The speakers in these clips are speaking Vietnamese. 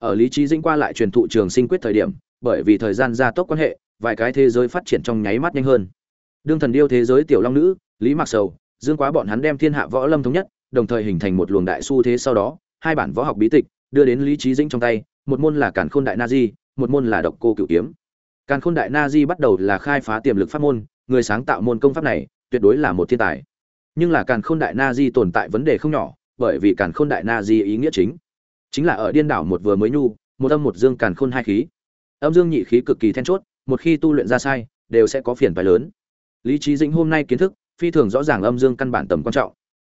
ở lý trí dĩnh qua lại truyền thụ trường sinh quyết thời điểm, bởi vì thời gian gia tốc quan hệ, vài cái thế giới phát triển trong nháy mắt nhanh hơn. Đương thần điêu thế giới tiểu long nữ, lý mạc sầu, dương quá bọn hắn đem thiên hạ võ lâm thống nhất, đồng thời hình thành một luồng đại xu thế sau đó, hai bản võ học bí tịch, đưa đến lý trí dĩnh trong tay, một môn là cản khôn đại na di, một môn là độc cô Cựu kiếm. Càn khôn đại na di bắt đầu là khai phá tiềm lực pháp môn, người sáng tạo môn công pháp này, tuyệt đối là một thiên tài. Nhưng là càn khôn đại na di tồn tại vấn đề không nhỏ, bởi vì càn khôn đại na di ý nghĩa chính chính là ở điên đảo một vừa mới nhu, một âm một dương càn khôn hai khí. Âm dương nhị khí cực kỳ then chốt, một khi tu luyện ra sai, đều sẽ có phiền phái lớn. Lý trí dĩnh hôm nay kiến thức, phi thường rõ ràng âm dương căn bản tầm quan trọng.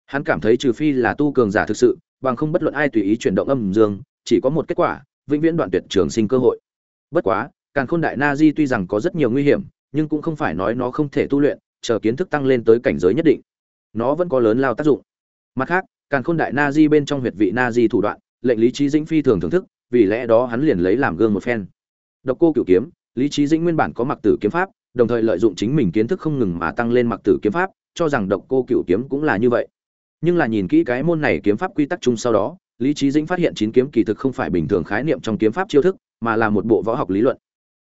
Hắn cảm thấy trừ phi là tu cường giả thực sự, bằng không bất luận ai tùy ý chuyển động âm dương, chỉ có một kết quả, vĩnh viễn đoạn tuyệt trường sinh cơ hội. Bất quá, càn khôn đại na di tuy rằng có rất nhiều nguy hiểm, nhưng cũng không phải nói nó không thể tu luyện, chờ kiến thức tăng lên tới cảnh giới nhất định. Nó vẫn có lớn lao tác dụng. Mặt khác, càn khôn đại na di bên trong huyệt vị na di thủ đoạn lệnh lý trí dĩnh phi thường thưởng thức, vì lẽ đó hắn liền lấy làm gương một phen. Độc cô cửu kiếm, lý trí dĩnh nguyên bản có mặc tử kiếm pháp, đồng thời lợi dụng chính mình kiến thức không ngừng mà tăng lên mặc tử kiếm pháp, cho rằng độc cô cửu kiếm cũng là như vậy. Nhưng là nhìn kỹ cái môn này kiếm pháp quy tắc chung sau đó, lý trí dĩnh phát hiện chín kiếm kỳ thực không phải bình thường khái niệm trong kiếm pháp chiêu thức, mà là một bộ võ học lý luận.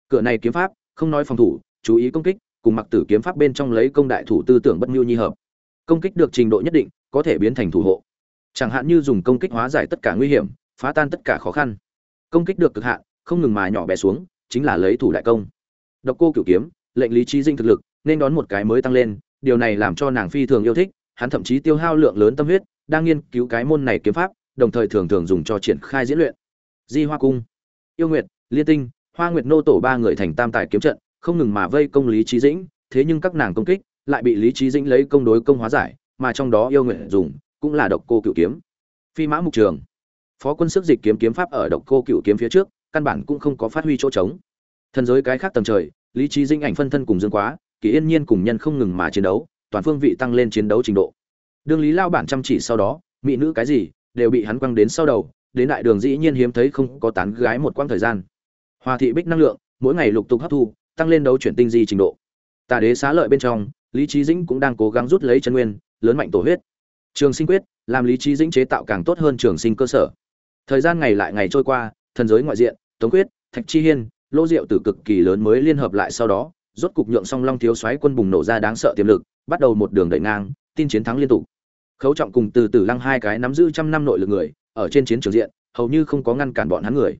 Cửa này kiếm pháp, không nói phòng thủ, chú ý công kích, cùng mặc tử kiếm pháp bên trong lấy công đại thủ tư tưởng bất mưu nhi hợp. Công kích được trình độ nhất định, có thể biến thành thủ hộ chẳng hạn như dùng công kích hóa giải tất cả nguy hiểm, phá tan tất cả khó khăn. Công kích được cực hạn, không ngừng mà nhỏ bé xuống, chính là lấy thủ đại công. Độc cô cửu kiếm, lệnh lý trí dinh thực lực, nên đón một cái mới tăng lên, điều này làm cho nàng phi thường yêu thích, hắn thậm chí tiêu hao lượng lớn tâm huyết, đang nghiên cứu cái môn này kiếm pháp, đồng thời thường thường dùng cho triển khai diễn luyện. Di hoa cung, yêu nguyệt, liên tinh, hoa nguyệt nô tổ ba người thành tam tài kiếm trận, không ngừng mà vây công lý trí dĩnh, thế nhưng các nàng công kích lại bị lý trí dĩnh lấy công đối công hóa giải, mà trong đó yêu nguyện dùng cũng là độc cô cựu kiếm. Phi mã mục trường. Phó quân sức dịch kiếm kiếm pháp ở độc cô cựu kiếm phía trước, căn bản cũng không có phát huy chỗ trống. Thần giới cái khác tầng trời, lý trí dĩnh ảnh phân thân cùng dương quá, kỳ yên nhiên cùng nhân không ngừng mà chiến đấu, toàn phương vị tăng lên chiến đấu trình độ. Đương lý lao bản chăm chỉ sau đó, mỹ nữ cái gì, đều bị hắn quăng đến sau đầu, đến đại đường dĩ nhiên hiếm thấy không có tán gái một quãng thời gian. Hòa thị bích năng lượng, mỗi ngày lục tục hấp thu, tăng lên đấu chuyển tinh di trình độ. Tà đế xá lợi bên trong, lý trí dĩnh cũng đang cố gắng rút lấy chân nguyên, lớn mạnh tổ huyết trường sinh quyết, làm lý trí dĩnh chế tạo càng tốt hơn trường sinh cơ sở. Thời gian ngày lại ngày trôi qua, thần giới ngoại diện, tống quyết, thạch chi hiên lô diệu từ cực kỳ lớn mới liên hợp lại sau đó, rốt cục nhượng song long thiếu xoáy quân bùng nổ ra đáng sợ tiềm lực, bắt đầu một đường đẩy ngang, tin chiến thắng liên tục. Khấu trọng cùng từ từ lăng hai cái nắm giữ trăm năm nội lực người, ở trên chiến trường diện, hầu như không có ngăn cản bọn hắn người.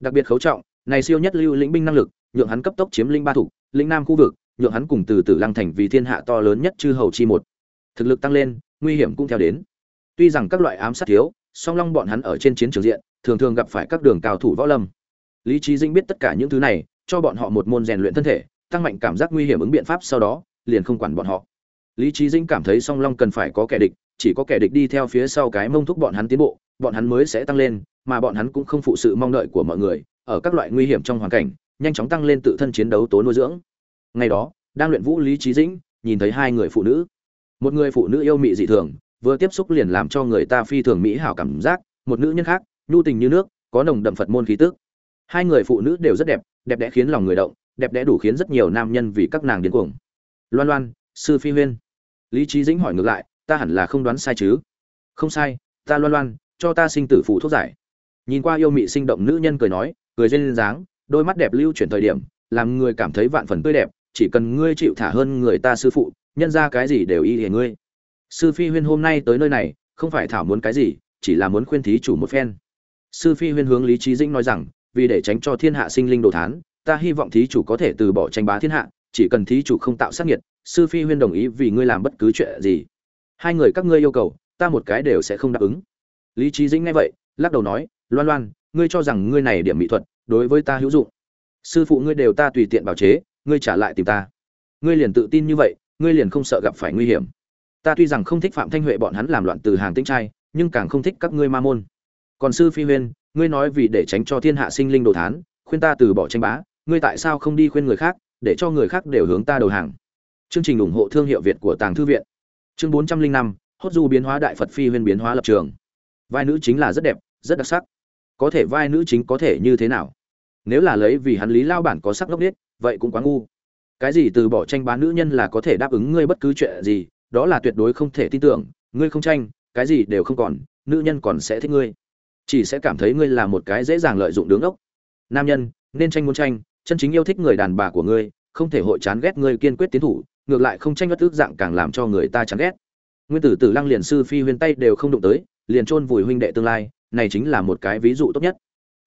Đặc biệt khấu trọng, này siêu nhất lưu lĩnh binh năng lực, nhượng hắn cấp tốc chiếm linh ba thủ, lĩnh nam khu vực, nhượng hắn cùng từ từ lăng thành vì thiên hạ to lớn nhất chư hầu chi một. Thực lực tăng lên nguy hiểm cũng theo đến. Tuy rằng các loại ám sát thiếu, song long bọn hắn ở trên chiến trường diện, thường thường gặp phải các đường cao thủ võ lâm. Lý trí dinh biết tất cả những thứ này, cho bọn họ một môn rèn luyện thân thể, tăng mạnh cảm giác nguy hiểm ứng biện pháp sau đó, liền không quản bọn họ. Lý trí dinh cảm thấy song long cần phải có kẻ địch, chỉ có kẻ địch đi theo phía sau cái mông thúc bọn hắn tiến bộ, bọn hắn mới sẽ tăng lên, mà bọn hắn cũng không phụ sự mong đợi của mọi người, ở các loại nguy hiểm trong hoàn cảnh, nhanh chóng tăng lên tự thân chiến đấu tố nuôi dưỡng. Ngày đó, đang luyện vũ lý trí dĩnh, nhìn thấy hai người phụ nữ một người phụ nữ yêu mị dị thường, vừa tiếp xúc liền làm cho người ta phi thường mỹ hảo cảm giác, một nữ nhân khác, nhu tình như nước, có nồng đậm phật môn khí tức. Hai người phụ nữ đều rất đẹp đẹp đẽ khiến lòng người động, đẹp đẽ đủ khiến rất nhiều nam nhân vì các nàng điên cuồng. Loan loan, sư phi huyên. Lý trí dĩnh hỏi ngược lại, ta hẳn là không đoán sai chứ? Không sai, ta loan loan, cho ta sinh tử phụ thuốc giải. Nhìn qua yêu mị sinh động nữ nhân cười nói, cười duyên dáng, đôi mắt đẹp lưu chuyển thời điểm, làm người cảm thấy vạn phần tươi đẹp, chỉ cần ngươi chịu thả hơn người ta sư phụ nhân ra cái gì đều y hề ngươi. Sư phi huyên hôm nay tới nơi này, không phải thảo muốn cái gì, chỉ là muốn khuyên thí chủ một phen. Sư phi huyên hướng lý trí dĩnh nói rằng, vì để tránh cho thiên hạ sinh linh đồ thán, ta hy vọng thí chủ có thể từ bỏ tranh bá thiên hạ, chỉ cần thí chủ không tạo sát nghiệt, sư phi huyên đồng ý vì ngươi làm bất cứ chuyện gì. Hai người các ngươi yêu cầu, ta một cái đều sẽ không đáp ứng. Lý trí dĩnh nghe vậy, lắc đầu nói, loan loan, ngươi cho rằng ngươi này điểm mỹ thuật, đối với ta hữu dụng. Sư phụ ngươi đều ta tùy tiện bảo chế, ngươi trả lại tìm ta. Ngươi liền tự tin như vậy ngươi liền không sợ gặp phải nguy hiểm. Ta tuy rằng không thích phạm thanh huệ bọn hắn làm loạn từ hàng tinh trai nhưng càng không thích các ngươi ma môn. Còn sư phi huyên ngươi nói vì để tránh cho thiên hạ sinh linh đồ thán khuyên ta từ bỏ tranh bá ngươi tại sao không đi khuyên người khác để cho người khác đều hướng ta đầu hàng? Chương trình ủng hộ thương hiệu việt của tàng thư viện. Chương bốn trăm linh năm hốt du biến hóa đại phật phi huyên biến hóa lập trường. Vai nữ chính là rất đẹp rất đặc sắc. Có thể vai nữ chính có thể như thế nào? Nếu là lấy vì hắn lý lao bản có sắc lốc điếc, vậy cũng quá ngu cái gì từ bỏ tranh bán nữ nhân là có thể đáp ứng ngươi bất cứ chuyện gì, đó là tuyệt đối không thể tin tưởng, ngươi không tranh, cái gì đều không còn, nữ nhân còn sẽ thích ngươi. Chỉ sẽ cảm thấy ngươi là một cái dễ dàng lợi dụng đứng ốc. Nam nhân, nên tranh muốn tranh, chân chính yêu thích người đàn bà của ngươi, không thể hội chán ghét ngươi kiên quyết tiến thủ, ngược lại không tranh bất ước dạng càng làm cho người ta chán ghét. Nguyên tử tử lăng liền sư phi huyên tay đều không đụng tới, liền chôn vùi huynh đệ tương lai, này chính là một cái ví dụ tốt nhất.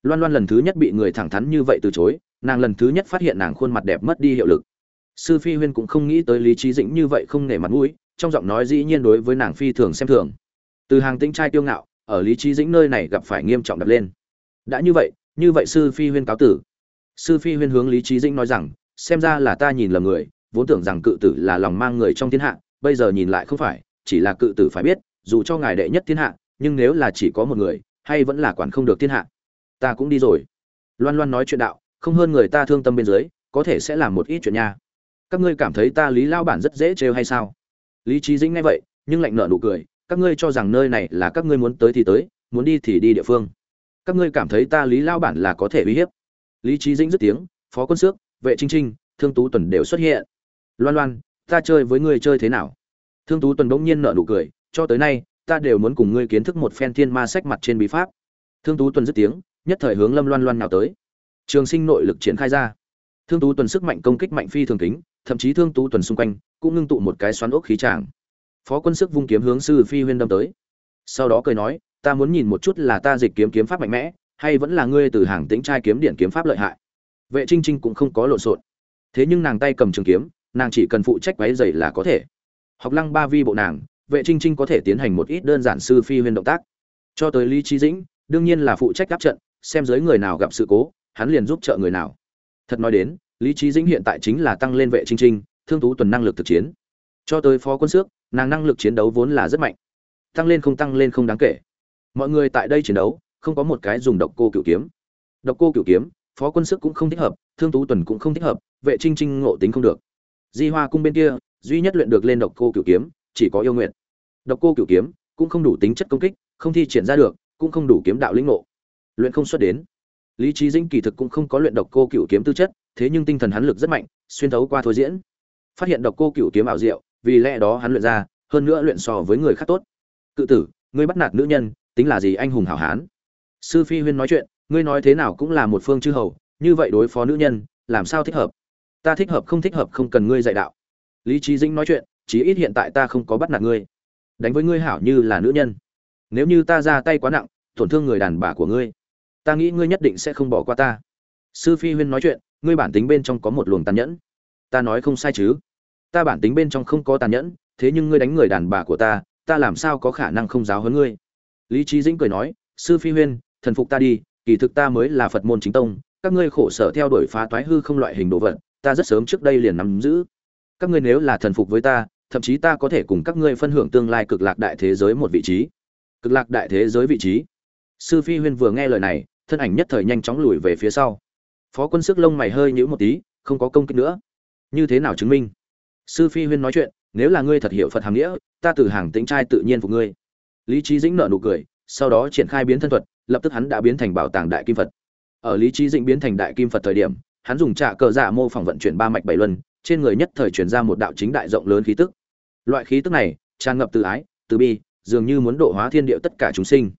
Loan loan lần thứ nhất bị người thẳng thắn như vậy từ chối, nàng lần thứ nhất phát hiện nàng khuôn mặt đẹp mất đi hiệu lực sư phi huyên cũng không nghĩ tới lý trí dĩnh như vậy không nể mặt mũi, trong giọng nói dĩ nhiên đối với nàng phi thường xem thường. Từ hàng tĩnh trai tiêu ngạo, ở lý trí dĩnh nơi này gặp phải nghiêm trọng đập lên. Đã như vậy như vậy sư phi huyên cáo tử. Sư phi huyên hướng lý trí dĩnh nói rằng, xem ra là ta nhìn lầm người, vốn tưởng rằng cự tử là lòng mang người trong thiên hạ, bây giờ nhìn lại không phải, chỉ là cự tử phải biết, dù cho ngài đệ nhất thiên hạ, nhưng nếu là chỉ có một người, hay vẫn là quản không được thiên hạ. Ta cũng đi rồi. Loan loan nói chuyện đạo, không hơn người ta thương tâm bên dưới, có thể sẽ làm một ít chuyện nha các ngươi cảm thấy ta lý lao bản rất dễ trêu hay sao? Lý trí dĩnh nghe vậy, nhưng lạnh nợ nụ cười, các ngươi cho rằng nơi này là các ngươi muốn tới thì tới, muốn đi thì đi địa phương. Các ngươi cảm thấy ta lý lao bản là có thể uy hiếp. Lý trí dĩnh dứt tiếng, phó quân xước, vệ trinh trinh, thương tú tuần đều xuất hiện. Loan loan, ta chơi với ngươi chơi thế nào? Thương tú tuần bỗng nhiên nợ nụ cười, cho tới nay, ta đều muốn cùng ngươi kiến thức một phen thiên ma sách mặt trên bí pháp. Thương tú tuần dứt tiếng, nhất thời hướng lâm loan loan nào tới. Trường sinh nội lực triển khai ra thương tú tuần sức mạnh công kích mạnh phi thường kính, thậm chí thương tú tuần xung quanh cũng ngưng tụ một cái xoắn ốc khí tràng. Phó quân sức vung kiếm hướng sư phi huyên đâm tới. Sau đó cười nói, ta muốn nhìn một chút là ta dịch kiếm kiếm pháp mạnh mẽ, hay vẫn là ngươi từ hàng tĩnh trai kiếm điện kiếm pháp lợi hại. Vệ trinh trinh cũng không có lộn xộn. Thế nhưng nàng tay cầm trường kiếm, nàng chỉ cần phụ trách váy dày là có thể. Học lăng ba vi bộ nàng, vệ trinh trinh có thể tiến hành một ít đơn giản sư phi huyên động tác. Cho tới lý trí dĩnh, đương nhiên là phụ trách đáp trận, xem giới người nào gặp sự cố, hắn liền giúp trợ người nào. Thật nói đến lý trí dĩnh hiện tại chính là tăng lên vệ trinh trinh thương tú tuần năng lực thực chiến. Cho tới phó quân xước, nàng năng lực chiến đấu vốn là rất mạnh. Tăng lên không tăng lên không đáng kể. Mọi người tại đây chiến đấu, không có một cái dùng độc cô cựu kiếm. Độc cô cựu kiếm, phó quân sức cũng không thích hợp, thương tú tuần cũng không thích hợp, vệ trinh trinh ngộ tính không được. Di hoa cung bên kia, duy nhất luyện được lên độc cô cựu kiếm, chỉ có yêu nguyện. Độc cô cựu kiếm, cũng không đủ tính chất công kích, không thi triển ra được, cũng không đủ kiếm đạo lĩnh ngộ. Luyện không xuất đến lý trí dĩnh kỳ thực cũng không có luyện độc cô cựu kiếm tư chất, thế nhưng tinh thần hắn lực rất mạnh, xuyên thấu qua thôi diễn. Phát hiện độc cô cựu kiếm ảo diệu, vì lẽ đó hắn luyện ra, hơn nữa luyện so với người khác tốt. Cự tử, ngươi bắt nạt nữ nhân, tính là gì anh hùng hảo hán? Sư phi huyên nói chuyện, ngươi nói thế nào cũng là một phương chư hầu, như vậy đối phó nữ nhân, làm sao thích hợp? Ta thích hợp không thích hợp không cần ngươi dạy đạo. Lý trí dĩnh nói chuyện, chí ít hiện tại ta không có bắt nạt ngươi. Đánh với ngươi hảo như là nữ nhân. Nếu như ta ra tay quá nặng, tổn thương người đàn bà của ngươi ta nghĩ ngươi nhất định sẽ không bỏ qua ta. Sư phi huyên nói chuyện, ngươi bản tính bên trong có một luồng tàn nhẫn. Ta nói không sai chứ? Ta bản tính bên trong không có tàn nhẫn, thế nhưng ngươi đánh người đàn bà của ta ta làm sao có khả năng không giáo hơn ngươi? Lý trí dĩnh cười nói, sư phi huyên, thần phục ta đi, kỳ thực ta mới là phật môn chính tông, các ngươi khổ sở theo đuổi phá toái hư không loại hình đồ vật, ta rất sớm trước đây liền nắm giữ. Các ngươi nếu là thần phục với ta, thậm chí ta có thể cùng các ngươi phân hưởng tương lai cực lạc đại thế giới một vị trí. Cực lạc đại thế giới vị trí. Sư phi huyên vừa nghe lời này thân ảnh nhất thời nhanh chóng lùi về phía sau. Phó quân sức lông mày hơi nhíu một tí, không có công kích nữa. Như thế nào chứng minh? Sư phi huyên nói chuyện, nếu là ngươi thật hiểu phật hàm nghĩa, ta từ hàng tính trai tự nhiên phục ngươi. Lý trí dĩnh nợ nụ cười, sau đó triển khai biến thân thuật, lập tức hắn đã biến thành bảo tàng đại kim phật. Ở lý trí dĩnh biến thành đại kim phật thời điểm, hắn dùng trạ cờ giả mô phỏng vận chuyển ba mạch bảy luân, trên người nhất thời chuyển ra một đạo chính đại rộng lớn khí tức. Loại khí tức này, tràn ngập từ ái, từ bi, dường như muốn độ hóa thiên địa tất cả chúng sinh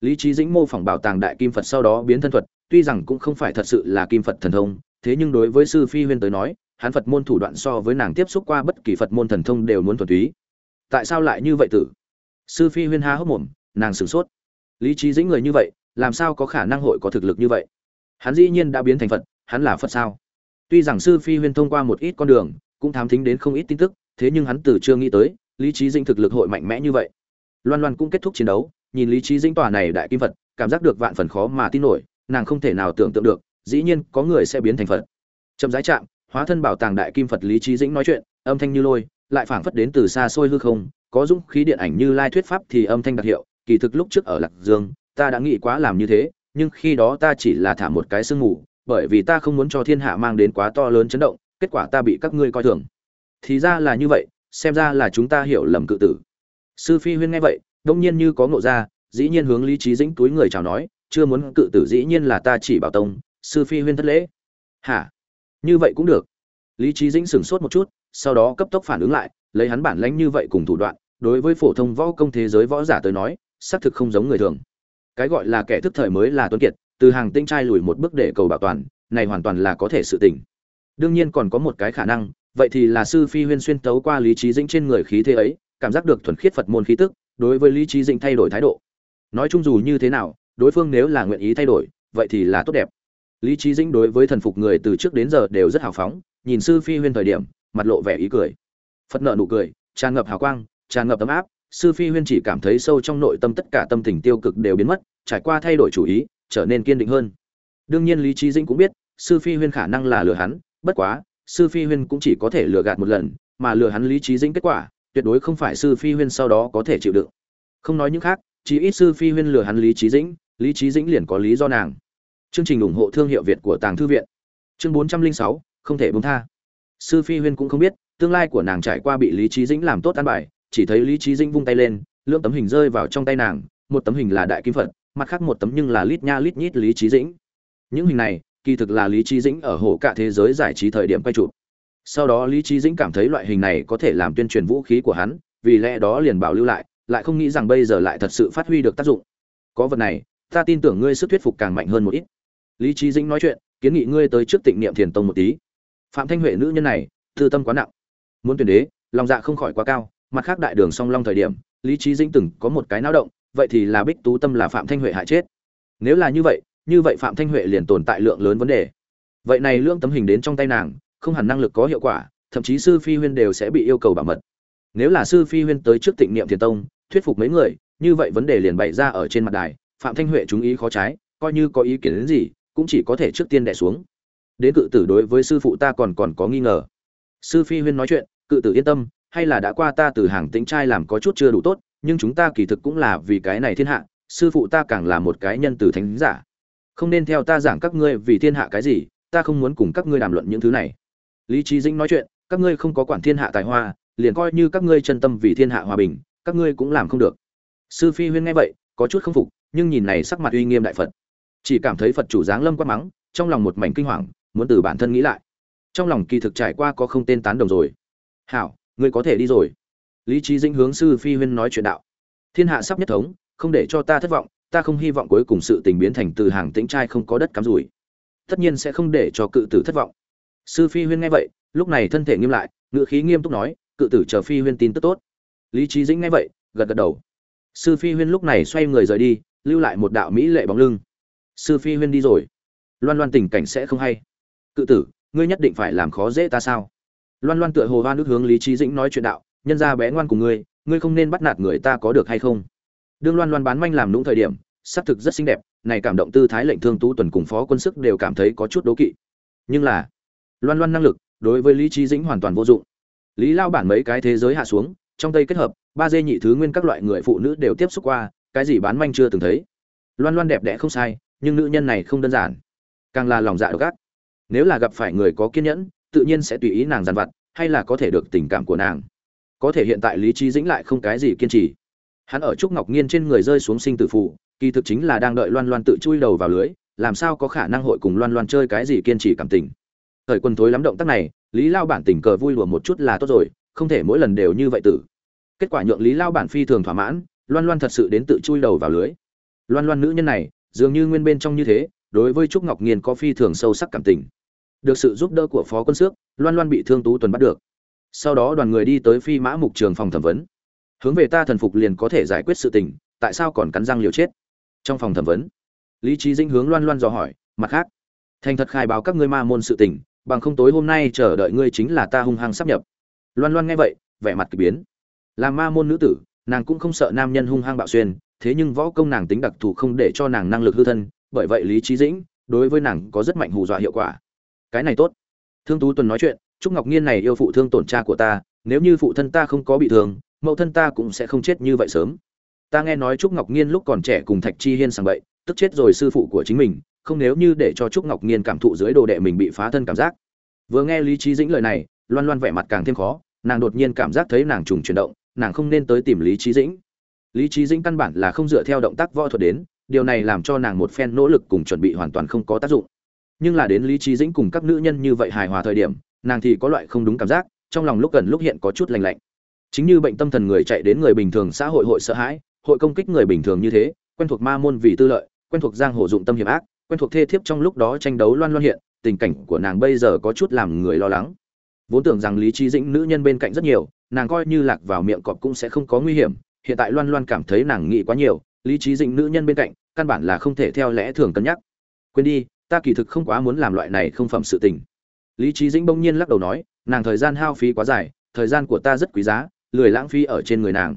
lý trí dĩnh mô phỏng bảo tàng đại kim phật sau đó biến thân thuật, tuy rằng cũng không phải thật sự là kim phật thần thông, thế nhưng đối với sư phi huyên tới nói, hắn phật môn thủ đoạn so với nàng tiếp xúc qua bất kỳ phật môn thần thông đều muốn thuần túy. Tại sao lại như vậy tử? Sư phi huyên há hốc mồm, nàng sửng sốt. Lý trí dĩnh người như vậy, làm sao có khả năng hội có thực lực như vậy? Hắn dĩ nhiên đã biến thành phật, hắn là phật sao? Tuy rằng sư phi huyên thông qua một ít con đường, cũng thám thính đến không ít tin tức, thế nhưng hắn từ chưa nghĩ tới, lý trí dĩnh thực lực hội mạnh mẽ như vậy. Loan loan cũng kết thúc chiến đấu nhìn lý trí dĩnh tòa này đại kim phật, cảm giác được vạn phần khó mà tin nổi, nàng không thể nào tưởng tượng được, dĩ nhiên có người sẽ biến thành phật. Chậm rãi chạm, hóa thân bảo tàng đại kim phật lý trí dĩnh nói chuyện, âm thanh như lôi, lại phảng phất đến từ xa xôi hư không, có dũng khí điện ảnh như lai thuyết pháp thì âm thanh đặc hiệu, kỳ thực lúc trước ở lạc dương, ta đã nghĩ quá làm như thế, nhưng khi đó ta chỉ là thả một cái sương mù, bởi vì ta không muốn cho thiên hạ mang đến quá to lớn chấn động, kết quả ta bị các ngươi coi thường. Thì ra là như vậy, xem ra là chúng ta hiểu lầm cự tử. Sư phi huyên nghe vậy đông nhiên như có ngộ ra, dĩ nhiên hướng lý trí dĩnh túi người chào nói, chưa muốn cự tử dĩ nhiên là ta chỉ bảo tông, sư phi huyên thất lễ. Hả? Như vậy cũng được. Lý trí dĩnh sửng sốt một chút, sau đó cấp tốc phản ứng lại, lấy hắn bản lãnh như vậy cùng thủ đoạn, đối với phổ thông võ công thế giới võ giả tới nói, xác thực không giống người thường. Cái gọi là kẻ thức thời mới là tuấn kiệt, từ hàng tinh trai lùi một bước để cầu bảo toàn, này hoàn toàn là có thể sự tình. đương nhiên còn có một cái khả năng, vậy thì là sư phi huyên xuyên tấu qua lý trí dĩnh trên người khí thế ấy, cảm giác được thuần khiết phật môn khí tức đối với lý trí dĩnh thay đổi thái độ. Nói chung dù như thế nào, đối phương nếu là nguyện ý thay đổi, vậy thì là tốt đẹp. Lý trí dĩnh đối với thần phục người từ trước đến giờ đều rất hào phóng, nhìn sư phi huyên thời điểm, mặt lộ vẻ ý cười. Phật nợ nụ cười, tràn ngập hào quang, tràn ngập ấm áp, sư phi huyên chỉ cảm thấy sâu trong nội tâm tất cả tâm tình tiêu cực đều biến mất, trải qua thay đổi chủ ý, trở nên kiên định hơn. Đương nhiên lý trí dĩnh cũng biết, sư phi huyên khả năng là lừa hắn, bất quá, sư phi huyên cũng chỉ có thể lừa gạt một lần, mà lừa hắn lý trí dĩnh kết quả tuyệt đối không phải sư phi huyên sau đó có thể chịu đựng. Không nói những khác chỉ ít sư phi huyên lừa hắn lý trí dĩnh, lý trí dĩnh liền có lý do nàng. Chương trình ủng hộ thương hiệu việt của tàng thư viện. Chương bốn trăm linh sáu, không thể bông tha. Sư phi huyên cũng không biết, tương lai của nàng trải qua bị lý trí dĩnh làm tốt an bài, chỉ thấy lý trí dĩnh vung tay lên, lưỡng tấm hình rơi vào trong tay nàng, một tấm hình là đại kim phật, mặt khác một tấm nhưng là lít nha lít nhít lý trí dĩnh. Những hình này, kỳ thực là lý trí dĩnh ở hồ cả thế giới giải trí thời điểm quay chụp sau đó lý trí dĩnh cảm thấy loại hình này có thể làm tuyên truyền vũ khí của hắn, vì lẽ đó liền bảo lưu lại lại không nghĩ rằng bây giờ lại thật sự phát huy được tác dụng. Có vật này, ta tin tưởng ngươi sức thuyết phục càng mạnh hơn một ít. Lý trí dĩnh nói chuyện, kiến nghị ngươi tới trước tịnh niệm thiền tông một tí. Phạm thanh huệ nữ nhân này thư tâm quá nặng. Muốn tuyển đế, lòng dạ không khỏi quá cao, mặt khác đại đường song long thời điểm, lý trí dĩnh từng có một cái náo động, vậy thì là bích tú tâm là phạm thanh huệ hại chết. Nếu là như vậy như vậy phạm thanh huệ liền tồn tại lượng lớn vấn đề. Vậy này lương tấm hình đến trong tay nàng không hẳn năng lực có hiệu quả, thậm chí sư phi huyên đều sẽ bị yêu cầu bảo mật. Nếu là sư phi huyên tới trước tịnh niệm thiền tông, thuyết phục mấy người, như vậy vấn đề liền bày ra ở trên mặt đài, phạm thanh huệ chúng ý khó trái, coi như có ý kiến đến gì, cũng chỉ có thể trước tiên đẻ xuống. Đến cự tử đối với sư phụ ta còn còn có nghi ngờ. Sư phi huyên nói chuyện, cự tử yên tâm, hay là đã qua ta từ hàng tính trai làm có chút chưa đủ tốt, nhưng chúng ta kỳ thực cũng là vì cái này thiên hạ, sư phụ ta càng là một cái nhân từ thánh giả. Không nên theo ta giảng các ngươi vì thiên hạ cái gì, ta không muốn cùng các ngươi đàm luận những thứ này lý trí dĩnh nói chuyện, các ngươi không có quản thiên hạ tài hoa, liền coi như các ngươi chân tâm vì thiên hạ hòa bình, các ngươi cũng làm không được. Sư phi huyên nghe vậy, có chút không phục, nhưng nhìn này sắc mặt uy nghiêm đại phật, chỉ cảm thấy phật chủ giáng lâm quát mắng, trong lòng một mảnh kinh hoàng, muốn từ bản thân nghĩ lại. Trong lòng kỳ thực trải qua có không tên tán đồng rồi. Hảo, ngươi có thể đi rồi. Lý trí dĩnh hướng sư phi huyên nói chuyện đạo, thiên hạ sắp nhất thống, không để cho ta thất vọng, ta không hy vọng cuối cùng sự tình biến thành từ hàng tĩnh trai không có đất cắm rủi. Tất nhiên sẽ không để cho cự tử thất vọng sư phi huyên nghe vậy, lúc này thân thể nghiêm lại ngự khí nghiêm túc nói, cự tử chờ phi huyên tin tức tốt. Lý trí dĩnh nghe vậy, gật gật đầu. Sư phi huyên lúc này xoay người rời đi, lưu lại một đạo mỹ lệ bóng lưng. Sư phi huyên đi rồi. Loan loan tình cảnh sẽ không hay. Cự tử, ngươi nhất định phải làm khó dễ ta sao? Loan loan tựa hồ hoa nước hướng lý trí dĩnh nói chuyện đạo, nhân ra bé ngoan của ngươi ngươi không nên bắt nạt người ta có được hay không? Đương loan loan bán manh làm đúng thời điểm xác thực rất xinh đẹp, này cảm động tư thái lệnh thương tú tuần cùng phó quân sức đều cảm thấy có chút đố kỵ. Nhưng là loan loan năng lực, đối với lý trí dĩnh hoàn toàn vô dụng. Lý lao bản mấy cái thế giới hạ xuống, trong tây kết hợp, ba dê nhị thứ nguyên các loại người phụ nữ đều tiếp xúc qua, cái gì bán manh chưa từng thấy. Loan loan đẹp đẽ không sai, nhưng nữ nhân này không đơn giản. Càng là lòng dạ độc ác. Nếu là gặp phải người có kiên nhẫn, tự nhiên sẽ tùy ý nàng dằn vặt, hay là có thể được tình cảm của nàng. Có thể hiện tại lý trí dĩnh lại không cái gì kiên trì. Hắn ở trúc ngọc nhiên trên người rơi xuống sinh tử phụ kỳ thực chính là đang đợi loan loan tự chui đầu vào lưới, làm sao có khả năng hội cùng loan loan chơi cái gì kiên trì cảm tình thời quân thối lắm động tác này, lý lao bản tình cờ vui lùa một chút là tốt rồi, không thể mỗi lần đều như vậy tử. Kết quả nhượng lý lao bản phi thường thỏa mãn, loan loan thật sự đến tự chui đầu vào lưới. Loan loan nữ nhân này, dường như nguyên bên trong như thế, đối với trúc ngọc nghiên có phi thường sâu sắc cảm tình. Được sự giúp đỡ của phó quân sước loan loan bị thương tú tuần bắt được. Sau đó đoàn người đi tới phi mã mục trường phòng thẩm vấn. Hướng về ta thần phục liền có thể giải quyết sự tình, tại sao còn cắn răng liều chết? Trong phòng thẩm vấn, lý trí dinh hướng loan loan dò hỏi, mặt khác, thành thật khai báo các ngươi ma môn sự tình bằng không tối hôm nay chờ đợi ngươi chính là ta hung hăng sắp nhập. Loan loan nghe vậy, vẻ mặt kỳ biến. Làm ma môn nữ tử, nàng cũng không sợ nam nhân hung hăng bạo xuyên, thế nhưng võ công nàng tính đặc thù không để cho nàng năng lực hư thân, bởi vậy lý trí dĩnh, đối với nàng có rất mạnh hù dọa hiệu quả. Cái này tốt. Thương tú tuần nói chuyện, trúc ngọc nhiên này yêu phụ thương tổn cha của ta, nếu như phụ thân ta không có bị thương, mẫu thân ta cũng sẽ không chết như vậy sớm. Ta nghe nói trúc ngọc nhiên lúc còn trẻ cùng thạch chi hiên sàng bậy, tức chết rồi sư phụ của chính mình không nếu như để cho trúc ngọc nhiên cảm thụ dưới đồ đệ mình bị phá thân cảm giác. Vừa nghe lý trí dĩnh lời này, loan loan vẻ mặt càng thêm khó, nàng đột nhiên cảm giác thấy nàng trùng chuyển động, nàng không nên tới tìm lý trí dĩnh. Lý trí dĩnh căn bản là không dựa theo động tác võ thuật đến, điều này làm cho nàng một phen nỗ lực cùng chuẩn bị hoàn toàn không có tác dụng. Nhưng là đến lý trí dĩnh cùng các nữ nhân như vậy hài hòa thời điểm, nàng thì có loại không đúng cảm giác, trong lòng lúc gần lúc hiện có chút lành lạnh. Chính như bệnh tâm thần người chạy đến người bình thường xã hội hội sợ hãi, hội công kích người bình thường như thế, quen thuộc ma môn vì tư lợi, quen thuộc giang hồ dụng tâm hiểm ác quen thuộc thê thiếp trong lúc đó tranh đấu loan loan hiện, tình cảnh của nàng bây giờ có chút làm người lo lắng. Vốn tưởng rằng lý trí dĩnh nữ nhân bên cạnh rất nhiều, nàng coi như lạc vào miệng cọp cũng sẽ không có nguy hiểm, hiện tại loan loan cảm thấy nàng nghĩ quá nhiều, lý trí dĩnh nữ nhân bên cạnh, căn bản là không thể theo lẽ thường cân nhắc. Quên đi, ta kỳ thực không quá muốn làm loại này không phẩm sự tình. Lý trí dĩnh bỗng nhiên lắc đầu nói, nàng thời gian hao phí quá dài, thời gian của ta rất quý giá, lười lãng phí ở trên người nàng.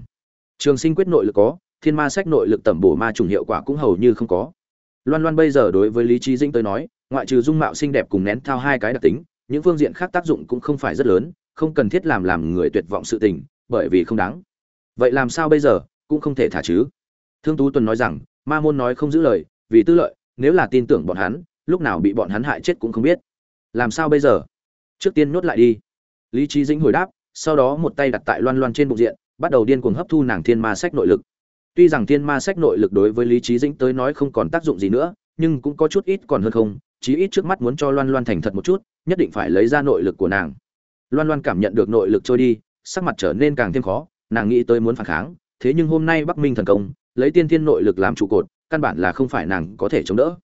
Trường sinh quyết nội lực có, thiên ma sách nội lực tẩm bổ ma trùng hiệu quả cũng hầu như không có loan loan bây giờ đối với lý trí dĩnh tới nói, ngoại trừ dung mạo xinh đẹp cùng nén thao hai cái đặc tính, những phương diện khác tác dụng cũng không phải rất lớn, không cần thiết làm làm người tuyệt vọng sự tình, bởi vì không đáng. Vậy làm sao bây giờ, cũng không thể thả chứ. Thương tú tuần nói rằng, ma môn nói không giữ lời, vì tư lợi, nếu là tin tưởng bọn hắn, lúc nào bị bọn hắn hại chết cũng không biết. Làm sao bây giờ? Trước tiên nhốt lại đi. Lý trí dĩnh hồi đáp, sau đó một tay đặt tại loan loan trên bụng diện, bắt đầu điên cuồng hấp thu nàng thiên ma sách nội lực tuy rằng thiên ma sách nội lực đối với lý trí dĩnh tới nói không còn tác dụng gì nữa, nhưng cũng có chút ít còn hơn không, chí ít trước mắt muốn cho loan loan thành thật một chút, nhất định phải lấy ra nội lực của nàng. Loan loan cảm nhận được nội lực trôi đi, sắc mặt trở nên càng thêm khó, nàng nghĩ tới muốn phản kháng, thế nhưng hôm nay bắc minh thần công, lấy tiên thiên nội lực làm trụ cột, căn bản là không phải nàng có thể chống đỡ.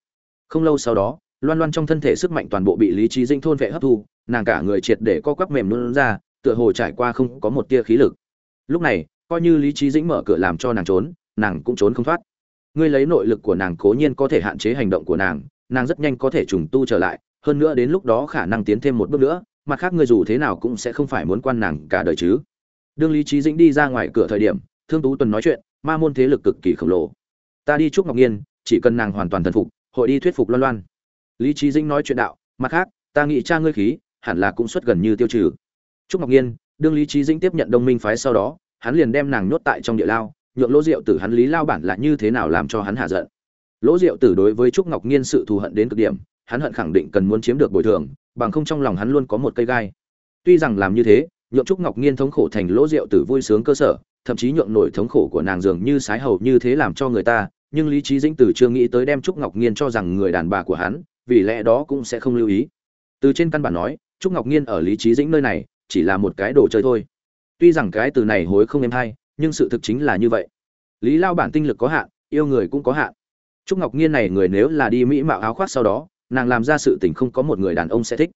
Không lâu sau đó, loan loan trong thân thể sức mạnh toàn bộ bị lý trí dinh thôn vệ hấp thu, nàng cả người triệt để co quắp mềm luôn ra, tựa hồ trải qua không có một tia khí lực. Lúc này, coi như lý trí dĩnh mở cửa làm cho nàng trốn nàng cũng trốn không thoát. Ngươi lấy nội lực của nàng cố nhiên có thể hạn chế hành động của nàng nàng rất nhanh có thể trùng tu trở lại, hơn nữa đến lúc đó khả năng tiến thêm một bước nữa, mặt khác ngươi dù thế nào cũng sẽ không phải muốn quan nàng cả đời chứ. Đương lý trí dĩnh đi ra ngoài cửa thời điểm, thương tú tuần nói chuyện, ma môn thế lực cực kỳ khổng lồ. Ta đi chúc ngọc nhiên, chỉ cần nàng hoàn toàn thần phục, hội đi thuyết phục loan loan. Lý trí dĩnh nói chuyện đạo, mặt khác, ta nghĩ cha ngươi khí, hẳn là cũng xuất gần như tiêu trừ. Trúc ngọc nhiên, đương lý trí dĩnh tiếp nhận đồng minh phái sau đó, hắn liền đem nàng nhốt tại trong địa lao nhượng lỗ rượu tử hắn lý lao bản là như thế nào làm cho hắn hạ giận? Lỗ rượu tử đối với trúc ngọc nhiên sự thù hận đến cực điểm, hắn hận khẳng định cần muốn chiếm được bồi thường, bằng không trong lòng hắn luôn có một cây gai. Tuy rằng làm như thế, nhượng trúc ngọc nhiên thống khổ thành lỗ rượu tử vui sướng cơ sở, thậm chí nhượng nổi thống khổ của nàng dường như sái hầu như thế làm cho người ta, nhưng lý trí dĩnh tử chưa nghĩ tới đem trúc ngọc nhiên cho rằng người đàn bà của hắn, vì lẽ đó cũng sẽ không lưu ý. Từ trên căn bản nói, trúc ngọc nhiên ở lý trí dĩnh nơi này chỉ là một cái đồ chơi thôi. Tuy rằng cái từ này hối không em hay, nhưng sự thực chính là như vậy lý lao bản tinh lực có hạn, yêu người cũng có hạn. Trúc ngọc nhiên này người nếu là đi mỹ mạo áo khoác sau đó, nàng làm ra sự tình không có một người đàn ông sẽ thích.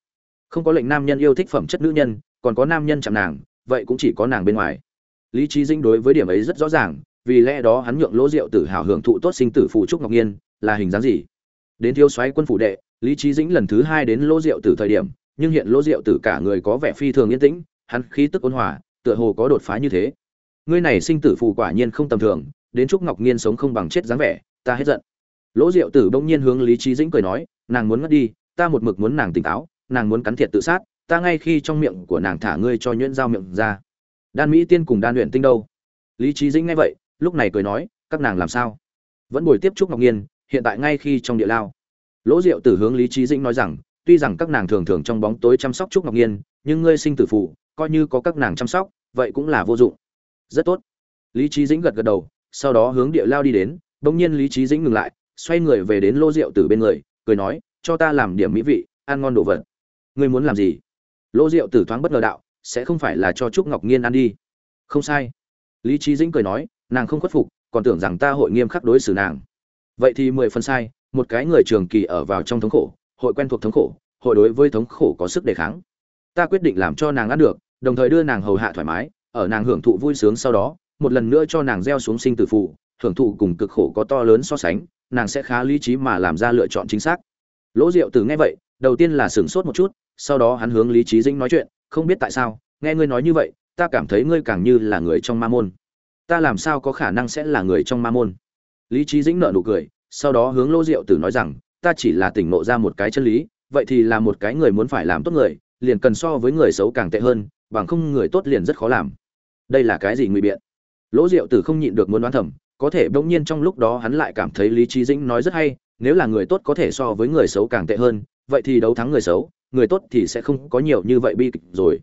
Không có lệnh nam nhân yêu thích phẩm chất nữ nhân, còn có nam nhân chạm nàng, vậy cũng chỉ có nàng bên ngoài. Lý trí dĩnh đối với điểm ấy rất rõ ràng, vì lẽ đó hắn nhượng lỗ rượu tử hào hưởng thụ tốt sinh tử phụ trúc ngọc nhiên là hình dáng gì? Đến thiếu soái quân phủ đệ, lý trí dĩnh lần thứ hai đến lỗ rượu tử thời điểm, nhưng hiện lỗ rượu tử cả người có vẻ phi thường yên tĩnh, hắn khí tức ôn hòa, tựa hồ có đột phá như thế ngươi này sinh tử phù quả nhiên không tầm thường, đến trúc ngọc nhiên sống không bằng chết dáng vẻ, ta hết giận. Lỗ diệu tử bỗng nhiên hướng lý trí dĩnh cười nói, nàng muốn ngất đi, ta một mực muốn nàng tỉnh táo, nàng muốn cắn thiệt tự sát, ta ngay khi trong miệng của nàng thả ngươi cho nhuyễn dao miệng ra. Đan mỹ tiên cùng đan luyện tinh đâu? Lý trí dĩnh nghe vậy, lúc này cười nói, các nàng làm sao? Vẫn bồi tiếp trúc ngọc nhiên hiện tại ngay khi trong địa lao. Lỗ diệu tử hướng lý trí dĩnh nói rằng, tuy rằng các nàng thường thường trong bóng tối chăm sóc trúc ngọc nhiên nhưng ngươi sinh tử phụ coi như có các nàng chăm sóc, vậy cũng là vô dụng rất tốt. Lý trí dĩnh gật gật đầu, sau đó hướng địa lao đi đến, bỗng nhiên lý trí dĩnh ngừng lại, xoay người về đến lô rượu từ bên người, cười nói, cho ta làm điểm mỹ vị, ăn ngon đồ vật. Ngươi muốn làm gì? Lô rượu tử thoáng bất ngờ đạo, sẽ không phải là cho trúc ngọc nhiên ăn đi. Không sai. Lý trí dĩnh cười nói, nàng không khuất phục, còn tưởng rằng ta hội nghiêm khắc đối xử nàng. Vậy thì mười phần sai, một cái người trường kỳ ở vào trong thống khổ, hội quen thuộc thống khổ, hội đối với thống khổ có sức đề kháng. Ta quyết định làm cho nàng ăn được, đồng thời đưa nàng hầu hạ thoải mái ở nàng hưởng thụ vui sướng sau đó, một lần nữa cho nàng gieo xuống sinh tử phụ hưởng thụ cùng cực khổ có to lớn so sánh, nàng sẽ khá lý trí mà làm ra lựa chọn chính xác. Lỗ diệu tử nghe vậy, đầu tiên là sửng sốt một chút, sau đó hắn hướng lý trí dĩnh nói chuyện, không biết tại sao, nghe ngươi nói như vậy, ta cảm thấy ngươi càng như là người trong ma môn. Ta làm sao có khả năng sẽ là người trong ma môn? Lý trí dĩnh nợ nụ cười, sau đó hướng lỗ diệu tử nói rằng, ta chỉ là tỉnh ngộ ra một cái chân lý, vậy thì là một cái người muốn phải làm tốt người, liền cần so với người xấu càng tệ hơn bằng không người tốt liền rất khó làm. Đây là cái gì ngụy biện? Lỗ diệu tử không nhịn được muốn đoán thầm, có thể bỗng nhiên trong lúc đó hắn lại cảm thấy lý trí dĩnh nói rất hay, nếu là người tốt có thể so với người xấu càng tệ hơn, vậy thì đấu thắng người xấu, người tốt thì sẽ không có nhiều như vậy bi kịch rồi.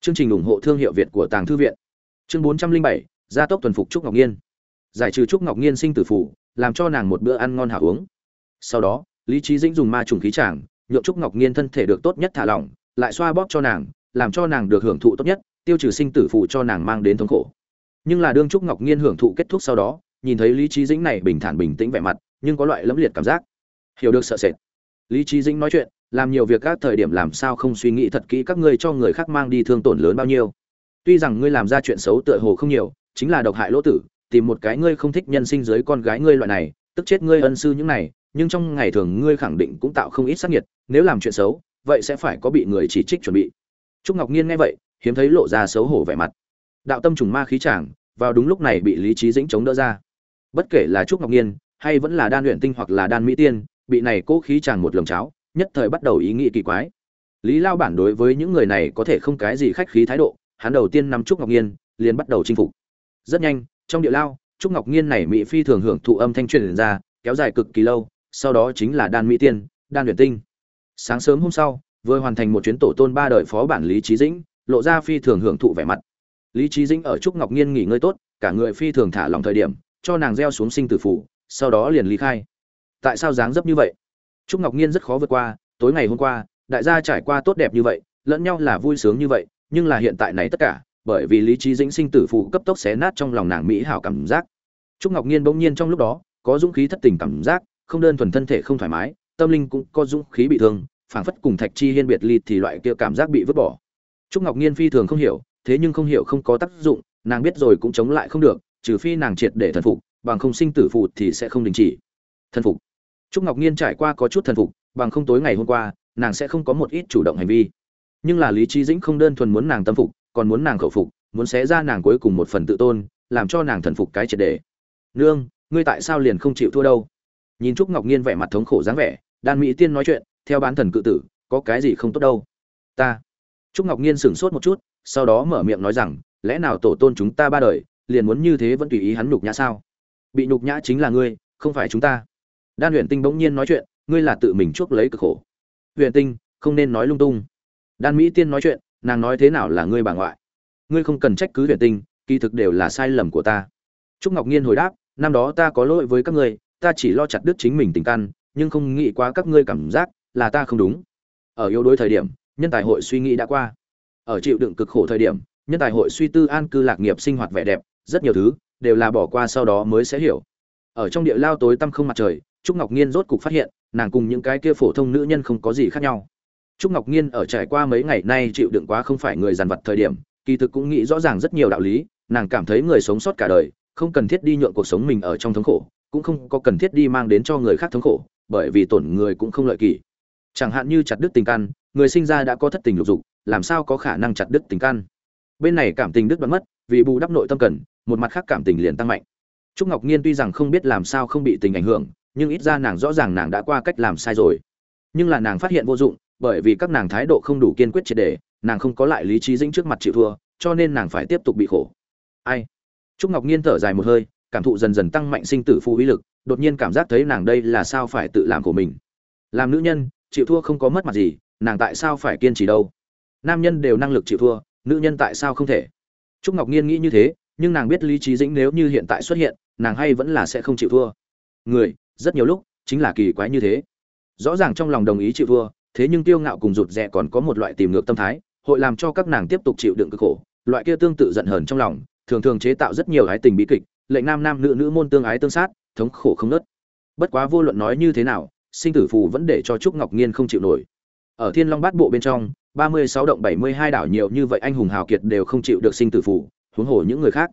Chương trình ủng hộ thương hiệu việt của tàng thư viện. Chương bốn trăm linh bảy, gia tốc tuần phục trúc ngọc nhiên giải trừ trúc ngọc nhiên sinh tử phủ, làm cho nàng một bữa ăn ngon hảo uống. Sau đó, lý trí dĩnh dùng ma trùng khí tràng nhượng trúc ngọc nhiên thân thể được tốt nhất thả lỏng, lại xoa bóp cho nàng làm cho nàng được hưởng thụ tốt nhất, tiêu trừ sinh tử phụ cho nàng mang đến thống khổ. Nhưng là đương trúc ngọc nhiên hưởng thụ kết thúc sau đó, nhìn thấy lý trí dĩnh này bình thản bình tĩnh vẻ mặt, nhưng có loại lẫm liệt cảm giác. Hiểu được sợ sệt. Lý trí dĩnh nói chuyện, làm nhiều việc các thời điểm làm sao không suy nghĩ thật kỹ các ngươi cho người khác mang đi thương tổn lớn bao nhiêu. Tuy rằng ngươi làm ra chuyện xấu tựa hồ không nhiều, chính là độc hại lỗ tử, tìm một cái ngươi không thích nhân sinh dưới con gái ngươi loại này, tức chết ngươi ân sư những này, nhưng trong ngày thường ngươi khẳng định cũng tạo không ít sắc nhiệt nếu làm chuyện xấu, vậy sẽ phải có bị người chỉ trích chuẩn bị trúc ngọc nhiên nghe vậy, hiếm thấy lộ ra xấu hổ vẻ mặt. Đạo tâm trùng ma khí chàng, vào đúng lúc này bị lý trí dĩnh chống đỡ ra. Bất kể là trúc ngọc nhiên hay vẫn là đan luyện tinh hoặc là đan mỹ tiên, bị này cố khí chàng một lồng cháo, nhất thời bắt đầu ý nghĩ kỳ quái. Lý lao bản đối với những người này có thể không cái gì khách khí thái độ, hắn đầu tiên nắm trúc ngọc nhiên liền bắt đầu chinh phục. Rất nhanh, trong địa lao, trúc ngọc nhiên này mỹ phi thường hưởng thụ âm thanh truyền ra, kéo dài cực kỳ lâu, sau đó chính là đan mỹ tiên, đan luyện tinh. Sáng sớm hôm sau vừa hoàn thành một chuyến tổ tôn ba đời phó bản lý trí dĩnh, lộ ra phi thường hưởng thụ vẻ mặt. Lý trí dĩnh ở trúc ngọc nhiên nghỉ ngơi tốt, cả người phi thường thả lòng thời điểm, cho nàng gieo xuống sinh tử phủ, sau đó liền lý khai. Tại sao dáng dấp như vậy? Trúc ngọc nhiên rất khó vượt qua, tối ngày hôm qua, đại gia trải qua tốt đẹp như vậy, lẫn nhau là vui sướng như vậy, nhưng là hiện tại này tất cả, bởi vì lý trí dĩnh sinh tử phụ cấp tốc xé nát trong lòng nàng mỹ hảo cảm giác. Trúc ngọc nhiên bỗng nhiên trong lúc đó, có dũng khí thất tình cảm giác, không đơn thuần thân thể không thoải mái, tâm linh cũng có dũng khí bị thương phảng phất cùng thạch chi hiên biệt ly thì loại kia cảm giác bị vứt bỏ. Trúc ngọc nhiên phi thường không hiểu, thế nhưng không hiểu không có tác dụng, nàng biết rồi cũng chống lại không được, trừ phi nàng triệt để thần phục, bằng không sinh tử phụ thì sẽ không đình chỉ. Thần phục. Trúc ngọc nhiên trải qua có chút thần phục, bằng không tối ngày hôm qua, nàng sẽ không có một ít chủ động hành vi. Nhưng là lý trí dĩnh không đơn thuần muốn nàng tâm phục, còn muốn nàng khẩu phục, muốn xé ra nàng cuối cùng một phần tự tôn, làm cho nàng thần phục cái triệt đề nương, ngươi tại sao liền không chịu thua đâu? Nhìn trúc ngọc nhiên vẻ mặt thống khổ dáng vẻ, đan mỹ tiên nói chuyện theo bán thần cự tử, có cái gì không tốt đâu. Ta. Trúc ngọc nhiên sửng sốt một chút, sau đó mở miệng nói rằng, lẽ nào tổ tôn chúng ta ba đời, liền muốn như thế vẫn tùy ý hắn nhục nhã sao? Bị nhục nhã chính là ngươi, không phải chúng ta. Đan huyền tinh bỗng nhiên nói chuyện, ngươi là tự mình chuốc lấy cực khổ. Huyền tinh, không nên nói lung tung. Đan mỹ tiên nói chuyện, nàng nói thế nào là ngươi bà ngoại? Ngươi không cần trách cứ huyền tinh, kỳ thực đều là sai lầm của ta. Trúc ngọc nhiên hồi đáp, năm đó ta có lỗi với các ngươi, ta chỉ lo chặt đứt chính mình tình căn, nhưng không nghĩ quá các ngươi cảm giác là ta không đúng. Ở yếu đuối thời điểm, nhân tài hội suy nghĩ đã qua. Ở chịu đựng cực khổ thời điểm, nhân tài hội suy tư an cư lạc nghiệp sinh hoạt vẻ đẹp, rất nhiều thứ, đều là bỏ qua sau đó mới sẽ hiểu. Ở trong địa lao tối tăm không mặt trời, trúc ngọc nhiên rốt cục phát hiện, nàng cùng những cái kia phổ thông nữ nhân không có gì khác nhau. Trúc ngọc nhiên ở trải qua mấy ngày nay chịu đựng quá không phải người dằn vặt thời điểm, kỳ thực cũng nghĩ rõ ràng rất nhiều đạo lý, nàng cảm thấy người sống sót cả đời, không cần thiết đi nhượng cuộc sống mình ở trong thống khổ, cũng không có cần thiết đi mang đến cho người khác thống khổ, bởi vì tổn người cũng không lợi kỳ chẳng hạn như chặt đứt tình căn người sinh ra đã có thất tình lục dục làm sao có khả năng chặt đứt tình căn bên này cảm tình đứt đoạn mất vì bù đắp nội tâm cần một mặt khác cảm tình liền tăng mạnh. Trúc ngọc nhiên tuy rằng không biết làm sao không bị tình ảnh hưởng nhưng ít ra nàng rõ ràng nàng đã qua cách làm sai rồi. Nhưng là nàng phát hiện vô dụng bởi vì các nàng thái độ không đủ kiên quyết triệt đề, nàng không có lại lý trí dĩnh trước mặt chịu thua cho nên nàng phải tiếp tục bị khổ. Ai? Trúc ngọc nhiên thở dài một hơi cảm thụ dần dần tăng mạnh sinh tử phu uy lực đột nhiên cảm giác thấy nàng đây là sao phải tự làm của mình. Làm nữ nhân chịu thua không có mất mặt gì, nàng tại sao phải kiên trì đâu? Nam nhân đều năng lực chịu thua, nữ nhân tại sao không thể? Trúc ngọc nhiên nghĩ như thế, nhưng nàng biết lý trí dĩnh nếu như hiện tại xuất hiện, nàng hay vẫn là sẽ không chịu thua. Người, rất nhiều lúc, chính là kỳ quái như thế. Rõ ràng trong lòng đồng ý chịu thua, thế nhưng tiêu ngạo cùng rụt rè còn có một loại tìm ngược tâm thái, hội làm cho các nàng tiếp tục chịu đựng cực khổ. Loại kia tương tự giận hờn trong lòng, thường thường chế tạo rất nhiều ái tình bí kịch, lệnh nam nam nữ nữ môn tương ái tương sát, thống khổ không nớt. Bất quá vô luận nói như thế nào sinh tử phù vẫn để cho trúc ngọc nhiên không chịu nổi. Ở thiên long bát bộ bên trong, ba mươi sáu động bảy mươi hai đảo nhiều như vậy anh hùng hào kiệt đều không chịu được sinh tử phù, huống hồ những người khác.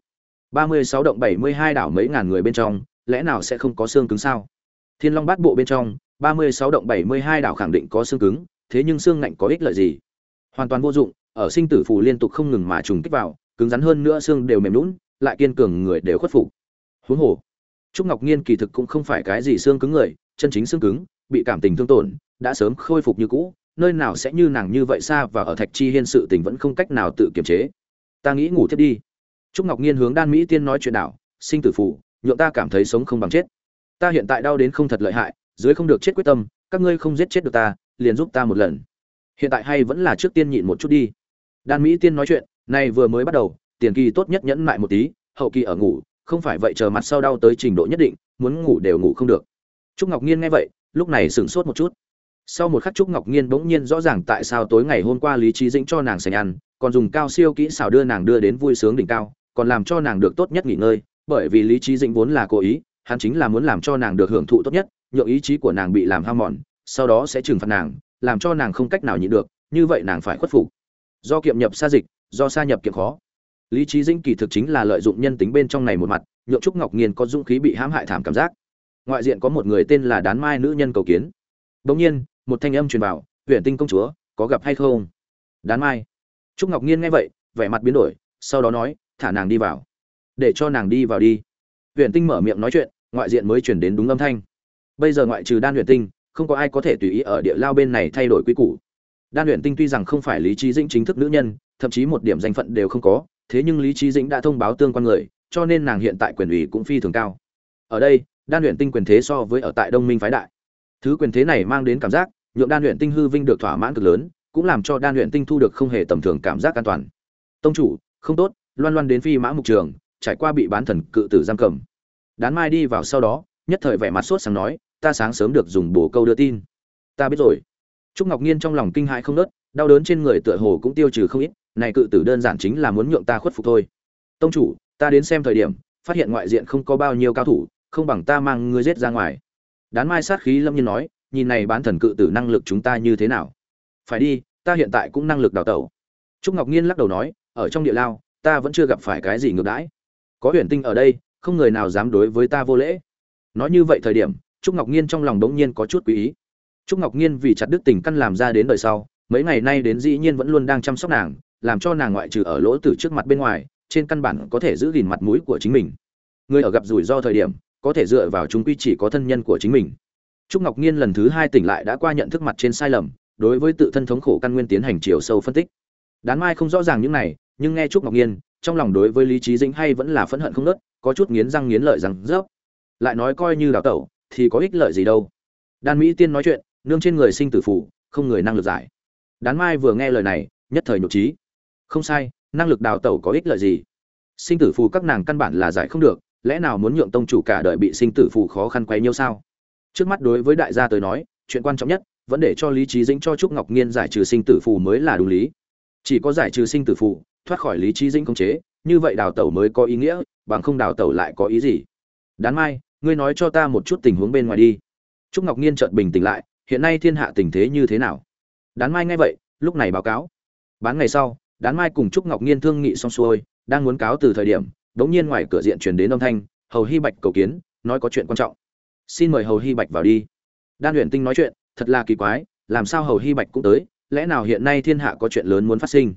ba mươi sáu động bảy mươi hai đảo mấy ngàn người bên trong, lẽ nào sẽ không có xương cứng sao? Thiên long bát bộ bên trong, ba mươi sáu động bảy mươi hai đảo khẳng định có xương cứng, thế nhưng xương ngạnh có ích lợi gì? Hoàn toàn vô dụng, ở sinh tử phù liên tục không ngừng mà trùng kích vào, cứng rắn hơn nữa xương đều mềm lún lại kiên cường người đều khuất phục. Huống hồ, trúc ngọc nhiên kỳ thực cũng không phải cái gì xương cứng người chân chính xương cứng bị cảm tình thương tổn đã sớm khôi phục như cũ nơi nào sẽ như nàng như vậy xa và ở thạch chi hiên sự tình vẫn không cách nào tự kiềm chế. Ta nghĩ ngủ thiếp đi. Trúc ngọc nhiên hướng đan mỹ tiên nói chuyện đảo sinh tử phụ, nhượng ta cảm thấy sống không bằng chết. Ta hiện tại đau đến không thật lợi hại dưới không được chết quyết tâm các ngươi không giết chết được ta liền giúp ta một lần. Hiện tại hay vẫn là trước tiên nhịn một chút đi. Đan mỹ tiên nói chuyện này vừa mới bắt đầu tiền kỳ tốt nhất nhẫn lại một tí hậu kỳ ở ngủ không phải vậy chờ mặt sau đau tới trình độ nhất định muốn ngủ đều ngủ không được trúc ngọc nhiên nghe vậy, lúc này sửng sốt một chút. Sau một khắc trúc ngọc nhiên bỗng nhiên rõ ràng tại sao tối ngày hôm qua lý Chí dĩnh cho nàng sành ăn, còn dùng cao siêu kỹ xảo đưa nàng đưa đến vui sướng đỉnh cao, còn làm cho nàng được tốt nhất nghỉ ngơi, bởi vì lý Chí dĩnh vốn là cố ý, hắn chính là muốn làm cho nàng được hưởng thụ tốt nhất, nhượng ý chí của nàng bị làm ham mòn, sau đó sẽ trừng phạt nàng, làm cho nàng không cách nào nhịn được, như vậy nàng phải khuất phục. Do kiệm nhập xa dịch, do xa nhập kiệm khó. Lý Chí dĩnh kỳ thực chính là lợi dụng nhân tính bên trong này một mặt, nhượng trúc ngọc nhiên có dũng khí bị hãm hại thảm cảm giác ngoại diện có một người tên là đán mai nữ nhân cầu kiến. Bỗng nhiên, một thanh âm truyền vào huyện tinh công chúa, có gặp hay không? Đán mai. Trúc ngọc nhiên nghe vậy, vẻ mặt biến đổi, sau đó nói, thả nàng đi vào. Để cho nàng đi vào đi. Huyện tinh mở miệng nói chuyện, ngoại diện mới chuyển đến đúng âm thanh. Bây giờ ngoại trừ đan huyện tinh, không có ai có thể tùy ý ở địa lao bên này thay đổi quy củ. Đan huyện tinh tuy rằng không phải lý trí dĩnh chính thức nữ nhân, thậm chí một điểm danh phận đều không có, thế nhưng lý trí dĩnh đã thông báo tương quan người, cho nên nàng hiện tại quyền ủy cũng phi thường cao. Ở đây đan luyện tinh quyền thế so với ở tại đông minh phái đại. Thứ quyền thế này mang đến cảm giác, nhượng đan luyện tinh hư vinh được thỏa mãn cực lớn, cũng làm cho đan luyện tinh thu được không hề tầm thường cảm giác an toàn. Tông chủ, không tốt, loan loan đến phi mã mục trường, trải qua bị bán thần cự tử giam cầm. Đán mai đi vào sau đó, nhất thời vẻ mặt sốt sáng nói, ta sáng sớm được dùng bổ câu đưa tin. Ta biết rồi. Trúc ngọc nhiên trong lòng kinh hãi không nớt đau đớn trên người tựa hồ cũng tiêu trừ không ít, này cự tử đơn giản chính là muốn nhượng ta khuất phục thôi. Tông chủ, ta đến xem thời điểm, phát hiện ngoại diện không có bao nhiêu cao thủ không bằng ta mang ngươi giết ra ngoài. Đán mai sát khí lâm nhiên nói, nhìn này bán thần cự tử năng lực chúng ta như thế nào? Phải đi, ta hiện tại cũng năng lực đào tẩu. Trúc ngọc nhiên lắc đầu nói, ở trong địa lao, ta vẫn chưa gặp phải cái gì ngược đãi. Có huyền tinh ở đây, không người nào dám đối với ta vô lễ. Nói như vậy thời điểm, trúc ngọc nhiên trong lòng đống nhiên có chút quý ý. Trúc ngọc nhiên vì chặt đứt tình căn làm ra đến đời sau, mấy ngày nay đến dĩ nhiên vẫn luôn đang chăm sóc nàng, làm cho nàng ngoại trừ ở lỗ tử trước mặt bên ngoài, trên căn bản có thể giữ gìn mặt mũi của chính mình. Người ở gặp rủi ro thời điểm có thể dựa vào chúng quy chỉ có thân nhân của chính mình. Trúc ngọc nhiên lần thứ hai tỉnh lại đã qua nhận thức mặt trên sai lầm, đối với tự thân thống khổ căn nguyên tiến hành chiều sâu phân tích. Đán mai không rõ ràng những này, nhưng nghe trúc ngọc nhiên trong lòng đối với lý trí dĩnh hay vẫn là phẫn hận không nớt, có chút nghiến răng nghiến lợi rằng rớp lại nói coi như đào tẩu, thì có ích lợi gì đâu. Đan mỹ tiên nói chuyện, nương trên người sinh tử phủ không người năng lực giải. Đán mai vừa nghe lời này, nhất thời nhục trí không sai, năng lực đào tẩu có ích lợi gì? Sinh tử phù các nàng căn bản là giải không được lẽ nào muốn nhượng tông chủ cả đời bị sinh tử phù khó khăn quấy nhiêu sao? Trước mắt đối với đại gia tới nói, chuyện quan trọng nhất, vẫn để cho lý trí dĩnh cho trúc ngọc nhiên giải trừ sinh tử phù mới là đúng lý. Chỉ có giải trừ sinh tử phù, thoát khỏi lý trí dĩnh khống chế, như vậy đào tẩu mới có ý nghĩa, bằng không đào tẩu lại có ý gì? Đán mai, ngươi nói cho ta một chút tình huống bên ngoài đi. Trúc ngọc nhiên chợt bình tĩnh lại, hiện nay thiên hạ tình thế như thế nào? Đán mai nghe vậy, lúc này báo cáo. Bán ngày sau, đán mai cùng trúc ngọc nhiên thương nghị xong xuôi, đang muốn cáo từ thời điểm đống nhiên ngoài cửa diện truyền đến âm thanh, hầu hy bạch cầu kiến, nói có chuyện quan trọng. Xin mời hầu hy bạch vào đi. Đan luyện tinh nói chuyện, thật là kỳ quái, làm sao hầu hy bạch cũng tới, lẽ nào hiện nay thiên hạ có chuyện lớn muốn phát sinh?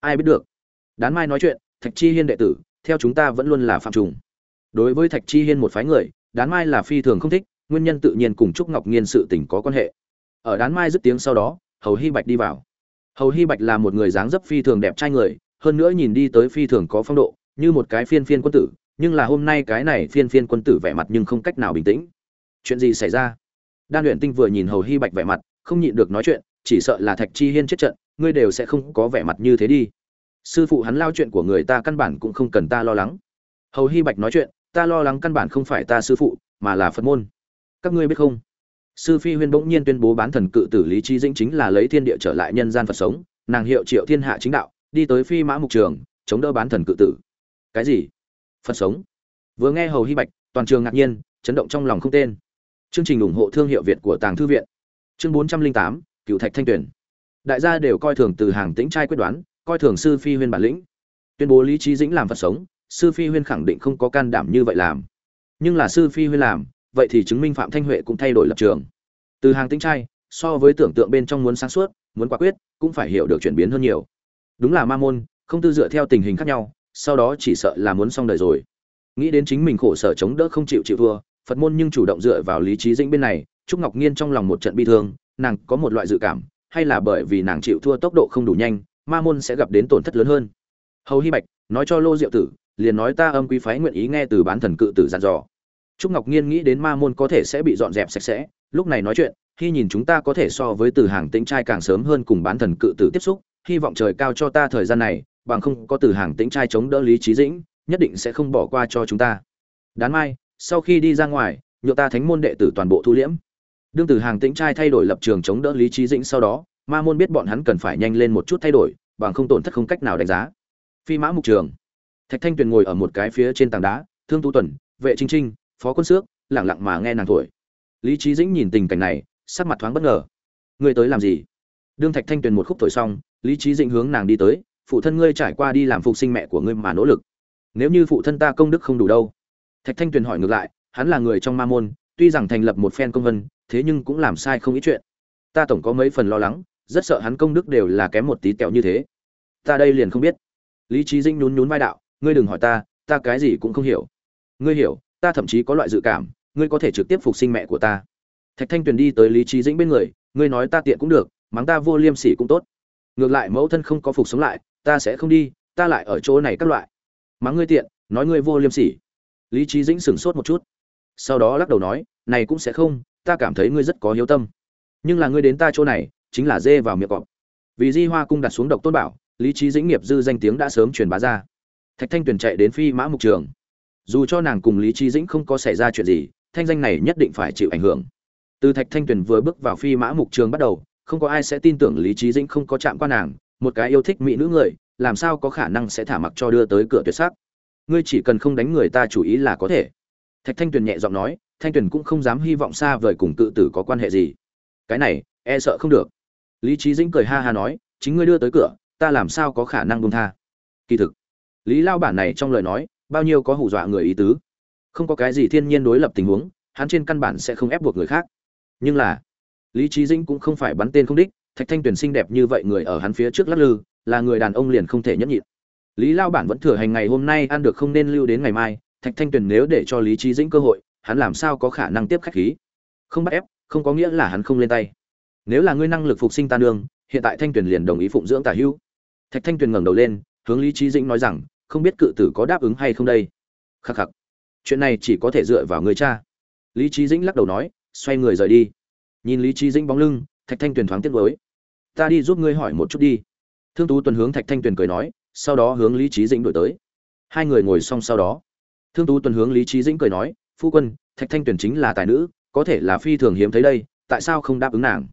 Ai biết được. Đán mai nói chuyện, thạch chi hiên đệ tử, theo chúng ta vẫn luôn là phạm trùng. Đối với thạch chi hiên một phái người, đán mai là phi thường không thích, nguyên nhân tự nhiên cùng trúc ngọc nhiên sự tình có quan hệ. Ở đán mai dứt tiếng sau đó, hầu hy bạch đi vào. Hầu hy bạch là một người dáng dấp phi thường đẹp trai người, hơn nữa nhìn đi tới phi thường có phong độ như một cái phiên phiên quân tử, nhưng là hôm nay cái này phiên phiên quân tử vẻ mặt nhưng không cách nào bình tĩnh. Chuyện gì xảy ra? Đan luyện tinh vừa nhìn hầu hy bạch vẻ mặt, không nhịn được nói chuyện, chỉ sợ là thạch chi hiên chết trận, ngươi đều sẽ không có vẻ mặt như thế đi. Sư phụ hắn lao chuyện của người ta căn bản cũng không cần ta lo lắng. Hầu hy bạch nói chuyện, ta lo lắng căn bản không phải ta sư phụ, mà là phật môn. Các ngươi biết không? Sư phi huyên bỗng nhiên tuyên bố bán thần cự tử lý trí dĩnh chính là lấy thiên địa trở lại nhân gian phật sống, nàng hiệu triệu thiên hạ chính đạo, đi tới phi mã mục trường, chống đỡ bán thần cự tử cái gì? Phật sống. Vừa nghe hầu hy bạch, toàn trường ngạc nhiên, chấn động trong lòng không tên. Chương trình ủng hộ thương hiệu việt của tàng thư viện. Chương bốn trăm linh tám, cựu thạch thanh tuyển. Đại gia đều coi thường từ hàng tĩnh trai quyết đoán, coi thường sư phi huyên bản lĩnh. Tuyên bố lý trí dĩnh làm phật sống, sư phi huyên khẳng định không có can đảm như vậy làm. Nhưng là sư phi huyên làm, vậy thì chứng minh phạm thanh huệ cũng thay đổi lập trường. Từ hàng tĩnh trai, so với tưởng tượng bên trong muốn sáng suốt, muốn quả quyết, cũng phải hiểu được chuyển biến hơn nhiều. Đúng là ma môn, không tư dựa theo tình hình khác nhau sau đó chỉ sợ là muốn xong đời rồi. Nghĩ đến chính mình khổ sở chống đỡ không chịu chịu thua, phật môn nhưng chủ động dựa vào lý trí dĩnh bên này, trúc ngọc nhiên trong lòng một trận bi thương, nàng có một loại dự cảm, hay là bởi vì nàng chịu thua tốc độ không đủ nhanh, ma môn sẽ gặp đến tổn thất lớn hơn. Hầu hy bạch, nói cho lô diệu tử, liền nói ta âm quý phái nguyện ý nghe từ bán thần cự tử dặn dò. Trúc ngọc nhiên nghĩ đến ma môn có thể sẽ bị dọn dẹp sạch sẽ, lúc này nói chuyện, khi nhìn chúng ta có thể so với từ hàng tĩnh trai càng sớm hơn cùng bán thần cự tử tiếp xúc, hy vọng trời cao cho ta thời gian này bằng không có từ hàng tĩnh trai chống đỡ lý trí dĩnh, nhất định sẽ không bỏ qua cho chúng ta. Đán mai, sau khi đi ra ngoài nhựa ta thánh môn đệ tử toàn bộ thu liễm. Đương từ hàng tĩnh trai thay đổi lập trường chống đỡ lý trí dĩnh sau đó, ma môn biết bọn hắn cần phải nhanh lên một chút thay đổi, bằng không tổn thất không cách nào đánh giá. Phi mã mục trường. Thạch thanh tuyền ngồi ở một cái phía trên tảng đá, thương tu tuần, vệ trinh trinh, phó quân xước lẳng lặng mà nghe nàng thổi. Lý trí dĩnh nhìn tình cảnh này, sắc mặt thoáng bất ngờ. Ngươi tới làm gì? Đương thạch thanh tuyền một khúc thổi xong, lý trí dĩnh hướng nàng đi tới phụ thân ngươi trải qua đi làm phục sinh mẹ của ngươi mà nỗ lực. Nếu như phụ thân ta công đức không đủ đâu. Thạch thanh tuyền hỏi ngược lại, hắn là người trong ma môn, tuy rằng thành lập một phen công vân, thế nhưng cũng làm sai không ít chuyện. Ta tổng có mấy phần lo lắng, rất sợ hắn công đức đều là kém một tí tẹo như thế. Ta đây liền không biết. Lý trí dĩnh nhún nhún vai đạo, ngươi đừng hỏi ta ta cái gì cũng không hiểu. Ngươi hiểu, ta thậm chí có loại dự cảm, ngươi có thể trực tiếp phục sinh mẹ của ta. Thạch thanh tuyền đi tới lý trí dĩnh bên người, ngươi nói ta tiện cũng được, mắng ta vô liêm sỉ cũng tốt. Ngược lại mẫu thân không có phục sống lại ta sẽ không đi, ta lại ở chỗ này các loại. Mắng ngươi tiện, nói ngươi vô liêm sỉ. Lý trí dĩnh sửng sốt một chút. Sau đó lắc đầu nói, này cũng sẽ không, ta cảm thấy ngươi rất có hiếu tâm. Nhưng là ngươi đến ta chỗ này, chính là dê vào miệng cọp. Vì di hoa cung đặt xuống độc tôn bảo, lý trí dĩnh nghiệp dư danh tiếng đã sớm truyền bá ra. Thạch thanh tuyền chạy đến phi mã mục trường. Dù cho nàng cùng lý trí dĩnh không có xảy ra chuyện gì, thanh danh này nhất định phải chịu ảnh hưởng. Từ thạch thanh tuyền vừa bước vào phi mã mục trường bắt đầu, không có ai sẽ tin tưởng lý trí dĩnh không có chạm qua nàng một cái yêu thích mỹ nữ người, làm sao có khả năng sẽ thả mặc cho đưa tới cửa tuyệt sắc? Ngươi chỉ cần không đánh người ta chủ ý là có thể. Thạch thanh tuyền nhẹ giọng nói, thanh tuyền cũng không dám hy vọng xa vời cùng cự tử có quan hệ gì. Cái này e sợ không được. Lý trí dĩnh cười ha ha nói, chính ngươi đưa tới cửa, ta làm sao có khả năng buông tha? Kỳ thực, lý lao bản này trong lời nói, bao nhiêu có hù dọa người ý tứ. Không có cái gì thiên nhiên đối lập tình huống, hắn trên căn bản sẽ không ép buộc người khác. Nhưng là, lý trí dĩnh cũng không phải bắn tên không đích thạch thanh tuyền xinh đẹp như vậy người ở hắn phía trước lắc lư, là người đàn ông liền không thể nhẫn nhịn. Lý lao bản vẫn thừa hành ngày hôm nay ăn được không nên lưu đến ngày mai, thạch thanh tuyền nếu để cho lý trí dĩnh cơ hội, hắn làm sao có khả năng tiếp khách khí? Không bắt ép, không có nghĩa là hắn không lên tay. Nếu là ngươi năng lực phục sinh ta nương, hiện tại thanh tuyền liền đồng ý phụng dưỡng tả hữu. Thạch thanh tuyền ngẩng đầu lên, hướng lý trí dĩnh nói rằng, không biết cự tử có đáp ứng hay không đây? Khắc khắc. Chuyện này chỉ có thể dựa vào người cha. Lý trí dĩnh lắc đầu nói, xoay người rời đi. Nhìn lý trí dĩnh bóng lưng, thạch thanh tuyền thoáng tiếc với ta đi giúp ngươi hỏi một chút đi. Thương tú tuần hướng thạch thanh tuyền cười nói, sau đó hướng lý trí dĩnh đổi tới. Hai người ngồi xong sau đó. Thương tú tuần hướng lý trí dĩnh cười nói, phu quân, thạch thanh tuyền chính là tài nữ, có thể là phi thường hiếm thấy đây, tại sao không đáp ứng nàng?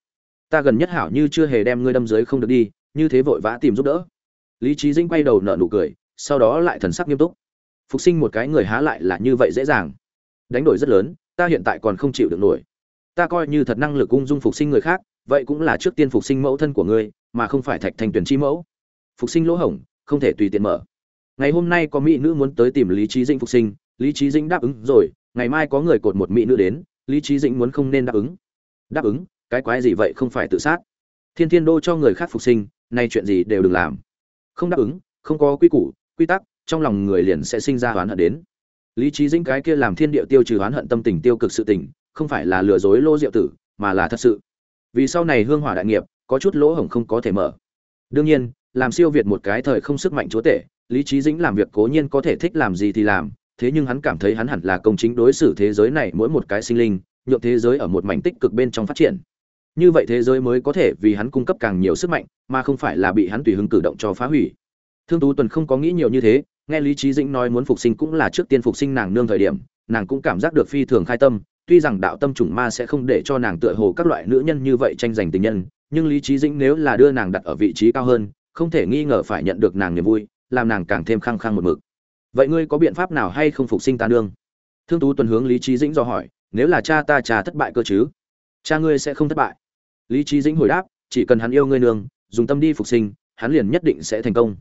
Ta gần nhất hảo như chưa hề đem ngươi đâm dưới không được đi, như thế vội vã tìm giúp đỡ. Lý trí dĩnh quay đầu nở nụ cười, sau đó lại thần sắc nghiêm túc. Phục sinh một cái người há lại là như vậy dễ dàng. Đánh đổi rất lớn, ta hiện tại còn không chịu được nổi. Ta coi như thật năng lực ung dung phục sinh người khác vậy cũng là trước tiên phục sinh mẫu thân của ngươi, mà không phải thạch thành tuyển chi mẫu. Phục sinh lỗ hổng, không thể tùy tiện mở. Ngày hôm nay có mỹ nữ muốn tới tìm lý trí dĩnh phục sinh, lý trí dĩnh đáp ứng rồi, ngày mai có người cột một mỹ nữ đến, lý trí dĩnh muốn không nên đáp ứng. Đáp ứng, cái quái gì vậy không phải tự sát. Thiên thiên đô cho người khác phục sinh, nay chuyện gì đều đừng làm. Không đáp ứng, không có quy củ, quy tắc, trong lòng người liền sẽ sinh ra oán hận đến. Lý trí dĩnh cái kia làm thiên địa tiêu trừ oán hận tâm tình tiêu cực sự tình, không phải là lừa dối lô diệu tử, mà là thật sự vì sau này hương hỏa đại nghiệp, có chút lỗ hổng không có thể mở. Đương nhiên, làm siêu việt một cái thời không sức mạnh chúa tể, lý trí dĩnh làm việc cố nhiên có thể thích làm gì thì làm, thế nhưng hắn cảm thấy hắn hẳn là công chính đối xử thế giới này mỗi một cái sinh linh, nhượng thế giới ở một mảnh tích cực bên trong phát triển. Như vậy thế giới mới có thể vì hắn cung cấp càng nhiều sức mạnh, mà không phải là bị hắn tùy hứng cử động cho phá hủy. Thương tú tuần không có nghĩ nhiều như thế, nghe lý trí dĩnh nói muốn phục sinh cũng là trước tiên phục sinh nàng nương thời điểm, nàng cũng cảm giác được phi thường khai tâm tuy rằng đạo tâm trùng ma sẽ không để cho nàng tựa hồ các loại nữ nhân như vậy tranh giành tình nhân, nhưng lý trí dĩnh nếu là đưa nàng đặt ở vị trí cao hơn, không thể nghi ngờ phải nhận được nàng niềm vui, làm nàng càng thêm khăng khăng một mực. Vậy ngươi có biện pháp nào hay không phục sinh ta nương? Thương tú tuần hướng lý trí dĩnh do hỏi, nếu là cha ta cha thất bại cơ chứ? Cha ngươi sẽ không thất bại. Lý trí dĩnh hồi đáp, chỉ cần hắn yêu ngươi nương, dùng tâm đi phục sinh, hắn liền nhất định sẽ thành công.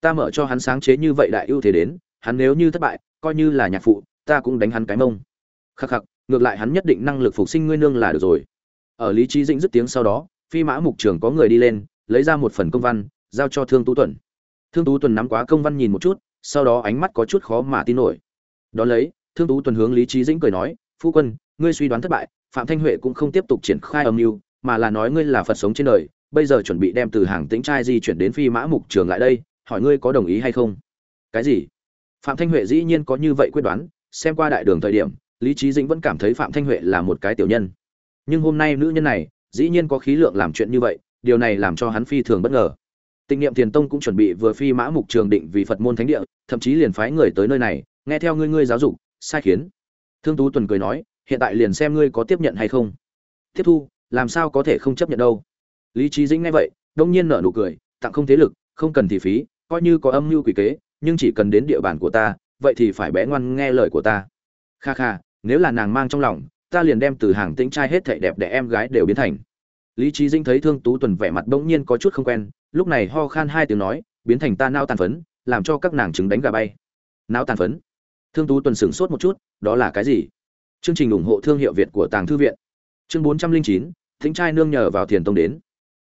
Ta mở cho hắn sáng chế như vậy đại ưu thế đến, hắn nếu như thất bại, coi như là nhạc phụ, ta cũng đánh hắn cái mông. Khắc khắc ngược lại hắn nhất định năng lực phục sinh ngươi nương là được rồi. Ở lý trí dĩnh dứt tiếng sau đó, phi mã mục trường có người đi lên, lấy ra một phần công văn, giao cho thương tú tuần. Thương tú tuần nắm quá công văn nhìn một chút, sau đó ánh mắt có chút khó mà tin nổi. Đón lấy, thương tú tuần hướng lý trí dĩnh cười nói, phu quân, ngươi suy đoán thất bại, phạm thanh huệ cũng không tiếp tục triển khai âm mưu, mà là nói ngươi là phật sống trên đời, bây giờ chuẩn bị đem từ hàng tĩnh trai di chuyển đến phi mã mục trường lại đây, hỏi ngươi có đồng ý hay không? Cái gì? Phạm thanh huệ dĩ nhiên có như vậy quyết đoán, xem qua đại đường thời điểm lý trí dĩnh vẫn cảm thấy phạm thanh huệ là một cái tiểu nhân. Nhưng hôm nay nữ nhân này, dĩ nhiên có khí lượng làm chuyện như vậy, điều này làm cho hắn phi thường bất ngờ. Tịnh niệm thiền tông cũng chuẩn bị vừa phi mã mục trường định vì phật môn thánh địa, thậm chí liền phái người tới nơi này, nghe theo ngươi ngươi giáo dục, sai khiến. Thương tú tuần cười nói, hiện tại liền xem ngươi có tiếp nhận hay không. Tiếp thu, làm sao có thể không chấp nhận đâu. Lý trí dĩnh nghe vậy, đông nhiên nở nụ cười, tặng không thế lực, không cần thị phí, coi như có âm mưu quỷ kế, nhưng chỉ cần đến địa bàn của ta, vậy thì phải bé ngoan nghe lời của ta. Kha kha nếu là nàng mang trong lòng, ta liền đem từ hàng tĩnh trai hết thảy đẹp để em gái đều biến thành. Lý trí dinh thấy thương tú tuần vẻ mặt bỗng nhiên có chút không quen, lúc này ho khan hai tiếng nói, biến thành ta nao tàn phấn, làm cho các nàng trứng đánh gà bay. Nao tàn phấn. Thương tú tuần sửng sốt một chút, đó là cái gì? Chương trình ủng hộ thương hiệu việt của tàng thư viện. Chương bốn trăm linh chín thính trai nương nhờ vào thiền tông đến.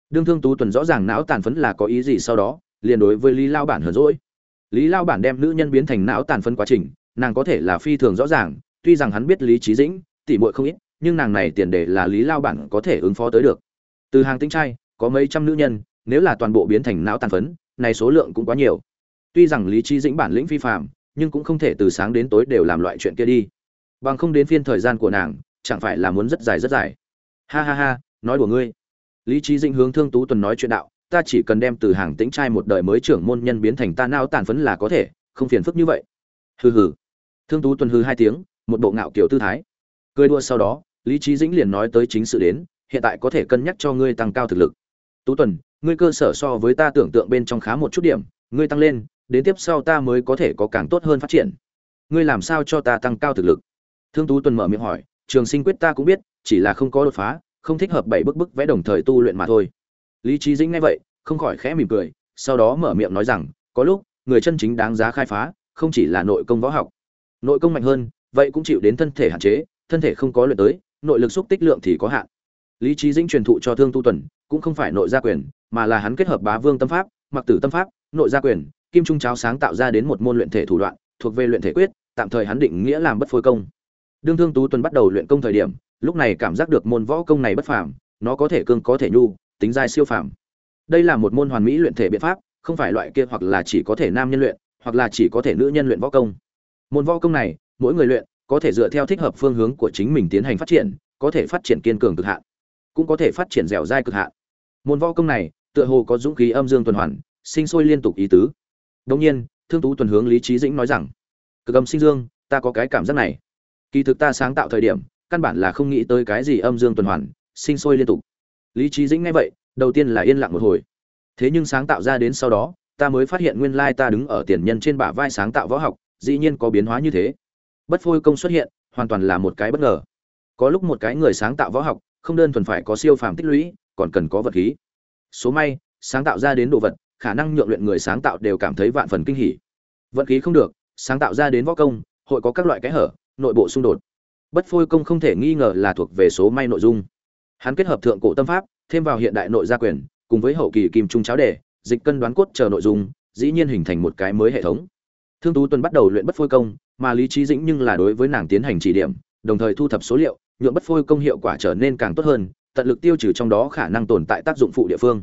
Đương thương tú tuần rõ ràng não tàn phấn là có ý gì sau đó, liền đối với lý lao bản hờn rỗi lý lao bản đem nữ nhân biến thành não tàn phấn quá trình, nàng có thể là phi thường rõ ràng tuy rằng hắn biết lý trí dĩnh, tỉ muội không ít, nhưng nàng này tiền đề là lý lao bản có thể ứng phó tới được. Từ hàng tinh trai, có mấy trăm nữ nhân, nếu là toàn bộ biến thành não tàn phấn, này số lượng cũng quá nhiều. Tuy rằng lý trí dĩnh bản lĩnh phi phạm nhưng cũng không thể từ sáng đến tối đều làm loại chuyện kia đi. Bằng không đến phiên thời gian của nàng, chẳng phải là muốn rất dài rất dài. Ha ha ha, nói của ngươi. Lý trí dĩnh hướng thương tú tuần nói chuyện đạo, ta chỉ cần đem từ hàng tĩnh trai một đời mới trưởng môn nhân biến thành ta não tàn phấn là có thể, không phiền phức như vậy. Hừ hừ. Thương tú tuần hừ hai tiếng một bộ ngạo kiểu tư thái. Cười đua sau đó, lý trí dĩnh liền nói tới chính sự đến, hiện tại có thể cân nhắc cho ngươi tăng cao thực lực. Tú tuần, ngươi cơ sở so với ta tưởng tượng bên trong khá một chút điểm, ngươi tăng lên, đến tiếp sau ta mới có thể có càng tốt hơn phát triển. Ngươi làm sao cho ta tăng cao thực lực? Thương tú tuần mở miệng hỏi, trường sinh quyết ta cũng biết, chỉ là không có đột phá, không thích hợp bảy bức bức vẽ đồng thời tu luyện mà thôi. Lý trí dĩnh nghe vậy, không khỏi khẽ mỉm cười, sau đó mở miệng nói rằng, có lúc, người chân chính đáng giá khai phá, không chỉ là nội công võ học. Nội công mạnh hơn vậy cũng chịu đến thân thể hạn chế, thân thể không có luyện tới, nội lực xúc tích lượng thì có hạn. Lý trí dĩnh truyền thụ cho thương tu tuần, cũng không phải nội gia quyền, mà là hắn kết hợp bá vương tâm pháp, mặc tử tâm pháp, nội gia quyền, kim trung cháo sáng tạo ra đến một môn luyện thể thủ đoạn, thuộc về luyện thể quyết, tạm thời hắn định nghĩa làm bất phôi công. Đương thương tú tuần bắt đầu luyện công thời điểm, lúc này cảm giác được môn võ công này bất phàm, nó có thể cương, có thể nhu, tính giai siêu phàm. Đây là một môn hoàn mỹ luyện thể biện pháp, không phải loại kia hoặc là chỉ có thể nam nhân luyện, hoặc là chỉ có thể nữ nhân luyện võ công. Môn võ công này mỗi người luyện, có thể dựa theo thích hợp phương hướng của chính mình tiến hành phát triển, có thể phát triển kiên cường cực hạn, cũng có thể phát triển dẻo dai cực hạn. Môn võ công này, tựa hồ có dũng khí âm dương tuần hoàn, sinh sôi liên tục ý tứ. Đông nhiên, thương tú tuần hướng lý trí dĩnh nói rằng, cực âm sinh dương, ta có cái cảm giác này. Kỳ thực ta sáng tạo thời điểm, căn bản là không nghĩ tới cái gì âm dương tuần hoàn, sinh sôi liên tục. Lý trí dĩnh nghe vậy, đầu tiên là yên lặng một hồi. Thế nhưng sáng tạo ra đến sau đó, ta mới phát hiện nguyên lai ta đứng ở tiền nhân trên bả vai sáng tạo võ học, dĩ nhiên có biến hóa như thế bất phôi công xuất hiện, hoàn toàn là một cái bất ngờ. Có lúc một cái người sáng tạo võ học, không đơn thuần phải có siêu phàm tích lũy, còn cần có vật khí. Số may, sáng tạo ra đến đồ vật, khả năng nhượng luyện người sáng tạo đều cảm thấy vạn phần kinh hỉ. Vật khí không được, sáng tạo ra đến võ công, hội có các loại cái hở, nội bộ xung đột. Bất phôi công không thể nghi ngờ là thuộc về số may nội dung. Hắn kết hợp thượng cổ tâm pháp, thêm vào hiện đại nội gia quyền, cùng với hậu kỳ kim trung cháo đề, dịch cân đoán cốt chờ nội dung, dĩ nhiên hình thành một cái mới hệ thống. Thương tú tuần bắt đầu luyện bất phôi công mà lý trí dĩnh nhưng là đối với nàng tiến hành chỉ điểm, đồng thời thu thập số liệu, nhuộm bất phôi công hiệu quả trở nên càng tốt hơn, tận lực tiêu trừ trong đó khả năng tồn tại tác dụng phụ địa phương.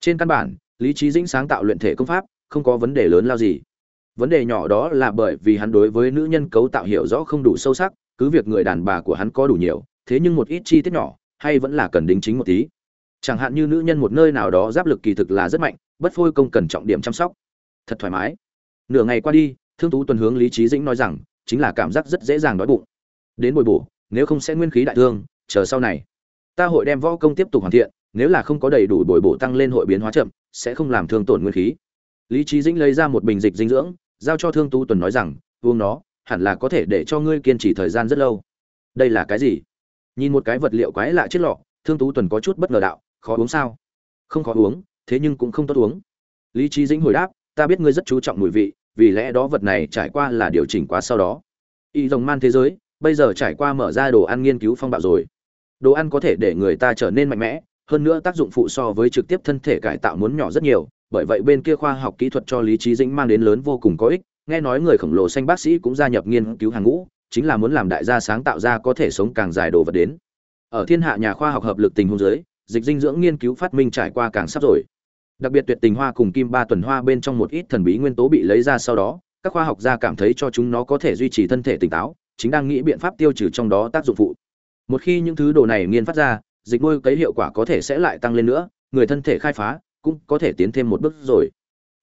Trên căn bản, lý trí dĩnh sáng tạo luyện thể công pháp, không có vấn đề lớn lao gì. Vấn đề nhỏ đó là bởi vì hắn đối với nữ nhân cấu tạo hiểu rõ không đủ sâu sắc, cứ việc người đàn bà của hắn có đủ nhiều, thế nhưng một ít chi tiết nhỏ, hay vẫn là cần đính chính một tí. Chẳng hạn như nữ nhân một nơi nào đó giáp lực kỳ thực là rất mạnh, bất phôi công cần trọng điểm chăm sóc. Thật thoải mái. Nửa ngày qua đi thương tú tuần hướng lý trí dĩnh nói rằng, chính là cảm giác rất dễ dàng đói bụng. Đến bồi bổ, nếu không sẽ nguyên khí đại thương, chờ sau này. Ta hội đem võ công tiếp tục hoàn thiện, nếu là không có đầy đủ bồi bổ tăng lên hội biến hóa chậm, sẽ không làm thương tổn nguyên khí. Lý trí dĩnh lấy ra một bình dịch dinh dưỡng, giao cho thương tú tuần nói rằng, uống nó, hẳn là có thể để cho ngươi kiên trì thời gian rất lâu. Đây là cái gì? Nhìn một cái vật liệu quái lạ chiếc lọ, thương tú tuần có chút bất ngờ đạo, khó uống sao? Không khó uống, thế nhưng cũng không tốt uống. Lý trí dĩnh hồi đáp, ta biết ngươi rất chú trọng mùi vị vì lẽ đó vật này trải qua là điều chỉnh quá sau đó. Y rồng man thế giới, bây giờ trải qua mở ra đồ ăn nghiên cứu phong bạo rồi. Đồ ăn có thể để người ta trở nên mạnh mẽ, hơn nữa tác dụng phụ so với trực tiếp thân thể cải tạo muốn nhỏ rất nhiều, bởi vậy bên kia khoa học kỹ thuật cho lý trí dĩnh mang đến lớn vô cùng có ích. Nghe nói người khổng lồ xanh bác sĩ cũng gia nhập nghiên cứu hàng ngũ, chính là muốn làm đại gia sáng tạo ra có thể sống càng dài đồ vật đến. Ở thiên hạ nhà khoa học hợp lực tình huống giới dịch dinh dưỡng nghiên cứu phát minh trải qua càng sắp rồi đặc biệt tuyệt tình hoa cùng kim ba tuần hoa bên trong một ít thần bí nguyên tố bị lấy ra sau đó, các khoa học gia cảm thấy cho chúng nó có thể duy trì thân thể tỉnh táo, chính đang nghĩ biện pháp tiêu trừ trong đó tác dụng phụ. Một khi những thứ đồ này nghiên phát ra, dịch nuôi cấy hiệu quả có thể sẽ lại tăng lên nữa, người thân thể khai phá cũng có thể tiến thêm một bước rồi.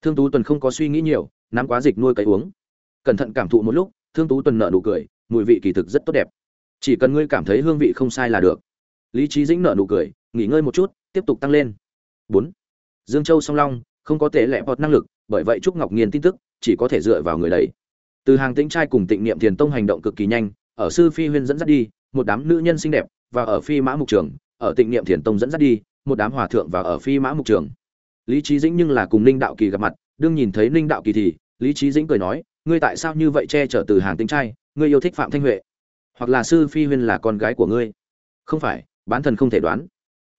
Thương tú tuần không có suy nghĩ nhiều, nắm quá dịch nuôi cấy uống. Cẩn thận cảm thụ một lúc, thương tú tuần nợ nụ cười, mùi vị kỳ thực rất tốt đẹp. Chỉ cần ngươi cảm thấy hương vị không sai là được. Lý trí dĩnh nợ nụ cười, nghỉ ngơi một chút, tiếp tục tăng lên. Bốn dương châu song long, không có tệ lẹ bọt năng lực, bởi vậy trúc ngọc nghiên tin tức chỉ có thể dựa vào người đấy từ hàng tĩnh trai cùng tịnh niệm thiền tông hành động cực kỳ nhanh, ở sư phi huyên dẫn dắt đi, một đám nữ nhân xinh đẹp, và ở phi mã mục trường, ở tịnh niệm thiền tông dẫn dắt đi, một đám hòa thượng và ở phi mã mục trường. Lý trí dĩnh nhưng là cùng ninh đạo kỳ gặp mặt, đương nhìn thấy ninh đạo kỳ thì, lý trí dĩnh cười nói, ngươi tại sao như vậy che chở từ hàng tĩnh trai? Ngươi yêu thích phạm thanh huệ, hoặc là sư phi huyên là con gái của ngươi? Không phải, bán thần không thể đoán.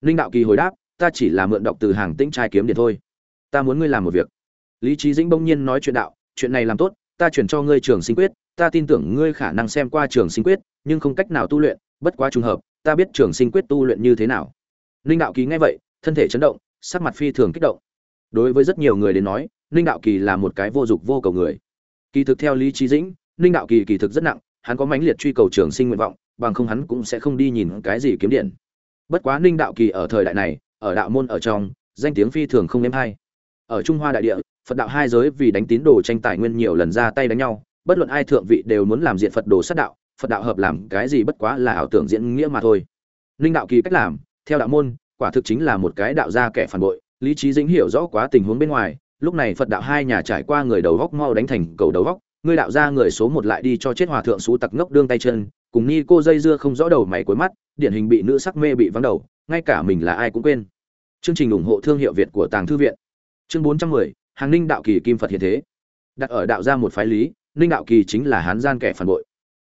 Ninh đạo kỳ hồi đáp ta chỉ là mượn đọc từ hàng tĩnh trai kiếm điện thôi. Ta muốn ngươi làm một việc. Lý trí dĩnh bỗng nhiên nói chuyện đạo, chuyện này làm tốt, ta chuyển cho ngươi trường sinh quyết, ta tin tưởng ngươi khả năng xem qua trường sinh quyết, nhưng không cách nào tu luyện, bất quá trùng hợp, ta biết trường sinh quyết tu luyện như thế nào. Ninh đạo kỳ nghe vậy, thân thể chấn động, sắc mặt phi thường kích động. Đối với rất nhiều người đến nói, ninh đạo kỳ là một cái vô dụng vô cầu người. Kỳ thực theo lý trí dĩnh, ninh đạo kỳ kỳ thực rất nặng, hắn có mãnh liệt truy cầu trường sinh nguyện vọng, bằng không hắn cũng sẽ không đi nhìn cái gì kiếm điện. Bất quá ninh đạo kỳ ở thời đại này ở đạo môn ở trong, danh tiếng phi thường không êm hay. Ở trung hoa đại địa, phật đạo hai giới vì đánh tín đồ tranh tài nguyên nhiều lần ra tay đánh nhau, bất luận ai thượng vị đều muốn làm diện phật đồ sát đạo, phật đạo hợp làm cái gì bất quá là ảo tưởng diễn nghĩa mà thôi. Ninh đạo kỳ cách làm, theo đạo môn, quả thực chính là một cái đạo gia kẻ phản bội, lý trí dính hiểu rõ quá tình huống bên ngoài, lúc này phật đạo hai nhà trải qua người đầu góc mau đánh thành cầu đầu góc ngươi đạo gia người số một lại đi cho chết hòa thượng xú tặc ngốc đương tay chân, cùng ni cô dây dưa không rõ đầu mày cuối mắt, điển hình bị nữ sắc mê bị vắng đầu ngay cả mình là ai cũng quên. Chương trình ủng hộ thương hiệu việt của tàng thư viện. Chương bốn trăm mười, hàng ninh đạo kỳ kim phật hiện thế. Đặt ở đạo gia một phái lý, ninh đạo kỳ chính là hán gian kẻ phản bội.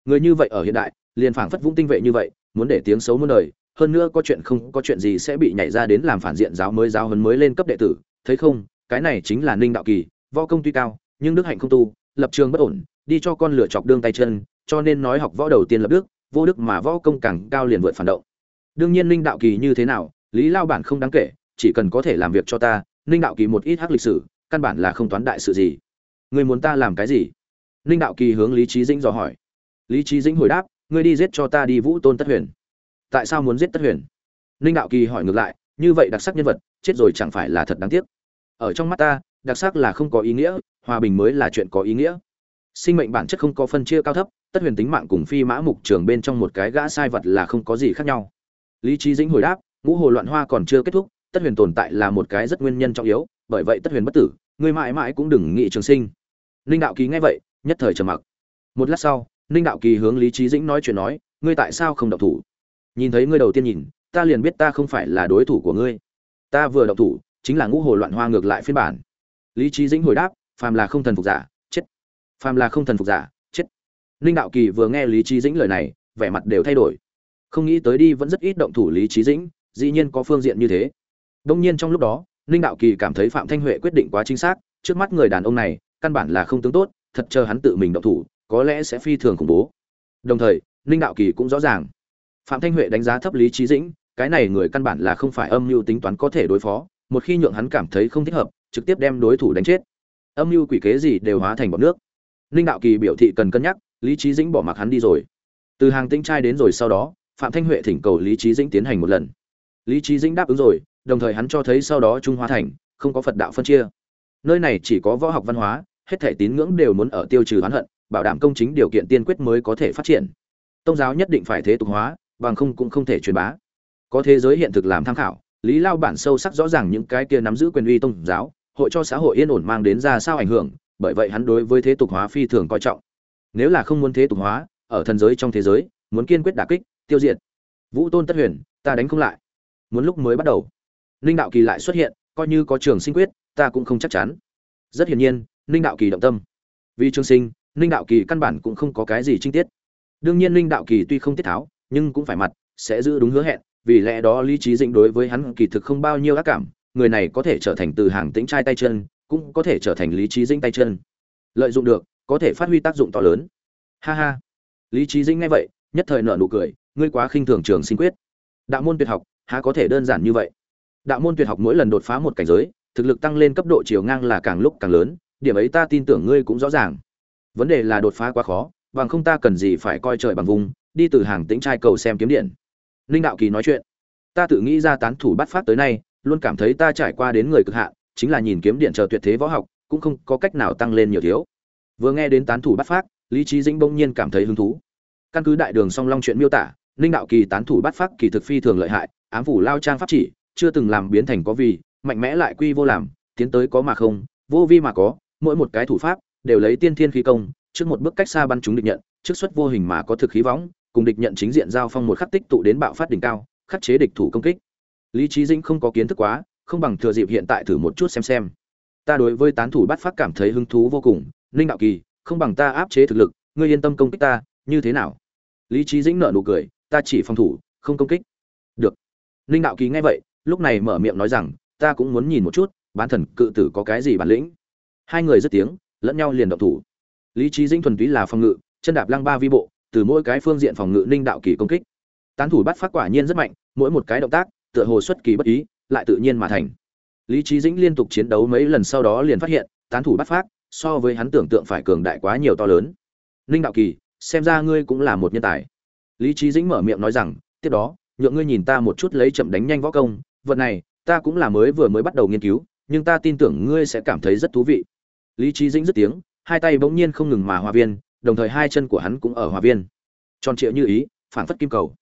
Người như vậy ở hiện đại, liền phảng phất vũng tinh vệ như vậy, muốn để tiếng xấu muôn đời, hơn nữa có chuyện không, có chuyện gì sẽ bị nhảy ra đến làm phản diện giáo mới giáo huấn mới lên cấp đệ tử. Thấy không, cái này chính là ninh đạo kỳ, võ công tuy cao, nhưng đức hạnh không tu, lập trường bất ổn, đi cho con lửa chọc đương tay chân, cho nên nói học võ đầu tiên lập đức, vô đức mà võ công càng cao liền vượt phản động đương nhiên ninh đạo kỳ như thế nào, lý lao bản không đáng kể, chỉ cần có thể làm việc cho ta, ninh đạo kỳ một ít hắc lịch sử, căn bản là không toán đại sự gì. Người muốn ta làm cái gì? Ninh đạo kỳ hướng lý trí dĩnh dò hỏi. Lý trí dĩnh hồi đáp, ngươi đi giết cho ta đi vũ tôn tất huyền. Tại sao muốn giết tất huyền? Ninh đạo kỳ hỏi ngược lại, như vậy đặc sắc nhân vật, chết rồi chẳng phải là thật đáng tiếc. Ở trong mắt ta, đặc sắc là không có ý nghĩa, hòa bình mới là chuyện có ý nghĩa. Sinh mệnh bản chất không có phân chia cao thấp, tất huyền tính mạng cùng phi mã mục trường bên trong một cái gã sai vật là không có gì khác nhau lý trí dĩnh hồi đáp, ngũ hồ loạn hoa còn chưa kết thúc, tất huyền tồn tại là một cái rất nguyên nhân trọng yếu, bởi vậy tất huyền bất tử, người mãi mãi cũng đừng nghị trường sinh. Ninh đạo kỳ nghe vậy, nhất thời trầm mặc. Một lát sau, ninh đạo kỳ hướng lý trí dĩnh nói chuyện nói, ngươi tại sao không động thủ? Nhìn thấy ngươi đầu tiên nhìn, ta liền biết ta không phải là đối thủ của ngươi. Ta vừa động thủ, chính là ngũ hồ loạn hoa ngược lại phiên bản. Lý trí dĩnh hồi đáp, phàm là không thần phục giả, chết. Phàm là không thần phục giả, chết. Ninh đạo kỳ vừa nghe lý trí dĩnh lời này, vẻ mặt đều thay đổi không nghĩ tới đi vẫn rất ít động thủ lý trí dĩnh, dĩ nhiên có phương diện như thế. Đông nhiên trong lúc đó, ninh đạo kỳ cảm thấy phạm thanh huệ quyết định quá chính xác, trước mắt người đàn ông này, căn bản là không tướng tốt, thật chờ hắn tự mình động thủ, có lẽ sẽ phi thường khủng bố. Đồng thời, ninh đạo kỳ cũng rõ ràng, phạm thanh huệ đánh giá thấp lý trí dĩnh, cái này người căn bản là không phải âm mưu tính toán có thể đối phó, một khi nhượng hắn cảm thấy không thích hợp, trực tiếp đem đối thủ đánh chết. Âm mưu quỷ kế gì đều hóa thành bọc nước. Ninh đạo kỳ biểu thị cần cân nhắc, lý trí dĩnh bỏ mặc hắn đi rồi. Từ hàng tĩnh trai đến rồi sau đó phạm thanh huệ thỉnh cầu lý trí dĩnh tiến hành một lần. Lý trí dĩnh đáp ứng rồi, đồng thời hắn cho thấy sau đó trung hoa thành, không có phật đạo phân chia. Nơi này chỉ có võ học văn hóa, hết thể tín ngưỡng đều muốn ở tiêu trừ oán hận, bảo đảm công chính điều kiện tiên quyết mới có thể phát triển. Tôn giáo nhất định phải thế tục hóa, bằng không cũng không thể truyền bá. Có thế giới hiện thực làm tham khảo, lý lao bản sâu sắc rõ ràng những cái kia nắm giữ quyền uy tôn giáo, hội cho xã hội yên ổn mang đến ra sao ảnh hưởng, bởi vậy hắn đối với thế tục hóa phi thường coi trọng. Nếu là không muốn thế tục hóa, ở thần giới trong thế giới, muốn kiên quyết đả kích tiêu diệt. Vũ tôn tất huyền, ta đánh không lại. Muốn lúc mới bắt đầu. Ninh đạo kỳ lại xuất hiện, coi như có trường sinh quyết, ta cũng không chắc chắn. Rất hiển nhiên, ninh đạo kỳ động tâm. Vì trường sinh, ninh đạo kỳ căn bản cũng không có cái gì chi tiết. Đương nhiên ninh đạo kỳ tuy không tiết tháo, nhưng cũng phải mặt, sẽ giữ đúng hứa hẹn, vì lẽ đó lý trí dĩnh đối với hắn kỳ thực không bao nhiêu ác cảm, người này có thể trở thành từ hàng tĩnh trai tay chân, cũng có thể trở thành lý trí dĩnh tay chân. Lợi dụng được, có thể phát huy tác dụng to lớn. Ha ha. Lý trí dĩnh nghe vậy, nhất thời nợ nụ cười ngươi quá khinh thường trường sinh quyết. Đạo môn tuyệt học, há có thể đơn giản như vậy? Đạo môn tuyệt học mỗi lần đột phá một cảnh giới, thực lực tăng lên cấp độ chiều ngang là càng lúc càng lớn, điểm ấy ta tin tưởng ngươi cũng rõ ràng. Vấn đề là đột phá quá khó, bằng không ta cần gì phải coi trời bằng vùng, đi từ hàng tĩnh trai cầu xem kiếm điện. Ninh đạo kỳ nói chuyện. Ta tự nghĩ ra tán thủ bắt phát tới nay, luôn cảm thấy ta trải qua đến người cực hạn, chính là nhìn kiếm điện chờ tuyệt thế võ học, cũng không có cách nào tăng lên nhiều thiếu. Vừa nghe đến tán thủ bắt phát, lý trí dĩnh bỗng nhiên cảm thấy hứng thú. Căn cứ đại đường song long chuyện miêu tả ninh đạo kỳ tán thủ bắt pháp kỳ thực phi thường lợi hại, ám phủ lao trang pháp chỉ, chưa từng làm biến thành có vì, mạnh mẽ lại quy vô làm, tiến tới có mà không, vô vi mà có, mỗi một cái thủ pháp đều lấy tiên thiên khí công, trước một bước cách xa bắn chúng địch nhận, trước xuất vô hình mà có thực khí võng, cùng địch nhận chính diện giao phong một khắc tích tụ đến bạo phát đỉnh cao, khắc chế địch thủ công kích. Lý trí dĩnh không có kiến thức quá, không bằng thừa dịp hiện tại thử một chút xem xem. Ta đối với tán thủ bắt phát cảm thấy hứng thú vô cùng ninh đạo kỳ, không bằng ta áp chế thực lực, ngươi yên tâm công kích ta, như thế nào? Lý trí dĩnh nợ nụ cười ta chỉ phòng thủ, không công kích. Được. Ninh đạo kỳ nghe vậy, lúc này mở miệng nói rằng, ta cũng muốn nhìn một chút, bán thần cự tử có cái gì bản lĩnh. Hai người rất tiếng, lẫn nhau liền động thủ. Lý trí dĩnh thuần túy là phòng ngự, chân đạp lăng ba vi bộ, từ mỗi cái phương diện phòng ngự ninh đạo kỳ công kích. Tán thủ bắt phát quả nhiên rất mạnh, mỗi một cái động tác, tựa hồ xuất kỳ bất ý, lại tự nhiên mà thành. Lý trí dĩnh liên tục chiến đấu mấy lần sau đó liền phát hiện, tán thủ bắt phát, so với hắn tưởng tượng phải cường đại quá nhiều to lớn. Ninh đạo kỳ, xem ra ngươi cũng là một nhân tài lý trí dĩnh mở miệng nói rằng, tiếp đó, nhượng ngươi nhìn ta một chút lấy chậm đánh nhanh võ công, vật này, ta cũng là mới vừa mới bắt đầu nghiên cứu, nhưng ta tin tưởng ngươi sẽ cảm thấy rất thú vị. Lý trí dĩnh dứt tiếng, hai tay bỗng nhiên không ngừng mà hòa viên, đồng thời hai chân của hắn cũng ở hòa viên. Tròn trịa như ý phản phất kim cầu.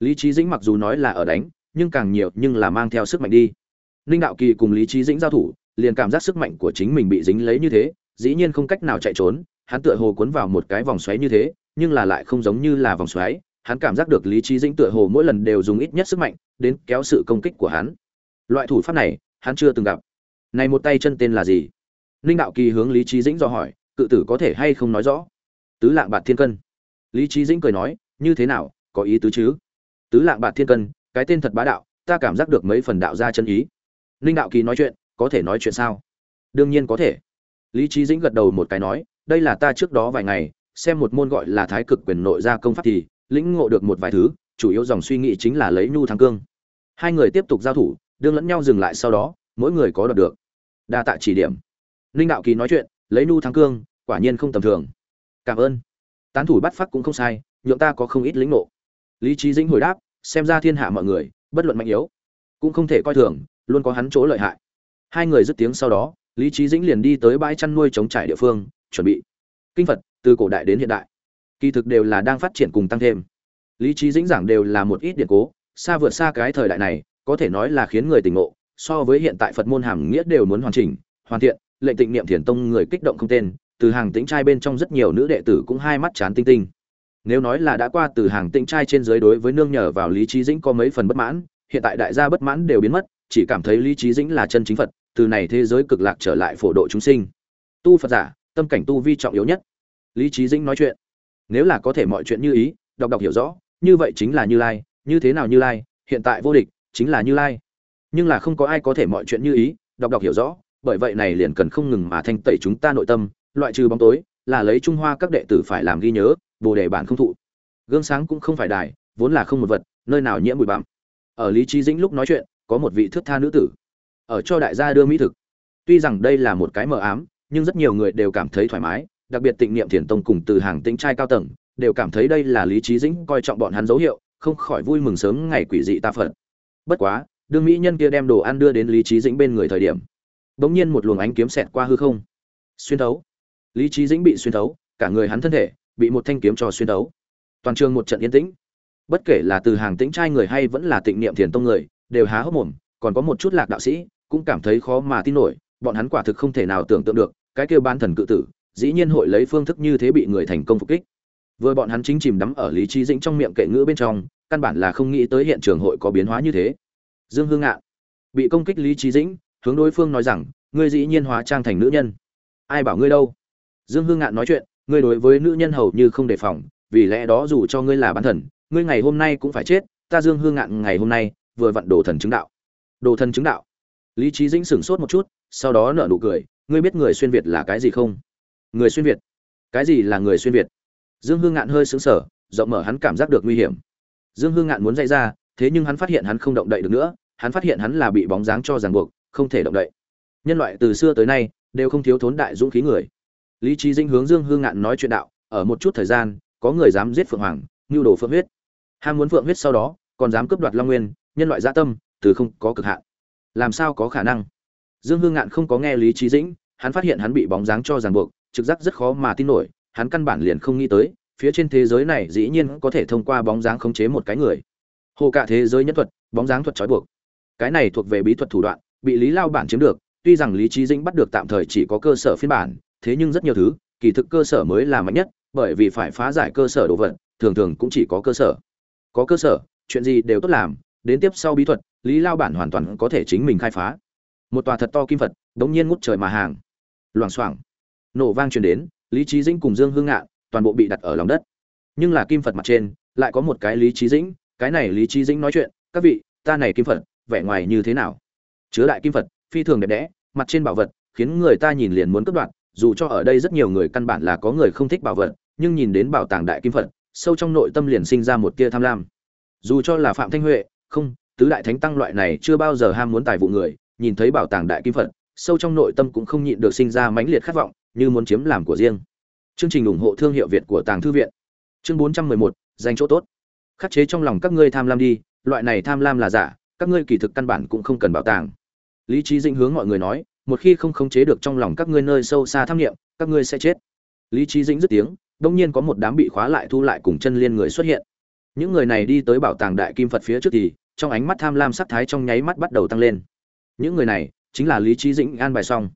Lý trí dĩnh mặc dù nói là ở đánh, nhưng càng nhiều nhưng là mang theo sức mạnh đi. Ninh đạo kỳ cùng lý trí dĩnh giao thủ, liền cảm giác sức mạnh của chính mình bị dính lấy như thế, dĩ nhiên không cách nào chạy trốn, hắn tựa hồ cuốn vào một cái vòng xoáy như thế, nhưng là lại không giống như là vòng xoáy hắn cảm giác được lý trí dĩnh tựa hồ mỗi lần đều dùng ít nhất sức mạnh đến kéo sự công kích của hắn. Loại thủ pháp này, hắn chưa từng gặp. Này một tay chân tên là gì? Ninh đạo kỳ hướng lý trí dĩnh do hỏi, cự tử có thể hay không nói rõ? Tứ lạng bạt thiên cân. Lý trí dĩnh cười nói, như thế nào, có ý tứ chứ? Tứ lạng bạt thiên cân, cái tên thật bá đạo, ta cảm giác được mấy phần đạo ra chân ý. Ninh đạo kỳ nói chuyện, có thể nói chuyện sao? Đương nhiên có thể. Lý trí dĩnh gật đầu một cái nói, đây là ta trước đó vài ngày, xem một môn gọi là thái cực quyền nội gia công pháp thì lĩnh ngộ được một vài thứ, chủ yếu dòng suy nghĩ chính là lấy nhu thắng cương. Hai người tiếp tục giao thủ, đương lẫn nhau dừng lại sau đó, mỗi người có đoạt được. Đa tạ chỉ điểm. Linh đạo kỳ nói chuyện, lấy nhu thắng cương, quả nhiên không tầm thường. Cảm ơn. Tán thủ bắt phát cũng không sai, nhượng ta có không ít lĩnh ngộ. Lý trí dĩnh hồi đáp, xem ra thiên hạ mọi người, bất luận mạnh yếu, cũng không thể coi thường, luôn có hắn chỗ lợi hại. Hai người dứt tiếng sau đó, lý trí dĩnh liền đi tới bãi chăn nuôi chống trải địa phương, chuẩn bị. Kinh phật, từ cổ đại đến hiện đại kỳ thực đều là đang phát triển cùng tăng thêm. Lý trí dĩnh giảng đều là một ít điện cố, xa vượt xa cái thời đại này, có thể nói là khiến người tỉnh ngộ, so với hiện tại phật môn hàm nghĩa đều muốn hoàn chỉnh, hoàn thiện, lệnh tịnh niệm thiền tông người kích động không tên, từ hàng tĩnh trai bên trong rất nhiều nữ đệ tử cũng hai mắt chán tinh tinh. Nếu nói là đã qua từ hàng tĩnh trai trên dưới đối với nương nhờ vào lý trí dĩnh có mấy phần bất mãn, hiện tại đại gia bất mãn đều biến mất, chỉ cảm thấy lý trí dĩnh là chân chính phật, từ này thế giới cực lạc trở lại phổ độ chúng sinh. Tu phật giả, tâm cảnh tu vi trọng yếu nhất. Lý trí dĩnh nói chuyện nếu là có thể mọi chuyện như ý, đọc đọc hiểu rõ, như vậy chính là như lai, như thế nào như lai, hiện tại vô địch, chính là như lai. Nhưng là không có ai có thể mọi chuyện như ý, đọc đọc hiểu rõ, bởi vậy này liền cần không ngừng mà thanh tẩy chúng ta nội tâm, loại trừ bóng tối, là lấy trung hoa các đệ tử phải làm ghi nhớ, bồ đề bản không thụ. Gương sáng cũng không phải đài, vốn là không một vật, nơi nào nhiễm bụi bặm. Ở lý trí dĩnh lúc nói chuyện, có một vị thước tha nữ tử. Ở cho đại gia đưa mỹ thực. Tuy rằng đây là một cái mờ ám, nhưng rất nhiều người đều cảm thấy thoải mái đặc biệt tịnh niệm thiền tông cùng từ hàng tĩnh trai cao tầng, đều cảm thấy đây là lý trí dĩnh coi trọng bọn hắn dấu hiệu, không khỏi vui mừng sớm ngày quỷ dị ta phật. Bất quá, đương mỹ nhân kia đem đồ ăn đưa đến lý trí dĩnh bên người thời điểm, bỗng nhiên một luồng ánh kiếm xẹt qua hư không. Xuyên thấu. Lý trí dĩnh bị xuyên thấu, cả người hắn thân thể bị một thanh kiếm trò xuyên thấu. Toàn trường một trận yên tĩnh. Bất kể là từ hàng tĩnh trai người hay vẫn là tịnh niệm thiền tông người, đều há hốc mồm, còn có một chút lạc đạo sĩ cũng cảm thấy khó mà tin nổi, bọn hắn quả thực không thể nào tưởng tượng được, cái kêu ban thần cự tử dĩ nhiên hội lấy phương thức như thế bị người thành công phục kích. Vừa bọn hắn chính chìm đắm ở lý trí dĩnh trong miệng kệ ngữ bên trong, căn bản là không nghĩ tới hiện trường hội có biến hóa như thế. Dương hương ngạn bị công kích lý trí dĩnh, hướng đối phương nói rằng, ngươi dĩ nhiên hóa trang thành nữ nhân. Ai bảo ngươi đâu? Dương hương ngạn nói chuyện, ngươi đối với nữ nhân hầu như không đề phòng, vì lẽ đó dù cho ngươi là bán thần, ngươi ngày hôm nay cũng phải chết. Ta dương hương ngạn ngày hôm nay vừa vặn đồ thần chứng đạo. Đồ thần chứng đạo. Lý trí dĩnh sửng sốt một chút, sau đó nở nụ cười, ngươi biết người xuyên việt là cái gì không? Người xuyên việt. Cái gì là người xuyên việt? Dương hương ngạn hơi sững sờ, rộng mở hắn cảm giác được nguy hiểm. Dương hương ngạn muốn dậy ra, thế nhưng hắn phát hiện hắn không động đậy được nữa, hắn phát hiện hắn là bị bóng dáng cho ràng buộc, không thể động đậy. Nhân loại từ xưa tới nay đều không thiếu thốn đại dũng khí người. Lý trí dinh hướng dương hương ngạn nói chuyện đạo, ở một chút thời gian, có người dám giết phượng hoàng, nhu đồ phượng huyết. Ham muốn phượng huyết sau đó, còn dám cướp đoạt long nguyên, nhân loại gia tâm, từ không có cực hạn. Làm sao có khả năng? Dương hương ngạn không có nghe lý trí dĩnh, hắn phát hiện hắn bị bóng dáng cho ràng buộc trực giác rất khó mà tin nổi, hắn căn bản liền không nghĩ tới, phía trên thế giới này dĩ nhiên có thể thông qua bóng dáng khống chế một cái người. Hồ cả thế giới nhân thuật, bóng dáng thuật trói buộc. Cái này thuộc về bí thuật thủ đoạn, bị lý lao bản chiếm được, tuy rằng lý trí dĩnh bắt được tạm thời chỉ có cơ sở phiên bản, thế nhưng rất nhiều thứ, kỳ thực cơ sở mới là mạnh nhất, bởi vì phải phá giải cơ sở đồ vật, thường thường cũng chỉ có cơ sở. Có cơ sở, chuyện gì đều tốt làm, đến tiếp sau bí thuật, lý lao bản hoàn toàn có thể chính mình khai phá. Một tòa thật to kim phật, đống nhiên ngút trời mà hàng. Loảng xoảng nổ vang truyền đến, lý trí dĩnh cùng dương hương ngạn toàn bộ bị đặt ở lòng đất. Nhưng là kim phật mặt trên, lại có một cái lý trí dĩnh, cái này lý trí dĩnh nói chuyện, các vị, ta này kim phật, vẻ ngoài như thế nào? Chứa đại kim phật, phi thường đẹp đẽ, mặt trên bảo vật, khiến người ta nhìn liền muốn cướp đoạt, dù cho ở đây rất nhiều người căn bản là có người không thích bảo vật, nhưng nhìn đến bảo tàng đại kim phật, sâu trong nội tâm liền sinh ra một tia tham lam. Dù cho là phạm thanh huệ, không, tứ đại thánh tăng loại này chưa bao giờ ham muốn tài vụ người, nhìn thấy bảo tàng đại kim phật, sâu trong nội tâm cũng không nhịn được sinh ra mãnh liệt khát vọng như muốn chiếm làm của riêng. Chương trình ủng hộ thương hiệu việt của tàng thư viện. Chương 411, dành chỗ tốt. Khắc chế trong lòng các ngươi tham lam đi loại này tham lam là giả các ngươi kỳ thực căn bản cũng không cần bảo tàng. Lý trí dĩnh hướng mọi người nói một khi không khống chế được trong lòng các ngươi nơi sâu xa tham nghiệm các ngươi sẽ chết. Lý trí dĩnh dứt tiếng đột nhiên có một đám bị khóa lại thu lại cùng chân liên người xuất hiện. Những người này đi tới bảo tàng đại kim phật phía trước thì trong ánh mắt tham lam sắc thái trong nháy mắt bắt đầu tăng lên. Những người này chính là lý trí dĩnh an bài xong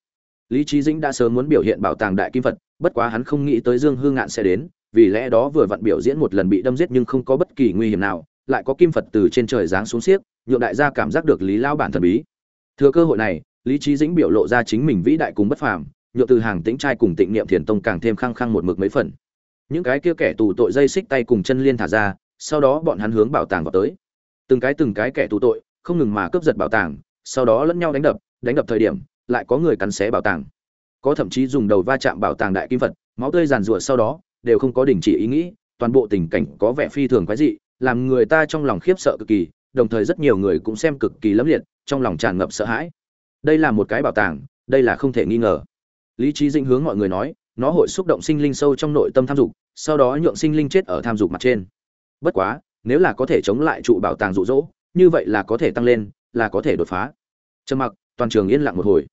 lý trí dĩnh đã sớm muốn biểu hiện bảo tàng đại kim phật, bất quá hắn không nghĩ tới dương hương ngạn sẽ đến, vì lẽ đó vừa vặn biểu diễn một lần bị đâm giết nhưng không có bất kỳ nguy hiểm nào, lại có kim phật từ trên trời giáng xuống xiếc, nhượng đại gia cảm giác được lý lao bản thần bí. Thừa cơ hội này, lý trí dĩnh biểu lộ ra chính mình vĩ đại cùng bất phàm, nhượng từ hàng tĩnh trai cùng tịnh niệm thiền tông càng thêm khăng khăng một mực mấy phần. Những cái kia kẻ tù tội dây xích tay cùng chân liên thả ra, sau đó bọn hắn hướng bảo tàng vào tới. Từng cái từng cái kẻ tù tội, không ngừng mà cướp giật bảo tàng, sau đó lẫn nhau đánh đập đánh đập thời điểm lại có người cắn xé bảo tàng. Có thậm chí dùng đầu va chạm bảo tàng đại kim phật, máu tươi giàn rủa sau đó, đều không có đình chỉ ý nghĩ, toàn bộ tình cảnh có vẻ phi thường quái dị, làm người ta trong lòng khiếp sợ cực kỳ, đồng thời rất nhiều người cũng xem cực kỳ lẫm liệt, trong lòng tràn ngập sợ hãi. Đây là một cái bảo tàng, đây là không thể nghi ngờ. Lý trí dĩnh hướng mọi người nói, nó hội xúc động sinh linh sâu trong nội tâm tham dục, sau đó nhượng sinh linh chết ở tham dục mặt trên. Bất quá, nếu là có thể chống lại trụ bảo tàng rụ rỗ như vậy là có thể tăng lên, là có thể đột phá. Trầm mặc, toàn trường yên lặng một hồi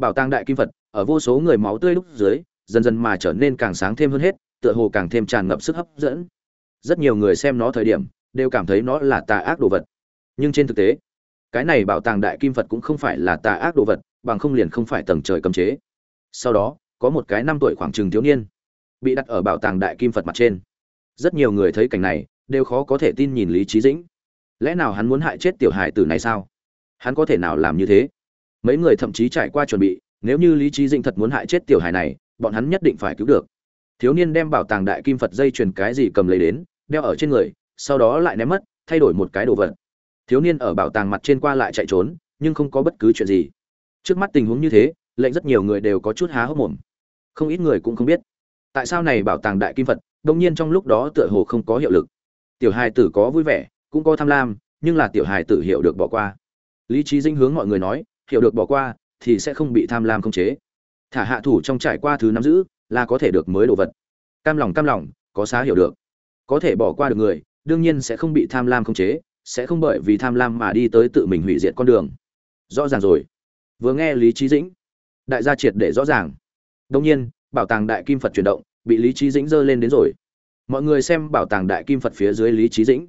bảo tàng đại kim phật, ở vô số người máu tươi lúc dưới, dần dần mà trở nên càng sáng thêm hơn hết, tựa hồ càng thêm tràn ngập sức hấp dẫn. Rất nhiều người xem nó thời điểm, đều cảm thấy nó là tà ác đồ vật. Nhưng trên thực tế, cái này bảo tàng đại kim phật cũng không phải là tà ác đồ vật, bằng không liền không phải tầng trời cấm chế. Sau đó, có một cái năm tuổi khoảng chừng thiếu niên, bị đặt ở bảo tàng đại kim phật mặt trên. Rất nhiều người thấy cảnh này, đều khó có thể tin nhìn lý trí dĩnh. Lẽ nào hắn muốn hại chết tiểu hài tử này sao? Hắn có thể nào làm như thế? Mấy người thậm chí trải qua chuẩn bị, nếu như lý trí Dinh thật muốn hại chết tiểu hài này, bọn hắn nhất định phải cứu được. Thiếu niên đem bảo tàng đại kim phật dây chuyền cái gì cầm lấy đến, đeo ở trên người, sau đó lại ném mất, thay đổi một cái đồ vật. Thiếu niên ở bảo tàng mặt trên qua lại chạy trốn, nhưng không có bất cứ chuyện gì. Trước mắt tình huống như thế, lệnh rất nhiều người đều có chút há hốc mồm. Không ít người cũng không biết. Tại sao này bảo tàng đại kim phật, đông nhiên trong lúc đó tựa hồ không có hiệu lực? Tiểu hài tử có vui vẻ, cũng có tham lam, nhưng là tiểu hài tử hiểu được bỏ qua. Lý trí dinh hướng mọi người nói hiểu được bỏ qua, thì sẽ không bị tham lam khống chế. Thả hạ thủ trong trải qua thứ nắm giữ, là có thể được mới đồ vật. Cam lòng cam lòng, có xá hiểu được. Có thể bỏ qua được người, đương nhiên sẽ không bị tham lam khống chế, sẽ không bởi vì tham lam mà đi tới tự mình hủy diệt con đường. Rõ ràng rồi. Vừa nghe lý trí dĩnh, đại gia triệt để rõ ràng. Đông nhiên, bảo tàng đại kim phật chuyển động, bị lý trí dĩnh dơ lên đến rồi. Mọi người xem bảo tàng đại kim phật phía dưới lý trí dĩnh,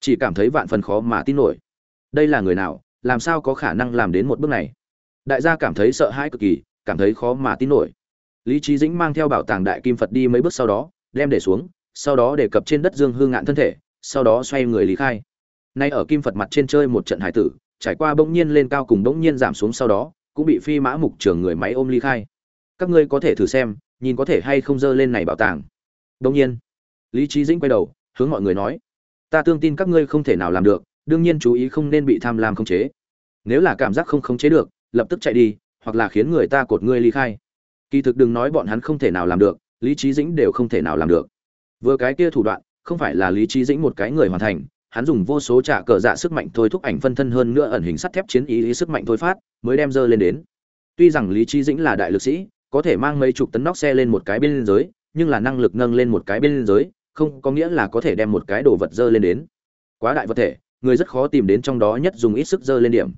chỉ cảm thấy vạn phần khó mà tin nổi. Đây là người nào? Làm sao có khả năng làm đến một bước này? Đại gia cảm thấy sợ hãi cực kỳ, cảm thấy khó mà tin nổi. Lý trí dĩnh mang theo bảo tàng đại kim phật đi mấy bước sau đó, đem để xuống, sau đó để cập trên đất dương hương ngạn thân thể, sau đó xoay người lý khai. Nay ở kim phật mặt trên chơi một trận hải tử, trải qua bỗng nhiên lên cao cùng bỗng nhiên giảm xuống sau đó, cũng bị phi mã mục trưởng người máy ôm ly khai. Các ngươi có thể thử xem, nhìn có thể hay không dơ lên này bảo tàng. Bỗng nhiên, lý trí dĩnh quay đầu, hướng mọi người nói, ta tương tin các ngươi không thể nào làm được, đương nhiên chú ý không nên bị tham lam khống chế nếu là cảm giác không khống chế được, lập tức chạy đi, hoặc là khiến người ta cột ngươi ly khai. Kỳ thực đừng nói bọn hắn không thể nào làm được, lý trí dĩnh đều không thể nào làm được. Vừa cái kia thủ đoạn, không phải là lý trí dĩnh một cái người hoàn thành, hắn dùng vô số trả cờ dạ sức mạnh thôi thúc ảnh phân thân hơn nữa ẩn hình sắt thép chiến ý lý sức mạnh thôi phát, mới đem dơ lên đến. Tuy rằng lý trí dĩnh là đại lực sĩ, có thể mang mấy chục tấn nóc xe lên một cái bên giới nhưng là năng lực nâng lên một cái bên giới không có nghĩa là có thể đem một cái đồ vật dơ lên đến. Quá đại vật thể, người rất khó tìm đến trong đó nhất dùng ít sức dơ lên điểm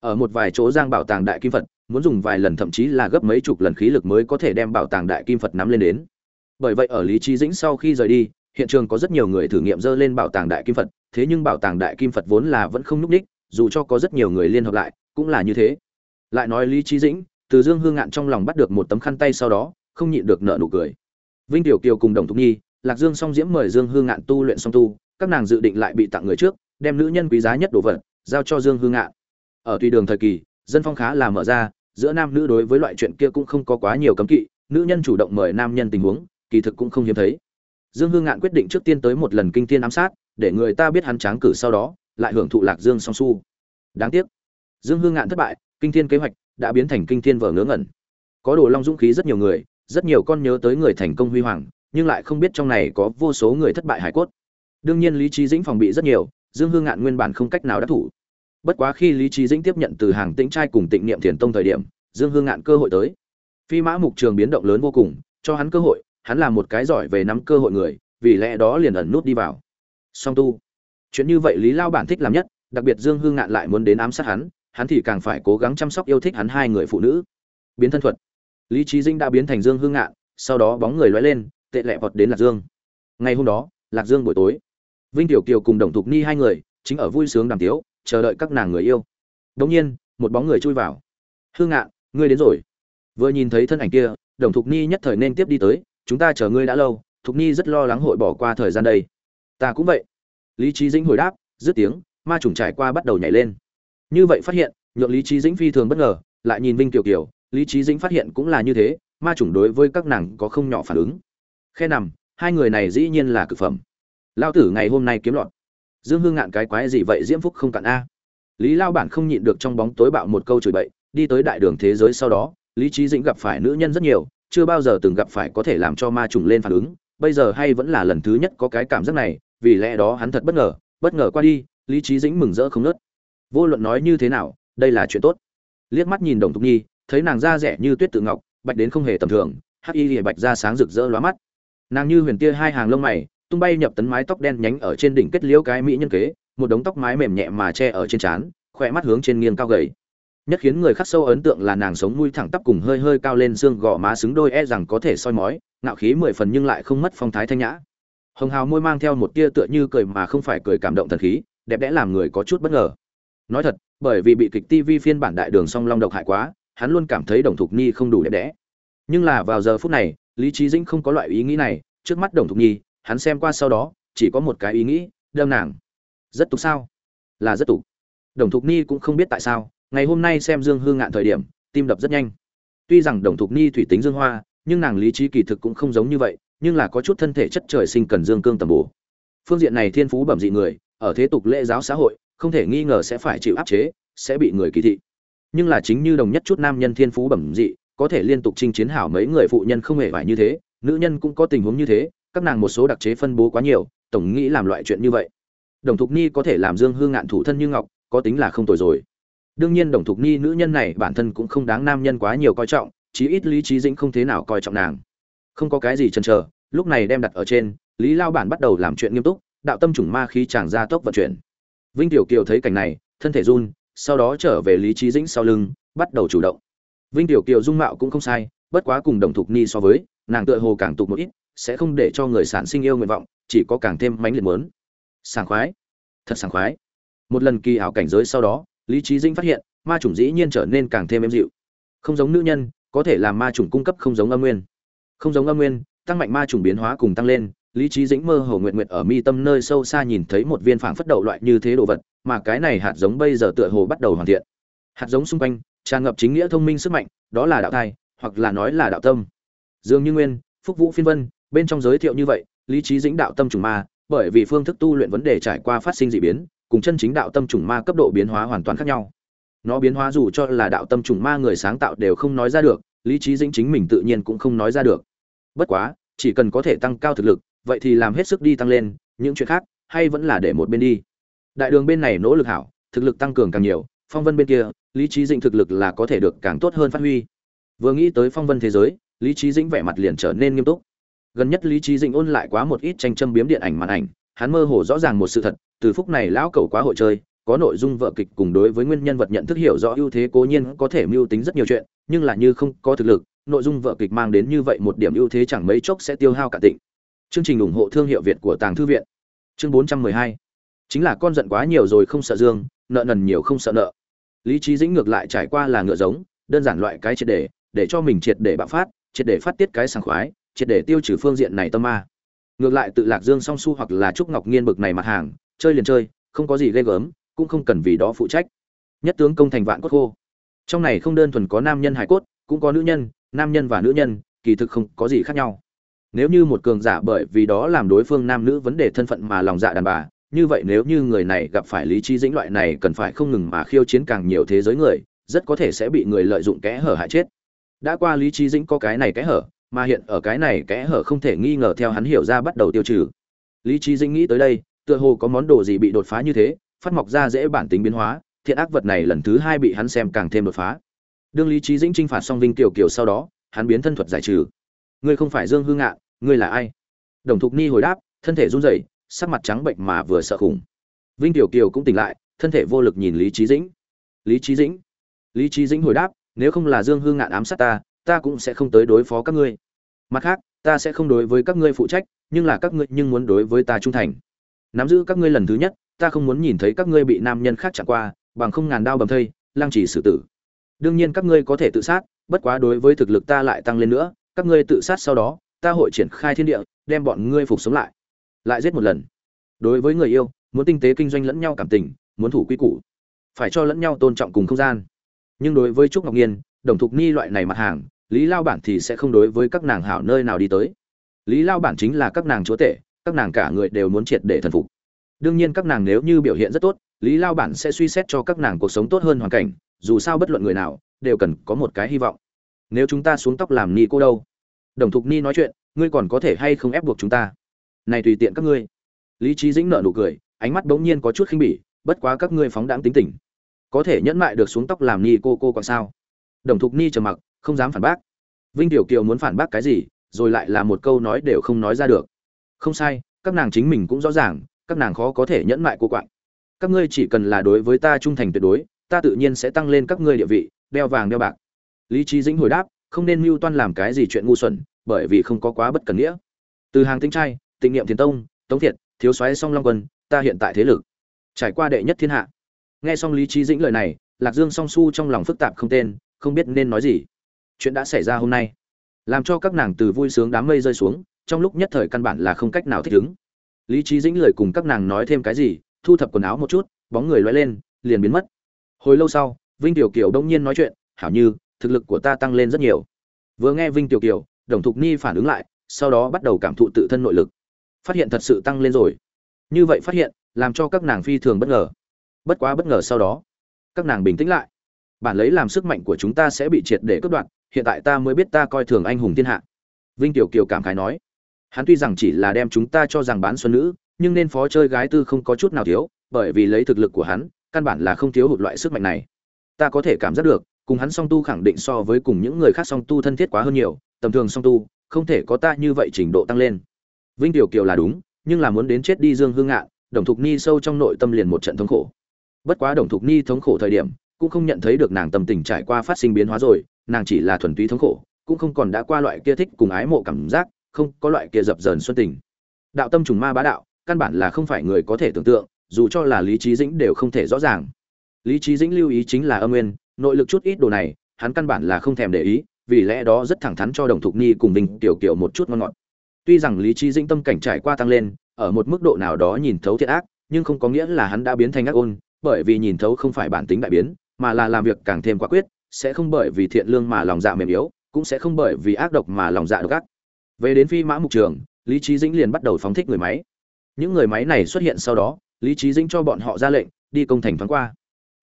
ở một vài chỗ giang bảo tàng đại kim phật, muốn dùng vài lần thậm chí là gấp mấy chục lần khí lực mới có thể đem bảo tàng đại kim phật nắm lên đến. Bởi vậy ở lý trí dĩnh sau khi rời đi, hiện trường có rất nhiều người thử nghiệm dơ lên bảo tàng đại kim phật, thế nhưng bảo tàng đại kim phật vốn là vẫn không núp ních, dù cho có rất nhiều người liên hợp lại, cũng là như thế. Lại nói lý trí dĩnh, từ dương hương ngạn trong lòng bắt được một tấm khăn tay sau đó, không nhịn được nợ nụ cười. Vinh tiểu kiều cùng đồng thục nhi, lạc dương song diễm mời dương hương ngạn tu luyện song tu, các nàng dự định lại bị tặng người trước, đem nữ nhân quý giá nhất đồ vật giao cho dương hương ngạn ở tùy đường thời kỳ, dân phong khá là mở ra, giữa nam nữ đối với loại chuyện kia cũng không có quá nhiều cấm kỵ, nữ nhân chủ động mời nam nhân tình huống, kỳ thực cũng không hiếm thấy. Dương hương ngạn quyết định trước tiên tới một lần kinh thiên ám sát, để người ta biết hắn tráng cử sau đó, lại hưởng thụ lạc dương song su. Đáng tiếc, dương hương ngạn thất bại, kinh thiên kế hoạch đã biến thành kinh thiên vở ngớ ngẩn. Có đồ long dũng khí rất nhiều người, rất nhiều con nhớ tới người thành công huy hoàng, nhưng lại không biết trong này có vô số người thất bại hải cốt. Đương nhiên lý trí dĩnh phòng bị rất nhiều, dương hương ngạn nguyên bản không cách nào đắc thủ bất quá khi lý trí dĩnh tiếp nhận từ hàng tĩnh trai cùng tịnh niệm thiền tông thời điểm, dương hương ngạn cơ hội tới. Phi mã mục trường biến động lớn vô cùng, cho hắn cơ hội, hắn là một cái giỏi về nắm cơ hội người, vì lẽ đó liền ẩn nút đi vào. Song tu. Chuyện như vậy lý lao bản thích làm nhất, đặc biệt dương hương ngạn lại muốn đến ám sát hắn hắn thì càng phải cố gắng chăm sóc yêu thích hắn hai người phụ nữ. Biến thân thuật. Lý trí dinh đã biến thành dương hương ngạn, sau đó bóng người lóe lên, tệ lẹ vọt đến lạc dương. Ngày hôm đó, lạc dương buổi tối. Vinh tiểu kiều cùng đồng thục ni hai người, chính ở vui sướng đàm tiếu chờ đợi các nàng người yêu. Đống nhiên, một bóng người chui vào. Hương ngạn, ngươi đến rồi. Vừa nhìn thấy thân ảnh kia, đồng thục ni nhất thời nên tiếp đi tới, chúng ta chờ ngươi đã lâu, thục ni rất lo lắng hội bỏ qua thời gian đây. Ta cũng vậy. Lý trí dĩnh hồi đáp, dứt tiếng, ma trùng trải qua bắt đầu nhảy lên. Như vậy phát hiện, nhượng lý trí dĩnh phi thường bất ngờ, lại nhìn vinh kiều kiều, lý trí dĩnh phát hiện cũng là như thế, ma chủng đối với các nàng có không nhỏ phản ứng. Khe nằm, hai người này dĩ nhiên là cực phẩm. Lao tử ngày hôm nay kiếm lọt dương hương ngạn cái quái gì vậy, diễm phúc không cạn a. Lý lao bản không nhịn được trong bóng tối bạo một câu chửi bậy, đi tới đại đường thế giới sau đó, lý trí dĩnh gặp phải nữ nhân rất nhiều, chưa bao giờ từng gặp phải có thể làm cho ma trùng lên phản ứng, bây giờ hay vẫn là lần thứ nhất có cái cảm giác này, vì lẽ đó hắn thật bất ngờ bất ngờ qua đi, lý trí dĩnh mừng rỡ không nớt. Vô luận nói như thế nào, đây là chuyện tốt. Liếc mắt nhìn đồng thục nhi, thấy nàng da rẻ như tuyết tự ngọc, bạch đến không hề tầm thường, hắc y lìa bạch da sáng rực rỡ lóa mắt. Nàng như huyền tia hai hàng lông mày tung bay nhập tấn mái tóc đen nhánh ở trên đỉnh kết liễu cái mỹ nhân kế, một đống tóc mái mềm nhẹ mà che ở trên trán, khỏe mắt hướng trên nghiêng cao gầy. Nhất khiến người khắc sâu ấn tượng là nàng sống mũi thẳng tắp cùng hơi hơi cao lên xương gò má xứng đôi e rằng có thể soi mói, ngạo khí mười phần nhưng lại không mất phong thái thanh nhã. Hồng hào môi mang theo một tia tựa như cười mà không phải cười cảm động thần khí, đẹp đẽ làm người có chút bất ngờ. Nói thật, bởi vì bị kịch tv phiên bản đại đường song long độc hại quá, hắn luôn cảm thấy đồng thục nhi không đủ đẹp đẽ. Nhưng là vào giờ phút này, lý trí dĩnh không có loại ý nghĩ này, trước mắt đồng thục nhi hắn xem qua sau đó, chỉ có một cái ý nghĩ, đâm nàng. Rất tục sao? Là rất tục. Đồng thục ni cũng không biết tại sao, ngày hôm nay xem dương hương ngạn thời điểm, tim đập rất nhanh. Tuy rằng đồng thục ni thủy tính dương hoa, nhưng nàng lý trí kỳ thực cũng không giống như vậy, nhưng là có chút thân thể chất trời sinh cần dương cương tầm bổ. Phương diện này thiên phú bẩm dị người, ở thế tục lễ giáo xã hội, không thể nghi ngờ sẽ phải chịu áp chế, sẽ bị người kỳ thị. Nhưng là chính như đồng nhất chút nam nhân thiên phú bẩm dị, có thể liên tục chinh chiến hảo mấy người phụ nhân không hề phải như thế, nữ nhân cũng có tình huống như thế các nàng một số đặc chế phân bố quá nhiều, tổng nghĩ làm loại chuyện như vậy. Đồng thục ni có thể làm dương hương ngạn thủ thân như ngọc, có tính là không tồi rồi. Đương nhiên đồng thục ni nữ nhân này bản thân cũng không đáng nam nhân quá nhiều coi trọng, chí ít lý trí dĩnh không thế nào coi trọng nàng. Không có cái gì chần chờ, lúc này đem đặt ở trên, lý lao bản bắt đầu làm chuyện nghiêm túc, đạo tâm chủng ma khí chàng ra tốc vận chuyển. Vinh tiểu kiều thấy cảnh này, thân thể run, sau đó trở về lý trí dĩnh sau lưng, bắt đầu chủ động. Vinh tiểu kiều dung mạo cũng không sai, bất quá cùng đồng thục ni so với, nàng tựa hồ càng tục một ít sẽ không để cho người sản sinh yêu nguyện vọng, chỉ có càng thêm mãnh liệt muốn. Sảng khoái. Thật sảng khoái. Một lần kỳ ảo cảnh giới sau đó, lý trí dĩnh phát hiện, ma chủng dĩ nhiên trở nên càng thêm êm dịu. Không giống nữ nhân, có thể làm ma chủng cung cấp không giống âm nguyên. Không giống âm nguyên, tăng mạnh ma chủng biến hóa cùng tăng lên, lý trí dĩnh mơ hồ nguyện nguyện ở mi tâm nơi sâu xa nhìn thấy một viên phảng phất đậu loại như thế đồ vật, mà cái này hạt giống bây giờ tựa hồ bắt đầu hoàn thiện. Hạt giống xung quanh, tràn ngập chính nghĩa thông minh sức mạnh, đó là đạo thai, hoặc là nói là đạo tâm. Dương như nguyên, phúc vũ phiên vân bên trong giới thiệu như vậy, lý trí dĩnh đạo tâm trùng ma, bởi vì phương thức tu luyện vấn đề trải qua phát sinh dị biến, cùng chân chính đạo tâm trùng ma cấp độ biến hóa hoàn toàn khác nhau. Nó biến hóa dù cho là đạo tâm trùng ma người sáng tạo đều không nói ra được, lý trí dĩnh chính mình tự nhiên cũng không nói ra được. Bất quá, chỉ cần có thể tăng cao thực lực, vậy thì làm hết sức đi tăng lên, những chuyện khác, hay vẫn là để một bên đi. Đại đường bên này nỗ lực hảo, thực lực tăng cường càng nhiều, phong vân bên kia, lý trí dĩnh thực lực là có thể được càng tốt hơn phát huy. Vừa nghĩ tới phong vân thế giới, lý trí dĩnh vẻ mặt liền trở nên nghiêm túc gần nhất lý trí dĩnh ôn lại quá một ít tranh châm biếm điện ảnh màn ảnh, hắn mơ hồ rõ ràng một sự thật, từ phúc này lão cầu quá hội chơi, có nội dung vợ kịch cùng đối với nguyên nhân vật nhận thức hiểu rõ ưu thế cố nhiên có thể mưu tính rất nhiều chuyện, nhưng là như không có thực lực, nội dung vợ kịch mang đến như vậy một điểm ưu thế chẳng mấy chốc sẽ tiêu hao cả tịnh. Chương trình ủng hộ thương hiệu việt của tàng thư viện. Chương 412 chính là con giận quá nhiều rồi không sợ dương, nợ nần nhiều không sợ nợ. Lý trí dĩnh ngược lại trải qua là ngựa giống, đơn giản loại cái triệt để để cho mình triệt để bạo phát, triệt để phát tiết cái sảng khoái triệt để tiêu trừ phương diện này tâm ma. Ngược lại tự lạc dương song su hoặc là trúc ngọc nghiên bực này mặt hàng, chơi liền chơi, không có gì ghê gớm, cũng không cần vì đó phụ trách. Nhất tướng công thành vạn cốt khô. Trong này không đơn thuần có nam nhân hải cốt, cũng có nữ nhân, nam nhân và nữ nhân, kỳ thực không có gì khác nhau. Nếu như một cường giả bởi vì đó làm đối phương nam nữ vấn đề thân phận mà lòng dạ đàn bà, như vậy nếu như người này gặp phải lý trí dĩnh loại này cần phải không ngừng mà khiêu chiến càng nhiều thế giới người, rất có thể sẽ bị người lợi dụng kẽ hở hại chết. Đã qua lý trí dĩnh có cái này kẽ hở mà hiện ở cái này kẽ hở không thể nghi ngờ theo hắn hiểu ra bắt đầu tiêu trừ. Lý trí dĩnh nghĩ tới đây, tựa hồ có món đồ gì bị đột phá như thế, phát mọc ra dễ bản tính biến hóa, thiện ác vật này lần thứ hai bị hắn xem càng thêm đột phá. Đương lý trí dĩnh t phạt xong vinh tiểu kiều sau đó, hắn biến thân thuật giải trừ. Ngươi không phải dương hương ngạn ngươi là ai? Đồng thục ni hồi đáp, thân thể run rẩy, sắc mặt trắng bệnh mà vừa sợ khủng. Vinh tiểu kiều cũng tỉnh lại, thân thể vô lực nhìn lý trí dĩnh. Lý trí dĩnh. Lý trí dĩnh hồi đáp, nếu không là dương hương ngạn ám sát ta ta cũng sẽ không tới đối phó các ngươi. Mặt khác, ta sẽ không đối với các ngươi phụ trách, nhưng là các ngươi nhưng muốn đối với ta trung thành. Nắm giữ các ngươi lần thứ nhất, ta không muốn nhìn thấy các ngươi bị nam nhân khác chạm qua, bằng không ngàn đao bầm thây lang chỉ xử tử. Đương nhiên các ngươi có thể tự sát, bất quá đối với thực lực ta lại tăng lên nữa, các ngươi tự sát sau đó, ta hội triển khai thiên địa, đem bọn ngươi phục sống lại. Lại giết một lần. Đối với người yêu, muốn tinh tế kinh doanh lẫn nhau cảm tình, muốn thủ quy củ. Phải cho lẫn nhau tôn trọng cùng không gian. Nhưng đối với trúc ngọc nhiên đồng thục ni loại này mặt hàng, lý lao bản thì sẽ không đối với các nàng hảo nơi nào đi tới. Lý lao bản chính là các nàng chúa tể, các nàng cả người đều muốn triệt để thần phục. Đương nhiên các nàng nếu như biểu hiện rất tốt, lý lao bản sẽ suy xét cho các nàng cuộc sống tốt hơn hoàn cảnh, dù sao bất luận người nào, đều cần có một cái hy vọng. Nếu chúng ta xuống tóc làm ni cô đâu? Đồng thục ni nói chuyện, ngươi còn có thể hay không ép buộc chúng ta? Này tùy tiện các ngươi. Lý trí dĩnh nợ nụ cười, ánh mắt bỗng nhiên có chút khinh bỉ, bất quá các ngươi phóng đãng tính tình. Có thể nhẫn mại được xuống tóc làm ni cô cô còn sao? Đồng thục ni trầm mặc, không dám phản bác. Vinh tiểu kiều muốn phản bác cái gì, rồi lại là một câu nói đều không nói ra được. Không sai, các nàng chính mình cũng rõ ràng, các nàng khó có thể nhẫn mại cô quạng. Các ngươi chỉ cần là đối với ta trung thành tuyệt đối, ta tự nhiên sẽ tăng lên các ngươi địa vị, đeo vàng đeo bạc. Lý trí dĩnh hồi đáp, không nên mưu toan làm cái gì chuyện ngu xuẩn, bởi vì không có quá bất cần nghĩa. Từ hàng tinh trai, tịnh niệm thiền tông, tống thiệt, thiếu soái song long quân, ta hiện tại thế lực. Trải qua đệ nhất thiên hạ. Nghe xong lý trí dĩnh lời này, lạc dương song su trong lòng phức tạp không tên không biết nên nói gì. Chuyện đã xảy ra hôm nay, làm cho các nàng từ vui sướng đám mây rơi xuống, trong lúc nhất thời căn bản là không cách nào thích ứng. Lý trí dĩnh lời cùng các nàng nói thêm cái gì, thu thập quần áo một chút, bóng người loay lên, liền biến mất. Hồi lâu sau, vinh tiểu kiều đông nhiên nói chuyện, hảo như, thực lực của ta tăng lên rất nhiều. Vừa nghe vinh tiểu kiều, đồng thục ni phản ứng lại, sau đó bắt đầu cảm thụ tự thân nội lực. Phát hiện thật sự tăng lên rồi. Như vậy phát hiện, làm cho các nàng phi thường bất ngờ. Bất quá bất ngờ sau đó, các nàng bình tĩnh lại bản lấy làm sức mạnh của chúng ta sẽ bị triệt để cướp đoạt, hiện tại ta mới biết ta coi thường anh hùng thiên hạ. Vinh tiểu kiều cảm khái nói. Hắn tuy rằng chỉ là đem chúng ta cho rằng bán xuân nữ, nhưng nên phó chơi gái tư không có chút nào thiếu, bởi vì lấy thực lực của hắn, căn bản là không thiếu hụt loại sức mạnh này. Ta có thể cảm giác được, cùng hắn song tu khẳng định so với cùng những người khác song tu thân thiết quá hơn nhiều, tầm thường song tu, không thể có ta như vậy trình độ tăng lên. Vinh tiểu kiều là đúng, nhưng là muốn đến chết đi dương hương ngạn, đồng thục ni sâu trong nội tâm liền một trận thống khổ. Bất quá đồng thục ni thống khổ thời điểm cũng không nhận thấy được nàng tâm tình trải qua phát sinh biến hóa rồi, nàng chỉ là thuần túy thống khổ, cũng không còn đã qua loại kia thích cùng ái mộ cảm giác, không có loại kia dập dờn xuân tình. Đạo tâm trùng ma bá đạo, căn bản là không phải người có thể tưởng tượng, dù cho là lý trí dĩnh đều không thể rõ ràng. Lý trí dĩnh lưu ý chính là âm nguyên, nội lực chút ít đồ này, hắn căn bản là không thèm để ý, vì lẽ đó rất thẳng thắn cho đồng thục ni cùng bình tiểu kiểu một chút ngon ngọt. Tuy rằng lý trí dĩnh tâm cảnh trải qua tăng lên, ở một mức độ nào đó nhìn thấu thiện ác, nhưng không có nghĩa là hắn đã biến thành ác ôn, bởi vì nhìn thấu không phải bản tính đại biến mà là làm việc càng thêm quả quyết, sẽ không bởi vì thiện lương mà lòng dạ mềm yếu, cũng sẽ không bởi vì ác độc mà lòng dạ độc ác. Về đến phi mã mục trường, lý trí dĩnh liền bắt đầu phóng thích người máy. Những người máy này xuất hiện sau đó, lý trí dĩnh cho bọn họ ra lệnh, đi công thành thoáng qua.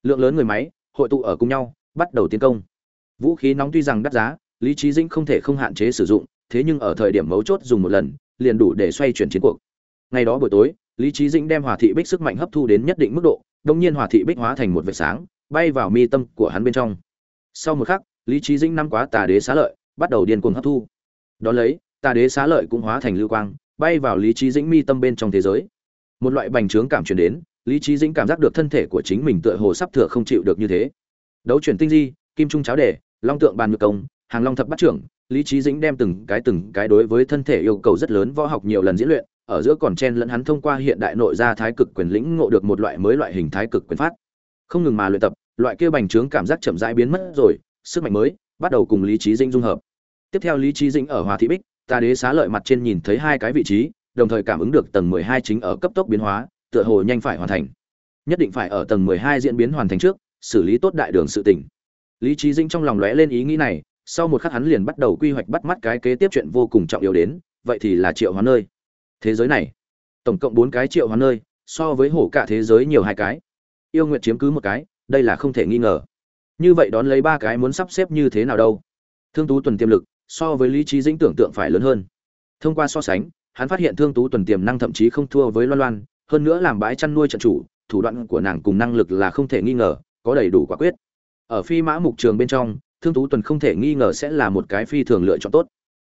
Lượng lớn người máy, hội tụ ở cùng nhau, bắt đầu tiến công. Vũ khí nóng tuy rằng đắt giá, lý trí dĩnh không thể không hạn chế sử dụng, thế nhưng ở thời điểm mấu chốt dùng một lần, liền đủ để xoay chuyển chiến cuộc. Ngày đó buổi tối, lý trí dĩnh đem hòa thị bích sức mạnh hấp thu đến nhất định mức độ, đông nhiên hòa thị bích hóa thành một vệt sáng bay vào mi tâm của hắn bên trong. Sau một khắc, lý trí dĩnh năm quá tà đế xá lợi, bắt đầu điên cuồng hấp thu. Đón lấy, tà đế xá lợi cũng hóa thành lưu quang, bay vào lý trí dĩnh mi tâm bên trong thế giới. Một loại bành trướng cảm truyền đến, lý trí dĩnh cảm giác được thân thể của chính mình tựa hồ sắp thừa không chịu được như thế. Đấu chuyển tinh di, kim trung cháo đề, long tượng bàn ngược công, hàng long thập bắt trưởng, lý trí dĩnh đem từng cái từng cái đối với thân thể yêu cầu rất lớn võ học nhiều lần diễn luyện, ở giữa còn chen lẫn hắn thông qua hiện đại nội gia thái cực quyền lĩnh ngộ được một loại mới loại hình thái cực quyền phát không ngừng mà luyện tập, loại kia bành trướng cảm giác chậm rãi biến mất rồi, sức mạnh mới bắt đầu cùng lý trí dinh dung hợp. Tiếp theo lý trí dinh ở hòa thị bích, ta đế xá lợi mặt trên nhìn thấy hai cái vị trí, đồng thời cảm ứng được tầng mười hai chính ở cấp tốc biến hóa, tựa hồ nhanh phải hoàn thành. Nhất định phải ở tầng mười hai diễn biến hoàn thành trước, xử lý tốt đại đường sự tỉnh lý trí dinh trong lòng lóe lên ý nghĩ này, sau một khắc hắn liền bắt đầu quy hoạch bắt mắt cái kế tiếp chuyện vô cùng trọng yếu đến, vậy thì là triệu hóa nơi. Thế giới này, tổng cộng bốn cái triệu hóa nơi, so với hổ cả thế giới nhiều hai cái yêu nguyện chiếm cứ một cái, đây là không thể nghi ngờ. Như vậy đón lấy ba cái muốn sắp xếp như thế nào đâu? Thương tú tuần tiềm lực, so với lý trí dĩnh tưởng tượng phải lớn hơn. Thông qua so sánh, hắn phát hiện thương tú tuần tiềm năng thậm chí không thua với loan loan, hơn nữa làm bãi chăn nuôi trận chủ, thủ đoạn của nàng cùng năng lực là không thể nghi ngờ, có đầy đủ quả quyết. Ở phi mã mục trường bên trong, thương tú tuần không thể nghi ngờ sẽ là một cái phi thường lựa chọn tốt.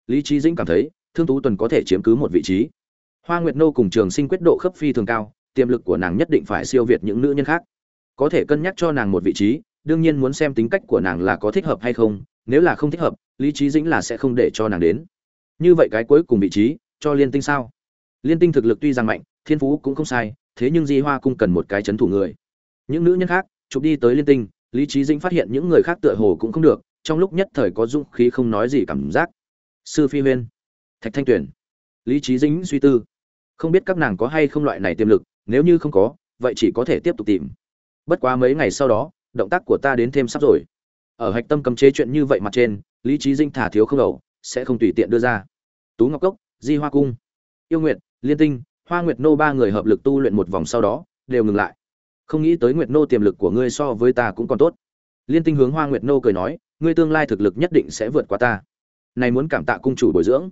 Lý trí dĩnh cảm thấy, thương tú tuần có thể chiếm cứ một vị trí. Hoa nguyệt nô cùng trường sinh quyết độ khớp phi thường cao tiềm lực của nàng nhất định phải siêu việt những nữ nhân khác. Có thể cân nhắc cho nàng một vị trí, đương nhiên muốn xem tính cách của nàng là có thích hợp hay không, nếu là không thích hợp, lý trí dĩnh là sẽ không để cho nàng đến. Như vậy cái cuối cùng vị trí, cho liên tinh sao? Liên tinh thực lực tuy rằng mạnh, thiên phú cũng không sai, thế nhưng di hoa cung cần một cái chấn thủ người. Những nữ nhân khác, chụp đi tới liên tinh, lý trí dĩnh phát hiện những người khác tựa hồ cũng không được, trong lúc nhất thời có dũng khí không nói gì cảm giác. Sư phi huyên, thạch thanh tuyển lý trí dĩnh suy tư. Không biết các nàng có hay không loại này tiềm lực nếu như không có, vậy chỉ có thể tiếp tục tìm. Bất quá mấy ngày sau đó, động tác của ta đến thêm sắp rồi. Ở hạch tâm cấm chế chuyện như vậy mặt trên, lý trí dinh thả thiếu không đầu, sẽ không tùy tiện đưa ra. Tú ngọc cốc, di hoa cung. Yêu nguyệt, liên tinh, hoa nguyệt nô ba người hợp lực tu luyện một vòng sau đó, đều ngừng lại. Không nghĩ tới nguyệt nô tiềm lực của ngươi so với ta cũng còn tốt. Liên tinh hướng hoa nguyệt nô cười nói, ngươi tương lai thực lực nhất định sẽ vượt qua ta. Này muốn cảm tạ cung chủ bồi dưỡng.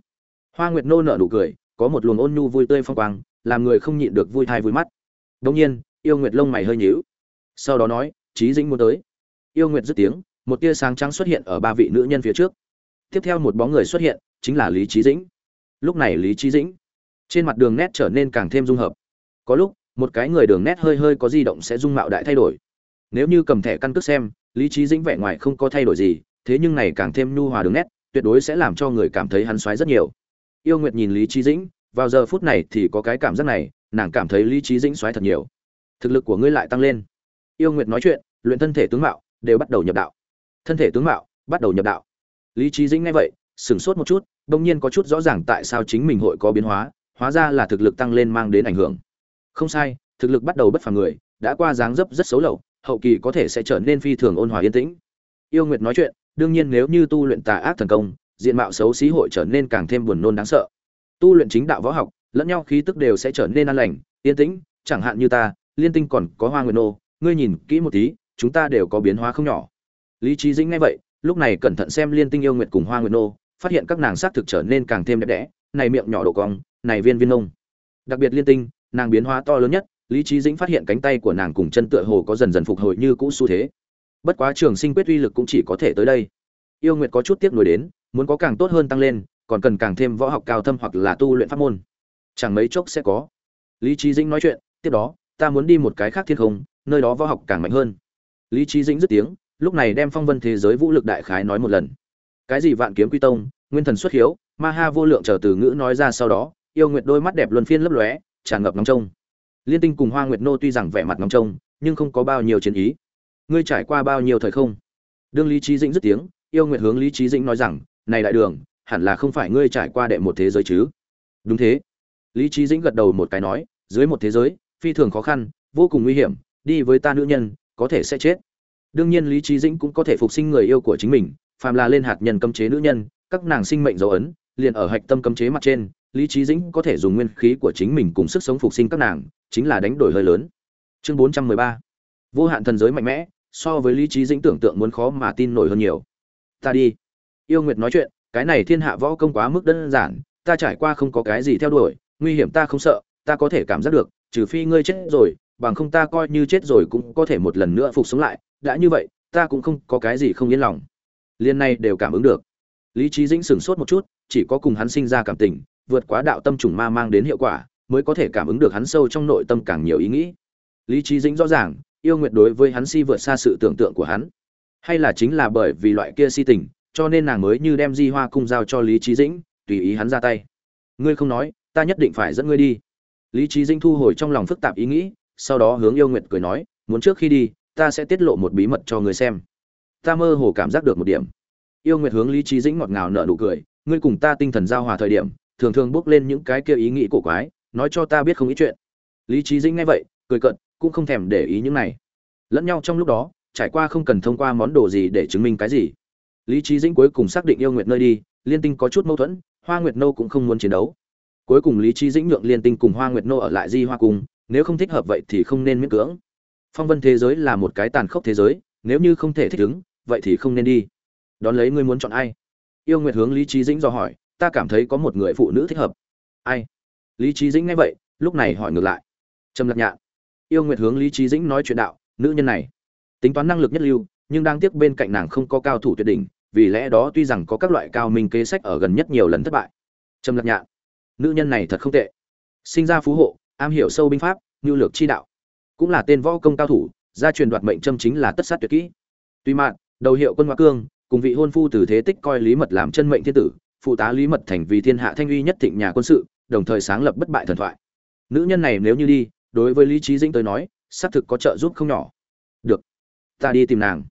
Hoa nguyệt nô nở nụ cười, có một luồng ôn nhu vui tươi phong quang làm người không nhịn được vui thai vui mắt. Đông nhiên, yêu nguyệt lông mày hơi nhíu. Sau đó nói trí dĩnh muốn tới. Yêu nguyệt dứt tiếng, một tia sáng trắng xuất hiện ở ba vị nữ nhân phía trước. Tiếp theo một bóng người xuất hiện, chính là lý trí dĩnh. Lúc này lý trí dĩnh, trên mặt đường nét trở nên càng thêm dung hợp. Có lúc, một cái người đường nét hơi hơi có di động sẽ dung mạo đại thay đổi. Nếu như cầm thẻ căn cước xem, lý trí dĩnh vẻ ngoài không có thay đổi gì, thế nhưng này càng thêm nhu hòa đường nét, tuyệt đối sẽ làm cho người cảm thấy hắn xoáy rất nhiều. Yêu nguyệt nhìn lý trí dĩnh vào giờ phút này thì có cái cảm giác này, nàng cảm thấy lý trí dĩnh xoáy thật nhiều. Thực lực của ngươi lại tăng lên. Yêu nguyệt nói chuyện, luyện thân thể tướng mạo đều bắt đầu nhập đạo. Thân thể tướng mạo bắt đầu nhập đạo. Lý trí dĩnh nghe vậy, sửng sốt một chút, đông nhiên có chút rõ ràng tại sao chính mình hội có biến hóa hóa ra là thực lực tăng lên mang đến ảnh hưởng. Không sai, thực lực bắt đầu bất phàm người, đã qua dáng dấp rất xấu lậu, hậu kỳ có thể sẽ trở nên phi thường ôn hòa yên tĩnh. Yêu nguyệt nói chuyện, đương nhiên nếu như tu luyện tà ác thần công, diện mạo xấu xí hội trở nên càng thêm buồn nôn đáng sợ tu luyện chính đạo võ học, lẫn nhau khí tức đều sẽ trở nên an lành, yên tĩnh, chẳng hạn như ta, liên tinh còn có hoa nguyệt nô, ngươi nhìn kỹ một tí, chúng ta đều có biến hóa không nhỏ. Lý trí dĩnh nghe vậy, lúc này cẩn thận xem liên tinh yêu nguyệt cùng hoa nguyệt nô, phát hiện các nàng xác thực trở nên càng thêm đẹp đẽ, này miệng nhỏ độ cong, này viên viên nông. Đặc biệt liên tinh, nàng biến hóa to lớn nhất, lý trí dĩnh phát hiện cánh tay của nàng cùng chân tựa hồ có dần dần phục hồi như cũ xu thế. Bất quá trường sinh quyết uy lực cũng chỉ có thể tới đây. Yêu nguyệt có chút tiếc nuối đến, muốn có càng tốt hơn tăng lên còn cần càng thêm võ học cao thâm hoặc là tu luyện pháp môn. Chẳng mấy chốc sẽ có. Lý trí dĩnh nói chuyện, tiếp đó, ta muốn đi một cái khác thiên không, nơi đó võ học càng mạnh hơn. Lý trí dĩnh dứt tiếng, lúc này đem phong vân thế giới vũ lực đại khái nói một lần. Cái gì vạn kiếm quy tông, nguyên thần xuất hiếu, ma ha vô lượng chờ từ ngữ nói ra sau đó, yêu nguyệt đôi mắt đẹp luân phiên lấp lóe, tràn ngập nóng trông. Liên tinh cùng hoa nguyệt nô tuy rằng vẻ mặt nóng trông, nhưng không có bao nhiêu chiến ý. Ngươi trải qua bao nhiêu thời không? Đương lý trí dĩnh dứt tiếng, yêu nguyệt hướng lý trí dĩnh nói rằng, này đại đường hẳn là không phải ngươi trải qua đệ một thế giới chứ? Đúng thế. Lý trí dĩnh gật đầu một cái nói, dưới một thế giới, phi thường khó khăn, vô cùng nguy hiểm, đi với ta nữ nhân, có thể sẽ chết. Đương nhiên lý trí dĩnh cũng có thể phục sinh người yêu của chính mình, phàm là lên hạt nhân cấm chế nữ nhân, các nàng sinh mệnh dấu ấn, liền ở hạch tâm cấm chế mặt trên, lý trí dĩnh có thể dùng nguyên khí của chính mình cùng sức sống phục sinh các nàng, chính là đánh đổi hơi lớn. Chương bốn trăm mười ba. Vô hạn thần giới mạnh mẽ, so với lý trí dĩnh tưởng tượng muốn khó mà tin nổi hơn nhiều. Ta đi. Yêu nguyệt nói chuyện cái này thiên hạ võ công quá mức đơn giản, ta trải qua không có cái gì theo đuổi, nguy hiểm ta không sợ, ta có thể cảm giác được, trừ phi ngươi chết rồi, bằng không ta coi như chết rồi cũng có thể một lần nữa phục sống lại, đã như vậy, ta cũng không có cái gì không yên lòng. Liên này đều cảm ứng được. Lý trí dĩnh sửng sốt một chút, chỉ có cùng hắn sinh ra cảm tình, vượt quá đạo tâm trùng ma mang đến hiệu quả, mới có thể cảm ứng được hắn sâu trong nội tâm càng nhiều ý nghĩ. Lý trí dĩnh rõ ràng, yêu nguyệt đối với hắn si vượt xa sự tưởng tượng của hắn. Hay là chính là bởi vì loại kia si tình cho nên nàng mới như đem di hoa cung giao cho lý trí dĩnh, tùy ý hắn ra tay. Ngươi không nói, ta nhất định phải dẫn ngươi đi. Lý trí dĩnh thu hồi trong lòng phức tạp ý nghĩ, sau đó hướng yêu nguyệt cười nói, muốn trước khi đi, ta sẽ tiết lộ một bí mật cho ngươi xem. Ta mơ hồ cảm giác được một điểm. Yêu nguyệt hướng lý trí dĩnh ngọt ngào nở nụ cười, ngươi cùng ta tinh thần giao hòa thời điểm, thường thường bước lên những cái kia ý nghĩ cổ quái, nói cho ta biết không ý chuyện. Lý trí dĩnh nghe vậy, cười cận cũng không thèm để ý những này. Lẫn nhau trong lúc đó, trải qua không cần thông qua món đồ gì để chứng minh cái gì lý trí dĩnh cuối cùng xác định yêu nguyệt nơi đi, liên tinh có chút mâu thuẫn, hoa nguyệt nô cũng không muốn chiến đấu. Cuối cùng lý trí dĩnh nhượng liên tinh cùng hoa nguyệt nô ở lại di hoa cùng. nếu không thích hợp vậy thì không nên miễn cưỡng. Phong vân thế giới là một cái tàn khốc thế giới, nếu như không thể thích ứng, vậy thì không nên đi. Đón lấy ngươi muốn chọn ai? Yêu nguyệt hướng lý trí dĩnh do hỏi, ta cảm thấy có một người phụ nữ thích hợp. Ai? Lý trí dĩnh nghe vậy, lúc này hỏi ngược lại. Trầm lạc nhạn. Yêu nguyệt hướng lý trí dĩnh nói chuyện đạo, nữ nhân này, tính toán năng lực nhất lưu nhưng đang tiếc bên cạnh nàng không có cao thủ tuyệt đỉnh, vì lẽ đó tuy rằng có các loại cao minh kế sách ở gần nhất nhiều lần thất bại. Trầm lạc nhạn, nữ nhân này thật không tệ. Sinh ra phú hộ, am hiểu sâu binh pháp nhu lược chi đạo. Cũng là tên võ công cao thủ, gia truyền đoạt mệnh châm chính là tất sát tuyệt kỹ. Tuy mạn, đầu hiệu quân hoa cương, cùng vị hôn phu từ thế tích coi lý mật làm chân mệnh thiên tử, phụ tá lý mật thành vì thiên hạ thanh uy nhất thịnh nhà quân sự, đồng thời sáng lập bất bại thần thoại. Nữ nhân này nếu như đi, đối với lý trí dĩnh tới nói, xác thực có trợ giúp không nhỏ. Được, ta đi tìm nàng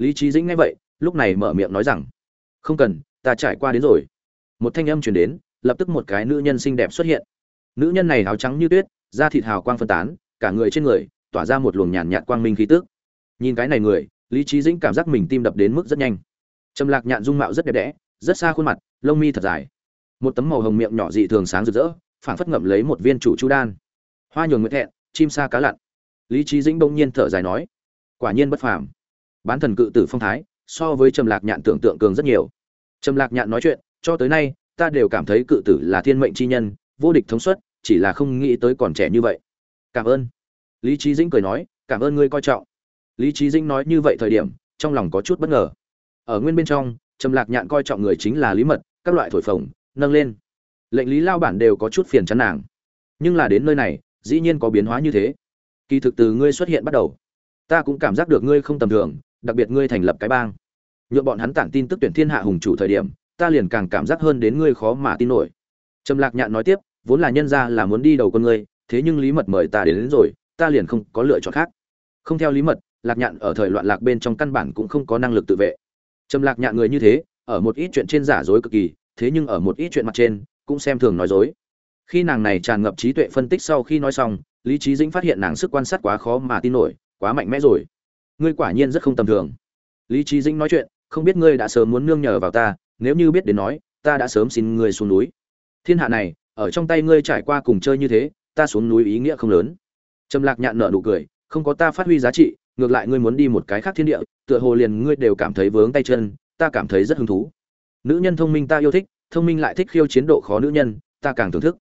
lý trí dĩnh nghe vậy, lúc này mở miệng nói rằng, không cần, ta trải qua đến rồi. Một thanh âm chuyển đến, lập tức một cái nữ nhân xinh đẹp xuất hiện. Nữ nhân này áo trắng như tuyết, da thịt hào quang phân tán, cả người trên người, tỏa ra một luồng nhàn nhạt quang minh khí tước nhìn cái này người, lý trí dĩnh cảm giác mình tim đập đến mức rất nhanh. Trầm lạc nhạn dung mạo rất đẹp đẽ, rất xa khuôn mặt, lông mi thật dài. Một tấm màu hồng miệng nhỏ dị thường sáng rực rỡ, phảng phất ngậm lấy một viên chủ chu đan. Hoa nhường nguyệt thẹn, chim sa cá lặn. Lý trí dĩnh bỗng nhiên thở dài nói, quả nhiên bất phàm bán thần cự tử phong thái, so với trầm lạc nhạn tưởng tượng cường rất nhiều. Trầm lạc nhạn nói chuyện, cho tới nay, ta đều cảm thấy cự tử là thiên mệnh chi nhân, vô địch thống suất, chỉ là không nghĩ tới còn trẻ như vậy. Cảm ơn. Lý trí dĩnh cười nói, cảm ơn ngươi coi trọng. Lý trí dĩnh nói như vậy thời điểm, trong lòng có chút bất ngờ. Ở nguyên bên trong, trầm lạc nhạn coi trọng người chính là lý mật, các loại thổi phồng, nâng lên. Lệnh lý lao bản đều có chút phiền chán nàng. Nhưng là đến nơi này, dĩ nhiên có biến hóa như thế. Kỳ thực từ ngươi xuất hiện bắt đầu, ta cũng cảm giác được ngươi không tầm thường đặc biệt ngươi thành lập cái bang. Nhượng bọn hắn tản tin tức tuyển thiên hạ hùng chủ thời điểm ta liền càng cảm giác hơn đến ngươi khó mà tin nổi. Trầm lạc nhạn nói tiếp vốn là nhân ra là muốn đi đầu con ngươi thế nhưng lý mật mời ta đến, đến rồi ta liền không có lựa chọn khác. Không theo lý mật lạc nhạn ở thời loạn lạc bên trong căn bản cũng không có năng lực tự vệ. Trầm lạc nhạn người như thế ở một ít chuyện trên giả dối cực kỳ thế nhưng ở một ít chuyện mặt trên cũng xem thường nói dối. Khi nàng này tràn ngập trí tuệ phân tích sau khi nói xong lý trí dĩnh phát hiện nàng sức quan sát quá khó mà tin nổi quá mạnh mẽ rồi ngươi quả nhiên rất không tầm thường. Lý trí dĩnh nói chuyện, không biết ngươi đã sớm muốn nương nhờ vào ta, nếu như biết đến nói, ta đã sớm xin ngươi xuống núi. Thiên hạ này, ở trong tay ngươi trải qua cùng chơi như thế, ta xuống núi ý nghĩa không lớn. Trầm lạc nhạn nợ nụ cười, không có ta phát huy giá trị, ngược lại ngươi muốn đi một cái khác thiên địa, tựa hồ liền ngươi đều cảm thấy vướng tay chân, ta cảm thấy rất hứng thú. Nữ nhân thông minh ta yêu thích, thông minh lại thích khiêu chiến độ khó nữ nhân, ta càng thưởng thức.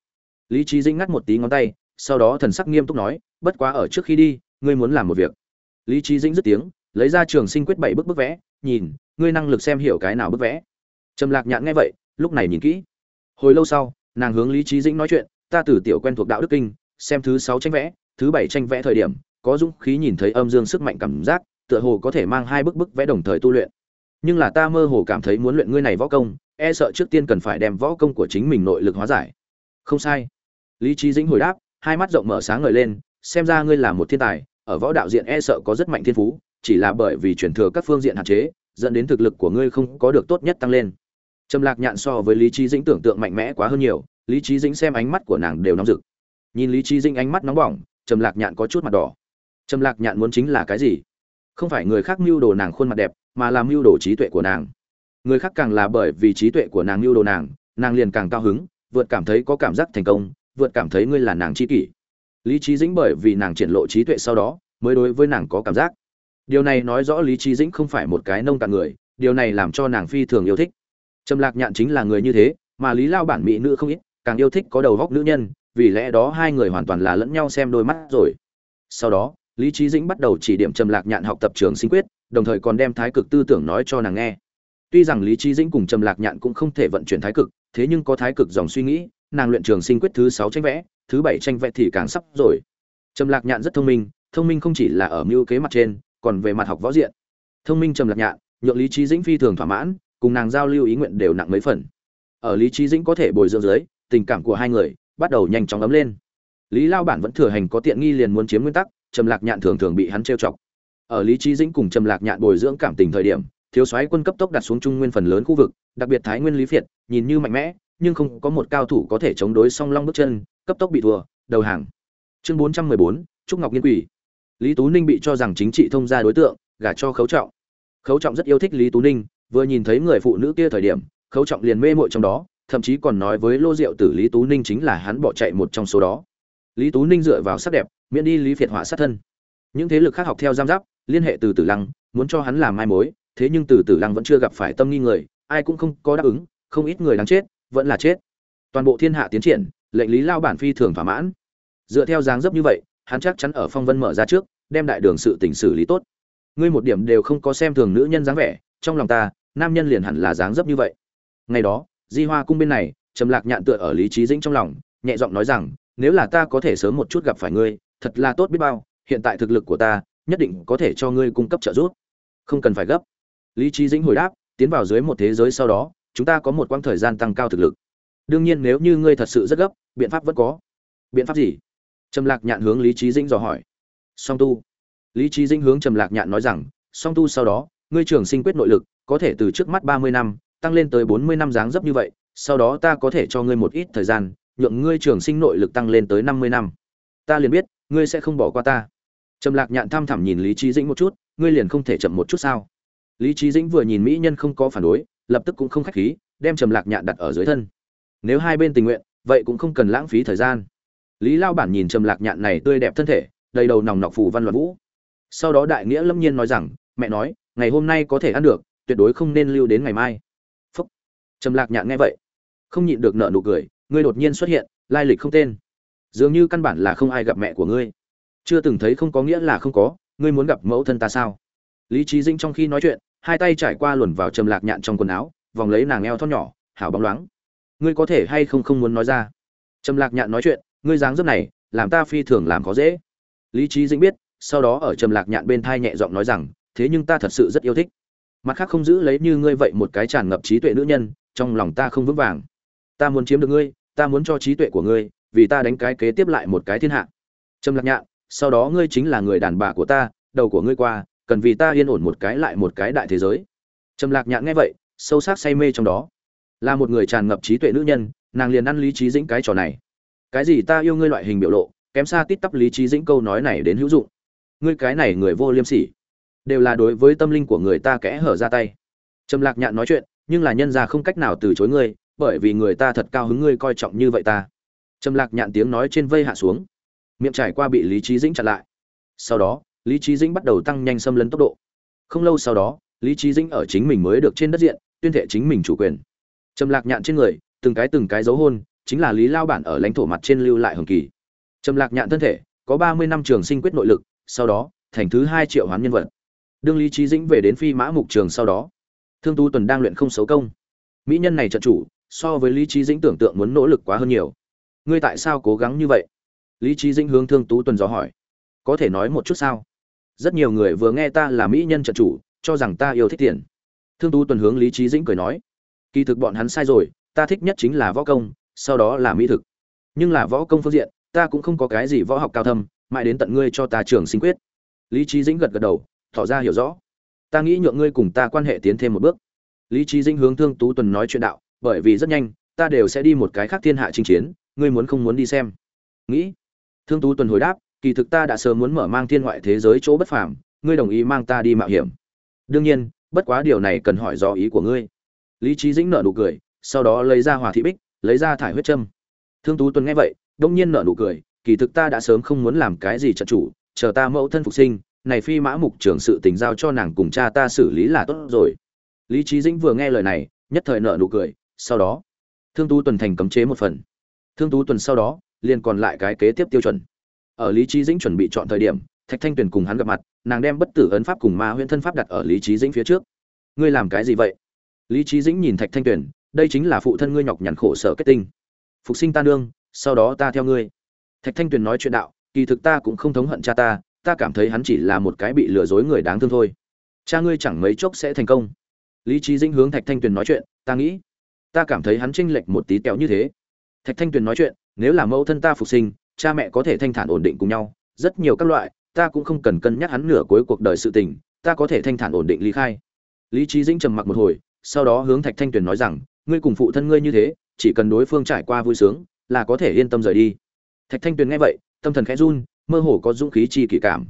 Lý trí dĩnh ngắt một tí ngón tay, sau đó thần sắc nghiêm túc nói, bất quá ở trước khi đi, ngươi muốn làm một việc lý trí dĩnh dứt tiếng, lấy ra trường sinh quyết bảy bức bức vẽ, nhìn, ngươi năng lực xem hiểu cái nào bức vẽ. Trầm lạc nhạn nghe vậy, lúc này nhìn kỹ. Hồi lâu sau, nàng hướng lý trí dĩnh nói chuyện, ta từ tiểu quen thuộc đạo đức kinh, xem thứ sáu tranh vẽ, thứ bảy tranh vẽ thời điểm, có dũng khí nhìn thấy âm dương sức mạnh cảm giác, tựa hồ có thể mang hai bức bức vẽ đồng thời tu luyện. Nhưng là ta mơ hồ cảm thấy muốn luyện ngươi này võ công e sợ trước tiên cần phải đem võ công của chính mình nội lực hóa giải. Không sai. Lý trí dĩnh hồi đáp, hai mắt rộng mở sáng ngời lên, xem ra ngươi là một thiên tài ở võ đạo diện e sợ có rất mạnh thiên phú, chỉ là bởi vì chuyển thừa các phương diện hạn chế, dẫn đến thực lực của ngươi không có được tốt nhất tăng lên. Trầm lạc nhạn so với lý trí dĩnh tưởng tượng mạnh mẽ quá hơn nhiều, lý trí dĩnh xem ánh mắt của nàng đều nóng rực. Nhìn lý trí dĩnh ánh mắt nóng bỏng, trầm lạc nhạn có chút mặt đỏ. Trầm lạc nhạn muốn chính là cái gì? Không phải người khác mưu đồ nàng khuôn mặt đẹp, mà làm mưu đồ trí tuệ của nàng. Người khác càng là bởi vì trí tuệ của nàng mưu đồ nàng nàng liền càng cao hứng, vượt cảm thấy có cảm giác thành công, vượt cảm thấy ngươi là nàng chi kỷ lý trí dĩnh bởi vì nàng triển lộ trí tuệ sau đó, mới đối với nàng có cảm giác. Điều này nói rõ lý trí dĩnh không phải một cái nông cạn người, điều này làm cho nàng phi thường yêu thích. Trầm lạc nhạn chính là người như thế, mà lý lao bản mỹ nữ không ít, càng yêu thích có đầu góc nữ nhân, vì lẽ đó hai người hoàn toàn là lẫn nhau xem đôi mắt rồi. Sau đó, lý trí dĩnh bắt đầu chỉ điểm trầm lạc nhạn học tập trường sinh quyết, đồng thời còn đem thái cực tư tưởng nói cho nàng nghe. Tuy rằng lý trí dĩnh cùng trầm lạc nhạn cũng không thể vận chuyển thái cực, thế nhưng có thái cực dòng suy nghĩ, nàng luyện trường sinh quyết thứ sáu tranh vẽ thứ bảy tranh vẽ thì càng sắp rồi. Trầm lạc nhạn rất thông minh thông minh không chỉ là ở mưu kế mặt trên, còn về mặt học võ diện. Thông minh trầm lạc nhạn, nhượng lý trí dĩnh phi thường thỏa mãn, cùng nàng giao lưu ý nguyện đều nặng mấy phần. Ở lý trí dĩnh có thể bồi dưỡng dưới tình cảm của hai người bắt đầu nhanh chóng ấm lên. Lý lao bản vẫn thừa hành có tiện nghi liền muốn chiếm nguyên tắc, trầm lạc nhạn thường thường bị hắn trêu chọc. Ở lý trí dĩnh cùng trầm lạc nhạn bồi dưỡng cảm tình thời điểm, thiếu soái quân cấp tốc đặt xuống trung nguyên phần lớn khu vực, đặc biệt thái nguyên lý phiệt, nhìn như mạnh mẽ nhưng không có một cao thủ có thể chống đối song long bước chân, cấp tốc bị thua, đầu hàng. Chương bốn trăm mười bốn, trúc ngọc nghiên quỷ lý tú ninh bị cho rằng chính trị thông gia đối tượng, gả cho khấu trọng. Khấu trọng rất yêu thích lý tú ninh, vừa nhìn thấy người phụ nữ kia thời điểm, khấu trọng liền mê mội trong đó, thậm chí còn nói với lô diệu tử lý tú ninh chính là hắn bỏ chạy một trong số đó. Lý tú ninh dựa vào sắc đẹp, miễn đi lý phiệt họa sát thân. Những thế lực khác học theo giam giáp, liên hệ từ tử lăng, muốn cho hắn làm mai mối, thế nhưng từ tử lăng vẫn chưa gặp phải tâm nghi người, ai cũng không có đáp ứng, không ít người đáng chết vẫn là chết. Toàn bộ thiên hạ tiến triển, lệnh lý lao bản phi thường thỏa mãn. Dựa theo dáng dấp như vậy, hắn chắc chắn ở phong vân mở ra trước, đem đại đường sự tỉnh xử lý tốt. Ngươi một điểm đều không có xem thường nữ nhân dáng vẻ, trong lòng ta, nam nhân liền hẳn là dáng dấp như vậy. Ngày đó, di hoa cung bên này, trầm lạc nhạn tựa ở lý trí dĩnh trong lòng, nhẹ giọng nói rằng, nếu là ta có thể sớm một chút gặp phải ngươi, thật là tốt biết bao, hiện tại thực lực của ta, nhất định có thể cho ngươi cung cấp trợ giúp. Không cần phải gấp. Lý trí dĩnh hồi đáp, tiến vào dưới một thế giới sau đó chúng ta có một quãng thời gian tăng cao thực lực. Đương nhiên nếu như ngươi thật sự rất gấp, biện pháp vẫn có. Biện pháp gì? Trầm lạc nhạn hướng lý trí dĩnh dò hỏi. Song tu. Lý trí dĩnh hướng trầm lạc nhạn nói rằng, song tu sau đó, ngươi trường sinh quyết nội lực, có thể từ trước mắt ba mươi năm, tăng lên tới bốn mươi năm dáng dấp như vậy, sau đó ta có thể cho ngươi một ít thời gian, nhượng ngươi trường sinh nội lực tăng lên tới năm mươi năm. Ta liền biết, ngươi sẽ không bỏ qua ta. Trầm lạc nhạn tham thẳm nhìn lý trí dĩnh một chút, ngươi liền không thể chậm một chút sao? Lý trí dĩnh vừa nhìn mỹ nhân không có phản đối lập tức cũng không khách khí, đem trầm lạc nhạn đặt ở dưới thân. Nếu hai bên tình nguyện, vậy cũng không cần lãng phí thời gian. Lý lao bản nhìn trầm lạc nhạn này tươi đẹp thân thể, đầy đầu nòng nọc phù văn loạn vũ. Sau đó đại nghĩa lâm nhiên nói rằng, mẹ nói, ngày hôm nay có thể ăn được, tuyệt đối không nên lưu đến ngày mai. Phúc. Trầm lạc nhạn nghe vậy, không nhịn được nợ nụ cười, ngươi đột nhiên xuất hiện, lai lịch không tên. Dường như căn bản là không ai gặp mẹ của ngươi. Chưa từng thấy không có nghĩa là không có, ngươi muốn gặp mẫu thân ta sao? Lý trí dinh trong khi nói chuyện hai tay trải qua luồn vào trầm lạc nhạn trong quần áo, vòng lấy nàng eo thon nhỏ, hảo bóng loáng. Ngươi có thể hay không không muốn nói ra? Trầm lạc nhạn nói chuyện, ngươi dáng dấp này, làm ta phi thường làm khó dễ. Lý trí dĩnh biết, sau đó ở trầm lạc nhạn bên thai nhẹ giọng nói rằng, thế nhưng ta thật sự rất yêu thích. Mặt khác không giữ lấy như ngươi vậy một cái tràn ngập trí tuệ nữ nhân, trong lòng ta không vững vàng. Ta muốn chiếm được ngươi, ta muốn cho trí tuệ của ngươi, vì ta đánh cái kế tiếp lại một cái thiên hạ. Trầm lạc nhạn, sau đó ngươi chính là người đàn bà của ta, đầu của ngươi qua cần vì ta yên ổn một cái lại một cái đại thế giới. Trầm lạc nhạn nghe vậy, sâu sắc say mê trong đó. Là một người tràn ngập trí tuệ nữ nhân, nàng liền ăn lý trí dĩnh cái trò này. Cái gì ta yêu ngươi loại hình biểu lộ, kém xa tít tắp lý trí dĩnh câu nói này đến hữu dụng. Ngươi cái này người vô liêm sỉ. Đều là đối với tâm linh của người ta kẽ hở ra tay. Trầm lạc nhạn nói chuyện, nhưng là nhân ra không cách nào từ chối ngươi, bởi vì người ta thật cao hứng ngươi coi trọng như vậy ta. Trầm lạc nhạn tiếng nói trên vây hạ xuống. Miệng trải qua bị lý trí dĩnh chặn lại. Sau đó lý trí dĩnh bắt đầu tăng nhanh xâm lấn tốc độ. Không lâu sau đó, lý trí dĩnh ở chính mình mới được trên đất diện, tuyên thệ chính mình chủ quyền. Trầm lạc nhạn trên người, từng cái từng cái dấu hôn, chính là lý lao bản ở lãnh thổ mặt trên lưu lại hồng kỳ. Trầm lạc nhạn thân thể, có ba mươi năm trường sinh quyết nội lực, sau đó, thành thứ hai triệu hoán nhân vật. Đương lý trí dĩnh về đến phi mã mục trường sau đó, thương tu tuần đang luyện không xấu công. Mỹ nhân này trận chủ, so với lý trí dĩnh tưởng tượng muốn nỗ lực quá hơn nhiều. Ngươi tại sao cố gắng như vậy? Lý trí dĩnh hướng thương tú tuần dò hỏi. Có thể nói một chút sao? Rất nhiều người vừa nghe ta là mỹ nhân trận chủ, cho rằng ta yêu thích tiền. Thương tú tuần hướng lý trí dĩnh cười nói, kỳ thực bọn hắn sai rồi, ta thích nhất chính là võ công, sau đó là mỹ thực. Nhưng là võ công phương diện, ta cũng không có cái gì võ học cao thâm, mãi đến tận ngươi cho ta trường sinh quyết. Lý trí dĩnh gật gật đầu, tỏ ra hiểu rõ. Ta nghĩ nhượng ngươi cùng ta quan hệ tiến thêm một bước. Lý trí dĩnh hướng thương tú tuần nói chuyện đạo, bởi vì rất nhanh, ta đều sẽ đi một cái khác thiên hạ chinh chiến, ngươi muốn không muốn đi xem? Nghĩ. Thương tú tuần hồi đáp kỳ thực ta đã sớm muốn mở mang thiên ngoại thế giới chỗ bất phàm, ngươi đồng ý mang ta đi mạo hiểm. Đương nhiên, bất quá điều này cần hỏi do ý của ngươi. Lý trí dĩnh nở nụ cười, sau đó lấy ra hòa thị bích, lấy ra thải huyết trâm thương tú tuần nghe vậy, đông nhiên nở nụ cười, kỳ thực ta đã sớm không muốn làm cái gì trận chủ, chờ ta mẫu thân phục sinh, này phi mã mục trưởng sự tình giao cho nàng cùng cha ta xử lý là tốt rồi. Lý trí dĩnh vừa nghe lời này, nhất thời nở nụ cười, sau đó, thương tú tuần thành cấm chế một phần. Thương tú tuần sau đó, liền còn lại cái kế tiếp tiêu chuẩn ở lý trí dĩnh chuẩn bị chọn thời điểm, thạch thanh tuyền cùng hắn gặp mặt, nàng đem bất tử ấn pháp cùng ma huyễn thân pháp đặt ở lý trí dĩnh phía trước. Ngươi làm cái gì vậy? Lý trí dĩnh nhìn thạch thanh tuyền, đây chính là phụ thân ngươi nhọc nhằn khổ sở kết tinh. Phục sinh ta nương, sau đó ta theo ngươi. Thạch thanh tuyền nói chuyện đạo, kỳ thực ta cũng không thống hận cha ta ta cảm thấy hắn chỉ là một cái bị lừa dối người đáng thương thôi. Cha ngươi chẳng mấy chốc sẽ thành công. Lý trí dĩnh hướng thạch thanh tuyền nói chuyện, ta nghĩ, ta cảm thấy hắn chênh lệch một tí kẹo như thế. Thạch thanh tuyền nói chuyện, nếu là mẫu thân ta phục sinh cha mẹ có thể thanh thản ổn định cùng nhau, rất nhiều các loại, ta cũng không cần cân nhắc hắn nửa cuối cuộc đời sự tình, ta có thể thanh thản ổn định ly khai. Lý trí dĩnh trầm mặc một hồi, sau đó hướng thạch thanh tuyền nói rằng, ngươi cùng phụ thân ngươi như thế, chỉ cần đối phương trải qua vui sướng, là có thể yên tâm rời đi. Thạch thanh tuyền nghe vậy, tâm thần khẽ run, mơ hồ có dũng khí chi kỷ cảm.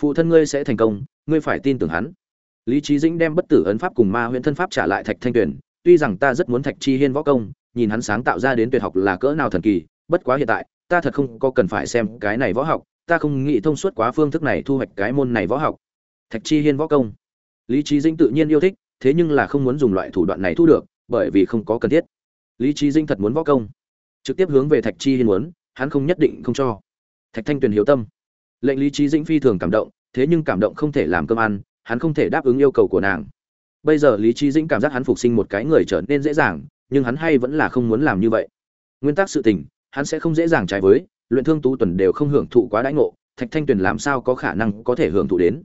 Phụ thân ngươi sẽ thành công, ngươi phải tin tưởng hắn. Lý trí dĩnh đem bất tử ấn pháp cùng ma huyễn thân pháp trả lại thạch thanh tuyền, tuy rằng ta rất muốn thạch chi hiên võ công, nhìn hắn sáng tạo ra đến tuyệt học là cỡ nào thần kỳ, bất quá hiện tại ta thật không có cần phải xem cái này võ học, ta không nghĩ thông suốt quá phương thức này thu hoạch cái môn này võ học. Thạch chi hiên võ công. Lý trí dĩnh tự nhiên yêu thích, thế nhưng là không muốn dùng loại thủ đoạn này thu được, bởi vì không có cần thiết. Lý trí dĩnh thật muốn võ công. Trực tiếp hướng về thạch chi hiên muốn, hắn không nhất định không cho. Thạch thanh tuyền hiếu tâm. Lệnh lý trí dĩnh phi thường cảm động, thế nhưng cảm động không thể làm cơm ăn, hắn không thể đáp ứng yêu cầu của nàng. Bây giờ lý trí dĩnh cảm giác hắn phục sinh một cái người trở nên dễ dàng, nhưng hắn hay vẫn là không muốn làm như vậy. Nguyên tắc sự tình hắn sẽ không dễ dàng trái với, luyện thương tú tuần đều không hưởng thụ quá đãi ngộ, thạch thanh tuyền làm sao có khả năng có thể hưởng thụ đến?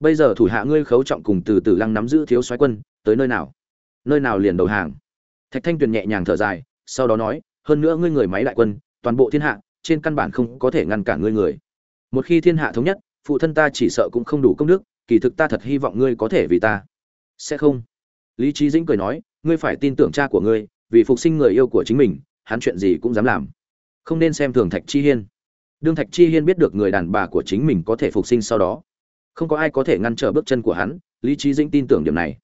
Bây giờ thủ hạ ngươi khấu trọng cùng từ từ lăng nắm giữ thiếu soái quân, tới nơi nào? Nơi nào liền đầu hàng? Thạch thanh tuyền nhẹ nhàng thở dài, sau đó nói, hơn nữa ngươi người máy đại quân, toàn bộ thiên hạ, trên căn bản không có thể ngăn cản ngươi người. Một khi thiên hạ thống nhất, phụ thân ta chỉ sợ cũng không đủ công đức, kỳ thực ta thật hy vọng ngươi có thể vì ta. Sẽ không. Lý trí dĩnh cười nói, ngươi phải tin tưởng cha của ngươi, vì phục sinh người yêu của chính mình, hắn chuyện gì cũng dám làm không nên xem thường thạch chi hiên. Đương thạch chi hiên biết được người đàn bà của chính mình có thể phục sinh sau đó, không có ai có thể ngăn trở bước chân của hắn, lý trí dĩnh tin tưởng điểm này.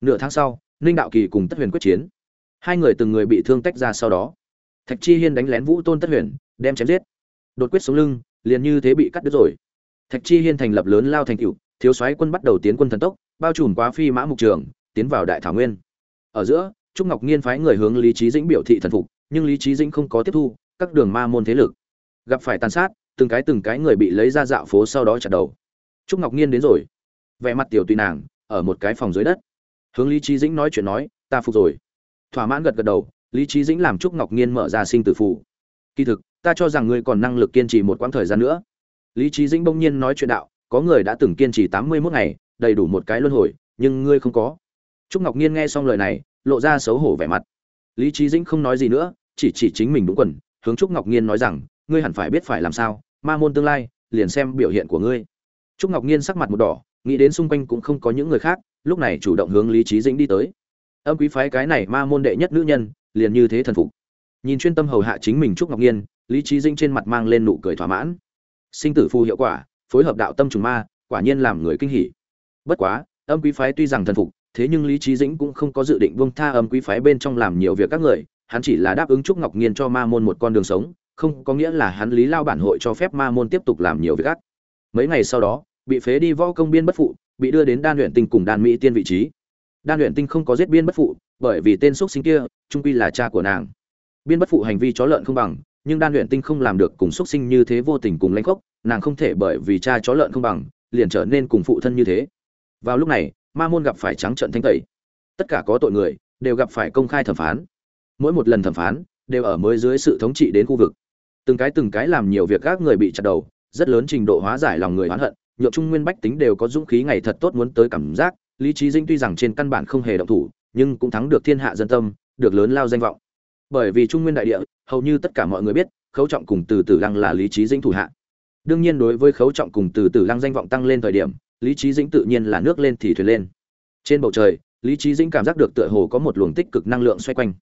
Nửa tháng sau, ninh đạo kỳ cùng tất huyền quyết chiến. Hai người từng người bị thương tách ra sau đó. Thạch chi hiên đánh lén vũ tôn tất huyền, đem chém giết. Đột quyết sống lưng, liền như thế bị cắt đứt rồi. Thạch chi hiên thành lập lớn lao thành cựu thiếu soái quân bắt đầu tiến quân thần tốc, bao trùm quá phi mã mục trường, tiến vào đại thảo nguyên. Ở giữa, trúc ngọc nhiên phái người hướng lý trí dĩnh biểu thị thần phục, nhưng lý trí dĩnh không có tiếp thu các đường ma môn thế lực. Gặp phải tàn sát, từng cái từng cái người bị lấy ra dạo phố sau đó chặt đầu. Trúc ngọc nhiên đến rồi. Vẻ mặt tiểu tùy nàng, ở một cái phòng dưới đất. Hướng lý trí dĩnh nói chuyện nói, ta phục rồi. Thỏa mãn gật gật đầu, lý trí dĩnh làm trúc ngọc nhiên mở ra sinh tử phủ kỳ thực, ta cho rằng ngươi còn năng lực kiên trì một quãng thời gian nữa. Lý trí dĩnh bỗng nhiên nói chuyện đạo, có người đã từng kiên trì tám mươi mốt ngày, đầy đủ một cái luân hồi, nhưng ngươi không có. Trúc ngọc nhiên nghe xong lời này, lộ ra xấu hổ vẻ mặt. Lý trí dĩnh không nói gì nữa, chỉ chỉ chính mình đúng quần hướng trúc ngọc nhiên nói rằng, ngươi hẳn phải biết phải làm sao, ma môn tương lai, liền xem biểu hiện của ngươi. Trúc ngọc nhiên sắc mặt một đỏ, nghĩ đến xung quanh cũng không có những người khác, lúc này chủ động hướng lý trí dĩnh đi tới. Âm quý phái cái này ma môn đệ nhất nữ nhân, liền như thế thần phục. Nhìn chuyên tâm hầu hạ chính mình trúc ngọc nhiên lý trí dĩnh trên mặt mang lên nụ cười thỏa mãn. Sinh tử phù hiệu quả, phối hợp đạo tâm trùng ma, quả nhiên làm người kinh hỉ. Bất quá, âm quý phái tuy rằng thần phục, thế nhưng lý trí dĩnh cũng không có dự định buông tha âm quý phái bên trong làm nhiều việc các người hắn chỉ là đáp ứng trúc ngọc nhiên cho ma môn một con đường sống, không có nghĩa là hắn lý lao bản hội cho phép ma môn tiếp tục làm nhiều việc ác mấy ngày sau đó, bị phế đi võ công biên bất phụ, bị đưa đến đan luyện tinh cùng đan mỹ tiên vị trí. Đan luyện tinh không có giết biên bất phụ, bởi vì tên xúc sinh kia, trung quy là cha của nàng. Biên bất phụ hành vi chó lợn không bằng, nhưng đan luyện tinh không làm được cùng xúc sinh như thế vô tình cùng lãnh khốc, nàng không thể bởi vì cha chó lợn không bằng, liền trở nên cùng phụ thân như thế. Vào lúc này, ma môn gặp phải trắng trận thanh tẩy. Tất cả có tội người, đều gặp phải công khai thẩm phán mỗi một lần thẩm phán đều ở mới dưới sự thống trị đến khu vực. Từng cái từng cái làm nhiều việc các người bị chặt đầu, rất lớn trình độ hóa giải lòng người oán hận Nhộn trung nguyên bách tính đều có dũng khí ngày thật tốt muốn tới cảm giác, lý trí dinh tuy rằng trên căn bản không hề động thủ, nhưng cũng thắng được thiên hạ dân tâm, được lớn lao danh vọng. Bởi vì trung nguyên đại địa, hầu như tất cả mọi người biết, khấu trọng cùng từ tử lăng là lý trí dinh thủ hạ. Đương nhiên đối với khấu trọng cùng từ tử lăng danh vọng tăng lên thời điểm, lý trí dĩnh tự nhiên là nước lên thì thuyền lên. Trên bầu trời, lý trí dĩnh cảm giác được tựa hồ có một luồng tích cực năng lượng xoay quanh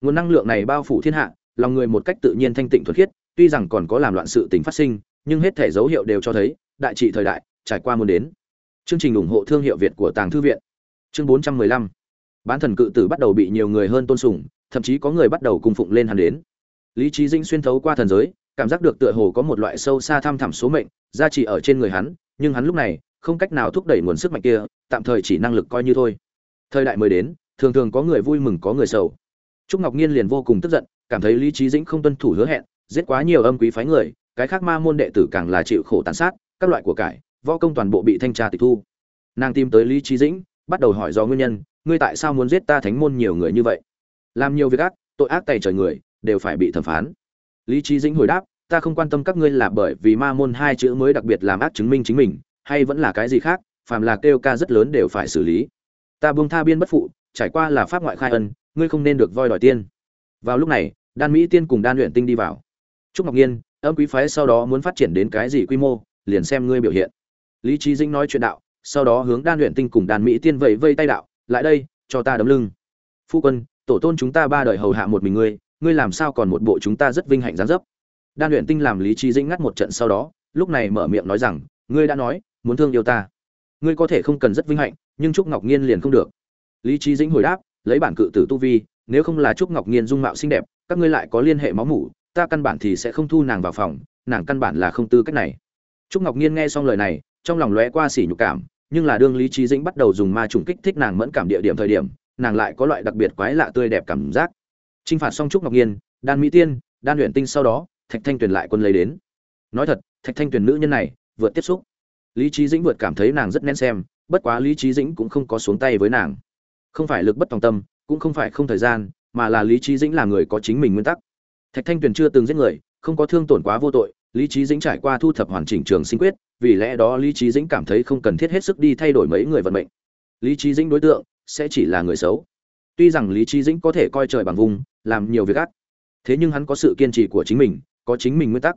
nguồn năng lượng này bao phủ thiên hạ, lòng người một cách tự nhiên thanh tịnh thuật khiết, tuy rằng còn có làm loạn sự tình phát sinh, nhưng hết thể dấu hiệu đều cho thấy, đại trị thời đại, trải qua muốn đến. Chương trình ủng hộ thương hiệu việt của tàng thư viện. Chương 415 bán thần cự tử bắt đầu bị nhiều người hơn tôn sùng, thậm chí có người bắt đầu cung phụng lên hắn đến. Lý trí dĩnh xuyên thấu qua thần giới, cảm giác được tựa hồ có một loại sâu xa thăm thẳm số mệnh, gia trì ở trên người hắn, nhưng hắn lúc này không cách nào thúc đẩy nguồn sức mạnh kia, tạm thời chỉ năng lực coi như thôi. Thời đại mới đến, thường thường có người vui mừng có người sầu trúc ngọc nhiên liền vô cùng tức giận, cảm thấy lý Chí dĩnh không tuân thủ hứa hẹn, giết quá nhiều âm quý phái người, cái khác ma môn đệ tử càng là chịu khổ tàn sát, các loại của cải, võ công toàn bộ bị thanh tra tịch thu. Nàng tìm tới lý Chí dĩnh, bắt đầu hỏi do nguyên nhân, ngươi tại sao muốn giết ta thánh môn nhiều người như vậy? Làm nhiều việc ác, tội ác tày trời người, đều phải bị thẩm phán. Lý Chí dĩnh hồi đáp, ta không quan tâm các ngươi là bởi vì ma môn hai chữ mới đặc biệt làm ác chứng minh chính mình, hay vẫn là cái gì khác, phàm là kêu ca rất lớn đều phải xử lý. Ta buông tha biên bất phụ, trải qua là pháp ngoại khai ân ngươi không nên được voi đòi tiên. Vào lúc này, đan mỹ tiên cùng đan luyện tinh đi vào. Trúc ngọc nhiên, âm quý phái sau đó muốn phát triển đến cái gì quy mô, liền xem ngươi biểu hiện. Lý trí dĩnh nói chuyện đạo, sau đó hướng đan luyện tinh cùng đan mỹ tiên vẫy vây tay đạo, lại đây, cho ta đấm lưng. Phu quân, tổ tôn chúng ta ba đời hầu hạ một mình ngươi ngươi làm sao còn một bộ chúng ta rất vinh hạnh gián dấp? Đan luyện tinh làm lý trí dĩnh ngắt một trận sau đó, lúc này mở miệng nói rằng, ngươi đã nói, muốn thương yêu ta. Ngươi có thể không cần rất vinh hạnh, nhưng trúc ngọc nhiên liền không được. Lý trí dĩnh hồi đáp lấy bản cự tử tu vi, nếu không là trúc ngọc nhiên dung mạo xinh đẹp, các ngươi lại có liên hệ máu mủ, ta căn bản thì sẽ không thu nàng vào phòng, nàng căn bản là không tư cách này. Trúc ngọc nhiên nghe xong lời này, trong lòng lóe qua xỉ nhục cảm, nhưng là đương lý trí dĩnh bắt đầu dùng ma trùng kích thích nàng mẫn cảm địa điểm thời điểm, nàng lại có loại đặc biệt quái lạ tươi đẹp cảm giác. Trinh phạt xong trúc ngọc nhiên đan mỹ tiên, đan luyện tinh sau đó, thạch thanh tuyền lại quân lấy đến. Nói thật, thạch thanh tuyền nữ nhân này vượt tiếp xúc, lý trí dĩnh vượt cảm thấy nàng rất nén xem, bất quá lý trí dĩnh cũng không có xuống tay với nàng không phải lực bất tòng tâm, cũng không phải không thời gian, mà là lý trí dĩnh là người có chính mình nguyên tắc. Thạch thanh tuyền chưa từng giết người, không có thương tổn quá vô tội, lý trí dĩnh trải qua thu thập hoàn chỉnh trường sinh quyết, vì lẽ đó lý trí dĩnh cảm thấy không cần thiết hết sức đi thay đổi mấy người vận mệnh. Lý trí dĩnh đối tượng, sẽ chỉ là người xấu. Tuy rằng lý trí dĩnh có thể coi trời bằng vùng, làm nhiều việc ác, thế nhưng hắn có sự kiên trì của chính mình, có chính mình nguyên tắc.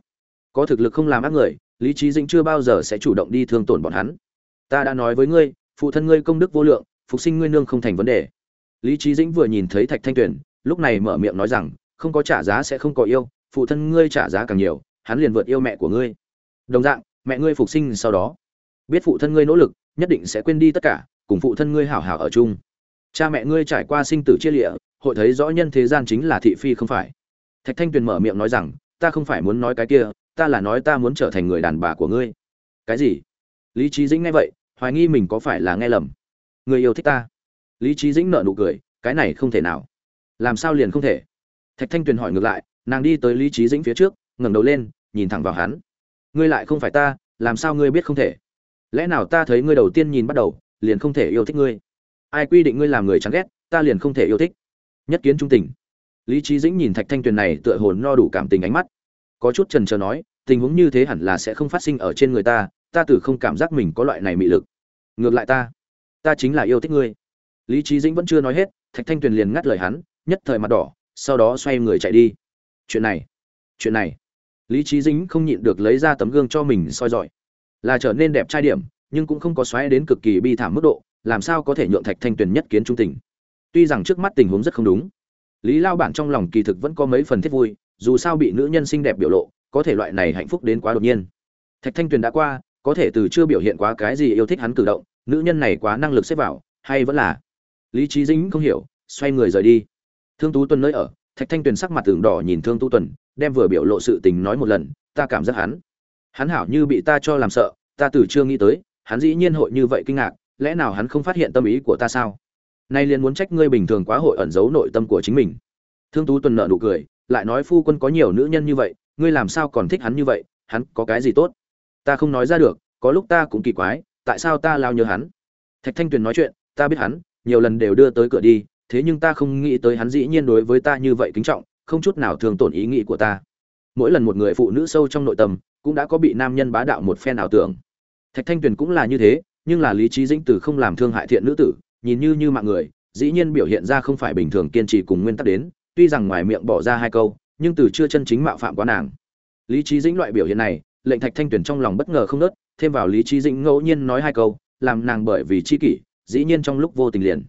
Có thực lực không làm ác người, lý trí dĩnh chưa bao giờ sẽ chủ động đi thương tổn bọn hắn. Ta đã nói với ngươi, phụ thân ngươi công đức vô lượng phục sinh ngươi nương không thành vấn đề. Lý trí dĩnh vừa nhìn thấy thạch thanh tuyền, lúc này mở miệng nói rằng, không có trả giá sẽ không có yêu, phụ thân ngươi trả giá càng nhiều, hắn liền vượt yêu mẹ của ngươi. Đồng dạng, mẹ ngươi phục sinh sau đó, biết phụ thân ngươi nỗ lực, nhất định sẽ quên đi tất cả, cùng phụ thân ngươi hảo hảo ở chung. Cha mẹ ngươi trải qua sinh tử chia lịa, hội thấy rõ nhân thế gian chính là thị phi không phải. Thạch thanh tuyền mở miệng nói rằng, ta không phải muốn nói cái kia, ta là nói ta muốn trở thành người đàn bà của ngươi. Cái gì? Lý trí dĩnh nghe vậy, hoài nghi mình có phải là nghe lầm người yêu thích ta. Lý trí dĩnh nợ nụ cười, cái này không thể nào. Làm sao liền không thể? Thạch thanh tuyền hỏi ngược lại, nàng đi tới lý trí dĩnh phía trước, ngẩng đầu lên, nhìn thẳng vào hắn. Ngươi lại không phải ta, làm sao ngươi biết không thể? Lẽ nào ta thấy ngươi đầu tiên nhìn bắt đầu, liền không thể yêu thích ngươi? Ai quy định ngươi làm người chán ghét, ta liền không thể yêu thích. Nhất kiến trung tình. Lý trí dĩnh nhìn thạch thanh tuyền này tựa hồn no đủ cảm tình ánh mắt. Có chút trần trờ nói, tình huống như thế hẳn là sẽ không phát sinh ở trên người ta ta từ không cảm giác mình có loại này mị lực. Ngược lại ta ta chính là yêu thích ngươi. Lý trí dĩnh vẫn chưa nói hết, thạch thanh tuyền liền ngắt lời hắn, nhất thời mặt đỏ, sau đó xoay người chạy đi. Chuyện này chuyện này. Lý trí dĩnh không nhịn được lấy ra tấm gương cho mình soi dọi. Là trở nên đẹp trai điểm, nhưng cũng không có xoáy đến cực kỳ bi thảm mức độ, làm sao có thể nhượng thạch thanh tuyền nhất kiến trung tình. Tuy rằng trước mắt tình huống rất không đúng, lý lao bản trong lòng kỳ thực vẫn có mấy phần thiết vui, dù sao bị nữ nhân xinh đẹp biểu lộ, có thể loại này hạnh phúc đến quá đột nhiên. Thạch thanh tuyền đã qua, có thể từ chưa biểu hiện quá cái gì yêu thích hắn cử động nữ nhân này quá năng lực xếp vào, hay vẫn là? Lý trí dính không hiểu, xoay người rời đi. Thương tú tuần nơi ở, thạch thanh tuyền sắc mặt tường đỏ nhìn thương tú tuần đem vừa biểu lộ sự tình nói một lần, ta cảm giác hắn hắn hảo như bị ta cho làm sợ, ta từ chưa nghĩ tới, hắn dĩ nhiên hội như vậy kinh ngạc, lẽ nào hắn không phát hiện tâm ý của ta sao? Nay liền muốn trách ngươi bình thường quá hội ẩn giấu nội tâm của chính mình. Thương tú tuần nợ nụ cười, lại nói, phu quân có nhiều nữ nhân như vậy, ngươi làm sao còn thích hắn như vậy, hắn có cái gì tốt? Ta không nói ra được, có lúc ta cũng kỳ quái tại sao ta lao nhớ hắn? Thạch thanh tuyền nói chuyện, ta biết hắn, nhiều lần đều đưa tới cửa đi, thế nhưng ta không nghĩ tới hắn dĩ nhiên đối với ta như vậy kính trọng, không chút nào thường tổn ý nghĩ của ta. Mỗi lần một người phụ nữ sâu trong nội tâm, cũng đã có bị nam nhân bá đạo một phen ảo tưởng. Thạch thanh tuyền cũng là như thế, nhưng là lý trí dĩnh từ không làm thương hại thiện nữ tử, nhìn như như mạng người, dĩ nhiên biểu hiện ra không phải bình thường kiên trì cùng nguyên tắc đến, tuy rằng ngoài miệng bỏ ra hai câu, nhưng từ chưa chân chính mạo phạm quá nàng. Lý trí dĩnh loại biểu hiện này, lệnh thạch thanh tuyền trong lòng bất ngờ không nớt thêm vào lý trí dĩnh ngẫu nhiên nói hai câu, làm nàng bởi vì chi kỷ, dĩ nhiên trong lúc vô tình liền.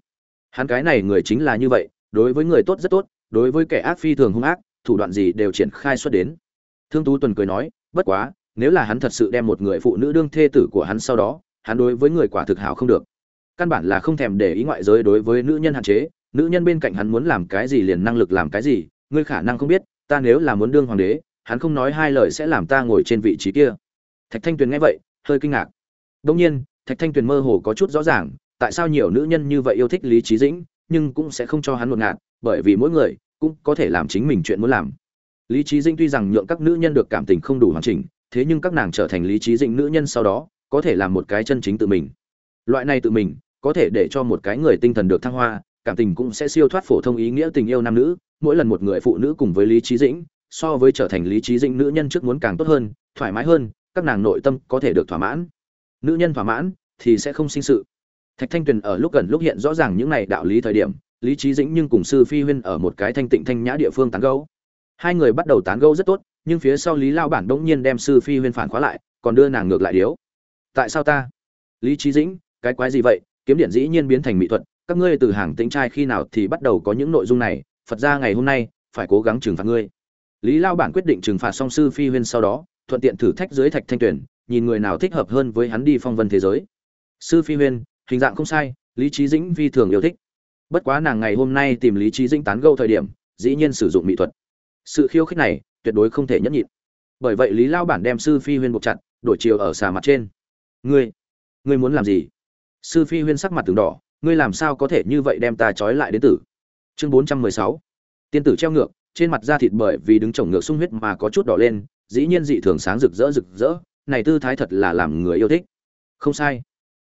Hắn cái này người chính là như vậy, đối với người tốt rất tốt, đối với kẻ ác phi thường hung ác, thủ đoạn gì đều triển khai xuất đến. Thương tú tuần cười nói, bất quá, nếu là hắn thật sự đem một người phụ nữ đương thê tử của hắn sau đó, hắn đối với người quả thực hảo không được. Căn bản là không thèm để ý ngoại giới đối với nữ nhân hạn chế, nữ nhân bên cạnh hắn muốn làm cái gì liền năng lực làm cái gì, ngươi khả năng không biết, ta nếu là muốn đương hoàng đế, hắn không nói hai lời sẽ làm ta ngồi trên vị trí kia. Thạch thanh tuyền nghe vậy hơi kinh ngạc. Đông nhiên, thạch thanh tuyền mơ hồ có chút rõ ràng, tại sao nhiều nữ nhân như vậy yêu thích lý trí dĩnh, nhưng cũng sẽ không cho hắn một ngạt, bởi vì mỗi người cũng có thể làm chính mình chuyện muốn làm. Lý trí dĩnh tuy rằng nhượng các nữ nhân được cảm tình không đủ hoàn chỉnh, thế nhưng các nàng trở thành lý trí dĩnh nữ nhân sau đó, có thể làm một cái chân chính tự mình. Loại này tự mình, có thể để cho một cái người tinh thần được thăng hoa, cảm tình cũng sẽ siêu thoát phổ thông ý nghĩa tình yêu nam nữ, mỗi lần một người phụ nữ cùng với lý trí dĩnh, so với trở thành lý trí dĩnh nữ nhân trước muốn càng tốt hơn, thoải mái hơn các nàng nội tâm có thể được thỏa mãn. Nữ nhân thỏa mãn thì sẽ không sinh sự. Thạch thanh tuyền ở lúc gần lúc hiện rõ ràng những này đạo lý thời điểm, lý trí dĩnh nhưng cùng sư phi huyên ở một cái thanh tịnh thanh nhã địa phương tán gẫu. Hai người bắt đầu tán gẫu rất tốt, nhưng phía sau lý lao bản đống nhiên đem sư phi huyên phản khóa lại, còn đưa nàng ngược lại điếu. Tại sao ta? Lý trí dĩnh, cái quái gì vậy? Kiếm điện dĩ nhiên biến thành mỹ thuật, các ngươi từ hàng tĩnh trai khi nào thì bắt đầu có những nội dung này? Phật ra ngày hôm nay phải cố gắng trừng phạt ngươi. Lý lao bản quyết định trừng phạt song sư phi huyên sau đó thuận tiện thử thách dưới thạch thanh tuyển, nhìn người nào thích hợp hơn với hắn đi phong vân thế giới. Sư phi huyên, hình dạng không sai, lý trí dĩnh vi thường yêu thích. Bất quá nàng ngày hôm nay tìm lý trí dĩnh tán gâu thời điểm, dĩ nhiên sử dụng mỹ thuật. Sự khiêu khích này, tuyệt đối không thể nhẫn nhịn. Bởi vậy lý lao bản đem sư phi huyên buộc chặt, đổi chiều ở xà mặt trên. Ngươi ngươi muốn làm gì? Sư phi huyên sắc mặt từng đỏ, ngươi làm sao có thể như vậy đem ta trói lại đến tử? Chương bốn trăm mười sáu. Tiên tử treo ngược, trên mặt da thịt bởi vì đứng trồng ngược sung huyết mà có chút đỏ lên dĩ nhiên dị thường sáng rực rỡ rực rỡ, này tư thái thật là làm người yêu thích. Không sai.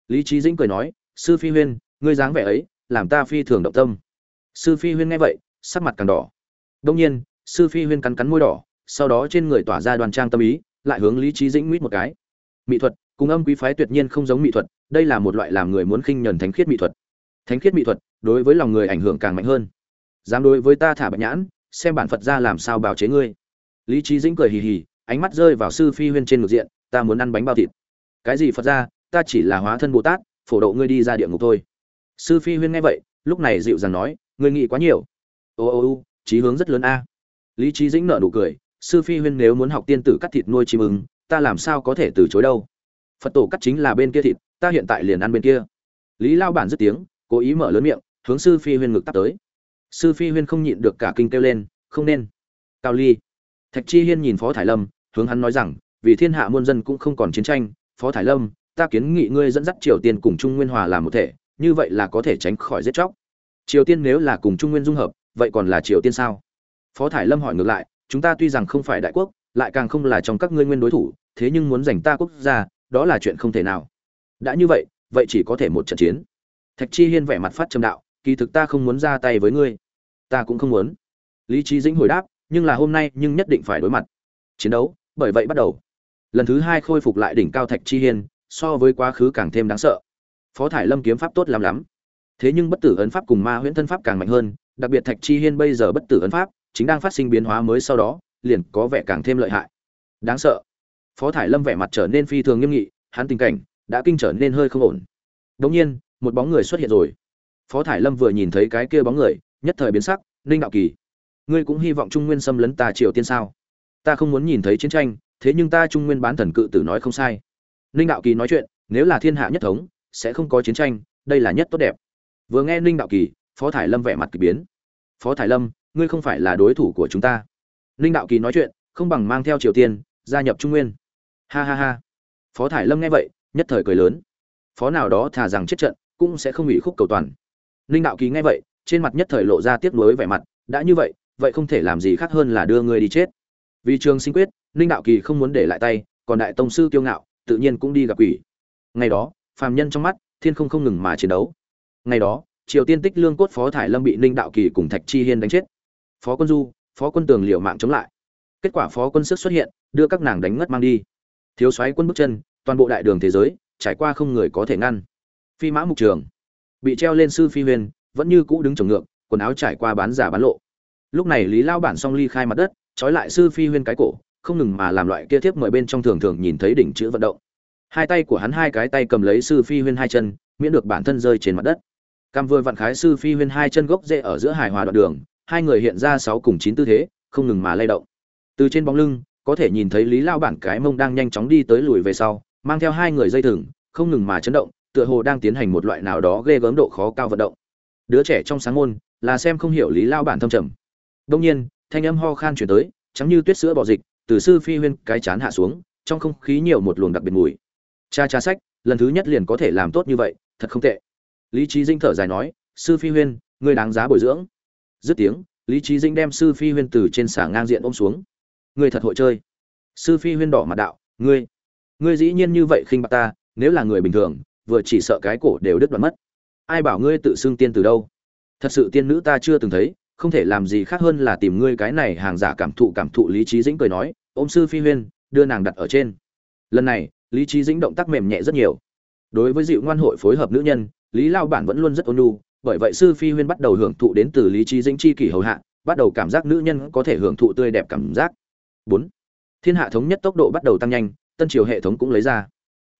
Lý trí dĩnh cười nói, sư phi huyên, ngươi dáng vẻ ấy, làm ta phi thường động tâm. Sư phi huyên nghe vậy, sắc mặt càng đỏ. Đông nhiên, sư phi huyên cắn cắn môi đỏ, sau đó trên người tỏa ra đoàn trang tâm ý, lại hướng lý trí dĩnh mít một cái. Mỹ thuật, cùng âm quý phái tuyệt nhiên không giống mỹ thuật, đây là một loại làm người muốn khinh nhẫn thánh khiết mỹ thuật. Thánh khiết mỹ thuật, đối với lòng người ảnh hưởng càng mạnh hơn. Dám đối với ta thả bạch nhãn, xem bản phật ra làm sao bào chế ngươi. Lý trí dĩnh cười hì hì ánh mắt rơi vào sư phi huyên trên ngực diện, ta muốn ăn bánh bao thịt. Cái gì phật ra? Ta chỉ là hóa thân bồ tát, phổ độ ngươi đi ra địa ngục thôi. Sư phi huyên nghe vậy, lúc này dịu dàng nói, ngươi nghĩ quá nhiều. Ô ô ô trí hướng rất lớn a. Lý trí dĩnh nợ nụ cười, sư phi huyên nếu muốn học tiên tử cắt thịt nuôi chim ưng, ta làm sao có thể từ chối đâu? Phật tổ cắt chính là bên kia thịt, ta hiện tại liền ăn bên kia. Lý lao bản dứt tiếng, cố ý mở lớn miệng, hướng sư phi huyên ngực tắt tới. Sư phi huyên không nhịn được cả kinh kêu lên, không nên. Cao ly, thạch chi hiên nhìn phó thải lâm hướng hắn nói rằng, vì thiên hạ muôn dân cũng không còn chiến tranh, phó thái lâm, ta kiến nghị ngươi dẫn dắt triều tiên cùng trung nguyên hòa làm một thể, như vậy là có thể tránh khỏi giết chóc. Triều tiên nếu là cùng trung nguyên dung hợp, vậy còn là triều tiên sao? Phó thải lâm hỏi ngược lại, chúng ta tuy rằng không phải đại quốc, lại càng không là trong các ngươi nguyên đối thủ, thế nhưng muốn giành ta quốc gia, đó là chuyện không thể nào. Đã như vậy vậy chỉ có thể một trận chiến. Thạch chi hiên vẻ mặt phát trầm đạo, kỳ thực ta không muốn ra tay với ngươi. Ta cũng không muốn. Lý trí dĩnh hồi đáp, nhưng là hôm nay nhưng nhất định phải đối mặt. Chiến đấu bởi vậy bắt đầu. Lần thứ hai khôi phục lại đỉnh cao thạch chi hiên, so với quá khứ càng thêm đáng sợ. Phó thải lâm kiếm pháp tốt lắm lắm. Thế nhưng bất tử ấn pháp cùng ma huyễn thân pháp càng mạnh hơn, đặc biệt thạch chi hiên bây giờ bất tử ấn pháp, chính đang phát sinh biến hóa mới sau đó, liền có vẻ càng thêm lợi hại. Đáng sợ. Phó thải lâm vẻ mặt trở nên phi thường nghiêm nghị, hắn tình cảnh đã kinh trở nên hơi không ổn. Đ nhiên, một bóng người xuất hiện rồi. Phó thải lâm vừa nhìn thấy cái kia bóng người, nhất thời biến sắc, ninh đạo kỳ, ngươi cũng hy vọng trung nguyên xâm lấn ta triều tiên sao? Ta không muốn nhìn thấy chiến tranh, thế nhưng ta trung nguyên bán thần cự tử nói không sai. Ninh đạo kỳ nói chuyện, nếu là thiên hạ nhất thống, sẽ không có chiến tranh, đây là nhất tốt đẹp. Vừa nghe ninh đạo kỳ, phó thải lâm vẻ mặt kỳ biến. Phó thải lâm, ngươi không phải là đối thủ của chúng ta. Ninh đạo kỳ nói chuyện, không bằng mang theo triều tiên, gia nhập trung nguyên. Ha ha ha. Phó thải lâm nghe vậy, nhất thời cười lớn. Phó nào đó thà rằng chết trận, cũng sẽ không bị khúc cầu toàn. Ninh đạo kỳ nghe vậy, trên mặt nhất thời lộ ra tiếc nuối vẻ mặt, đã như vậy vậy không thể làm gì khác hơn là đưa ngươi đi chết vì trường sinh quyết, ninh đạo kỳ không muốn để lại tay, còn đại tông sư kiêu ngạo, tự nhiên cũng đi gặp quỷ. Ngày đó, phàm nhân trong mắt, thiên không không ngừng mà chiến đấu. Ngày đó, triều tiên tích lương cốt phó thải lâm bị ninh đạo kỳ cùng thạch chi hiên đánh chết. Phó quân du, phó quân tường liều mạng chống lại. Kết quả phó quân sức xuất hiện, đưa các nàng đánh ngất mang đi. Thiếu soái quân bước chân, toàn bộ đại đường thế giới, trải qua không người có thể ngăn. Phi mã mục trường. Bị treo lên sư phi huyền, vẫn như cũ đứng trồng ngược, quần áo trải qua bán giả bán lộ. Lúc này lý lao bản song ly khai mặt đất trói lại sư phi huyên cái cổ, không ngừng mà làm loại kia tiếp mời bên trong thường thường nhìn thấy đỉnh chữ vận động. Hai tay của hắn hai cái tay cầm lấy sư phi huyên hai chân, miễn được bản thân rơi trên mặt đất. Cam vừa vặn khái sư phi huyên hai chân gốc rễ ở giữa hài hòa đoạn đường, hai người hiện ra sáu cùng chín tư thế, không ngừng mà lay động. Từ trên bóng lưng, có thể nhìn thấy lý lao bản cái mông đang nhanh chóng đi tới lùi về sau, mang theo hai người dây thừng, không ngừng mà chấn động, tựa hồ đang tiến hành một loại nào đó ghê gớm độ khó cao vận động. Đứa trẻ trong sáng môn, là xem không hiểu lý lao bản thâm trầm. Đông nhiên thanh âm ho khan chuyển tới chấm như tuyết sữa bọ dịch, từ sư phi huyên cái chán hạ xuống, trong không khí nhiều một luồng đặc biệt mùi. Cha cha sách, lần thứ nhất liền có thể làm tốt như vậy, thật không tệ. Lý trí dinh thở dài nói, sư phi huyên, ngươi đáng giá bồi dưỡng. Dứt tiếng, lý trí dinh đem sư phi huyên từ trên xà ngang diện ôm xuống. Ngươi thật hội chơi. Sư phi huyên đỏ mặt đạo, ngươi ngươi dĩ nhiên như vậy khinh bạc ta, nếu là người bình thường, vừa chỉ sợ cái cổ đều đứt đoạn mất. Ai bảo ngươi tự xưng tiên từ đâu? Thật sự tiên nữ ta chưa từng thấy không thể làm gì khác hơn là tìm ngươi cái này hàng giả cảm thụ cảm thụ lý trí dĩnh cười nói, ôm sư phi huyên, đưa nàng đặt ở trên. Lần này, lý trí dĩnh động tác mềm nhẹ rất nhiều. Đối với dịu ngoan hội phối hợp nữ nhân, lý lao bản vẫn luôn rất ôn nhu, bởi vậy sư phi huyên bắt đầu hưởng thụ đến từ lý trí dĩnh chi kỷ hầu hạ, bắt đầu cảm giác nữ nhân có thể hưởng thụ tươi đẹp cảm giác. Bốn, thiên hạ thống nhất tốc độ bắt đầu tăng nhanh, tân triều hệ thống cũng lấy ra.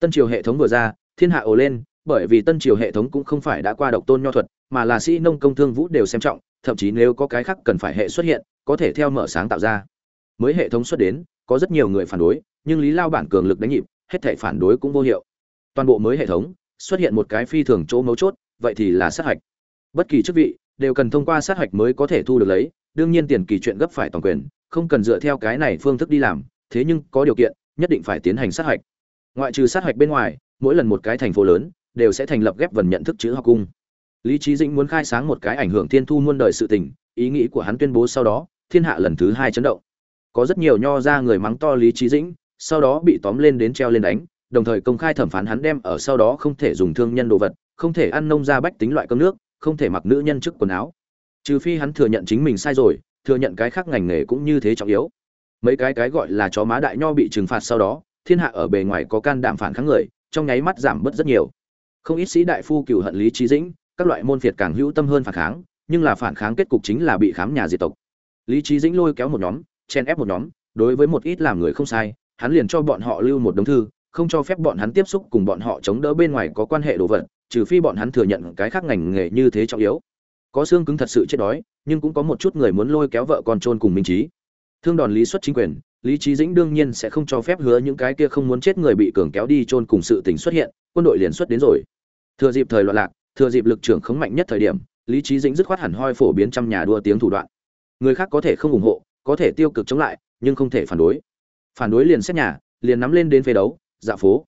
Tân triều hệ thống vừa ra, thiên hạ ồ lên, bởi vì tân triều hệ thống cũng không phải đã qua độc tôn nho thuật, mà là sĩ nông công thương vũ đều xem trọng thậm chí nếu có cái khác cần phải hệ xuất hiện, có thể theo mở sáng tạo ra. Mới hệ thống xuất đến, có rất nhiều người phản đối, nhưng lý lao bản cường lực đánh nhịp, hết thảy phản đối cũng vô hiệu. Toàn bộ mới hệ thống, xuất hiện một cái phi thường chỗ mấu chốt, vậy thì là sát hạch. Bất kỳ chức vị, đều cần thông qua sát hạch mới có thể thu được lấy, đương nhiên tiền kỳ chuyện gấp phải toàn quyền, không cần dựa theo cái này phương thức đi làm, thế nhưng có điều kiện, nhất định phải tiến hành sát hạch. Ngoại trừ sát hạch bên ngoài, mỗi lần một cái thành phố lớn, đều sẽ thành lập ghép vần nhận thức chữ học cung lý trí dĩnh muốn khai sáng một cái ảnh hưởng thiên thu muôn đời sự tình, ý nghĩ của hắn tuyên bố sau đó, thiên hạ lần thứ hai chấn động. Có rất nhiều nho ra người mắng to lý trí dĩnh, sau đó bị tóm lên đến treo lên đánh, đồng thời công khai thẩm phán hắn đem ở sau đó không thể dùng thương nhân đồ vật, không thể ăn nông ra bách tính loại cơm nước, không thể mặc nữ nhân chức quần áo. Trừ phi hắn thừa nhận chính mình sai rồi, thừa nhận cái khác ngành nghề cũng như thế trọng yếu. Mấy cái cái gọi là chó má đại nho bị trừng phạt sau đó, thiên hạ ở bề ngoài có can đảm phản kháng người, trong nháy mắt giảm bớt rất nhiều. Không ít sĩ đại phu cựu hận lý trí dĩnh các loại môn phiệt càng hữu tâm hơn phản kháng, nhưng là phản kháng kết cục chính là bị khám nhà diệt tộc. Lý trí dĩnh lôi kéo một nhóm chen ép một nhóm, đối với một ít làm người không sai, hắn liền cho bọn họ lưu một đống thư, không cho phép bọn hắn tiếp xúc cùng bọn họ chống đỡ bên ngoài có quan hệ đồ vật, trừ phi bọn hắn thừa nhận cái khác ngành nghề như thế trọng yếu. Có xương cứng thật sự chết đói, nhưng cũng có một chút người muốn lôi kéo vợ con trôn cùng minh trí thương đòn lý xuất chính quyền, lý trí dĩnh đương nhiên sẽ không cho phép hứa những cái kia không muốn chết người bị cường kéo đi trôn cùng sự tình xuất hiện, quân đội liền xuất đến rồi. Thừa dịp thời loạn lạc thừa dịp lực trưởng khống mạnh nhất thời điểm, lý trí dĩnh dứt khoát hẳn hoi phổ biến trăm nhà đua tiếng thủ đoạn. Người khác có thể không ủng hộ, có thể tiêu cực chống lại, nhưng không thể phản đối. Phản đối liền xét nhà, liền nắm lên đến phê đấu dạ phố.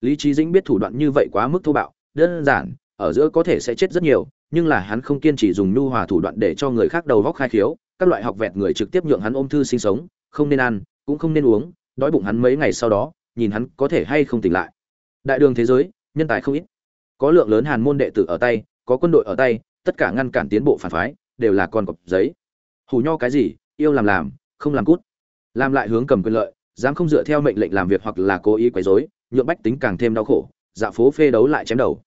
Lý trí dĩnh biết thủ đoạn như vậy quá mức thô bạo, đơn giản, ở giữa có thể sẽ chết rất nhiều, nhưng là hắn không kiên trì dùng nhu hòa thủ đoạn để cho người khác đầu vóc khai khiếu, các loại học vẹt người trực tiếp nhượng hắn ôm thư sinh sống, không nên ăn, cũng không nên uống, đói bụng hắn mấy ngày sau đó, nhìn hắn có thể hay không tỉnh lại. Đại đường thế giới, nhân tài không ít có lượng lớn hàn môn đệ tử ở tay có quân đội ở tay tất cả ngăn cản tiến bộ phản phái đều là con cọp giấy. Hù nho cái gì yêu làm làm không làm cút. Làm lại hướng cầm quyền lợi dám không dựa theo mệnh lệnh làm việc hoặc là cố ý quấy rối nhượng bách tính càng thêm đau khổ dạ phố phê đấu lại chém đầu.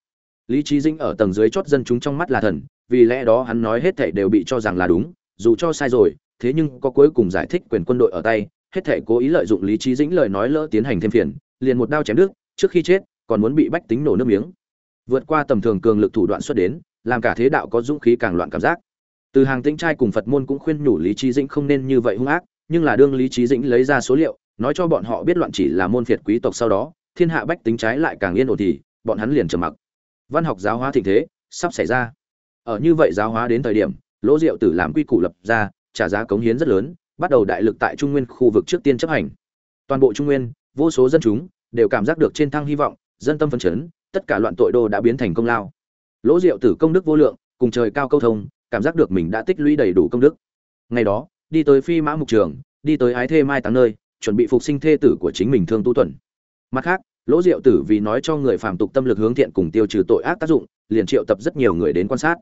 Lý trí dinh ở tầng dưới chót dân chúng trong mắt là thần vì lẽ đó hắn nói hết thảy đều bị cho rằng là đúng dù cho sai rồi thế nhưng có cuối cùng giải thích quyền quân đội ở tay hết thảy cố ý lợi dụng lý trí dĩnh lời nói lỡ tiến hành thêm phiền liền một đao chém đứt, trước khi chết còn muốn bị bách tính nổ nước miếng vượt qua tầm thường cường lực thủ đoạn xuất đến, làm cả thế đạo có dũng khí càng loạn cảm giác. Từ hàng tĩnh trai cùng phật môn cũng khuyên nhủ lý trí dĩnh không nên như vậy hung ác, nhưng là đương lý trí dĩnh lấy ra số liệu, nói cho bọn họ biết loạn chỉ là môn phiệt quý tộc sau đó, thiên hạ bách tính trái lại càng yên ổn thì, bọn hắn liền trầm mặc. Văn học giáo hóa thịnh thế, sắp xảy ra. Ở như vậy giáo hóa đến thời điểm, lỗ diệu tử làm quy củ lập ra, trả giá cống hiến rất lớn, bắt đầu đại lực tại trung nguyên khu vực trước tiên chấp hành. Toàn bộ trung nguyên, vô số dân chúng đều cảm giác được trên thăng hy vọng, dân tâm phấn chấn tất cả loạn tội đô đã biến thành công lao. Lỗ diệu tử công đức vô lượng, cùng trời cao câu thông, cảm giác được mình đã tích lũy đầy đủ công đức. Ngày đó, đi tới phi mã mục trường, đi tới ái thê mai táng nơi, chuẩn bị phục sinh thê tử của chính mình thương tu tuần. Mặt khác, lỗ diệu tử vì nói cho người phàm tục tâm lực hướng thiện cùng tiêu trừ tội ác tác dụng, liền triệu tập rất nhiều người đến quan sát.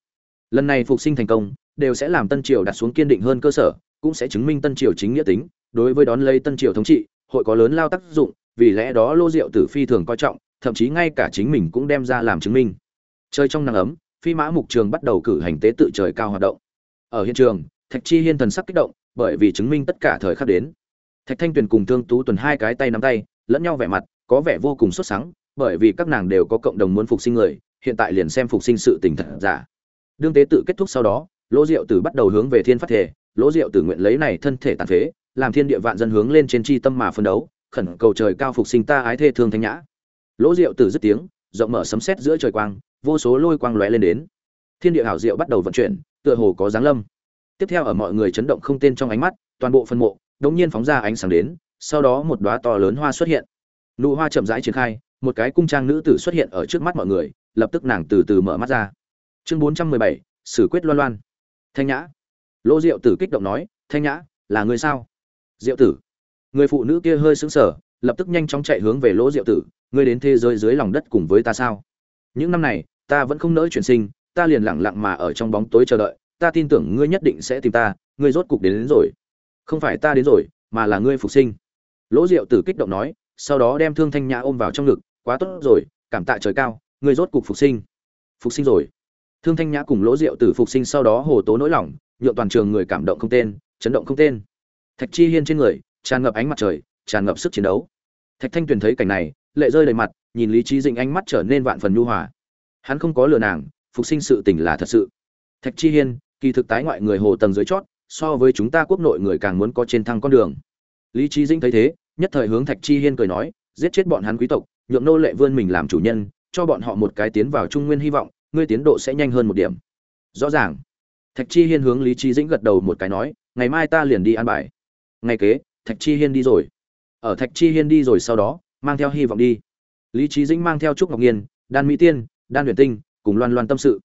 Lần này phục sinh thành công, đều sẽ làm tân triều đặt xuống kiên định hơn cơ sở, cũng sẽ chứng minh tân triều chính nghĩa tính, đối với đón lấy tân triều thống trị, hội có lớn lao tác dụng, vì lẽ đó lỗ diệu tử phi thường coi trọng thậm chí ngay cả chính mình cũng đem ra làm chứng minh. Chơi trong nắng ấm, phi mã mục trường bắt đầu cử hành tế tự trời cao hoạt động. Ở hiện trường, thạch chi hiên thần sắc kích động, bởi vì chứng minh tất cả thời khắc đến. Thạch thanh tuyền cùng thương tú tuần hai cái tay nắm tay, lẫn nhau vẻ mặt, có vẻ vô cùng xuất sắc bởi vì các nàng đều có cộng đồng muốn phục sinh người, hiện tại liền xem phục sinh sự tình thật giả. Đương tế tự kết thúc sau đó, lỗ diệu tử bắt đầu hướng về thiên phát thể lỗ diệu tử nguyện lấy này thân thể tàn phế, làm thiên địa vạn dân hướng lên trên chi tâm mà phân đấu, khẩn cầu trời cao phục sinh ta ái thê thương thanh nhã lỗ diệu tử dứt tiếng, rộng mở sấm sét giữa trời quang, vô số lôi quang lóe lên đến. Thiên địa hảo diệu bắt đầu vận chuyển, tựa hồ có giáng lâm. Tiếp theo ở mọi người chấn động không tên trong ánh mắt, toàn bộ phân mộ đột nhiên phóng ra ánh sáng đến, sau đó một đóa to lớn hoa xuất hiện. Nụ hoa chậm rãi triển khai, một cái cung trang nữ tử xuất hiện ở trước mắt mọi người, lập tức nàng từ từ mở mắt ra. Chương bốn trăm mười bảy xử quyết loan loan. Thanh nhã. Lỗ diệu tử kích động nói, thanh nhã, là người sao? Diệu tử. Người phụ nữ kia hơi sững sờ, lập tức nhanh chóng chạy hướng về lỗ diệu tử ngươi đến thế giới dưới lòng đất cùng với ta sao? Những năm này ta vẫn không nỡ chuyển sinh ta liền lặng lặng mà ở trong bóng tối chờ đợi ta tin tưởng ngươi nhất định sẽ tìm ta ngươi rốt cục đến, đến rồi. Không phải ta đến rồi mà là ngươi phục sinh. Lỗ diệu tử kích động nói sau đó đem thương thanh nhã ôm vào trong ngực quá tốt rồi cảm tạ trời cao ngươi rốt cục phục sinh. Phục sinh rồi. Thương thanh nhã cùng lỗ diệu tử phục sinh sau đó hồ tố nỗi lòng nhượng toàn trường người cảm động không tên chấn động không tên. Thạch chi hiên trên người tràn ngập ánh mặt trời tràn ngập sức chiến đấu. Thạch thanh tuyền thấy cảnh này lệ rơi đầy mặt, nhìn lý trí dĩnh ánh mắt trở nên vạn phần nhu hòa. Hắn không có lừa nàng, phục sinh sự tình là thật sự. Thạch chi hiên, kỳ thực tái ngoại người hồ tầng dưới chót, so với chúng ta quốc nội người càng muốn có trên thăng con đường. Lý trí dĩnh thấy thế, nhất thời hướng thạch chi hiên cười nói, giết chết bọn hắn quý tộc, nhượng nô lệ vươn mình làm chủ nhân, cho bọn họ một cái tiến vào trung nguyên hy vọng, ngươi tiến độ sẽ nhanh hơn một điểm. Rõ ràng. Thạch chi hiên hướng lý trí dĩnh gật đầu một cái nói, ngày mai ta liền đi ăn bài. Ngày kế, thạch chi hiên đi rồi. Ở thạch chi hiên đi rồi sau đó mang theo hy vọng đi. Lý trí dĩnh mang theo trúc ngọc nhiên đan mỹ tiên, đan huyền tinh, cùng loan loan tâm sự.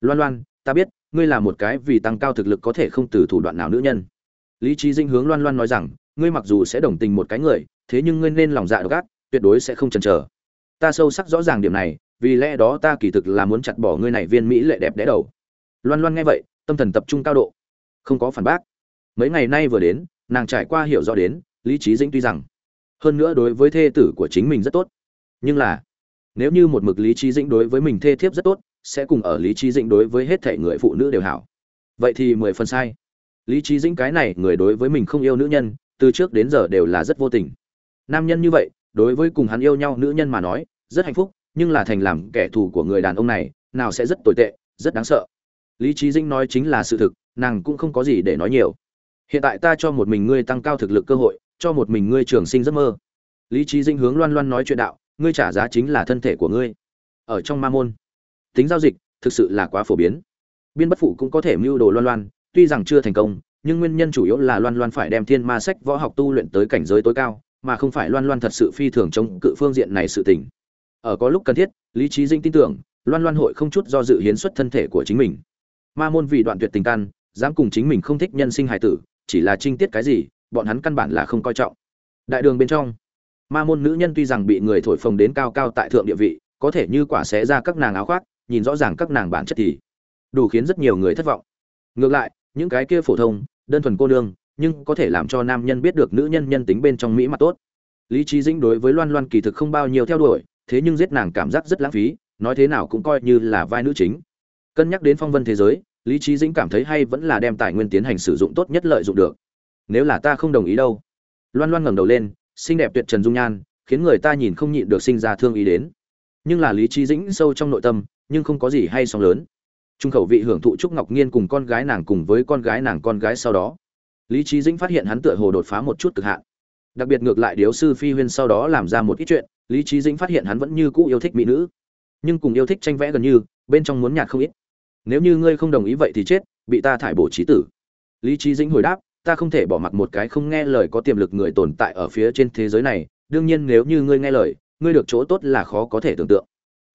Loan loan, ta biết, ngươi là một cái vì tăng cao thực lực có thể không từ thủ đoạn nào nữ nhân. Lý trí dĩnh hướng loan loan nói rằng, ngươi mặc dù sẽ đồng tình một cái người, thế nhưng ngươi nên lòng dạ độc ác, tuyệt đối sẽ không chần chờ. Ta sâu sắc rõ ràng điểm này, vì lẽ đó ta kỳ thực là muốn chặt bỏ ngươi này viên mỹ lệ đẹp đẽ đầu. Loan loan nghe vậy, tâm thần tập trung cao độ. Không có phản bác. Mấy ngày nay vừa đến, nàng trải qua hiểu rõ đến, lý trí dĩnh tuy rằng hơn nữa đối với thê tử của chính mình rất tốt. Nhưng là, nếu như một mực lý trí dĩnh đối với mình thê thiếp rất tốt, sẽ cùng ở lý trí dĩnh đối với hết thể người phụ nữ đều hảo. Vậy thì mười phần sai. Lý trí dĩnh cái này người đối với mình không yêu nữ nhân, từ trước đến giờ đều là rất vô tình. Nam nhân như vậy, đối với cùng hắn yêu nhau nữ nhân mà nói, rất hạnh phúc, nhưng là thành làm kẻ thù của người đàn ông này, nào sẽ rất tồi tệ, rất đáng sợ. Lý trí dĩnh nói chính là sự thực, nàng cũng không có gì để nói nhiều. Hiện tại ta cho một mình ngươi tăng cao thực lực cơ hội cho một mình ngươi trường sinh giấc mơ. Lý trí dĩnh hướng loan loan nói chuyện đạo, ngươi trả giá chính là thân thể của ngươi. Ở trong ma môn, tính giao dịch thực sự là quá phổ biến. Biên bất phụ cũng có thể mưu đồ loan loan, tuy rằng chưa thành công, nhưng nguyên nhân chủ yếu là loan loan phải đem thiên ma sách võ học tu luyện tới cảnh giới tối cao, mà không phải loan loan thật sự phi thường chống cự phương diện này sự tình. Ở có lúc cần thiết, lý trí dinh tin tưởng, loan loan hội không chút do dự hiến xuất thân thể của chính mình. Ma môn vì đoạn tuyệt tình căn, dám cùng chính mình không thích nhân sinh hài tử, chỉ là trinh tiết cái gì bọn hắn căn bản là không coi trọng. Đại đường bên trong, ma môn nữ nhân tuy rằng bị người thổi phồng đến cao cao tại thượng địa vị, có thể như quả xé ra các nàng áo khoác, nhìn rõ ràng các nàng bản chất thì đủ khiến rất nhiều người thất vọng. Ngược lại, những cái kia phổ thông, đơn thuần cô nương, nhưng có thể làm cho nam nhân biết được nữ nhân nhân tính bên trong mỹ mặt tốt. Lý trí dĩnh đối với loan loan kỳ thực không bao nhiêu theo đuổi, thế nhưng giết nàng cảm giác rất lãng phí, nói thế nào cũng coi như là vai nữ chính. Cân nhắc đến phong vân thế giới, lý trí dĩnh cảm thấy hay vẫn là đem tài nguyên tiến hành sử dụng tốt nhất lợi dụng được nếu là ta không đồng ý đâu. Loan loan ngẩng đầu lên, xinh đẹp tuyệt trần dung nhan, khiến người ta nhìn không nhịn được sinh ra thương ý đến. Nhưng là lý trí dĩnh sâu trong nội tâm, nhưng không có gì hay song lớn. Trung khẩu vị hưởng thụ trúc ngọc nhiên cùng con gái nàng cùng với con gái nàng con gái sau đó. Lý trí dĩnh phát hiện hắn tựa hồ đột phá một chút cực hạn. Đặc biệt ngược lại điếu sư phi huyên sau đó làm ra một ít chuyện, lý trí dĩnh phát hiện hắn vẫn như cũ yêu thích mỹ nữ. Nhưng cùng yêu thích tranh vẽ gần như, bên trong muốn nhạt không ít. Nếu như ngươi không đồng ý vậy thì chết, bị ta thải bổ trí tử. Lý trí dĩnh hồi đáp ta không thể bỏ mặc một cái không nghe lời có tiềm lực người tồn tại ở phía trên thế giới này, đương nhiên nếu như ngươi nghe lời, ngươi được chỗ tốt là khó có thể tưởng tượng.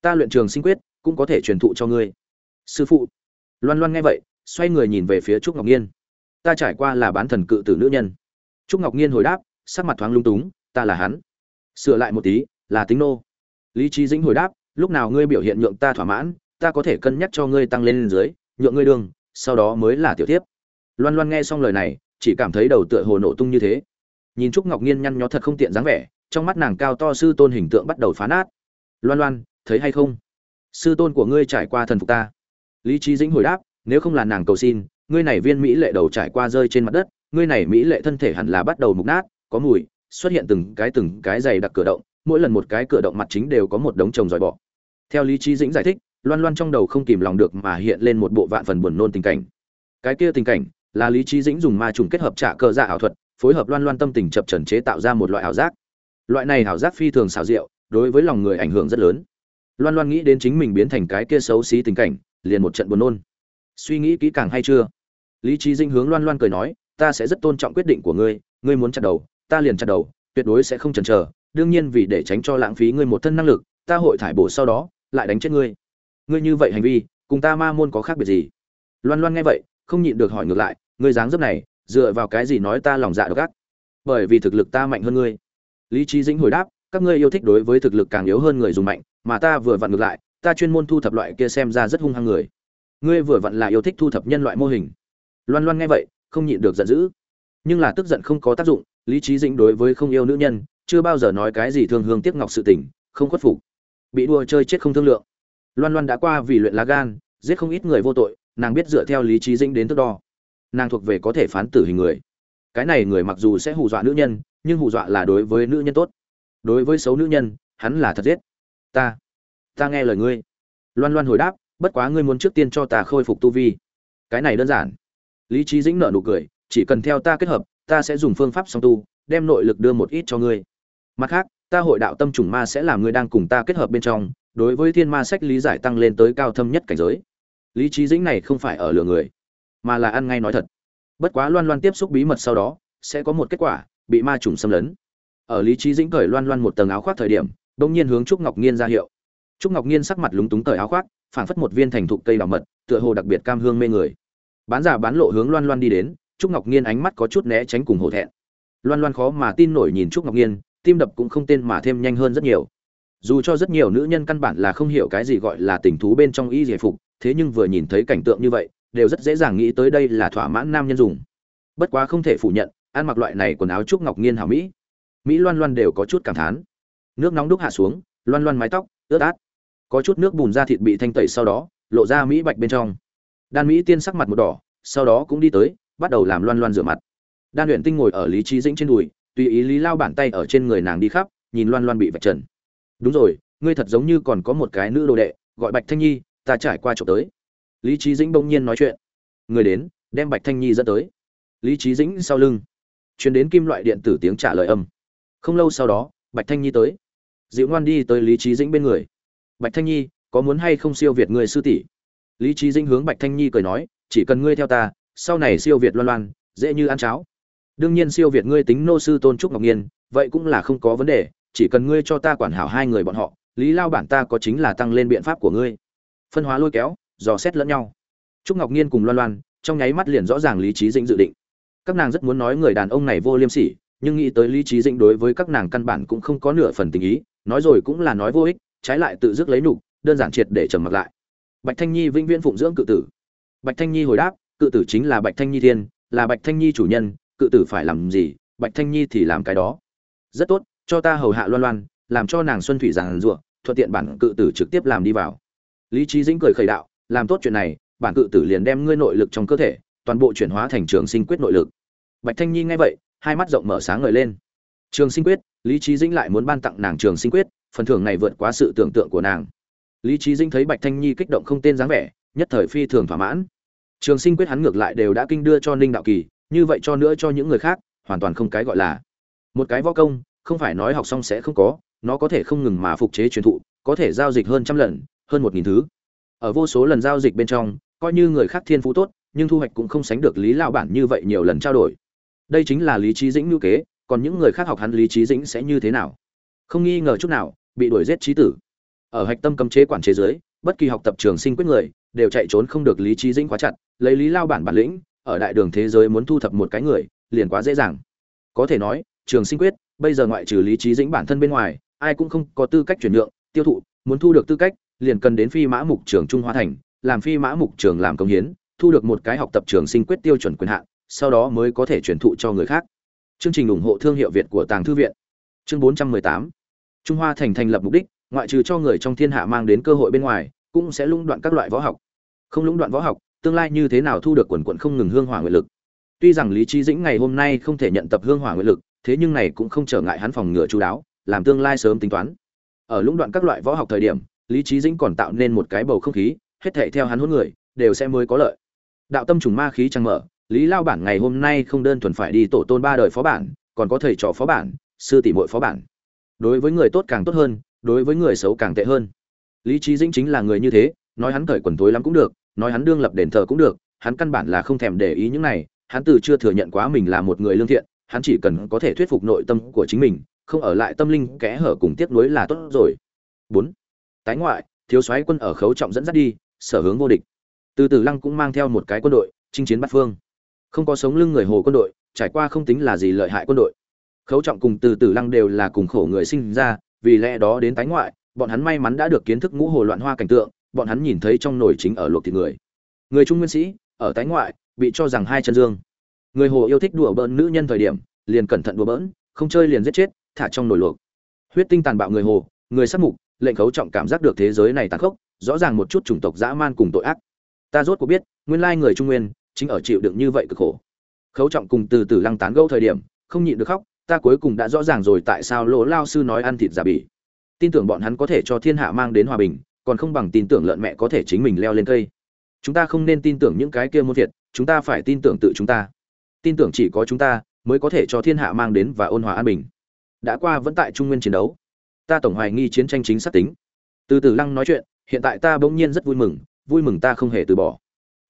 Ta luyện trường sinh quyết, cũng có thể truyền thụ cho ngươi. Sư phụ. Loan loan nghe vậy, xoay người nhìn về phía trúc ngọc nhiên. Ta trải qua là bán thần cự tử nữ nhân. Trúc ngọc nhiên hồi đáp, sắc mặt thoáng lung túng, ta là hắn. Sửa lại một tí, là tính nô. Lý trí dĩnh hồi đáp, lúc nào ngươi biểu hiện nhượng ta thỏa mãn, ta có thể cân nhắc cho ngươi tăng lên dưới, nhượng ngươi đường, sau đó mới là tiểu tiếp loan loan nghe xong lời này chỉ cảm thấy đầu tựa hồ nổ tung như thế. Nhìn trúc ngọc nhiên nhăn nhó thật không tiện dáng vẻ, trong mắt nàng cao to sư tôn hình tượng bắt đầu phá nát. Loan loan, thấy hay không? Sư tôn của ngươi trải qua thần phục ta. Lý trí dĩnh hồi đáp, nếu không là nàng cầu xin, ngươi này viên mỹ lệ đầu trải qua rơi trên mặt đất, ngươi này mỹ lệ thân thể hẳn là bắt đầu mục nát, có mùi, xuất hiện từng cái từng cái dày đặc cửa động, mỗi lần một cái cửa động mặt chính đều có một đống chồng dòi bỏ theo lý trí dĩnh giải thích, loan loan trong đầu không kìm lòng được mà hiện lên một bộ vạn phần buồn nôn tình cảnh. Cái kia tình cảnh là lý trí dĩnh dùng ma trùng kết hợp trả cờ dạ ảo thuật, phối hợp loan loan tâm tình chập trần chế tạo ra một loại ảo giác. Loại này ảo giác phi thường xảo diệu, đối với lòng người ảnh hưởng rất lớn. Loan loan nghĩ đến chính mình biến thành cái kia xấu xí tình cảnh, liền một trận buồn nôn. Suy nghĩ kỹ càng hay chưa? Lý trí dĩnh hướng loan loan cười nói, ta sẽ rất tôn trọng quyết định của ngươi ngươi muốn chặt đầu, ta liền chặt đầu, tuyệt đối sẽ không chần chờ, đương nhiên vì để tránh cho lãng phí ngươi một thân năng lực, ta hội thải bổ sau đó, lại đánh chết ngươi. Ngươi như vậy hành vi, cùng ta ma môn có khác biệt gì? Loan loan nghe vậy, không nhịn được hỏi ngược lại ngươi dáng dấp này, dựa vào cái gì nói ta lòng dạ độc ác? Bởi vì thực lực ta mạnh hơn ngươi. Lý trí dĩnh hồi đáp, các ngươi yêu thích đối với thực lực càng yếu hơn người dùng mạnh, mà ta vừa vặn ngược lại, ta chuyên môn thu thập loại kia xem ra rất hung hăng người. Ngươi vừa vặn là yêu thích thu thập nhân loại mô hình. Loan loan nghe vậy, không nhịn được giận dữ. Nhưng là tức giận không có tác dụng, lý trí dĩnh đối với không yêu nữ nhân, chưa bao giờ nói cái gì thương hương tiếc ngọc sự tình, không khuất phục. Bị đua chơi chết không thương lượng. Loan loan đã qua vì luyện lá gan, giết không ít người vô tội, nàng biết dựa theo lý trí dĩnh đến thước đo nàng thuộc về có thể phán tử hình người. Cái này người mặc dù sẽ hù dọa nữ nhân, nhưng hù dọa là đối với nữ nhân tốt. Đối với xấu nữ nhân, hắn là thật giết. Ta ta nghe lời ngươi. Loan loan hồi đáp, bất quá ngươi muốn trước tiên cho ta khôi phục tu vi. Cái này đơn giản. Lý trí dĩnh nợ nụ cười, chỉ cần theo ta kết hợp, ta sẽ dùng phương pháp song tu, đem nội lực đưa một ít cho ngươi. Mặt khác, ta hội đạo tâm trùng ma sẽ làm ngươi đang cùng ta kết hợp bên trong, đối với thiên ma sách lý giải tăng lên tới cao thâm nhất cảnh giới. Lý trí dĩnh này không phải ở lừa người mà là ăn ngay nói thật. Bất quá loan loan tiếp xúc bí mật sau đó, sẽ có một kết quả, bị ma trùng xâm lấn. Ở lý trí dĩnh cởi loan loan một tầng áo khoác thời điểm, bỗng nhiên hướng trúc ngọc nhiên ra hiệu. Trúc ngọc nhiên sắc mặt lúng túng cởi áo khoác, phảng phất một viên thành thục cây bảo mật, tựa hồ đặc biệt cam hương mê người. Bán giả bán lộ hướng loan loan đi đến, trúc ngọc nhiên ánh mắt có chút né tránh cùng hổ thẹn. Loan loan khó mà tin nổi nhìn trúc ngọc nhiên tim đập cũng không tên mà thêm nhanh hơn rất nhiều. Dù cho rất nhiều nữ nhân căn bản là không hiểu cái gì gọi là tình thú bên trong y giải phục, thế nhưng vừa nhìn thấy cảnh tượng như vậy đều rất dễ dàng nghĩ tới đây là thỏa mãn nam nhân dùng. Bất quá không thể phủ nhận, ăn mặc loại này quần áo trúc ngọc nghiên hảo mỹ mỹ loan loan đều có chút cảm thán. Nước nóng đúc hạ xuống, loan loan mái tóc, ướt át. Có chút nước bùn da thịt bị thanh tẩy sau đó, lộ ra mỹ bạch bên trong. Đan mỹ tiên sắc mặt một đỏ, sau đó cũng đi tới, bắt đầu làm loan loan rửa mặt. Đan luyện tinh ngồi ở lý trí dĩnh trên đùi, tùy ý lý lao bàn tay ở trên người nàng đi khắp, nhìn loan loan bị vạch trần. Đúng rồi, ngươi thật giống như còn có một cái nữ đồ đệ, gọi bạch thanh nhi, ta trải qua chỗ tới lý trí dĩnh bỗng nhiên nói chuyện. Người đến, đem bạch thanh nhi dẫn tới. Lý trí dĩnh sau lưng. Chuyển đến kim loại điện tử tiếng trả lời âm. Không lâu sau đó, bạch thanh nhi tới. Dịu ngoan đi tới lý trí dĩnh bên người. Bạch thanh nhi, có muốn hay không siêu việt người sư tỷ? Lý trí dĩnh hướng bạch thanh nhi cười nói, chỉ cần ngươi theo ta, sau này siêu việt loan loan, dễ như ăn cháo. Đương nhiên siêu việt ngươi tính nô sư tôn trúc ngọc nhiên, vậy cũng là không có vấn đề, chỉ cần ngươi cho ta quản hảo hai người bọn họ, lý lao bản ta có chính là tăng lên biện pháp của ngươi. Phân hóa lôi kéo dò xét lẫn nhau. Trúc ngọc nhiên cùng loan loan, trong nháy mắt liền rõ ràng lý trí dĩnh dự định. Các nàng rất muốn nói người đàn ông này vô liêm sỉ, nhưng nghĩ tới lý trí dĩnh đối với các nàng căn bản cũng không có nửa phần tình ý, nói rồi cũng là nói vô ích, trái lại tự dứt lấy nục đơn giản triệt để trầm mặc lại. Bạch thanh nhi vĩnh viễn phụng dưỡng cự tử. Bạch thanh nhi hồi đáp, cự tử chính là bạch thanh nhi thiên, là bạch thanh nhi chủ nhân, cự tử phải làm gì, bạch thanh nhi thì làm cái đó. Rất tốt, cho ta hầu hạ loan loan, làm cho nàng xuân thủy giàn rủa thuận tiện bản cự tử trực tiếp làm đi vào. Lý trí dĩnh cười khởi đạo làm tốt chuyện này, bản cự tử liền đem ngươi nội lực trong cơ thể, toàn bộ chuyển hóa thành trường sinh quyết nội lực. Bạch thanh nhi nghe vậy, hai mắt rộng mở sáng ngời lên. Trường sinh quyết, lý trí dĩnh lại muốn ban tặng nàng trường sinh quyết, phần thưởng này vượt quá sự tưởng tượng của nàng. Lý trí dĩnh thấy bạch thanh nhi kích động không tên dáng vẻ, nhất thời phi thường thỏa mãn. Trường sinh quyết hắn ngược lại đều đã kinh đưa cho ninh đạo kỳ, như vậy cho nữa cho những người khác, hoàn toàn không cái gọi là. Một cái võ công, không phải nói học xong sẽ không có, nó có thể không ngừng mà phục chế truyền thụ, có thể giao dịch hơn trăm lần, hơn một nghìn thứ ở vô số lần giao dịch bên trong, coi như người khác thiên phú tốt, nhưng thu hoạch cũng không sánh được lý lao bản như vậy nhiều lần trao đổi. Đây chính là lý trí dĩnh ngữ kế, còn những người khác học hắn lý trí dĩnh sẽ như thế nào? Không nghi ngờ chút nào, bị đuổi giết trí tử. Ở hạch tâm cấm chế quản chế giới bất kỳ học tập trường sinh quyết người, đều chạy trốn không được lý trí dĩnh quá chặt, lấy lý lao bản bản lĩnh, ở đại đường thế giới muốn thu thập một cái người, liền quá dễ dàng. Có thể nói, trường sinh quyết, bây giờ ngoại trừ lý trí dĩnh bản thân bên ngoài, ai cũng không có tư cách chuyển nhượng, tiêu thụ, muốn thu được tư cách liền cần đến phi mã mục trường trung hoa thành, làm phi mã mục trường làm công hiến, thu được một cái học tập trường sinh quyết tiêu chuẩn quyền hạn, sau đó mới có thể truyền thụ cho người khác. Chương trình ủng hộ thương hiệu việt của tàng thư viện. Chương 418 trung hoa thành thành lập mục đích, ngoại trừ cho người trong thiên hạ mang đến cơ hội bên ngoài, cũng sẽ lũng đoạn các loại võ học. Không lũng đoạn võ học, tương lai như thế nào thu được quần quận không ngừng hương hỏa nguyện lực. Tuy rằng lý trí dĩnh ngày hôm nay không thể nhận tập hương hỏa nguyện lực, thế nhưng này cũng không trở ngại hắn phòng ngừa chú đáo, làm tương lai sớm tính toán. Ở lũng đoạn các loại võ học thời điểm lý trí dĩnh còn tạo nên một cái bầu không khí, hết thệ theo hắn hôn người, đều sẽ mới có lợi. Đạo tâm trùng ma khí trăng mở, lý lao bản ngày hôm nay không đơn thuần phải đi tổ tôn ba đời phó bản, còn có thầy trò phó bản, sư tỷ muội phó bản. Đối với người tốt càng tốt hơn, đối với người xấu càng tệ hơn. Lý trí dĩnh chính là người như thế, nói hắn cởi quần tối lắm cũng được, nói hắn đương lập đền thờ cũng được, hắn căn bản là không thèm để ý những này, hắn từ chưa thừa nhận quá mình là một người lương thiện, hắn chỉ cần có thể thuyết phục nội tâm của chính mình, không ở lại tâm linh kẽ hở cùng tiếc nuối là tốt rồi. Bốn tái ngoại, thiếu soái quân ở khấu trọng dẫn dắt đi, sở hướng vô địch. Từ từ lăng cũng mang theo một cái quân đội, chinh chiến bắt phương. Không có sống lưng người hồ quân đội, trải qua không tính là gì lợi hại quân đội. Khấu trọng cùng từ từ lăng đều là cùng khổ người sinh ra, vì lẽ đó đến tái ngoại, bọn hắn may mắn đã được kiến thức ngũ hồ loạn hoa cảnh tượng, bọn hắn nhìn thấy trong nồi chính ở luộc thịt người. Người trung nguyên sĩ, ở tái ngoại, bị cho rằng hai chân dương. Người hồ yêu thích đùa bỡn nữ nhân thời điểm, liền cẩn thận đùa bỡn, không chơi liền giết chết, thả trong nồi luộc. Huyết tinh tàn bạo người hồ, người sát mục lệnh khấu trọng cảm giác được thế giới này tàn khốc, rõ ràng một chút chủng tộc dã man cùng tội ác. Ta rốt cuộc biết, nguyên lai người trung nguyên, chính ở chịu đựng như vậy cực khổ. Khấu trọng cùng từ từ lăng tán gẫu thời điểm, không nhịn được khóc, ta cuối cùng đã rõ ràng rồi tại sao lỗ lao sư nói ăn thịt giả bỉ. Tin tưởng bọn hắn có thể cho thiên hạ mang đến hòa bình, còn không bằng tin tưởng lợn mẹ có thể chính mình leo lên cây. Chúng ta không nên tin tưởng những cái kia muôn thiệt, chúng ta phải tin tưởng tự chúng ta. Tin tưởng chỉ có chúng ta, mới có thể cho thiên hạ mang đến và ôn hòa an bình. Đã qua vẫn tại trung nguyên chiến đấu ta tổng hoài nghi chiến tranh chính xác tính. Từ từ lăng nói chuyện, hiện tại ta bỗng nhiên rất vui mừng vui mừng ta không hề từ bỏ.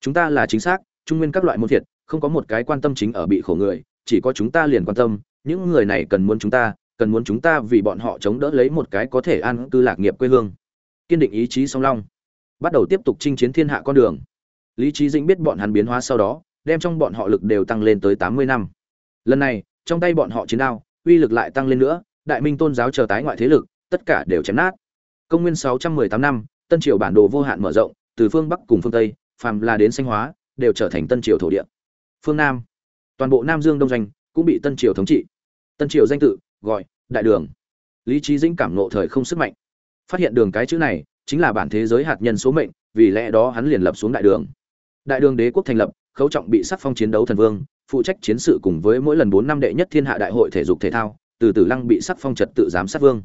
Chúng ta là chính xác, trung nguyên các loại môn thiệt không có một cái quan tâm chính ở bị khổ người, chỉ có chúng ta liền quan tâm, những người này cần muốn chúng ta, cần muốn chúng ta vì bọn họ chống đỡ lấy một cái có thể an cư lạc nghiệp quê hương. Kiên định ý chí song long. Bắt đầu tiếp tục chinh chiến thiên hạ con đường. Lý trí dĩnh biết bọn hắn biến hóa sau đó, đem trong bọn họ lực đều tăng lên tới tám mươi năm. Lần này, trong tay bọn họ chiến đao, uy lực lại tăng lên nữa đại minh tôn giáo chờ tái ngoại thế lực, tất cả đều chém nát. Công nguyên sáu trăm mười tám năm, tân triều bản đồ vô hạn mở rộng, từ phương bắc cùng phương tây, phàm là đến sanh hóa, đều trở thành tân triều thổ địa. Phương nam, toàn bộ nam dương đông doanh cũng bị tân triều thống trị. Tân triều danh tự, gọi đại đường. Lý trí dĩnh cảm nộ thời không sức mạnh. Phát hiện đường cái chữ này, chính là bản thế giới hạt nhân số mệnh, vì lẽ đó hắn liền lập xuống đại đường. Đại đường đế quốc thành lập, khấu trọng bị sắc phong chiến đấu thần vương, phụ trách chiến sự cùng với mỗi lần bốn năm đệ nhất thiên hạ đại hội thể dục thể thao từ Tử lăng bị sắc phong trật tự giám sát vương.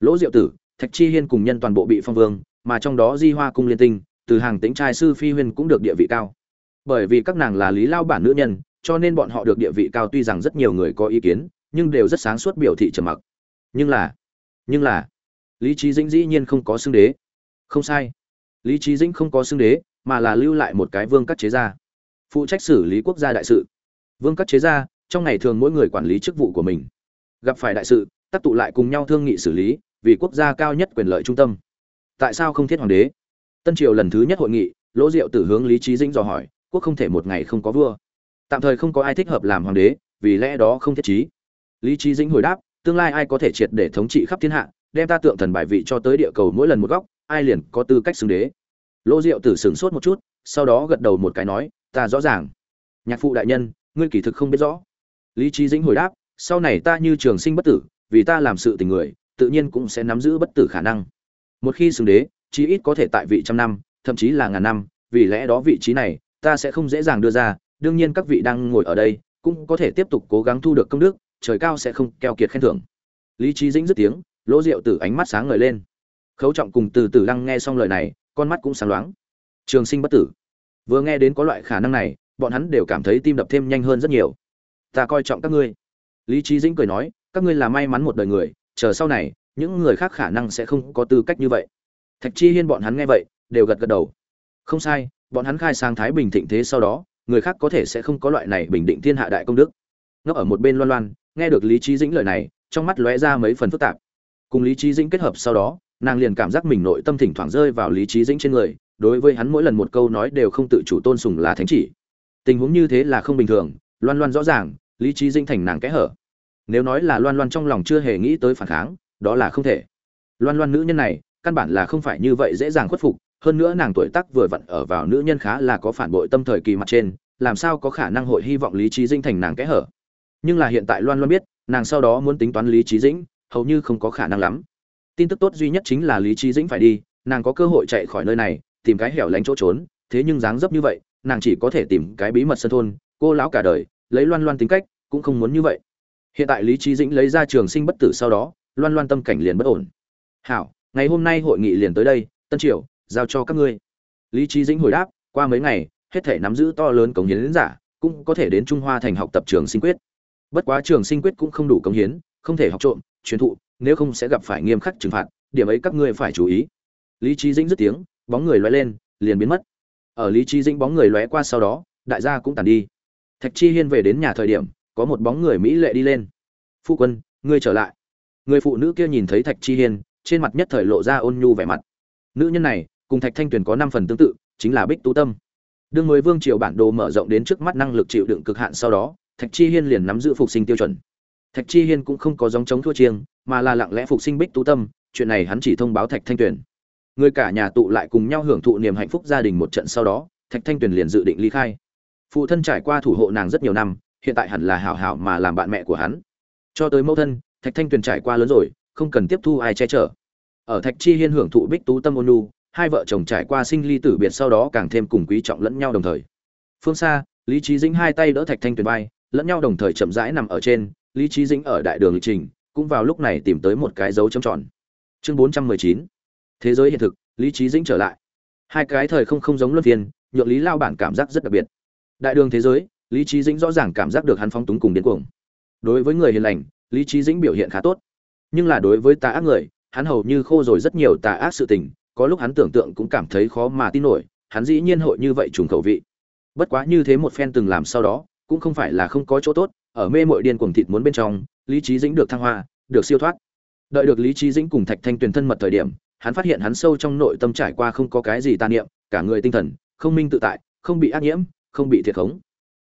Lỗ diệu tử, thạch chi hiên cùng nhân toàn bộ bị phong vương, mà trong đó di hoa cung liên tinh, từ hàng tính trai sư phi huyên cũng được địa vị cao. Bởi vì các nàng là lý lao bản nữ nhân, cho nên bọn họ được địa vị cao tuy rằng rất nhiều người có ý kiến, nhưng đều rất sáng suốt biểu thị trầm mặc. Nhưng là nhưng là, lý trí dĩnh dĩ nhiên không có xưng đế. Không sai. Lý trí dĩnh không có xưng đế, mà là lưu lại một cái vương cắt chế gia. Phụ trách xử lý quốc gia đại sự. Vương cắt chế gia, trong ngày thường mỗi người quản lý chức vụ của mình gặp phải đại sự tác tụ lại cùng nhau thương nghị xử lý, vì quốc gia cao nhất quyền lợi trung tâm. Tại sao không thiết hoàng đế? Tân triều lần thứ nhất hội nghị, lỗ diệu tử hướng lý trí dĩnh dò hỏi, quốc không thể một ngày không có vua. Tạm thời không có ai thích hợp làm hoàng đế, vì lẽ đó không thiết trí. Lý trí dĩnh hồi đáp, tương lai ai có thể triệt để thống trị khắp thiên hạ, đem ta tượng thần bài vị cho tới địa cầu mỗi lần một góc, ai liền có tư cách xưng đế. Lỗ diệu tử sửng sốt một chút, sau đó gật đầu một cái nói, ta rõ ràng. Nhạc phụ đại nhân, ngươi kỳ thực không biết rõ. Lý trí dĩnh hồi đáp sau này ta như trường sinh bất tử, vì ta làm sự tình người, tự nhiên cũng sẽ nắm giữ bất tử khả năng. Một khi xưng đế, chí ít có thể tại vị trăm năm, thậm chí là ngàn năm, vì lẽ đó vị trí này, ta sẽ không dễ dàng đưa ra, đương nhiên các vị đang ngồi ở đây, cũng có thể tiếp tục cố gắng thu được công đức, trời cao sẽ không keo kiệt khen thưởng. Lý trí dĩnh dứt tiếng, lỗ rượu tử ánh mắt sáng ngời lên. Khấu trọng cùng từ từ lăng nghe xong lời này, con mắt cũng sáng loáng. Trường sinh bất tử. Vừa nghe đến có loại khả năng này, bọn hắn đều cảm thấy tim đập thêm nhanh hơn rất nhiều. Ta coi trọng các ngươi lý trí dĩnh cười nói, các ngươi là may mắn một đời người, chờ sau này, những người khác khả năng sẽ không có tư cách như vậy. Thạch chi hiên bọn hắn nghe vậy, đều gật gật đầu. Không sai, bọn hắn khai sang thái bình thịnh thế sau đó, người khác có thể sẽ không có loại này bình định thiên hạ đại công đức. Nó ở một bên loan loan, nghe được lý trí dĩnh lời này, trong mắt lóe ra mấy phần phức tạp. Cùng lý trí dĩnh kết hợp sau đó, nàng liền cảm giác mình nội tâm thỉnh thoảng rơi vào lý trí dĩnh trên người, đối với hắn mỗi lần một câu nói đều không tự chủ tôn sùng là thánh chỉ. Tình huống như thế là không bình thường, loan loan rõ ràng lý trí dĩnh thành nàng kẽ hở. Nếu nói là loan loan trong lòng chưa hề nghĩ tới phản kháng, đó là không thể. Loan loan nữ nhân này, căn bản là không phải như vậy dễ dàng khuất phục, hơn nữa nàng tuổi tác vừa vặn ở vào nữ nhân khá là có phản bội tâm thời kỳ mặt trên, làm sao có khả năng hội hy vọng lý trí dĩnh thành nàng kẽ hở. Nhưng là hiện tại loan loan biết, nàng sau đó muốn tính toán lý trí dĩnh, hầu như không có khả năng lắm. Tin tức tốt duy nhất chính là lý trí dĩnh phải đi, nàng có cơ hội chạy khỏi nơi này, tìm cái hẻo lánh chỗ trốn, thế nhưng dáng dấp như vậy, nàng chỉ có thể tìm cái bí mật sân thôn, cô lão cả đời lấy loan loan tính cách, cũng không muốn như vậy. Hiện tại lý trí dĩnh lấy ra trường sinh bất tử sau đó, loan loan tâm cảnh liền bất ổn. Hảo, ngày hôm nay hội nghị liền tới đây, tân triều, giao cho các ngươi. Lý trí dĩnh hồi đáp, qua mấy ngày, hết thể nắm giữ to lớn cống hiến giả, cũng có thể đến trung hoa thành học tập trường sinh quyết. Bất quá trường sinh quyết cũng không đủ cống hiến, không thể học trộm, truyền thụ, nếu không sẽ gặp phải nghiêm khắc trừng phạt, điểm ấy các ngươi phải chú ý. Lý trí dĩnh dứt tiếng, bóng người lóe lên, liền biến mất. Ở lý trí dĩnh bóng người lóe qua sau đó, đại gia cũng tàn đi thạch chi hiên về đến nhà thời điểm, có một bóng người mỹ lệ đi lên. Phu quân, ngươi trở lại. Người phụ nữ kia nhìn thấy thạch chi hiên, trên mặt nhất thời lộ ra ôn nhu vẻ mặt. Nữ nhân này, cùng thạch thanh tuyền có năm phần tương tự, chính là bích tú tâm. Đương mới vương triều bản đồ mở rộng đến trước mắt năng lực chịu đựng cực hạn sau đó, thạch chi hiên liền nắm giữ phục sinh tiêu chuẩn. Thạch chi hiên cũng không có dòng chống thua chiêng, mà là lặng lẽ phục sinh bích tú tâm, chuyện này hắn chỉ thông báo thạch thanh tuyền. Người cả nhà tụ lại cùng nhau hưởng thụ niềm hạnh phúc gia đình một trận sau đó, thạch thanh tuyền liền dự định ly khai phụ thân trải qua thủ hộ nàng rất nhiều năm, hiện tại hẳn là hảo hảo mà làm bạn mẹ của hắn. Cho tới mẫu thân, thạch thanh tuyền trải qua lớn rồi, không cần tiếp thu ai che chở. Ở thạch chi hiên hưởng thụ bích tú tâm ôn nu hai vợ chồng trải qua sinh ly tử biệt sau đó càng thêm cùng quý trọng lẫn nhau đồng thời. Phương xa, lý trí dĩnh hai tay đỡ thạch thanh tuyền vai, lẫn nhau đồng thời chậm rãi nằm ở trên, lý trí dĩnh ở đại đường lịch trình, cũng vào lúc này tìm tới một cái dấu chấm tròn. Chương bốn trăm mười chín. Thế giới hiện thực, lý trí dĩnh trở lại. Hai cái thời không không giống luân phiên, nhượng lý lao bản cảm giác rất đặc biệt đại đường thế giới, lý trí dĩnh rõ ràng cảm giác được hắn phong túng cùng điên cuồng. Đối với người hiền lành, lý trí dĩnh biểu hiện khá tốt. Nhưng là đối với tà ác người, hắn hầu như khô rồi rất nhiều tà ác sự tình, có lúc hắn tưởng tượng cũng cảm thấy khó mà tin nổi, hắn dĩ nhiên hội như vậy trùng khẩu vị. Bất quá như thế một phen từng làm sau đó, cũng không phải là không có chỗ tốt, ở mê mội điên cuồng thịt muốn bên trong, lý trí dĩnh được thăng hoa, được siêu thoát. Đợi được lý trí dĩnh cùng thạch thanh tuyền thân mật thời điểm, hắn phát hiện hắn sâu trong nội tâm trải qua không có cái gì tà niệm, cả người tinh thần, không minh tự tại, không bị ác nhiễm không bị thiệt khống.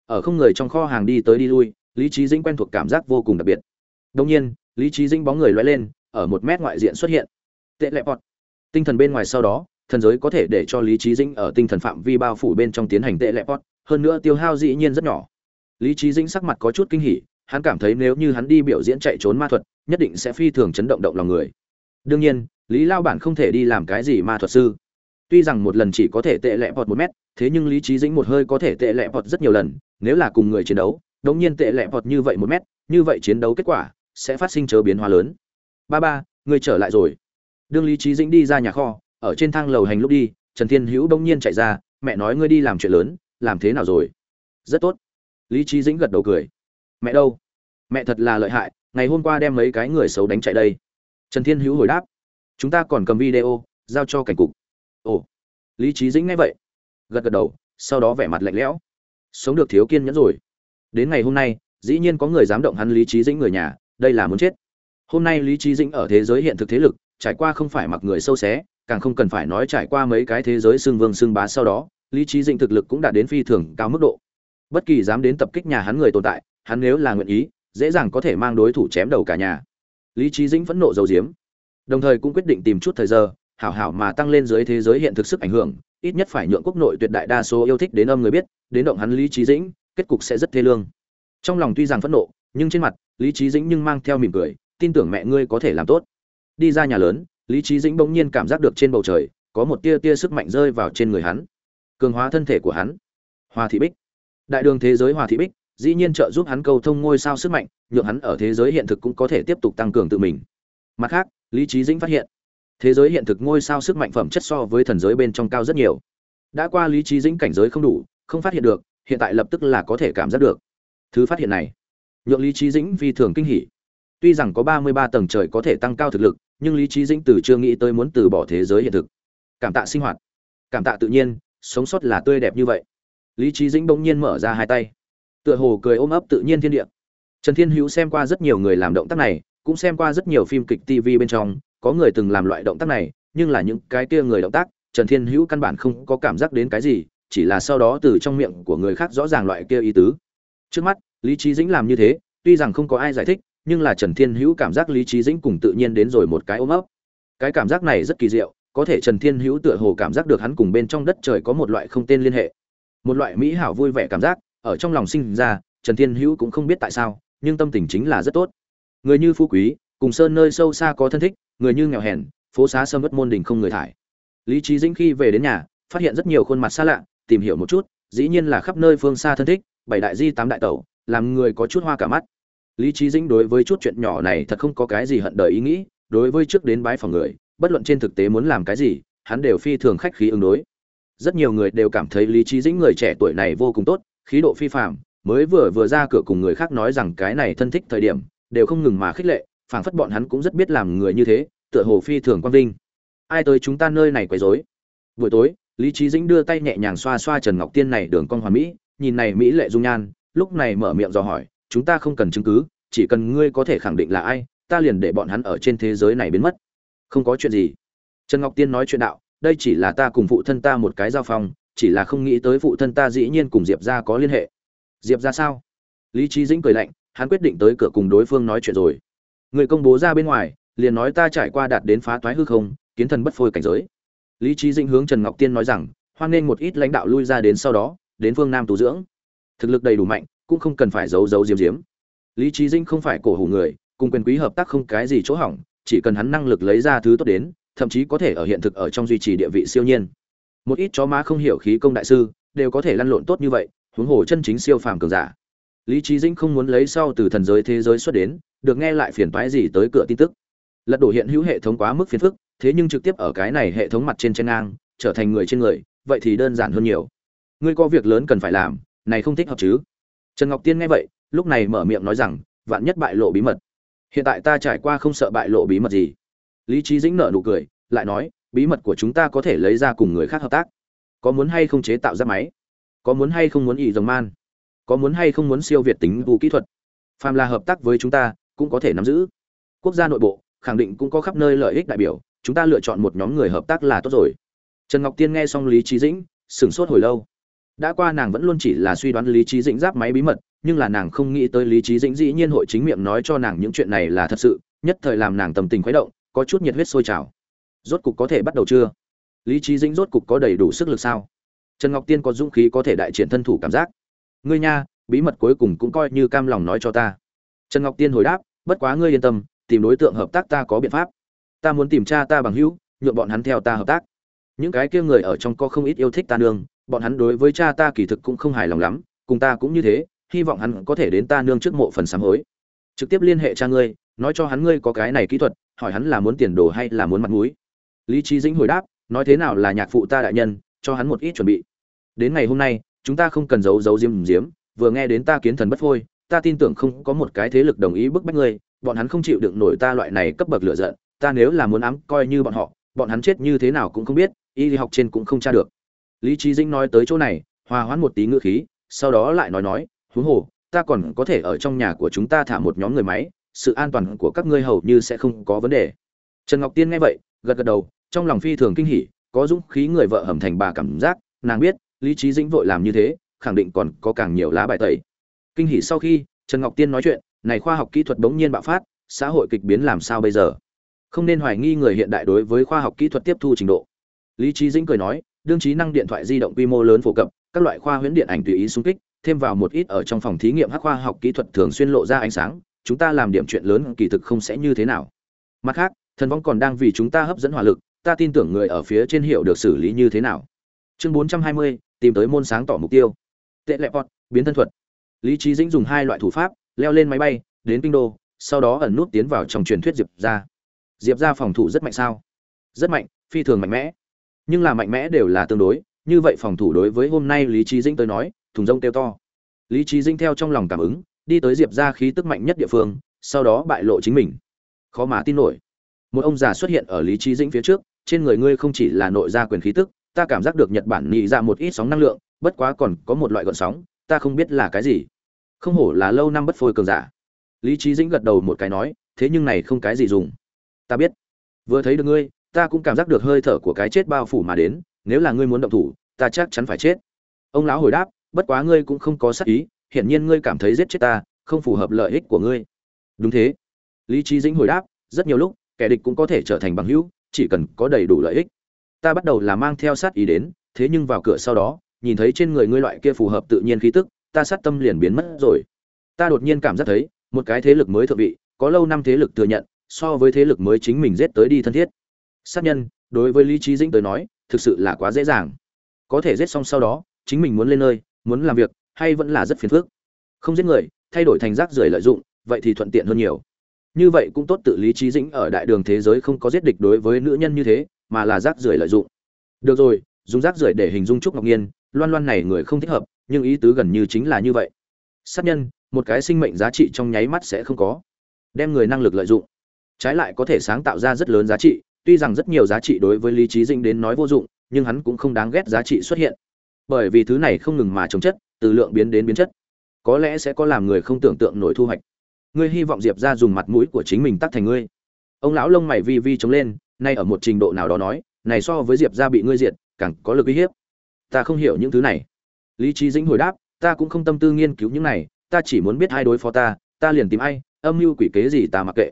Ở không người trong kho hàng đi tới đi lui, lý trí dĩnh quen thuộc cảm giác vô cùng đặc biệt. Đông nhiên, lý trí dĩnh bóng người loay lên, ở một mét ngoại diện xuất hiện. Tệ lẹ bọt. Tinh thần bên ngoài sau đó, thần giới có thể để cho lý trí dĩnh ở tinh thần phạm vi bao phủ bên trong tiến hành tệ lẹ bọt, hơn nữa tiêu hao dĩ nhiên rất nhỏ. Lý trí dĩnh sắc mặt có chút kinh hỉ, hắn cảm thấy nếu như hắn đi biểu diễn chạy trốn ma thuật, nhất định sẽ phi thường chấn động động lòng người. Đương nhiên, lý lao bản không thể đi làm cái gì ma thuật sư. Tuy rằng một lần chỉ có thể tệ lẹ bọt một mét thế nhưng lý trí dĩnh một hơi có thể tệ lẹ vọt rất nhiều lần, nếu là cùng người chiến đấu, đống nhiên tệ lẹ vọt như vậy một mét, như vậy chiến đấu kết quả sẽ phát sinh chớ biến hóa lớn. Ba ba, người trở lại rồi. Đương lý trí dĩnh đi ra nhà kho, ở trên thang lầu hành lúc đi, trần thiên hữu đống nhiên chạy ra, mẹ nói ngươi đi làm chuyện lớn, làm thế nào rồi? Rất tốt. Lý trí dĩnh gật đầu cười. Mẹ đâu? Mẹ thật là lợi hại, ngày hôm qua đem mấy cái người xấu đánh chạy đây. Trần thiên hữu hồi đáp. Chúng ta còn cầm video, giao cho cảnh cục. Ồ. Lý trí dĩnh nghe vậy gật gật đầu, sau đó vẻ mặt lạnh lẽo. Sống được thiếu kiên nhẫn rồi. Đến ngày hôm nay, dĩ nhiên có người dám động hắn lý trí dĩnh người nhà, đây là muốn chết. Hôm nay lý trí dĩnh ở thế giới hiện thực thế lực, trải qua không phải mặc người sâu xé, càng không cần phải nói trải qua mấy cái thế giới xương vương xương bá sau đó, lý trí dĩnh thực lực cũng đạt đến phi thường cao mức độ. Bất kỳ dám đến tập kích nhà hắn người tồn tại, hắn nếu là nguyện ý, dễ dàng có thể mang đối thủ chém đầu cả nhà. Lý trí dĩnh phẫn nộ dầu diếm đồng thời cũng quyết định tìm chút thời giờ, hảo hảo mà tăng lên dưới thế giới hiện thực sức ảnh hưởng ít nhất phải nhượng quốc nội tuyệt đại đa số yêu thích đến âm người biết, đến động hắn lý trí dĩnh, kết cục sẽ rất thê lương. Trong lòng tuy rằng phẫn nộ, nhưng trên mặt, lý trí dĩnh nhưng mang theo mỉm cười, tin tưởng mẹ ngươi có thể làm tốt. Đi ra nhà lớn, lý trí dĩnh bỗng nhiên cảm giác được trên bầu trời, có một tia tia sức mạnh rơi vào trên người hắn. Cường hóa thân thể của hắn. Hòa thị bích. Đại đường thế giới hòa thị bích, dĩ nhiên trợ giúp hắn cầu thông ngôi sao sức mạnh, nhượng hắn ở thế giới hiện thực cũng có thể tiếp tục tăng cường tự mình. Mặt khác, lý trí dĩnh phát hiện thế giới hiện thực ngôi sao sức mạnh phẩm chất so với thần giới bên trong cao rất nhiều. Đã qua lý trí dĩnh cảnh giới không đủ, không phát hiện được, hiện tại lập tức là có thể cảm giác được. Thứ phát hiện này, nhượng lý trí dĩnh phi thường kinh hỉ. Tuy rằng có ba mươi ba tầng trời có thể tăng cao thực lực, nhưng lý trí dĩnh từ chưa nghĩ tới muốn từ bỏ thế giới hiện thực. Cảm tạ sinh hoạt, cảm tạ tự nhiên, sống sót là tươi đẹp như vậy. Lý trí dĩnh bỗng nhiên mở ra hai tay. Tựa hồ cười ôm ấp tự nhiên thiên địa. Trần thiên hữu xem qua rất nhiều người làm động tác này, cũng xem qua rất nhiều phim kịch tv bên trong có người từng làm loại động tác này, nhưng là những cái kia người động tác, trần thiên hữu căn bản không có cảm giác đến cái gì, chỉ là sau đó từ trong miệng của người khác rõ ràng loại kia ý tứ. Trước mắt, lý trí dĩnh làm như thế, tuy rằng không có ai giải thích, nhưng là trần thiên hữu cảm giác lý trí dĩnh cùng tự nhiên đến rồi một cái ôm ấp. Cái cảm giác này rất kỳ diệu, có thể trần thiên hữu tựa hồ cảm giác được hắn cùng bên trong đất trời có một loại không tên liên hệ. Một loại mỹ hảo vui vẻ cảm giác, ở trong lòng sinh ra, trần thiên hữu cũng không biết tại sao, nhưng tâm tình chính là rất tốt. Người như phú quý, cùng sơn nơi sâu xa có thân thích người như nghèo hèn, phố xá sâm vất môn đình không người thải. Lý trí dĩnh khi về đến nhà, phát hiện rất nhiều khuôn mặt xa lạ, tìm hiểu một chút, dĩ nhiên là khắp nơi phương xa thân thích, bảy đại di, tám đại tẩu, làm người có chút hoa cả mắt. Lý trí dĩnh đối với chút chuyện nhỏ này thật không có cái gì hận đời ý nghĩ, đối với trước đến bái phòng người, bất luận trên thực tế muốn làm cái gì, hắn đều phi thường khách khí ứng đối. Rất nhiều người đều cảm thấy lý trí dĩnh người trẻ tuổi này vô cùng tốt, khí độ phi phạm mới vừa vừa ra cửa cùng người khác nói rằng cái này thân thích thời điểm, đều không ngừng mà khích lệ phảng phất bọn hắn cũng rất biết làm người như thế, tựa hồ phi thường quang vinh. Ai tới chúng ta nơi này quấy rối? Buổi tối, lý trí dĩnh đưa tay nhẹ nhàng xoa xoa trần ngọc tiên này đường con hoàn mỹ, nhìn này mỹ lệ dung nhan, lúc này mở miệng dò hỏi, chúng ta không cần chứng cứ, chỉ cần ngươi có thể khẳng định là ai, ta liền để bọn hắn ở trên thế giới này biến mất. Không có chuyện gì. Trần ngọc tiên nói chuyện đạo, đây chỉ là ta cùng phụ thân ta một cái giao phong, chỉ là không nghĩ tới phụ thân ta dĩ nhiên cùng diệp ra có liên hệ. Diệp ra sao? Lý trí dĩnh cười lạnh, hắn quyết định tới cửa cùng đối phương nói chuyện rồi người công bố ra bên ngoài, liền nói ta trải qua đạt đến phá toái hư không, kiến thần bất phôi cảnh giới. Lý trí dĩnh hướng trần ngọc tiên nói rằng, hoan nên một ít lãnh đạo lui ra đến sau đó, đến phương nam tu dưỡng. Thực lực đầy đủ mạnh, cũng không cần phải giấu giấu diếm diếm lý trí dĩnh không phải cổ hủ người, cùng quyền quý hợp tác không cái gì chỗ hỏng, chỉ cần hắn năng lực lấy ra thứ tốt đến, thậm chí có thể ở hiện thực ở trong duy trì địa vị siêu nhiên. Một ít chó má không hiểu khí công đại sư, đều có thể lăn lộn tốt như vậy, huống hồ chân chính siêu phàm cường giả. Lý trí dĩnh không muốn lấy sau từ thần giới thế giới xuất đến được nghe lại phiền toái gì tới cửa tin tức. Lật đổ hiện hữu hệ thống quá mức phiền phức, thế nhưng trực tiếp ở cái này hệ thống mặt trên trên ngang, trở thành người trên người, vậy thì đơn giản hơn nhiều. Ngươi có việc lớn cần phải làm, này không thích hợp chứ? Trần ngọc tiên nghe vậy, lúc này mở miệng nói rằng, vạn nhất bại lộ bí mật. Hiện tại ta trải qua không sợ bại lộ bí mật gì. Lý trí dĩnh nở nụ cười, lại nói, bí mật của chúng ta có thể lấy ra cùng người khác hợp tác. Có muốn hay không chế tạo ra máy? Có muốn hay không muốn ỉ dòng man? Có muốn hay không muốn siêu việt tính vụ kỹ thuật? Phàm là hợp tác với chúng ta cũng có thể nắm giữ. Quốc gia nội bộ, khẳng định cũng có khắp nơi lợi ích đại biểu, chúng ta lựa chọn một nhóm người hợp tác là tốt rồi. Trần ngọc tiên nghe xong lý trí dĩnh, sửng sốt hồi lâu. Đã qua nàng vẫn luôn chỉ là suy đoán lý trí dĩnh giáp máy bí mật, nhưng là nàng không nghĩ tới lý trí dĩnh dĩ nhiên hội chính miệng nói cho nàng những chuyện này là thật sự, nhất thời làm nàng tầm tình khuấy động, có chút nhiệt huyết sôi trào. Rốt cục có thể bắt đầu chưa? Lý trí dĩnh rốt cục có đầy đủ sức lực sao? Trần ngọc tiên có dũng khí có thể đại triển thân thủ cảm giác. Ngươi nha, bí mật cuối cùng cũng coi như cam lòng nói cho ta. Trần ngọc tiên hồi đáp bất quá ngươi yên tâm, tìm đối tượng hợp tác ta có biện pháp. Ta muốn tìm cha ta bằng hữu, nhượng bọn hắn theo ta hợp tác. Những cái kia người ở trong có không ít yêu thích ta nương, bọn hắn đối với cha ta kỳ thực cũng không hài lòng lắm, cùng ta cũng như thế, hy vọng hắn có thể đến ta nương trước mộ phần sám hối. Trực tiếp liên hệ cha ngươi, nói cho hắn ngươi có cái này kỹ thuật, hỏi hắn là muốn tiền đồ hay là muốn mặt mũi. Lý trí dĩnh hồi đáp, nói thế nào là nhạc phụ ta đại nhân, cho hắn một ít chuẩn bị. Đến ngày hôm nay, chúng ta không cần giấu giấu diêm diếm, vừa nghe đến ta kiến thần bất phôi ta tin tưởng không có một cái thế lực đồng ý bức bách ngươi, bọn hắn không chịu đựng nổi ta loại này cấp bậc lựa giận, ta nếu là muốn ám coi như bọn họ, bọn hắn chết như thế nào cũng không biết, y học trên cũng không tra được. Lý Chí dĩnh nói tới chỗ này, hòa hoãn một tí ngữ khí, sau đó lại nói nói, huống hồ, ta còn có thể ở trong nhà của chúng ta thả một nhóm người máy, sự an toàn của các ngươi hầu như sẽ không có vấn đề. Trần ngọc tiên nghe vậy, gật gật đầu, trong lòng phi thường kinh hỉ, có dũng khí người vợ hầm thành bà cảm giác, nàng biết, lý Chí dĩnh vội làm như thế, khẳng định còn có càng nhiều lá bài tẩy kinh hỉ sau khi trần ngọc tiên nói chuyện này khoa học kỹ thuật bỗng nhiên bạo phát xã hội kịch biến làm sao bây giờ? Không nên hoài nghi người hiện đại đối với khoa học kỹ thuật tiếp thu trình độ. Lý trí dĩnh cười nói đương trí năng điện thoại di động quy mô lớn phổ cập các loại khoa huyễn điện ảnh tùy ý xung kích thêm vào một ít ở trong phòng thí nghiệm hắc khoa học kỹ thuật thường xuyên lộ ra ánh sáng chúng ta làm điểm chuyện lớn kỳ thực không sẽ như thế nào. Mặt khác thần vong còn đang vì chúng ta hấp dẫn hỏa lực ta tin tưởng người ở phía trên hiệu được xử lý như thế nào. Chương 420, tìm tới môn sáng tỏ mục tiêu. Tệ lệ pot biến thân thuật lý trí dĩnh dùng hai loại thủ pháp, leo lên máy bay, đến kinh đô, sau đó ẩn nút tiến vào trong truyền thuyết diệp ra diệp ra phòng thủ rất mạnh sao? Rất mạnh, phi thường mạnh mẽ. Nhưng là mạnh mẽ đều là tương đối, như vậy phòng thủ đối với hôm nay lý trí dĩnh tới nói, thùng rông kêu to. Lý trí dĩnh theo trong lòng cảm ứng, đi tới diệp ra khí tức mạnh nhất địa phương, sau đó bại lộ chính mình. Khó mà tin nổi. Một ông già xuất hiện ở lý trí dĩnh phía trước, trên người ngươi không chỉ là nội gia quyền khí tức, ta cảm giác được nhật bản nghĩ ra dạ một ít sóng năng lượng, bất quá còn có một loại gợn sóng ta không biết là cái gì. Không hổ là lâu năm bất phôi cường giả. Lý trí dĩnh gật đầu một cái nói, thế nhưng này không cái gì dùng. Ta biết. Vừa thấy được ngươi, ta cũng cảm giác được hơi thở của cái chết bao phủ mà đến, nếu là ngươi muốn động thủ, ta chắc chắn phải chết. Ông lão hồi đáp, bất quá ngươi cũng không có sắc ý, hiển nhiên ngươi cảm thấy giết chết ta, không phù hợp lợi ích của ngươi. Đúng thế. Lý trí dĩnh hồi đáp, rất nhiều lúc, kẻ địch cũng có thể trở thành bằng hữu, chỉ cần có đầy đủ lợi ích. Ta bắt đầu là mang theo sát ý đến, thế nhưng vào cửa sau đó nhìn thấy trên người ngươi loại kia phù hợp tự nhiên khí tức, ta sát tâm liền biến mất rồi. Ta đột nhiên cảm giác thấy, một cái thế lực mới thượng vị, có lâu năm thế lực thừa nhận, so với thế lực mới chính mình giết tới đi thân thiết. Sát nhân, đối với lý trí dĩnh tới nói, thực sự là quá dễ dàng. Có thể giết xong sau đó, chính mình muốn lên nơi, muốn làm việc, hay vẫn là rất phiền phức. Không giết người, thay đổi thành rác rưởi lợi dụng, vậy thì thuận tiện hơn nhiều. Như vậy cũng tốt tự lý trí dĩnh ở đại đường thế giới không có giết địch đối với nữ nhân như thế, mà là rác rưởi lợi dụng. Được rồi, dùng rác rưởi để hình dung trúc ngọc nghiên loan loan này người không thích hợp, nhưng ý tứ gần như chính là như vậy. Sát nhân, một cái sinh mệnh giá trị trong nháy mắt sẽ không có. Đem người năng lực lợi dụng. Trái lại có thể sáng tạo ra rất lớn giá trị, tuy rằng rất nhiều giá trị đối với lý trí dĩnh đến nói vô dụng, nhưng hắn cũng không đáng ghét giá trị xuất hiện. Bởi vì thứ này không ngừng mà chống chất, từ lượng biến đến biến chất. Có lẽ sẽ có làm người không tưởng tượng nổi thu hoạch. Ngươi hy vọng diệp ra dùng mặt mũi của chính mình tắt thành ngươi. Ông lão lông mày vi vi chống lên, nay ở một trình độ nào đó nói, này so với diệp ra bị ngươi diệt, càng có lực uy hiếp ta không hiểu những thứ này. Lý trí dĩnh hồi đáp, ta cũng không tâm tư nghiên cứu những này, ta chỉ muốn biết hai đối phó ta ta liền tìm ai, âm mưu quỷ kế gì ta mặc kệ.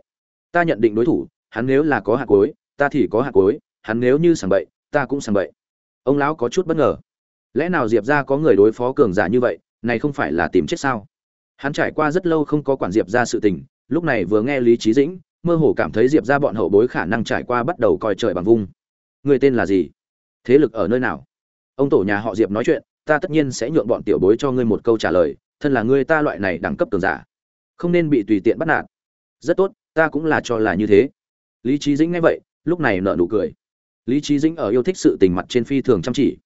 Ta nhận định đối thủ, hắn nếu là có hạt cối, ta thì có hạt cối, hắn nếu như sàng bậy, ta cũng sàng bậy. Ông lão có chút bất ngờ. Lẽ nào diệp ra có người đối phó cường giả như vậy, này không phải là tìm chết sao? Hắn trải qua rất lâu không có quản diệp ra sự tình, lúc này vừa nghe lý trí dĩnh, mơ hồ cảm thấy diệp ra bọn hậu bối khả năng trải qua bắt đầu coi trời bằng vung. Người tên là gì? Thế lực ở nơi nào? Ông tổ nhà họ diệp nói chuyện, ta tất nhiên sẽ nhượng bọn tiểu bối cho ngươi một câu trả lời, thân là ngươi ta loại này đẳng cấp cường giả. Không nên bị tùy tiện bắt nạt. Rất tốt, ta cũng là cho là như thế. Lý trí dĩnh nghe vậy, lúc này nợ nụ cười. Lý trí dĩnh ở yêu thích sự tình mặt trên phi thường chăm chỉ.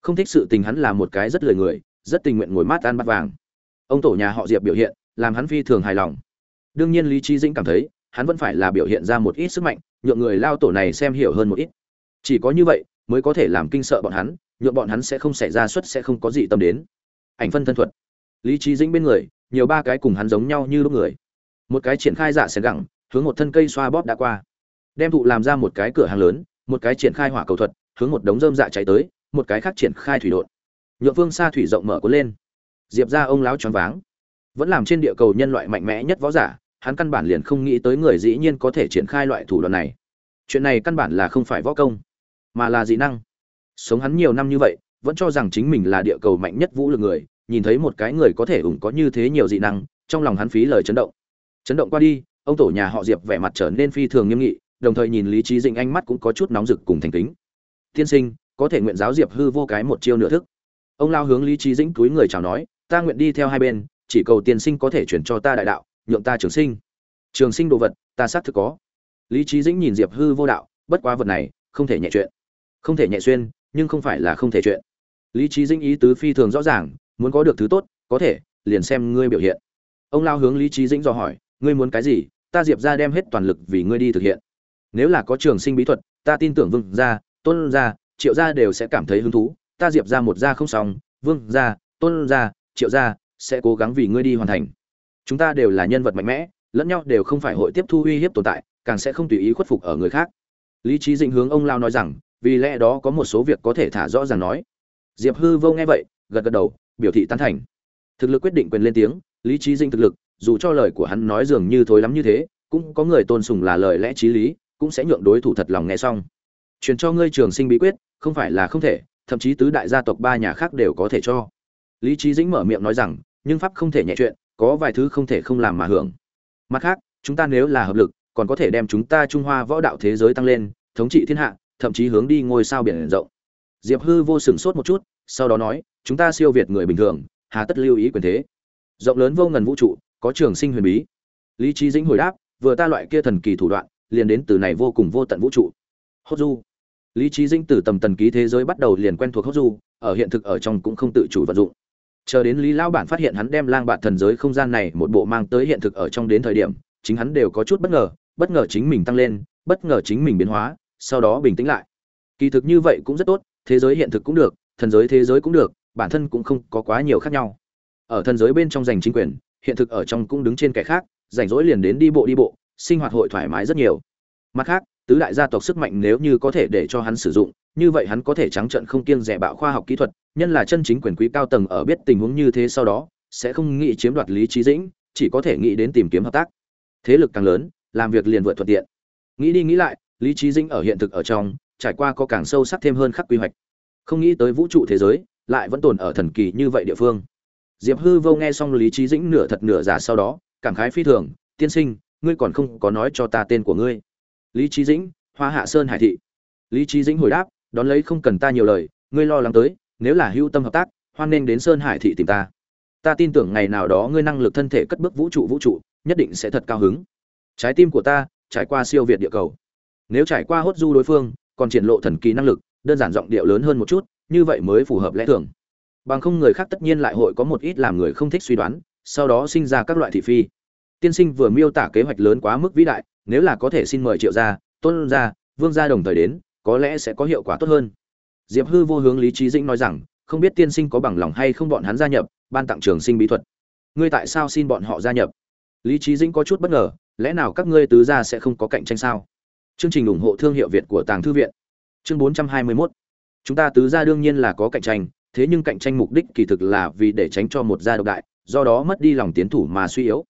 Không thích sự tình hắn là một cái rất lười người, rất tình nguyện ngồi mát ăn bát vàng. Ông tổ nhà họ diệp biểu hiện, làm hắn phi thường hài lòng. Đương nhiên lý trí dĩnh cảm thấy, hắn vẫn phải là biểu hiện ra một ít sức mạnh, nhượng người lao tổ này xem hiểu hơn một ít. Chỉ có như vậy, mới có thể làm kinh sợ bọn hắn nhượng bọn hắn sẽ không xảy ra suất sẽ không có gì tâm đến. Ảnh phân thân thuật. Lý trí dĩnh bên người, nhiều ba cái cùng hắn giống nhau như lúc người. Một cái triển khai dạ xẻ gẳng, hướng một thân cây xoa bóp đã qua. Đem thụ làm ra một cái cửa hàng lớn, một cái triển khai hỏa cầu thuật, hướng một đống rơm dạ cháy tới, một cái khác triển khai thủy đột nhượng phương xa thủy rộng mở cuốn lên. Diệp ra ông lão choáng váng. Vẫn làm trên địa cầu nhân loại mạnh mẽ nhất võ giả, hắn căn bản liền không nghĩ tới người dĩ nhiên có thể triển khai loại thủ đoạn này. Chuyện này căn bản là không phải võ công, mà là dị năng sống hắn nhiều năm như vậy, vẫn cho rằng chính mình là địa cầu mạnh nhất vũ lực người, nhìn thấy một cái người có thể ủng có như thế nhiều dị năng, trong lòng hắn phí lời chấn động. Chấn động qua đi, ông tổ nhà họ diệp vẻ mặt trở nên phi thường nghiêm nghị, đồng thời nhìn lý trí dĩnh ánh mắt cũng có chút nóng rực cùng thành kính. Tiên sinh, có thể nguyện giáo diệp hư vô cái một chiêu nửa thức. Ông lao hướng lý trí dĩnh túi người chào nói, ta nguyện đi theo hai bên, chỉ cầu tiên sinh có thể chuyển cho ta đại đạo, nhượng ta trường sinh. Trường sinh đồ vật, ta xác thực có. Lý trí dĩnh nhìn diệp hư vô đạo, bất quá vật này, không thể nhẹ chuyện, không thể nhẹ xuyên nhưng không phải là không thể chuyện. Lý trí dĩnh ý tứ phi thường rõ ràng, muốn có được thứ tốt, có thể, liền xem ngươi biểu hiện. Ông lao hướng lý trí dĩnh dò hỏi, ngươi muốn cái gì? Ta diệp ra đem hết toàn lực vì ngươi đi thực hiện. Nếu là có trường sinh bí thuật, ta tin tưởng vương gia, tôn gia, triệu gia đều sẽ cảm thấy hứng thú. Ta diệp ra một gia không xong, vương gia, tôn gia, triệu gia sẽ cố gắng vì ngươi đi hoàn thành. Chúng ta đều là nhân vật mạnh mẽ, lẫn nhau đều không phải hội tiếp thu uy hiếp tồn tại, càng sẽ không tùy ý khuất phục ở người khác. Lý trí dĩnh hướng ông lao nói rằng vì lẽ đó có một số việc có thể thả rõ ràng nói. Diệp hư vô nghe vậy, gật gật đầu, biểu thị tán thành. Thực lực quyết định quyền lên tiếng, lý trí dinh thực lực, dù cho lời của hắn nói dường như thối lắm như thế, cũng có người tôn sùng là lời lẽ t r í lý, cũng sẽ nhượng đối thủ thật lòng nghe xong. Truyền cho ngươi trường sinh bí quyết, không phải là không thể, thậm chí tứ đại gia tộc ba nhà khác đều có thể cho. Lý trí dĩnh mở miệng nói rằng, nhưng pháp không thể nhẹ chuyện, có vài thứ không thể không làm mà hưởng. Mặt khác, chúng ta nếu là hợp lực, còn có thể đem chúng ta trung hoa võ đạo thế giới tăng lên, thống trị thiên hạ thậm chí hướng đi ngôi sao biển rộng. Diệp hư vô sửng sốt một chút, sau đó nói, chúng ta siêu việt người bình thường, hà tất lưu ý quyền thế. Rộng lớn vô ngần vũ trụ, có trường sinh huyền bí. Lý trí dĩnh hồi đáp, vừa ta loại kia thần kỳ thủ đoạn, liền đến từ này vô cùng vô tận vũ trụ. Hốt du. Lý trí dĩnh từ tầm tần ký thế giới bắt đầu liền quen thuộc hốt du, ở hiện thực ở trong cũng không tự chủ vận dụng. Chờ đến lý lão bản phát hiện hắn đem lang bạn thần giới không gian này một bộ mang tới hiện thực ở trong đến thời điểm, chính hắn đều có chút bất ngờ bất ngờ chính mình tăng lên, bất ngờ chính mình biến hóa sau đó bình tĩnh lại. Kỳ thực như vậy cũng rất tốt, thế giới hiện thực cũng được, thần giới thế giới cũng được, bản thân cũng không có quá nhiều khác nhau. Ở thần giới bên trong giành chính quyền, hiện thực ở trong cũng đứng trên kẻ khác, rảnh rỗi liền đến đi bộ đi bộ, sinh hoạt hội thoải mái rất nhiều. Mặt khác, tứ đại gia tộc sức mạnh nếu như có thể để cho hắn sử dụng, như vậy hắn có thể trắng trận không kiêng rẻ bạo khoa học kỹ thuật, nhân là chân chính quyền quý cao tầng ở biết tình huống như thế sau đó, sẽ không nghĩ chiếm đoạt lý trí dĩnh, chỉ có thể nghĩ đến tìm kiếm hợp tác. Thế lực càng lớn, làm việc liền vượt thuận tiện. Nghĩ đi nghĩ lại lý trí dĩnh ở hiện thực ở trong, trải qua có càng sâu sắc thêm hơn khắc quy hoạch. Không nghĩ tới vũ trụ thế giới lại vẫn tồn ở thần kỳ như vậy địa phương. Diệp hư vô nghe xong lý trí dĩnh nửa thật nửa giả sau đó, cảm khái phi thường, tiên sinh, ngươi còn không có nói cho ta tên của ngươi. Lý trí dĩnh, hoa hạ sơn hải thị. Lý trí dĩnh hồi đáp, đón lấy không cần ta nhiều lời, ngươi lo lắng tới, nếu là hữu tâm hợp tác, hoan nên đến sơn hải thị tìm ta. Ta tin tưởng ngày nào đó ngươi năng lực thân thể cất bước vũ trụ vũ trụ, nhất định sẽ thật cao hứng. Trái tim của ta trải qua siêu việt địa cầu nếu trải qua hốt du đối phương, còn triển lộ thần kỳ năng lực, đơn giản giọng điệu lớn hơn một chút, như vậy mới phù hợp lẽ thường. Bằng không người khác tất nhiên lại hội có một ít làm người không thích suy đoán, sau đó sinh ra các loại thị phi. Tiên sinh vừa miêu tả kế hoạch lớn quá mức vĩ đại, nếu là có thể xin mời triệu gia, tôn gia, vương gia đồng thời đến, có lẽ sẽ có hiệu quả tốt hơn. Diệp hư vô hướng lý trí dĩnh nói rằng, không biết tiên sinh có bằng lòng hay không bọn hắn gia nhập, ban tặng trường sinh bí thuật. Ngươi tại sao xin bọn họ gia nhập? Lý trí dĩnh có chút bất ngờ, lẽ nào các ngươi tứ gia sẽ không có cạnh tranh sao? Chương trình ủng hộ thương hiệu việt của tàng thư viện. Chương 421 chúng ta tứ gia đương nhiên là có cạnh tranh, thế nhưng cạnh tranh mục đích kỳ thực là vì để tránh cho một gia độc đại, do đó mất đi lòng tiến thủ mà suy yếu.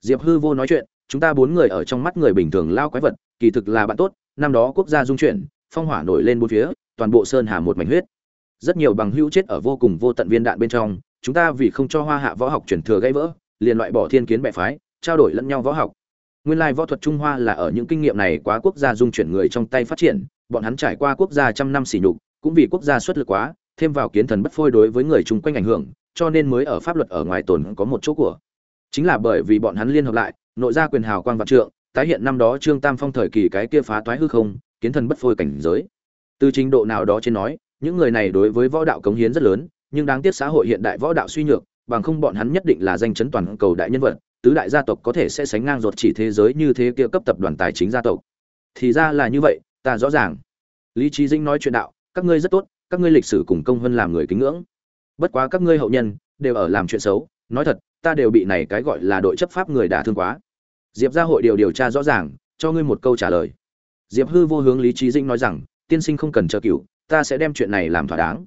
Diệp hư vô nói chuyện, chúng ta bốn người ở trong mắt người bình thường lao quái vật, kỳ thực là bạn tốt, năm đó quốc gia dung chuyển, phong hỏa nổi lên bốn phía, toàn bộ sơn hà một mảnh huyết. Rất nhiều bằng hữu chết ở vô cùng vô tận viên đạn bên trong, chúng ta vì không cho hoa hạ võ học truyền thừa gãy vỡ, liền loại bỏ thiên kiến bệ phái, trao đổi lẫn nhau võ học nguyên lai võ thuật trung hoa là ở những kinh nghiệm này quá quốc gia dung chuyển người trong tay phát triển, bọn hắn trải qua quốc gia trăm năm sỉ nhục, cũng vì quốc gia xuất lực quá, thêm vào kiến thần bất phôi đối với người chung quanh ảnh hưởng, cho nên mới ở pháp luật ở ngoài tồn có một chỗ của. Chính là bởi vì bọn hắn liên hợp lại, nội ra quyền hào quang vạn trượng, tái hiện năm đó trương tam phong thời kỳ cái kia phá toái hư không, kiến thần bất phôi cảnh giới. Từ trình độ nào đó trên nói, những người này đối với võ đạo cống hiến rất lớn, nhưng đáng tiếc xã hội hiện đại võ đạo suy nhược, bằng không bọn hắn nhất định là danh chấn toàn cầu đại nhân vật tứ đại gia tộc có thể sẽ sánh ngang ruột chỉ thế giới như thế kia cấp tập đoàn tài chính gia tộc. Thì ra là như vậy, ta rõ ràng. Lý trí dinh nói chuyện đạo, các ngươi rất tốt, các ngươi lịch sử cùng công hơn làm người kính ngưỡng. Bất quá các ngươi hậu nhân, đều ở làm chuyện xấu, nói thật, ta đều bị này cái gọi là đội chấp pháp người đả thương quá. Diệp ra hội điều điều tra rõ ràng, cho ngươi một câu trả lời. Diệp hư vô hướng lý trí dinh nói rằng, tiên sinh không cần chờ cựu ta sẽ đem chuyện này làm thỏa đáng.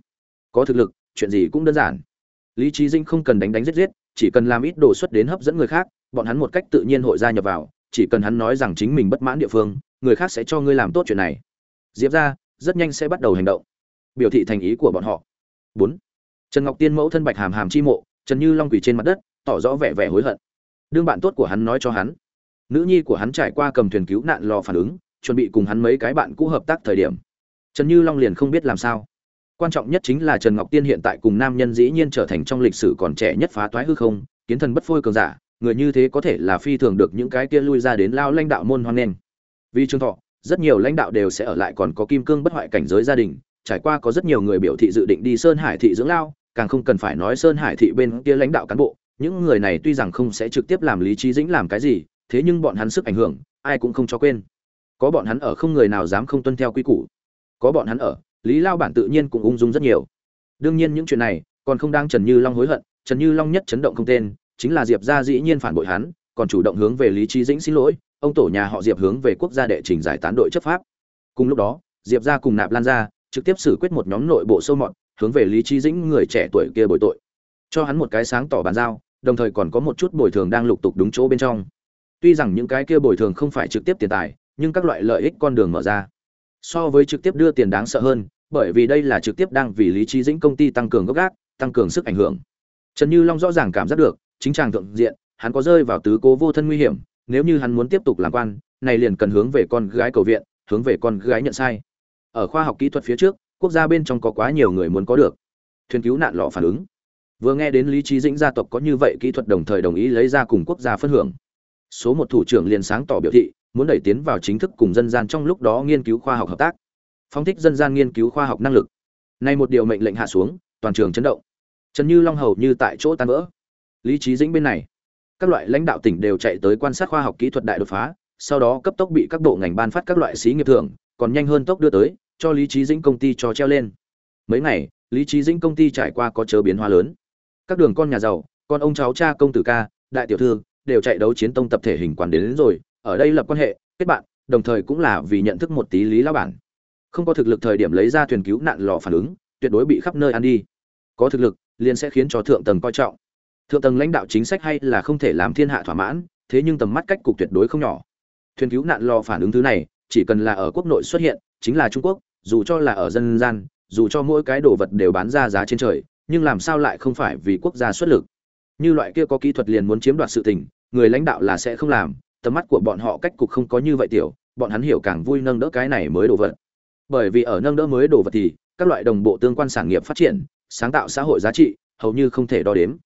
Có thực lực, chuyện gì cũng đơn giản. Lý trí dinh không cần đánh đánh giết giết chỉ cần làm ít đồ xuất đến hấp dẫn người khác, bọn hắn một cách tự nhiên hội gia nhập vào, chỉ cần hắn nói rằng chính mình bất mãn địa phương, người khác sẽ cho ngươi làm tốt chuyện này. Diệp gia rất nhanh sẽ bắt đầu hành động. Biểu thị thành ý của bọn họ. Bốn. Trần ngọc tiên mẫu thân bạch hàm hàm chi mộ, trần như long quỳ trên mặt đất, tỏ rõ vẻ vẻ hối hận. Đương bạn tốt của hắn nói cho hắn. Nữ nhi của hắn trải qua cầm thuyền cứu nạn lò phản ứng, chuẩn bị cùng hắn mấy cái bạn cũ hợp tác thời điểm. Trần như long liền không biết làm sao quan trọng nhất chính là trần ngọc tiên hiện tại cùng nam nhân dĩ nhiên trở thành trong lịch sử còn trẻ nhất phá toái hư không, kiến thần bất phôi cường giả, người như thế có thể là phi thường được những cái kia lui ra đến lao lãnh đạo môn hoan nghênh. Vì trường thọ, rất nhiều lãnh đạo đều sẽ ở lại còn có kim cương bất hoại cảnh giới gia đình, trải qua có rất nhiều người biểu thị dự định đi sơn hải thị dưỡng lao, càng không cần phải nói sơn hải thị bên kia lãnh đạo cán bộ, những người này tuy rằng không sẽ trực tiếp làm lý trí dĩnh làm cái gì, thế nhưng bọn hắn sức ảnh hưởng, ai cũng không cho quên. Có bọn hắn ở không người nào dám không tuân theo quy củ. Có bọn hắn ở lý lao bản tự nhiên cũng ung dung rất nhiều. Đương nhiên những chuyện này còn không đang trần như long hối hận, trần như long nhất chấn động không tên, chính là diệp gia dĩ nhiên phản bội hắn, còn chủ động hướng về lý trí dĩnh xin lỗi, ông tổ nhà họ diệp hướng về quốc gia đệ trình giải tán đội chấp pháp. Cùng lúc đó, diệp gia cùng nạp lan gia trực tiếp xử quyết một nhóm nội bộ sâu mọt, hướng về lý trí dĩnh người trẻ tuổi kia bồi tội. Cho hắn một cái sáng tỏ bàn giao, đồng thời còn có một chút bồi thường đang lục tục đúng chỗ bên trong. Tuy rằng những cái kia bồi thường không phải trực tiếp tiền tài, nhưng các loại lợi ích con đường mở ra. So với trực tiếp đưa tiền đáng sợ hơn bởi vì đây là trực tiếp đang vì lý trí dĩnh công ty tăng cường gốc gác, tăng cường sức ảnh hưởng. Trần như long rõ ràng cảm giác được, chính tràng thượng diện, hắn có rơi vào tứ cố vô thân nguy hiểm, nếu như hắn muốn tiếp tục làm quan, này liền cần hướng về con gái cầu viện, hướng về con gái nhận sai. Ở khoa học kỹ thuật phía trước, quốc gia bên trong có quá nhiều người muốn có được. Thuyền cứu nạn lọ phản ứng. Vừa nghe đến lý trí dĩnh gia tộc có như vậy kỹ thuật đồng thời đồng ý lấy ra cùng quốc gia phân hưởng. Số một thủ trưởng liền sáng tỏ biểu thị, muốn đẩy tiến vào chính thức cùng dân gian trong lúc đó nghiên cứu khoa học hợp tác phóng thích dân gian nghiên cứu khoa học năng lực. Nay một điều mệnh lệnh hạ xuống toàn trường chấn động. Trần như long hầu như tại chỗ tan vỡ. Lý trí dĩnh bên này các loại lãnh đạo tỉnh đều chạy tới quan sát khoa học kỹ thuật đại đột phá sau đó cấp tốc bị các bộ ngành ban phát các loại xí nghiệp thưởng còn nhanh hơn tốc đưa tới cho lý trí dĩnh công ty cho treo lên. Mấy ngày lý trí dĩnh công ty trải qua có chớ biến hóa lớn. Các đường con nhà giàu con ông cháu cha công tử ca đại tiểu thư đều chạy đấu chiến tông tập thể hình quản đến, đến rồi ở đây lập quan hệ kết bạn đồng thời cũng là vì nhận thức một tí lý lao bản không có thực lực thời điểm lấy ra thuyền cứu nạn lò phản ứng, tuyệt đối bị khắp nơi ăn đi. Có thực lực, liền sẽ khiến cho thượng tầng coi trọng. Thượng tầng lãnh đạo chính sách hay là không thể làm thiên hạ thỏa mãn, thế nhưng tầm mắt cách cục tuyệt đối không nhỏ. Thuyền cứu nạn lò phản ứng thứ này, chỉ cần là ở quốc nội xuất hiện, chính là trung quốc, dù cho là ở dân gian, dù cho mỗi cái đồ vật đều bán ra giá trên trời, nhưng làm sao lại không phải vì quốc gia xuất lực? Như loại kia có kỹ thuật liền muốn chiếm đoạt sự tình, người lãnh đạo là sẽ không làm, tầm mắt của bọn họ cách cục không có như vậy tiểu, bọn hắn hiểu càng vui nâng đỡ cái này mới đồ vật bởi vì ở nâng đỡ mới đồ vật thì, các loại đồng bộ tương quan sản nghiệp phát triển, sáng tạo xã hội giá trị, hầu như không thể đo đếm.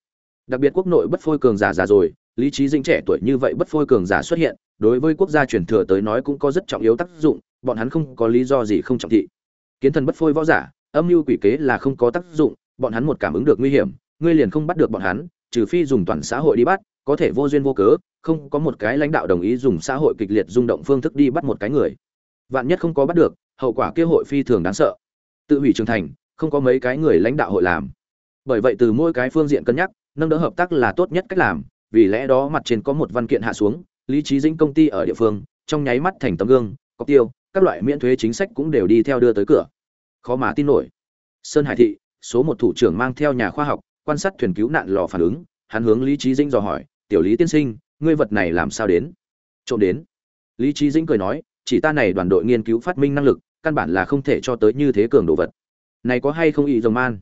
Đặc biệt quốc nội bất phôi cường giả già rồi, lý trí dinh trẻ tuổi như vậy bất phôi cường giả xuất hiện, đối với quốc gia truyền thừa tới nói cũng có rất trọng yếu tác dụng, bọn hắn không có lý do gì không trọng thị. Kiến thần bất phôi võ giả, âm mưu quỷ kế là không có tác dụng, bọn hắn một cảm ứng được nguy hiểm, ngươi liền không bắt được bọn hắn, trừ phi dùng toàn xã hội đi bắt, có thể vô duyên vô cớ, không có một cái lãnh đạo đồng ý dùng xã hội kịch liệt rung động phương thức đi bắt một cái người. Vạn nhất không có bắt được hậu quả kia hội phi thường đáng sợ. Tự hủy trường thành, không có mấy cái người lãnh đạo hội làm. Bởi vậy từ mỗi cái phương diện cân nhắc, nâng đỡ hợp tác là tốt nhất cách làm, vì lẽ đó mặt trên có một văn kiện hạ xuống, lý trí dĩnh công ty ở địa phương, trong nháy mắt thành tấm gương, có tiêu, các loại miễn thuế chính sách cũng đều đi theo đưa tới cửa. Khó mà tin nổi. Sơn hải thị, số một thủ trưởng mang theo nhà khoa học, quan sát thuyền cứu nạn lò phản ứng, hắn hướng lý trí dĩnh dò hỏi, tiểu lý tiên sinh, ngươi vật này làm sao đến? Trộm đến. Lý trí dĩnh cười nói, chỉ ta này đoàn đội nghiên cứu phát minh năng lực căn bản là không thể cho tới như thế cường đồ vật. Này có hay không ý rồng man?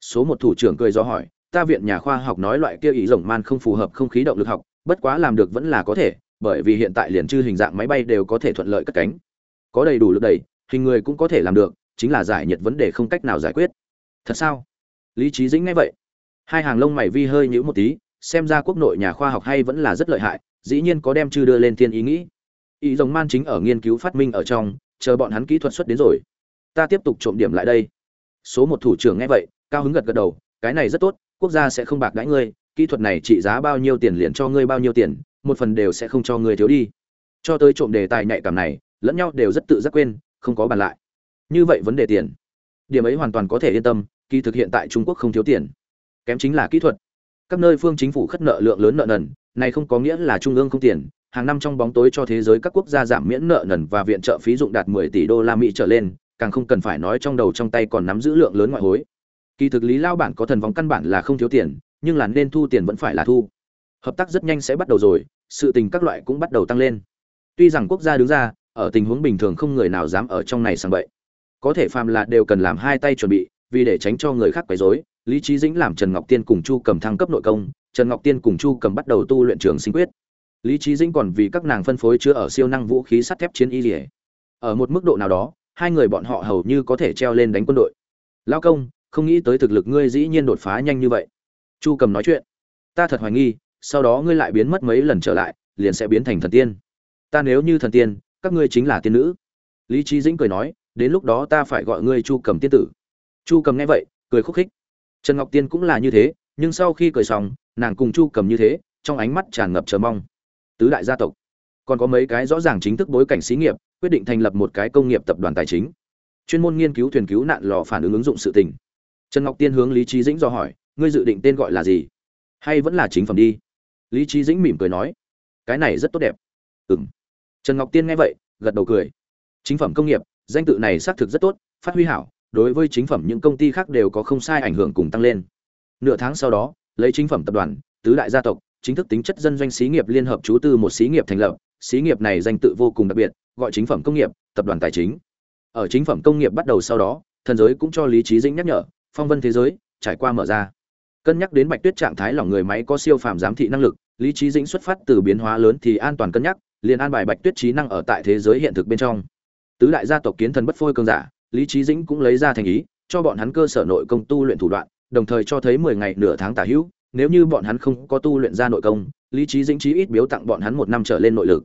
Số một thủ trưởng cười do hỏi, ta viện nhà khoa học nói loại kia ý rồng man không phù hợp không khí động lực học, bất quá làm được vẫn là có thể, bởi vì hiện tại liền chư hình dạng máy bay đều có thể thuận lợi cất cánh. Có đầy đủ lực đẩy, hình người cũng có thể làm được, chính là giải nhiệt vấn đề không cách nào giải quyết. Thật sao? Lý trí dĩnh ngay vậy. Hai hàng lông mày vi hơi nhíu một tí, xem ra quốc nội nhà khoa học hay vẫn là rất lợi hại, dĩ nhiên có đem chư đưa lên thiên ý nghĩ. Ý rồng man chính ở nghiên cứu phát minh ở trong chờ bọn hắn kỹ thuật xuất đến rồi. Ta tiếp tục trộm điểm lại đây. Số một thủ trưởng nghe vậy, cao hứng gật gật đầu, cái này rất tốt, quốc gia sẽ không bạc đãi ngươi, kỹ thuật này trị giá bao nhiêu tiền liền cho ngươi bao nhiêu tiền, một phần đều sẽ không cho ngươi thiếu đi. Cho tới trộm đề tài nhạy cảm này, lẫn nhau đều rất tự giác quên, không có bàn lại. Như vậy vấn đề tiền. Điểm ấy hoàn toàn có thể yên tâm, kỳ thực hiện tại trung quốc không thiếu tiền. Kém chính là kỹ thuật. Các nơi phương chính phủ khất nợ lượng lớn nợ nần, này không có nghĩa là trung ương không tiền hàng năm trong bóng tối cho thế giới các quốc gia giảm miễn nợ nần và viện trợ phí dụng đạt 10 tỷ đô la Mỹ trở lên, càng không cần phải nói trong đầu trong tay còn nắm giữ lượng lớn ngoại hối. Kỳ thực lý lao bản có thần vòng căn bản là không thiếu tiền, nhưng là nên thu tiền vẫn phải là thu. Hợp tác rất nhanh sẽ bắt đầu rồi, sự tình các loại cũng bắt đầu tăng lên. Tuy rằng quốc gia đứng ra, ở tình huống bình thường không người nào dám ở trong này sang bậy. Có thể phàm là đều cần làm hai tay chuẩn bị, vì để tránh cho người khác quấy rối, Lý Chí Dĩnh làm Trần Ngọc Tiên cùng Chu Cầm thăng cấp nội công, Trần Ngọc Tiên cùng Chu Cầm bắt đầu tu luyện trường sinh quyết. Lý trí Dĩnh còn vì các nàng phân phối chứa ở siêu năng vũ khí sắt thép chiến y rỉa Ở một mức độ nào đó, hai người bọn họ hầu như có thể treo lên đánh quân đội. Lão công, không nghĩ tới thực lực ngươi dĩ nhiên đột phá nhanh như vậy. Chu Cầm nói chuyện. Ta thật hoài nghi, sau đó ngươi lại biến mất mấy lần trở lại, liền sẽ biến thành thần tiên. Ta nếu như thần tiên, các ngươi chính là tiên nữ. Lý trí Dĩnh cười nói, đến lúc đó ta phải gọi ngươi Chu Cầm tiên tử. Chu Cầm nghe vậy, cười khúc khích. Trần Ngọc Tiên cũng là như thế, nhưng sau khi cười xong, nàng cùng Chu Cầm như thế, trong ánh mắt tràn ngập chờ mong tứ đại gia tộc. Còn có mấy cái rõ ràng chính thức bối cảnh xí nghiệp, quyết định thành lập một cái công nghiệp tập đoàn tài chính. Chuyên môn nghiên cứu thuyền cứu nạn lò phản ứng ứng dụng sự tình. Trần ngọc tiên hướng lý trí dĩnh do hỏi, ngươi dự định tên gọi là gì? Hay vẫn là chính phẩm đi? Lý trí dĩnh mỉm cười nói, cái này rất tốt đẹp. Ừ m trần ngọc tiên nghe vậy, gật đầu cười. Chính phẩm công nghiệp, danh tự này xác thực rất tốt, phát huy hảo, đối với chính phẩm những công ty khác đều có không sai ảnh hưởng cùng tăng lên. Nửa tháng sau đó, lấy chính phẩm tập đoàn, tứ đại gia tộc chính thức tính chất dân doanh xí nghiệp liên hợp chú tư một xí nghiệp thành lập, xí nghiệp này danh tự vô cùng đặc biệt, gọi chính phẩm công nghiệp, tập đoàn tài chính. Ở chính phẩm công nghiệp bắt đầu sau đó, thần giới cũng cho lý trí dĩnh nhắc nhở, phong vân thế giới trải qua mở ra. Cân nhắc đến Bạch Tuyết trạng thái lỏng người máy có siêu phàm giám thị năng lực, lý trí dĩnh xuất phát từ biến hóa lớn thì an toàn cân nhắc, liền an bài Bạch Tuyết trí năng ở tại thế giới hiện thực bên trong. Tứ đại gia tộc kiến thần bất phôi cường giả, lý trí dĩnh cũng lấy ra thành ý, cho bọn hắn cơ sở nội công tu luyện thủ đoạn, đồng thời cho thấy 10 ngày nửa tháng tả hữu, nếu như bọn hắn không có tu luyện ra nội công, lý trí dĩnh chí ít biếu tặng bọn hắn một năm trở lên nội lực.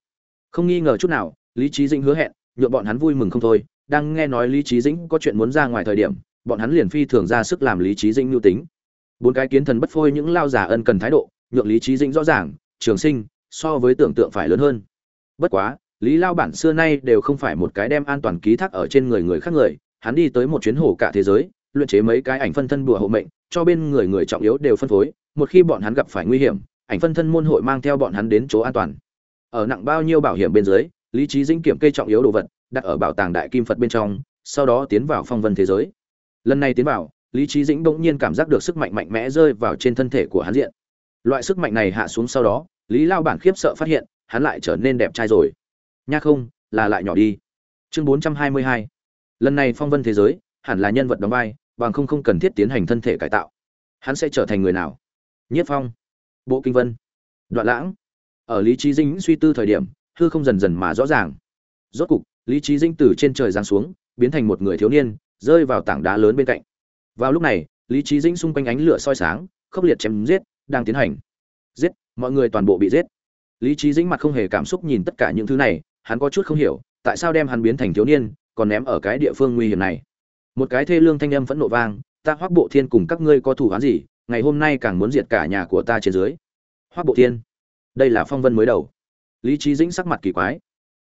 Không nghi ngờ chút nào, lý trí dĩnh hứa hẹn, nhượng bọn hắn vui mừng không thôi. Đang nghe nói lý trí dĩnh có chuyện muốn ra ngoài thời điểm, bọn hắn liền phi thường ra sức làm lý trí dĩnh nhu tính. Bốn cái kiến thần bất phôi những lao giả ân cần thái độ, nhượng lý trí dĩnh rõ ràng, trường sinh so với tưởng tượng phải lớn hơn. Bất quá, lý lao bản xưa nay đều không phải một cái đem an toàn ký thác ở trên người người khác người, hắn đi tới một chuyến hồ cả thế giới, luyện chế mấy cái ảnh phân thân đùa hộ mệnh, cho bên người người trọng yếu đều phân phối, một khi bọn hắn gặp phải nguy hiểm, ảnh phân thân môn hội mang theo bọn hắn đến chỗ an toàn. Ở nặng bao nhiêu bảo hiểm bên dưới, lý trí dĩnh kiểm kê trọng yếu đồ vật, đặt ở bảo tàng đại kim phật bên trong, sau đó tiến vào phong vân thế giới. Lần này tiến vào, lý trí dĩnh bỗng nhiên cảm giác được sức mạnh mạnh mẽ rơi vào trên thân thể của hắn diện. Loại sức mạnh này hạ xuống sau đó, lý lao bản khiếp sợ phát hiện, hắn lại trở nên đẹp trai rồi. Nha không, là lại nhỏ đi. Chương bốn trăm hai mươi hai. Lần này phong vân thế giới, hẳn là nhân vật đóng vai, bằng không không cần thiết tiến hành thân thể cải tạo. Hắn sẽ trở thành người nào? Nhiếp Phong, Bộ Kinh Vân, Đoạn Lãng. Ở Lý Chí Dĩnh suy tư thời điểm, hư không dần dần mà rõ ràng. Rốt cục, Lý Chí Dĩnh từ trên trời giáng xuống, biến thành một người thiếu niên, rơi vào tảng đá lớn bên cạnh. Vào lúc này, Lý Chí Dĩnh xung quanh ánh lửa soi sáng, khốc liệt chém giết đang tiến hành. Giết, mọi người toàn bộ bị giết. Lý Chí Dĩnh mặt không hề cảm xúc nhìn tất cả những thứ này, hắn có chút không hiểu, tại sao đem hắn biến thành thiếu niên, còn ném ở cái địa phương nguy hiểm này. Một cái thê lương thanh âm phẫn nộ vang, ta Hoắc Bộ Thiên cùng các ngươi có thủ án gì, ngày hôm nay càng muốn diệt cả nhà của ta trên dưới. Hoác bộ thiên, đây là phong vân mới đầu. Lý trí dĩnh sắc mặt kỳ quái.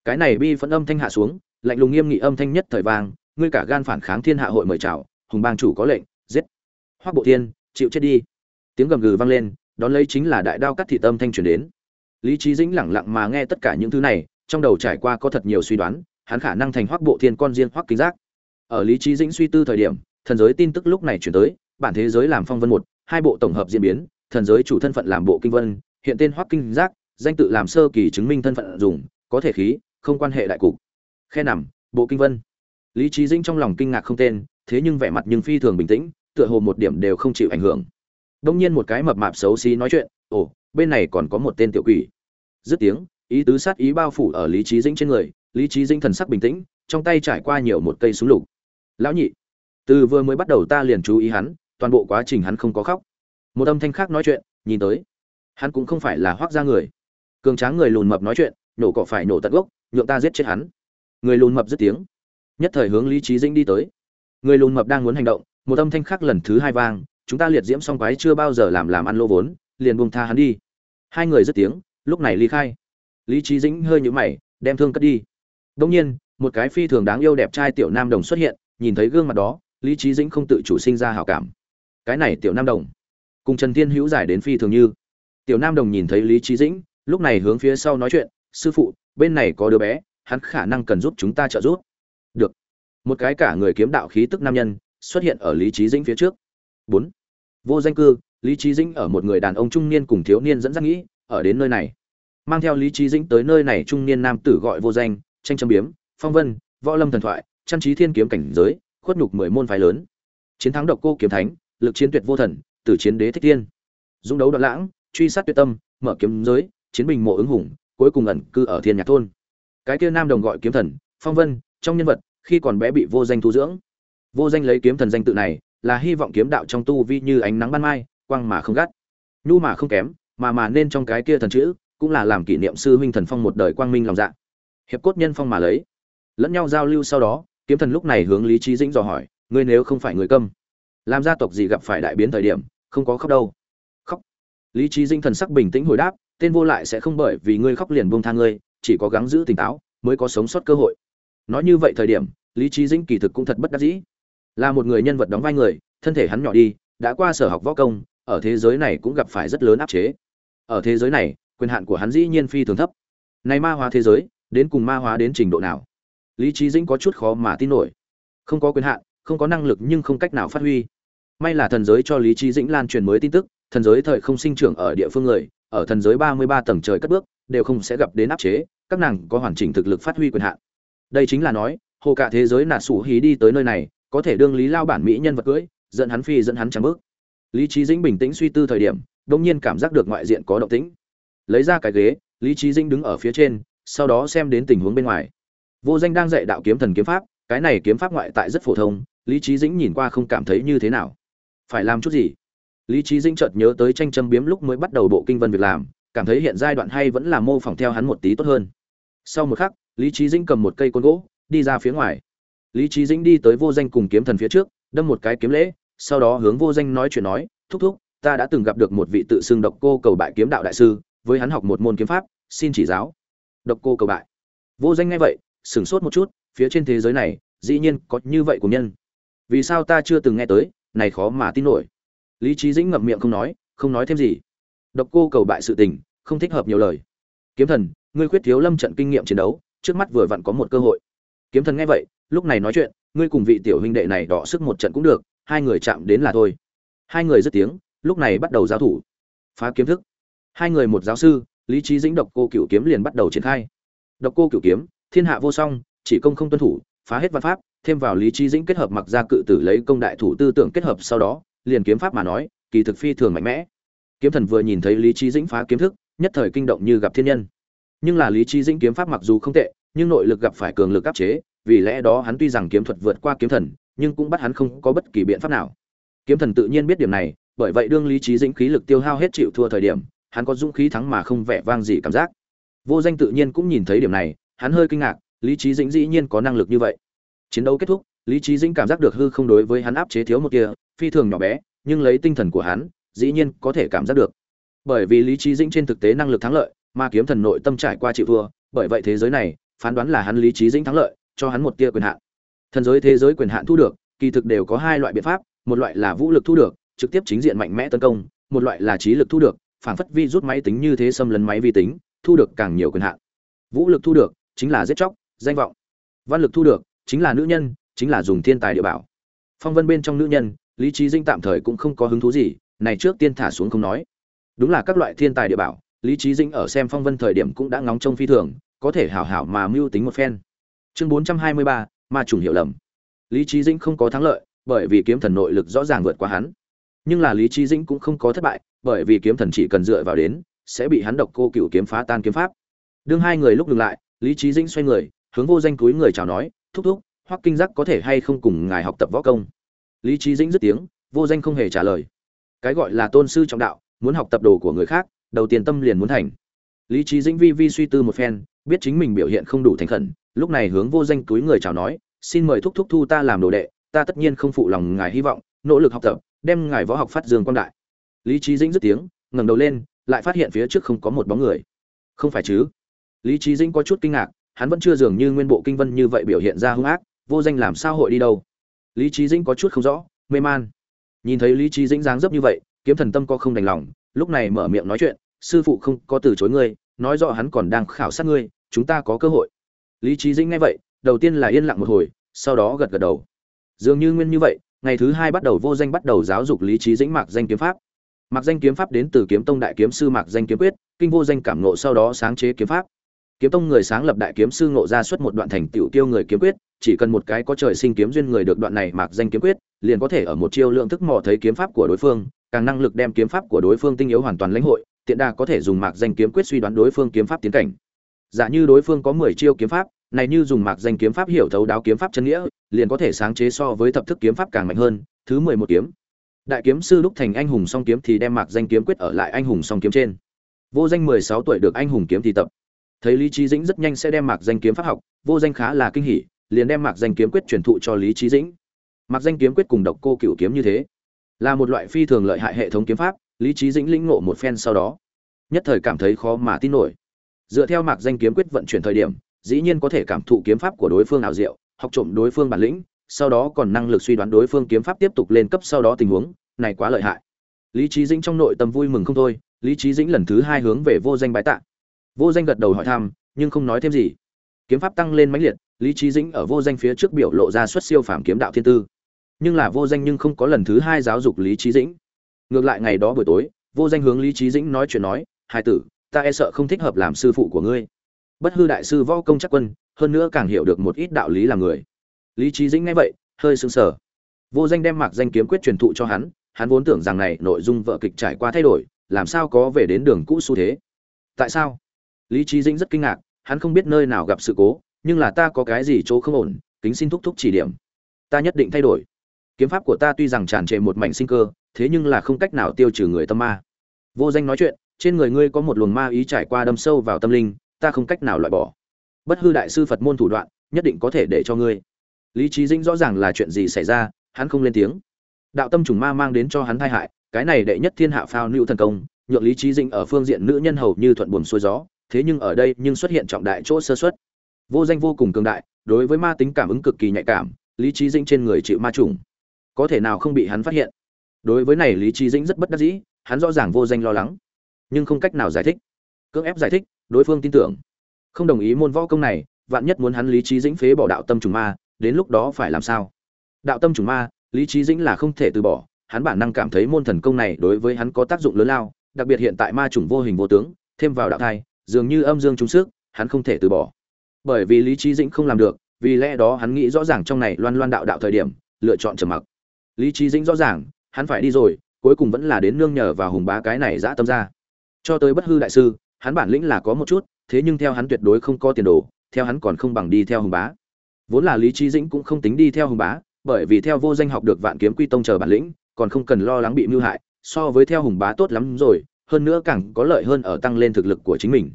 Cái này bi phẫn âm thanh hạ xuống, lạnh lùng nghiêm nghị âm thanh nhất thời vang, ngươi cả gan phản kháng thiên hạ hội mời chào, hùng bang chủ có lệnh, giết. Hoác bộ thiên, chịu chết đi. Tiếng gầm gừ vang lên, đón lấy chính là đại đao cắt thị tâm thanh truyền đến. Lý trí dĩnh lẳng lặng mà nghe tất cả những thứ này, trong đầu trải qua có thật nhiều suy đoán, hắn khả năng thành hoác bộ thiên con riêng hoác kính giác. Ở lý trí dĩnh suy tư thời điểm, thần giới tin tức lúc này chuyển tới bản thế giới làm phong vân một, hai bộ tổng hợp diễn biến, thần giới chủ thân phận làm bộ kinh vân, hiện tên hoắc kinh giác, danh tự làm sơ kỳ chứng minh thân phận dùng, có thể khí, không quan hệ đại cục. Khe nằm, bộ kinh vân. Lý trí dĩnh trong lòng kinh ngạc không tên, thế nhưng vẻ mặt nhưng phi thường bình tĩnh, tựa hồ một điểm đều không chịu ảnh hưởng. Đông nhiên một cái mập mạp xấu xí nói chuyện, ồ, bên này còn có một tên tiểu quỷ. Dứt tiếng, ý tứ sát ý bao phủ ở lý trí dĩnh trên người, lý trí dĩnh thần sắc bình tĩnh, trong tay trải qua nhiều một cây súng lục. Lão nhị, từ vừa mới bắt đầu ta liền chú ý hắn toàn bộ quá trình hắn không có khóc. Một âm thanh khác nói chuyện, nhìn tới. Hắn cũng không phải là hoác ra người. Cường tráng người lùn mập nói chuyện nổ cỏ phải nổ tận gốc, nhượng ta giết chết hắn. Người lùn mập dứt tiếng. Nhất thời hướng lý trí dĩnh đi tới. Người lùn mập đang muốn hành động, một âm thanh khác lần thứ hai vang, chúng ta liệt diễm song quái chưa bao giờ làm làm ăn lô vốn, liền buông tha hắn đi. Hai người dứt tiếng, lúc này ly khai. Lý trí dĩnh hơi nhũ mày, đem thương cất đi. Đông nhiên, một cái phi thường đáng yêu đẹp trai tiểu nam đồng xuất hiện, nhìn thấy gương mặt đó, lý trí dĩnh không tự chủ sinh ra hảo cảm cái này tiểu nam đồng. Cùng trần thiên hữu giải đến phi thường như. Tiểu nam đồng nhìn thấy lý trí dĩnh, lúc này hướng phía sau nói chuyện, sư phụ, bên này có đứa bé, hắn khả năng cần giúp chúng ta trợ giúp. Được. Một cái cả người kiếm đạo khí tức nam nhân xuất hiện ở lý trí dĩnh phía trước. Bốn. Vô danh cư. Lý trí dĩnh ở một người đàn ông trung niên cùng thiếu niên dẫn dắt nghĩ, ở đến nơi này. Mang theo lý trí dĩnh tới nơi này trung niên nam tử gọi vô danh, tranh châm biếm, phong vân, võ lâm thần thoại, trang trí thiên kiếm cảnh giới, khuất nhục mười môn phái lớn. Chiến thắng độc cô kiếm thánh lực chiến tuyệt vô thần tử chiến đế thích tiên dũng đấu đoạn lãng, truy sát tuyệt tâm, mở kiếm giới, chiến bình mộ ứng hùng, cuối cùng ẩn cư ở thiên nhạc thôn. Cái kia nam đồng gọi kiếm thần, phong vân, trong nhân vật, khi còn bé bị vô danh thu dưỡng. Vô danh lấy kiếm thần danh tự này, là hy vọng kiếm đạo trong tu vi như ánh nắng ban mai, quang mà không gắt. Nhu mà không kém, mà mà nên trong cái kia thần chữ, cũng là làm kỷ niệm sư huynh thần phong một đời quang minh lòng dạ. Hiệp cốt nhân phong mà lấy. Lẫn nhau giao lưu sau đó, kiếm thần lúc này hướng lý trí dĩnh dò hỏi, ngươi nếu không phải người câm làm gia tộc gì gặp phải đại biến thời điểm, không có khóc đâu. Khóc. Lý trí dinh thần sắc bình tĩnh hồi đáp, tên vô lại sẽ không bởi vì ngươi khóc liền buông tha ngươi, chỉ có gắng giữ tỉnh táo, mới có sống sót cơ hội. Nói như vậy thời điểm, lý trí dinh kỳ thực cũng thật bất đắc dĩ. Là một người nhân vật đóng vai người, thân thể hắn nhỏ đi, đã qua sở học võ công, ở thế giới này cũng gặp phải rất lớn áp chế. Ở thế giới này, quyền hạn của hắn dĩ nhiên phi thường thấp. Này ma hóa thế giới, đến cùng ma hóa đến trình độ nào? Lý trí dĩnh có chút khó mà tin nổi. Không có quyền hạn không có năng lực nhưng không cách nào phát huy. May là thần giới cho lý trí dĩnh lan truyền mới tin tức, thần giới thời không sinh trưởng ở địa phương người, ở thần giới ba mươi ba tầng trời cất bước, đều không sẽ gặp đến áp chế, các nàng có hoàn chỉnh thực lực phát huy quyền hạn. Đây chính là nói, hồ cả thế giới nà sủ hí đi tới nơi này, có thể đương lý lao bản mỹ nhân vật cưỡi dẫn hắn phi dẫn hắn chẳng bước. Lý trí dĩnh bình tĩnh suy tư thời điểm đông nhiên cảm giác được ngoại diện có động tĩnh. Lấy ra cái ghế, lý trí dĩnh đứng ở phía trên, sau đó xem đến tình huống bên ngoài. Vô danh đang dạy đạo kiếm thần kiếm pháp, cái này kiếm pháp ngoại tại rất phổ thông lý trí dĩnh nhìn qua không cảm thấy như thế nào. Phải làm chút gì? Lý trí dĩnh chợt nhớ tới tranh châm biếm lúc mới bắt đầu bộ kinh vân việc làm, cảm thấy hiện giai đoạn hay vẫn là mô phỏng theo hắn một tí tốt hơn. Sau một khắc, lý trí dĩnh cầm một cây côn gỗ, đi ra phía ngoài. Lý trí dĩnh đi tới vô danh cùng kiếm thần phía trước, đâm một cái kiếm lễ, sau đó hướng vô danh nói chuyện nói, thúc thúc, ta đã từng gặp được một vị tự xưng độc cô cầu bại kiếm đạo đại sư, với hắn học một môn kiếm pháp, xin chỉ giáo. Độc cô cầu bại. Vô danh nghe vậy, sửng sốt một chút, phía trên thế giới này, dĩ nhiên có như vậy của nhân vì sao ta chưa từng nghe tới, này khó mà tin nổi. Lý trí dĩnh ngậm miệng không nói không nói thêm gì. Độc cô cầu bại sự tình, không thích hợp nhiều lời. Kiếm thần, ngươi khuyết thiếu lâm trận kinh nghiệm chiến đấu, trước mắt vừa vặn có một cơ hội. Kiếm thần nghe vậy, lúc này nói chuyện, ngươi cùng vị tiểu huynh đệ này đọ sức một trận cũng được, hai người chạm đến là thôi. Hai người dứt tiếng, lúc này bắt đầu giao thủ. Phá kiếm thức. Hai người một giáo sư, lý trí dĩnh độc cô cửu kiếm liền bắt đầu triển khai. Độc cô cửu kiếm, thiên hạ vô song, chỉ công không tuân thủ, phá hết văn pháp thêm vào lý trí dĩnh kết hợp mặc ra cự tử lấy công đại thủ tư tưởng kết hợp sau đó, liền kiếm pháp mà nói, kỳ thực phi thường mạnh mẽ. Kiếm thần vừa nhìn thấy lý trí dĩnh phá kiếm thức, nhất thời kinh động như gặp thiên nhân. Nhưng là lý trí dĩnh kiếm pháp mặc dù không tệ, nhưng nội lực gặp phải cường lực áp chế, vì lẽ đó hắn tuy rằng kiếm thuật vượt qua kiếm thần, nhưng cũng bắt hắn không có bất kỳ biện pháp nào. Kiếm thần tự nhiên biết điểm này, bởi vậy đương lý trí dĩnh khí lực tiêu hao hết chịu thua thời điểm, hắn có dũng khí thắng mà không vẻ vang gì cảm giác. Vô danh tự nhiên cũng nhìn thấy điểm này, hắn hơi kinh ngạc, lý trí dĩnh dĩ nhiên có năng lực như vậy chiến đấu kết thúc, lý trí dĩnh cảm giác được hư không đối với hắn áp chế thiếu một kia, phi thường nhỏ bé, nhưng lấy tinh thần của hắn, dĩ nhiên có thể cảm giác được. Bởi vì lý trí dĩnh trên thực tế năng lực thắng lợi, mà kiếm thần nội tâm trải qua chịu thua, bởi vậy thế giới này, phán đoán là hắn lý trí dĩnh thắng lợi, cho hắn một tia quyền hạn. Thần giới thế giới quyền hạn thu được, kỳ thực đều có hai loại biện pháp, một loại là vũ lực thu được, trực tiếp chính diện mạnh mẽ tấn công, một loại là trí lực thu được, phản phất vi rút máy tính như thế xâm lấn máy vi tính, thu được càng nhiều quyền hạn. Vũ lực thu được chính là giết chóc, danh vọng. Văn lực thu được chính là nữ nhân, chính là dùng thiên tài địa bảo. Phong vân bên trong nữ nhân, lý trí dinh tạm thời cũng không có hứng thú gì, này trước tiên thả xuống không nói. Đúng là các loại thiên tài địa bảo, lý trí dinh ở xem phong vân thời điểm cũng đã ngóng trông phi thường, có thể hảo hảo mà mưu tính một phen. Chương bốn trăm hai mươi ba, ma trùng hiểu lầm. Lý trí dĩnh không có thắng lợi, bởi vì kiếm thần nội lực rõ ràng vượt qua hắn. Nhưng là lý trí dĩnh cũng không có thất bại, bởi vì kiếm thần chỉ cần dựa vào đến, sẽ bị hắn độc cô cựu kiếm phá tan kiếm pháp. Đương hai người lúc ngừng lại, lý trí dĩnh xoay người, hướng vô danh túi người chào nói thúc thúc, hoắc kinh giác có thể hay không cùng ngài học tập võ công? Lý trí dĩnh dứt tiếng, vô danh không hề trả lời. Cái gọi là tôn sư trọng đạo, muốn học tập đồ của người khác, đầu tiên tâm liền muốn thành. Lý trí dĩnh vi vi suy tư một phen, biết chính mình biểu hiện không đủ thành khẩn, lúc này hướng vô danh túi người chào nói, xin mời thúc thúc thu ta làm đồ đệ, ta tất nhiên không phụ lòng ngài hy vọng, nỗ lực học tập, đem ngài võ học phát dương quang đại. Lý trí dĩnh dứt tiếng, ngẩng đầu lên, lại phát hiện phía trước không có một bóng người. Không phải chứ? Lý trí dĩnh có chút kinh ngạc hắn vẫn chưa dường như nguyên bộ kinh vân như vậy biểu hiện ra hung ác, vô danh làm sao hội đi đâu. Lý trí dĩnh có chút không rõ, mê man. Nhìn thấy lý trí dĩnh dáng dấp như vậy, kiếm thần tâm có không đành lòng, lúc này mở miệng nói chuyện, sư phụ không có từ chối ngươi, nói rõ hắn còn đang khảo sát ngươi, chúng ta có cơ hội. Lý trí dĩnh nghe vậy, đầu tiên là yên lặng một hồi, sau đó gật gật đầu. Dường như nguyên như vậy, ngày thứ hai bắt đầu vô danh bắt đầu giáo dục lý trí dĩnh mạc danh kiếm pháp. Mạc danh kiếm pháp đến từ kiếm tông đại kiếm sư mạc danh kiếm quyết, kinh vô danh cảm ngộ sau đó sáng chế kiếm pháp kiếm tông người sáng lập đại kiếm sư ngộ ra xuất một đoạn thành tựu tiêu người kiếm quyết, chỉ cần một cái có trời sinh kiếm duyên người được đoạn này mạc danh kiếm quyết, liền có thể ở một chiêu lượng thức mò thấy kiếm pháp của đối phương, càng năng lực đem kiếm pháp của đối phương tinh yếu hoàn toàn lãnh hội, tiện đa có thể dùng mạc danh kiếm quyết suy đoán đối phương kiếm pháp tiến cảnh. Giả như đối phương có mười chiêu kiếm pháp, này như dùng mạc danh kiếm pháp hiểu thấu đáo kiếm pháp chân nghĩa, liền có thể sáng chế so với thập thức kiếm pháp càng mạnh hơn, thứ mười một kiếm. Đại kiếm sư lúc thành anh hùng song kiếm thì đem mạc danh kiếm quyết ở lại anh hùng song kiếm trên. Vô danh mười sáu tuổi được anh hùng kiếm thì tập thấy lý trí dĩnh rất nhanh sẽ đem mạc danh kiếm pháp học, vô danh khá là kinh hỉ, liền đem mạc danh kiếm quyết truyền thụ cho lý trí dĩnh. Mạc danh kiếm quyết cùng độc cô cựu kiếm như thế, là một loại phi thường lợi hại hệ thống kiếm pháp, lý trí dĩnh lĩnh ngộ một phen sau đó, nhất thời cảm thấy khó mà tin nổi. Dựa theo mạc danh kiếm quyết vận chuyển thời điểm, dĩ nhiên có thể cảm thụ kiếm pháp của đối phương ảo diệu, học trộm đối phương bản lĩnh, sau đó còn năng lực suy đoán đối phương kiếm pháp tiếp tục lên cấp sau đó tình huống, này quá lợi hại. Lý trí dĩnh trong nội tâm vui mừng không thôi, lý trí dĩnh lần thứ hai hướng về vô danh bái tạ vô danh gật đầu hỏi thăm, nhưng không nói thêm gì. Kiếm pháp tăng lên mãnh liệt, lý trí dĩnh ở vô danh phía trước biểu lộ ra xuất siêu phàm kiếm đạo thiên tư. Nhưng là vô danh nhưng không có lần thứ hai giáo dục lý trí dĩnh. Ngược lại ngày đó buổi tối, vô danh hướng lý trí dĩnh nói chuyện nói hai tử, ta e sợ không thích hợp làm sư phụ của ngươi. Bất hư đại sư võ công chắc quân, hơn nữa càng hiểu được một ít đạo lý làm người. Lý trí dĩnh nghe vậy, hơi sững sờ. Vô danh đem mạc danh kiếm quyết truyền thụ cho hắn hắn vốn tưởng rằng này nội dung vợ kịch trải qua thay đổi, làm sao có về đến đường cũ xu thế. Tại sao? Lý trí dĩnh rất kinh ngạc, hắn không biết nơi nào gặp sự cố, nhưng là ta có cái gì chỗ không ổn, kính xin thúc thúc chỉ điểm. Ta nhất định thay đổi. Kiếm pháp của ta tuy rằng tràn trề một mảnh sinh cơ, thế nhưng là không cách nào tiêu trừ người tâm ma. Vô danh nói chuyện, trên người ngươi có một luồng ma ý trải qua đâm sâu vào tâm linh, ta không cách nào loại bỏ. Bất hư đại sư phật môn thủ đoạn, nhất định có thể để cho ngươi. Lý trí dĩnh rõ ràng là chuyện gì xảy ra, hắn không lên tiếng. Đạo tâm trùng ma mang đến cho hắn tai hại, cái này đệ nhất thiên hạ phao nữ thần công, nhượng lý trí dĩnh ở phương diện nữ nhân hầu như thuận buồm xuôi gió thế nhưng ở đây nhưng xuất hiện trọng đại chỗ sơ xuất. Vô danh vô cùng cường đại, đối với ma tính cảm ứng cực kỳ nhạy cảm, lý trí dĩnh trên người chịu ma trùng. Có thể nào không bị hắn phát hiện? Đối với này lý trí dĩnh rất bất đắc dĩ, hắn rõ ràng vô danh lo lắng, nhưng không cách nào giải thích. Cưỡng ép giải thích, đối phương tin tưởng. Không đồng ý môn võ công này, vạn nhất muốn hắn lý trí dĩnh phế bỏ đạo tâm trùng ma, đến lúc đó phải làm sao? Đạo tâm trùng ma, lý trí dĩnh là không thể từ bỏ, hắn bản năng cảm thấy môn thần công này đối với hắn có tác dụng lớn lao, đặc biệt hiện tại ma trùng vô hình vô tướng, thêm vào đạo thai dường như âm dương trúng sức, hắn không thể từ bỏ. Bởi vì lý trí dĩnh không làm được, vì lẽ đó hắn nghĩ rõ ràng trong này loan loan đạo đạo thời điểm, lựa chọn trầm mặc. Lý trí dĩnh rõ ràng, hắn phải đi rồi, cuối cùng vẫn là đến nương nhờ vào hùng bá cái này dã tâm ra. Cho tới bất hư đại sư, hắn bản lĩnh là có một chút, thế nhưng theo hắn tuyệt đối không có tiền đồ, theo hắn còn không bằng đi theo hùng bá. Vốn là lý trí dĩnh cũng không tính đi theo hùng bá, bởi vì theo vô danh học được vạn kiếm quy tông chờ bản lĩnh, còn không cần lo lắng bị mưu hại, so với theo hùng bá tốt lắm rồi, hơn nữa càng có lợi hơn ở tăng lên thực lực của chính mình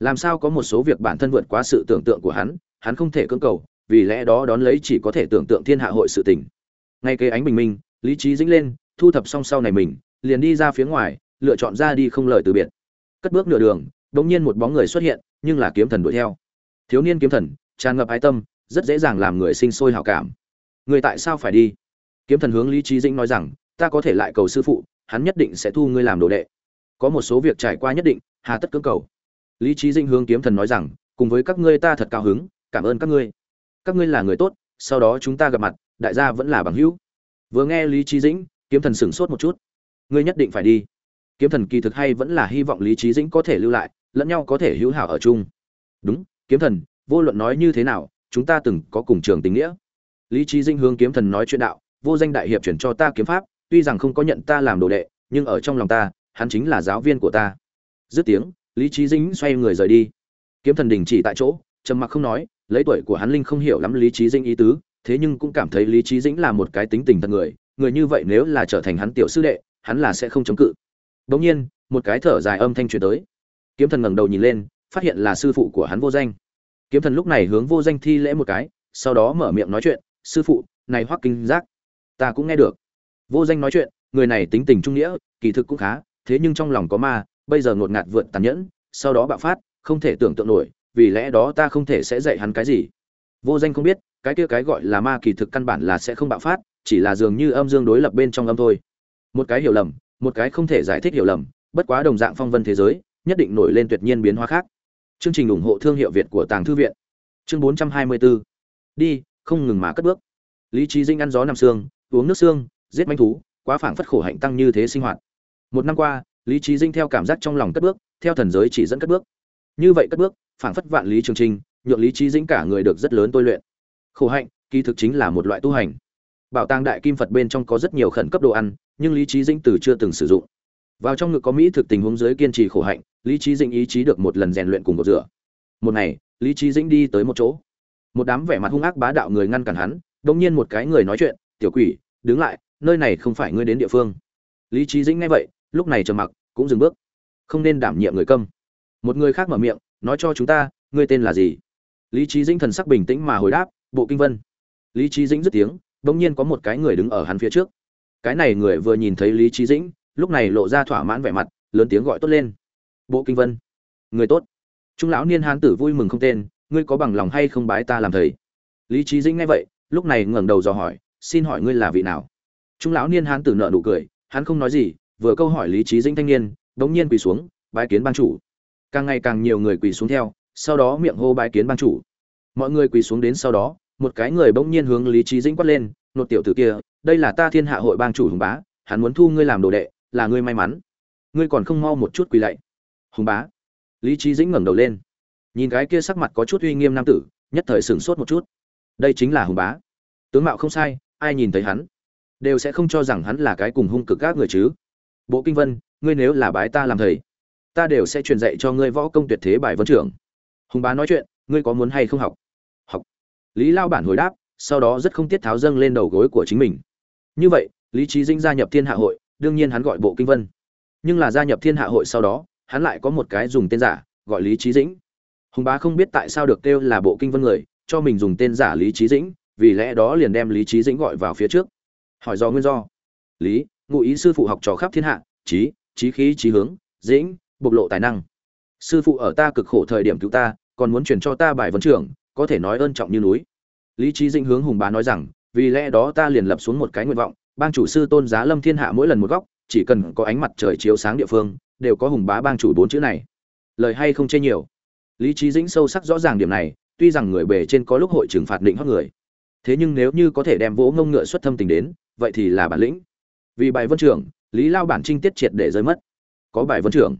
làm sao có một số việc bản thân vượt quá sự tưởng tượng của hắn hắn không thể cưỡng cầu, vì lẽ đó đón lấy chỉ có thể tưởng tượng thiên hạ hội sự tình. Ngay kế ánh bình minh, lý trí dĩnh lên, thu thập xong sau này mình, liền đi ra phía ngoài, lựa chọn ra đi không lời từ biệt. Cất bước nửa đường, đột nhiên một bóng người xuất hiện, nhưng là kiếm thần đuổi theo. Thiếu niên kiếm thần, tràn ngập ái tâm, rất dễ dàng làm người sinh sôi hảo cảm. Người tại sao phải đi? Kiếm thần hướng lý trí dĩnh nói rằng, ta có thể lại cầu sư phụ, hắn nhất định sẽ thu ngươi làm đồ đệ. Có một số việc trải qua nhất định, hà tất cưỡng cầu lý trí dĩnh hướng kiếm thần nói rằng, cùng với các ngươi ta thật cao hứng, cảm ơn các ngươi. Các ngươi là người tốt, sau đó chúng ta gặp mặt, đại gia vẫn là bằng hữu. Vừa nghe lý trí dĩnh, kiếm thần sửng sốt một chút. Ngươi nhất định phải đi. Kiếm thần kỳ thực hay vẫn là hy vọng lý trí dĩnh có thể lưu lại, lẫn nhau có thể hữu hảo ở chung. Đúng, kiếm thần, vô luận nói như thế nào, chúng ta từng có cùng trường tình nghĩa. Lý trí dĩnh hướng kiếm thần nói chuyện đạo, vô danh đại hiệp chuyển cho ta kiếm pháp, tuy rằng không có nhận ta làm đồ đệ, nhưng ở trong lòng ta, hắn chính là giáo viên của ta. Dứt tiếng lý trí dĩnh xoay người rời đi. Kiếm thần đình chỉ tại chỗ, trầm mặc không nói, lấy tuổi của hắn linh không hiểu lắm lý trí dĩnh ý tứ, thế nhưng cũng cảm thấy lý trí dĩnh là một cái tính tình thật người người như vậy nếu là trở thành hắn tiểu sư đệ, hắn là sẽ không chống cự. Bỗng nhiên, một cái thở dài âm thanh truyền tới. Kiếm thần ngẩng đầu nhìn lên, phát hiện là sư phụ của hắn vô danh. Kiếm thần lúc này hướng vô danh thi lễ một cái, sau đó mở miệng nói chuyện, sư phụ, này hoắc kinh giác, ta cũng nghe được. Vô danh nói chuyện, người này tính tình trung nghĩa, kỳ thực cũng khá, thế nhưng trong lòng có ma bây giờ ngột ngạt vượt tàn nhẫn, sau đó bạo phát, không thể tưởng tượng nổi, vì lẽ đó ta không thể sẽ dạy hắn cái gì. Vô danh không biết, cái kia cái gọi là ma kỳ thực căn bản là sẽ không bạo phát, chỉ là dường như âm dương đối lập bên trong âm thôi. Một cái hiểu lầm, một cái không thể giải thích hiểu lầm, bất quá đồng dạng phong vân thế giới, nhất định nổi lên tuyệt nhiên biến hóa khác. Chương trình ủng hộ thương hiệu việt của tàng thư viện. Chương 424 đi, không ngừng mà cất bước. Lý trí dinh ăn gió nằm xương, uống nước xương, giết manh thú, quá phảng phất khổ hạnh tăng như thế sinh hoạt. Một năm qua lý trí dinh theo cảm giác trong lòng cất bước, theo thần giới chỉ dẫn cất bước. Như vậy cất bước, phảng phất vạn lý trường trinh nhượng lý trí dĩnh cả người được rất lớn tôi luyện. Khổ hạnh, kỳ thực chính là một loại tu hành. Bảo tàng đại kim phật bên trong có rất nhiều khẩn cấp đồ ăn, nhưng lý trí dĩnh từ chưa từng sử dụng. Vào trong ngực có mỹ thực tình huống dưới kiên trì khổ hạnh, lý trí dĩnh ý chí được một lần rèn luyện cùng một rửa. Một ngày, lý trí dĩnh đi tới một chỗ. Một đám vẻ mặt hung ác bá đạo người ngăn cản hắn đông nhiên một cái người nói chuyện, tiểu quỷ, đứng lại, nơi này không phải ngươi đến địa phương. Lý trí dĩnh nghe vậy lúc này trầm mặc, cũng dừng bước. Không nên đảm nhiệm người câm. Một người khác mở miệng, nói cho chúng ta, ngươi tên là gì? Lý trí dĩnh thần sắc bình tĩnh mà hồi đáp, bộ kinh vân. Lý trí dĩnh dứt tiếng, bỗng nhiên có một cái người đứng ở hắn phía trước. Cái này người vừa nhìn thấy lý trí dĩnh, lúc này lộ ra thỏa mãn vẻ mặt, lớn tiếng gọi tốt lên. Bộ kinh vân. Người tốt. Trung lão niên hán tử vui mừng không tên, ngươi có bằng lòng hay không bái ta làm thầy? Lý trí dĩnh nghe vậy, lúc này ngẩng đầu dò hỏi, xin hỏi ngươi là vị nào? Trung lão niên hán tử nợ nụ cười, hắn không nói gì vừa câu hỏi lý trí dĩnh thanh niên, bỗng nhiên quỳ xuống, bái kiến ban chủ. Càng ngày càng nhiều người quỳ xuống theo, sau đó miệng hô bái kiến ban chủ. Mọi người quỳ xuống đến sau đó, một cái người bỗng nhiên hướng lý trí dĩnh quát lên, nột tiểu tử kia, đây là ta thiên hạ hội bang chủ hùng bá, hắn muốn thu ngươi làm đồ đệ, là ngươi may mắn. Ngươi còn không mau một chút quỳ lạy. Hùng bá. Lý trí dĩnh ngẩng đầu lên. Nhìn cái kia sắc mặt có chút uy nghiêm nam tử, nhất thời sửng sốt một chút. Đây chính là hùng bá. Tướng mạo không sai, ai nhìn thấy hắn? Đều sẽ không cho rằng hắn là cái cùng hung cực các người chứ bộ kinh vân, ngươi nếu là bái ta làm thầy, ta đều sẽ truyền dạy cho ngươi võ công tuyệt thế bài vân trưởng. Hùng bá nói chuyện, ngươi có muốn hay không học? Học. Lý lao bản hồi đáp, sau đó rất không tiết tháo dâng lên đầu gối của chính mình. Như vậy, lý trí dĩnh gia nhập thiên hạ hội, đương nhiên hắn gọi bộ kinh vân. Nhưng là gia nhập thiên hạ hội sau đó, hắn lại có một cái dùng tên giả, gọi lý trí dĩnh. Hùng bá không biết tại sao được kêu là bộ kinh vân người, cho mình dùng tên giả lý trí dĩnh, vì lẽ đó liền đem lý trí dĩnh gọi vào phía trước. Hỏi do nguyên do. Lý ngụ ý sư phụ học trò khắp thiên hạ, trí trí khí, trí hướng, dĩnh, bộc lộ tài năng. Sư phụ ở ta cực khổ thời điểm cứu ta, còn muốn truyền cho ta bài vấn trưởng, có thể nói ơn trọng như núi. Lý trí dĩnh hướng hùng bá nói rằng, vì lẽ đó ta liền lập xuống một cái nguyện vọng, bang chủ sư tôn giá lâm thiên hạ mỗi lần một góc, chỉ cần có ánh mặt trời chiếu sáng địa phương, đều có hùng bá bang chủ bốn chữ này. Lời hay không chê nhiều. Lý trí dĩnh sâu sắc rõ ràng điểm này, tuy rằng người bề trên có lúc hội trừng phạt định hót người. Thế nhưng nếu như có thể đem vỗ ngông ngựa xuất thâm tình đến, vậy thì là bản lĩnh vì bài vân trưởng, lý lao bản trinh tiết triệt để rơi mất. Có bài vân trưởng,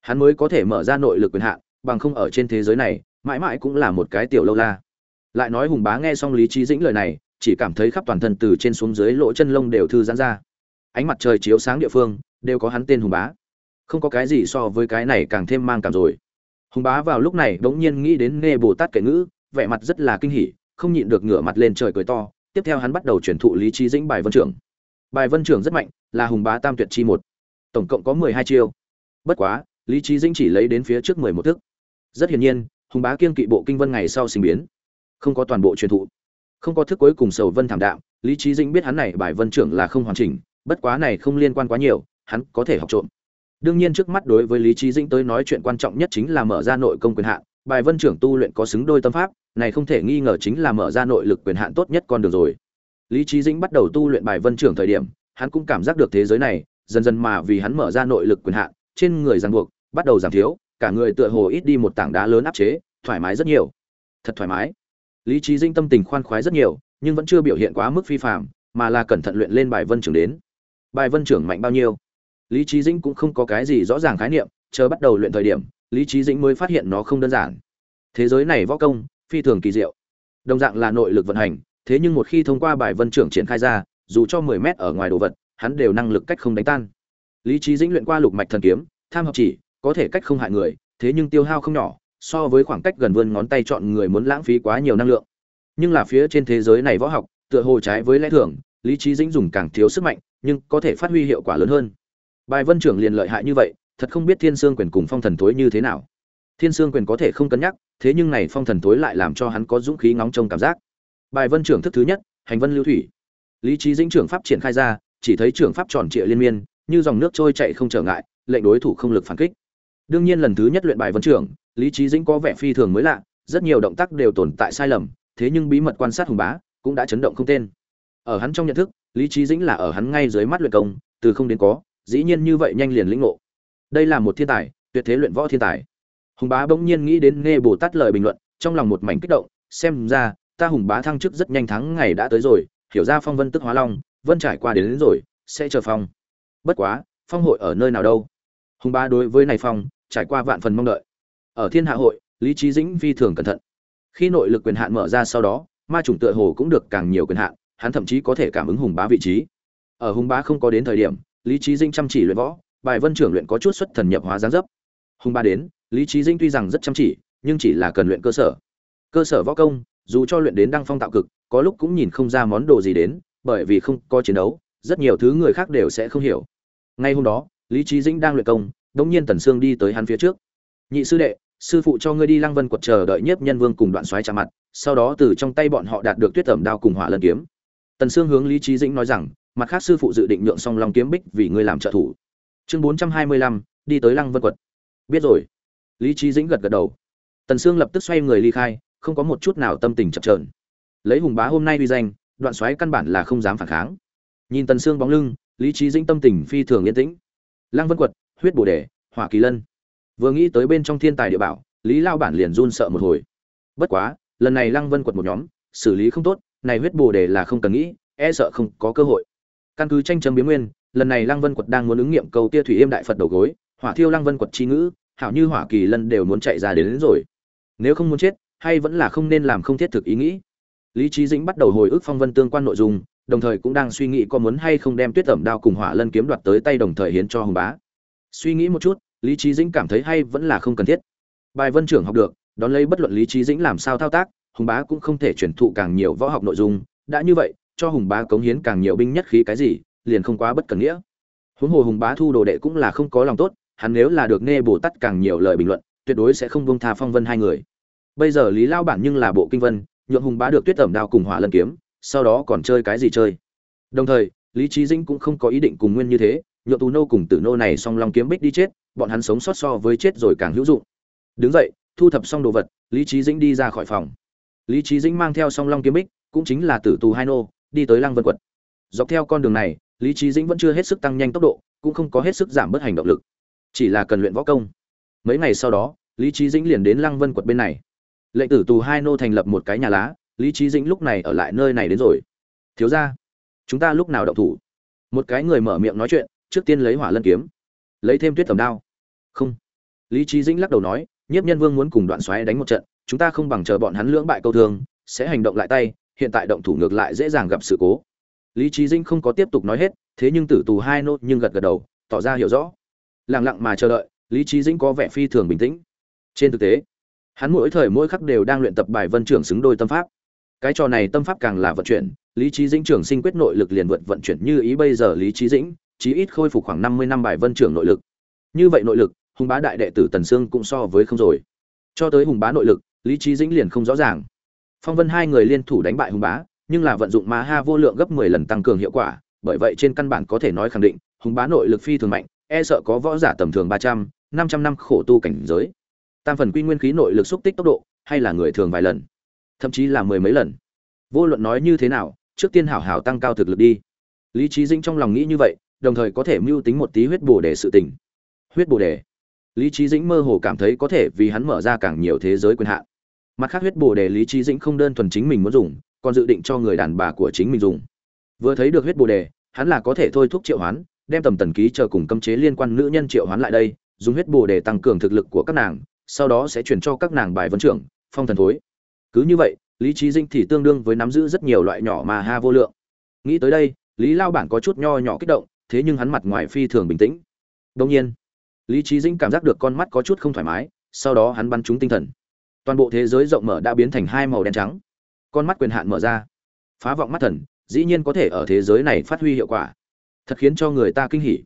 hắn mới có thể mở ra nội lực quyền hạn, bằng không ở trên thế giới này, mãi mãi cũng là một cái tiểu lâu la. Lại nói hùng bá nghe xong lý trí dĩnh lời này, chỉ cảm thấy khắp toàn thân từ trên xuống dưới lỗ chân lông đều thư giãn ra. Ánh mặt trời chiếu sáng địa phương, đều có hắn tên hùng bá. Không có cái gì so với cái này càng thêm mang cảm rồi. Hùng bá vào lúc này bỗng nhiên nghĩ đến nghe bồ tát kệ ngữ, vẻ mặt rất là kinh hỉ, không nhịn được ngửa mặt lên trời cười to. Tiếp theo hắn bắt đầu truyền thụ lý trí dĩnh bài vân trưởng bài vân trưởng rất mạnh, là hùng bá tam tuyệt chi một. Tổng cộng có mười hai chiêu. Bất quá, lý trí dĩnh chỉ lấy đến phía trước mười một thức. Rất hiển nhiên, hùng bá kiên kỵ bộ kinh vân ngày sau sinh biến. Không có toàn bộ truyền thụ. Không có thức cuối cùng sầu vân thảm đạm, lý trí dĩnh biết hắn này bài vân trưởng là không hoàn chỉnh, bất quá này không liên quan quá nhiều, hắn có thể học trộm. Đương nhiên trước mắt đối với lý trí dĩnh tới nói chuyện quan trọng nhất chính là mở ra nội công quyền hạn, bài vân trưởng tu luyện có xứng đôi tâm pháp, này không thể nghi ngờ chính là mở ra nội lực quyền hạn tốt nhất con đường rồi lý trí dĩnh bắt đầu tu luyện bài vân trưởng thời điểm, hắn cũng cảm giác được thế giới này, dần dần mà vì hắn mở ra nội lực quyền hạn, trên người ràng buộc, bắt đầu giảm thiếu, cả người tựa hồ ít đi một tảng đá lớn áp chế, thoải mái rất nhiều. Thật thoải mái. Lý trí dĩnh tâm tình khoan khoái rất nhiều, nhưng vẫn chưa biểu hiện quá mức phi phạm mà là cẩn thận luyện lên bài vân trưởng đến. Bài vân trưởng mạnh bao nhiêu? Lý trí dĩnh cũng không có cái gì rõ ràng khái niệm, chờ bắt đầu luyện thời điểm, lý trí dĩnh mới phát hiện nó không đơn giản. Thế giới này võ công, phi thường kỳ diệu. Đồng dạng là nội lực vận hành thế nhưng một khi thông qua bài vân trưởng triển khai ra, dù cho mười mét ở ngoài đồ vật, hắn đều năng lực cách không đánh tan. Lý trí dĩnh luyện qua lục mạch thần kiếm, tham học chỉ, có thể cách không hại người, thế nhưng tiêu hao không nhỏ, so với khoảng cách gần vươn ngón tay chọn người muốn lãng phí quá nhiều năng lượng. Nhưng là phía trên thế giới này võ học, tựa hồ trái với lẽ thường, lý trí dĩnh dùng càng thiếu sức mạnh, nhưng có thể phát huy hiệu quả lớn hơn. Bài vân trưởng liền lợi hại như vậy, thật không biết thiên sương quyền cùng phong thần thối như thế nào. Thiên sương quyền có thể không cân nhắc, thế nhưng này phong thần thối lại làm cho hắn có dũng khí ngóng trông cảm giác bài vân trưởng thức thứ nhất, hành vân lưu thủy. Lý trí dĩnh trưởng pháp triển khai ra, chỉ thấy trưởng pháp tròn trịa liên miên, như dòng nước trôi chạy không trở ngại, lệnh đối thủ không lực phản kích. Đương nhiên lần thứ nhất luyện bài vân trưởng, lý trí dĩnh có vẻ phi thường mới lạ, rất nhiều động tác đều tồn tại sai lầm, thế nhưng bí mật quan sát hùng bá cũng đã chấn động không tên. Ở hắn trong nhận thức, lý trí dĩnh là ở hắn ngay dưới mắt luyện công, từ không đến có, dĩ nhiên như vậy nhanh liền lĩnh ngộ. Đây là một thiên tài, tuyệt thế luyện võ thiên tài. Hùng bá bỗng nhiên nghĩ đến nghe bồ tát lời bình luận, trong lòng một mảnh kích động, xem ra ta hùng bá thăng chức rất nhanh thắng ngày đã tới rồi hiểu ra phong vân tức hóa long vân trải qua đến, đến rồi sẽ chờ phong. Bất quá phong hội ở nơi nào đâu? Hùng bá đối với này phong trải qua vạn phần mong đợi. Ở thiên hạ hội lý trí dĩnh phi thường cẩn thận. Khi nội lực quyền hạn mở ra sau đó ma chủng tựa hồ cũng được càng nhiều quyền hạn hắn thậm chí có thể cảm ứng hùng bá vị trí. Ở hùng bá không có đến thời điểm lý trí dĩnh chăm chỉ luyện võ bài vân trưởng luyện có chút xuất thần nhập hóa giáng dấp. Hùng bá đến lý trí dĩnh tuy rằng rất chăm chỉ nhưng chỉ là cần luyện cơ sở. Cơ sở võ công dù cho luyện đến đăng phong tạo cực, có lúc cũng nhìn không ra món đồ gì đến, bởi vì không có chiến đấu, rất nhiều thứ người khác đều sẽ không hiểu. Ngay hôm đó, lý Chí dĩnh đang luyện công, đống nhiên tần sương đi tới hắn phía trước. Nhị sư đệ, sư phụ cho ngươi đi lăng vân quật chờ đợi nhiếp nhân vương cùng đoạn xoáy chạm mặt, sau đó từ trong tay bọn họ đạt được tuyết tẩm đao cùng hỏa lân kiếm. Tần sương hướng lý Chí dĩnh nói rằng, mặt khác sư phụ dự định nhượng song long kiếm bích vì ngươi làm trợ thủ. Chương bốn trăm hai mươi lăm, đi tới lăng vân quật. Biết rồi. Lý Chí dĩnh gật gật đầu. Tần sương lập tức xoay người ly khai không có một chút nào tâm tình chập chờn. Lấy hùng bá hôm nay uy danh đoạn xoáy căn bản là không dám phản kháng. Nhìn tần sương bóng lưng lý trí dĩnh tâm tình phi thường yên tĩnh. Lăng vân quật huyết bồ đề hỏa kỳ lân. Vừa nghĩ tới bên trong thiên tài địa bảo lý lao bản liền run sợ một hồi. Bất quá lần này lăng vân quật một nhóm xử lý không tốt này huyết bồ đề là không cần nghĩ e sợ không có cơ hội. Căn cứ tranh chấm biến nguyên lần này lăng vân quật đang muốn ứng nghiệm cầu tia thủy yêm đại phật đầu gối hỏa thiêu lăng vân quật chi ngữ hảo như hỏa kỳ lân đều muốn chạy ra đến, đến rồi. Nếu không muốn chết hay vẫn là không nên làm không thiết thực ý nghĩ. Lý trí dĩnh bắt đầu hồi ức phong vân tương quan nội dung, đồng thời cũng đang suy nghĩ có muốn hay không đem tuyết tẩm đao cùng hỏa lân kiếm đoạt tới tay đồng thời hiến cho hùng bá. Suy nghĩ một chút, lý trí dĩnh cảm thấy hay vẫn là không cần thiết. Bài vân trưởng học được, đón lấy bất luận lý trí dĩnh làm sao thao tác, hùng bá cũng không thể truyền thụ càng nhiều võ học nội dung. Đã như vậy, cho hùng bá cống hiến càng nhiều binh nhất khí cái gì, liền không quá bất cần nghĩa. Huống hồ hùng bá thu đồ đệ cũng là không có lòng tốt, hắn nếu là được nghe bồ tát càng nhiều lời bình luận, tuyệt đối sẽ không bông tha phong vân hai người bây giờ lý lao bản nhưng là bộ kinh vân nhượng hùng bá được tuyết tẩm đao cùng hỏa lân kiếm, sau đó còn chơi cái gì chơi? Đồng thời, lý trí dĩnh cũng không có ý định cùng nguyên như thế nhượng tù nô cùng tử nô này song long kiếm bích đi chết, bọn hắn sống sót so với chết rồi càng hữu dụng. Đứng dậy, thu thập xong đồ vật, lý trí dĩnh đi ra khỏi phòng. Lý trí dĩnh mang theo song long kiếm bích, cũng chính là tử tù hai nô, đi tới lăng vân quật. Dọc theo con đường này, lý trí dĩnh vẫn chưa hết sức tăng nhanh tốc độ, cũng không có hết sức giảm bớt hành động lực. Chỉ là cần luyện võ công. Mấy ngày sau đó, lý trí dĩnh liền đến lăng vân quật bên này lệnh tử tù hai nô thành lập một cái nhà lá, lý trí dĩnh lúc này ở lại nơi này đến rồi. Thiếu ra chúng ta lúc nào động thủ? Một cái người mở miệng nói chuyện, trước tiên lấy hỏa lân kiếm, lấy thêm tuyết tầm đao. Không. Lý trí dĩnh lắc đầu nói, nhiếp nhân vương muốn cùng đoạn xoáy đánh một trận, chúng ta không bằng chờ bọn hắn lưỡng bại câu thương, sẽ hành động lại tay, hiện tại động thủ ngược lại dễ dàng gặp sự cố. Lý trí dĩnh không có tiếp tục nói hết, thế nhưng tử tù hai nốt nhưng gật gật đầu, tỏ ra hiểu rõ. Lẳng lặng mà chờ đợi, lý trí dĩnh có vẻ phi thường bình tĩnh. Trên thực tế hắn mỗi thời mỗi khắc đều đang luyện tập bài vân trưởng xứng đôi tâm pháp. Cái trò này tâm pháp càng là vận chuyển, lý trí dĩnh trưởng sinh quyết nội lực liền vượt vận chuyển như ý bây giờ lý trí dĩnh, chí ít khôi phục khoảng năm mươi năm bài vân trưởng nội lực. Như vậy nội lực, hùng bá đại đệ tử tần sương cũng so với không rồi. Cho tới hùng bá nội lực, lý trí dĩnh liền không rõ ràng. Phong vân hai người liên thủ đánh bại hùng bá, nhưng là vận dụng má ha vô lượng gấp mười lần tăng cường hiệu quả, bởi vậy trên căn bản có thể nói khẳng định, hùng bá nội lực phi thường mạnh e sợ có võ giả tầm thường ba trăm, năm trăm năm khổ tu cảnh giới tam phần quy nguyên khí nội lực xúc tích tốc độ, hay là người thường vài lần, thậm chí là mười mấy lần. Vô luận nói như thế nào, trước tiên hảo hảo tăng cao thực lực đi. Lý trí dĩnh trong lòng nghĩ như vậy, đồng thời có thể mưu tính một tí huyết bổ đề sự tình. Huyết bổ đề. Lý trí dĩnh mơ hồ cảm thấy có thể vì hắn mở ra càng nhiều thế giới quyền hạn. Mặt khác huyết bổ đề lý trí dĩnh không đơn thuần chính mình muốn dùng, còn dự định cho người đàn bà của chính mình dùng. Vừa thấy được huyết bổ đề, hắn là có thể thôi thúc triệu hoán, đem tầm tần ký chờ cùng cấm chế liên quan nữ nhân triệu hoán lại đây, dùng huyết bổ đề tăng cường thực lực của các nàng sau đó sẽ chuyển cho các nàng bài vấn trưởng, phong thần thối. Cứ như vậy, lý trí dinh thì tương đương với nắm giữ rất nhiều loại nhỏ mà ha vô lượng. Nghĩ tới đây, lý lao bản có chút nho nhỏ kích động, thế nhưng hắn mặt ngoài phi thường bình tĩnh. Đông nhiên, lý trí dinh cảm giác được con mắt có chút không thoải mái, sau đó hắn bắn trúng tinh thần. Toàn bộ thế giới rộng mở đã biến thành hai màu đen trắng. Con mắt quyền hạn mở ra. Phá vọng mắt thần, dĩ nhiên có thể ở thế giới này phát huy hiệu quả. Thật khiến cho người ta kinh hỉ.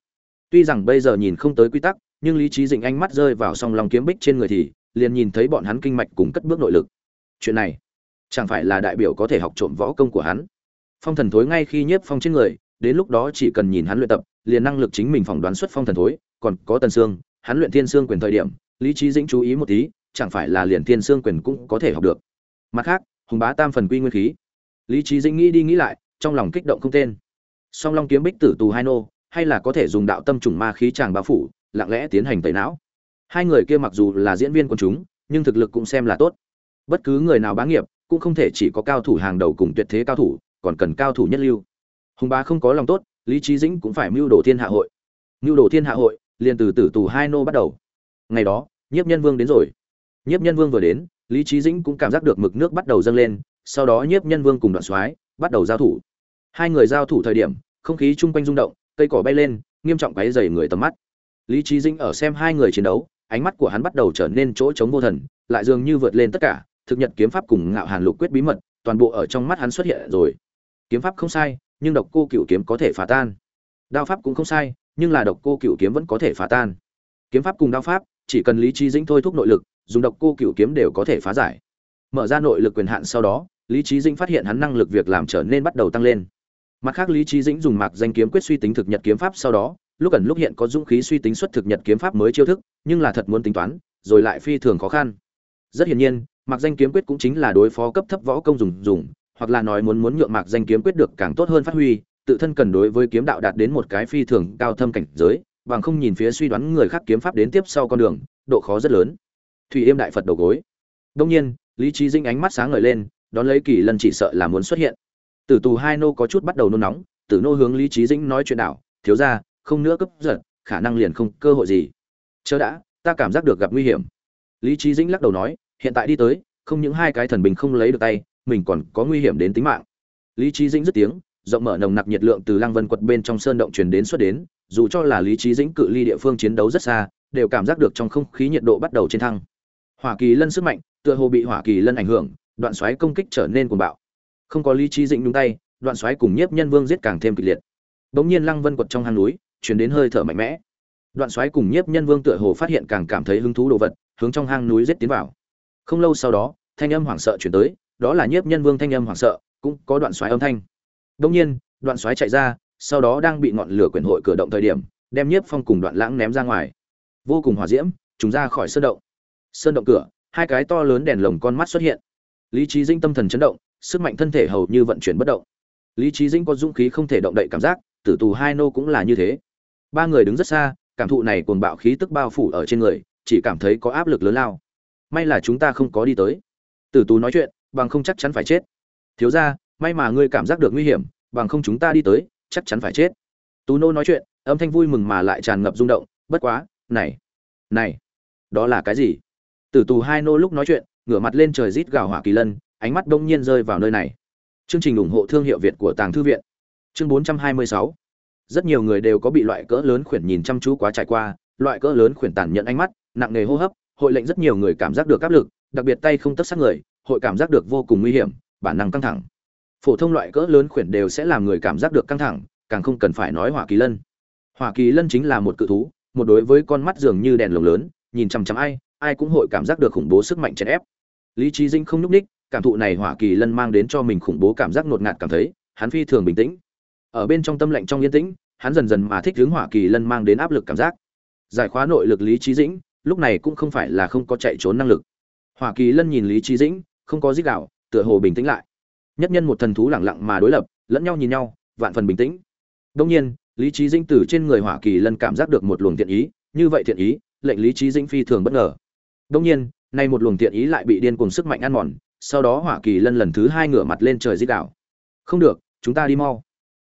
Tuy rằng bây giờ nhìn không tới quy tắc nhưng lý trí dịnh ánh mắt rơi vào song lòng kiếm bích trên người thì liền nhìn thấy bọn hắn kinh mạch cùng cất bước nội lực. Chuyện này, chẳng phải là đại biểu có thể học trộm võ công của hắn? Phong thần thối ngay khi nhiếp phong trên người, đến lúc đó chỉ cần nhìn hắn luyện tập, liền năng lực chính mình phỏng đoán xuất phong thần thối, còn có tần xương, hắn luyện thiên xương quyền thời điểm, lý trí dĩnh chú ý một tí, chẳng phải là liền thiên xương quyền cũng có thể học được. Mặt khác, hùng bá tam phần quy nguyên khí. Lý trí dĩnh nghĩ đi nghĩ lại, trong lòng kích động không tên. Song long kiếm bích tử tù hai nô, hay là có thể dùng đạo tâm trùng ma khí tràng bao phủ lặng lẽ tiến hành tẩy não. Hai người kia mặc dù là diễn viên quần chúng, nhưng thực lực cũng xem là tốt. Bất cứ người nào bá nghiệp, cũng không thể chỉ có cao thủ hàng đầu cùng tuyệt thế cao thủ, còn cần cao thủ nhất lưu. Hùng bá không có lòng tốt, lý trí dĩnh cũng phải mưu đồ thiên hạ hội. Mưu đồ thiên hạ hội, liền từ tử tù hai nô bắt đầu. Ngày đó, nhiếp nhân vương đến rồi. Nhiếp nhân vương vừa đến, lý trí dĩnh cũng cảm giác được mực nước bắt đầu dâng lên, sau đó nhiếp nhân vương cùng đoạn soái bắt đầu giao thủ. Hai người giao thủ thời điểm, không khí chung quanh rung động, cây cỏ bay lên, nghiêm trọng quáy dày người tầm mắt lý trí dĩnh ở xem hai người chiến đấu, ánh mắt của hắn bắt đầu trở nên chỗ trống vô thần, lại dường như vượt lên tất cả, thực nhật kiếm pháp cùng ngạo hàn lục quyết bí mật, toàn bộ ở trong mắt hắn xuất hiện rồi. Kiếm pháp không sai, nhưng độc cô cựu kiếm có thể phá tan. Đao pháp cũng không sai, nhưng là độc cô cựu kiếm vẫn có thể phá tan. Kiếm pháp cùng đao pháp, chỉ cần lý trí dĩnh thôi thúc nội lực, dùng độc cô cựu kiếm đều có thể phá giải. Mở ra nội lực quyền hạn sau đó, lý trí dĩnh phát hiện hắn năng lực việc làm trở nên bắt đầu tăng lên. Mặt khác, lý trí dĩnh dùng mạc danh kiếm quyết suy tính thực nhật kiếm pháp sau đó lúc ẩn lúc hiện có dũng khí suy tính xuất thực nhật kiếm pháp mới chiêu thức, nhưng là thật muốn tính toán, rồi lại phi thường khó khăn. Rất hiển nhiên, mạc danh kiếm quyết cũng chính là đối phó cấp thấp võ công dùng dùng, hoặc là nói muốn muốn nhượng mạc danh kiếm quyết được càng tốt hơn phát huy, tự thân cần đối với kiếm đạo đạt đến một cái phi thường cao thâm cảnh giới, bằng không nhìn phía suy đoán người khác kiếm pháp đến tiếp sau con đường, độ khó rất lớn. Thủy yêm đại phật đầu gối. Đông nhiên, lý trí dinh ánh mắt sáng ngời lên, đón lấy kỳ lần chỉ sợ là muốn xuất hiện. Tử tù hai nô có chút bắt đầu nôn nóng, tử nô hướng lý trí dĩnh nói chuyện đảo thiếu ra không nữa cấp giật, khả năng liền không cơ hội gì. Chớ đã, ta cảm giác được gặp nguy hiểm. Lý trí dĩnh lắc đầu nói, hiện tại đi tới, không những hai cái thần bình không lấy được tay, mình còn có nguy hiểm đến tính mạng. Lý trí dĩnh dứt tiếng, rộng mở nồng nặc nhiệt lượng từ lăng vân quật bên trong sơn động truyền đến xuất đến, dù cho là lý trí dĩnh cự ly địa phương chiến đấu rất xa, đều cảm giác được trong không khí nhiệt độ bắt đầu trên thăng. Hỏa kỳ lân sức mạnh, tựa hồ bị hỏa kỳ lân ảnh hưởng, đoạn xoáy công kích trở nên cuồng bạo. Không có lý trí dĩnh nhúng tay, đoạn xoáy cùng nhiếp nhân vương giết càng thêm kịch liệt. Bỗng nhiên lăng vân quật trong hang núi chuyển đến hơi thở mạnh mẽ. Đoạn xoáy cùng nhiếp nhân vương tựa hồ phát hiện càng cảm thấy hứng thú đồ vật, hướng trong hang núi giết tiến vào. Không lâu sau đó, thanh âm hoảng sợ chuyển tới, đó là nhiếp nhân vương thanh âm hoảng sợ, cũng có đoạn xoáy âm thanh. Bỗng nhiên, đoạn xoáy chạy ra, sau đó đang bị ngọn lửa quyển hội cửa động thời điểm, đem nhiếp phong cùng đoạn lãng ném ra ngoài. Vô cùng hỏa diễm, chúng ra khỏi sơn động. Sơn động cửa, hai cái to lớn đèn lồng con mắt xuất hiện. Lý trí dinh tâm thần chấn động, sức mạnh thân thể hầu như vận chuyển bất động. Lý trí dinh có dũng khí không thể động đậy cảm giác, tử tù hai nô cũng là như thế ba người đứng rất xa, cảm thụ này cuồng bạo khí tức bao phủ ở trên người, chỉ cảm thấy có áp lực lớn lao. May là chúng ta không có đi tới. Tử tú nói chuyện, bằng không chắc chắn phải chết. Thiếu ra may mà ngươi cảm giác được nguy hiểm, bằng không chúng ta đi tới, chắc chắn phải chết. Tú nô nói chuyện, âm thanh vui mừng mà lại tràn ngập rung động, bất quá, này này, đó là cái gì? Tử tù hai nô lúc nói chuyện, ngửa mặt lên trời rít gào hỏa kỳ lân, ánh mắt đông nhiên rơi vào nơi này. Chương trình ủng hộ thương hiệu việt của tàng thư viện. Chương 426 rất nhiều người đều có bị loại cỡ lớn khuyển nhìn chăm chú quá trải qua, loại cỡ lớn khuyển tàn nhẫn ánh mắt, nặng nề hô hấp, hội lệnh rất nhiều người cảm giác được áp lực, đặc biệt tay không tất sát người, hội cảm giác được vô cùng nguy hiểm, bản năng căng thẳng. Phổ thông loại cỡ lớn khuyển đều sẽ làm người cảm giác được căng thẳng, càng không cần phải nói hỏa kỳ lân. Hỏa kỳ lân chính là một cự thú, một đối với con mắt dường như đèn lồng lớn, nhìn chằm chằm ai ai cũng hội cảm giác được khủng bố sức mạnh chèn ép. Lý trí dinh không nhúc ních cảm thụ này hỏa kỳ lân mang đến cho mình khủng bố cảm giác ngột ngạt cảm thấy, hắn phi thường bình tĩnh. Ở bên trong tâm lạnh trong yên tĩnh hắn dần dần mà thích hướng hỏa kỳ lân mang đến áp lực cảm giác. Giải khóa nội lực lý trí dĩnh, lúc này cũng không phải là không có chạy trốn năng lực. Hỏa kỳ lân nhìn lý trí dĩnh, không có dích đạo, tựa hồ bình tĩnh lại. Nhất nhân một thần thú lẳng lặng mà đối lập, lẫn nhau nhìn nhau, vạn phần bình tĩnh. Đông nhiên, lý trí dĩnh từ trên người hỏa kỳ lân cảm giác được một luồng thiện ý, như vậy thiện ý, lệnh lý trí dĩnh phi thường bất ngờ. Đông nhiên, nay một luồng thiện ý lại bị điên cùng sức mạnh ăn mòn, sau đó hỏa kỳ lân lần thứ hai ngửa mặt lên trời dích đạo. Không được, chúng ta đi mau.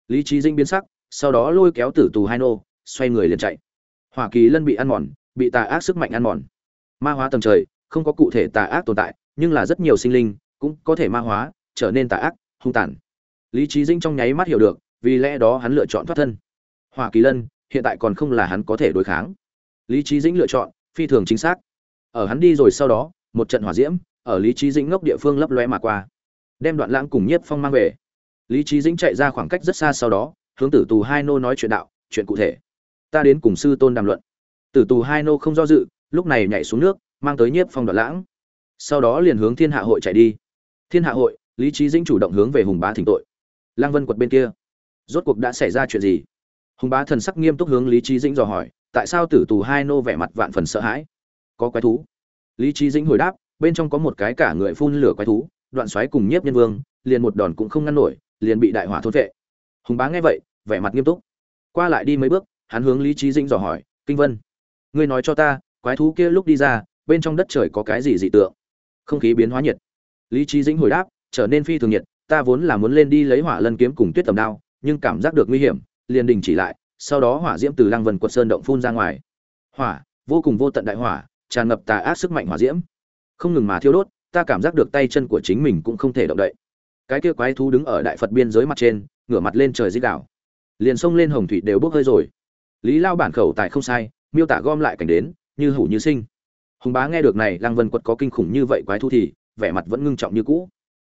Lý trí dĩnh biến sắc sau đó lôi kéo tử tù hai nô xoay người liền chạy. Hoa kỳ lân bị ăn mòn, bị tà ác sức mạnh ăn mòn. Ma hóa tầng trời, không có cụ thể tà ác tồn tại, nhưng là rất nhiều sinh linh cũng có thể ma hóa, trở nên tà ác, hung tàn. Lý trí dinh trong nháy mắt hiểu được, vì lẽ đó hắn lựa chọn thoát thân. Hoa kỳ lân, hiện tại còn không là hắn có thể đối kháng. Lý trí dĩnh lựa chọn, phi thường chính xác. Ở hắn đi rồi sau đó, một trận hỏa diễm ở lý trí dĩnh ngốc địa phương lấp lóe mà qua, đem đoạn lãng cùng nhiếp phong mang về. Lý trí dĩnh chạy ra khoảng cách rất xa sau đó hướng tử tù hai nô nói chuyện đạo, chuyện cụ thể. Ta đến cùng sư tôn đàm luận. Tử tù hai nô không do dự, lúc này nhảy xuống nước, mang tới nhiếp phong đoạn lãng. Sau đó liền hướng thiên hạ hội chạy đi. Thiên hạ hội, lý trí dĩnh chủ động hướng về hùng bá thỉnh tội. Lang vân quật bên kia. Rốt cuộc đã xảy ra chuyện gì? Hùng bá thần sắc nghiêm túc hướng lý trí dĩnh dò hỏi, tại sao tử tù hai nô vẻ mặt vạn phần sợ hãi? Có quái thú. Lý trí dĩnh hồi đáp, bên trong có một cái cả người phun lửa quái thú, đoạn xoáy cùng nhiếp nhân vương, liền một đòn cũng không ngăn nổi, liền bị đại hỏa thốt vệ hùng bá nghe vậy, vẻ mặt nghiêm túc. Qua lại đi mấy bước, hắn hướng lý trí dĩnh dò hỏi, kinh vân, ngươi nói cho ta, quái thú kia lúc đi ra, bên trong đất trời có cái gì dị tượng? Không khí biến hóa nhiệt. Lý trí dĩnh hồi đáp, trở nên phi thường nhiệt, ta vốn là muốn lên đi lấy hỏa lân kiếm cùng tuyết tầm đao, nhưng cảm giác được nguy hiểm, liền đình chỉ lại, sau đó hỏa diễm từ lăng vân quật sơn động phun ra ngoài. Hỏa, vô cùng vô tận đại hỏa, tràn ngập tà ác sức mạnh hỏa diễm. Không ngừng mà thiêu đốt, ta cảm giác được tay chân của chính mình cũng không thể động đậy. Cái kia quái thú đứng ở đại phật biên giới mặt trên ngửa mặt lên trời dích đảo liền sông lên hồng thủy đều bốc hơi rồi. Lý lao bản khẩu tại không sai, miêu tả gom lại cảnh đến, như hủ như sinh. Hùng bá nghe được này, lăng vân quật có kinh khủng như vậy quái thú thì, vẻ mặt vẫn ngưng trọng như cũ.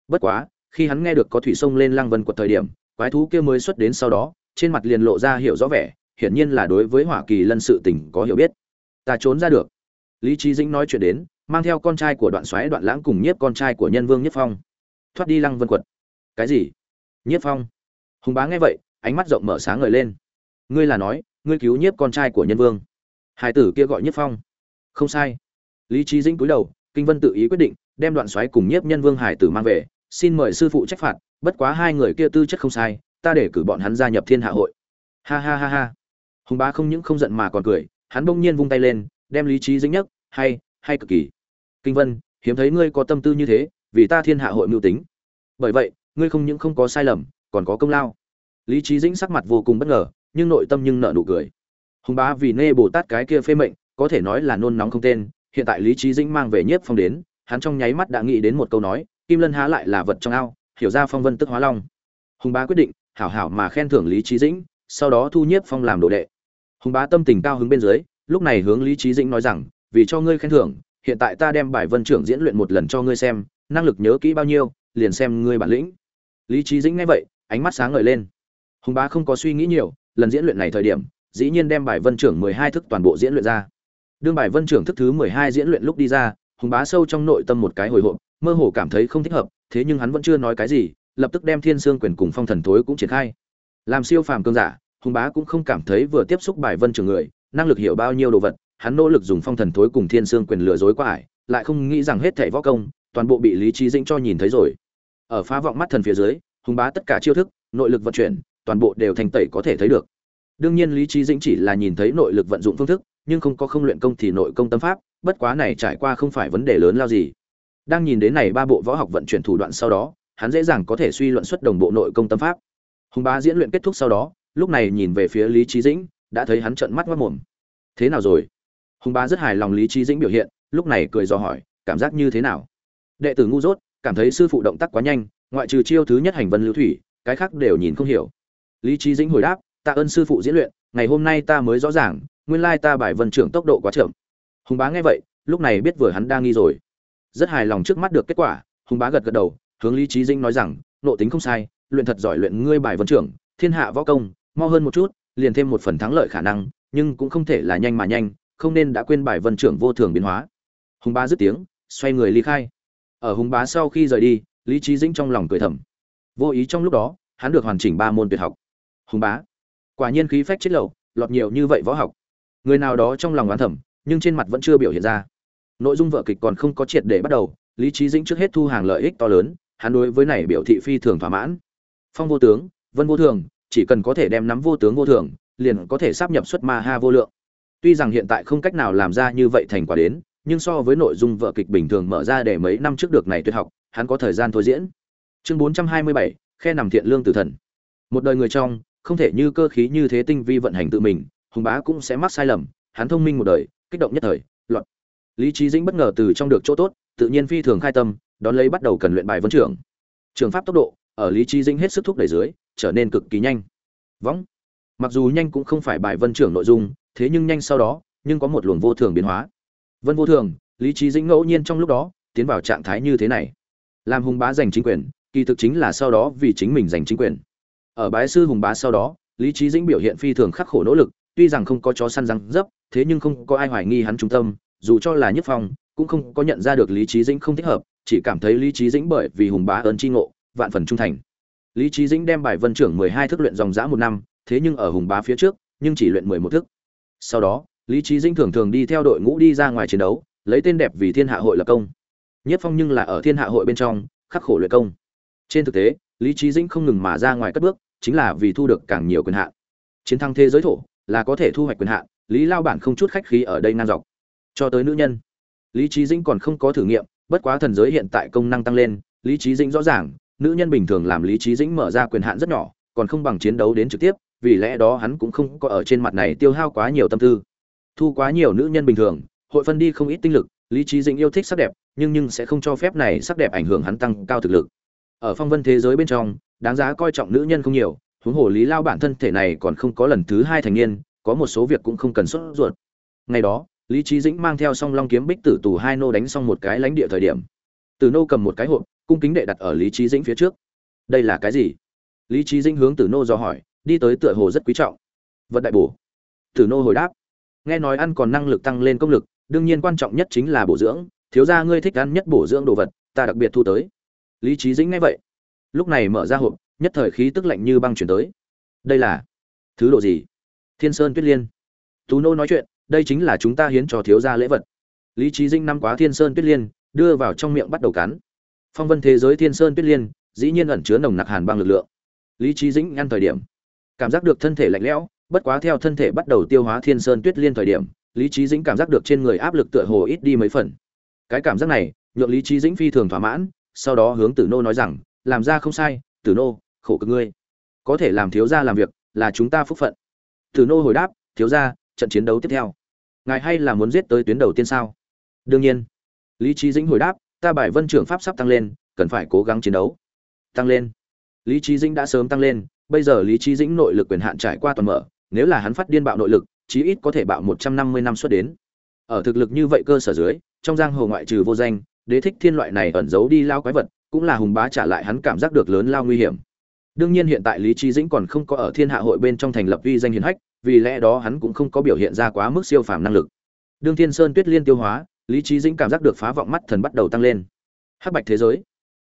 Bất quá, khi hắn nghe được có thủy sông lên lăng vân quật thời điểm, quái thú kia mới xuất đến sau đó, trên mặt liền lộ ra hiểu rõ vẻ, hiển nhiên là đối với hỏa kỳ lân sự tình có hiểu biết. Ta trốn ra được. Lý trí dĩnh nói chuyện đến, mang theo con trai của đoạn xoáy đoạn lãng cùng nhiếp con trai của nhân vương nhất phong. Thoát đi lăng vân quật. Cái gì? Nhiếp phong? Hùng bá nghe vậy, ánh mắt rộng mở sáng ngời lên. Ngươi là nói, ngươi cứu nhiếp con trai của nhân vương. Hải tử kia gọi nhiếp phong. Không sai. Lý trí dĩnh cúi đầu, kinh vân tự ý quyết định, đem đoạn xoáy cùng nhiếp nhân vương hải tử mang về, xin mời sư phụ trách phạt, bất quá hai người kia tư chất không sai, ta để cử bọn hắn gia nhập thiên hạ hội. Ha ha ha ha. Hùng bá không những không giận mà còn cười, hắn bỗng nhiên vung tay lên, đem lý trí dính nhất hay hay cực kỳ. Kinh vân, hiếm thấy ngươi có tâm tư như thế, vì ta thiên hạ hội mưu tính. Bởi vậy, ngươi không những không có sai lầm còn có công lao. Lý trí dĩnh sắc mặt vô cùng bất ngờ, nhưng nội tâm nhưng nợ nụ cười. Hùng bá vì nê bồ tát cái kia phê mệnh, có thể nói là nôn nóng không tên, hiện tại lý trí dĩnh mang về nhiếp phong đến, hắn trong nháy mắt đã nghĩ đến một câu nói, kim lân há lại là vật trong ao, hiểu ra phong vân tức hóa long. Hùng bá quyết định, hảo hảo mà khen thưởng lý trí dĩnh, sau đó thu nhiếp phong làm đồ đệ. Hùng bá tâm tình cao hứng bên dưới, lúc này hướng lý trí dĩnh nói rằng, vì cho ngươi khen thưởng, hiện tại ta đem bài vân trưởng diễn luyện một lần cho ngươi xem, năng lực nhớ kỹ bao nhiêu, liền xem ngươi bản lĩnh. Lý trí dĩnh nghe vậy ánh mắt sáng ngời lên. Hùng bá không có suy nghĩ nhiều, lần diễn luyện này thời điểm, dĩ nhiên đem bài vân trưởng mười hai thức toàn bộ diễn luyện ra. Đương bài vân trưởng thức thứ mười hai diễn luyện lúc đi ra, hùng bá sâu trong nội tâm một cái hồi hộp, mơ hồ cảm thấy không thích hợp, thế nhưng hắn vẫn chưa nói cái gì, lập tức đem thiên sương quyền cùng phong thần thối cũng triển khai. Làm siêu phàm cương giả, hùng bá cũng không cảm thấy vừa tiếp xúc bài vân trường người, năng lực hiểu bao nhiêu đồ vật, hắn nỗ lực dùng phong thần thối cùng thiên sương quyền lừa dối qua ải, lại không nghĩ rằng hết thảy võ công, toàn bộ bị lý trí dĩnh cho nhìn thấy rồi. Ở phá vọng mắt thần phía dưới hùng bá tất cả chiêu thức, nội lực vận chuyển, toàn bộ đều thành tẩy có thể thấy được. Đương nhiên lý trí dĩnh chỉ là nhìn thấy nội lực vận dụng phương thức, nhưng không có không luyện công thì nội công tâm pháp, bất quá này trải qua không phải vấn đề lớn lao gì. Đang nhìn đến này ba bộ võ học vận chuyển thủ đoạn sau đó, hắn dễ dàng có thể suy luận xuất đồng bộ nội công tâm pháp. Hùng bá diễn luyện kết thúc sau đó, lúc này nhìn về phía lý trí dĩnh, đã thấy hắn trợn mắt mất mồm thế nào rồi? Hùng bá rất hài lòng lý trí dĩnh biểu hiện, lúc này cười dò hỏi, cảm giác như thế nào? Đệ tử ngu dốt, cảm thấy sư phụ động tác quá nhanh ngoại trừ chiêu thứ nhất hành vân lưu thủy, cái khác đều nhìn không hiểu. Lý trí dĩnh hồi đáp tạ ơn sư phụ diễn luyện, ngày hôm nay ta mới rõ ràng, nguyên lai ta bài vân trưởng tốc độ quá chậm. Hùng bá nghe vậy, lúc này biết vừa hắn đang nghi rồi. Rất hài lòng trước mắt được kết quả, hùng bá gật gật đầu, hướng lý trí dĩnh nói rằng, nộ tính không sai, luyện thật giỏi luyện ngươi bài vân trưởng, thiên hạ võ công, mau hơn một chút, liền thêm một phần thắng lợi khả năng, nhưng cũng không thể là nhanh mà nhanh, không nên đã quên bài vân trưởng vô thường biến hóa. Hùng bá dứt tiếng, xoay người ly khai. Ở hùng bá sau khi rời đi lý trí dĩnh trong lòng cười thầm. Vô ý trong lúc đó, hắn được hoàn chỉnh ba môn tuyệt học. Hùng bá. Quả nhiên khí phách chết lậu, lọt nhiều như vậy võ học. Người nào đó trong lòng oán thầm, nhưng trên mặt vẫn chưa biểu hiện ra. Nội dung vở kịch còn không có triệt để bắt đầu, lý trí dĩnh trước hết thu hàng lợi ích to lớn, hắn đối với này biểu thị phi thường thỏa mãn. Phong vô tướng, vân vô thường, chỉ cần có thể đem nắm vô tướng vô thường, liền có thể sắp nhập xuất ma ha vô lượng. Tuy rằng hiện tại không cách nào làm ra như vậy thành quả đến, nhưng so với nội dung vở kịch bình thường mở ra để mấy năm trước được này tuyệt học hắn có thời gian thôi diễn. Chương 427, khe nằm thiện lương tử thần. Một đời người trong không thể như cơ khí như thế tinh vi vận hành tự mình hùng bá cũng sẽ mắc sai lầm hắn thông minh một đời kích động nhất thời loạn. Lý trí dĩnh bất ngờ từ trong được chỗ tốt tự nhiên phi thường khai tâm đón lấy bắt đầu cần luyện bài vấn trưởng. Trường pháp tốc độ ở lý trí dĩnh hết sức thúc đẩy dưới trở nên cực kỳ nhanh. Võng mặc dù nhanh cũng không phải bài vân trưởng nội dung thế nhưng nhanh sau đó nhưng có một luồng vô thường biến hóa. Vân vô thường lý trí dĩnh ngẫu nhiên trong lúc đó tiến vào trạng thái như thế này làm hùng bá giành chính quyền, kỳ thực chính là sau đó vì chính mình giành chính quyền. Ở bái sư hùng bá sau đó, lý trí dĩnh biểu hiện phi thường khắc khổ nỗ lực, tuy rằng không có chó săn răng dấp, thế nhưng không có ai hoài nghi hắn trung tâm, dù cho là nhất phong, cũng không có nhận ra được lý trí dĩnh không thích hợp, chỉ cảm thấy lý trí dĩnh bởi vì hùng bá ơn tri ngộ, vạn phần trung thành. Lý trí dĩnh đem bài vân trưởng mười hai thức luyện dòng dã một năm, thế nhưng ở hùng bá phía trước, nhưng chỉ luyện mười một thức. Sau đó, lý trí dĩnh thường thường đi theo đội ngũ đi ra ngoài chiến đấu, lấy tên đẹp vì thiên hạ hội lập công nhất phong nhưng là ở thiên hạ hội bên trong, khắc khổ luyện công. Trên thực tế, lý trí dĩnh không ngừng mà ra ngoài cất bước, chính là vì thu được càng nhiều quyền hạn. Chiến thắng thế giới thổ, là có thể thu hoạch quyền hạn, lý lao bản không chút khách khí ở đây ngang dọc. Cho tới nữ nhân, lý trí dĩnh còn không có thử nghiệm, bất quá thần giới hiện tại công năng tăng lên, lý trí dĩnh rõ ràng, nữ nhân bình thường làm lý trí dĩnh mở ra quyền hạn rất nhỏ, còn không bằng chiến đấu đến trực tiếp, vì lẽ đó hắn cũng không có ở trên mặt này tiêu hao quá nhiều tâm tư. Thu quá nhiều nữ nhân bình thường, hội phân đi không ít tinh lực lý trí dĩnh yêu thích sắc đẹp, nhưng nhưng sẽ không cho phép này sắc đẹp ảnh hưởng hắn tăng cao thực lực. Ở phong vân thế giới bên trong, đáng giá coi trọng nữ nhân không nhiều, huống hồ lý lao bản thân thể này còn không có lần thứ hai thành niên, có một số việc cũng không cần xuất ruột. Ngày đó, lý trí dĩnh mang theo song long kiếm bích tử tù hai nô đánh xong một cái lãnh địa thời điểm. Từ nô cầm một cái hộp, cung kính đệ đặt ở lý trí dĩnh phía trước. Đây là cái gì? Lý trí dĩnh hướng từ nô do hỏi, đi tới tựa hồ rất quý trọng. Vật đại bổ. Tử nô hồi đáp, nghe nói ăn còn năng lực tăng lên công lực đương nhiên quan trọng nhất chính là bổ dưỡng, thiếu gia ngươi thích ăn nhất bổ dưỡng đồ vật, ta đặc biệt thu tới. Lý trí dĩnh ngay vậy, lúc này mở ra hộp, nhất thời khí tức lạnh như băng chuyển tới. Đây là thứ độ gì? Thiên sơn tuyết liên. Tú nô nói chuyện, đây chính là chúng ta hiến cho thiếu gia lễ vật. Lý trí dĩnh năm quá thiên sơn tuyết liên, đưa vào trong miệng bắt đầu cắn. Phong vân thế giới thiên sơn tuyết liên, dĩ nhiên ẩn chứa nồng nặc hàn băng lực lượng. Lý trí dĩnh ăn thời điểm, cảm giác được thân thể lạnh lẽo, bất quá theo thân thể bắt đầu tiêu hóa thiên sơn tuyết liên thời điểm lý trí dĩnh cảm giác được trên người áp lực tựa hồ ít đi mấy phần. Cái cảm giác này, nhượng lý trí dĩnh phi thường thỏa mãn, sau đó hướng tử nô nói rằng, làm ra không sai, tử nô, khổ cực ngươi. Có thể làm thiếu gia làm việc, là chúng ta phúc phận. Tử nô hồi đáp, thiếu gia, trận chiến đấu tiếp theo. Ngài hay là muốn giết tới tuyến đầu tiên sao? Đương nhiên. Lý trí dĩnh hồi đáp, ta bài vân trưởng pháp sắp tăng lên, cần phải cố gắng chiến đấu. Tăng lên. Lý trí dĩnh đã sớm tăng lên, bây giờ lý trí dĩnh nội lực quyền hạn trải qua toàn mở, nếu là hắn phát điên bạo nội lực chí ít có thể bạo một trăm năm mươi năm xuất đến. Ở thực lực như vậy cơ sở dưới, trong giang hồ ngoại trừ vô danh, đế thích thiên loại này ẩn giấu đi lao quái vật, cũng là hùng bá trả lại hắn cảm giác được lớn lao nguy hiểm. Đương nhiên hiện tại lý trí dĩnh còn không có ở thiên hạ hội bên trong thành lập uy danh hiền hách, vì lẽ đó hắn cũng không có biểu hiện ra quá mức siêu phàm năng lực. Đương thiên sơn tuyết liên tiêu hóa, lý trí dĩnh cảm giác được phá vọng mắt thần bắt đầu tăng lên. Hắc bạch thế giới,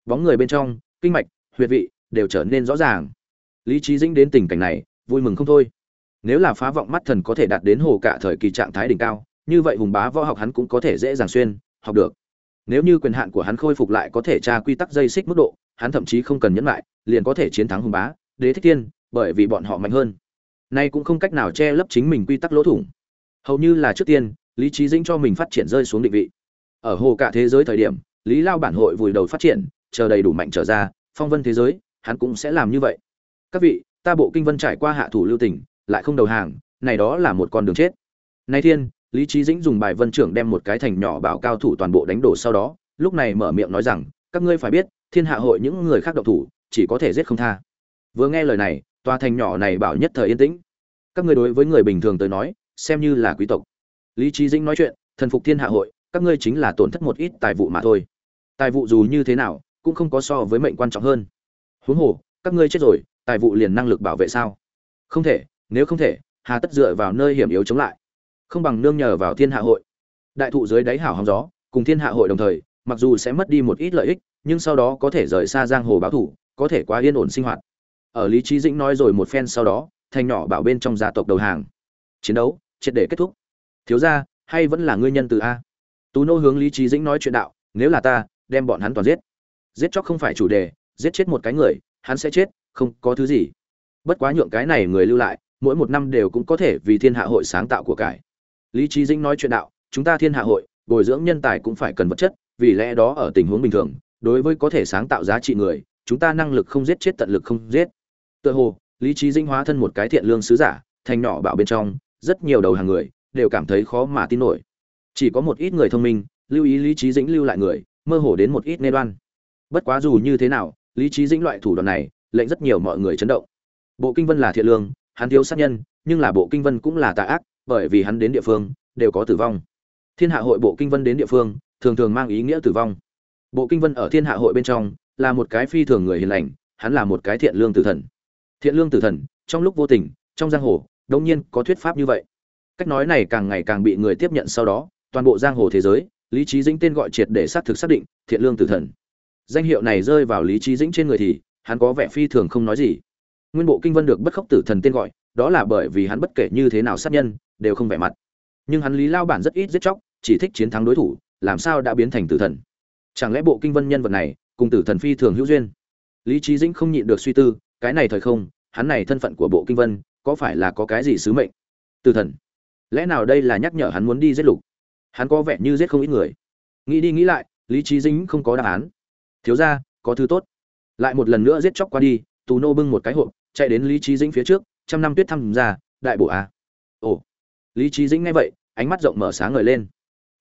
bóng người bên trong, kinh mạch, huyệt vị, đều trở nên rõ ràng. Lý trí dĩnh đến tình cảnh này, vui mừng không thôi nếu là phá vọng mắt thần có thể đạt đến hồ cả thời kỳ trạng thái đỉnh cao, như vậy hùng bá võ học hắn cũng có thể dễ dàng xuyên, học được. Nếu như quyền hạn của hắn khôi phục lại có thể tra quy tắc dây xích mức độ, hắn thậm chí không cần nhẫn lại, liền có thể chiến thắng hùng bá, đế thích tiên bởi vì bọn họ mạnh hơn. Nay cũng không cách nào che lấp chính mình quy tắc lỗ thủng. Hầu như là trước tiên, lý trí dĩnh cho mình phát triển rơi xuống định vị. Ở hồ cả thế giới thời điểm, lý lao bản hội vùi đầu phát triển, chờ đầy đủ mạnh trở ra, phong vân thế giới, hắn cũng sẽ làm như vậy. Các vị, ta bộ kinh vân trải qua hạ thủ lưu tỉnh lại không đầu hàng, này đó là một con đường chết. Nay thiên, lý trí dĩnh dùng bài vân trưởng đem một cái thành nhỏ bảo cao thủ toàn bộ đánh đổ sau đó, lúc này mở miệng nói rằng, các ngươi phải biết, thiên hạ hội những người khác độc thủ, chỉ có thể giết không tha. Vừa nghe lời này, tòa thành nhỏ này bảo nhất thời yên tĩnh. Các ngươi đối với người bình thường tới nói, xem như là quý tộc. Lý trí dĩnh nói chuyện, thần phục thiên hạ hội, các ngươi chính là tổn thất một ít tài vụ mà thôi. Tài vụ dù như thế nào, cũng không có so với mệnh quan trọng hơn. Huống hồ, các ngươi chết rồi, tài vụ liền năng lực bảo vệ sao? Không thể nếu không thể, hà tất dựa vào nơi hiểm yếu chống lại. Không bằng nương nhờ vào thiên hạ hội. Đại thụ dưới đáy hảo hóng gió, cùng thiên hạ hội đồng thời, mặc dù sẽ mất đi một ít lợi ích, nhưng sau đó có thể rời xa giang hồ báo thủ, có thể quá yên ổn sinh hoạt. Ở lý trí dĩnh nói rồi một phen sau đó, thành nhỏ bảo bên trong gia tộc đầu hàng. Chiến đấu, triệt để kết thúc. Thiếu ra hay vẫn là ngươi nhân từ a? Tú nô hướng lý trí dĩnh nói chuyện đạo, nếu là ta, đem bọn hắn toàn giết. Giết chóc không phải chủ đề, giết chết một cái người, hắn sẽ chết, không có thứ gì. Bất quá nhượng cái này người lưu lại mỗi một năm đều cũng có thể vì thiên hạ hội sáng tạo của cải. Lý trí dĩnh nói chuyện đạo, chúng ta thiên hạ hội, bồi dưỡng nhân tài cũng phải cần vật chất, vì lẽ đó ở tình huống bình thường, đối với có thể sáng tạo giá trị người, chúng ta năng lực không giết chết tận lực không giết. Tựa hồ, lý trí dĩnh hóa thân một cái thiện lương sứ giả, thành nhỏ bạo bên trong, rất nhiều đầu hàng người đều cảm thấy khó mà tin nổi. Chỉ có một ít người thông minh, lưu ý lý trí dĩnh lưu lại người, mơ hồ đến một ít nê đoan. Bất quá dù như thế nào, lý trí dĩnh loại thủ đoạn này, lệnh rất nhiều mọi người chấn động. Bộ kinh vân là thiện lương hắn thiếu sát nhân, nhưng là bộ kinh vân cũng là tà ác, bởi vì hắn đến địa phương, đều có tử vong. Thiên hạ hội bộ kinh vân đến địa phương, thường thường mang ý nghĩa tử vong. Bộ kinh vân ở thiên hạ hội bên trong, là một cái phi thường người hiền lành, hắn là một cái thiện lương tử thần. Thiện lương tử thần, trong lúc vô tình, trong giang hồ đương nhiên có thuyết pháp như vậy. Cách nói này càng ngày càng bị người tiếp nhận sau đó, toàn bộ giang hồ thế giới, lý trí dĩnh tên gọi triệt để xác thực xác định, thiện lương tử thần. Danh hiệu này rơi vào lý trí dĩnh trên người thì, hắn có vẻ phi thường không nói gì nguyên bộ kinh vân được bất khốc tử thần tên gọi, đó là bởi vì hắn bất kể như thế nào sát nhân, đều không vẻ mặt. Nhưng hắn lý lao bản rất ít giết chóc, chỉ thích chiến thắng đối thủ, làm sao đã biến thành tử thần? Chẳng lẽ bộ kinh vân nhân vật này, cùng tử thần phi thường hữu duyên? Lý trí dĩnh không nhịn được suy tư, cái này thời không, hắn này thân phận của bộ kinh vân, có phải là có cái gì sứ mệnh? Tử thần, lẽ nào đây là nhắc nhở hắn muốn đi giết lục? Hắn có vẻ như giết không ít người. Nghĩ đi nghĩ lại, lý trí dĩnh không có đáp án. Thiếu ra có thứ tốt. Lại một lần nữa giết chóc qua đi, tù nô bưng một cái hộp chạy đến lý trí dĩnh phía trước, trăm năm tuyết thăm ra, đại bộ a. Ồ. Lý trí dĩnh nghe vậy, ánh mắt rộng mở sáng ngời lên.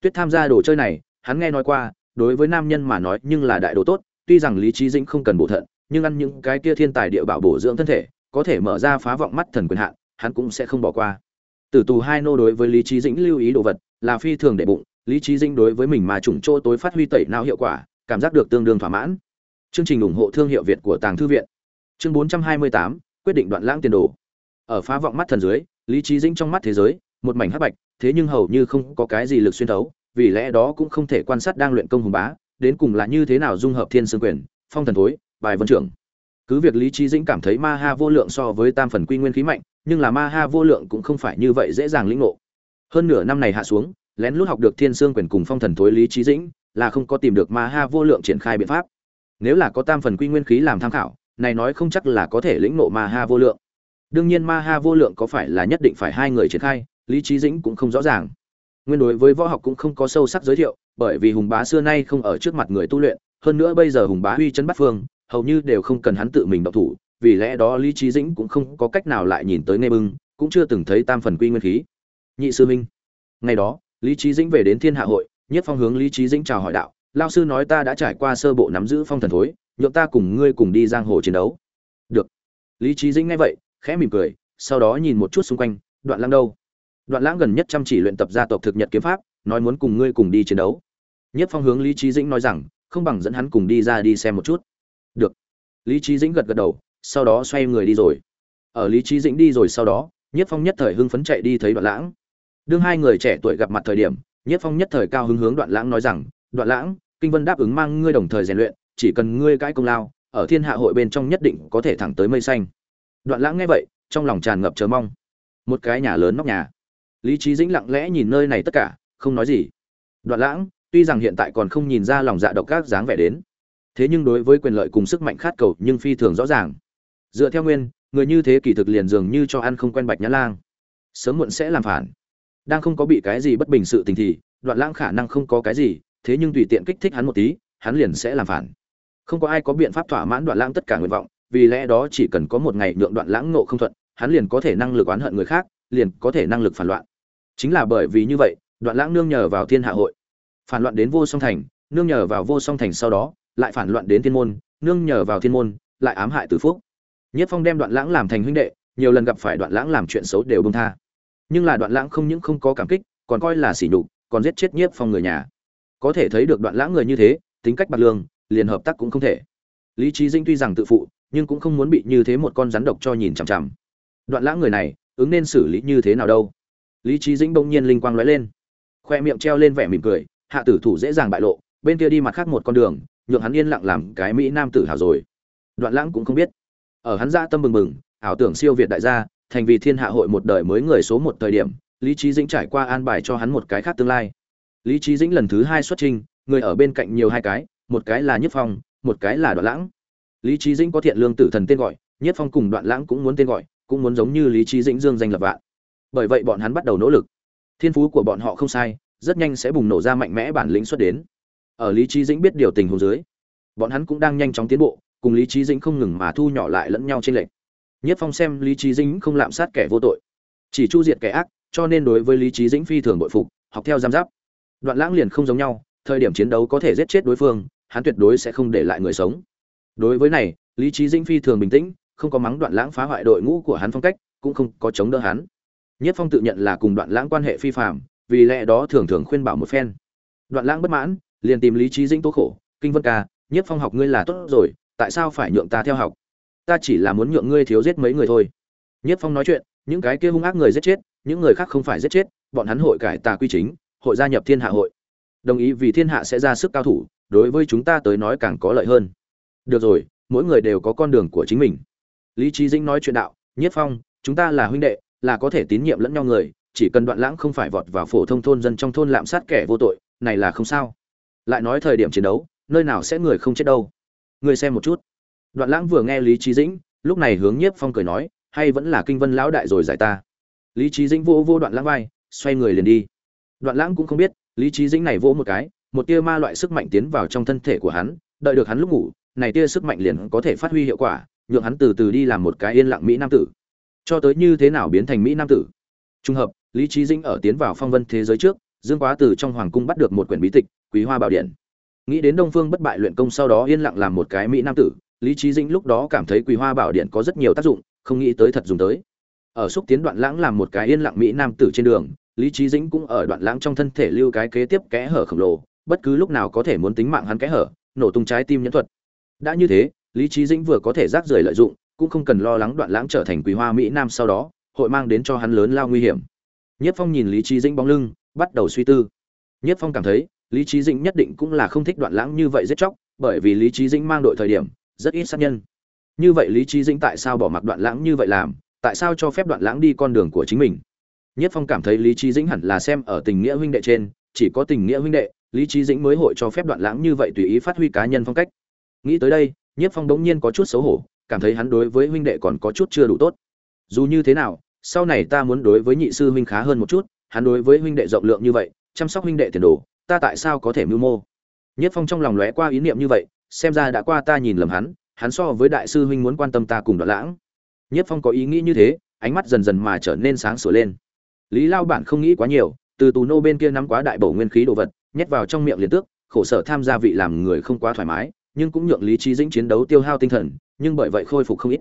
Tuyết tham gia đồ chơi này, hắn nghe nói qua, đối với nam nhân mà nói nhưng là đại đồ tốt, tuy rằng lý trí dĩnh không cần bổ thận, nhưng ăn những cái kia thiên tài địa bảo bổ dưỡng thân thể, có thể mở ra phá vọng mắt thần quyền hạn, hắn cũng sẽ không bỏ qua. Tử tù hai nô đối với lý trí dĩnh lưu ý đồ vật, là phi thường để bụng, lý trí dĩnh đối với mình mà trùng chỗ tối phát huy tẩy não hiệu quả, cảm giác được tương đương thỏa mãn. Chương trình ủng hộ thương hiệu việt của tàng thư viện chương 428, quyết định đoạn lãng tiền đồ. Ở phá vọng mắt thần dưới lý trí dĩnh trong mắt thế giới một mảnh hắc bạch thế nhưng hầu như không có cái gì lực xuyên thấu vì lẽ đó cũng không thể quan sát đang luyện công hùng bá đến cùng là như thế nào dung hợp thiên sương quyền phong thần thối bài vân trưởng. Cứ việc lý trí dĩnh cảm thấy ma ha vô lượng so với tam phần quy nguyên khí mạnh nhưng là ma ha vô lượng cũng không phải như vậy dễ dàng lĩnh ngộ. Hơn nửa năm này hạ xuống lén lút học được thiên sương quyền cùng phong thần thối lý trí dĩnh là không có tìm được ma ha vô lượng triển khai biện pháp. Nếu là có tam phần quy nguyên khí làm tham khảo này nói không chắc là có thể lĩnh nộ ma ha vô lượng. Đương nhiên ma ha vô lượng có phải là nhất định phải hai người triển khai, lý trí dĩnh cũng không rõ ràng. Nguyên đối với võ học cũng không có sâu sắc giới thiệu, bởi vì hùng bá xưa nay không ở trước mặt người tu luyện, hơn nữa bây giờ hùng bá uy chân bắt phương, hầu như đều không cần hắn tự mình độc thủ, vì lẽ đó lý trí dĩnh cũng không có cách nào lại nhìn tới nghe bưng, cũng chưa từng thấy tam phần quy nguyên khí. Nhị sư minh, ngày đó, lý trí dĩnh về đến thiên hạ hội, nhất phong hướng lý trí dĩnh chào hỏi đạo lao sư nói ta đã trải qua sơ bộ nắm giữ phong thần thối nhượng ta cùng ngươi cùng đi giang hồ chiến đấu. Được. Lý trí dĩnh nghe vậy, khẽ mỉm cười, sau đó nhìn một chút xung quanh, đoạn lãng đâu? Đoạn lãng gần nhất chăm chỉ luyện tập gia tộc thực nhật kiếm pháp, nói muốn cùng ngươi cùng đi chiến đấu. Nhất phong hướng lý trí dĩnh nói rằng, không bằng dẫn hắn cùng đi ra đi xem một chút. Được. Lý trí dĩnh gật gật đầu, sau đó xoay người đi rồi. Ở lý trí dĩnh đi rồi sau đó, nhất phong nhất thời hưng phấn chạy đi thấy đoạn lãng. Đương hai người trẻ tuổi gặp mặt thời điểm, nhất phong nhất thời cao hứng hướng đoạn lãng nói rằng, đoạn lãng, kinh vân đáp ứng mang ngươi đồng thời rèn luyện chỉ cần ngươi cãi công lao, ở thiên hạ hội bên trong nhất định có thể thẳng tới mây xanh. Đoạn lãng nghe vậy, trong lòng tràn ngập chờ mong. Một cái nhà lớn nóc nhà. Lý trí dĩnh lặng lẽ nhìn nơi này tất cả, không nói gì. Đoạn lãng, tuy rằng hiện tại còn không nhìn ra lòng dạ độc các dáng vẻ đến, thế nhưng đối với quyền lợi cùng sức mạnh khát cầu nhưng phi thường rõ ràng. Dựa theo nguyên, người như thế kỳ thực liền dường như cho ăn không quen bạch nhã lang. Sớm muộn sẽ làm phản. Đang không có bị cái gì bất bình sự tình thì, đoạn lãng khả năng không có cái gì, thế nhưng tùy tiện kích thích hắn một tí, hắn liền sẽ làm phản không có ai có biện pháp thỏa mãn đoạn lãng tất cả nguyện vọng, vì lẽ đó chỉ cần có một ngày nhượng đoạn lãng nộ không thuận, hắn liền có thể năng lực oán hận người khác, liền có thể năng lực phản loạn. Chính là bởi vì như vậy, đoạn lãng nương nhờ vào thiên hạ hội, phản loạn đến vô song thành, nương nhờ vào vô song thành sau đó, lại phản loạn đến thiên môn, nương nhờ vào thiên môn, lại ám hại từ phúc. Nhất phong đem đoạn lãng làm thành huynh đệ, nhiều lần gặp phải đoạn lãng làm chuyện xấu đều bông tha. Nhưng là đoạn lãng không những không có cảm kích, còn coi là sỉ nhục, còn giết chết nhiếp phong người nhà. Có thể thấy được đoạn lãng người như thế, tính cách bạc lương liền hợp tác cũng không thể. Lý trí dinh tuy rằng tự phụ, nhưng cũng không muốn bị như thế một con rắn độc cho nhìn chằm chằm. Đoạn lãng người này, ứng nên xử lý như thế nào đâu? Lý trí dĩnh bỗng nhiên linh quang lóe lên. Khoe miệng treo lên vẻ mỉm cười, hạ tử thủ dễ dàng bại lộ, bên kia đi mặt khác một con đường, nhượng hắn yên lặng làm cái mỹ nam tử hảo rồi. Đoạn lãng cũng không biết. Ở hắn ra tâm bừng bừng, ảo tưởng siêu việt đại gia, thành vì thiên hạ hội một đời mới người số một thời điểm, lý trí dĩnh trải qua an bài cho hắn một cái khác tương lai. Lý trí dĩnh lần thứ hai xuất trình, người ở bên cạnh nhiều hai cái một cái là nhất phong, một cái là đoạn lãng. Lý trí dĩnh có thiện lương tử thần tên gọi, nhất phong cùng đoạn lãng cũng muốn tên gọi, cũng muốn giống như lý trí dĩnh dương danh lập vạn. Bởi vậy bọn hắn bắt đầu nỗ lực. Thiên phú của bọn họ không sai, rất nhanh sẽ bùng nổ ra mạnh mẽ bản lĩnh xuất đến. Ở lý trí dĩnh biết điều tình hồ dưới, bọn hắn cũng đang nhanh chóng tiến bộ, cùng lý trí dĩnh không ngừng mà thu nhỏ lại lẫn nhau trên lệnh nhất phong xem lý trí dĩnh không lạm sát kẻ vô tội, chỉ chu diệt kẻ ác, cho nên đối với lý trí dĩnh phi thường bội phục, học theo giam giáp. Đoạn lãng liền không giống nhau, thời điểm chiến đấu có thể giết chết đối phương hắn tuyệt đối sẽ không để lại người sống. Đối với này, lý trí dĩnh phi thường bình tĩnh, không có mắng đoạn lãng phá hoại đội ngũ của hắn phong cách, cũng không có chống đỡ hắn. Nhất phong tự nhận là cùng đoạn lãng quan hệ phi phạm vì lẽ đó thường thường khuyên bảo một phen. Đoạn lãng bất mãn, liền tìm lý trí dĩnh tố khổ, kinh vân ca, nhất phong học ngươi là tốt rồi, tại sao phải nhượng ta theo học? Ta chỉ là muốn nhượng ngươi thiếu giết mấy người thôi. Nhất phong nói chuyện, những cái kia hung ác người giết chết, những người khác không phải giết chết, bọn hắn hội cải tà quy chính, hội gia nhập thiên hạ hội. Đồng ý vì thiên hạ sẽ ra sức cao thủ đối với chúng ta tới nói càng có lợi hơn. Được rồi, mỗi người đều có con đường của chính mình. Lý trí dĩnh nói chuyện đạo nhiếp phong, chúng ta là huynh đệ, là có thể tín nhiệm lẫn nhau người, chỉ cần đoạn lãng không phải vọt vào phổ thông thôn dân trong thôn lạm sát kẻ vô tội, này là không sao. Lại nói thời điểm chiến đấu, nơi nào sẽ người không chết đâu. Người xem một chút. Đoạn lãng vừa nghe lý trí dĩnh, lúc này hướng nhiếp phong cười nói, hay vẫn là kinh vân lão đại rồi giải ta. Lý trí dĩnh vô vô đoạn lãng vai, xoay người liền đi. Đoạn lãng cũng không biết, lý trí dĩnh này vỗ một cái một tia ma loại sức mạnh tiến vào trong thân thể của hắn, đợi được hắn lúc ngủ, này tia sức mạnh liền có thể phát huy hiệu quả, nhượng hắn từ từ đi làm một cái yên lặng mỹ nam tử. Cho tới như thế nào biến thành mỹ nam tử? Trùng hợp, lý Chí dĩnh ở tiến vào phong vân thế giới trước, dương quá từ trong hoàng cung bắt được một quyển bí tịch, quý hoa bảo điện. Nghĩ đến đông phương bất bại luyện công sau đó yên lặng làm một cái mỹ nam tử, lý Chí dĩnh lúc đó cảm thấy quý hoa bảo điện có rất nhiều tác dụng, không nghĩ tới thật dùng tới. Ở xúc tiến đoạn lãng làm một cái yên lặng mỹ nam tử trên đường, lý Chí dĩnh cũng ở đoạn lãng trong thân thể lưu cái kế tiếp kẽ hở khổng lồ bất cứ lúc nào có thể muốn tính mạng hắn kẽ hở, nổ tung trái tim nhẫn thuật. Đã như thế, lý trí dĩnh vừa có thể rác rưởi lợi dụng, cũng không cần lo lắng đoạn lãng trở thành quý hoa mỹ nam sau đó, hội mang đến cho hắn lớn lao nguy hiểm. Nhất phong nhìn lý trí dĩnh bóng lưng, bắt đầu suy tư. Nhất phong cảm thấy, lý trí dĩnh nhất định cũng là không thích đoạn lãng như vậy giết chóc, bởi vì lý trí dĩnh mang đội thời điểm, rất ít sát nhân. Như vậy lý trí dĩnh tại sao bỏ mặc đoạn lãng như vậy làm? Tại sao cho phép đoạn lãng đi con đường của chính mình? Nhất phong cảm thấy lý trí dĩnh hẳn là xem ở tình nghĩa huynh đệ trên chỉ có tình nghĩa huynh đệ, lý trí dĩnh mới hội cho phép đoạn lãng như vậy tùy ý phát huy cá nhân phong cách. Nghĩ tới đây nhất phong đống nhiên có chút xấu hổ, cảm thấy hắn đối với huynh đệ còn có chút chưa đủ tốt. Dù như thế nào, sau này ta muốn đối với nhị sư huynh khá hơn một chút, hắn đối với huynh đệ rộng lượng như vậy, chăm sóc huynh đệ tiền đồ, ta tại sao có thể mưu mô? Nhất phong trong lòng lóe qua ý niệm như vậy, xem ra đã qua ta nhìn lầm hắn hắn so với đại sư huynh muốn quan tâm ta cùng đoạn lãng. Nhất phong có ý nghĩ như thế, ánh mắt dần dần mà trở nên sáng sủa lên. Lý lao bản không nghĩ quá nhiều từ tù nô bên kia nắm quá đại bổ nguyên khí đồ vật, nhét vào trong miệng liền tước, khổ sở tham gia vị làm người không quá thoải mái, nhưng cũng nhượng lý trí dĩnh chiến đấu tiêu hao tinh thần, nhưng bởi vậy khôi phục không ít.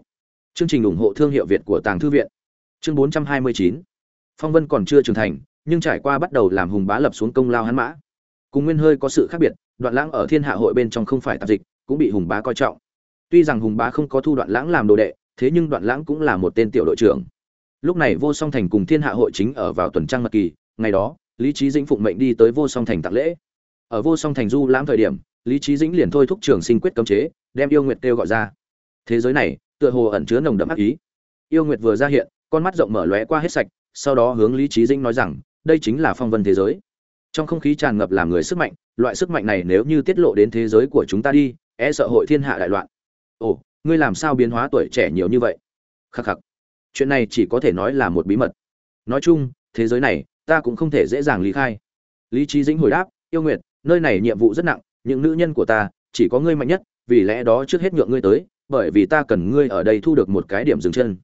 Chương trình ủng hộ thương hiệu việt của tàng thư viện. Chương 429 phong vân còn chưa trưởng thành, nhưng trải qua bắt đầu làm hùng bá lập xuống công lao hắn mã. Cùng nguyên hơi có sự khác biệt, đoạn lãng ở thiên hạ hội bên trong không phải tạp dịch, cũng bị hùng bá coi trọng. Tuy rằng hùng bá không có thu đoạn lãng làm đồ đệ, thế nhưng đoạn lãng cũng là một tên tiểu đội trưởng. Lúc này vô song thành cùng thiên hạ hội chính ở vào tuần trăng mật kỳ ngày đó, lý trí dĩnh phụng mệnh đi tới vô song thành tặng lễ. Ở vô song thành du lãm thời điểm, lý trí dĩnh liền thôi thúc trường sinh quyết cấm chế, đem yêu nguyệt kêu gọi ra. Thế giới này, tựa hồ ẩn chứa nồng đậm ác ý. Yêu nguyệt vừa ra hiện, con mắt rộng mở lóe qua hết sạch, sau đó hướng lý trí dĩnh nói rằng, đây chính là phong vân thế giới. Trong không khí tràn ngập làm người sức mạnh, loại sức mạnh này nếu như tiết lộ đến thế giới của chúng ta đi e sợ hội thiên hạ đại loạn. Ồ, ngươi làm sao biến hóa tuổi trẻ nhiều như vậy? Khắc khắc. Chuyện này chỉ có thể nói là một bí mật. Nói chung, thế giới này ta cũng không thể dễ dàng lý khai. Lý trí dĩnh hồi đáp, yêu nguyệt, nơi này nhiệm vụ rất nặng, những nữ nhân của ta, chỉ có ngươi mạnh nhất, vì lẽ đó trước hết nhượng ngươi tới, bởi vì ta cần ngươi ở đây thu được một cái điểm dừng chân.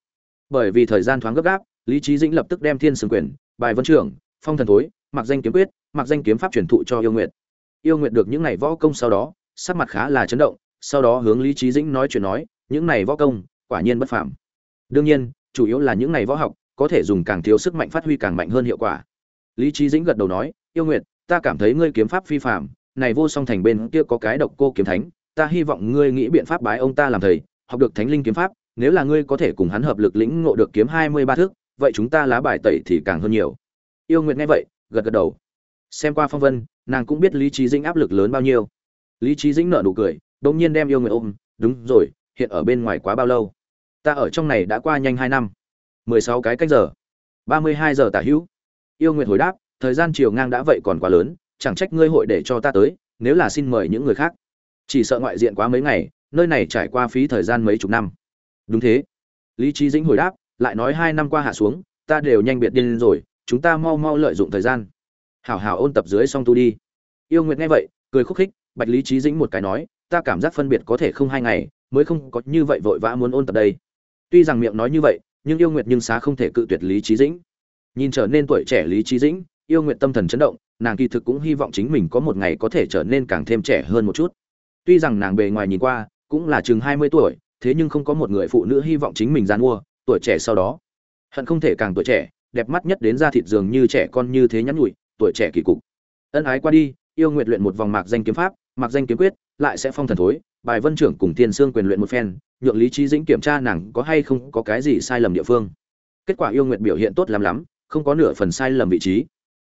Bởi vì thời gian thoáng gấp gáp, lý trí dĩnh lập tức đem thiên sừng quyền, bài vân trưởng, phong thần thối, mặc danh kiếm quyết, mặc danh kiếm pháp truyền thụ cho yêu nguyệt. Yêu nguyệt được những ngày võ công sau đó, sắc mặt khá là chấn động, sau đó hướng lý trí dĩnh nói chuyện nói, những này võ công, quả nhiên bất phàm. Đương nhiên, chủ yếu là những này võ học, có thể dùng càng thiếu sức mạnh phát huy càng mạnh hơn hiệu quả lý trí dĩnh gật đầu nói, yêu nguyệt, ta cảm thấy ngươi kiếm pháp phi phàm, này vô song thành bên kia có cái độc cô kiếm thánh, ta hy vọng ngươi nghĩ biện pháp bái ông ta làm thầy, học được thánh linh kiếm pháp, nếu là ngươi có thể cùng hắn hợp lực lĩnh ngộ được kiếm hai mươi ba thước vậy chúng ta lá bài tẩy thì càng hơn nhiều. Yêu nguyệt nghe vậy, gật gật đầu. Xem qua phong vân, nàng cũng biết lý trí dĩnh áp lực lớn bao nhiêu. Lý trí dĩnh nở nụ cười đông nhiên đem yêu nguyệt ôm, đúng rồi, hiện ở bên ngoài quá bao lâu? Ta ở trong này đã qua nhanh hai năm. mười sáu cái cách giờ. ba mươi hai giờ tả hữu yêu nguyệt hồi đáp, thời gian chiều ngang đã vậy còn quá lớn, chẳng trách ngươi hội để cho ta tới, nếu là xin mời những người khác. Chỉ sợ ngoại diện quá mấy ngày, nơi này trải qua phí thời gian mấy chục năm. Đúng thế. Lý trí dĩnh hồi đáp, lại nói hai năm qua hạ xuống, ta đều nhanh biệt điên rồi, chúng ta mau mau lợi dụng thời gian. Hảo hảo ôn tập dưới xong tu đi. Yêu nguyệt nghe vậy, cười khúc khích, bạch lý trí dĩnh một cái nói, ta cảm giác phân biệt có thể không hai ngày, mới không có như vậy vội vã muốn ôn tập đây. Tuy rằng miệng nói như vậy, nhưng yêu nguyệt nhưng xá không thể cự tuyệt lý trí dĩnh nhìn trở nên tuổi trẻ lý trí dĩnh, yêu nguyện tâm thần chấn động, nàng kỳ thực cũng hy vọng chính mình có một ngày có thể trở nên càng thêm trẻ hơn một chút. Tuy rằng nàng bề ngoài nhìn qua, cũng là chừng hai mươi tuổi, thế nhưng không có một người phụ nữ hy vọng chính mình gian mua, tuổi trẻ sau đó. Hận không thể càng tuổi trẻ, đẹp mắt nhất đến da thịt dường như trẻ con như thế nhắn nhụi tuổi trẻ kỳ cục. Ân ái qua đi, yêu nguyện luyện một vòng mạc danh kiếm pháp, mạc danh kiếm quyết, lại sẽ phong thần thối, bài vân trưởng cùng thiên sương quyền luyện một phen, nhượng lý trí dĩnh kiểm tra nàng có hay không có cái gì sai lầm địa phương. Kết quả yêu nguyện biểu hiện tốt lắm lắm không có nửa phần sai lầm vị trí.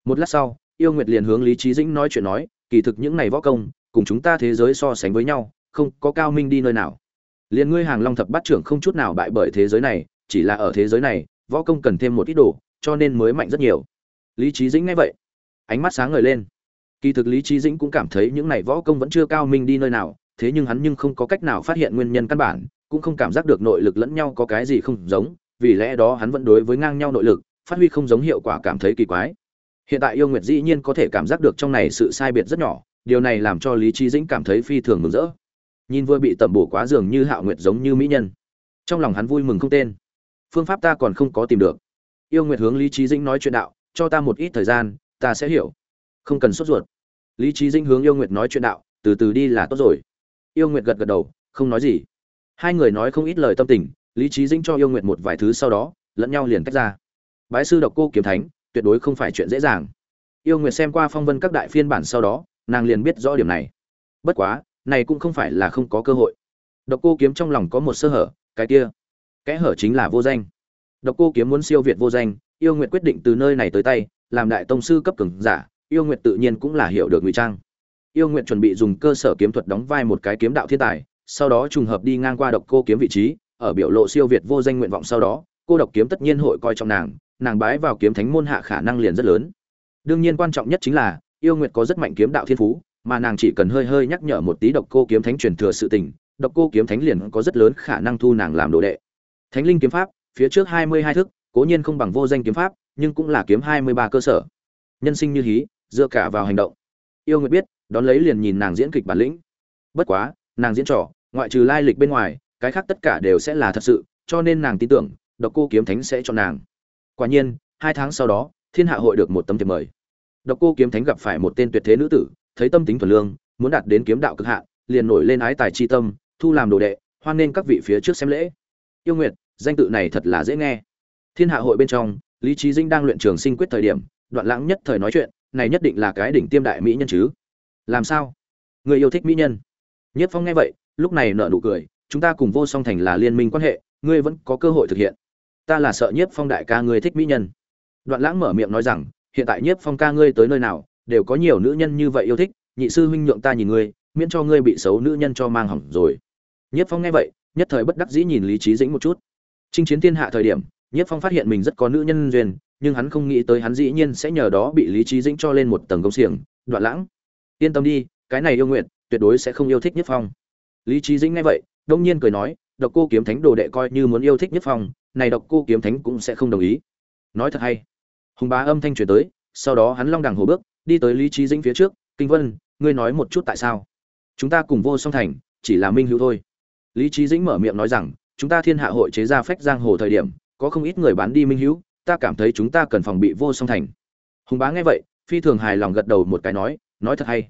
Một lát sau, yêu nguyệt liền hướng lý trí dĩnh nói chuyện nói, kỳ thực những này võ công, cùng chúng ta thế giới so sánh với nhau, không có cao minh đi nơi nào. Liền ngươi hàng long thập bát trưởng không chút nào bại bởi thế giới này, chỉ là ở thế giới này, võ công cần thêm một ít đồ, cho nên mới mạnh rất nhiều. Lý trí dĩnh nghe vậy, ánh mắt sáng ngời lên. Kỳ thực lý trí dĩnh cũng cảm thấy những này võ công vẫn chưa cao minh đi nơi nào, thế nhưng hắn nhưng không có cách nào phát hiện nguyên nhân căn bản, cũng không cảm giác được nội lực lẫn nhau có cái gì không giống, vì lẽ đó hắn vẫn đối với ngang nhau nội lực phát huy không giống hiệu quả cảm thấy kỳ quái. Hiện tại yêu nguyệt dĩ nhiên có thể cảm giác được trong này sự sai biệt rất nhỏ, điều này làm cho lý trí dĩnh cảm thấy phi thường mừng rỡ. Nhìn vừa bị tẩm bổ quá dường như hạo nguyệt giống như mỹ nhân. Trong lòng hắn vui mừng không tên. Phương pháp ta còn không có tìm được. Yêu nguyệt hướng lý trí dĩnh nói chuyện đạo, cho ta một ít thời gian, ta sẽ hiểu. Không cần sốt ruột. Lý trí dĩnh hướng yêu nguyệt nói chuyện đạo, từ từ đi là tốt rồi. Yêu nguyệt gật gật đầu, không nói gì. Hai người nói không ít lời tâm tình, lý trí dĩnh cho yêu nguyệt một vài thứ sau đó, lẫn nhau liền tách ra bái sư độc cô kiếm thánh, tuyệt đối không phải chuyện dễ dàng. Yêu nguyệt xem qua phong vân các đại phiên bản sau đó, nàng liền biết rõ điểm này. Bất quá, này cũng không phải là không có cơ hội. Độc cô kiếm trong lòng có một sơ hở, cái kia. Kẽ hở chính là vô danh. Độc cô kiếm muốn siêu việt vô danh, yêu nguyệt quyết định từ nơi này tới tay, làm đại tông sư cấp cường giả, yêu nguyệt tự nhiên cũng là hiểu được ngụy trang. Yêu nguyệt chuẩn bị dùng cơ sở kiếm thuật đóng vai một cái kiếm đạo thiên tài, sau đó trùng hợp đi ngang qua độc cô kiếm vị trí, ở biểu lộ siêu việt vô danh nguyện vọng sau đó, cô độc kiếm tất nhiên hội coi trọng nàng nàng bái vào kiếm thánh môn hạ khả năng liền rất lớn. Đương nhiên quan trọng nhất chính là, yêu nguyệt có rất mạnh kiếm đạo thiên phú, mà nàng chỉ cần hơi hơi nhắc nhở một tí độc cô kiếm thánh truyền thừa sự tình, độc cô kiếm thánh liền có rất lớn khả năng thu nàng làm đồ đệ. Thánh linh kiếm pháp, phía trước hai mươi hai thức, cố nhiên không bằng vô danh kiếm pháp, nhưng cũng là kiếm hai mươi ba cơ sở. Nhân sinh như hí, dựa cả vào hành động. Yêu nguyệt biết, đón lấy liền nhìn nàng diễn kịch bản lĩnh. Bất quá, nàng diễn trò, ngoại trừ lai lịch bên ngoài, cái khác tất cả đều sẽ là thật sự, cho nên nàng tin tưởng, độc cô kiếm thánh sẽ cho nàng quả nhiên, hai tháng sau đó, thiên hạ hội được một tấm thiệp mời. Độc cô kiếm thánh gặp phải một tên tuyệt thế nữ tử, thấy tâm tính thuần lương, muốn đạt đến kiếm đạo cực hạn, liền nổi lên ái tài chi tâm, thu làm đồ đệ, hoan nên các vị phía trước xem lễ. Yêu nguyệt, danh tự này thật là dễ nghe. Thiên hạ hội bên trong, lý trí dinh đang luyện trường sinh quyết thời điểm, đoạn lãng nhất thời nói chuyện, này nhất định là cái đỉnh tiêm đại mỹ nhân chứ. Làm sao? Người yêu thích mỹ nhân. Nhất phong nghe vậy, lúc này nở nụ cười, chúng ta cùng vô song thành là liên minh quan hệ, ngươi vẫn có cơ hội thực hiện ta là sợ nhiếp phong đại ca ngươi thích mỹ nhân. Đoạn lãng mở miệng nói rằng, hiện tại nhiếp phong ca ngươi tới nơi nào, đều có nhiều nữ nhân như vậy yêu thích, nhị sư huynh nhượng ta nhìn ngươi, miễn cho ngươi bị xấu nữ nhân cho mang hỏng rồi. Nhiếp phong nghe vậy, nhất thời bất đắc dĩ nhìn lý trí dĩnh một chút. Chinh chiến thiên hạ thời điểm, nhiếp phong phát hiện mình rất có nữ nhân duyên, nhưng hắn không nghĩ tới hắn dĩ nhiên sẽ nhờ đó bị lý trí dĩnh cho lên một tầng công xiềng. Đoạn lãng, yên tâm đi, cái này yêu nguyện, tuyệt đối sẽ không yêu thích nhiếp phong. Lý trí dĩnh nghe vậy, đông nhiên cười nói, độc cô kiếm thánh đồ đệ coi như muốn yêu thích nhiếp phong này độc cô kiếm thánh cũng sẽ không đồng ý. Nói thật hay. Hùng bá âm thanh truyền tới, sau đó hắn long đằng hồ bước, đi tới lý trí dĩnh phía trước, kinh vân, ngươi nói một chút tại sao? Chúng ta cùng vô song thành, chỉ là minh hữu thôi. Lý trí dĩnh mở miệng nói rằng, chúng ta thiên hạ hội chế ra phách giang hồ thời điểm, có không ít người bán đi minh hữu, ta cảm thấy chúng ta cần phòng bị vô song thành. Hùng bá nghe vậy, phi thường hài lòng gật đầu một cái nói nói thật hay.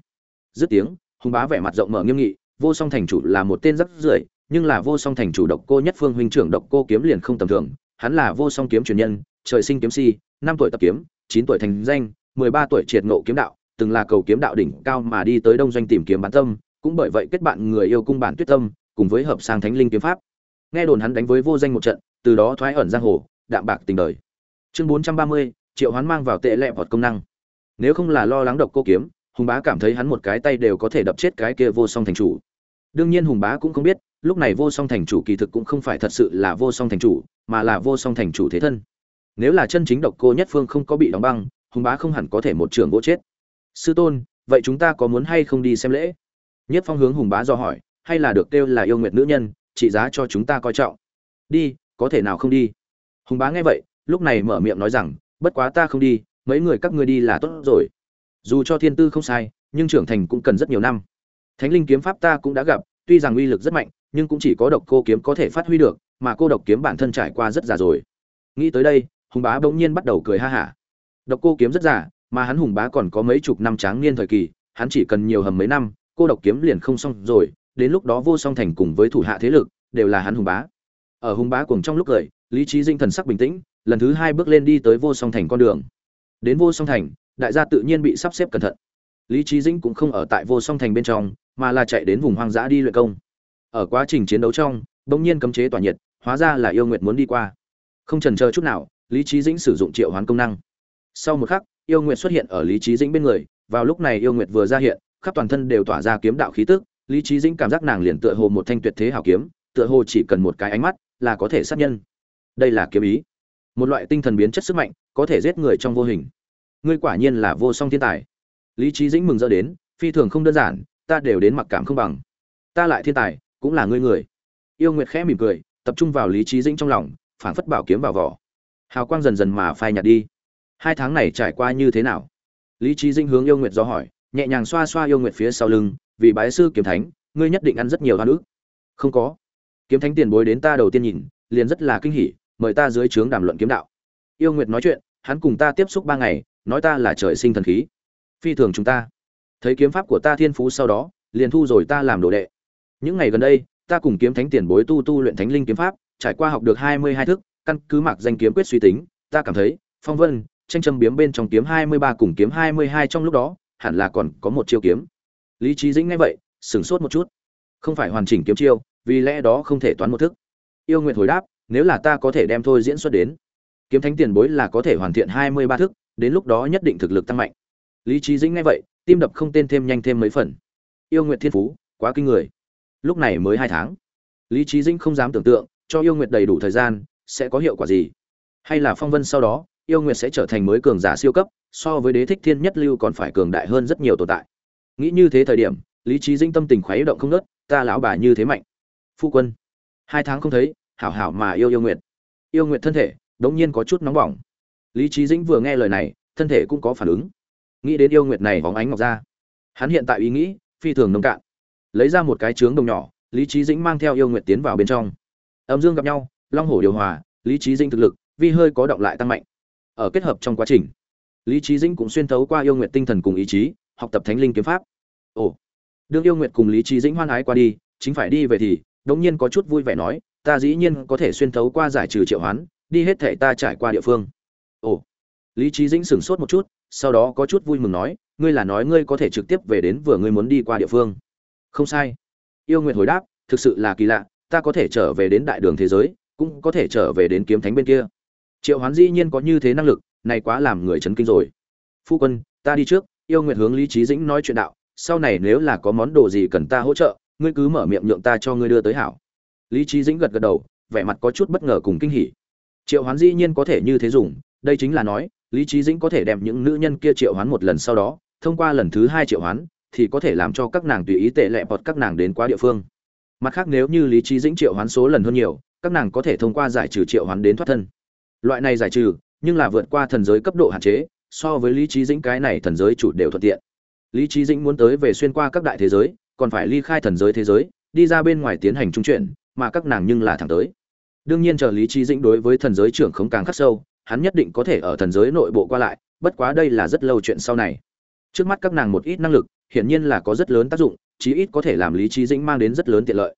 Dứt tiếng, hùng bá vẻ mặt rộng mở nghiêm nghị, vô song thành chủ là một tên rắc rưởi nhưng là vô song thành chủ độc cô nhất phương huynh trưởng độc cô kiếm liền không tầm thường, hắn là vô song kiếm truyền nhân, trời sinh kiếm si, năm tuổi tập kiếm, chín tuổi thành danh, mười ba tuổi triệt ngộ kiếm đạo, từng là cầu kiếm đạo đỉnh cao mà đi tới đông doanh tìm kiếm bản tâm, cũng bởi vậy kết bạn người yêu cung bản tuyết tâm, cùng với hợp sang thánh linh kiếm pháp. Nghe đồn hắn đánh với vô danh một trận, từ đó thoái ẩn giang hồ, đạm bạc tình đời. Chương bốn trăm ba mươi, triệu hoán mang vào tệ lẹ vọt công năng. Nếu không là lo lắng độc cô kiếm, hùng bá cảm thấy hắn một cái tay đều có thể đập chết cái kia vô song thành chủ. Đương nhiên hùng bá cũng không biết lúc này vô song thành chủ kỳ thực cũng không phải thật sự là vô song thành chủ, mà là vô song thành chủ thế thân. Nếu là chân chính độc cô nhất phương không có bị đóng băng, hùng bá không hẳn có thể một trường gỗ chết. Sư tôn, vậy chúng ta có muốn hay không đi xem lễ? Nhất phong hướng hùng bá do hỏi, hay là được kêu là yêu nguyệt nữ nhân, trị giá cho chúng ta coi trọng. Đi, có thể nào không đi? Hùng bá nghe vậy, lúc này mở miệng nói rằng, bất quá ta không đi, mấy người các ngươi đi là tốt rồi. Dù cho thiên tư không sai, nhưng trưởng thành cũng cần rất nhiều năm. Thánh linh kiếm pháp ta cũng đã gặp tuy rằng uy lực rất mạnh, nhưng cũng chỉ có độc cô kiếm có thể phát huy được, mà cô độc kiếm bản thân trải qua rất già rồi. Nghĩ tới đây, hùng bá bỗng nhiên bắt đầu cười ha hả. Độc cô kiếm rất già, mà hắn hùng bá còn có mấy chục năm tráng niên thời kỳ, hắn chỉ cần nhiều hầm mấy năm, cô độc kiếm liền không xong rồi, đến lúc đó vô song thành cùng với thủ hạ thế lực, đều là hắn hùng bá. Ở hùng bá cùng trong lúc cười, lý trí dinh thần sắc bình tĩnh, lần thứ hai bước lên đi tới vô song thành con đường. Đến vô song thành, đại gia tự nhiên bị sắp xếp cẩn thận. Lý trí dĩnh cũng không ở tại vô song thành bên trong mà là chạy đến vùng hoang dã đi luyện công. Ở quá trình chiến đấu trong bỗng nhiên cấm chế tỏa nhiệt, hóa ra là yêu nguyệt muốn đi qua. Không trần chờ chút nào, lý trí dĩnh sử dụng triệu hoán công năng. Sau một khắc, yêu nguyệt xuất hiện ở lý trí dĩnh bên người, vào lúc này yêu nguyệt vừa ra hiện, khắp toàn thân đều tỏa ra kiếm đạo khí tức, lý trí dĩnh cảm giác nàng liền tựa hồ một thanh tuyệt thế hào kiếm, tựa hồ chỉ cần một cái ánh mắt là có thể sát nhân. Đây là kiếm ý. Một loại tinh thần biến chất sức mạnh, có thể giết người trong vô hình. Ngươi quả nhiên là vô song thiên tài. Lý trí dĩnh mừng rỡ đến, phi thường không đơn giản ta đều đến mặc cảm không bằng. Ta lại thiên tài, cũng là ngươi người. Yêu nguyệt khẽ mỉm cười, tập trung vào lý trí dĩnh trong lòng, phảng phất bảo kiếm vào vỏ. Hào quang dần dần mà phai nhạt đi. Hai tháng này trải qua như thế nào? Lý trí dĩnh hướng yêu nguyệt do hỏi, nhẹ nhàng xoa xoa yêu nguyệt phía sau lưng, vì bái sư kiếm thánh, ngươi nhất định ăn rất nhiều hoa nữ. Không có. Kiếm thánh tiền bối đến ta đầu tiên nhìn, liền rất là kinh hỉ, mời ta dưới trướng đàm luận kiếm đạo. Yêu nguyệt nói chuyện, hắn cùng ta tiếp xúc ba ngày, nói ta là trời sinh thần khí. Phi thường chúng ta thấy kiếm pháp của ta thiên phú sau đó, liền thu rồi ta làm đồ đệ. Những ngày gần đây, ta cùng kiếm thánh tiền bối tu tu luyện thánh linh kiếm pháp, trải qua học được hai mươi hai thức, căn cứ mạc danh kiếm quyết suy tính, ta cảm thấy, phong vân, tranh châm biếm bên trong kiếm hai mươi ba cùng kiếm hai mươi hai trong lúc đó, hẳn là còn có một chiêu kiếm. Lý trí dĩnh ngay vậy, sửng sốt một chút. Không phải hoàn chỉnh kiếm chiêu, vì lẽ đó không thể toán một thức. Yêu nguyện hồi đáp, nếu là ta có thể đem thôi diễn xuất đến, kiếm thánh tiền bối là có thể hoàn thiện hai mươi ba thức, đến lúc đó nhất định thực lực tăng mạnh. Lý trí dĩnh ngay vậy tim đập không tên thêm nhanh thêm mấy phần. Yêu nguyện thiên phú, quá kinh người. Lúc này mới hai tháng. Lý trí dĩnh không dám tưởng tượng, cho yêu nguyện đầy đủ thời gian, sẽ có hiệu quả gì? Hay là phong vân sau đó, yêu nguyện sẽ trở thành mới cường giả siêu cấp, so với đế thích thiên nhất lưu còn phải cường đại hơn rất nhiều tồn tại. Nghĩ như thế thời điểm, lý trí dĩnh tâm tình khoái động không nớt ta lão bà như thế mạnh. Phu quân. Hai tháng không thấy, hảo hảo mà yêu yêu nguyện yêu nguyện thân thể, đống nhiên có chút nóng bỏng. Lý trí dĩnh vừa nghe lời này, thân thể cũng có phản ứng nghĩ đến yêu nguyệt này bóng ánh ngọc ra. Hắn hiện tại ý nghĩ, phi thường nông cạn. Lấy ra một cái trướng đồng nhỏ, lý trí dĩnh mang theo yêu nguyệt tiến vào bên trong. Âm dương gặp nhau, long hổ điều hòa, lý trí dĩnh thực lực, vi hơi có động lại tăng mạnh. Ở kết hợp trong quá trình, lý trí dĩnh cũng xuyên thấu qua yêu nguyệt tinh thần cùng ý chí, học tập thánh linh kiếm pháp. Ồ, đương yêu nguyệt cùng lý trí dĩnh hoan ái qua đi, chính phải đi về thì, đống nhiên có chút vui vẻ nói, ta dĩ nhiên có thể xuyên thấu qua giải trừ triệu hoán, đi hết thể ta trải qua địa phương. Ồ, lý trí dĩnh sửng sốt một chút sau đó có chút vui mừng nói, ngươi là nói ngươi có thể trực tiếp về đến vừa ngươi muốn đi qua địa phương. Không sai. Yêu nguyệt hồi đáp, thực sự là kỳ lạ, ta có thể trở về đến đại đường thế giới, cũng có thể trở về đến kiếm thánh bên kia. Triệu hoán dĩ nhiên có như thế năng lực, này quá làm người chấn kinh rồi. Phu quân, ta đi trước. Yêu nguyệt hướng lý trí dĩnh nói chuyện đạo, sau này nếu là có món đồ gì cần ta hỗ trợ, ngươi cứ mở miệng nhượng ta cho ngươi đưa tới hảo. Lý trí dĩnh gật gật đầu, vẻ mặt có chút bất ngờ cùng kinh hỉ. Triệu hoán dĩ nhiên có thể như thế dùng, đây chính là nói lý trí dĩnh có thể đem những nữ nhân kia triệu hoán một lần sau đó, thông qua lần thứ hai triệu hoán, thì có thể làm cho các nàng tùy ý tệ lẹ bọt các nàng đến quá địa phương. Mặt khác nếu như lý trí dĩnh triệu hoán số lần hơn nhiều, các nàng có thể thông qua giải trừ triệu hoán đến thoát thân. Loại này giải trừ, nhưng là vượt qua thần giới cấp độ hạn chế, so với lý trí dĩnh cái này thần giới chủ đều thuận tiện. Lý trí dĩnh muốn tới về xuyên qua các đại thế giới, còn phải ly khai thần giới thế giới, đi ra bên ngoài tiến hành trung chuyển, mà các nàng nhưng là thẳng tới. Đương nhiên chờ lý trí dĩnh đối với thần giới trưởng không càng khắc sâu hắn nhất định có thể ở thần giới nội bộ qua lại, bất quá đây là rất lâu chuyện sau này. Trước mắt các nàng một ít năng lực, hiển nhiên là có rất lớn tác dụng, chí ít có thể làm lý trí dĩnh mang đến rất lớn tiện lợi.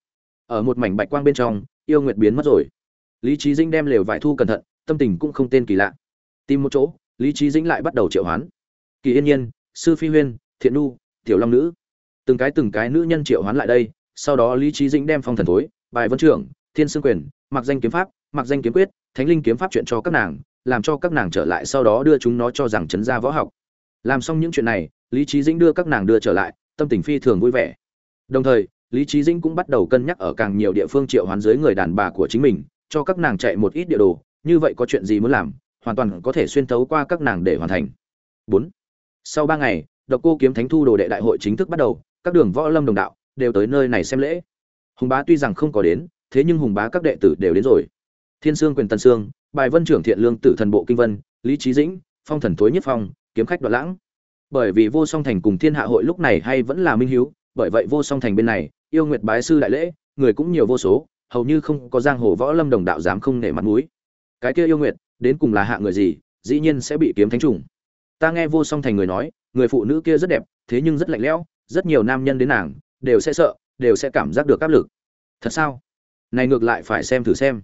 Ở một mảnh bạch quang bên trong, yêu nguyệt biến mất rồi. Lý trí dĩnh đem lều vải thu cẩn thận, tâm tình cũng không tên kỳ lạ. Tìm một chỗ, lý trí dĩnh lại bắt đầu triệu hoán. Kỳ yên nhiên, sư phi huyên, thiện nu tiểu long nữ. Từng cái từng cái nữ nhân triệu hoán lại đây, sau đó lý trí dĩnh đem phong thần thối, bài vân trưởng, thiên xương quyền mặc danh kiếm pháp mặc danh kiếm quyết, thánh linh kiếm pháp chuyện cho các nàng làm cho các nàng trở lại sau đó đưa chúng nó cho rằng chấn ra võ học. Làm xong những chuyện này, lý trí dĩnh đưa các nàng đưa trở lại, tâm tình phi thường vui vẻ. Đồng thời, lý trí dĩnh cũng bắt đầu cân nhắc ở càng nhiều địa phương triệu hoán dưới người đàn bà của chính mình, cho các nàng chạy một ít địa đồ, như vậy có chuyện gì muốn làm, hoàn toàn có thể xuyên thấu qua các nàng để hoàn thành. Bốn. Sau ba ngày, độc cô kiếm thánh thu đồ đệ đại hội chính thức bắt đầu, các đường võ lâm đồng đạo đều tới nơi này xem lễ. Hùng bá tuy rằng không có đến, thế nhưng hùng bá các đệ tử đều đến rồi. Thiên sương quyền tân sương bài vân trưởng thiện lương tử thần bộ kinh vân, lý trí dĩnh, phong thần thối nhất phong, kiếm khách đoạn lãng. Bởi vì vô song thành cùng thiên hạ hội lúc này hay vẫn là minh hiếu, bởi vậy vô song thành bên này, yêu nguyệt bái sư đại lễ, người cũng nhiều vô số, hầu như không có giang hồ võ lâm đồng đạo dám không nể mặt mũi. Cái kia yêu nguyệt, đến cùng là hạ người gì, dĩ nhiên sẽ bị kiếm thánh trùng. Ta nghe vô song thành người nói, người phụ nữ kia rất đẹp, thế nhưng rất lạnh lẽo, rất nhiều nam nhân đến nàng, đều sẽ sợ, đều sẽ cảm giác được áp lực. Thật sao? Này ngược lại phải xem thử xem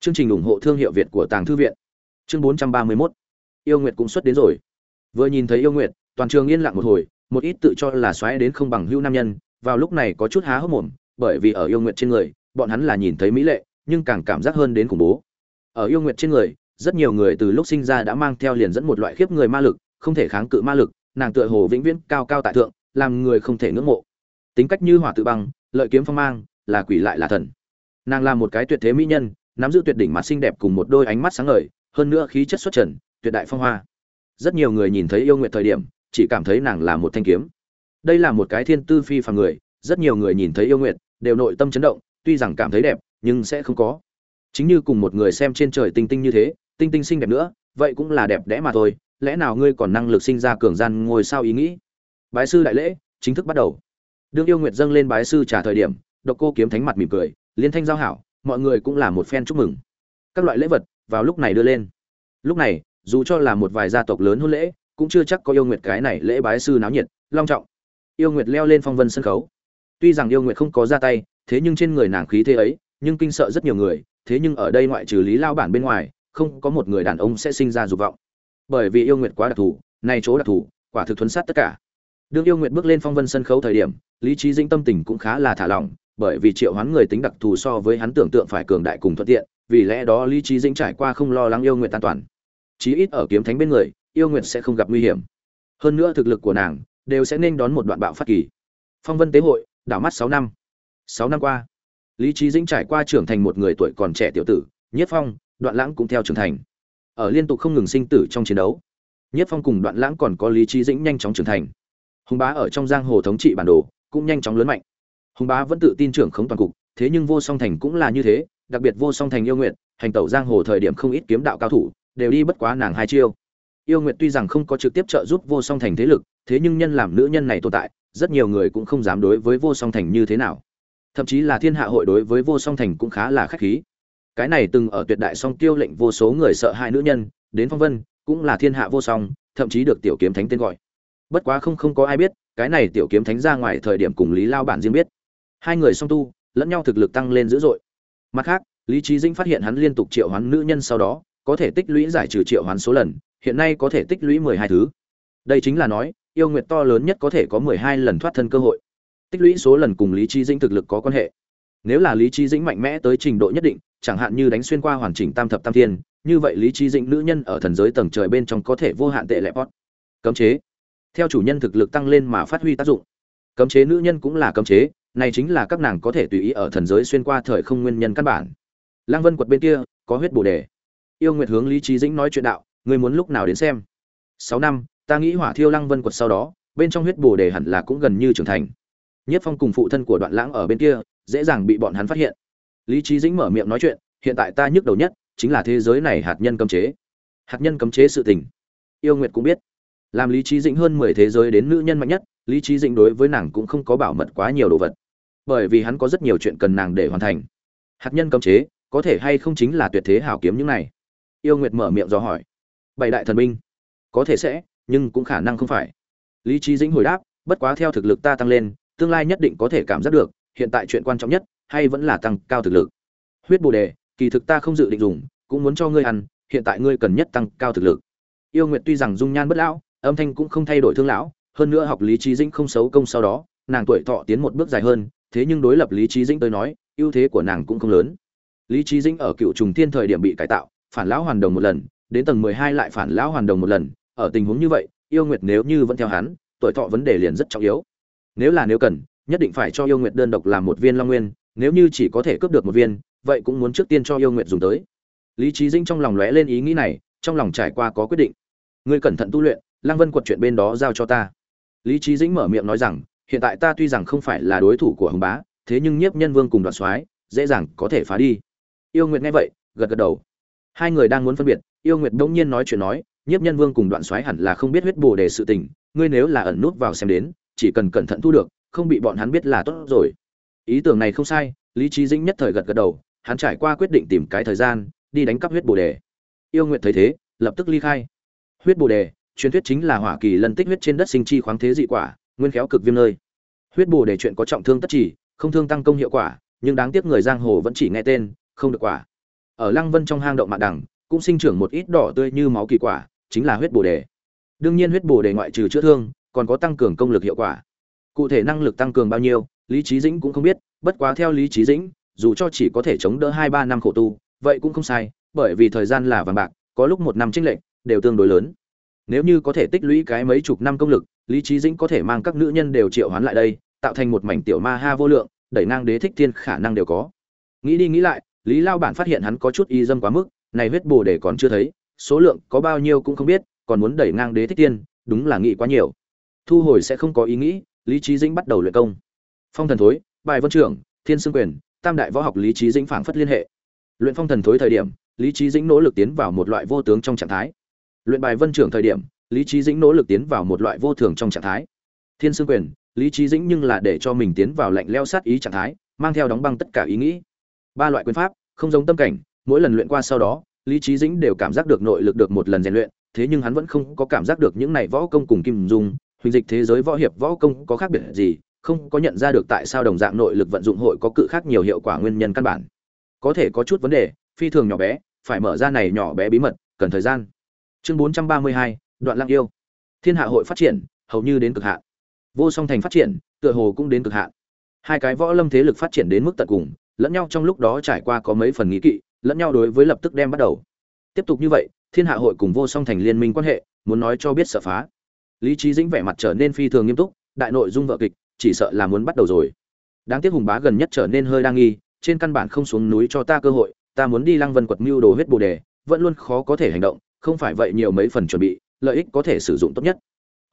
chương trình ủng hộ thương hiệu việt của tàng thư viện. Chương 431 yêu nguyệt cũng xuất đến rồi. Vừa nhìn thấy yêu nguyệt, toàn trường yên lặng một hồi, một ít tự cho là xoáy đến không bằng hưu nam nhân, vào lúc này có chút há hốc mồm, bởi vì ở yêu nguyệt trên người, bọn hắn là nhìn thấy mỹ lệ, nhưng càng cảm giác hơn đến khủng bố. Ở yêu nguyệt trên người, rất nhiều người từ lúc sinh ra đã mang theo liền dẫn một loại khiếp người ma lực, không thể kháng cự ma lực, nàng tựa hồ vĩnh viễn cao cao tại thượng, làm người không thể ngưỡng mộ. Tính cách như hỏa tự băng, lợi kiếm phong mang, là quỷ lại là thần. Nàng là một cái tuyệt thế mỹ nhân nắm giữ tuyệt đỉnh mặt xinh đẹp cùng một đôi ánh mắt sáng ngời, hơn nữa khí chất xuất trần, tuyệt đại phong hoa. Rất nhiều người nhìn thấy yêu nguyện thời điểm, chỉ cảm thấy nàng là một thanh kiếm. Đây là một cái thiên tư phi phàm người, rất nhiều người nhìn thấy yêu nguyện đều nội tâm chấn động, tuy rằng cảm thấy đẹp, nhưng sẽ không có. Chính như cùng một người xem trên trời tinh tinh như thế, tinh tinh xinh đẹp nữa, vậy cũng là đẹp đẽ mà thôi, lẽ nào ngươi còn năng lực sinh ra cường gian ngôi sao ý nghĩ? Bái sư đại lễ, chính thức bắt đầu. Đương yêu nguyệt dâng lên bái sư trả thời điểm, độc cô kiếm thánh mặt mỉm cười, liên thanh giao hảo mọi người cũng là một phen chúc mừng. Các loại lễ vật vào lúc này đưa lên. Lúc này, dù cho là một vài gia tộc lớn hôn lễ, cũng chưa chắc có yêu nguyệt cái này lễ bái sư náo nhiệt, long trọng. Yêu nguyệt leo lên phong vân sân khấu. Tuy rằng yêu nguyệt không có ra tay, thế nhưng trên người nàng khí thế ấy, nhưng kinh sợ rất nhiều người, thế nhưng ở đây ngoại trừ lý lao bản bên ngoài, không có một người đàn ông sẽ sinh ra dục vọng. Bởi vì yêu nguyệt quá đặc thù, nay chỗ đặc thù, quả thực thuấn sát tất cả. Đương yêu nguyệt bước lên phong vân sân khấu thời điểm, lý trí dĩnh tâm tình cũng khá là thả lỏng bởi vì triệu hoán người tính đặc thù so với hắn tưởng tượng phải cường đại cùng thuận tiện, vì lẽ đó lý trí dĩnh trải qua không lo lắng yêu nguyện an toàn. Chí ít ở kiếm thánh bên người, yêu nguyện sẽ không gặp nguy hiểm. Hơn nữa thực lực của nàng đều sẽ nên đón một đoạn bạo phát kỳ. Phong vân tế hội, đảo mắt sáu năm. Sáu năm qua, lý trí dĩnh trải qua trưởng thành một người tuổi còn trẻ tiểu tử, nhất phong, đoạn lãng cũng theo trưởng thành. Ở liên tục không ngừng sinh tử trong chiến đấu, nhất phong cùng đoạn lãng còn có lý trí dĩnh nhanh chóng trưởng thành. Hùng bá ở trong giang hồ thống trị bản đồ cũng nhanh chóng lớn mạnh hùng bá vẫn tự tin trưởng khống toàn cục, thế nhưng vô song thành cũng là như thế, đặc biệt vô song thành yêu nguyện hành tẩu giang hồ thời điểm không ít kiếm đạo cao thủ, đều đi bất quá nàng hai chiêu. Yêu nguyện tuy rằng không có trực tiếp trợ giúp vô song thành thế lực, thế nhưng nhân làm nữ nhân này tồn tại, rất nhiều người cũng không dám đối với vô song thành như thế nào. Thậm chí là thiên hạ hội đối với vô song thành cũng khá là khách khí. Cái này từng ở tuyệt đại song tiêu lệnh vô số người sợ hai nữ nhân, đến phong vân, cũng là thiên hạ vô song, thậm chí được tiểu kiếm thánh tên gọi. Bất quá không không có ai biết, cái này tiểu kiếm thánh ra ngoài thời điểm cùng lý lao bản riêng biết hai người song tu, lẫn nhau thực lực tăng lên dữ dội. Mặt khác, lý trí dĩnh phát hiện hắn liên tục triệu hoán nữ nhân sau đó, có thể tích lũy giải trừ triệu hoán số lần, hiện nay có thể tích lũy mười hai thứ. Đây chính là nói, yêu nguyệt to lớn nhất có thể có mười hai lần thoát thân cơ hội. Tích lũy số lần cùng lý trí dĩnh thực lực có quan hệ. Nếu là lý trí dĩnh mạnh mẽ tới trình độ nhất định, chẳng hạn như đánh xuyên qua hoàn chỉnh tam thập tam thiên, như vậy lý trí dĩnh nữ nhân ở thần giới tầng trời bên trong có thể vô hạn tệ lẹp hót cấm chế. Theo chủ nhân thực lực tăng lên mà phát huy tác dụng. Cấm chế nữ nhân cũng là cấm chế này chính là các nàng có thể tùy ý ở thần giới xuyên qua thời không nguyên nhân căn bản. Lăng vân quật bên kia, có huyết bồ đề. Yêu nguyệt hướng lý trí dĩnh nói chuyện đạo, ngươi muốn lúc nào đến xem? Sáu năm, ta nghĩ hỏa thiêu lăng vân quật sau đó, bên trong huyết bồ đề hẳn là cũng gần như trưởng thành. Nhất phong cùng phụ thân của đoạn lãng ở bên kia, dễ dàng bị bọn hắn phát hiện. Lý trí dĩnh mở miệng nói chuyện, hiện tại ta nhức đầu nhất, chính là thế giới này hạt nhân cấm chế. Hạt nhân cấm chế sự tình. Yêu nguyệt cũng biết. Làm lý trí dĩnh hơn mười thế giới đến nữ nhân mạnh nhất lý trí dĩnh đối với nàng cũng không có bảo mật quá nhiều đồ vật, bởi vì hắn có rất nhiều chuyện cần nàng để hoàn thành. Hạt nhân cấm chế, có thể hay không chính là tuyệt thế hảo kiếm những này? Yêu nguyệt mở miệng do hỏi. Bảy đại thần binh, có thể sẽ, nhưng cũng khả năng không phải. Lý trí dĩnh hồi đáp, bất quá theo thực lực ta tăng lên, tương lai nhất định có thể cảm giác được, hiện tại chuyện quan trọng nhất, hay vẫn là tăng cao thực lực. Huyết bồ đề, kỳ thực ta không dự định dùng, cũng muốn cho ngươi ăn, hiện tại ngươi cần nhất tăng cao thực lực. Yêu nguyệt tuy rằng dung nhan bất lão, âm thanh cũng không thay đổi thương lão hơn nữa học lý trí dĩnh không xấu công sau đó, nàng tuổi thọ tiến một bước dài hơn, thế nhưng đối lập lý trí dĩnh tới nói, ưu thế của nàng cũng không lớn. Lý trí dĩnh ở cựu trùng thiên thời điểm bị cải tạo, phản lão hoàn đồng một lần, đến tầng mười hai lại phản lão hoàn đồng một lần, ở tình huống như vậy, yêu nguyệt nếu như vẫn theo hắn, tuổi thọ vấn đề liền rất trọng yếu. Nếu là nếu cần, nhất định phải cho yêu nguyệt đơn độc làm một viên long nguyên, nếu như chỉ có thể cướp được một viên, vậy cũng muốn trước tiên cho yêu nguyệt dùng tới. Lý trí dĩnh trong lòng lóe lên ý nghĩ này, trong lòng trải qua có quyết định. Ngươi cẩn thận tu luyện lang vân quật chuyện bên đó giao cho ta lý trí dĩnh mở miệng nói rằng, hiện tại ta tuy rằng không phải là đối thủ của hùng bá, thế nhưng nhiếp nhân vương cùng đoạn soái, dễ dàng có thể phá đi. Yêu nguyệt nghe vậy, gật gật đầu. Hai người đang muốn phân biệt, yêu nguyệt đông nhiên nói chuyện nói, nhiếp nhân vương cùng đoạn soái hẳn là không biết huyết bồ đề sự tình, ngươi nếu là ẩn nút vào xem đến, chỉ cần cẩn thận thu được, không bị bọn hắn biết là tốt rồi. Ý tưởng này không sai, lý trí dĩnh nhất thời gật gật đầu, hắn trải qua quyết định tìm cái thời gian, đi đánh cắp huyết bồ đề. Yêu nguyệt thấy thế, lập tức ly khai. Huyết bồ đề truyền thuyết chính là hỏa kỳ lân tích huyết trên đất sinh chi khoáng thế dị quả, nguyên khéo cực viêm nơi. Huyết bồ để chuyện có trọng thương tất chỉ không thương tăng công hiệu quả, nhưng đáng tiếc người giang hồ vẫn chỉ nghe tên, không được quả. Ở lăng vân trong hang động mạn đằng cũng sinh trưởng một ít đỏ tươi như máu kỳ quả, chính là huyết bồ đề đương nhiên huyết bồ đề ngoại trừ chữa thương, còn có tăng cường công lực hiệu quả. Cụ thể năng lực tăng cường bao nhiêu, lý trí dĩnh cũng không biết, bất quá theo lý trí dĩnh, dù cho chỉ có thể chống đỡ hai ba năm khổ tu, vậy cũng không sai, bởi vì thời gian là vàng bạc, có lúc một năm trinh lệnh đều tương đối lớn nếu như có thể tích lũy cái mấy chục năm công lực, lý trí dĩnh có thể mang các nữ nhân đều triệu hoán lại đây, tạo thành một mảnh tiểu ma ha vô lượng, đẩy ngang đế thích thiên khả năng đều có. Nghĩ đi nghĩ lại, lý lao bản phát hiện hắn có chút y dâm quá mức, này huyết bồ để còn chưa thấy, số lượng có bao nhiêu cũng không biết, còn muốn đẩy ngang đế thích tiên đúng là nghĩ quá nhiều. Thu hồi sẽ không có ý nghĩ, lý trí dĩnh bắt đầu luyện công. Phong thần thối, bài vân trưởng, thiên xương quyền, tam đại võ học lý trí dĩnh phảng phất liên hệ. Luyện phong thần thối thời điểm, lý trí dĩnh nỗ lực tiến vào một loại vô tướng trong trạng thái luyện bài vân trưởng thời điểm, lý trí dĩnh nỗ lực tiến vào một loại vô thường trong trạng thái. Thiên xương quyền, lý trí dĩnh nhưng là để cho mình tiến vào lạnh leo sát ý trạng thái, mang theo đóng băng tất cả ý nghĩ. Ba loại quyền pháp, không giống tâm cảnh, mỗi lần luyện qua sau đó, lý trí dĩnh đều cảm giác được nội lực được một lần rèn luyện, thế nhưng hắn vẫn không có cảm giác được những này võ công cùng kim dung, huỳnh dịch thế giới võ hiệp võ công có khác biệt gì, không có nhận ra được tại sao đồng dạng nội lực vận dụng hội có cự khác nhiều hiệu quả nguyên nhân căn bản. Có thể có chút vấn đề, phi thường nhỏ bé, phải mở ra này nhỏ bé bí mật, cần thời gian chương 432, đoạn lăng yêu. Thiên hạ hội phát triển hầu như đến cực hạn. Vô song thành phát triển tựa hồ cũng đến cực hạn. Hai cái võ lâm thế lực phát triển đến mức tận cùng lẫn nhau trong lúc đó trải qua có mấy phần nghĩ kỵ lẫn nhau đối với lập tức đem bắt đầu. Tiếp tục như vậy thiên hạ hội cùng vô song thành liên minh quan hệ muốn nói cho biết sợ phá. Lý trí dĩnh vẻ mặt trở nên phi thường nghiêm túc đại nội dung vợ kịch chỉ sợ là muốn bắt đầu rồi. Đáng tiếc hùng bá gần nhất trở nên hơi đa nghi trên căn bản không xuống núi cho ta cơ hội ta muốn đi lăng vân quật mưu đồ huyết bồ đề vẫn luôn khó có thể hành động không phải vậy nhiều mấy phần chuẩn bị, lợi ích có thể sử dụng tốt nhất.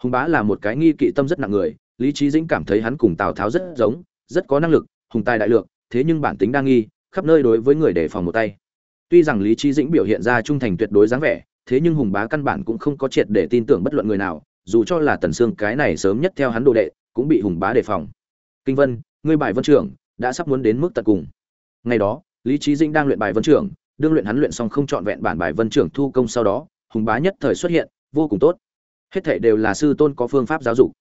Hùng bá là một cái nghi kỵ tâm rất nặng người, lý trí dĩnh cảm thấy hắn cùng tào tháo rất giống, rất có năng lực, hùng tài đại lượng, thế nhưng bản tính đa nghi, khắp nơi đối với người đề phòng một tay. Tuy rằng lý trí dĩnh biểu hiện ra trung thành tuyệt đối dáng vẻ, thế nhưng hùng bá căn bản cũng không có triệt để tin tưởng bất luận người nào, dù cho là tần sương cái này sớm nhất theo hắn đồ đệ, cũng bị hùng bá đề phòng. Kinh vân, ngươi bài vân trưởng, đã sắp muốn đến mức tận cùng. Ngày đó, lý trí dĩnh đang luyện bài vân trưởng đương luyện hắn luyện xong không trọn vẹn bản bài vân trưởng thu công sau đó, hùng bá nhất thời xuất hiện, vô cùng tốt. Hết thảy đều là sư tôn có phương pháp giáo dục.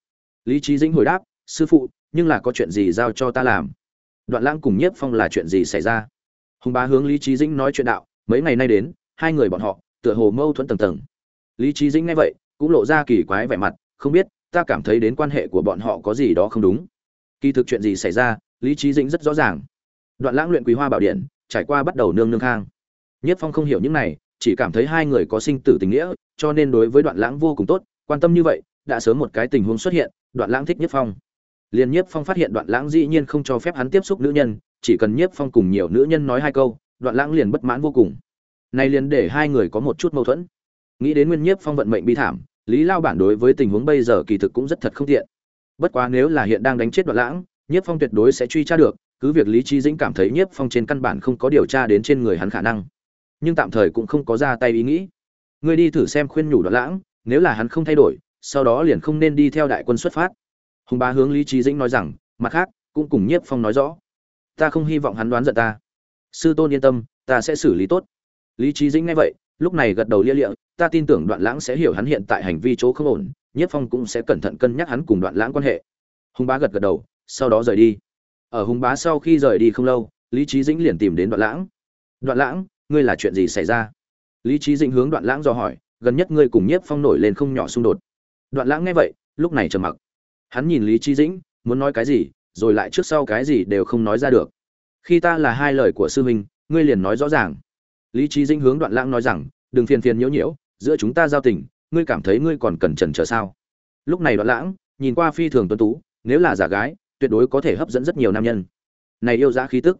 Lý trí dĩnh hồi đáp, sư phụ, nhưng là có chuyện gì giao cho ta làm? Đoạn lãng cùng nhiếp phong là chuyện gì xảy ra? Hùng bá hướng lý trí dĩnh nói chuyện đạo, mấy ngày nay đến, hai người bọn họ, tựa hồ mâu thuẫn tầng tầng. Lý trí dĩnh nghe vậy, cũng lộ ra kỳ quái vẻ mặt, không biết, ta cảm thấy đến quan hệ của bọn họ có gì đó không đúng. Kỳ thực chuyện gì xảy ra, lý trí dĩnh rất rõ ràng. Đoạn lãng luyện quý hoa bảo điện, trải qua bắt đầu nương nương khang nhất phong không hiểu những này, chỉ cảm thấy hai người có sinh tử tình nghĩa, cho nên đối với đoạn lãng vô cùng tốt, quan tâm như vậy, đã sớm một cái tình huống xuất hiện, đoạn lãng thích nhất phong. Liền nhiếp phong phát hiện đoạn lãng dĩ nhiên không cho phép hắn tiếp xúc nữ nhân, chỉ cần nhiếp phong cùng nhiều nữ nhân nói hai câu, đoạn lãng liền bất mãn vô cùng. Nay liền để hai người có một chút mâu thuẫn. Nghĩ đến nguyên nhiếp phong vận mệnh bi thảm, lý lao bản đối với tình huống bây giờ kỳ thực cũng rất thật không tiện. Bất quá nếu là hiện đang đánh chết đoạn lãng nhiếp phong tuyệt đối sẽ truy tra được, cứ việc lý Chí dĩnh cảm thấy nhiếp phong trên căn bản không có điều tra đến trên người hắn khả năng nhưng tạm thời cũng không có ra tay ý nghĩ. Ngươi đi thử xem khuyên nhủ đoạn lãng, nếu là hắn không thay đổi, sau đó liền không nên đi theo đại quân xuất phát. Hùng bá hướng lý trí dĩnh nói rằng, mặt khác, cũng cùng nhiếp phong nói rõ. Ta không hy vọng hắn đoán giận ta. Sư tôn yên tâm, ta sẽ xử lý tốt. Lý trí dĩnh nghe vậy, lúc này gật đầu lia lịa, ta tin tưởng đoạn lãng sẽ hiểu hắn hiện tại hành vi chỗ không ổn, nhiếp phong cũng sẽ cẩn thận cân nhắc hắn cùng đoạn lãng quan hệ. Hùng bá gật gật đầu, sau đó rời đi. Ở hùng bá sau khi rời đi không lâu, lý trí dĩnh liền tìm đến đoạn lãng. Đoạn lãng ngươi là chuyện gì xảy ra? Lý trí dĩnh hướng đoạn lãng do hỏi, gần nhất ngươi cùng nhiếp phong nổi lên không nhỏ xung đột. Đoạn lãng nghe vậy, lúc này trầm mặc. Hắn nhìn lý trí dĩnh, muốn nói cái gì, rồi lại trước sau cái gì đều không nói ra được. Khi ta là hai lời của sư huynh, ngươi liền nói rõ ràng. Lý trí dĩnh hướng đoạn lãng nói rằng, đừng phiền phiền nhiễu nhiễu, giữa chúng ta giao tình, ngươi cảm thấy ngươi còn cần trần trở sao? Lúc này đoạn lãng, nhìn qua phi thường tuấn tú, nếu là giả gái, tuyệt đối có thể hấp dẫn rất nhiều nam nhân. Này yêu dã khí tức.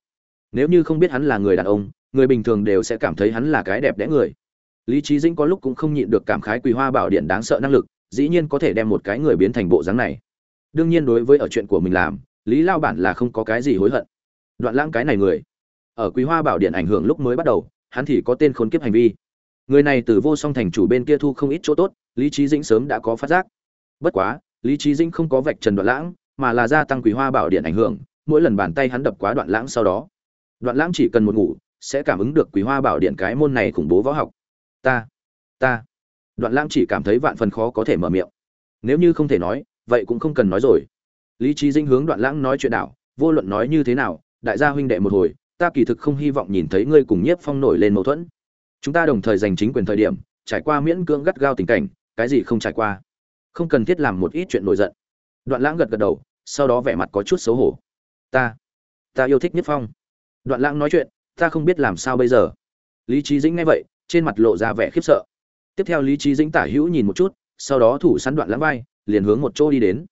Nếu như không biết hắn là người đàn ông người bình thường đều sẽ cảm thấy hắn là cái đẹp đẽ người. Lý trí dĩnh có lúc cũng không nhịn được cảm khái quỳ hoa bảo điện đáng sợ năng lực, dĩ nhiên có thể đem một cái người biến thành bộ dáng này. Đương nhiên đối với ở chuyện của mình làm, lý lao bản là không có cái gì hối hận. Đoạn lãng cái này người, ở quý hoa bảo điện ảnh hưởng lúc mới bắt đầu, hắn thì có tên khốn kiếp hành vi. Người này từ vô song thành chủ bên kia thu không ít chỗ tốt, lý trí dĩnh sớm đã có phát giác. Bất quá, lý trí dĩnh không có vạch trần đoạn lãng, mà là gia tăng quý hoa bảo điện ảnh hưởng, mỗi lần bàn tay hắn đập quá đoạn lãng sau đó. Đoạn lãng chỉ cần một ngủ sẽ cảm ứng được quý hoa bảo điện cái môn này khủng bố võ học. Ta ta. Đoạn lãng chỉ cảm thấy vạn phần khó có thể mở miệng. Nếu như không thể nói, vậy cũng không cần nói rồi. Lý trí dinh hướng đoạn lãng nói chuyện đạo, vô luận nói như thế nào, đại gia huynh đệ một hồi, ta kỳ thực không hy vọng nhìn thấy ngươi cùng nhiếp phong nổi lên mâu thuẫn. Chúng ta đồng thời giành chính quyền thời điểm, trải qua miễn cưỡng gắt gao tình cảnh, cái gì không trải qua. Không cần thiết làm một ít chuyện nổi giận. Đoạn lãng gật gật đầu, sau đó vẻ mặt có chút xấu hổ. Ta ta yêu thích nhiếp phong. Đoạn lãng nói chuyện ta không biết làm sao bây giờ. Lý trí dĩnh nghe vậy, trên mặt lộ ra vẻ khiếp sợ. Tiếp theo lý trí dĩnh tả hữu nhìn một chút, sau đó thủ sắn đoạn lãng vai, liền hướng một chỗ đi đến.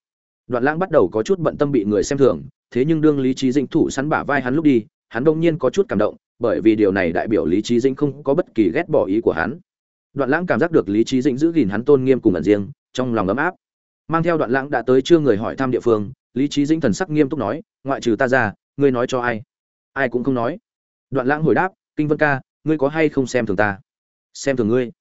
Đoạn lãng bắt đầu có chút bận tâm bị người xem thường, thế nhưng đương lý trí dĩnh thủ sắn bả vai hắn lúc đi, hắn đông nhiên có chút cảm động, bởi vì điều này đại biểu lý trí dĩnh không có bất kỳ ghét bỏ ý của hắn. Đoạn lãng cảm giác được lý trí dĩnh giữ gìn hắn tôn nghiêm cùng ẩn riêng, trong lòng ấm áp. Mang theo đoạn lãng đã tới chưa người hỏi thăm địa phương, lý trí dĩnh thần sắc nghiêm túc nói, ngoại trừ ta ra, ngươi nói cho ai? Ai cũng không nói đoạn lãng hồi đáp, kinh vân ca, ngươi có hay không xem thường ta? Xem thường ngươi?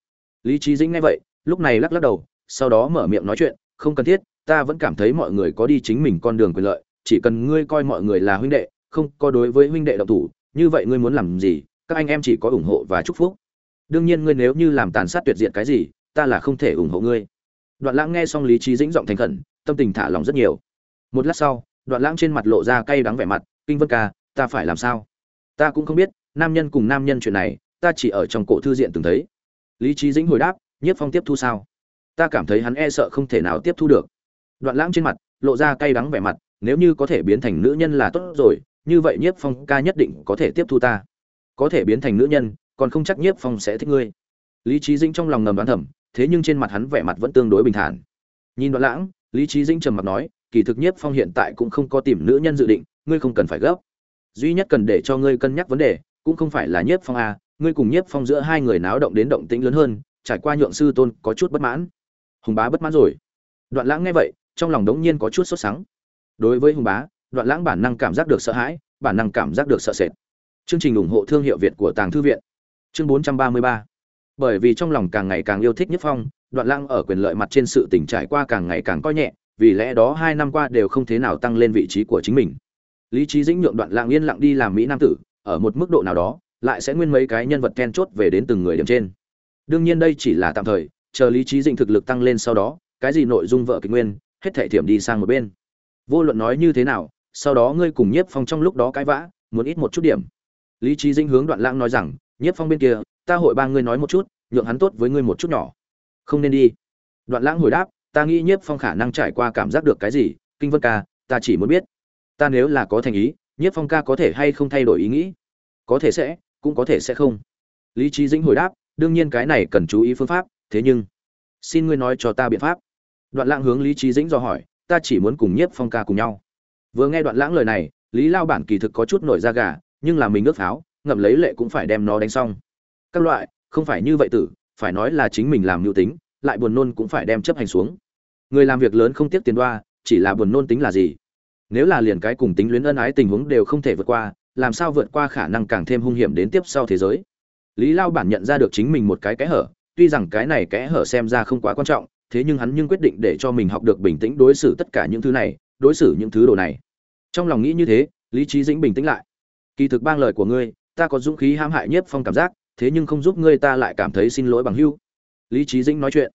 Lý trí dĩnh nghe vậy, lúc này lắc lắc đầu, sau đó mở miệng nói chuyện, không cần thiết, ta vẫn cảm thấy mọi người có đi chính mình con đường quyền lợi, chỉ cần ngươi coi mọi người là huynh đệ, không có đối với huynh đệ độc thủ, như vậy ngươi muốn làm gì, các anh em chỉ có ủng hộ và chúc phúc. Đương nhiên ngươi nếu như làm tàn sát tuyệt diệt cái gì, ta là không thể ủng hộ ngươi. Đoạn lãng nghe xong lý trí dĩnh giọng thành khẩn, tâm tình thả lòng rất nhiều. Một lát sau, đoạn lãng trên mặt lộ ra cay đắng vẻ mặt, kinh vân ca, ta phải làm sao? Ta cũng không biết, nam nhân cùng nam nhân chuyện này, ta chỉ ở trong cổ thư diện từng thấy. Lý trí dĩnh hồi đáp, nhiếp phong tiếp thu sao? Ta cảm thấy hắn e sợ không thể nào tiếp thu được. Đoạn lãng trên mặt, lộ ra cay đắng vẻ mặt, nếu như có thể biến thành nữ nhân là tốt rồi, như vậy nhiếp phong ca nhất định có thể tiếp thu ta. Có thể biến thành nữ nhân, còn không chắc nhiếp phong sẽ thích ngươi. Lý trí dĩnh trong lòng ngầm đoán thầm, thế nhưng trên mặt hắn vẻ mặt vẫn tương đối bình thản. Nhìn đoạn lãng, lý trí dĩnh trầm mặt nói, kỳ thực nhiếp phong hiện tại cũng không có tìm nữ nhân dự định, ngươi không cần phải gấp duy nhất cần để cho ngươi cân nhắc vấn đề, cũng không phải là nhiếp phong a, ngươi cùng nhiếp phong giữa hai người náo động đến động tĩnh lớn hơn, trải qua nhượng sư tôn có chút bất mãn. Hùng bá bất mãn rồi. Đoạn lãng nghe vậy, trong lòng đống nhiên có chút sốt sắng. Đối với hùng bá, đoạn lãng bản năng cảm giác được sợ hãi, bản năng cảm giác được sợ sệt. Chương trình ủng hộ thương hiệu việt của tàng thư viện. Chương 433 bởi vì trong lòng càng ngày càng yêu thích nhất phong, đoạn lãng ở quyền lợi mặt trên sự tỉnh trải qua càng ngày càng coi nhẹ, vì lẽ đó hai năm qua đều không thế nào tăng lên vị trí của chính mình lý trí dĩnh nhượng đoạn lạng yên lặng đi làm mỹ nam tử, ở một mức độ nào đó, lại sẽ nguyên mấy cái nhân vật then chốt về đến từng người điểm trên. Đương nhiên đây chỉ là tạm thời, chờ lý trí dĩnh thực lực tăng lên sau đó, cái gì nội dung vợ kịch nguyên, hết thể thiểm đi sang một bên. Vô luận nói như thế nào, sau đó ngươi cùng nhiếp phong trong lúc đó cãi vã, muốn ít một chút điểm. Lý trí dĩnh hướng đoạn lãng nói rằng, nhiếp phong bên kia, ta hội ba ngươi nói một chút, nhượng hắn tốt với ngươi một chút nhỏ. Không nên đi. Đoạn lãng hồi đáp, ta nghĩ nhiếp phong khả năng trải qua cảm giác được cái gì, kinh vân ca, ta chỉ muốn biết ta nếu là có thành ý, nhiếp phong ca có thể hay không thay đổi ý nghĩ? Có thể sẽ, cũng có thể sẽ không. Lý trí dĩnh hồi đáp, đương nhiên cái này cần chú ý phương pháp, thế nhưng, xin ngươi nói cho ta biện pháp. Đoạn lãng hướng lý trí dĩnh do hỏi, ta chỉ muốn cùng nhiếp phong ca cùng nhau. Vừa nghe đoạn lãng lời này, lý lao bản kỳ thực có chút nổi da gà, nhưng là mình ước pháo, ngậm lấy lệ cũng phải đem nó đánh xong. Các loại, không phải như vậy tử, phải nói là chính mình làm mưu tính, lại buồn nôn cũng phải đem chấp hành xuống. Người làm việc lớn không tiếc tiền đoa, chỉ là buồn nôn tính là gì? Nếu là liền cái cùng tính luyến ân ái tình huống đều không thể vượt qua, làm sao vượt qua khả năng càng thêm hung hiểm đến tiếp sau thế giới? Lý lao bản nhận ra được chính mình một cái kẽ hở, tuy rằng cái này kẽ hở xem ra không quá quan trọng, thế nhưng hắn nhưng quyết định để cho mình học được bình tĩnh đối xử tất cả những thứ này, đối xử những thứ đồ này. Trong lòng nghĩ như thế, lý trí dĩnh bình tĩnh lại. Kỳ thực bang lời của ngươi, ta có dũng khí hãm hại nhất phong cảm giác, thế nhưng không giúp ngươi ta lại cảm thấy xin lỗi bằng hưu lý trí dĩnh nói chuyện.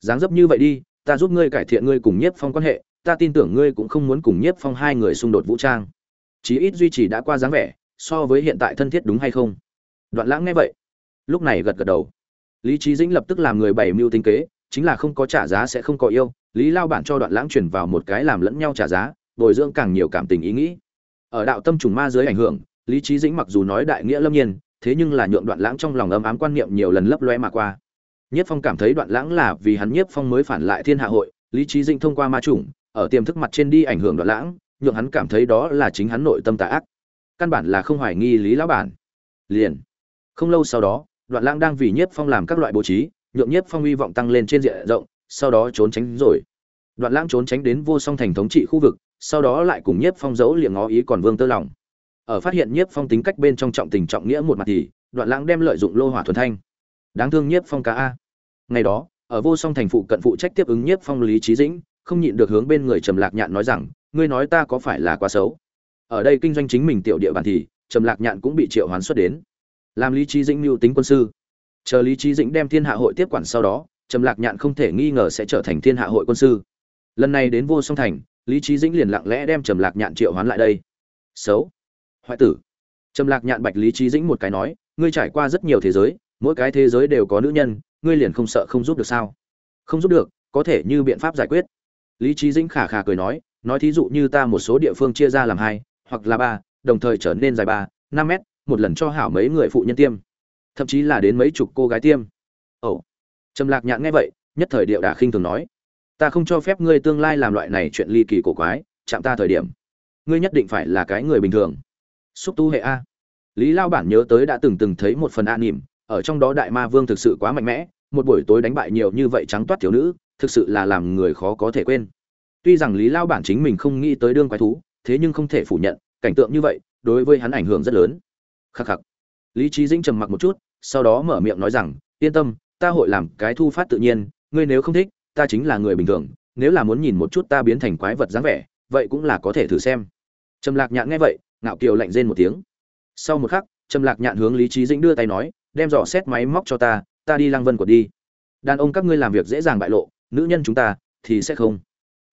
Dáng dấp như vậy đi, ta giúp ngươi cải thiện ngươi cùng nhiếp phong quan hệ ta tin tưởng ngươi cũng không muốn cùng nhiếp phong hai người xung đột vũ trang. Chí ít duy trì đã qua dáng vẻ so với hiện tại thân thiết đúng hay không? Đoạn lãng nghe vậy lúc này gật gật đầu. Lý trí dĩnh lập tức làm người bày mưu tinh kế chính là không có trả giá sẽ không có yêu. Lý lao bản cho đoạn lãng chuyển vào một cái làm lẫn nhau trả giá bồi dưỡng càng nhiều cảm tình ý nghĩ. Ở đạo tâm trùng ma dưới ảnh hưởng lý trí dĩnh mặc dù nói đại nghĩa lâm nhiên thế nhưng là nhượng đoạn lãng trong lòng ấm ám quan niệm nhiều lần lấp loe mà qua. Nhiếp Phong cảm thấy Đoạn Lãng là vì hắn Nhiếp Phong mới phản lại Thiên Hạ hội, lý trí Dĩnh thông qua ma chủng, ở tiềm thức mặt trên đi ảnh hưởng Đoạn Lãng, nhượng hắn cảm thấy đó là chính hắn nội tâm tà ác. Căn bản là không hoài nghi Lý lão bản. Liền. Không lâu sau đó, Đoạn Lãng đang vì Nhiếp Phong làm các loại bố trí, nhượng Nhiếp Phong uy vọng tăng lên trên diện rộng, sau đó trốn tránh rồi. Đoạn Lãng trốn tránh đến vô song thành thống trị khu vực, sau đó lại cùng Nhiếp Phong giấu liệng ngó ý còn Vương Tơ lòng. Ở phát hiện Nhiếp Phong tính cách bên trong trọng tình trọng nghĩa một mặt thì, Đoạn Lãng đem lợi dụng lô hỏa thuần thanh đáng thương nhiếp phong cá a ngày đó ở vô song thành phụ cận phụ trách tiếp ứng nhiếp phong lý trí dĩnh không nhịn được hướng bên người trầm lạc nhạn nói rằng, ngươi nói ta có phải là quá xấu? Ở đây kinh doanh chính mình tiểu địa bàn thì, trầm lạc nhạn cũng bị triệu hoán xuất đến. Làm lý trí dĩnh mưu tính quân sư. Chờ lý trí dĩnh đem thiên hạ hội tiếp quản sau đó, trầm lạc nhạn không thể nghi ngờ sẽ trở thành thiên hạ hội quân sư. Lần này đến vô song thành, lý trí dĩnh liền lặng lẽ đem trầm lạc nhạn triệu hoán lại đây. Xấu. Hoại tử. Trầm lạc nhạn bạch lý trí dĩnh một cái nói, ngươi trải qua rất nhiều thế giới, mỗi cái thế giới đều có nữ nhân, ngươi liền không sợ không giúp được sao? Không giúp được, có thể như biện pháp giải quyết lý trí dĩnh khả khả cười nói nói thí dụ như ta một số địa phương chia ra làm hai, hoặc là ba, đồng thời trở nên dài ba, năm mét, một lần cho hảo mấy người phụ nhân tiêm. Thậm chí là đến mấy chục cô gái tiêm. Ồ. Trầm lạc nhạn nghe vậy, nhất thời điệu đà khinh thường nói, ta không cho phép ngươi tương lai làm loại này chuyện ly kỳ cổ quái, chạm ta thời điểm. Ngươi nhất định phải là cái người bình thường. Xúc tu hệ a. Lý lao bản nhớ tới đã từng từng thấy một phần an nỉm ở trong đó đại ma vương thực sự quá mạnh mẽ, một buổi tối đánh bại nhiều như vậy trắng toát thiếu nữ thực sự là làm người khó có thể quên. Tuy rằng lý lao bản chính mình không nghĩ tới đương quái thú, thế nhưng không thể phủ nhận, cảnh tượng như vậy đối với hắn ảnh hưởng rất lớn. Khắc khắc. Lý trí dĩnh trầm mặc một chút, sau đó mở miệng nói rằng, yên tâm, ta hội làm cái thu phát tự nhiên, ngươi nếu không thích, ta chính là người bình thường, nếu là muốn nhìn một chút ta biến thành quái vật dáng vẻ, vậy cũng là có thể thử xem. Trầm lạc nhạn nghe vậy, ngạo kiều lạnh rên một tiếng. Sau một khắc, trầm lạc nhạn hướng lý trí dĩnh đưa tay nói, đem dò xét máy móc cho ta ta đi lăng vân của đi. Đàn ông các ngươi làm việc dễ dàng bại lộ nữ nhân chúng ta, thì sẽ không.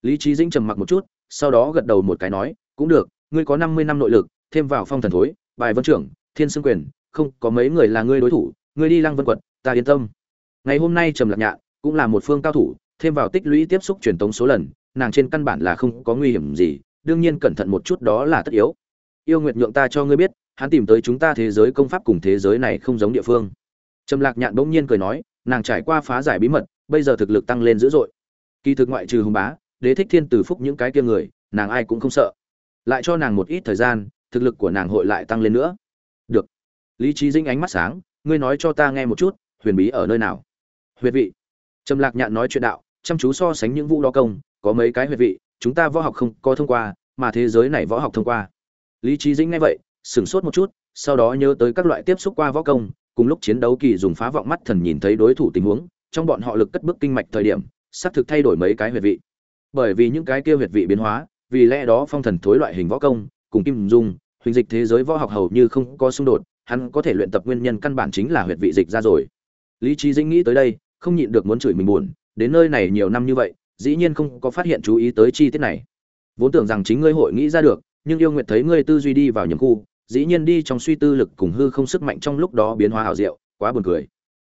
Lý trí dĩnh trầm mặc một chút, sau đó gật đầu một cái nói, cũng được, ngươi có năm mươi năm nội lực, thêm vào phong thần thối, bài vân trưởng, thiên xương quyền, không, có mấy người là ngươi đối thủ, ngươi đi lăng vân quật ta yên tâm. Ngày hôm nay trầm lạc nhạn cũng là một phương cao thủ, thêm vào tích lũy tiếp xúc truyền tống số lần, nàng trên căn bản là không có nguy hiểm gì, đương nhiên cẩn thận một chút đó là tất yếu. Yêu nguyệt nhượng ta cho ngươi biết, hắn tìm tới chúng ta thế giới công pháp cùng thế giới này không giống địa phương. Trầm lạc nhạn bỗng nhiên cười nói, nàng trải qua phá giải bí mật bây giờ thực lực tăng lên dữ dội. Kỳ thực ngoại trừ hùng bá, đế thích thiên từ phúc những cái kia người, nàng ai cũng không sợ. Lại cho nàng một ít thời gian, thực lực của nàng hội lại tăng lên nữa. Được. Lý trí dinh ánh mắt sáng, ngươi nói cho ta nghe một chút, huyền bí ở nơi nào? Huyệt vị. Trầm lạc nhạn nói chuyện đạo, chăm chú so sánh những vụ đo công, có mấy cái huyệt vị, chúng ta võ học không có thông qua, mà thế giới này võ học thông qua. Lý trí dĩnh nghe vậy, sửng sốt một chút, sau đó nhớ tới các loại tiếp xúc qua võ công, cùng lúc chiến đấu kỳ dùng phá vọng mắt thần nhìn thấy đối thủ tình huống trong bọn họ lực cất bước kinh mạch thời điểm, xác thực thay đổi mấy cái huyệt vị. Bởi vì những cái kia huyệt vị biến hóa, vì lẽ đó phong thần thối loại hình võ công, cùng kim dung huỳnh dịch thế giới võ học hầu như không có xung đột, hắn có thể luyện tập nguyên nhân căn bản chính là huyệt vị dịch ra rồi. Lý trí dĩnh nghĩ tới đây, không nhịn được muốn chửi mình buồn, đến nơi này nhiều năm như vậy, dĩ nhiên không có phát hiện chú ý tới chi tiết này. Vốn tưởng rằng chính ngươi hội nghĩ ra được, nhưng yêu nguyệt thấy ngươi tư duy đi vào nhầm khu, dĩ nhiên đi trong suy tư lực cùng hư không sức mạnh trong lúc đó biến hóa hảo diệu, quá buồn cười.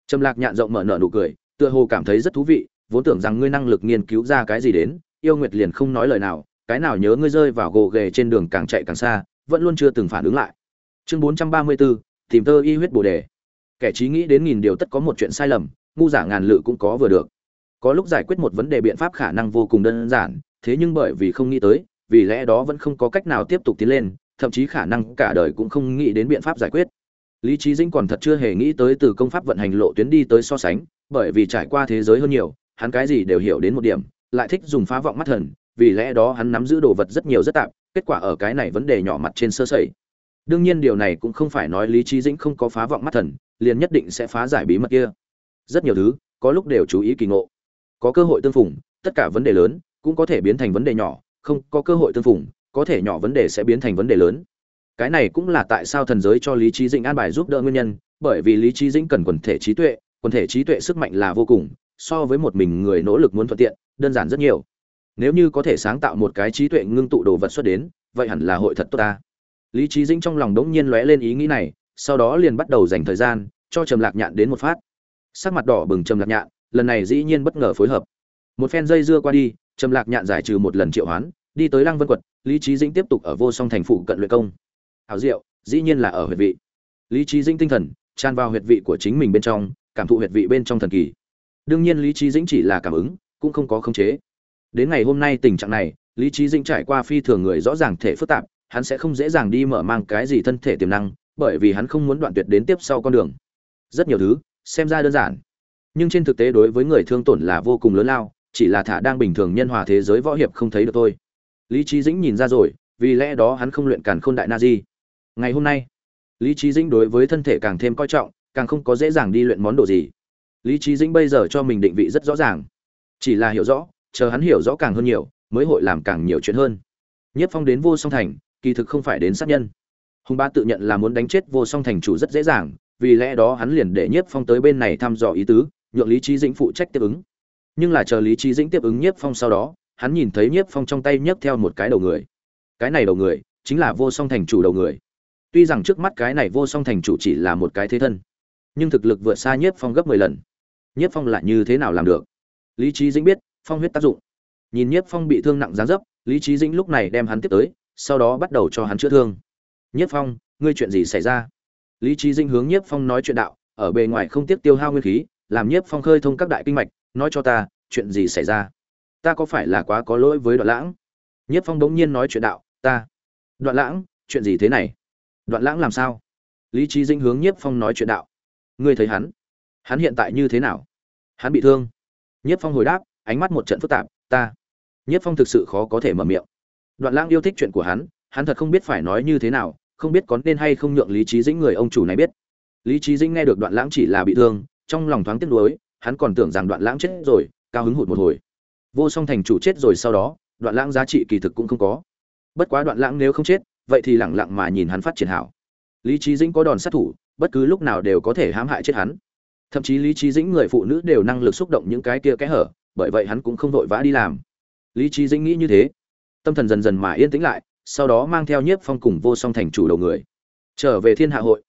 Trầm lạc nhạn rộng mở nở nụ cười tựa hồ cảm thấy rất thú vị vốn tưởng rằng ngươi năng lực nghiên cứu ra cái gì đến yêu nguyệt liền không nói lời nào cái nào nhớ ngươi rơi vào gồ ghề trên đường càng chạy càng xa vẫn luôn chưa từng phản ứng lại. Chương bốn trăm ba mươi 434, tìm tơ y huyết bồ đề. Kẻ trí nghĩ đến nghìn điều tất có một chuyện sai lầm ngu giả ngàn lự cũng có vừa được. Có lúc giải quyết một vấn đề biện pháp khả năng vô cùng đơn giản thế nhưng bởi vì không nghĩ tới vì lẽ đó vẫn không có cách nào tiếp tục tiến lên thậm chí khả năng cả đời cũng không nghĩ đến biện pháp giải quyết lý trí dĩnh còn thật chưa hề nghĩ tới từ công pháp vận hành lộ tuyến đi tới so sánh, bởi vì trải qua thế giới hơn nhiều, hắn cái gì đều hiểu đến một điểm, lại thích dùng phá vọng mắt thần, vì lẽ đó hắn nắm giữ đồ vật rất nhiều rất tạp kết quả ở cái này vấn đề nhỏ mặt trên sơ sẩy. Đương nhiên điều này cũng không phải nói lý trí dĩnh không có phá vọng mắt thần, liền nhất định sẽ phá giải bí mật kia. Rất nhiều thứ, có lúc đều chú ý kỳ ngộ. Có cơ hội tương phùng, tất cả vấn đề lớn cũng có thể biến thành vấn đề nhỏ, không có cơ hội tương phùng, có thể nhỏ vấn đề sẽ biến thành vấn đề lớn cái này cũng là tại sao thần giới cho lý trí dĩnh an bài giúp đỡ nguyên nhân, bởi vì lý trí dĩnh cần quần thể trí tuệ, quần thể trí tuệ sức mạnh là vô cùng, so với một mình người nỗ lực muốn thuận tiện, đơn giản rất nhiều. Nếu như có thể sáng tạo một cái trí tuệ ngưng tụ đồ vật xuất đến, vậy hẳn là hội thật tốt ta. Lý trí dĩnh trong lòng đống nhiên lóe lên ý nghĩ này, sau đó liền bắt đầu dành thời gian, cho trầm lạc nhạn đến một phát. Sắc mặt đỏ bừng trầm lạc nhạn, lần này dĩ nhiên bất ngờ phối hợp. Một phen dây dưa qua đi, trầm lạc nhạn giải trừ một lần triệu hoán, đi tới lăng vân quật, lý trí dĩnh tiếp tục ở vô song thành phụ cận luyện công hảo diệu, dĩ nhiên là ở huyệt vị. Lý trí dĩnh tinh thần, tràn vào huyệt vị của chính mình bên trong, cảm thụ huyệt vị bên trong thần kỳ. Đương nhiên lý trí dĩnh chỉ là cảm ứng, cũng không có khống chế. Đến ngày hôm nay tình trạng này, lý trí dĩnh trải qua phi thường người rõ ràng thể phức tạp, hắn sẽ không dễ dàng đi mở mang cái gì thân thể tiềm năng, bởi vì hắn không muốn đoạn tuyệt đến tiếp sau con đường. Rất nhiều thứ, xem ra đơn giản. Nhưng trên thực tế đối với người thương tổn là vô cùng lớn lao, chỉ là thả đang bình thường nhân hòa thế giới võ hiệp không thấy được thôi. Lý trí dĩnh nhìn ra rồi, vì lẽ đó hắn không luyện càn khôn đại na di ngày hôm nay. Lý trí dĩnh đối với thân thể càng thêm coi trọng, càng không có dễ dàng đi luyện món đồ gì. Lý trí dĩnh bây giờ cho mình định vị rất rõ ràng. Chỉ là hiểu rõ, chờ hắn hiểu rõ càng hơn nhiều, mới hội làm càng nhiều chuyện hơn. Nhất phong đến vô song thành, kỳ thực không phải đến sát nhân. Hùng ba tự nhận là muốn đánh chết vô song thành chủ rất dễ dàng, vì lẽ đó hắn liền để nhất phong tới bên này thăm dò ý tứ, nhượng lý trí dĩnh phụ trách tiếp ứng. Nhưng là chờ lý trí dĩnh tiếp ứng nhất phong sau đó, hắn nhìn thấy nhất phong trong tay nhấc theo một cái đầu người. Cái này đầu người, chính là vô song thành chủ đầu người tuy rằng trước mắt cái này vô song thành chủ chỉ là một cái thế thân, nhưng thực lực vượt xa nhiếp phong gấp mười lần. Nhiếp phong lại như thế nào làm được? Lý trí dĩnh biết, phong huyết tác dụng. Nhìn nhiếp phong bị thương nặng gián dấp, lý trí dĩnh lúc này đem hắn tiếp tới, sau đó bắt đầu cho hắn chữa thương. Nhiếp phong, ngươi chuyện gì xảy ra? Lý trí dĩnh hướng nhiếp phong nói chuyện đạo, ở bề ngoài không tiếc tiêu hao nguyên khí, làm nhiếp phong khơi thông các đại kinh mạch, nói cho ta, chuyện gì xảy ra? Ta có phải là quá có lỗi với đoạn lãng? Nhiếp phong đống nhiên nói chuyện đạo, ta. Đoạn lãng, chuyện gì thế này? Đoạn lãng làm sao? Lý trí dĩnh hướng nhiếp phong nói chuyện đạo. Ngươi thấy hắn? Hắn hiện tại như thế nào? Hắn bị thương. Nhiếp phong hồi đáp, ánh mắt một trận phức tạp, ta. Nhiếp phong thực sự khó có thể mở miệng. Đoạn lãng yêu thích chuyện của hắn hắn thật không biết phải nói như thế nào, không biết có nên hay không nhượng lý trí dĩnh người ông chủ này biết. Lý trí dĩnh nghe được đoạn lãng chỉ là bị thương, trong lòng thoáng tiếc nuối, hắn còn tưởng rằng đoạn lãng chết rồi, cao hứng hụt một hồi. Vô song thành chủ chết rồi sau đó, đoạn lãng giá trị kỳ thực cũng không có. Bất quá đoạn lãng nếu không chết vậy thì lẳng lặng mà nhìn hắn phát triển hảo. Lý trí dĩnh có đòn sát thủ, bất cứ lúc nào đều có thể hãm hại chết hắn. Thậm chí lý trí dĩnh người phụ nữ đều năng lực xúc động những cái kia kẽ hở, bởi vậy hắn cũng không vội vã đi làm. Lý trí dĩnh nghĩ như thế. Tâm thần dần dần mà yên tĩnh lại, sau đó mang theo nhiếp phong cùng vô song thành chủ đầu người. Trở về thiên hạ hội.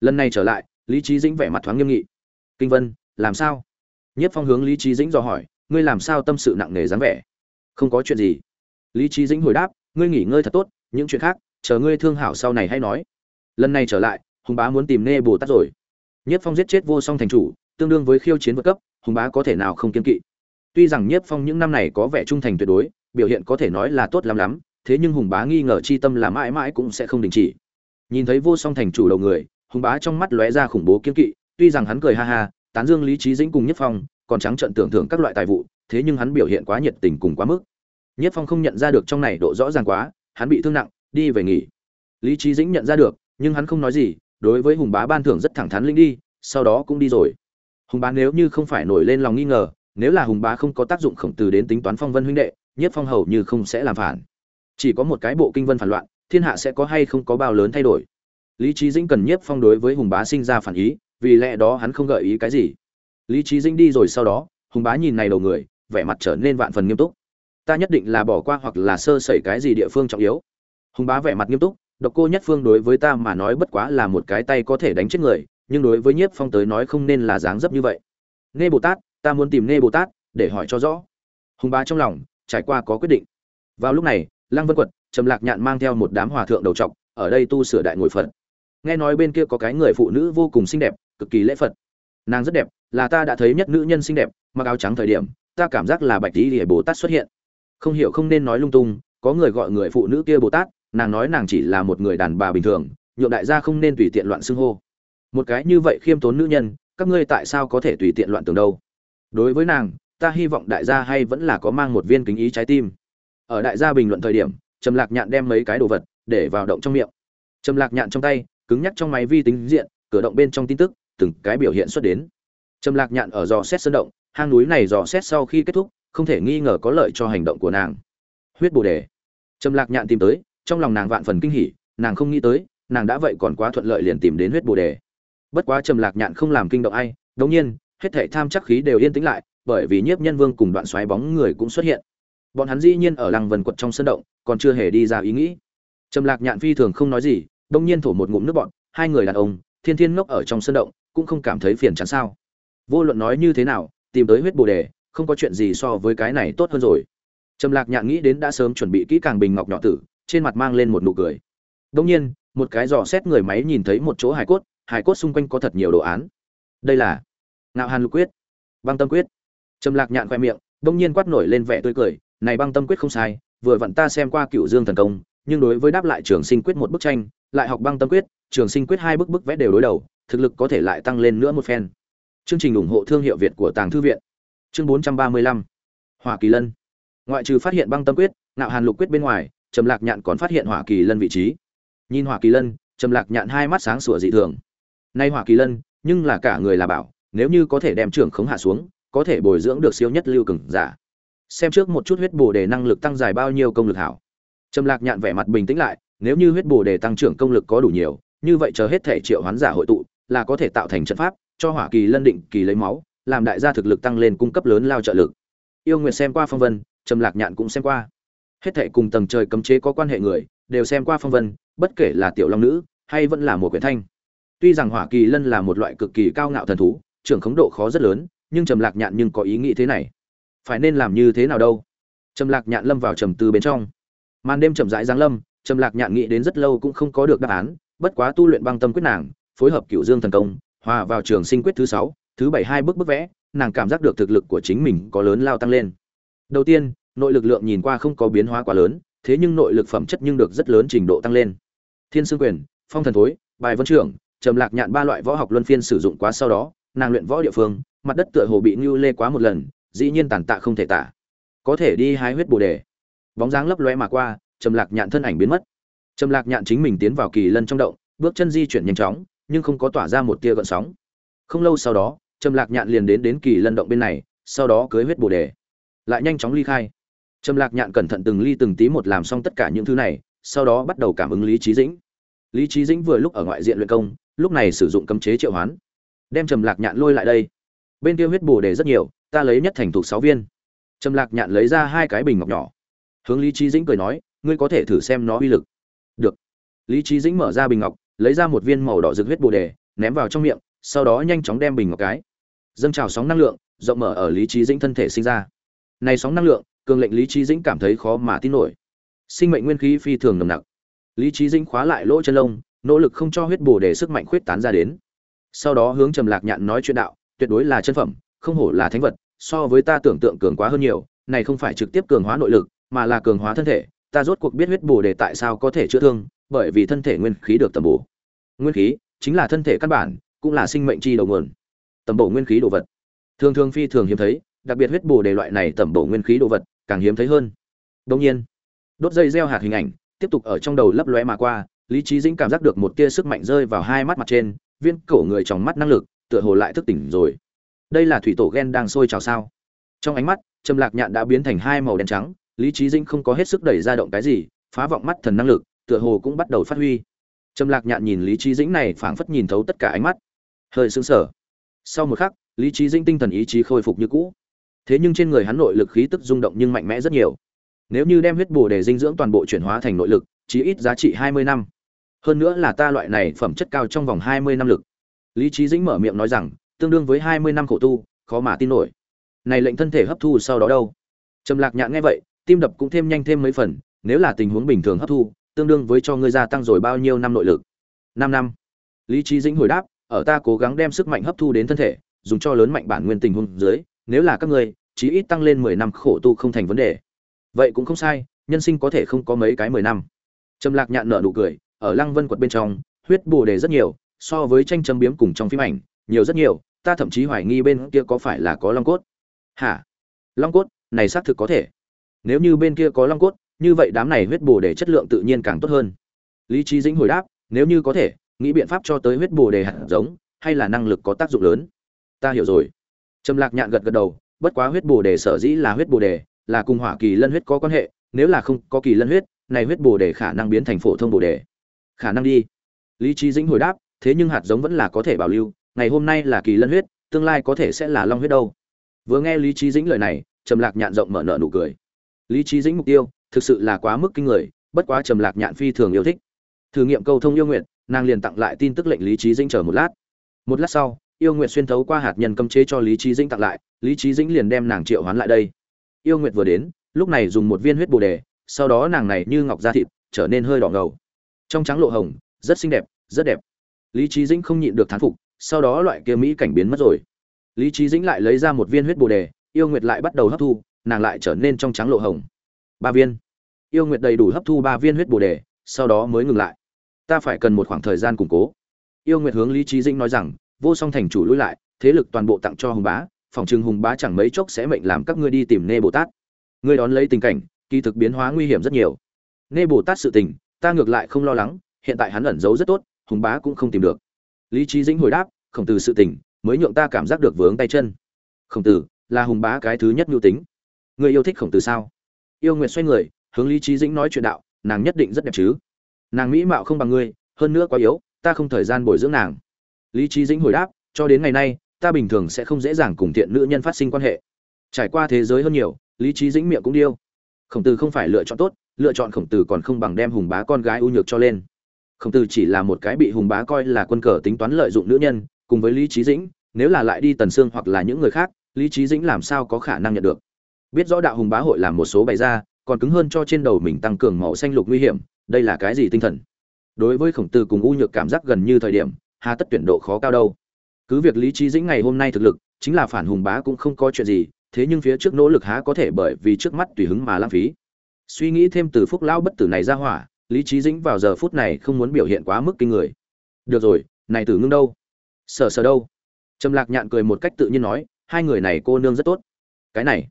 Lần này trở lại, lý trí dĩnh vẻ mặt thoáng nghiêm nghị. Kinh vân, làm sao? Nhiếp phong hướng lý trí dĩnh dò hỏi, ngươi làm sao tâm sự nặng nề dáng vẻ? Không có chuyện gì. Lý trí dĩnh hồi đáp, ngươi nghỉ ngơi thật tốt, những chuyện khác chờ ngươi thương hảo sau này hay nói. Lần này trở lại, hùng bá muốn tìm nê bồ tát rồi. Nhất phong giết chết vô song thành chủ, tương đương với khiêu chiến vượt cấp, hùng bá có thể nào không kiên kỵ? Tuy rằng nhất phong những năm này có vẻ trung thành tuyệt đối, biểu hiện có thể nói là tốt lắm lắm, thế nhưng hùng bá nghi ngờ chi tâm là mãi mãi cũng sẽ không đình chỉ. Nhìn thấy vô song thành chủ đầu người, hùng bá trong mắt lóe ra khủng bố kiên kỵ, tuy rằng hắn cười ha ha, tán dương lý trí dĩnh cùng nhất phong, còn trắng trận tưởng thưởng các loại tài vụ, thế nhưng hắn biểu hiện quá nhiệt tình cùng quá mức. Nhất phong không nhận ra được trong này độ rõ ràng quá, hắn bị thương nặng đi về nghỉ. Lý trí dĩnh nhận ra được, nhưng hắn không nói gì, đối với hùng bá ban thưởng rất thẳng thắn linh đi, sau đó cũng đi rồi. Hùng bá nếu như không phải nổi lên lòng nghi ngờ, nếu là hùng bá không có tác dụng khổng từ đến tính toán phong vân huynh đệ, nhất phong hầu như không sẽ làm phản. Chỉ có một cái bộ kinh vân phản loạn, thiên hạ sẽ có hay không có bao lớn thay đổi. Lý trí dĩnh cần nhất phong đối với hùng bá sinh ra phản ý, vì lẽ đó hắn không gợi ý cái gì. Lý trí dĩnh đi rồi sau đó, hùng bá nhìn này đầu người, vẻ mặt trở nên vạn phần nghiêm túc. Ta nhất định là bỏ qua hoặc là sơ sẩy cái gì địa phương trọng yếu hùng bá vẻ mặt nghiêm túc, độc cô nhất phương đối với ta mà nói bất quá là một cái tay có thể đánh chết người, nhưng đối với nhiếp phong tới nói không nên là dáng dấp như vậy. Nghe bồ tát, ta muốn tìm nghe bồ tát để hỏi cho rõ. Hùng bá trong lòng trải qua có quyết định. Vào lúc này, lăng vân quật, trầm lạc nhạn mang theo một đám hòa thượng đầu trọc, ở đây tu sửa đại ngồi phật. Nghe nói bên kia có cái người phụ nữ vô cùng xinh đẹp, cực kỳ lễ phật. Nàng rất đẹp, là ta đã thấy nhất nữ nhân xinh đẹp, mặc áo trắng thời điểm, ta cảm giác là bạch tỷ lìa bồ tát xuất hiện. Không hiểu không nên nói lung tung, có người gọi người phụ nữ kia bồ tát nàng nói nàng chỉ là một người đàn bà bình thường, nhượng đại gia không nên tùy tiện loạn xưng hô. Một cái như vậy khiêm tốn nữ nhân, các ngươi tại sao có thể tùy tiện loạn tưởng đâu? Đối với nàng, ta hy vọng đại gia hay vẫn là có mang một viên kính ý trái tim. Ở đại gia bình luận thời điểm, trầm lạc nhạn đem mấy cái đồ vật để vào động trong miệng. Trầm lạc nhạn trong tay, cứng nhắc trong máy vi tính diện, cửa động bên trong tin tức, từng cái biểu hiện xuất đến. Trầm lạc nhạn ở dò xét sơn động, hang núi này dò xét sau khi kết thúc, không thể nghi ngờ có lợi cho hành động của nàng. Huyết bồ đề. Trầm lạc nhạn tìm tới trong lòng nàng vạn phần kinh hỉ, nàng không nghĩ tới, nàng đã vậy còn quá thuận lợi liền tìm đến huyết bồ đề. Bất quá trầm lạc nhạn không làm kinh động ai, đống nhiên, hết thảy tham chắc khí đều yên tĩnh lại, bởi vì nhiếp nhân vương cùng đoạn xoáy bóng người cũng xuất hiện. Bọn hắn dĩ nhiên ở lăng vần quật trong sân động, còn chưa hề đi ra ý nghĩ. Trầm lạc nhạn phi thường không nói gì đông nhiên thổ một ngụm nước bọn hai người đàn ông, thiên thiên ngốc ở trong sân động, cũng không cảm thấy phiền chán sao. Vô luận nói như thế nào, tìm tới huyết bồ đề, không có chuyện gì so với cái này tốt hơn rồi. Trầm lạc nhạn nghĩ đến đã sớm chuẩn bị kỹ càng bình ngọc nhỏ tử trên mặt mang lên một nụ cười. Đông nhiên, một cái dò xét người máy nhìn thấy một chỗ hài cốt hài cốt xung quanh có thật nhiều đồ án. Đây là ngạo hàn lục quyết, băng tâm quyết. Trầm lạc nhạn khoe miệng đông nhiên quát nổi lên vẻ tươi cười, này băng tâm quyết không sai, vừa vặn ta xem qua cựu dương thần công, nhưng đối với đáp lại trường sinh quyết một bức tranh, lại học băng tâm quyết, trường sinh quyết hai bức bức vẽ đều đối đầu, thực lực có thể lại tăng lên nữa một phen. Chương trình ủng hộ thương hiệu việt của tàng thư viện. Chương bốn trăm ba mươi lăm. Hỏa kỳ lân. Ngoại trừ phát hiện băng tâm quyết nạo hàn lục quyết bên ngoài trầm lạc nhạn còn phát hiện hỏa kỳ lân vị trí. Nhìn hỏa kỳ lân, trầm lạc nhạn hai mắt sáng sủa dị thường. Nay hỏa kỳ lân, nhưng là cả người là bảo, nếu như có thể đem trưởng khống hạ xuống, có thể bồi dưỡng được siêu nhất lưu cường giả. Xem trước một chút huyết bổ đề năng lực tăng dài bao nhiêu công lực hảo. Trầm lạc nhạn vẻ mặt bình tĩnh lại, nếu như huyết bổ đề tăng trưởng công lực có đủ nhiều, như vậy chờ hết thể triệu hoán giả hội tụ, là có thể tạo thành trận pháp, cho hỏa kỳ lân định kỳ lấy máu, làm đại gia thực lực tăng lên cung cấp lớn lao trợ lực. Yêu nguyệt xem qua phong vân, trầm lạc nhạn cũng xem qua hết thệ cùng tầng trời cấm chế có quan hệ người, đều xem qua phong vân, bất kể là tiểu long nữ, hay vẫn là một quyển thanh. Tuy rằng hỏa kỳ lân là một loại cực kỳ cao ngạo thần thú, trưởng khống độ khó rất lớn, nhưng trầm lạc nhạn nhưng có ý nghĩ thế này. Phải nên làm như thế nào đâu? Trầm lạc nhạn lâm vào trầm tư bên trong. Màn đêm chậm rãi giáng lâm, trầm lạc nhạn nghĩ đến rất lâu cũng không có được đáp án, bất quá tu luyện băng tâm quyết nàng, phối hợp cựu dương thần công, hòa vào trường sinh quyết thứ sáu, thứ bảy hai bước bức vẽ, nàng cảm giác được thực lực của chính mình có lớn lao tăng lên. Đầu tiên nội lực lượng nhìn qua không có biến hóa quá lớn, thế nhưng nội lực phẩm chất nhưng được rất lớn trình độ tăng lên. Thiên sương quyền, phong thần thối, bài vân trưởng, trầm lạc nhạn ba loại võ học luân phiên sử dụng quá sau đó, nàng luyện võ địa phương, mặt đất tựa hồ bị ngưu lê quá một lần, dĩ nhiên tàn tạ không thể tả. Có thể đi hái huyết bồ đề. Bóng dáng lấp lóe mà qua, trầm lạc nhạn thân ảnh biến mất. Trầm lạc nhạn chính mình tiến vào kỳ lân trong động, bước chân di chuyển nhanh chóng, nhưng không có tỏa ra một tia gợn sóng. Không lâu sau đó, trầm lạc nhạn liền đến đến kỳ lân động bên này, sau đó cưới huyết bồ đề. Lại nhanh chóng ly khai trầm lạc nhạn cẩn thận từng ly từng tí một làm xong tất cả những thứ này, sau đó bắt đầu cảm ứng lý trí dĩnh. Lý trí dĩnh vừa lúc ở ngoại diện luyện công, lúc này sử dụng cấm chế triệu hoán, đem trầm lạc nhạn lôi lại đây. Bên kia huyết bồ đề rất nhiều, ta lấy nhất thành thuộc sáu viên. Trầm lạc nhạn lấy ra hai cái bình ngọc nhỏ. Hướng lý trí dĩnh cười nói, ngươi có thể thử xem nó uy lực. Được. Lý trí dĩnh mở ra bình ngọc, lấy ra một viên màu đỏ rực huyết bồ đề, ném vào trong miệng, sau đó nhanh chóng đem bình ngọc cái. Dâng trào sóng năng lượng, rộng mở ở lý trí dĩnh thân thể sinh ra. Này sóng năng lượng cường lệnh lý trí dĩnh cảm thấy khó mà tin nổi. Sinh mệnh nguyên khí phi thường nồng nặc. Lý trí dĩnh khóa lại lỗ chân lông, nỗ lực không cho huyết bồ đề sức mạnh khuyết tán ra đến. Sau đó hướng trầm lạc nhạn nói chuyện đạo, tuyệt đối là chân phẩm, không hổ là thánh vật, so với ta tưởng tượng cường quá hơn nhiều, này không phải trực tiếp cường hóa nội lực, mà là cường hóa thân thể, ta rốt cuộc biết huyết bồ đề tại sao có thể chữa thương, bởi vì thân thể nguyên khí được tầm bổ. Nguyên khí chính là thân thể căn bản, cũng là sinh mệnh chi đầu nguồn. Tầm bổ nguyên khí đồ vật. Thường thường phi thường hiếm thấy, đặc biệt huyết bồ đề loại này tầm bổ nguyên khí đồ vật càng hiếm thấy hơn. Đông nhiên, đốt dây gieo hạt hình ảnh, tiếp tục ở trong đầu lấp lóe mà qua, lý trí dĩnh cảm giác được một tia sức mạnh rơi vào hai mắt mặt trên, viên cổ người trong mắt năng lực, tựa hồ lại thức tỉnh rồi. Đây là thủy tổ ghen đang sôi trào sao? Trong ánh mắt, trầm lạc nhạn đã biến thành hai màu đen trắng, lý trí dĩnh không có hết sức đẩy ra động cái gì, phá vọng mắt thần năng lực, tựa hồ cũng bắt đầu phát huy. Trầm lạc nhạn nhìn lý trí dĩnh này phảng phất nhìn thấu tất cả ánh mắt. Hơi sững sờ. Sau một khắc, lý trí dĩnh tinh thần ý chí khôi phục như cũ thế nhưng trên người hắn nội lực khí tức rung động nhưng mạnh mẽ rất nhiều. Nếu như đem huyết bồ để dinh dưỡng toàn bộ chuyển hóa thành nội lực, chí ít giá trị hai mươi năm. Hơn nữa là ta loại này phẩm chất cao trong vòng hai mươi năm lực. Lý trí dĩnh mở miệng nói rằng, tương đương với hai mươi năm khổ tu, khó mà tin nổi. Này lệnh thân thể hấp thu sau đó đâu? Trầm lạc nhạn nghe vậy, tim đập cũng thêm nhanh thêm mấy phần, nếu là tình huống bình thường hấp thu, tương đương với cho ngươi gia tăng rồi bao nhiêu năm nội lực? Năm năm. Lý trí dĩnh hồi đáp, ở ta cố gắng đem sức mạnh hấp thu đến thân thể, dùng cho lớn mạnh bản nguyên tình huống dưới nếu là các ngươi, chí ít tăng lên mười năm khổ tu không thành vấn đề. Vậy cũng không sai, nhân sinh có thể không có mấy cái mười năm. Trầm lạc nhạn nở nụ cười, ở lăng vân quật bên trong, huyết bồ đề rất nhiều, so với tranh châm biếm cùng trong phim ảnh, nhiều rất nhiều, ta thậm chí hoài nghi bên kia có phải là có long cốt. Hả? Long cốt, này xác thực có thể. Nếu như bên kia có long cốt, như vậy đám này huyết bồ đề chất lượng tự nhiên càng tốt hơn. Lý trí dĩnh hồi đáp, nếu như có thể, nghĩ biện pháp cho tới huyết bồ đề hạt giống, hay là năng lực có tác dụng lớn. Ta hiểu rồi trầm lạc nhạn gật gật đầu, bất quá huyết bồ đề sở dĩ là huyết bồ đề, là cùng hỏa kỳ lân huyết có quan hệ, nếu là không có kỳ lân huyết, này huyết bồ đề khả năng biến thành phổ thông bồ đề. Khả năng đi. Lý trí dĩnh hồi đáp, thế nhưng hạt giống vẫn là có thể bảo lưu, ngày hôm nay là kỳ lân huyết, tương lai có thể sẽ là long huyết đâu. Vừa nghe lý trí dĩnh lời này, trầm lạc nhạn rộng mở nợ nụ cười. Lý trí dĩnh mục tiêu, thực sự là quá mức kinh người, bất quá trầm lạc nhạn phi thường yêu thích. Thử nghiệm câu thông yêu nguyện, nàng liền tặng lại tin tức lệnh lý trí dĩnh chờ một lát. Một lát sau yêu Nguyệt xuyên thấu qua hạt nhân cấm chế cho lý trí dĩnh tặng lại, lý trí dĩnh liền đem nàng triệu hoán lại đây. Yêu nguyệt vừa đến, lúc này dùng một viên huyết bồ đề, sau đó nàng này như ngọc da thịt, trở nên hơi đỏ ngầu. Trong trắng lộ hồng, rất xinh đẹp, rất đẹp. Lý trí dĩnh không nhịn được thán phục, sau đó loại kia mỹ cảnh biến mất rồi. Lý trí dĩnh lại lấy ra một viên huyết bồ đề, yêu nguyệt lại bắt đầu hấp thu, nàng lại trở nên trong trắng lộ hồng. Ba viên. Yêu nguyệt đầy đủ hấp thu ba viên huyết bồ đề, sau đó mới ngừng lại. Ta phải cần một khoảng thời gian củng cố. Yêu nguyệt hướng lý trí dĩnh nói rằng vô song thành chủ lui lại, thế lực toàn bộ tặng cho hùng bá, phòng trừng hùng bá chẳng mấy chốc sẽ mệnh làm các ngươi đi tìm nê bồ tát. Ngươi đón lấy tình cảnh, kỳ thực biến hóa nguy hiểm rất nhiều. Nê bồ tát sự tình, ta ngược lại không lo lắng, hiện tại hắn ẩn giấu rất tốt, hùng bá cũng không tìm được. Lý trí dĩnh hồi đáp, khổng tử sự tình, mới nhượng ta cảm giác được vướng tay chân. Khổng tử, là hùng bá cái thứ nhất mưu tính. Người yêu thích khổng tử sao? Yêu nguyệt xoay người, hướng lý trí dĩnh nói chuyện đạo, nàng nhất định rất đẹp chứ. Nàng mỹ mạo không bằng ngươi, hơn nữa quá yếu, ta không thời gian bồi dưỡng nàng lý trí dĩnh hồi đáp, cho đến ngày nay, ta bình thường sẽ không dễ dàng cùng thiện nữ nhân phát sinh quan hệ. Trải qua thế giới hơn nhiều, lý trí dĩnh miệng cũng điêu. Khổng tử không phải lựa chọn tốt, lựa chọn khổng tử còn không bằng đem hùng bá con gái ưu nhược cho lên. Khổng tử chỉ là một cái bị hùng bá coi là quân cờ tính toán lợi dụng nữ nhân, cùng với lý trí dĩnh, nếu là lại đi tần sương hoặc là những người khác, lý trí dĩnh làm sao có khả năng nhận được. Biết rõ đạo hùng bá hội làm một số bày ra, còn cứng hơn cho trên đầu mình tăng cường màu xanh lục nguy hiểm, đây là cái gì tinh thần? Đối với khổng tử cùng u nhược cảm giác gần như thời điểm hà tất tuyển độ khó cao đâu. Cứ việc lý trí dĩnh ngày hôm nay thực lực, chính là phản hùng bá cũng không có chuyện gì, thế nhưng phía trước nỗ lực há có thể bởi vì trước mắt tùy hứng mà lãng phí. Suy nghĩ thêm từ phúc lão bất tử này ra hỏa, lý trí dĩnh vào giờ phút này không muốn biểu hiện quá mức kinh người. Được rồi, này tử ngưng đâu? Sở sở đâu? Trầm lạc nhạn cười một cách tự nhiên nói, hai người này cô nương rất tốt. Cái này,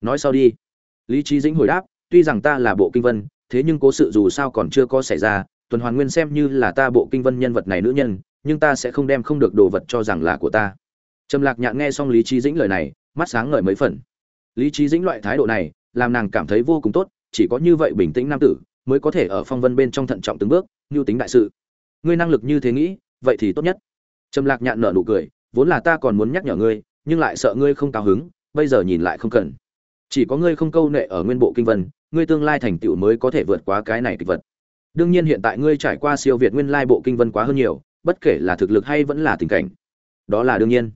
nói sau đi. Lý trí dĩnh hồi đáp, tuy rằng ta là bộ kinh vân, thế nhưng cố sự dù sao còn chưa có xảy ra, tuần hoàn nguyên xem như là ta bộ kinh vân nhân vật này nữ nhân nhưng ta sẽ không đem không được đồ vật cho rằng là của ta. Trầm lạc nhạn nghe xong lý trí dĩnh lời này, mắt sáng ngời mấy phần. Lý trí dĩnh loại thái độ này, làm nàng cảm thấy vô cùng tốt, chỉ có như vậy bình tĩnh nam tử, mới có thể ở phong vân bên trong thận trọng từng bước, như tính đại sự. Ngươi năng lực như thế nghĩ, vậy thì tốt nhất. Trầm lạc nhạn nở nụ cười, vốn là ta còn muốn nhắc nhở ngươi, nhưng lại sợ ngươi không cao hứng, bây giờ nhìn lại không cần. Chỉ có ngươi không câu nệ ở nguyên bộ kinh vân, ngươi tương lai thành tựu mới có thể vượt qua cái này kịch vật. Đương nhiên hiện tại ngươi trải qua siêu việt nguyên lai bộ kinh vân quá hơn nhiều bất kể là thực lực hay vẫn là tình cảnh. Đó là đương nhiên.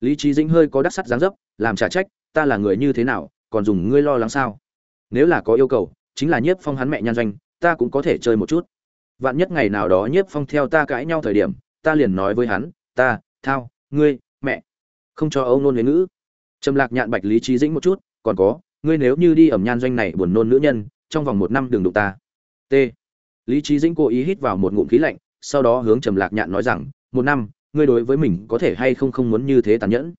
Lý trí dĩnh hơi có đắc sắt dáng dấp, làm trả trách, ta là người như thế nào, còn dùng ngươi lo lắng sao? Nếu là có yêu cầu, chính là nhiếp phong hắn mẹ nhan doanh, ta cũng có thể chơi một chút. Vạn nhất ngày nào đó nhiếp phong theo ta cãi nhau thời điểm, ta liền nói với hắn, ta, thao, ngươi, mẹ, không cho âu nôn với ngữ. Trầm lạc nhạn bạch lý trí dĩnh một chút, còn có, ngươi nếu như đi ẩm nhan doanh này buồn nôn nữ nhân, trong vòng một năm đừng đụng ta. T. Lý trí dĩnh cố ý hít vào một ngụm khí lạnh sau đó hướng trầm lạc nhạn nói rằng, một năm, ngươi đối với mình có thể hay không không muốn như thế tàn nhẫn?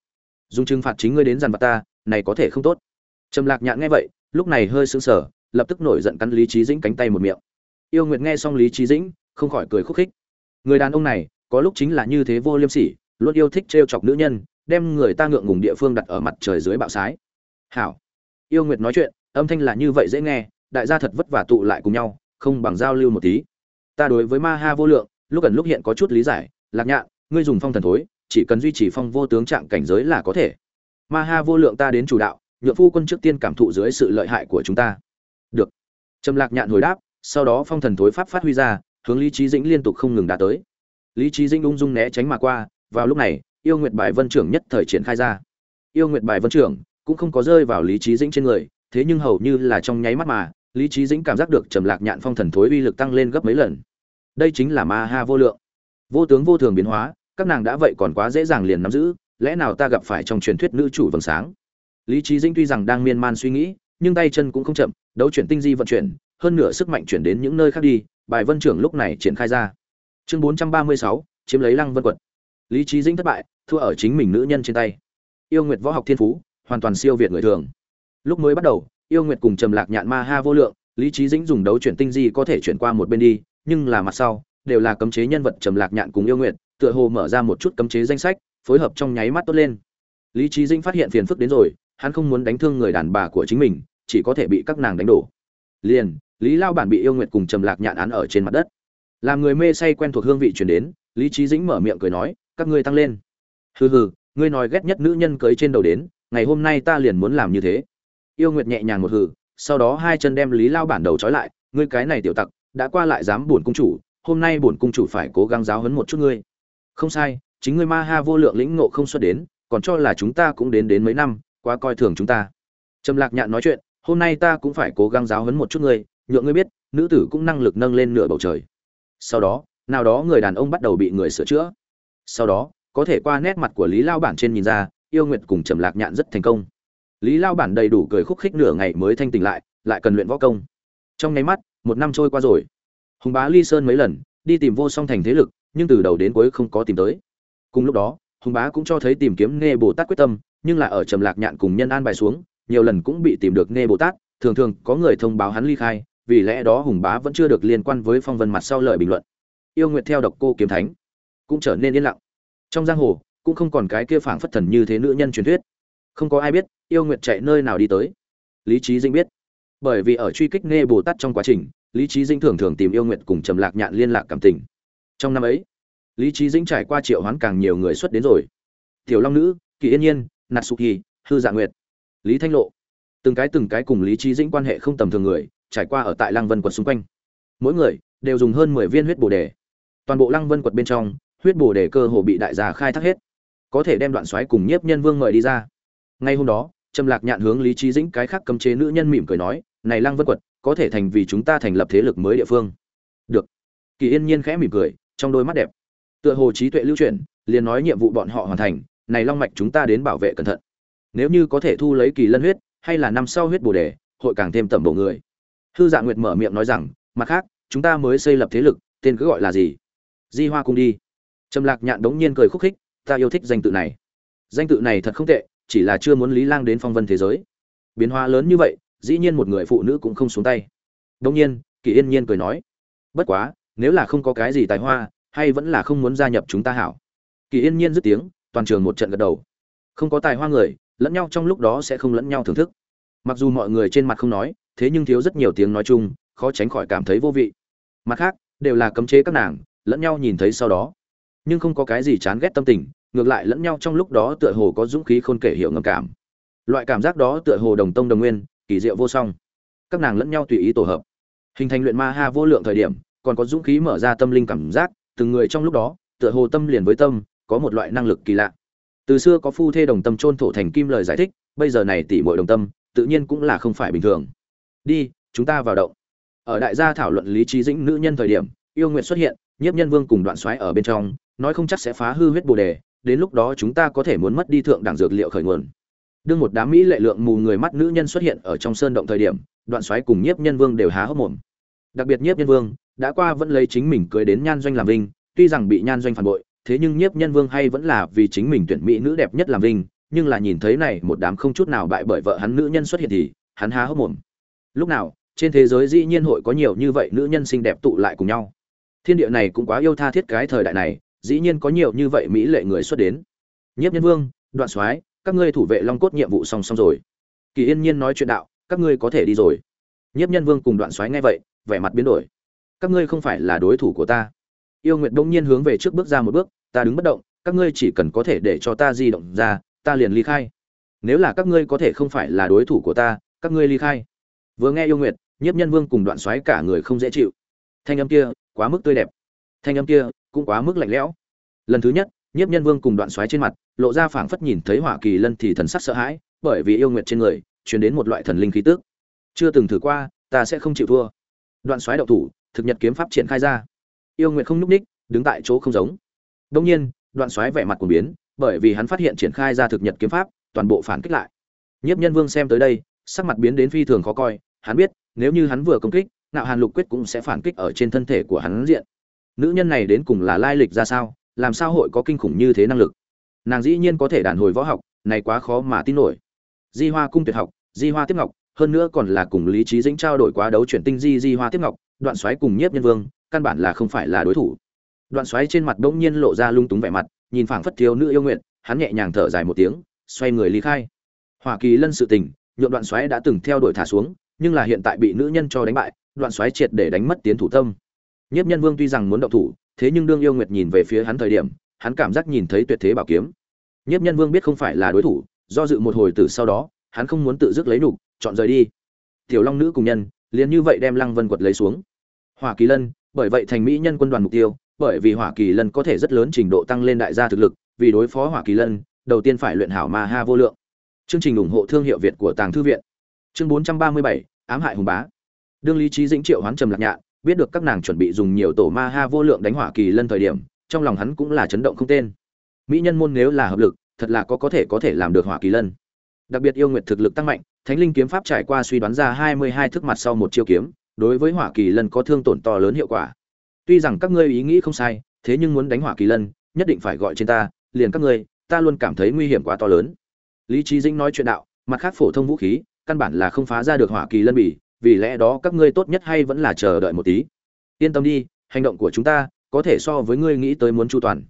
Dùng trừng phạt chính ngươi đến dằn vật ta, này có thể không tốt. Trầm lạc nhạn nghe vậy, lúc này hơi sững sờ, lập tức nổi giận cắn lý trí dĩnh cánh tay một miệng. Yêu nguyệt nghe xong lý trí dĩnh, không khỏi cười khúc khích. Người đàn ông này, có lúc chính là như thế vô liêm sỉ, luôn yêu thích trêu chọc nữ nhân, đem người ta ngượng ngùng địa phương đặt ở mặt trời dưới bạo sái. Hảo. Yêu nguyệt nói chuyện, âm thanh là như vậy dễ nghe, đại gia thật vất vả tụ lại cùng nhau, không bằng giao lưu một tí. Ta đối với ma ha vô lượng lúc gần lúc hiện có chút lý giải, lạc nhạn, ngươi dùng phong thần thối, chỉ cần duy trì phong vô tướng trạng cảnh giới là có thể. Ma ha vô lượng ta đến chủ đạo nhựa phu quân trước tiên cảm thụ dưới sự lợi hại của chúng ta. Được. Trầm lạc nhạn hồi đáp, sau đó phong thần thối pháp phát huy ra, hướng lý trí dĩnh liên tục không ngừng đã tới. Lý trí dĩnh ung dung né tránh mà qua, vào lúc này, yêu nguyệt bài vân trưởng nhất thời triển khai ra. Yêu nguyệt bài vân trưởng cũng không có rơi vào lý trí dĩnh trên người, thế nhưng hầu như là trong nháy mắt mà, lý trí dĩnh cảm giác được trầm lạc nhạn phong thần thối uy lực tăng lên gấp mấy lần đây chính là ma ha vô lượng. Vô tướng vô thường biến hóa, các nàng đã vậy còn quá dễ dàng liền nắm giữ, lẽ nào ta gặp phải trong truyền thuyết nữ chủ vầng sáng? Lý trí dĩnh tuy rằng đang miên man suy nghĩ, nhưng tay chân cũng không chậm, đấu chuyển tinh di vận chuyển, hơn nửa sức mạnh chuyển đến những nơi khác đi, bài vân trưởng lúc này triển khai ra. Chương bốn trăm ba mươi sáu, chiếm lấy lăng vân quật lý trí dĩnh thất bại, thua ở chính mình nữ nhân trên tay. Yêu nguyệt võ học thiên phú, hoàn toàn siêu việt người thường. Lúc mới bắt đầu, yêu nguyệt cùng trầm lạc nhạn ma ha vô lượng, lý trí dĩnh dùng đấu chuyển tinh di có thể chuyển qua một bên đi nhưng là mặt sau, đều là cấm chế nhân vật trầm lạc nhạn cùng yêu nguyệt, tựa hồ mở ra một chút cấm chế danh sách, phối hợp trong nháy mắt tốt lên. Lý trí dĩnh phát hiện phiền phức đến rồi, hắn không muốn đánh thương người đàn bà của chính mình, chỉ có thể bị các nàng đánh đổ. Liền, lý lao bản bị yêu nguyệt cùng trầm lạc nhạn án ở trên mặt đất. Làm người mê say quen thuộc hương vị chuyển đến, lý trí dĩnh mở miệng cười nói, các ngươi tăng lên. Hừ hừ, ngươi nói ghét nhất nữ nhân cưới trên đầu đến, ngày hôm nay ta liền muốn làm như thế. Yêu nguyệt nhẹ nhàng một hừ, sau đó hai chân đem lý lao bản đầu trói lại, ngươi cái này tiểu tặc đã qua lại dám buồn cung chủ, hôm nay bổn cung chủ phải cố gắng giáo huấn một chút ngươi. Không sai, chính ngươi ma ha vô lượng lĩnh ngộ không xuất đến, còn cho là chúng ta cũng đến đến mấy năm, quá coi thường chúng ta. Trầm lạc nhạn nói chuyện, hôm nay ta cũng phải cố gắng giáo huấn một chút ngươi, nhượng ngươi biết, nữ tử cũng năng lực nâng lên nửa bầu trời. Sau đó, nào đó người đàn ông bắt đầu bị người sửa chữa. Sau đó, có thể qua nét mặt của lý lao bản trên nhìn ra, yêu nguyệt cùng trầm lạc nhạn rất thành công. Lý lao bản đầy đủ cười khúc khích nửa ngày mới thanh tỉnh lại lại cần luyện võ công. Trong nháy mắt một năm trôi qua rồi. Hùng bá ly sơn mấy lần, đi tìm vô song thành thế lực, nhưng từ đầu đến cuối không có tìm tới. Cùng lúc đó, hùng bá cũng cho thấy tìm kiếm nghe bồ tát quyết tâm, nhưng là ở trầm lạc nhạn cùng nhân an bài xuống, nhiều lần cũng bị tìm được nghe bồ tát, thường thường có người thông báo hắn ly khai, vì lẽ đó hùng bá vẫn chưa được liên quan với phong vân mặt sau lời bình luận. Yêu nguyệt theo độc cô kiếm thánh, cũng trở nên yên lặng. Trong giang hồ, cũng không còn cái kia phảng phất thần như thế nữ nhân truyền thuyết. Không có ai biết yêu nguyệt chạy nơi nào đi tới. Lý trí dinh biết bởi vì ở truy kích nghe bồ tát trong quá trình, lý trí dinh thường thường tìm yêu nguyệt cùng trầm lạc nhạn liên lạc cảm tình. Trong năm ấy, lý trí dinh trải qua triệu hoán càng nhiều người xuất đến rồi. Tiểu long nữ, kỳ yên nhiên natsuki hư dạ nguyệt, lý thanh lộ. Từng cái từng cái cùng lý trí dĩnh quan hệ không tầm thường người, trải qua ở tại lăng vân quật xung quanh. Mỗi người đều dùng hơn mười viên huyết bồ đề. Toàn bộ lăng vân quật bên trong, huyết bồ đề cơ hồ bị đại gia khai thác hết. Có thể đem đoạn xoáy cùng nhiếp nhân vương mời đi ra. Ngay hôm đó, trầm lạc nhạn hướng lý trí dĩnh cái khác cấm chế nữ nhân mỉm cười nói này lăng vân quật, có thể thành vì chúng ta thành lập thế lực mới địa phương. Được. Kỳ yên nhiên khẽ mỉm cười, trong đôi mắt đẹp. Tựa hồ trí tuệ lưu chuyển, liền nói nhiệm vụ bọn họ hoàn thành, này long mạch chúng ta đến bảo vệ cẩn thận. Nếu như có thể thu lấy kỳ lân huyết, hay là năm sau huyết bồ đề, hội càng thêm tẩm bổ người. Hư dạ nguyệt mở miệng nói rằng, mặt khác, chúng ta mới xây lập thế lực, tên cứ gọi là gì? Di hoa cung đi. Trầm lạc nhạn đống nhiên cười khúc khích, ta yêu thích danh tự này. Danh tự này thật không tệ, chỉ là chưa muốn lý lang đến phong vân thế giới. Biến hóa lớn như vậy dĩ nhiên một người phụ nữ cũng không xuống tay. Đương nhiên, kỳ yên nhiên cười nói, bất quá, nếu là không có cái gì tài hoa, hay vẫn là không muốn gia nhập chúng ta hảo. Kỳ yên nhiên dứt tiếng, toàn trường một trận gật đầu. Không có tài hoa người, lẫn nhau trong lúc đó sẽ không lẫn nhau thưởng thức. Mặc dù mọi người trên mặt không nói, thế nhưng thiếu rất nhiều tiếng nói chung, khó tránh khỏi cảm thấy vô vị. Mặt khác, đều là cấm chế các nàng, lẫn nhau nhìn thấy sau đó. Nhưng không có cái gì chán ghét tâm tình, ngược lại lẫn nhau trong lúc đó tựa hồ có dũng khí khôn kể hiểu ngầm cảm. Loại cảm giác đó tựa hồ đồng tông đồng nguyên kỳ diệu vô song. Các nàng lẫn nhau tùy ý tổ hợp. Hình thành luyện ma ha vô lượng thời điểm, còn có dũng khí mở ra tâm linh cảm giác, từng người trong lúc đó, tựa hồ tâm liền với tâm, có một loại năng lực kỳ lạ. Từ xưa có phu thê đồng tâm chôn thổ thành kim lời giải thích, bây giờ này tỷ muội đồng tâm, tự nhiên cũng là không phải bình thường. Đi, chúng ta vào động. Ở đại gia thảo luận lý trí dĩnh nữ nhân thời điểm, yêu nguyện xuất hiện, nhiếp nhân vương cùng đoạn xoáy ở bên trong, nói không chắc sẽ phá hư huyết bồ đề, đến lúc đó chúng ta có thể muốn mất đi thượng đẳng dược liệu khởi nguồn đương một đám mỹ lệ lượng mù người mắt nữ nhân xuất hiện ở trong sơn động thời điểm, đoạn xoáy cùng nhiếp nhân vương đều há hốc mồm. Đặc biệt nhiếp nhân vương đã qua vẫn lấy chính mình cưới đến nhan doanh làm vinh, tuy rằng bị nhan doanh phản bội, thế nhưng nhiếp nhân vương hay vẫn là vì chính mình tuyển mỹ nữ đẹp nhất làm vinh, nhưng là nhìn thấy này một đám không chút nào bại bởi vợ hắn nữ nhân xuất hiện thì, hắn há hốc mồm. Lúc nào, trên thế giới dĩ nhiên hội có nhiều như vậy nữ nhân xinh đẹp tụ lại cùng nhau. Thiên địa này cũng quá yêu tha thiết cái thời đại này, dĩ nhiên có nhiều như vậy mỹ lệ người xuất đến. Nhiếp nhân vương, đoạn soái các ngươi thủ vệ long cốt nhiệm vụ xong xong rồi. Kỳ yên nhiên nói chuyện đạo, các ngươi có thể đi rồi. Nhiếp nhân vương cùng đoạn xoáy nghe vậy, vẻ mặt biến đổi. Các ngươi không phải là đối thủ của ta. Yêu nguyệt đông nhiên hướng về trước bước ra một bước, ta đứng bất động, các ngươi chỉ cần có thể để cho ta di động ra, ta liền ly khai. Nếu là các ngươi có thể không phải là đối thủ của ta, các ngươi ly khai. Vừa nghe yêu nguyệt, nhiếp nhân vương cùng đoạn xoáy cả người không dễ chịu. Thanh âm kia, quá mức tươi đẹp. Thanh âm kia, cũng quá mức lạnh lẽo. Lần thứ nhất nhiếp nhân vương cùng đoạn xoáy trên mặt, lộ ra phảng phất nhìn thấy hỏa kỳ lân thì thần sắc sợ hãi, bởi vì yêu nguyệt trên người, truyền đến một loại thần linh khí tức. Chưa từng thử qua, ta sẽ không chịu thua. Đoạn xoáy đậu thủ, thực nhật kiếm pháp triển khai ra. Yêu nguyệt không nhúc ních đứng tại chỗ không giống. Đông nhiên, đoạn xoáy vẻ mặt của biến, bởi vì hắn phát hiện triển khai ra thực nhật kiếm pháp, toàn bộ phản kích lại. Nhiếp nhân vương xem tới đây, sắc mặt biến đến phi thường khó coi, hắn biết, nếu như hắn vừa công kích nạo hàn lục quyết cũng sẽ phản kích ở trên thân thể của hắn diện. Nữ nhân này đến cùng là lai lịch ra sao? Làm sao hội có kinh khủng như thế năng lực? Nàng dĩ nhiên có thể đàn hồi võ học, này quá khó mà tin nổi. Di hoa cung tuyệt học, di hoa tiếp ngọc, hơn nữa còn là cùng lý trí dĩnh trao đổi quá đấu chuyển tinh di di hoa tiếp ngọc, đoạn xoáy cùng nhiếp nhân vương, căn bản là không phải là đối thủ. Đoạn xoáy trên mặt bỗng nhiên lộ ra lung túng vẻ mặt, nhìn phảng phất thiếu nữ yêu nguyện, hắn nhẹ nhàng thở dài một tiếng, xoay người ly khai. Hoa kỳ lân sự tình, nhượng đoạn xoáy đã từng theo đuổi thả xuống, nhưng là hiện tại bị nữ nhân cho đánh bại, đoạn xoáy triệt để đánh mất tiến thủ tâm. Nhiếp nhân vương tuy rằng muốn động thủ thế nhưng đương yêu nguyệt nhìn về phía hắn thời điểm hắn cảm giác nhìn thấy tuyệt thế bảo kiếm. Nhiếp nhân vương biết không phải là đối thủ do dự một hồi từ sau đó hắn không muốn tự dứt lấy nục chọn rời đi. Tiểu long nữ cùng nhân liền như vậy đem lăng vân quật lấy xuống. Hỏa kỳ lân bởi vậy thành mỹ nhân quân đoàn mục tiêu bởi vì hỏa kỳ lân có thể rất lớn trình độ tăng lên đại gia thực lực vì đối phó hỏa kỳ lân đầu tiên phải luyện hảo ma ha vô lượng. Chương trình ủng hộ thương hiệu việt của tàng thư viện. Chương 437, ám hại hùng bá. Đương lý trí dĩnh triệu hoán trầm lạc nhạn biết được các nàng chuẩn bị dùng nhiều tổ ma ha vô lượng đánh hỏa kỳ lân thời điểm, trong lòng hắn cũng là chấn động không tên. Mỹ nhân môn nếu là hợp lực, thật là có có thể có thể làm được hỏa kỳ lân. Đặc biệt yêu nguyệt thực lực tăng mạnh, thánh linh kiếm pháp trải qua suy đoán ra hai mươi hai thức mặt sau một chiêu kiếm, đối với hỏa kỳ lân có thương tổn to lớn hiệu quả. Tuy rằng các ngươi ý nghĩ không sai, thế nhưng muốn đánh hỏa kỳ lân, nhất định phải gọi trên ta, liền các ngươi, ta luôn cảm thấy nguy hiểm quá to lớn. Lý trí dĩnh nói chuyện đạo, mặt khác phổ thông vũ khí, căn bản là không phá ra được hỏa kỳ lân bỉ vì lẽ đó các ngươi tốt nhất hay vẫn là chờ đợi một tí. Yên tâm đi, hành động của chúng ta có thể so với ngươi nghĩ tới muốn chu toàn.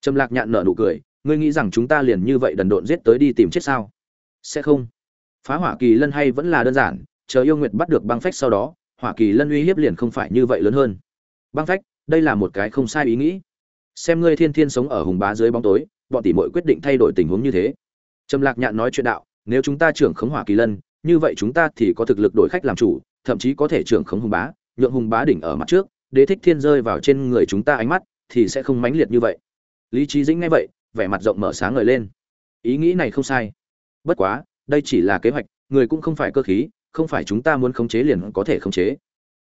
Trầm lạc nhạn nở nụ cười, ngươi nghĩ rằng chúng ta liền như vậy đần độn giết tới đi tìm chết sao? Sẽ không. Phá hỏa kỳ lân hay vẫn là đơn giản, chờ yêu nguyệt bắt được băng phách sau đó, hỏa kỳ lân uy hiếp liền không phải như vậy lớn hơn. Băng phách, đây là một cái không sai ý nghĩ. Xem ngươi thiên thiên sống ở hùng bá dưới bóng tối, bọn tỷ muội quyết định thay đổi tình huống như thế. Trầm lạc nhạn nói chuyện đạo, nếu chúng ta trưởng khống hỏa kỳ lân như vậy chúng ta thì có thực lực đổi khách làm chủ, thậm chí có thể trưởng khống hùng bá, nhượng hùng bá đỉnh ở mặt trước, đế thích thiên rơi vào trên người chúng ta ánh mắt, thì sẽ không mãnh liệt như vậy. Lý trí dĩnh nghe vậy, vẻ mặt rộng mở sáng ngời lên. Ý nghĩ này không sai. Bất quá, đây chỉ là kế hoạch, người cũng không phải cơ khí, không phải chúng ta muốn khống chế liền có thể khống chế.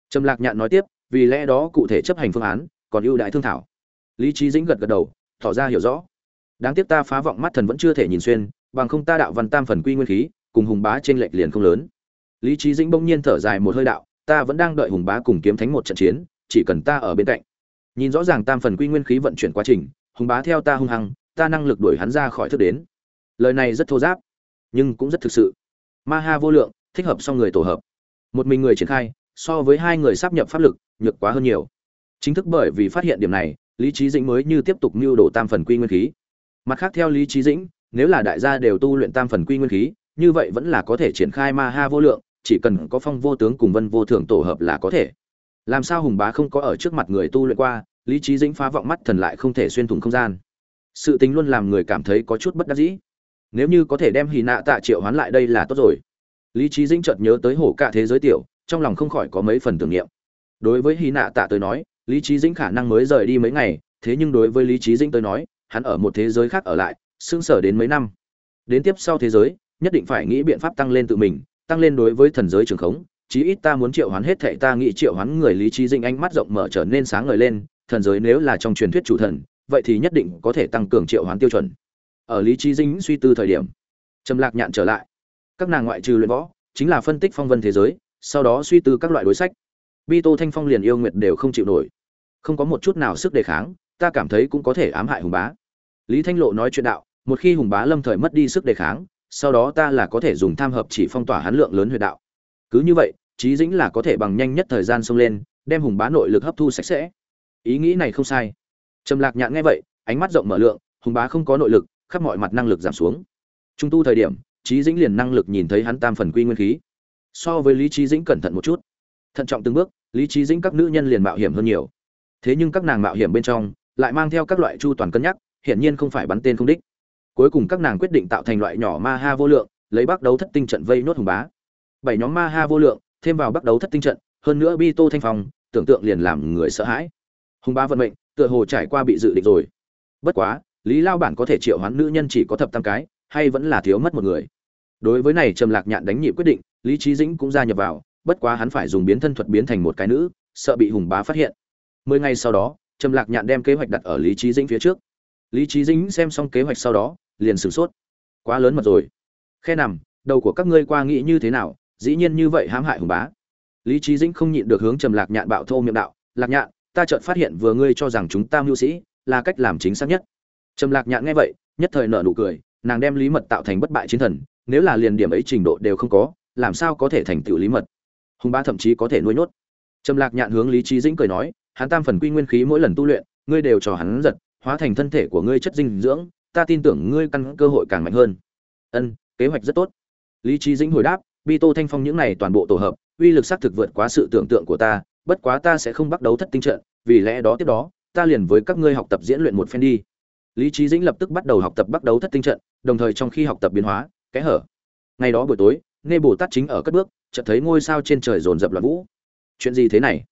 Trầm lạc nhạn nói tiếp, vì lẽ đó cụ thể chấp hành phương án, còn ưu đại thương thảo. Lý trí dĩnh gật gật đầu, tỏ ra hiểu rõ. Đáng tiếc ta phá vọng mắt thần vẫn chưa thể nhìn xuyên, bằng không ta đạo văn tam phần quy nguyên khí cùng hùng bá trên lệch liền không lớn. Lý trí dĩnh bỗng nhiên thở dài một hơi đạo, ta vẫn đang đợi hùng bá cùng kiếm thánh một trận chiến, chỉ cần ta ở bên cạnh. Nhìn rõ ràng tam phần quy nguyên khí vận chuyển quá trình, hùng bá theo ta hung hăng, ta năng lực đuổi hắn ra khỏi thức đến. Lời này rất thô giáp, nhưng cũng rất thực sự. Ma ha vô lượng, thích hợp so người tổ hợp. Một mình người triển khai, so với hai người sắp nhập pháp lực, nhược quá hơn nhiều. Chính thức bởi vì phát hiện điểm này, lý trí dĩnh mới như tiếp tục mưu đồ tam phần quy nguyên khí. Mặt khác theo lý trí dĩnh, nếu là đại gia đều tu luyện tam phần quy nguyên khí như vậy vẫn là có thể triển khai ma ha vô lượng, chỉ cần có phong vô tướng cùng vân vô thường tổ hợp là có thể. Làm sao hùng bá không có ở trước mặt người tu luyện qua, lý trí dĩnh phá vọng mắt thần lại không thể xuyên thủng không gian. Sự tính luôn làm người cảm thấy có chút bất đắc dĩ. Nếu như có thể đem hì nạ tạ triệu hoán lại đây là tốt rồi. Lý trí dĩnh chợt nhớ tới hổ cả thế giới tiểu, trong lòng không khỏi có mấy phần tưởng niệm. Đối với hì nạ tạ tới nói, lý trí dĩnh khả năng mới rời đi mấy ngày, thế nhưng đối với lý trí dĩnh tới nói, hắn ở một thế giới khác ở lại xương sở đến mấy năm. Đến tiếp sau thế giới nhất định phải nghĩ biện pháp tăng lên tự mình, tăng lên đối với thần giới trường khống, chí ít ta muốn triệu hoán hết thệ ta nghĩ triệu hoán người lý trí dinh ánh mắt rộng mở trở nên sáng ngời lên, thần giới nếu là trong truyền thuyết chủ thần, vậy thì nhất định có thể tăng cường triệu hoán tiêu chuẩn. Ở lý trí dinh suy tư thời điểm, trầm lạc nhạn trở lại. Các nàng ngoại trừ luyện võ, chính là phân tích phong vân thế giới, sau đó suy tư các loại đối sách. Bi tô thanh phong liền yêu nguyệt đều không chịu nổi. Không có một chút nào sức đề kháng, ta cảm thấy cũng có thể ám hại hùng bá. Lý thanh lộ nói chuyện đạo, một khi hùng bá lâm thời mất đi sức đề kháng sau đó ta là có thể dùng tham hợp chỉ phong tỏa hắn lượng lớn huyệt đạo. Cứ như vậy trí dĩnh là có thể bằng nhanh nhất thời gian xông lên, đem hùng bá nội lực hấp thu sạch sẽ. Ý nghĩ này không sai. Trầm lạc nhạn nghe vậy, ánh mắt rộng mở lượng, hùng bá không có nội lực, khắp mọi mặt năng lực giảm xuống. Trung tu thời điểm trí dĩnh liền năng lực nhìn thấy hắn tam phần quy nguyên khí. So với lý trí dĩnh cẩn thận một chút. Thận trọng từng bước, lý trí dĩnh các nữ nhân liền mạo hiểm hơn nhiều. Thế nhưng các nàng mạo hiểm bên trong, lại mang theo các loại chu toàn cân nhắc, hiển nhiên không phải bắn tên không đích cuối cùng các nàng quyết định tạo thành loại nhỏ ma ha vô lượng, lấy bắt đấu thất tinh trận vây nốt hùng bá. Bảy nhóm ma ha vô lượng, thêm vào bắt đấu thất tinh trận, hơn nữa bi tô thanh phong, tưởng tượng liền làm người sợ hãi. Hùng bá vận mệnh, tựa hồ trải qua bị dự định rồi. Bất quá, lý lao bản có thể triệu hoán nữ nhân chỉ có thập tam cái, hay vẫn là thiếu mất một người. Đối với này trầm lạc nhạn đánh nhị quyết định, lý trí dĩnh cũng gia nhập vào, bất quá hắn phải dùng biến thân thuật biến thành một cái nữ, sợ bị hùng bá phát hiện. Mười ngày sau đó, trầm lạc nhạn đem kế hoạch đặt ở lý trí dĩnh phía trước. Lý trí dĩnh xem xong kế hoạch sau đó liền sửng sốt. Quá lớn mật rồi. Khe nằm, đầu của các ngươi qua nghĩ như thế nào? Dĩ nhiên như vậy hãm hại hùng bá. Lý trí dĩnh không nhịn được hướng trầm lạc nhạn bạo thô miệng đạo, lạc nhạn, ta chợt phát hiện vừa ngươi cho rằng chúng ta mưu sĩ là cách làm chính xác nhất. Trầm lạc nhạn nghe vậy, nhất thời nở nụ cười, nàng đem lý mật tạo thành bất bại chiến thần, nếu là liền điểm ấy trình độ đều không có, làm sao có thể thành tựu lý mật? Hùng bá thậm chí có thể nuôi nhốt. Trầm lạc nhạn hướng lý trí dĩnh cười nói, hắn tam phần quy nguyên khí mỗi lần tu luyện, ngươi đều cho hắn giật, hóa thành thân thể của ngươi chất dinh dưỡng ta tin tưởng ngươi căn cơ hội càng mạnh hơn. Ân, kế hoạch rất tốt. Lý trí dĩnh hồi đáp, bi tô thanh phong những này toàn bộ tổ hợp, uy lực xác thực vượt quá sự tưởng tượng của ta, bất quá ta sẽ không bắt đấu thất tinh trận, vì lẽ đó tiếp đó, ta liền với các ngươi học tập diễn luyện một phen đi. Lý trí dĩnh lập tức bắt đầu học tập bắt đấu thất tinh trận, đồng thời trong khi học tập biến hóa, kẽ hở. Ngày đó buổi tối nghe bồ tát chính ở cất bước, chợt thấy ngôi sao trên trời dồn dập loạn vũ. Chuyện gì thế này?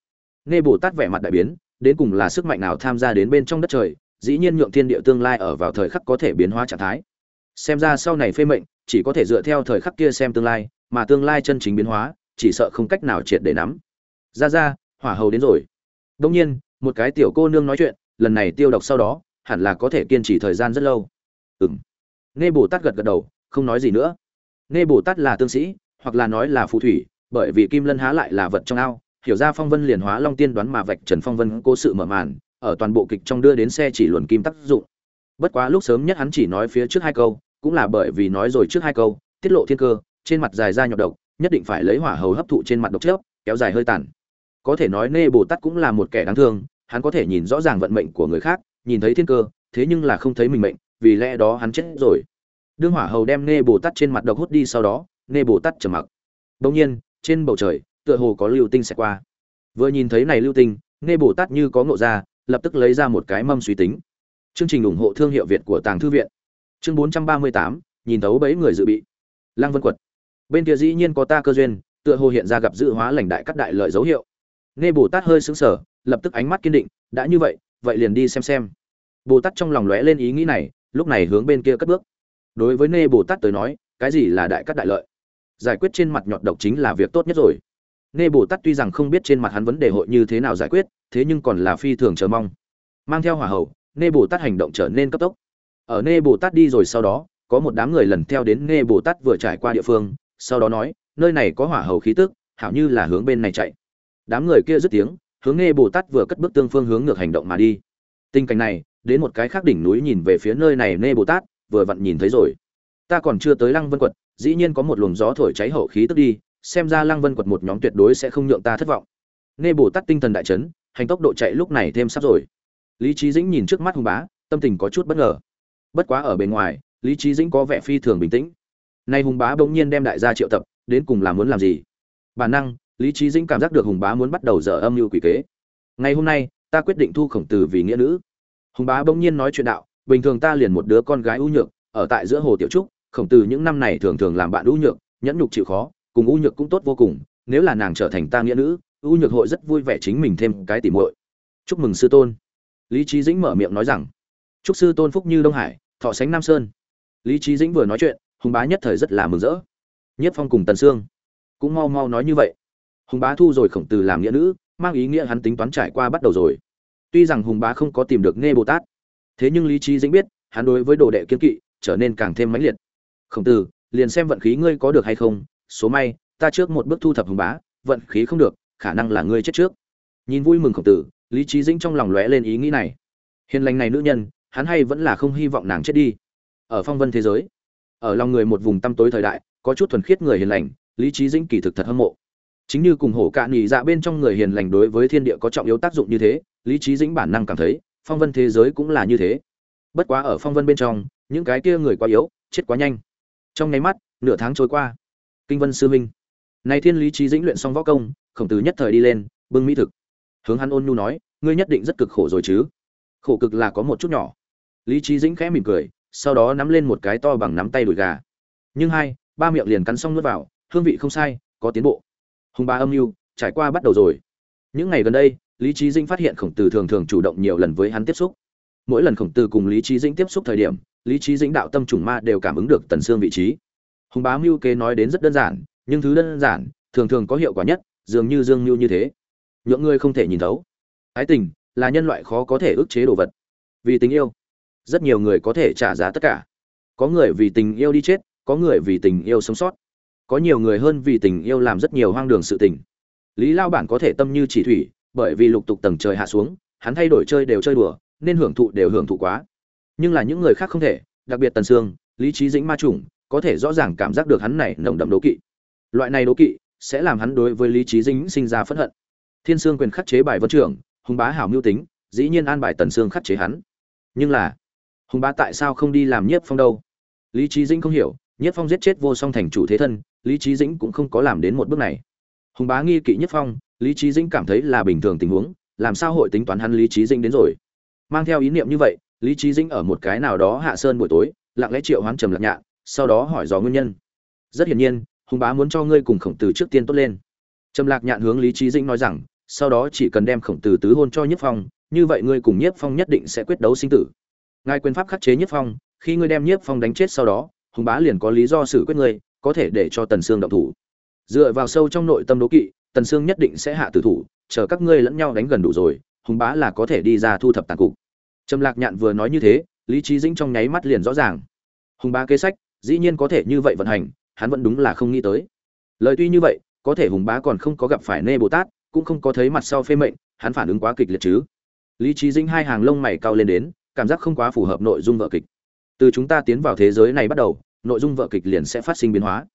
Nghe bồ tát vẻ mặt đại biến, đến cùng là sức mạnh nào tham gia đến bên trong đất trời dĩ nhiên nhượng thiên địa tương lai ở vào thời khắc có thể biến hóa trạng thái. Xem ra sau này phê mệnh, chỉ có thể dựa theo thời khắc kia xem tương lai, mà tương lai chân chính biến hóa, chỉ sợ không cách nào triệt để nắm. Ra ra, hỏa hầu đến rồi. Đông nhiên, một cái tiểu cô nương nói chuyện, lần này tiêu độc sau đó, hẳn là có thể kiên trì thời gian rất lâu. Ừng nghe bồ tát gật gật đầu, không nói gì nữa. Nghe bồ tát là tương sĩ, hoặc là nói là phù thủy, bởi vì kim lân há lại là vật trong ao, hiểu ra phong vân liền hóa long tiên đoán mà vạch trần phong vân cố sự mở màn ở toàn bộ kịch trong đưa đến xe chỉ luồn kim tác dụng. Bất quá lúc sớm nhất hắn chỉ nói phía trước hai câu, cũng là bởi vì nói rồi trước hai câu, tiết lộ thiên cơ, trên mặt dài ra nhọc độc, nhất định phải lấy hỏa hầu hấp thụ trên mặt độc chớp, kéo dài hơi tàn. Có thể nói nê bồ tát cũng là một kẻ đáng thương, hắn có thể nhìn rõ ràng vận mệnh của người khác, nhìn thấy thiên cơ, thế nhưng là không thấy mình mệnh, vì lẽ đó hắn chết rồi. Đương hỏa hầu đem nê bồ tát trên mặt độc hút đi sau đó, nê bồ tát trầm mặc. Đông nhiên, trên bầu trời, tựa hồ có lưu tinh sẽ qua. Vừa nhìn thấy này lưu tinh, nê bồ tát như có ngộ ra lập tức lấy ra một cái mâm suy tính. Chương trình ủng hộ thương hiệu việt của tàng thư viện. Chương 438, nhìn thấu bấy người dự bị. Lăng vân quật. Bên kia dĩ nhiên có ta cơ duyên tựa hồ hiện ra gặp dự hóa lành đại cắt đại lợi dấu hiệu. Nghe bồ tát hơi sững sờ lập tức ánh mắt kiên định đã như vậy vậy liền đi xem xem. Bồ tát trong lòng lóe lên ý nghĩ này lúc này hướng bên kia cất bước. Đối với nê bồ tát tới nói cái gì là đại cắt đại lợi? Giải quyết trên mặt nhọt độc chính là việc tốt nhất rồi nê bồ tát tuy rằng không biết trên mặt hắn vấn đề hội như thế nào giải quyết thế nhưng còn là phi thường chờ mong. Mang theo hỏa hầu, nê bồ tát hành động trở nên cấp tốc. Ở nê bồ tát đi rồi sau đó có một đám người lần theo đến nê bồ tát vừa trải qua địa phương sau đó nói nơi này có hỏa hầu khí tức hảo như là hướng bên này chạy. Đám người kia dứt tiếng hướng nê bồ tát vừa cất bước tương phương hướng ngược hành động mà đi. Tình cảnh này đến một cái khác đỉnh núi nhìn về phía nơi này nê bồ tát vừa vặn nhìn thấy rồi. Ta còn chưa tới lăng vân quật dĩ nhiên có một luồng gió thổi cháy hậu khí tức đi xem ra lăng vân quật một nhóm tuyệt đối sẽ không nhượng ta thất vọng. Nghe bồ tát tinh thần đại chấn, hành tốc độ chạy lúc này thêm sắp rồi. Lý trí dĩnh nhìn trước mắt hùng bá, tâm tình có chút bất ngờ. Bất quá ở bên ngoài, lý trí dĩnh có vẻ phi thường bình tĩnh. Nay hùng bá bỗng nhiên đem đại gia triệu tập, đến cùng là muốn làm gì? Bản năng, lý trí dĩnh cảm giác được hùng bá muốn bắt đầu dở âm mưu quỷ kế. Ngày hôm nay, ta quyết định thu khổng tử vì nghĩa nữ. Hùng bá bỗng nhiên nói chuyện đạo, bình thường ta liền một đứa con gái ưu nhược, ở tại giữa hồ tiểu trúc, khổng tử những năm này thường thường làm bạn ưu nhược, nhẫn nhục chịu khó cùng u nhược cũng tốt vô cùng, nếu là nàng trở thành ta nghĩa nữ, u nhược hội rất vui vẻ chính mình thêm cái tỉ muội. Chúc mừng sư tôn. Lý trí dĩnh mở miệng nói rằng. Chúc sư tôn phúc như đông hải, thọ sánh nam sơn. Lý trí dĩnh vừa nói chuyện, hùng bá nhất thời rất là mừng rỡ. Nhất phong cùng tần sương cũng mau mau nói như vậy. Hùng bá thu rồi khổng tử làm nghĩa nữ, mang ý nghĩa hắn tính toán trải qua bắt đầu rồi. Tuy rằng hùng bá không có tìm được nghe bồ tát, thế nhưng lý trí dĩnh biết, hắn đối với đồ đệ kiên kỵ trở nên càng thêm mãnh liệt. Khổng tử, liền xem vận khí ngươi có được hay không số may, ta trước một bước thu thập hùng bá, vận khí không được, khả năng là ngươi chết trước. Nhìn vui mừng khổng tử, lý trí dĩnh trong lòng lóe lên ý nghĩ này. Hiền lành này nữ nhân, hắn hay vẫn là không hy vọng nàng chết đi. Ở phong vân thế giới, ở lòng người một vùng tăm tối thời đại, có chút thuần khiết người hiền lành, lý trí dĩnh kỳ thực thật hâm mộ. Chính như cùng hổ cạn nhị dạ bên trong người hiền lành đối với thiên địa có trọng yếu tác dụng như thế, lý trí dĩnh bản năng cảm thấy, phong vân thế giới cũng là như thế. Bất quá ở phong vân bên trong, những cái kia người quá yếu, chết quá nhanh. Trong nháy mắt, nửa tháng trôi qua kinh vân sư minh. Này thiên lý trí dĩnh luyện xong võ công, khổng tử nhất thời đi lên, bưng mỹ thực. Hướng hắn ôn nhu nói, ngươi nhất định rất cực khổ rồi chứ. Khổ cực là có một chút nhỏ. Lý trí dĩnh khẽ mỉm cười, sau đó nắm lên một cái to bằng nắm tay đùi gà. Nhưng hai, ba miệng liền cắn xong nuốt vào, hương vị không sai, có tiến bộ. Hùng ba âm mưu, trải qua bắt đầu rồi. Những ngày gần đây, lý trí dĩnh phát hiện khổng tử thường thường chủ động nhiều lần với hắn tiếp xúc. Mỗi lần khổng tử cùng lý trí dĩnh tiếp xúc thời điểm, lý trí dĩnh đạo tâm trùng ma đều cảm ứng được tần xương vị trí hùng bá mưu kế nói đến rất đơn giản, nhưng thứ đơn giản, thường thường có hiệu quả nhất, dường như dương mưu như thế. Những người không thể nhìn thấu. Ái tình, là nhân loại khó có thể ức chế đồ vật. Vì tình yêu, rất nhiều người có thể trả giá tất cả. Có người vì tình yêu đi chết, có người vì tình yêu sống sót. Có nhiều người hơn vì tình yêu làm rất nhiều hoang đường sự tình. Lý lao bản có thể tâm như chỉ thủy, bởi vì lục tục tầng trời hạ xuống, hắn thay đổi chơi đều chơi đùa, nên hưởng thụ đều hưởng thụ quá. Nhưng là những người khác không thể, đặc biệt tần sương, lý trí dĩnh ma trùng có thể rõ ràng cảm giác được hắn này nồng đậm đố kỵ. Loại này đố kỵ sẽ làm hắn đối với lý trí dĩnh sinh ra phẫn hận. Thiên sương quyền khắc chế bài vân trưởng, hùng bá hảo mưu tính, dĩ nhiên an bài tần sương khắc chế hắn. Nhưng là, hùng bá tại sao không đi làm nhiếp phong đâu? Lý trí dĩnh không hiểu, nhiếp phong giết chết vô song thành chủ thế thân, lý trí dĩnh cũng không có làm đến một bước này. Hùng bá nghi kỵ nhiếp phong, lý trí dĩnh cảm thấy là bình thường tình huống, làm sao hội tính toán hắn lý trí dĩnh đến rồi? Mang theo ý niệm như vậy, lý trí dĩnh ở một cái nào đó hạ sơn buổi tối, lặng lẽ triệu hoán trầm lạc nhạn sau đó hỏi dò nguyên nhân. Rất hiển nhiên, hùng bá muốn cho ngươi cùng khổng tử trước tiên tốt lên. Trầm lạc nhạn hướng lý trí dĩnh nói rằng, sau đó chỉ cần đem khổng tử tứ hôn cho nhiếp phong, như vậy ngươi cùng nhiếp phong nhất định sẽ quyết đấu sinh tử. Ngài quyền pháp khắc chế nhiếp phong, khi ngươi đem nhiếp phong đánh chết sau đó, hùng bá liền có lý do xử quyết ngươi, có thể để cho tần sương động thủ. Dựa vào sâu trong nội tâm đố kỵ, tần sương nhất định sẽ hạ tử thủ, chờ các ngươi lẫn nhau đánh gần đủ rồi, hùng bá là có thể đi ra thu thập tàn cục. Trầm lạc nhạn vừa nói như thế, lý trí dĩnh trong nháy mắt liền rõ ràng. Hùng bá kế sách dĩ nhiên có thể như vậy vận hành, hắn vẫn đúng là không nghĩ tới. Lời tuy như vậy, có thể hùng bá còn không có gặp phải nê bồ tát, cũng không có thấy mặt sau phê mệnh, hắn phản ứng quá kịch liệt chứ. Lý trí dĩnh hai hàng lông mày cao lên đến, cảm giác không quá phù hợp nội dung vợ kịch. Từ chúng ta tiến vào thế giới này bắt đầu, nội dung vợ kịch liền sẽ phát sinh biến hóa.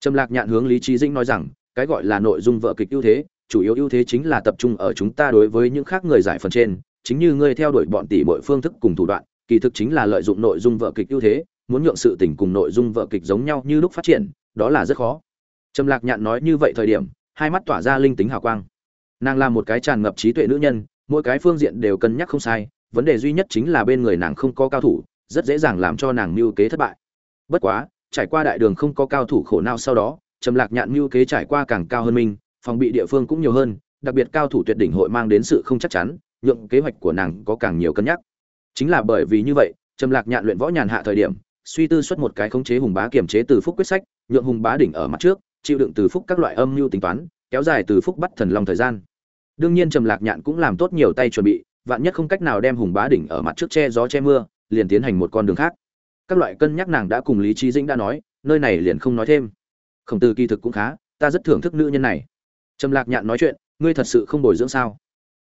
Trầm lạc nhạn hướng lý trí dĩnh nói rằng, cái gọi là nội dung vợ kịch ưu thế, chủ yếu ưu thế chính là tập trung ở chúng ta đối với những khác người giải phần trên, chính như ngươi theo đuổi bọn tỷ mọi phương thức cùng thủ đoạn, kỳ thực chính là lợi dụng nội dung vợ kịch ưu thế muốn nhượng sự tình cùng nội dung vở kịch giống nhau như lúc phát triển, đó là rất khó. Trầm lạc nhạn nói như vậy thời điểm, hai mắt tỏa ra linh tính hào quang. Nàng là một cái tràn ngập trí tuệ nữ nhân, mỗi cái phương diện đều cân nhắc không sai, vấn đề duy nhất chính là bên người nàng không có cao thủ, rất dễ dàng làm cho nàng mưu kế thất bại. Bất quá, trải qua đại đường không có cao thủ khổ não sau đó, trầm lạc nhạn mưu kế trải qua càng cao hơn mình, phòng bị địa phương cũng nhiều hơn, đặc biệt cao thủ tuyệt đỉnh hội mang đến sự không chắc chắn, nhượng kế hoạch của nàng có càng nhiều cân nhắc. Chính là bởi vì như vậy, trầm lạc nhạn luyện võ nhàn hạ thời điểm suy tư xuất một cái khống chế hùng bá kiềm chế từ phúc quyết sách, nhượng hùng bá đỉnh ở mặt trước, chịu đựng từ phúc các loại âm mưu tính toán, kéo dài từ phúc bắt thần long thời gian. Đương nhiên trầm lạc nhạn cũng làm tốt nhiều tay chuẩn bị, vạn nhất không cách nào đem hùng bá đỉnh ở mặt trước che gió che mưa, liền tiến hành một con đường khác. Các loại cân nhắc nàng đã cùng lý trí dĩnh đã nói, nơi này liền không nói thêm. Khổng tử kỳ thực cũng khá, ta rất thưởng thức nữ nhân này. Trầm lạc nhạn nói chuyện, ngươi thật sự không bồi dưỡng sao?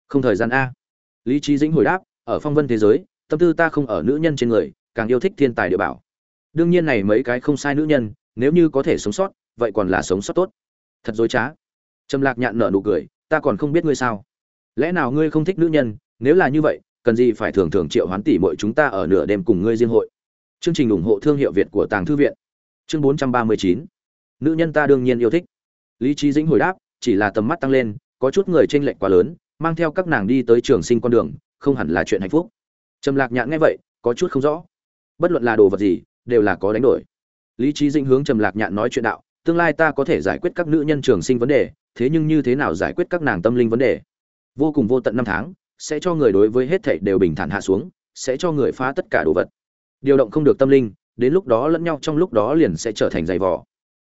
Không thời gian a. Lý trí dĩnh hồi đáp, ở phong vân thế giới, tâm tư ta không ở nữ nhân trên người, càng yêu thích thiên tài địa bảo đương nhiên này mấy cái không sai nữ nhân, nếu như có thể sống sót, vậy còn là sống sót tốt. Thật dối trá. Trầm lạc nhạn nở nụ cười, ta còn không biết ngươi sao. Lẽ nào ngươi không thích nữ nhân, nếu là như vậy, cần gì phải thường thường triệu hoán tỷ mọi chúng ta ở nửa đêm cùng ngươi riêng hội? Chương trình ủng hộ thương hiệu việt của tàng thư viện. Chương 439 nữ nhân ta đương nhiên yêu thích. Lý trí dĩnh hồi đáp, chỉ là tầm mắt tăng lên, có chút người tranh lệch quá lớn, mang theo các nàng đi tới trường sinh con đường, không hẳn là chuyện hạnh phúc. Trầm lạc nhạn nghe vậy, có chút không rõ. Bất luận là đồ vật gì đều là có đánh đổi. Lý trí dĩnh hướng trầm lạc nhạn nói chuyện đạo, tương lai ta có thể giải quyết các nữ nhân trường sinh vấn đề, thế nhưng như thế nào giải quyết các nàng tâm linh vấn đề? Vô cùng vô tận năm tháng, sẽ cho người đối với hết thảy đều bình thản hạ xuống, sẽ cho người phá tất cả đồ vật. Điều động không được tâm linh, đến lúc đó lẫn nhau trong lúc đó liền sẽ trở thành dày vò.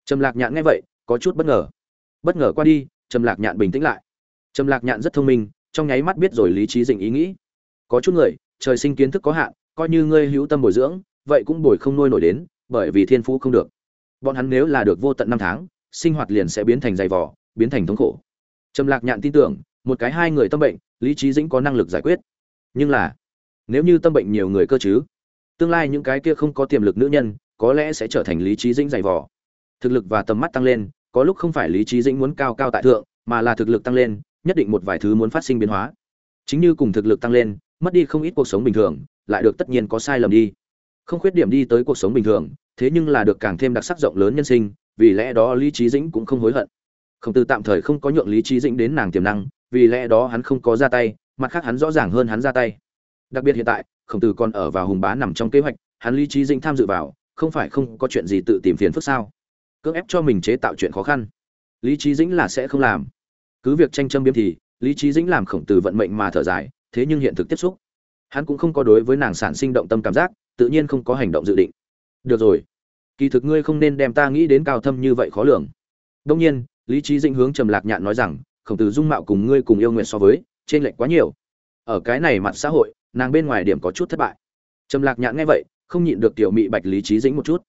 Trầm lạc nhạn nghe vậy, có chút bất ngờ. Bất ngờ qua đi, trầm lạc nhạn bình tĩnh lại. Trầm lạc nhạn rất thông minh, trong nháy mắt biết rồi lý trí dĩnh ý nghĩ. Có chút người, trời sinh kiến thức có hạn, coi như ngươi hữu tâm bồi dưỡng vậy cũng bồi không nuôi nổi đến, bởi vì thiên phú không được. Bọn hắn nếu là được vô tận năm tháng, sinh hoạt liền sẽ biến thành dày vỏ biến thành thống khổ. Trầm lạc nhạn tin tưởng, một cái hai người tâm bệnh, lý trí dĩnh có năng lực giải quyết. Nhưng là, nếu như tâm bệnh nhiều người cơ chứ, tương lai những cái kia không có tiềm lực nữ nhân, có lẽ sẽ trở thành lý trí dĩnh dày vỏ thực lực và tầm mắt tăng lên, có lúc không phải lý trí dĩnh muốn cao cao tại thượng, mà là thực lực tăng lên, nhất định một vài thứ muốn phát sinh biến hóa. Chính như cùng thực lực tăng lên, mất đi không ít cuộc sống bình thường, lại được tất nhiên có sai lầm đi không khuyết điểm đi tới cuộc sống bình thường, thế nhưng là được càng thêm đặc sắc rộng lớn nhân sinh, vì lẽ đó lý trí dĩnh cũng không hối hận. Khổng tử tạm thời không có nhượng lý trí dĩnh đến nàng tiềm năng, vì lẽ đó hắn không có ra tay, mặt khác hắn rõ ràng hơn hắn ra tay. Đặc biệt hiện tại, khổng tử còn ở vào hùng bá nằm trong kế hoạch, hắn lý trí dĩnh tham dự vào, không phải không có chuyện gì tự tìm phiền phức sao? Cưỡng ép cho mình chế tạo chuyện khó khăn. Lý trí dĩnh là sẽ không làm. Cứ việc tranh châm biếm thì, lý trí dĩnh làm khổng tử vận mệnh mà thở dài, thế nhưng hiện thực tiếp xúc. Hắn cũng không có đối với nàng sản sinh động tâm cảm giác tự nhiên không có hành động dự định. Được rồi. Kỳ thực ngươi không nên đem ta nghĩ đến cao thâm như vậy khó lường. Đông nhiên, lý trí dĩnh hướng trầm lạc nhạn nói rằng, khổng tử dung mạo cùng ngươi cùng yêu nguyện so với trên lệch quá nhiều. Ở cái này mặt xã hội, nàng bên ngoài điểm có chút thất bại. Trầm lạc nhạn nghe vậy, không nhịn được tiểu mị bạch lý trí dĩnh một chút.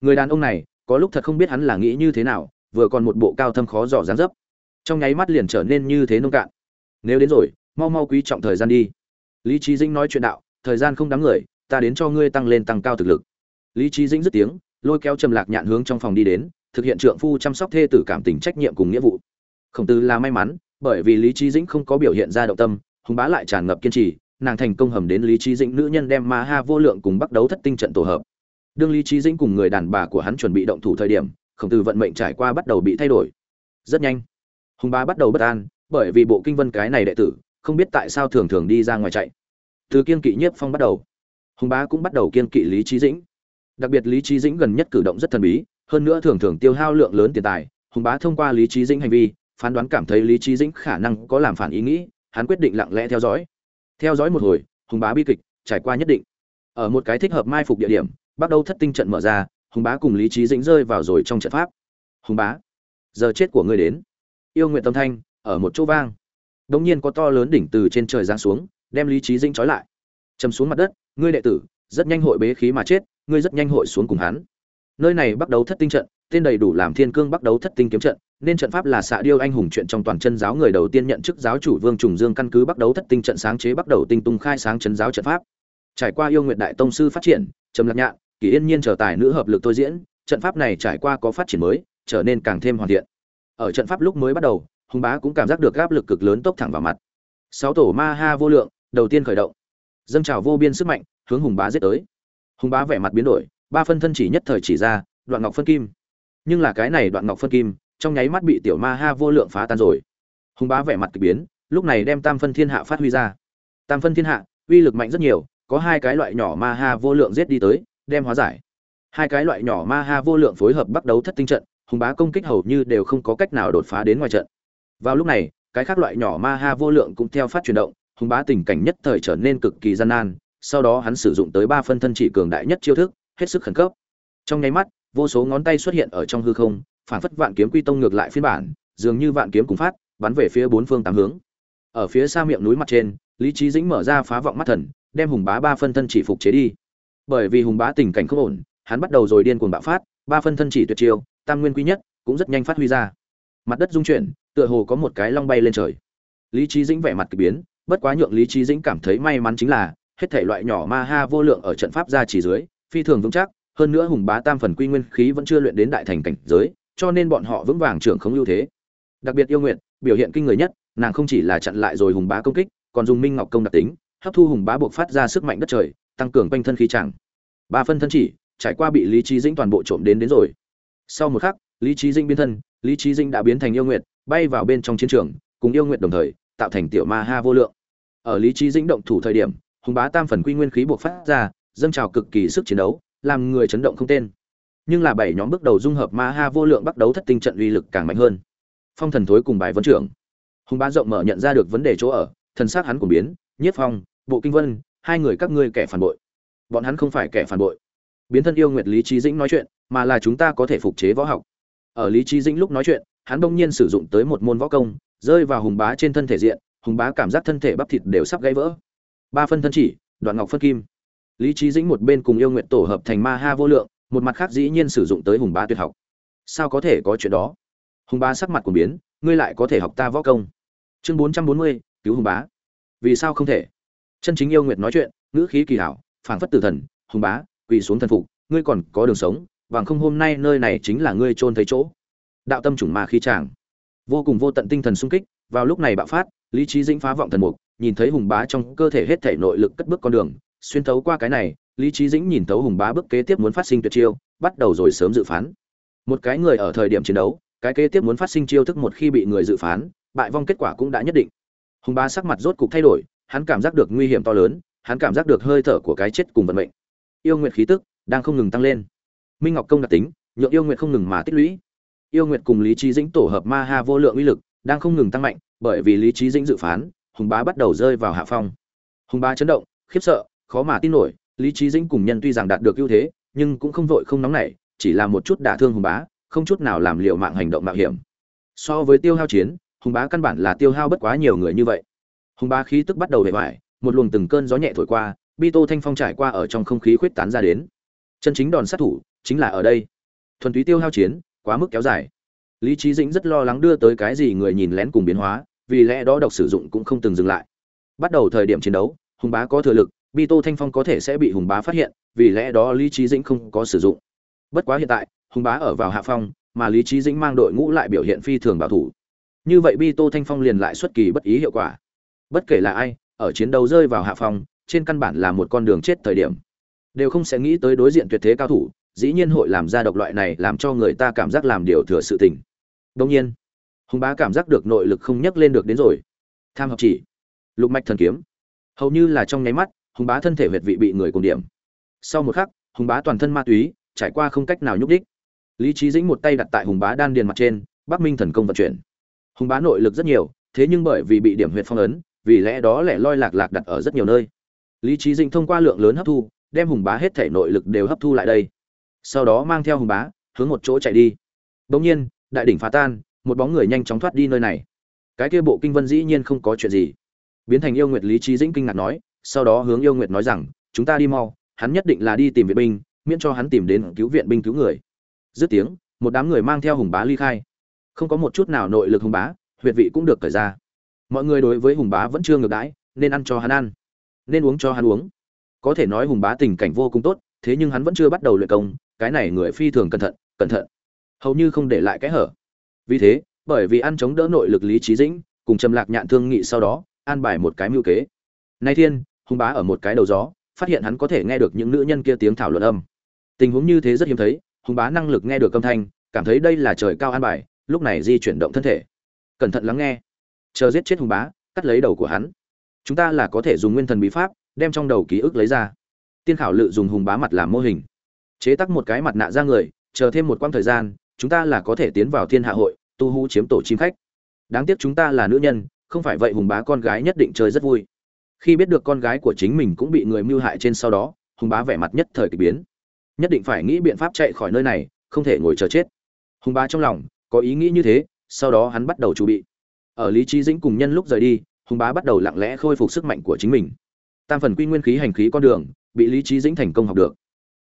Người đàn ông này, có lúc thật không biết hắn là nghĩ như thế nào, vừa còn một bộ cao thâm khó dò dáng dấp. Trong nháy mắt liền trở nên như thế nông cạn. Nếu đến rồi, mau mau quý trọng thời gian đi. Lý trí dĩnh nói chuyện đạo, thời gian không đáng người ta đến cho ngươi tăng lên tăng cao thực lực. Lý trí dĩnh dứt tiếng, lôi kéo trầm lạc nhạn hướng trong phòng đi đến, thực hiện trượng phu chăm sóc thê tử cảm tình trách nhiệm cùng nghĩa vụ. Khổng tử là may mắn, bởi vì lý trí dĩnh không có biểu hiện ra động tâm, hùng bá lại tràn ngập kiên trì, nàng thành công hầm đến lý trí dĩnh nữ nhân đem ma ha vô lượng cùng bắt đấu thất tinh trận tổ hợp. Đương lý trí dĩnh cùng người đàn bà của hắn chuẩn bị động thủ thời điểm, khổng tử vận mệnh trải qua bắt đầu bị thay đổi. Rất nhanh, hùng bá bắt đầu bất an, bởi vì bộ kinh vân cái này đệ tử, không biết tại sao thường thường đi ra ngoài chạy. Từ kiên kỵ nhiếp phong bắt đầu hùng bá cũng bắt đầu kiên kỵ lý trí dĩnh. Đặc biệt lý trí dĩnh gần nhất cử động rất thần bí, hơn nữa thường thường tiêu hao lượng lớn tiền tài, hùng bá thông qua lý trí dĩnh hành vi, phán đoán cảm thấy lý trí dĩnh khả năng có làm phản ý nghĩ, hắn quyết định lặng lẽ theo dõi. Theo dõi một hồi, hùng bá bi kịch, trải qua nhất định. Ở một cái thích hợp mai phục địa điểm, bắt đầu thất tinh trận mở ra, hùng bá cùng lý trí dĩnh rơi vào rồi trong trận pháp. Hùng bá, giờ chết của ngươi đến. Yêu nguyện tâm thanh, ở một chỗ vang. Đột nhiên có to lớn đỉnh từ trên trời giáng xuống, đem lý trí dĩnh trói lại. Chầm xuống mặt đất ngươi đệ tử, rất nhanh hội bế khí mà chết, ngươi rất nhanh hội xuống cùng hắn. Nơi này bắt đầu thất tinh trận, tên đầy đủ làm thiên cương bắt đầu thất tinh kiếm trận, nên trận pháp là xạ điêu anh hùng chuyện trong toàn chân giáo người đầu tiên nhận chức giáo chủ vương trùng dương căn cứ bắt đầu thất tinh trận sáng chế bắt đầu tinh tung khai sáng chân giáo trận pháp. Trải qua yêu nguyện đại tông sư phát triển, trầm lạc nhạn, kỳ yên nhiên trở tài nữ hợp lực tôi diễn, trận pháp này trải qua có phát triển mới, trở nên càng thêm hoàn thiện. Ở trận pháp lúc mới bắt đầu, hùng bá cũng cảm giác được áp lực cực lớn tốc thẳng vào mặt. Sáu tổ ma ha vô lượng, đầu tiên khởi động dâng trào vô biên sức mạnh, hướng hùng bá giết tới. Hùng bá vẻ mặt biến đổi, ba phân thân chỉ nhất thời chỉ ra, đoạn ngọc phân kim. Nhưng là cái này đoạn ngọc phân kim, trong nháy mắt bị tiểu ma ha vô lượng phá tan rồi. Hùng bá vẻ mặt kỳ biến, lúc này đem tam phân thiên hạ phát huy ra. Tam phân thiên hạ, uy lực mạnh rất nhiều, có hai cái loại nhỏ ma ha vô lượng giết đi tới, đem hóa giải. Hai cái loại nhỏ ma ha vô lượng phối hợp bắt đấu thất tinh trận, hùng bá công kích hầu như đều không có cách nào đột phá đến ngoài trận. Vào lúc này, cái khác loại nhỏ ma ha vô lượng cũng theo phát chuyển động hùng bá tình cảnh nhất thời trở nên cực kỳ gian nan, sau đó hắn sử dụng tới ba phân thân chỉ cường đại nhất chiêu thức, hết sức khẩn cấp. Trong nháy mắt, vô số ngón tay xuất hiện ở trong hư không, phản phất vạn kiếm quy tông ngược lại phiên bản, dường như vạn kiếm cùng phát, bắn về phía bốn phương tám hướng. Ở phía xa miệng núi mặt trên, lý trí dĩnh mở ra phá vọng mắt thần, đem hùng bá ba phân thân chỉ phục chế đi. Bởi vì hùng bá tình cảnh không ổn, hắn bắt đầu rồi điên cuồng bạo phát, ba phân thân chỉ tuyệt chiêu, tam nguyên quý nhất, cũng rất nhanh phát huy ra. Mặt đất rung chuyển, tựa hồ có một cái long bay lên trời. Lý trí dĩnh vẻ mặt kỳ biến bất quá nhượng lý trí dĩnh cảm thấy may mắn chính là, hết thể loại nhỏ ma ha vô lượng ở trận pháp ra chỉ dưới, phi thường vững chắc, hơn nữa hùng bá tam phần quy nguyên khí vẫn chưa luyện đến đại thành cảnh giới, cho nên bọn họ vững vàng trưởng không ưu thế. Đặc biệt yêu nguyện, biểu hiện kinh người nhất, nàng không chỉ là chặn lại rồi hùng bá công kích, còn dùng minh ngọc công đặc tính, hấp thu hùng bá buộc phát ra sức mạnh đất trời, tăng cường quanh thân khí chẳng. Ba phân thân chỉ, trải qua bị lý trí dĩnh toàn bộ trộm đến đến rồi. Sau một khắc, lý trí dĩnh biến thân, lý trí dĩnh đã biến thành yêu nguyện, bay vào bên trong chiến trường, cùng yêu nguyện đồng thời, tạo thành tiểu ma ha vô lượng ở lý trí dĩnh động thủ thời điểm, hùng bá tam phần quy nguyên khí buộc phát ra, dâng trào cực kỳ sức chiến đấu, làm người chấn động không tên. Nhưng là bảy nhóm bước đầu dung hợp ma ha vô lượng bắt đấu thất tinh trận uy lực càng mạnh hơn. Phong thần thối cùng bài vấn trưởng. Hùng bá rộng mở nhận ra được vấn đề chỗ ở, thần xác hắn cũng biến, nhiếp phong, bộ kinh vân, hai người các ngươi kẻ phản bội. Bọn hắn không phải kẻ phản bội. Biến thân yêu nguyệt lý trí dĩnh nói chuyện, mà là chúng ta có thể phục chế võ học. Ở lý trí dĩnh lúc nói chuyện, hắn bỗng nhiên sử dụng tới một môn võ công, rơi vào hùng bá trên thân thể diện hùng bá cảm giác thân thể bắp thịt đều sắp gãy vỡ. Ba phân thân chỉ, đoạn ngọc phân kim. Lý trí dĩnh một bên cùng yêu nguyện tổ hợp thành ma ha vô lượng, một mặt khác dĩ nhiên sử dụng tới hùng bá tuyệt học. Sao có thể có chuyện đó? Hùng bá sắc mặt của biến, ngươi lại có thể học ta võ công. Chương bốn trăm bốn mươi, cứu hùng bá. Vì sao không thể? Chân chính yêu nguyệt nói chuyện, ngữ khí kỳ hảo, phảng phất tử thần, hùng bá, quỳ xuống thần phục, ngươi còn có đường sống, bằng không hôm nay nơi này chính là ngươi chôn thấy chỗ. Đạo tâm chủng ma khí tràng. Vô cùng vô tận tinh thần sung kích, vào lúc này bạo phát lý trí dĩnh phá vọng thần mục, nhìn thấy hùng bá trong cơ thể hết thể nội lực cất bước con đường, xuyên thấu qua cái này, lý trí dĩnh nhìn thấu hùng bá bước kế tiếp muốn phát sinh tuyệt chiêu, bắt đầu rồi sớm dự phán. Một cái người ở thời điểm chiến đấu, cái kế tiếp muốn phát sinh chiêu thức một khi bị người dự phán, bại vong kết quả cũng đã nhất định. Hùng bá sắc mặt rốt cục thay đổi, hắn cảm giác được nguy hiểm to lớn, hắn cảm giác được hơi thở của cái chết cùng vận mệnh. Yêu nguyệt khí tức đang không ngừng tăng lên. Minh ngọc công đặc tính, nhượng yêu nguyệt không ngừng mà tích lũy. Yêu nguyệt cùng lý trí dĩnh tổ hợp ma ha vô lượng uy lực, đang không ngừng tăng mạnh bởi vì lý trí dĩnh dự phán, hùng bá bắt đầu rơi vào hạ phong. Hùng bá chấn động, khiếp sợ, khó mà tin nổi, lý trí dĩnh cùng nhân tuy rằng đạt được ưu thế, nhưng cũng không vội không nóng nảy, chỉ là một chút đả thương hùng bá, không chút nào làm liệu mạng hành động mạo hiểm. So với tiêu hao chiến, hùng bá căn bản là tiêu hao bất quá nhiều người như vậy. Hùng bá khí tức bắt đầu bề ngoài một luồng từng cơn gió nhẹ thổi qua, bi tô thanh phong trải qua ở trong không khí khuyết tán ra đến. Chân chính đòn sát thủ chính là ở đây. Thuần túy tiêu hao chiến, quá mức kéo dài lý trí dĩnh rất lo lắng đưa tới cái gì người nhìn lén cùng biến hóa, vì lẽ đó độc sử dụng cũng không từng dừng lại. Bắt đầu thời điểm chiến đấu, hùng bá có thừa lực bi tô thanh phong có thể sẽ bị hùng bá phát hiện, vì lẽ đó lý trí dĩnh không có sử dụng. Bất quá hiện tại, hùng bá ở vào hạ phong, mà lý trí dĩnh mang đội ngũ lại biểu hiện phi thường bảo thủ. Như vậy bi tô thanh phong liền lại xuất kỳ bất ý hiệu quả. Bất kể là ai, ở chiến đấu rơi vào hạ phong, trên căn bản là một con đường chết thời điểm. Đều không sẽ nghĩ tới đối diện tuyệt thế cao thủ, dĩ nhiên hội làm ra độc loại này làm cho người ta cảm giác làm điều thừa sự tình đông nhiên, hùng bá cảm giác được nội lực không nhấc lên được đến rồi. Tham học chỉ, lục mạch thần kiếm. Hầu như là trong nháy mắt, hùng bá thân thể huyệt vị bị người cùng điểm. Sau một khắc, hùng bá toàn thân ma túy, trải qua không cách nào nhúc đích lý trí dĩnh một tay đặt tại hùng bá đan điền mặt trên, bắc minh thần công vận chuyển. Hùng bá nội lực rất nhiều, thế nhưng bởi vì bị điểm huyệt phong ấn, vì lẽ đó lẻ loi lạc lạc đặt ở rất nhiều nơi. Lý trí dĩnh thông qua lượng lớn hấp thu, đem hùng bá hết thể nội lực đều hấp thu lại đây. Sau đó mang theo hùng bá, hướng một chỗ chạy đi. Đương nhiên đại đỉnh phá tan, một bóng người nhanh chóng thoát đi nơi này. Cái kia bộ kinh vân dĩ nhiên không có chuyện gì. Biến thành yêu nguyệt lý trí dĩnh kinh ngạc nói, sau đó hướng yêu nguyệt nói rằng, chúng ta đi mau, hắn nhất định là đi tìm viện binh, miễn cho hắn tìm đến cứu viện binh cứu người. Dứt tiếng, một đám người mang theo hùng bá ly khai. Không có một chút nào nội lực hùng bá, huyệt vị cũng được cởi ra. Mọi người đối với hùng bá vẫn chưa ngược đãi, nên ăn cho hắn ăn, nên uống cho hắn uống. Có thể nói hùng bá tình cảnh vô cùng tốt, thế nhưng hắn vẫn chưa bắt đầu luyện công, cái này người phi thường cẩn thận cẩn thận hầu như không để lại cái hở. Vì thế, bởi vì ăn chống đỡ nội lực lý trí dĩnh, cùng trầm lạc nhạn thương nghị sau đó, an bài một cái mưu kế. Nay thiên, hung bá ở một cái đầu gió, phát hiện hắn có thể nghe được những nữ nhân kia tiếng thảo luận âm. Tình huống như thế rất hiếm thấy, hung bá năng lực nghe được âm thanh, cảm thấy đây là trời cao an bài, lúc này di chuyển động thân thể. Cẩn thận lắng nghe. Chờ giết chết hung bá, cắt lấy đầu của hắn. Chúng ta là có thể dùng nguyên thần bí pháp, đem trong đầu ký ức lấy ra. Tiên khảo lự dùng hùng bá mặt làm mô hình. Chế tắc một cái mặt nạ ra người, chờ thêm một quãng thời gian chúng ta là có thể tiến vào thiên hạ hội, tu hú chiếm tổ chim khách. Đáng tiếc chúng ta là nữ nhân, không phải vậy hùng bá con gái nhất định chơi rất vui. Khi biết được con gái của chính mình cũng bị người mưu hại trên sau đó, hùng bá vẻ mặt nhất thời kỳ biến. Nhất định phải nghĩ biện pháp chạy khỏi nơi này, không thể ngồi chờ chết. Hùng bá trong lòng, có ý nghĩ như thế, sau đó hắn bắt đầu chuẩn bị. Ở lý trí dĩnh cùng nhân lúc rời đi, hùng bá bắt đầu lặng lẽ khôi phục sức mạnh của chính mình. Tam phần quy nguyên khí hành khí con đường, bị lý trí dĩnh thành công học được.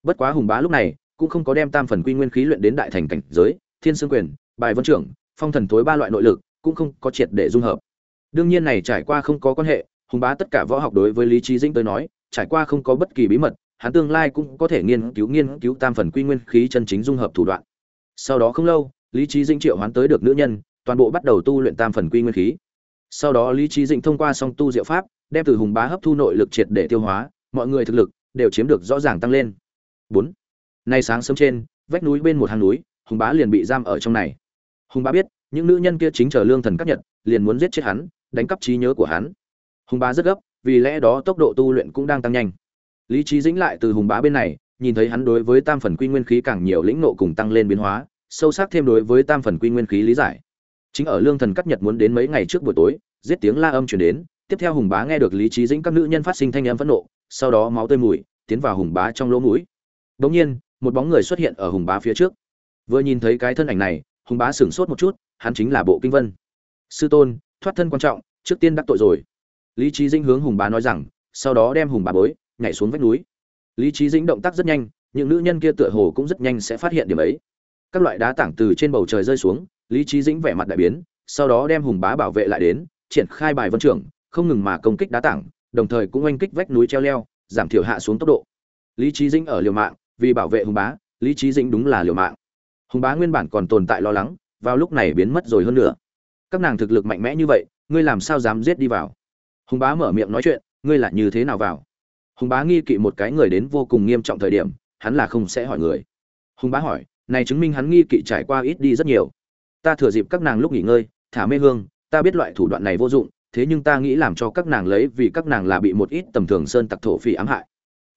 Bất quá hùng bá lúc này cũng không có đem tam phần quy nguyên khí luyện đến đại thành cảnh giới, thiên sương quyền, bài vân trưởng, phong thần tối ba loại nội lực, cũng không có triệt để dung hợp. Đương nhiên này trải qua không có quan hệ, hùng bá tất cả võ học đối với lý trí dĩnh tới nói, trải qua không có bất kỳ bí mật, hắn tương lai cũng có thể nghiên cứu nghiên cứu tam phần quy nguyên khí chân chính dung hợp thủ đoạn. Sau đó không lâu, lý trí dĩnh triệu hoán tới được nữ nhân, toàn bộ bắt đầu tu luyện tam phần quy nguyên khí. Sau đó lý trí dĩnh thông qua song tu diệu pháp, đem từ hùng bá hấp thu nội lực triệt để tiêu hóa, mọi người thực lực đều chiếm được rõ ràng tăng lên. Bốn nay sáng sớm trên, vách núi bên một hang núi, hùng bá liền bị giam ở trong này. Hùng bá biết, những nữ nhân kia chính chờ lương thần cấp nhật, liền muốn giết chết hắn, đánh cắp trí nhớ của hắn. Hùng bá rất gấp, vì lẽ đó tốc độ tu luyện cũng đang tăng nhanh. Lý trí dĩnh lại từ hùng bá bên này, nhìn thấy hắn đối với tam phần quy nguyên khí càng nhiều lĩnh nộ cùng tăng lên biến hóa, sâu sắc thêm đối với tam phần quy nguyên khí lý giải. Chính ở lương thần cắt nhật muốn đến mấy ngày trước buổi tối, giết tiếng la âm chuyển đến, tiếp theo hùng bá nghe được lý trí dĩnh các nữ nhân phát sinh thanh âm phẫn nộ, sau đó máu tươi mùi, tiến vào hùng bá trong lỗ mũi. Đống nhiên một bóng người xuất hiện ở hùng bá phía trước. Vừa nhìn thấy cái thân ảnh này, hùng bá sửng sốt một chút, hắn chính là bộ kinh vân. Sư tôn, thoát thân quan trọng, trước tiên đắc tội rồi. Lý trí dĩnh hướng hùng bá nói rằng, sau đó đem hùng bá bối, nhảy xuống vách núi. Lý trí dĩnh động tác rất nhanh, những nữ nhân kia tựa hồ cũng rất nhanh sẽ phát hiện điểm ấy. Các loại đá tảng từ trên bầu trời rơi xuống, lý trí dĩnh vẻ mặt đại biến, sau đó đem hùng bá bảo vệ lại đến, triển khai bài vân trưởng, không ngừng mà công kích đá tảng, đồng thời cũng oanh kích vách núi treo leo, giảm thiểu hạ xuống tốc độ. Lý trí dĩnh ở liều mạng vì bảo vệ hùng bá, lý trí dĩnh đúng là liều mạng. Hùng bá nguyên bản còn tồn tại lo lắng, vào lúc này biến mất rồi hơn nữa. Các nàng thực lực mạnh mẽ như vậy, ngươi làm sao dám giết đi vào? Hùng bá mở miệng nói chuyện, ngươi là như thế nào vào? Hùng bá nghi kỵ một cái người đến vô cùng nghiêm trọng thời điểm, hắn là không sẽ hỏi người. Hùng bá hỏi, này chứng minh hắn nghi kỵ trải qua ít đi rất nhiều. Ta thừa dịp các nàng lúc nghỉ ngơi, thả mê hương, ta biết loại thủ đoạn này vô dụng, thế nhưng ta nghĩ làm cho các nàng lấy vì các nàng là bị một ít tầm thường sơn tặc thổ phỉ ám hại.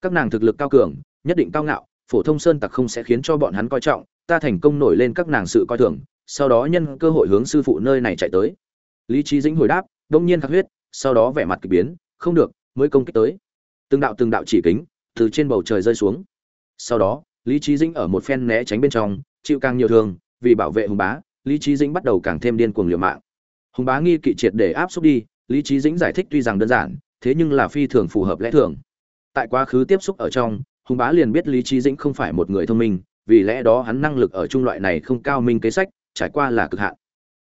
Các nàng thực lực cao cường, nhất định cao ngạo phổ thông sơn tặc không sẽ khiến cho bọn hắn coi trọng, ta thành công nổi lên các nàng sự coi thường, sau đó nhân cơ hội hướng sư phụ nơi này chạy tới. Lý trí dĩnh hồi đáp, đông nhiên khắc huyết, sau đó vẻ mặt k ỳ biến, không được, mới công kích tới. Từng đạo từng đạo chỉ kính từ trên bầu trời rơi xuống. Sau đó, lý trí dĩnh ở một phen né tránh bên trong, chịu càng nhiều thương, vì bảo vệ hùng bá, lý trí dĩnh bắt đầu càng thêm điên cuồng liều mạng. Hùng bá nghi kỵ triệt để áp xúc đi, lý trí dĩnh giải thích tuy rằng đơn giản, thế nhưng là phi thường phù hợp lẽ thường. Tại quá khứ tiếp xúc ở trong hùng bá liền biết lý trí dĩnh không phải một người thông minh, vì lẽ đó hắn năng lực ở trung loại này không cao minh kế sách, trải qua là cực hạn.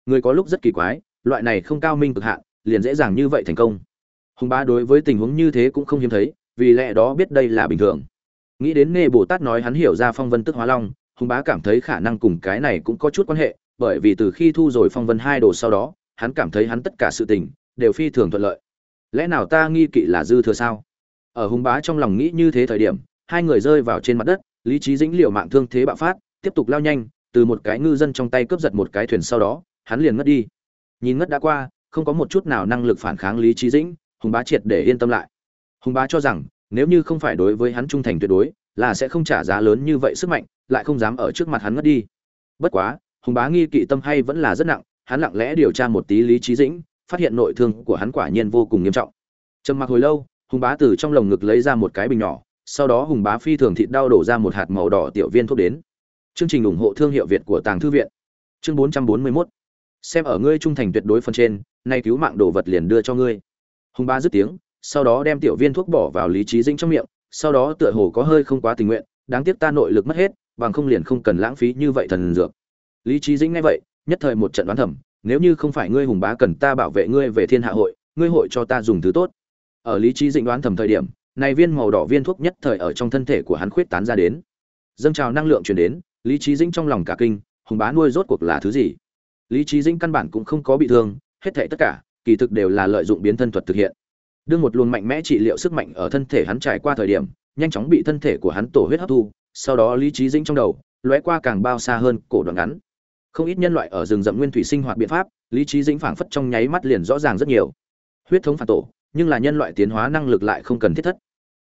Người có lúc rất kỳ quái, loại này không cao minh cực hạn, liền dễ dàng như vậy thành công. Hùng bá đối với tình huống như thế cũng không hiếm thấy, vì lẽ đó biết đây là bình thường. Nghĩ đến nê bồ tát nói hắn hiểu ra phong vân tức hóa long, hùng bá cảm thấy khả năng cùng cái này cũng có chút quan hệ, bởi vì từ khi thu rồi phong vân hai đồ sau đó, hắn cảm thấy hắn tất cả sự tình đều phi thường thuận lợi. Lẽ nào ta nghi kỵ là dư thừa sao? Ở hùng bá trong lòng nghĩ như thế thời điểm hai người rơi vào trên mặt đất, lý trí dĩnh liệu mạng thương thế bạo phát, tiếp tục lao nhanh, từ một cái ngư dân trong tay cướp giật một cái thuyền sau đó, hắn liền ngất đi. Nhìn ngất đã qua, không có một chút nào năng lực phản kháng lý trí dĩnh, hùng bá triệt để yên tâm lại. Hùng bá cho rằng, nếu như không phải đối với hắn trung thành tuyệt đối, là sẽ không trả giá lớn như vậy sức mạnh, lại không dám ở trước mặt hắn ngất đi. Bất quá, hùng bá nghi kỵ tâm hay vẫn là rất nặng, hắn lặng lẽ điều tra một tí lý trí dĩnh, phát hiện nội thương của hắn quả nhiên vô cùng nghiêm trọng. Trầm mặc hồi lâu, hùng bá từ trong lồng ngực lấy ra một cái bình nhỏ sau đó hùng bá phi thường thịt đau đổ ra một hạt màu đỏ tiểu viên thuốc đến. Chương trình ủng hộ thương hiệu việt của tàng thư viện. Chương 441 xem ở ngươi trung thành tuyệt đối phần trên, nay cứu mạng đồ vật liền đưa cho ngươi. Hùng bá dứt tiếng, sau đó đem tiểu viên thuốc bỏ vào lý trí dĩnh trong miệng, sau đó tựa hồ có hơi không quá tình nguyện, đáng tiếc ta nội lực mất hết, bằng không liền không cần lãng phí như vậy thần dược. Lý trí dĩnh nghe vậy, nhất thời một trận đoán thẩm nếu như không phải ngươi hùng bá cần ta bảo vệ ngươi về thiên hạ hội, ngươi hội cho ta dùng thứ tốt. Ở lý trí dĩnh đoán thẩm thời điểm này viên màu đỏ viên thuốc nhất thời ở trong thân thể của hắn khuyết tán ra đến. Dâng trào năng lượng truyền đến, lý trí dĩnh trong lòng cả kinh, hùng bá nuôi rốt cuộc là thứ gì? Lý trí dĩnh căn bản cũng không có bị thương, hết thệ tất cả, kỳ thực đều là lợi dụng biến thân thuật thực hiện. Đương một luồng mạnh mẽ trị liệu sức mạnh ở thân thể hắn trải qua thời điểm, nhanh chóng bị thân thể của hắn tổ huyết hấp thu, sau đó lý trí dĩnh trong đầu, lóe qua càng bao xa hơn cổ đoạn ngắn. Không ít nhân loại ở rừng rậm nguyên thủy sinh hoạt biện pháp, lý trí dĩnh phảng phất trong nháy mắt liền rõ ràng rất nhiều. Huyết thống phản tổ nhưng là nhân loại tiến hóa năng lực lại không cần thiết thất.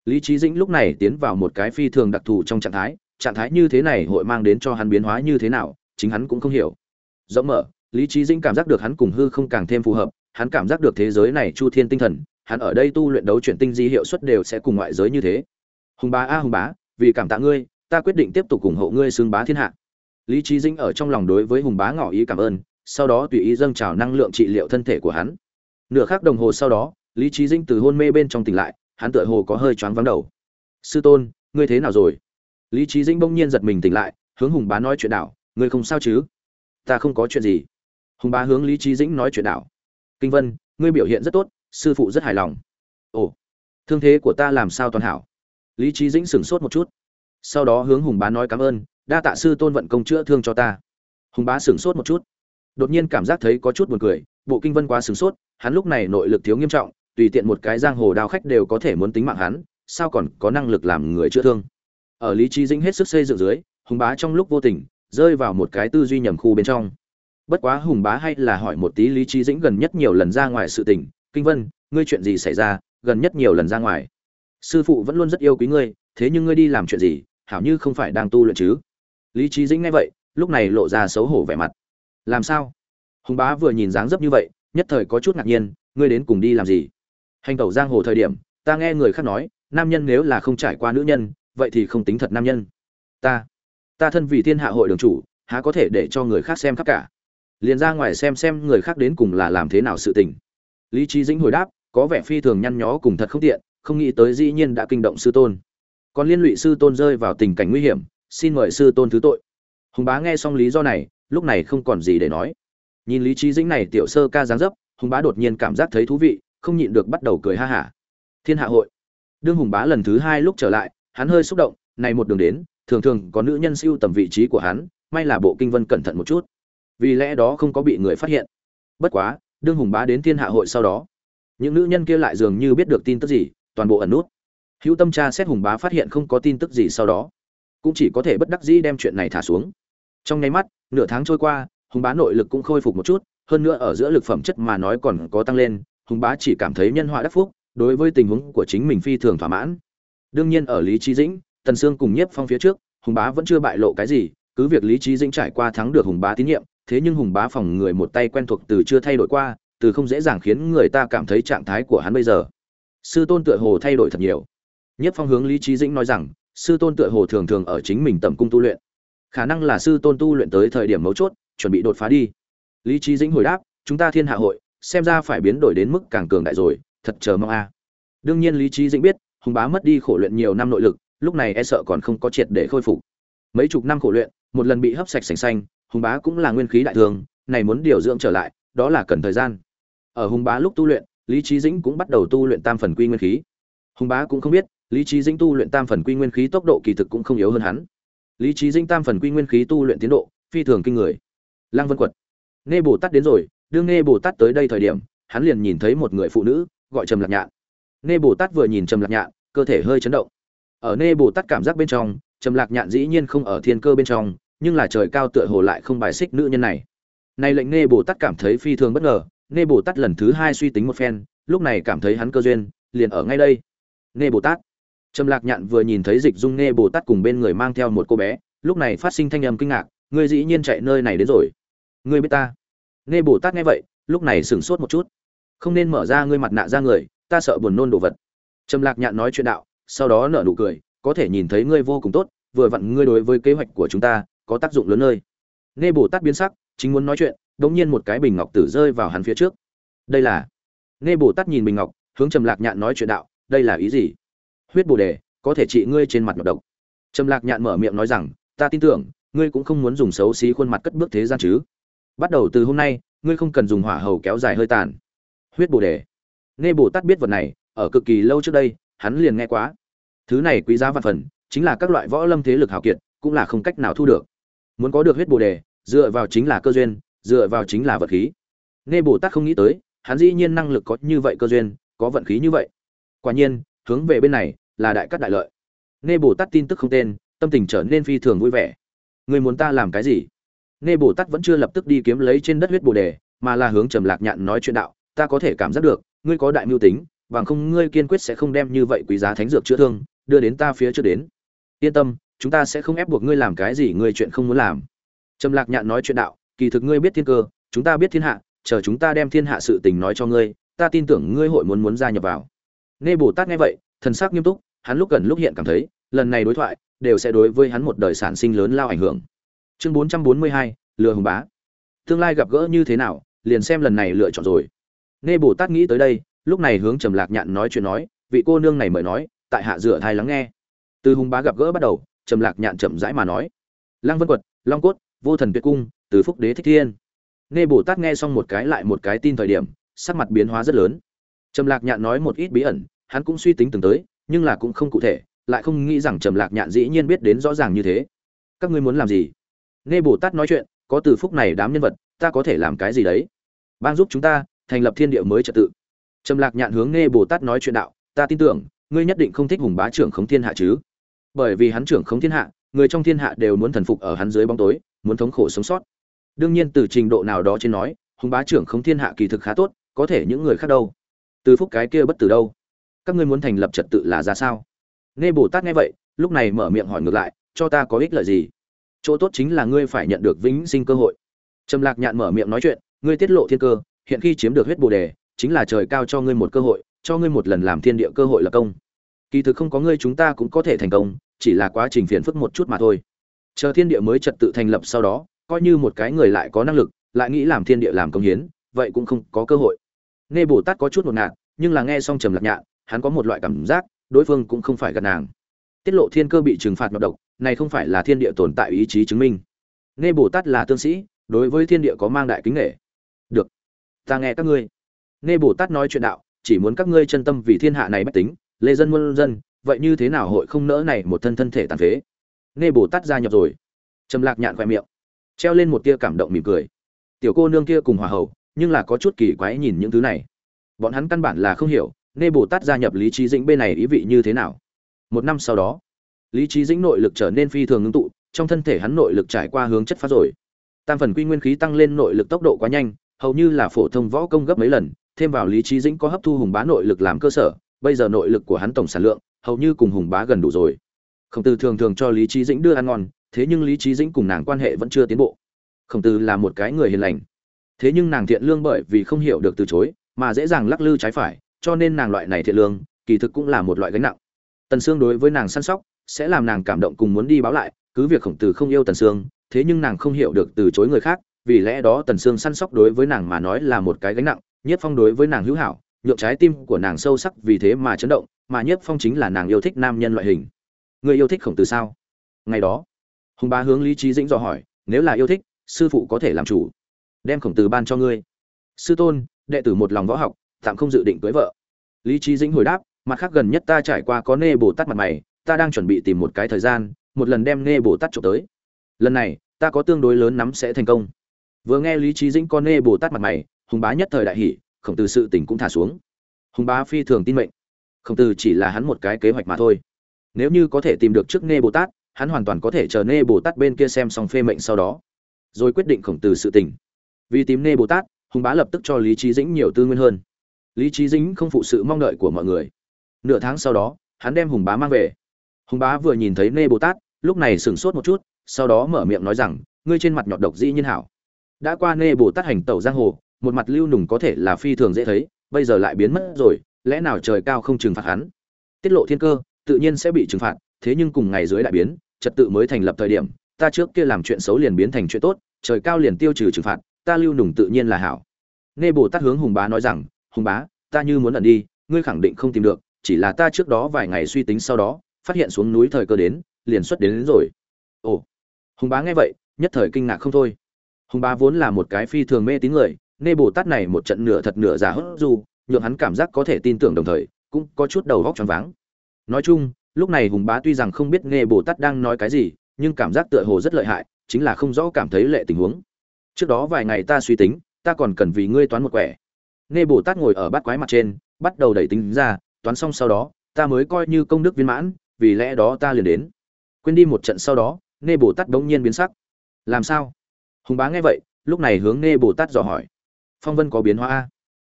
Lý trí dĩnh lúc này tiến vào một cái phi thường đặc thù trong trạng thái trạng thái như thế này hội mang đến cho hắn biến hóa như thế nào, chính hắn cũng không hiểu. Rộng mở, lý trí dĩnh cảm giác được hắn cùng hư không càng thêm phù hợp, hắn cảm giác được thế giới này chu thiên tinh thần, hắn ở đây tu luyện đấu chuyển tinh di hiệu suất đều sẽ cùng ngoại giới như thế. Hùng bá a, hùng bá, vì cảm tạ ngươi, ta quyết định tiếp tục ủng hộ ngươi xương bá thiên hạ. Lý trí dĩnh ở trong lòng đối với hùng bá ngỏ ý cảm ơn, sau đó tùy ý dâng trào năng lượng trị liệu thân thể của hắn. Nửa khắc đồng hồ sau đó lý trí dĩnh từ hôn mê bên trong tỉnh lại, hắn tựa hồ có hơi choáng vắng đầu. Sư tôn, ngươi thế nào rồi? Lý trí dĩnh bỗng nhiên giật mình tỉnh lại, hướng hùng bá nói chuyện đảo ngươi không sao chứ? Ta không có chuyện gì. Hùng bá hướng lý trí dĩnh nói chuyện đảo kinh vân, ngươi biểu hiện rất tốt, sư phụ rất hài lòng. Ồ, thương thế của ta làm sao toàn hảo? Lý trí dĩnh sửng sốt một chút. Sau đó hướng hùng bá nói cảm ơn, đa tạ sư tôn vận công chữa thương cho ta. Hùng bá sửng sốt một chút. Đột nhiên cảm giác thấy có chút buồn cười, bộ kinh vân quá sửng sốt, hắn lúc này nội lực thiếu nghiêm trọng tùy tiện một cái giang hồ đao khách đều có thể muốn tính mạng hắn, sao còn có năng lực làm người chữa thương? Ở lý trí dĩnh hết sức xây dựng dưới, hùng bá trong lúc vô tình, rơi vào một cái tư duy nhầm khu bên trong. Bất quá hùng bá hay là hỏi một tí lý trí dĩnh gần nhất nhiều lần ra ngoài sự tình, kinh vân, ngươi chuyện gì xảy ra? Gần nhất nhiều lần ra ngoài. Sư phụ vẫn luôn rất yêu quý ngươi, thế nhưng ngươi đi làm chuyện gì? Hảo như không phải đang tu luyện chứ. Lý trí dĩnh nghe vậy, lúc này lộ ra xấu hổ vẻ mặt. Làm sao? Hùng bá vừa nhìn dáng dấp như vậy, nhất thời có chút ngạc nhiên, ngươi đến cùng đi làm gì? Hành tẩu giang hồ thời điểm, ta nghe người khác nói, nam nhân nếu là không trải qua nữ nhân, vậy thì không tính thật nam nhân. Ta ta thân vì thiên hạ hội đường chủ, há có thể để cho người khác xem khắp cả? Liền ra ngoài xem xem người khác đến cùng là làm thế nào sự tình. Lý trí dĩnh hồi đáp, có vẻ phi thường nhăn nhó cùng thật không tiện, không nghĩ tới dĩ nhiên đã kinh động sư tôn. Còn liên lụy sư tôn rơi vào tình cảnh nguy hiểm, xin mời sư tôn thứ tội. Hùng bá nghe xong lý do này, lúc này không còn gì để nói. Nhìn lý trí dĩnh này tiểu sơ ca dáng dấp, hùng bá đột nhiên cảm giác thấy thú vị không nhịn được bắt đầu cười ha hả. Thiên hạ hội. Đương hùng bá lần thứ hai lúc trở lại, hắn hơi xúc động, này một đường đến, thường thường có nữ nhân siêu tầm vị trí của hắn, may là bộ kinh vân cẩn thận một chút. Vì lẽ đó không có bị người phát hiện. Bất quá, đương hùng bá đến thiên hạ hội sau đó, những nữ nhân kia lại dường như biết được tin tức gì, toàn bộ ẩn nút. Hữu tâm tra xét hùng bá phát hiện không có tin tức gì sau đó, cũng chỉ có thể bất đắc dĩ đem chuyện này thả xuống. Trong nháy mắt, nửa tháng trôi qua, hùng bá nội lực cũng khôi phục một chút, hơn nữa ở giữa lực phẩm chất mà nói còn có tăng lên hùng bá chỉ cảm thấy nhân họa đắc phúc, đối với tình huống của chính mình phi thường thỏa mãn. Đương nhiên ở lý trí dĩnh, tần sương cùng nhiếp phong phía trước, hùng bá vẫn chưa bại lộ cái gì, cứ việc lý trí dĩnh trải qua thắng được hùng bá tín nhiệm, thế nhưng hùng bá phòng người một tay quen thuộc từ chưa thay đổi qua, từ không dễ dàng khiến người ta cảm thấy trạng thái của hắn bây giờ. Sư tôn tựa hồ thay đổi thật nhiều. Nhất phong hướng lý trí dĩnh nói rằng, sư tôn tựa hồ thường thường ở chính mình tầm cung tu luyện. Khả năng là sư tôn tu luyện tới thời điểm mấu chốt, chuẩn bị đột phá đi. Lý trí dĩnh hồi đáp, chúng ta thiên hạ hội xem ra phải biến đổi đến mức càng cường đại rồi, thật chờ mong a. À. Đương nhiên lý trí dĩnh biết, hùng bá mất đi khổ luyện nhiều năm nội lực, lúc này e sợ còn không có triệt để khôi phục. Mấy chục năm khổ luyện, một lần bị hấp sạch sành xanh, hùng bá cũng là nguyên khí đại thường, này muốn điều dưỡng trở lại, đó là cần thời gian. Ở hùng bá lúc tu luyện, lý trí dĩnh cũng bắt đầu tu luyện tam phần quy nguyên khí. Hùng bá cũng không biết, lý trí dĩnh tu luyện tam phần quy nguyên khí tốc độ kỳ thực cũng không yếu hơn hắn. Lý trí dĩnh tam phần quy nguyên khí tu luyện tiến độ, phi thường kinh người. Lăng vân quật. Nê bồ tát đến rồi đương nghe bồ tát tới đây thời điểm, hắn liền nhìn thấy một người phụ nữ, gọi trầm lạc nhạn. Nghe bồ tát vừa nhìn trầm lạc nhạn, cơ thể hơi chấn động. Ở nê bồ tát cảm giác bên trong, trầm lạc nhạn dĩ nhiên không ở thiên cơ bên trong, nhưng là trời cao tựa hồ lại không bài xích nữ nhân này. Này lệnh nê bồ tát cảm thấy phi thường bất ngờ nê bồ tát lần thứ hai suy tính một phen, lúc này cảm thấy hắn cơ duyên, liền ở ngay đây. Nê bồ tát. Trầm lạc nhạn vừa nhìn thấy dịch dung nê bồ tát cùng bên người mang theo một cô bé, lúc này phát sinh thanh âm kinh ngạc, ngươi dĩ nhiên chạy nơi này đến rồi. Ngươi biết ta? Nghe bồ tát nghe vậy, lúc này sửng sốt một chút. Không nên mở ra ngươi mặt nạ ra người, ta sợ buồn nôn đồ vật. Trầm lạc nhạn nói chuyện đạo, sau đó nở nụ cười, có thể nhìn thấy ngươi vô cùng tốt, vừa vặn ngươi đối với kế hoạch của chúng ta, có tác dụng lớn nơi. Nghe bồ tát biến sắc, chính muốn nói chuyện, đống nhiên một cái bình ngọc tử rơi vào hắn phía trước. Đây là, nghe bồ tát nhìn bình ngọc, hướng trầm lạc nhạn nói chuyện đạo, đây là ý gì? Huyết bồ đề, có thể trị ngươi trên mặt ngọc độc. Trầm lạc nhạn mở miệng nói rằng, ta tin tưởng, ngươi cũng không muốn dùng xấu xí khuôn mặt cất bước thế gian chứ bắt đầu từ hôm nay, ngươi không cần dùng hỏa hầu kéo dài hơi tàn. Huyết bồ đề. Nghe bồ tát biết vật này, ở cực kỳ lâu trước đây, hắn liền nghe quá. Thứ này quý giá vạn phần, chính là các loại võ lâm thế lực hào kiệt, cũng là không cách nào thu được. Muốn có được huyết bồ đề, dựa vào chính là cơ duyên, dựa vào chính là vật khí. Nghe bồ tát không nghĩ tới, hắn dĩ nhiên năng lực có như vậy cơ duyên, có vận khí như vậy. Quả nhiên, hướng về bên này, là đại cắt đại lợi. Nghe bồ tát tin tức không tên, tâm tình trở nên phi thường vui vẻ. Người muốn ta làm cái gì? Nghe bồ tát vẫn chưa lập tức đi kiếm lấy trên đất huyết bồ đề, mà là hướng trầm lạc nhạn nói chuyện đạo, ta có thể cảm giác được, ngươi có đại mưu tính, bằng không ngươi kiên quyết sẽ không đem như vậy quý giá thánh dược chữa thương, đưa đến ta phía trước đến. Yên tâm, chúng ta sẽ không ép buộc ngươi làm cái gì ngươi chuyện không muốn làm. Trầm lạc nhạn nói chuyện đạo, kỳ thực ngươi biết thiên cơ, chúng ta biết thiên hạ, chờ chúng ta đem thiên hạ sự tình nói cho ngươi, ta tin tưởng ngươi hội muốn muốn gia nhập vào. Nghe bồ tát nghe vậy, thần sắc nghiêm túc, hắn lúc gần lúc hiện cảm thấy, lần này đối thoại, đều sẽ đối với hắn một đời sản sinh lớn lao ảnh hưởng chương bốn trăm bốn mươi hai, lừa hùng bá. Tương lai gặp gỡ như thế nào, liền xem lần này lựa chọn rồi. Nghe bồ tát nghĩ tới đây, lúc này hướng trầm lạc nhạn nói chuyện nói, vị cô nương này mời nói, tại hạ dựa thai lắng nghe. Từ hùng bá gặp gỡ bắt đầu, trầm lạc nhạn chậm rãi mà nói, lăng vân quật, long cốt, vô thần tuyệt cung, từ phúc đế thích thiên. Nghe bồ tát nghe xong một cái lại một cái tin thời điểm, sắc mặt biến hóa rất lớn. Trầm lạc nhạn nói một ít bí ẩn, hắn cũng suy tính từng tới, nhưng là cũng không cụ thể, lại không nghĩ rằng trầm lạc nhạn dĩ nhiên biết đến rõ ràng như thế. Các ngươi muốn làm gì? Nghe bồ tát nói chuyện, có từ phúc này đám nhân vật, ta có thể làm cái gì đấy? Ban giúp chúng ta, thành lập thiên địa mới trật tự. Trầm lạc nhạn hướng nghe bồ tát nói chuyện đạo, ta tin tưởng, ngươi nhất định không thích hùng bá trưởng khống thiên hạ chứ? Bởi vì hắn trưởng khống thiên hạ, người trong thiên hạ đều muốn thần phục ở hắn dưới bóng tối, muốn thống khổ sống sót. Đương nhiên từ trình độ nào đó trên nói, hùng bá trưởng khống thiên hạ kỳ thực khá tốt, có thể những người khác đâu. Từ phúc cái kia bất tử đâu? Các ngươi muốn thành lập trật tự là ra sao? Nghe bồ tát nghe vậy, lúc này mở miệng hỏi ngược lại, cho ta có ích lợi gì? Chỗ tốt chính là ngươi phải nhận được vĩnh sinh cơ hội. Trầm lạc nhạn mở miệng nói chuyện, ngươi tiết lộ thiên cơ, hiện khi chiếm được huyết bồ đề, chính là trời cao cho ngươi một cơ hội, cho ngươi một lần làm thiên địa cơ hội là công. Kỳ thực không có ngươi chúng ta cũng có thể thành công, chỉ là quá trình phiền phức một chút mà thôi. Chờ thiên địa mới trật tự thành lập sau đó, coi như một cái người lại có năng lực, lại nghĩ làm thiên địa làm công hiến, vậy cũng không có cơ hội. Nghe bồ tát có chút một ngạt, nhưng là nghe xong trầm lạc nhạn, hắn có một loại cảm giác, đối phương cũng không phải gần nàng tiết lộ thiên cơ bị trừng phạt nhập độc, này không phải là thiên địa tồn tại ý chí chứng minh. Nghe bồ tát là tương sĩ, đối với thiên địa có mang đại kính nghệ được, ta nghe các ngươi. Nghe bồ tát nói chuyện đạo, chỉ muốn các ngươi chân tâm vì thiên hạ này bách tính, lê dân muôn dân, vậy như thế nào hội không nỡ này một thân thân thể tàn phế? Nghe bồ tát gia nhập rồi. Trầm lạc nhạn khoe miệng, treo lên một tia cảm động mỉm cười. Tiểu cô nương kia cùng hòa hậu, nhưng là có chút kỳ quái nhìn những thứ này. Bọn hắn căn bản là không hiểu, nghe bồ tát gia nhập lý trí dĩnh bên này ý vị như thế nào một năm sau đó, lý trí dĩnh nội lực trở nên phi thường ngưng tụ, trong thân thể hắn nội lực trải qua hướng chất phát rồi. Tam phần quy nguyên khí tăng lên nội lực tốc độ quá nhanh, hầu như là phổ thông võ công gấp mấy lần, thêm vào lý trí dĩnh có hấp thu hùng bá nội lực làm cơ sở, bây giờ nội lực của hắn tổng sản lượng, hầu như cùng hùng bá gần đủ rồi. Khổng tử thường thường cho lý trí dĩnh đưa ăn ngon, thế nhưng lý trí dĩnh cùng nàng quan hệ vẫn chưa tiến bộ. Khổng tử là một cái người hiền lành. Thế nhưng nàng thiện lương bởi vì không hiểu được từ chối, mà dễ dàng lắc lư trái phải, cho nên nàng loại này thiện lương, kỳ thực cũng là một loại gánh nặng tần sương đối với nàng săn sóc, sẽ làm nàng cảm động cùng muốn đi báo lại, cứ việc khổng tử không yêu tần sương, thế nhưng nàng không hiểu được từ chối người khác, vì lẽ đó tần sương săn sóc đối với nàng mà nói là một cái gánh nặng, Nhất phong đối với nàng hữu hảo, nhượng trái tim của nàng sâu sắc vì thế mà chấn động, mà Nhất phong chính là nàng yêu thích nam nhân loại hình. Người yêu thích khổng tử sao? Ngày đó, hùng bá hướng lý trí dĩnh dò hỏi, nếu là yêu thích, sư phụ có thể làm chủ. Đem khổng tử ban cho ngươi. Sư tôn, đệ tử một lòng võ học, tạm không dự định cưới vợ. Lý trí dĩnh hồi đáp mặt khác gần nhất ta trải qua có nê bồ tát mặt mày, ta đang chuẩn bị tìm một cái thời gian, một lần đem nê bồ tát trộm tới. Lần này, ta có tương đối lớn nắm sẽ thành công. Vừa nghe lý trí dĩnh con nê bồ tát mặt mày, hùng bá nhất thời đại hỷ khổng tử sự tình cũng thả xuống. Hùng bá phi thường tin mệnh. Khổng tử chỉ là hắn một cái kế hoạch mà thôi. Nếu như có thể tìm được trước nê bồ tát, hắn hoàn toàn có thể chờ nê bồ tát bên kia xem xong phê mệnh sau đó. Rồi quyết định khổng tử sự tình. Vì tìm nê bồ tát, hùng bá lập tức cho lý trí dĩnh nhiều tư nguyên hơn. Lý trí dĩnh không phụ sự mong đợi của mọi người nửa tháng sau đó, hắn đem hùng bá mang về. Hùng bá vừa nhìn thấy nê bồ tát, lúc này sửng sốt một chút, sau đó mở miệng nói rằng, ngươi trên mặt nhọt độc dĩ nhiên hảo. Đã qua nê bồ tát hành tẩu giang hồ, một mặt lưu nùng có thể là phi thường dễ thấy, bây giờ lại biến mất rồi, lẽ nào trời cao không trừng phạt hắn? Tiết lộ thiên cơ, tự nhiên sẽ bị trừng phạt, thế nhưng cùng ngày dưới đại biến, trật tự mới thành lập thời điểm, ta trước kia làm chuyện xấu liền biến thành chuyện tốt, trời cao liền tiêu trừ trừng phạt, ta lưu nùng tự nhiên là hảo. Nê bồ tát hướng hùng bá nói rằng, hùng bá, ta như muốn ẩn đi, ngươi khẳng định không tìm được chỉ là ta trước đó vài ngày suy tính sau đó phát hiện xuống núi thời cơ đến liền xuất đến, đến rồi. Ồ hùng bá nghe vậy nhất thời kinh ngạc không thôi. Hùng bá vốn là một cái phi thường mê tín người nê bồ tát này một trận nửa thật nửa giả hốt du nhượng hắn cảm giác có thể tin tưởng đồng thời cũng có chút đầu góc choáng váng. Nói chung lúc này hùng bá tuy rằng không biết nghe bồ tát đang nói cái gì nhưng cảm giác tựa hồ rất lợi hại chính là không rõ cảm thấy lệ tình huống. Trước đó vài ngày ta suy tính ta còn cần vì ngươi toán một quẻ. Nghe bồ tát ngồi ở bát quái mặt trên bắt đầu đẩy tính ra toán xong sau đó, ta mới coi như công đức viên mãn, vì lẽ đó ta liền đến. Quên đi một trận sau đó, nê bồ tát bỗng nhiên biến sắc. Làm sao? Hùng bá nghe vậy, lúc này hướng nê bồ tát dò hỏi. Phong vân có biến hóa a?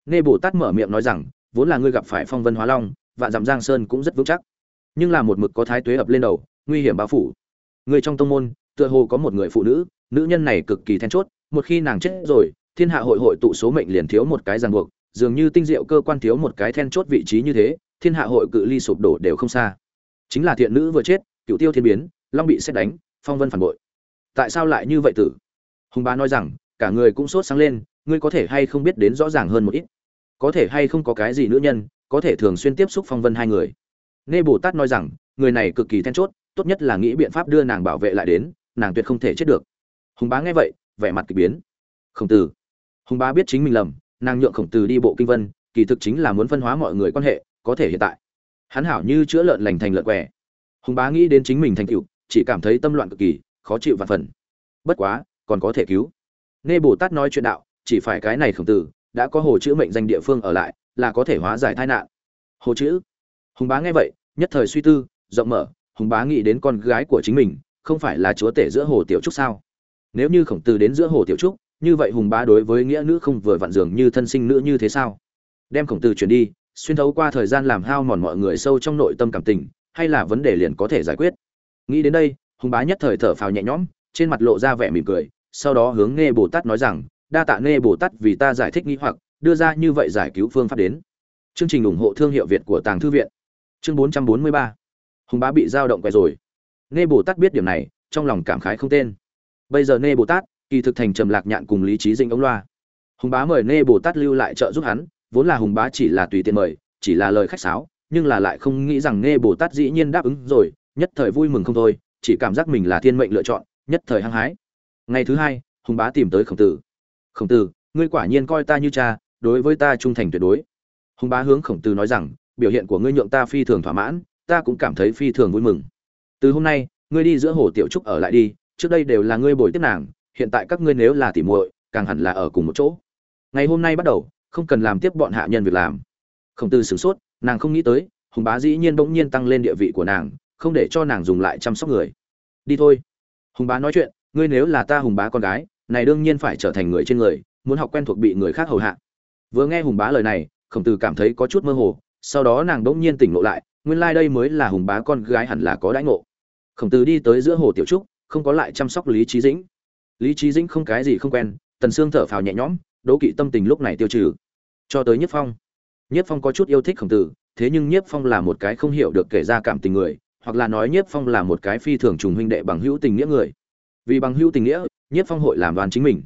Nê bồ tát mở miệng nói rằng, vốn là ngươi gặp phải phong vân hóa long, vạn dặm giang sơn cũng rất vững chắc. Nhưng là một mực có thái tuế ập lên đầu, nguy hiểm bao phủ. Người trong tông môn, tựa hồ có một người phụ nữ nữ nhân này cực kỳ then chốt, một khi nàng chết rồi, thiên hạ hội hội tụ số mệnh liền thiếu một cái ràng buộc dường như tinh diệu cơ quan thiếu một cái then chốt vị trí như thế, thiên hạ hội cự ly sụp đổ đều không xa. Chính là thiện nữ vừa chết, cựu tiêu thiên biến, long bị xét đánh, phong vân phản bội. Tại sao lại như vậy tử? Hùng bá nói rằng, cả người cũng sốt sáng lên, ngươi có thể hay không biết đến rõ ràng hơn một ít? Có thể hay không có cái gì nữ nhân, có thể thường xuyên tiếp xúc phong vân hai người? Nê bồ tát nói rằng, người này cực kỳ then chốt, tốt nhất là nghĩ biện pháp đưa nàng bảo vệ lại đến, nàng tuyệt không thể chết được. Hùng bá nghe vậy, vẻ mặt kỳ biến. Khổng tử. Hùng bá biết chính mình lầm nàng nhượng khổng tử đi bộ kinh vân, kỳ thực chính là muốn phân hóa mọi người quan hệ, có thể hiện tại. Hắn hảo như chữa lợn lành thành lợn què. Hùng bá nghĩ đến chính mình thành cựu chỉ cảm thấy tâm loạn cực kỳ, khó chịu và phần. Bất quá, còn có thể cứu. Nghe bồ tát nói chuyện đạo, chỉ phải cái này khổng tử, đã có hồ chữ mệnh danh địa phương ở lại, là có thể hóa giải tai nạn. Hồ chữ. Hùng bá nghe vậy, nhất thời suy tư, rộng mở, hùng bá nghĩ đến con gái của chính mình, không phải là chúa tể giữa hồ tiểu trúc sao? Nếu như khổng tử đến giữa hồ tiểu trúc như vậy hùng bá đối với nghĩa nữ không vừa vặn dường như thân sinh nữ như thế sao? Đem khổng tử chuyển đi, xuyên thấu qua thời gian làm hao mòn mọi người sâu trong nội tâm cảm tình, hay là vấn đề liền có thể giải quyết? Nghĩ đến đây, hùng bá nhất thời thở phào nhẹ nhõm, trên mặt lộ ra vẻ mỉm cười, sau đó hướng nghe bồ tát nói rằng, đa tạ nghe bồ tát vì ta giải thích nghĩ hoặc, đưa ra như vậy giải cứu phương pháp đến. Chương trình ủng hộ thương hiệu việt của tàng thư viện. Chương 443 hùng bá bị dao động quay rồi. Nghe bồ tát biết điểm này, trong lòng cảm khái không tên. Bây giờ nghe bồ tát kỳ thực thành trầm lạc nhạn cùng lý trí dinh ống loa. Hùng bá mời nê bồ tát lưu lại trợ giúp hắn, vốn là hùng bá chỉ là tùy tiện mời, chỉ là lời khách sáo, nhưng là lại không nghĩ rằng nê bồ tát dĩ nhiên đáp ứng rồi, nhất thời vui mừng không thôi, chỉ cảm giác mình là thiên mệnh lựa chọn, nhất thời hăng hái. Ngày thứ hai, hùng bá tìm tới khổng tử. Khổng tử, ngươi quả nhiên coi ta như cha, đối với ta trung thành tuyệt đối. Hùng bá hướng khổng tử nói rằng, biểu hiện của ngươi nhượng ta phi thường thỏa mãn, ta cũng cảm thấy phi thường vui mừng. Từ hôm nay, ngươi đi giữa hồ tiểu trúc ở lại đi, trước đây đều là ngươi bồi tiếp nàng hiện tại các ngươi nếu là tỉ muội, càng hẳn là ở cùng một chỗ. Ngày hôm nay bắt đầu, không cần làm tiếp bọn hạ nhân việc làm. Khổng tư sửng sốt, nàng không nghĩ tới, hùng bá dĩ nhiên bỗng nhiên tăng lên địa vị của nàng, không để cho nàng dùng lại chăm sóc người. Đi thôi. Hùng bá nói chuyện, ngươi nếu là ta hùng bá con gái, này đương nhiên phải trở thành người trên người, muốn học quen thuộc bị người khác hầu hạ. Vừa nghe hùng bá lời này, khổng tử cảm thấy có chút mơ hồ, sau đó nàng bỗng nhiên tỉnh ngộ lại, nguyên lai đây mới là hùng bá con gái hẳn là có đãi ngộ. Khổng tử đi tới giữa hồ tiểu trúc, không có lại chăm sóc lý trí dĩnh lý trí dĩnh không cái gì không quen, tần sương thở phào nhẹ nhõm, đố kỵ tâm tình lúc này tiêu trừ. Cho tới nhất phong. Nhất phong có chút yêu thích khổng tử, thế nhưng nhất phong là một cái không hiểu được kể ra cảm tình người, hoặc là nói nhất phong là một cái phi thường trùng huynh đệ bằng hữu tình nghĩa người. Vì bằng hữu tình nghĩa, nhất phong hội làm đoàn chính mình.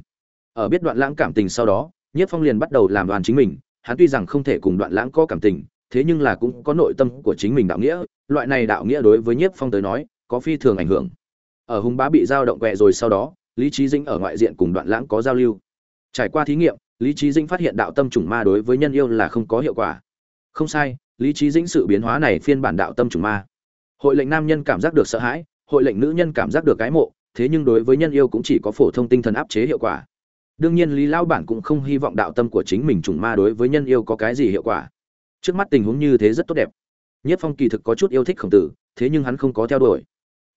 Ở biết đoạn lãng cảm tình sau đó, nhất phong liền bắt đầu làm đoàn chính mình, hắn tuy rằng không thể cùng đoạn lãng có cảm tình, thế nhưng là cũng có nội tâm của chính mình đạo nghĩa, loại này đạo nghĩa đối với nhất phong tới nói, có phi thường ảnh hưởng. Ở hùng bá bị giao động quẹ rồi sau đó lý trí dĩnh ở ngoại diện cùng đoạn lãng có giao lưu. Trải qua thí nghiệm, lý trí dĩnh phát hiện đạo tâm chủng ma đối với nhân yêu là không có hiệu quả. Không sai, lý trí dĩnh sự biến hóa này phiên bản đạo tâm chủng ma. Hội lệnh nam nhân cảm giác được sợ hãi, hội lệnh nữ nhân cảm giác được cái mộ, thế nhưng đối với nhân yêu cũng chỉ có phổ thông tinh thần áp chế hiệu quả. Đương nhiên lý Lão bản cũng không hy vọng đạo tâm của chính mình trùng ma đối với nhân yêu có cái gì hiệu quả. Trước mắt tình huống như thế rất tốt đẹp. Nhất phong kỳ thực có chút yêu thích khổng tử, thế nhưng hắn không có theo đuổi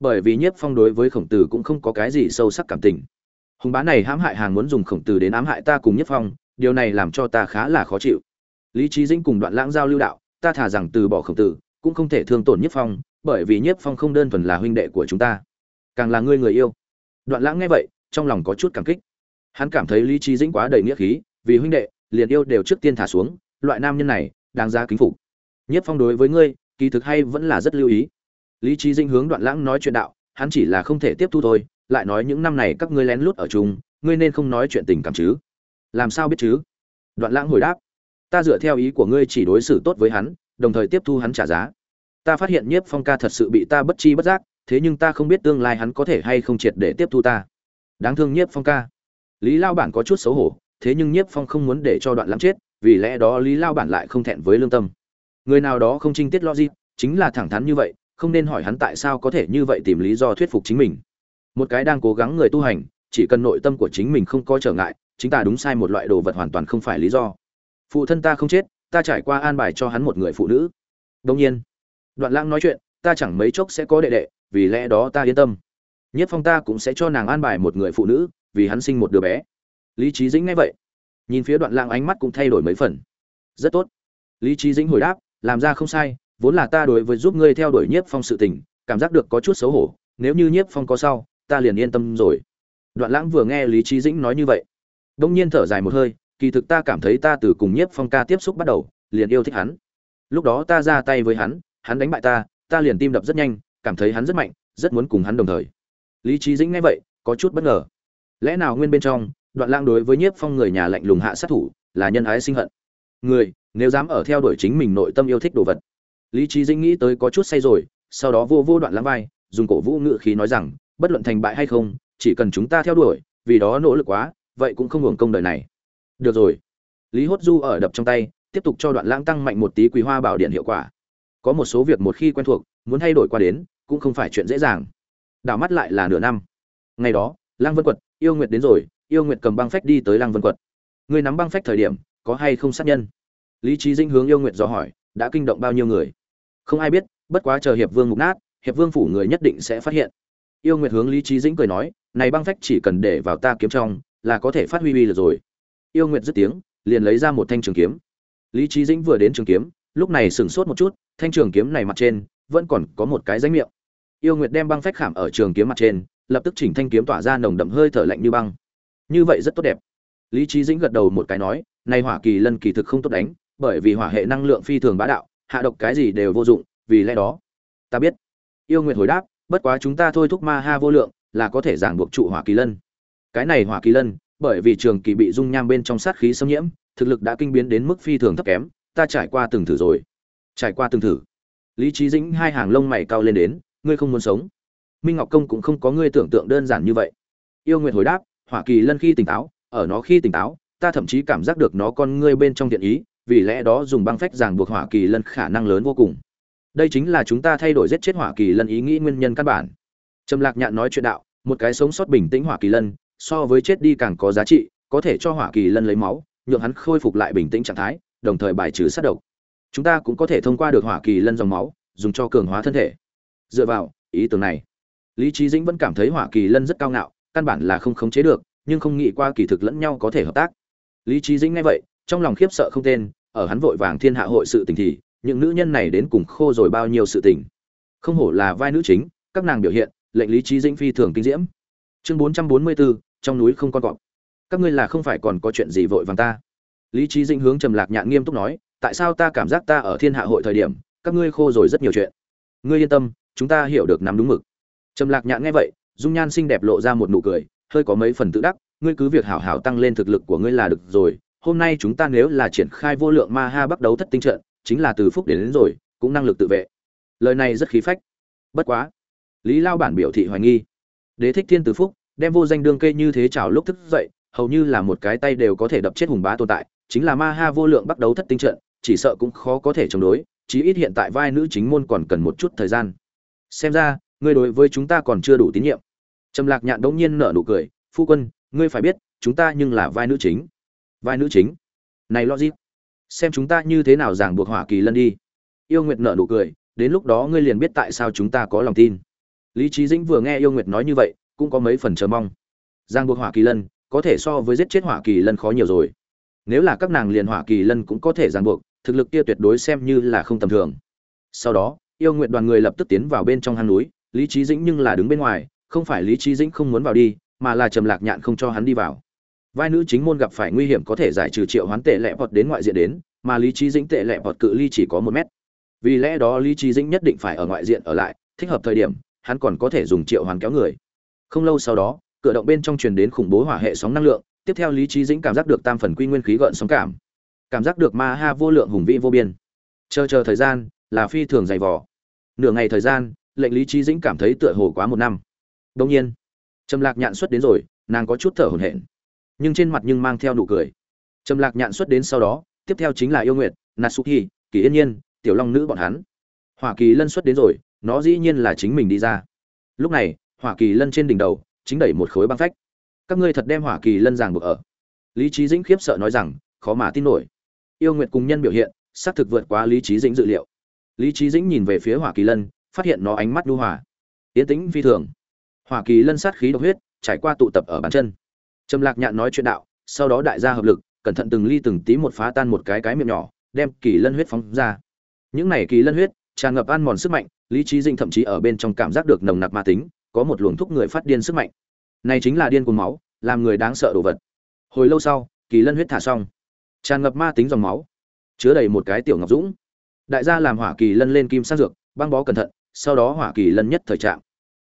bởi vì nhất phong đối với khổng tử cũng không có cái gì sâu sắc cảm tình. Hùng bá này hãm hại hàng muốn dùng khổng tử đến ám hại ta cùng nhất phong, điều này làm cho ta khá là khó chịu. Lý trí dĩnh cùng đoạn lãng giao lưu đạo, ta thả rằng từ bỏ khổng tử, cũng không thể thương tổn nhất phong, bởi vì nhất phong không đơn thuần là huynh đệ của chúng ta, càng là ngươi người yêu. Đoạn lãng nghe vậy, trong lòng có chút cảm kích. Hắn cảm thấy lý trí dĩnh quá đầy nghĩa khí, vì huynh đệ, liền yêu đều trước tiên thả xuống, loại nam nhân này, đáng giá kính phục. Nhất phong đối với ngươi, kỳ thực hay vẫn là rất lưu ý lý trí dinh hướng đoạn lãng nói chuyện đạo, hắn chỉ là không thể tiếp thu thôi, lại nói những năm này các ngươi lén lút ở chung, ngươi nên không nói chuyện tình cảm chứ. Làm sao biết chứ? Đoạn lãng hồi đáp, ta dựa theo ý của ngươi chỉ đối xử tốt với hắn, đồng thời tiếp thu hắn trả giá. Ta phát hiện nhiếp phong ca thật sự bị ta bất chi bất giác, thế nhưng ta không biết tương lai hắn có thể hay không triệt để tiếp thu ta. Đáng thương nhiếp phong ca. Lý lao bản có chút xấu hổ, thế nhưng nhiếp phong không muốn để cho đoạn lãng chết, vì lẽ đó lý lao bản lại không thẹn với lương tâm. Người nào đó không trinh tiết logic, chính là thẳng thắn như vậy không nên hỏi hắn tại sao có thể như vậy tìm lý do thuyết phục chính mình. Một cái đang cố gắng người tu hành, chỉ cần nội tâm của chính mình không có trở ngại, chính ta đúng sai một loại đồ vật hoàn toàn không phải lý do. Phụ thân ta không chết, ta trải qua an bài cho hắn một người phụ nữ. Đông nhiên, đoạn lãng nói chuyện, ta chẳng mấy chốc sẽ có đệ đệ, vì lẽ đó ta yên tâm. Nhất phong ta cũng sẽ cho nàng an bài một người phụ nữ, vì hắn sinh một đứa bé. Lý trí dĩnh nghe vậy, nhìn phía đoạn lãng ánh mắt cũng thay đổi mấy phần. Rất tốt. Lý trí dĩnh hồi đáp, làm ra không sai vốn là ta đối với giúp ngươi theo đuổi nhiếp phong sự tình, cảm giác được có chút xấu hổ, nếu như nhiếp phong có sau ta liền yên tâm rồi. Đoạn lãng vừa nghe lý trí dĩnh nói như vậy, đông nhiên thở dài một hơi, kỳ thực ta cảm thấy ta từ cùng nhiếp phong ca tiếp xúc bắt đầu, liền yêu thích hắn. Lúc đó ta ra tay với hắn hắn đánh bại ta ta liền tim đập rất nhanh, cảm thấy hắn rất mạnh, rất muốn cùng hắn đồng thời. Lý trí dĩnh nghe vậy, có chút bất ngờ. Lẽ nào nguyên bên trong, đoạn lãng đối với nhiếp phong người nhà lạnh lùng hạ sát thủ, là nhân ái sinh hận? Người, nếu dám ở theo đuổi chính mình nội tâm yêu thích đồ vật lý trí dĩnh nghĩ tới có chút say rồi, sau đó vô vô đoạn lãng vai, dùng cổ vũ ngự khí nói rằng, bất luận thành bại hay không, chỉ cần chúng ta theo đuổi, vì đó nỗ lực quá, vậy cũng không hưởng công đời này. Được rồi. Lý hốt du ở đập trong tay, tiếp tục cho đoạn lãng tăng mạnh một tí quý hoa bảo điện hiệu quả. Có một số việc một khi quen thuộc, muốn thay đổi qua đến, cũng không phải chuyện dễ dàng. Đảo mắt lại là nửa năm. Ngày đó, lăng vân quật, yêu nguyệt đến rồi, yêu nguyệt cầm băng phách đi tới lăng vân quật. Người nắm băng phách thời điểm, có hay không sát nhân? Lý trí dinh hướng yêu nguyệt dò hỏi, đã kinh động bao nhiêu người? Không ai biết, bất quá chờ hiệp vương mục nát, hiệp vương phủ người nhất định sẽ phát hiện. Yêu nguyệt hướng lý trí dĩnh cười nói, này băng phách chỉ cần để vào ta kiếm trong, là có thể phát huy uy được rồi. Yêu nguyệt dứt tiếng, liền lấy ra một thanh trường kiếm. Lý trí dĩnh vừa đến trường kiếm, lúc này sửng sốt một chút, thanh trường kiếm này mặt trên, vẫn còn có một cái rãnh miệng. Yêu nguyệt đem băng phách khảm ở trường kiếm mặt trên, lập tức chỉnh thanh kiếm tỏa ra nồng đậm hơi thở lạnh như băng. Như vậy rất tốt đẹp. Lý trí dĩnh gật đầu một cái nói, này hỏa kỳ lân kỳ thực không tốt đánh, bởi vì hỏa hệ năng lượng phi thường bá đạo hạ độc cái gì đều vô dụng, vì lẽ đó, ta biết. Yêu nguyệt hồi đáp, bất quá chúng ta thôi thúc ma ha vô lượng, là có thể giảng buộc trụ hỏa kỳ lân. Cái này hỏa kỳ lân, bởi vì trường kỳ bị dung nham bên trong sát khí xâm nhiễm, thực lực đã kinh biến đến mức phi thường thấp kém, ta trải qua từng thử rồi. Trải qua từng thử. Lý trí dĩnh hai hàng lông mày cao lên đến, ngươi không muốn sống. Minh ngọc công cũng không có ngươi tưởng tượng đơn giản như vậy. Yêu nguyệt hồi đáp, hỏa kỳ lân khi tỉnh táo, ở nó khi tỉnh táo, ta thậm chí cảm giác được nó con ngươi bên trong thiện ý vì lẽ đó dùng băng phách ràng buộc hỏa kỳ lân khả năng lớn vô cùng. Đây chính là chúng ta thay đổi giết chết hỏa kỳ lân ý nghĩ nguyên nhân căn bản. Trầm lạc nhạn nói chuyện đạo, một cái sống sót bình tĩnh hỏa kỳ lân, so với chết đi càng có giá trị, có thể cho hỏa kỳ lân lấy máu, nhượng hắn khôi phục lại bình tĩnh trạng thái, đồng thời bài trừ sát độc. Chúng ta cũng có thể thông qua được hỏa kỳ lân dòng máu, dùng cho cường hóa thân thể. Dựa vào, ý tưởng này, lý trí dĩnh vẫn cảm thấy hỏa kỳ lân rất cao ngạo, căn bản là không khống chế được, nhưng không nghĩ qua kỳ thực lẫn nhau có thể hợp tác. Lý trí dĩnh nghe vậy trong lòng khiếp sợ không tên, ở hắn vội vàng thiên hạ hội sự tình thì, những nữ nhân này đến cùng khô rồi bao nhiêu sự tình. Không hổ là vai nữ chính, các nàng biểu hiện, lệnh lý trí dĩnh phi thường kinh diễm. Chương bốn trăm bốn mươi bốn trong núi không con cọp. Các ngươi là không phải còn có chuyện gì vội vàng ta? Lý trí dĩnh hướng trầm lạc nhạn nghiêm túc nói, tại sao ta cảm giác ta ở thiên hạ hội thời điểm, các ngươi khô rồi rất nhiều chuyện? Ngươi yên tâm, chúng ta hiểu được nắm đúng mực. Trầm lạc nhạn nghe vậy, dung nhan xinh đẹp lộ ra một nụ cười, hơi có mấy phần tự đắc, ngươi cứ việc hảo hảo tăng lên thực lực của ngươi là được rồi hôm nay chúng ta nếu là triển khai vô lượng ma ha bắt đầu thất tinh trận chính là từ phúc đến, đến rồi cũng năng lực tự vệ. Lời này rất khí phách. Bất quá lý lao bản biểu thị hoài nghi. Đế thích thiên từ phúc đem vô danh đương kê như thế chào lúc thức dậy hầu như là một cái tay đều có thể đập chết hùng bá tồn tại chính là ma ha vô lượng bắt đầu thất tinh trận chỉ sợ cũng khó có thể chống đối chí ít hiện tại vai nữ chính môn còn cần một chút thời gian. Xem ra ngươi đối với chúng ta còn chưa đủ tín nhiệm. Trầm lạc nhạn đống nhiên nở nụ cười phu quân ngươi phải biết chúng ta nhưng là vai nữ chính vai nữ chính. Này logic, xem chúng ta như thế nào giảng buộc hỏa kỳ lân đi. Yêu nguyệt nợ nụ cười, đến lúc đó ngươi liền biết tại sao chúng ta có lòng tin. Lý trí dĩnh vừa nghe yêu nguyệt nói như vậy, cũng có mấy phần chờ mong. Giang buộc hỏa kỳ lân, có thể so với giết chết hỏa kỳ lân khó nhiều rồi. Nếu là các nàng liền hỏa kỳ lân cũng có thể giang buộc, thực lực kia tuyệt đối xem như là không tầm thường. Sau đó, yêu nguyện đoàn người lập tức tiến vào bên trong hang núi, lý trí dĩnh nhưng là đứng bên ngoài, không phải lý trí dĩnh không muốn vào đi, mà là trầm lạc nhạn không cho hắn đi vào vai nữ chính môn gặp phải nguy hiểm có thể giải trừ triệu hoán tệ lẹ vọt đến ngoại diện đến, mà lý trí dĩnh tệ lẹ vọt cự ly chỉ có một mét. Vì lẽ đó lý trí dĩnh nhất định phải ở ngoại diện ở lại, thích hợp thời điểm, hắn còn có thể dùng triệu hoán kéo người. Không lâu sau đó, cửa động bên trong truyền đến khủng bố hỏa hệ sóng năng lượng, tiếp theo lý trí dĩnh cảm giác được tam phần quy nguyên khí gợn sóng cảm. Cảm giác được ma ha vô lượng hùng vĩ vô biên. Chờ chờ thời gian, là phi thường dày vỏ nửa ngày thời gian, lệnh lý trí dĩnh cảm thấy tựa hồ quá một năm. Đông nhiên, trầm lạc nhạn xuất đến rồi, nàng có chút thở hổn hển nhưng trên mặt nhưng mang theo nụ cười. Trầm lạc nhạn xuất đến sau đó, tiếp theo chính là yêu nguyệt, natsuki, kỳ yên nhiên, tiểu long nữ bọn hắn. Hoa kỳ lân xuất đến rồi, nó dĩ nhiên là chính mình đi ra. Lúc này hoa kỳ lân trên đỉnh đầu, chính đẩy một khối băng phách. Các ngươi thật đem hỏa kỳ lân ràng buộc ở. Lý trí dĩnh khiếp sợ nói rằng, khó mà tin nổi. Yêu nguyệt cùng nhân biểu hiện, xác thực vượt quá lý trí dĩnh dự liệu. Lý trí dĩnh nhìn về phía hỏa kỳ lân, phát hiện nó ánh mắt đu hòa. Yến tĩnh phi thường. Hỏa kỳ lân sát khí độc huyết, trải qua tụ tập ở bàn chân trầm lạc nhạn nói chuyện đạo, sau đó đại gia hợp lực, cẩn thận từng ly từng tí một phá tan một cái cái miệng nhỏ, đem kỳ lân huyết phóng ra. Những này kỳ lân huyết, tràn ngập ăn mòn sức mạnh, lý trí dinh thậm chí ở bên trong cảm giác được nồng nặc ma tính, có một luồng thúc người phát điên sức mạnh. Này chính là điên cuồng máu, làm người đáng sợ đồ vật. Hồi lâu sau, kỳ lân huyết thả xong. Tràn ngập ma tính dòng máu, chứa đầy một cái tiểu ngọc dũng. Đại gia làm hỏa kỳ lân lên kim sát dược, băng bó cẩn thận, sau đó hỏa kỳ lân nhất thời trạng.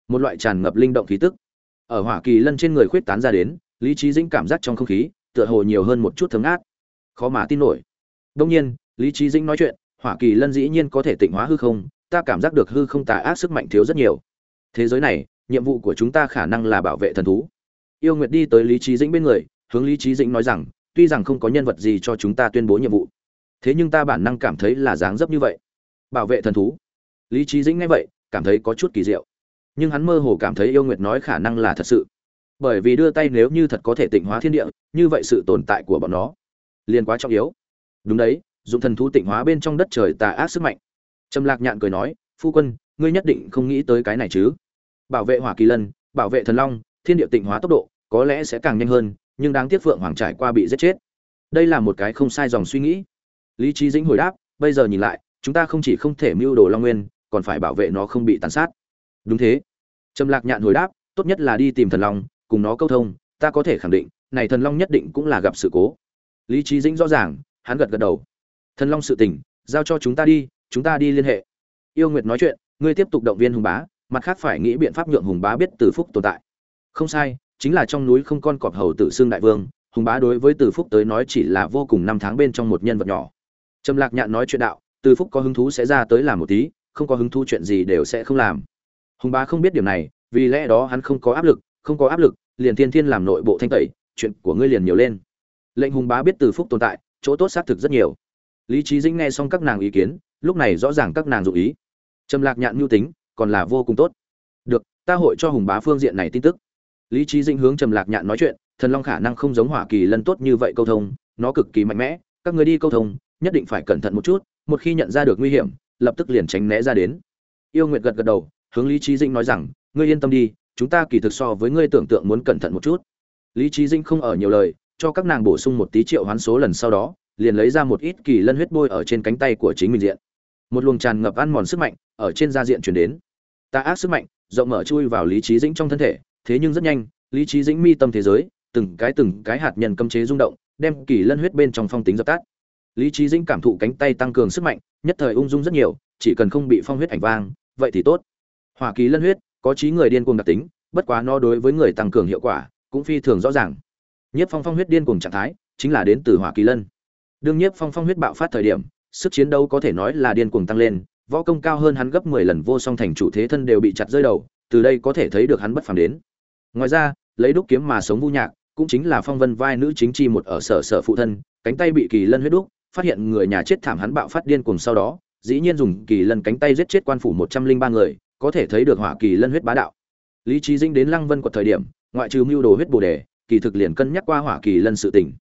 Một loại tràn ngập linh động khí tức. Ở hỏa kỳ lân trên người khuyết tán ra đến lý trí dĩnh cảm giác trong không khí, tựa hồ nhiều hơn một chút thấm át khó mà tin nổi. Đông nhiên, lý trí dĩnh nói chuyện, hỏa kỳ lân dĩ nhiên có thể tịnh hóa hư không, ta cảm giác được hư không tà ác sức mạnh thiếu rất nhiều. Thế giới này, nhiệm vụ của chúng ta khả năng là bảo vệ thần thú. Yêu nguyệt đi tới lý trí dĩnh bên người, hướng lý trí dĩnh nói rằng, tuy rằng không có nhân vật gì cho chúng ta tuyên bố nhiệm vụ, thế nhưng ta bản năng cảm thấy là dáng dấp như vậy. Bảo vệ thần thú. Lý trí dĩnh nghe vậy, cảm thấy có chút kỳ diệu. Nhưng hắn mơ hồ cảm thấy yêu nguyệt nói khả năng là thật sự bởi vì đưa tay nếu như thật có thể tịnh hóa thiên địa, như vậy sự tồn tại của bọn nó liền quá trọng yếu. Đúng đấy dùng thần thú tịnh hóa bên trong đất trời tà ác sức mạnh. Trầm lạc nhạn cười nói, phu quân, ngươi nhất định không nghĩ tới cái này chứ? Bảo vệ hỏa kỳ lân, bảo vệ thần long, thiên địa tịnh hóa tốc độ có lẽ sẽ càng nhanh hơn, nhưng đáng tiếc phượng hoàng trải qua bị giết chết. Đây là một cái không sai dòng suy nghĩ. Lý trí dĩnh hồi đáp, bây giờ nhìn lại, chúng ta không chỉ không thể mưu đồ long nguyên, còn phải bảo vệ nó không bị tàn sát. Đúng thế. Trầm lạc nhạn hồi đáp, tốt nhất là đi tìm thần long cùng nó câu thông, ta có thể khẳng định, này thần long nhất định cũng là gặp sự cố. Lý trí dĩnh rõ ràng, hắn gật gật đầu. Thần long sự tình, giao cho chúng ta đi, chúng ta đi liên hệ. Yêu nguyệt nói chuyện, ngươi tiếp tục động viên hùng bá, mặt khác phải nghĩ biện pháp nhượng hùng bá biết từ phúc tồn tại. Không sai, chính là trong núi không con cọp hầu tử xương đại vương, hùng bá đối với từ phúc tới nói chỉ là vô cùng năm tháng bên trong một nhân vật nhỏ. Trầm lạc nhạn nói chuyện đạo, từ phúc có hứng thú sẽ ra tới làm một tí, không có hứng thú chuyện gì đều sẽ không làm. Hùng bá không biết điều này, vì lẽ đó hắn không có áp lực không có áp lực, liền thiên thiên làm nội bộ thanh tẩy, chuyện của ngươi liền nhiều lên. Lệnh hùng bá biết từ phúc tồn tại, chỗ tốt xác thực rất nhiều. Lý trí dĩnh nghe xong các nàng ý kiến, lúc này rõ ràng các nàng dụ ý. Trầm lạc nhạn mưu tính, còn là vô cùng tốt. Được, ta hội cho hùng bá phương diện này tin tức. Lý trí dĩnh hướng trầm lạc nhạn nói chuyện, thần long khả năng không giống hỏa kỳ lân tốt như vậy câu thông, nó cực kỳ mạnh mẽ, các người đi câu thông, nhất định phải cẩn thận một chút, một khi nhận ra được nguy hiểm, lập tức liền tránh né ra đến. Yêu nguyệt gật gật đầu, hướng lý trí dĩnh nói rằng, ngươi yên tâm đi chúng ta kỳ thực so với ngươi tưởng tượng muốn cẩn thận một chút. Lý trí dĩnh không ở nhiều lời, cho các nàng bổ sung một tí triệu hoán số lần sau đó, liền lấy ra một ít kỳ lân huyết bôi ở trên cánh tay của chính mình diện. Một luồng tràn ngập ăn mòn sức mạnh ở trên da diện chuyển đến. Ta ác sức mạnh, rộng mở chui vào lý trí dĩnh trong thân thể, thế nhưng rất nhanh, lý trí dĩnh mi tâm thế giới, từng cái từng cái hạt nhân cấm chế rung động, đem kỳ lân huyết bên trong phong tính dập tắt. Lý trí dĩnh cảm thụ cánh tay tăng cường sức mạnh, nhất thời ung dung rất nhiều, chỉ cần không bị phong huyết ảnh vang, vậy thì tốt. Hỏa kỳ lân huyết có trí người điên cuồng đặc tính, bất quá nó đối với người tăng cường hiệu quả cũng phi thường rõ ràng. Nhiếp phong phong huyết điên cuồng trạng thái chính là đến từ hỏa kỳ lân. Đương nhiếp phong phong huyết bạo phát thời điểm, sức chiến đấu có thể nói là điên cuồng tăng lên, võ công cao hơn hắn gấp mười lần vô song thành chủ thế thân đều bị chặt rơi đầu, từ đây có thể thấy được hắn bất phàm đến. Ngoài ra, lấy đúc kiếm mà sống vu nhạc cũng chính là phong vân vai nữ chính chi một ở sở sở phụ thân, cánh tay bị kỳ lân huyết đúc, phát hiện người nhà chết thảm hắn bạo phát điên cuồng sau đó, dĩ nhiên dùng kỳ lân cánh tay giết chết quan phủ một trăm linh ba người có thể thấy được hỏa kỳ lân huyết bá đạo. Lý trí dinh đến lăng vân của thời điểm, ngoại trừ mưu đồ huyết bồ đề, kỳ thực liền cân nhắc qua hỏa kỳ lân sự tình.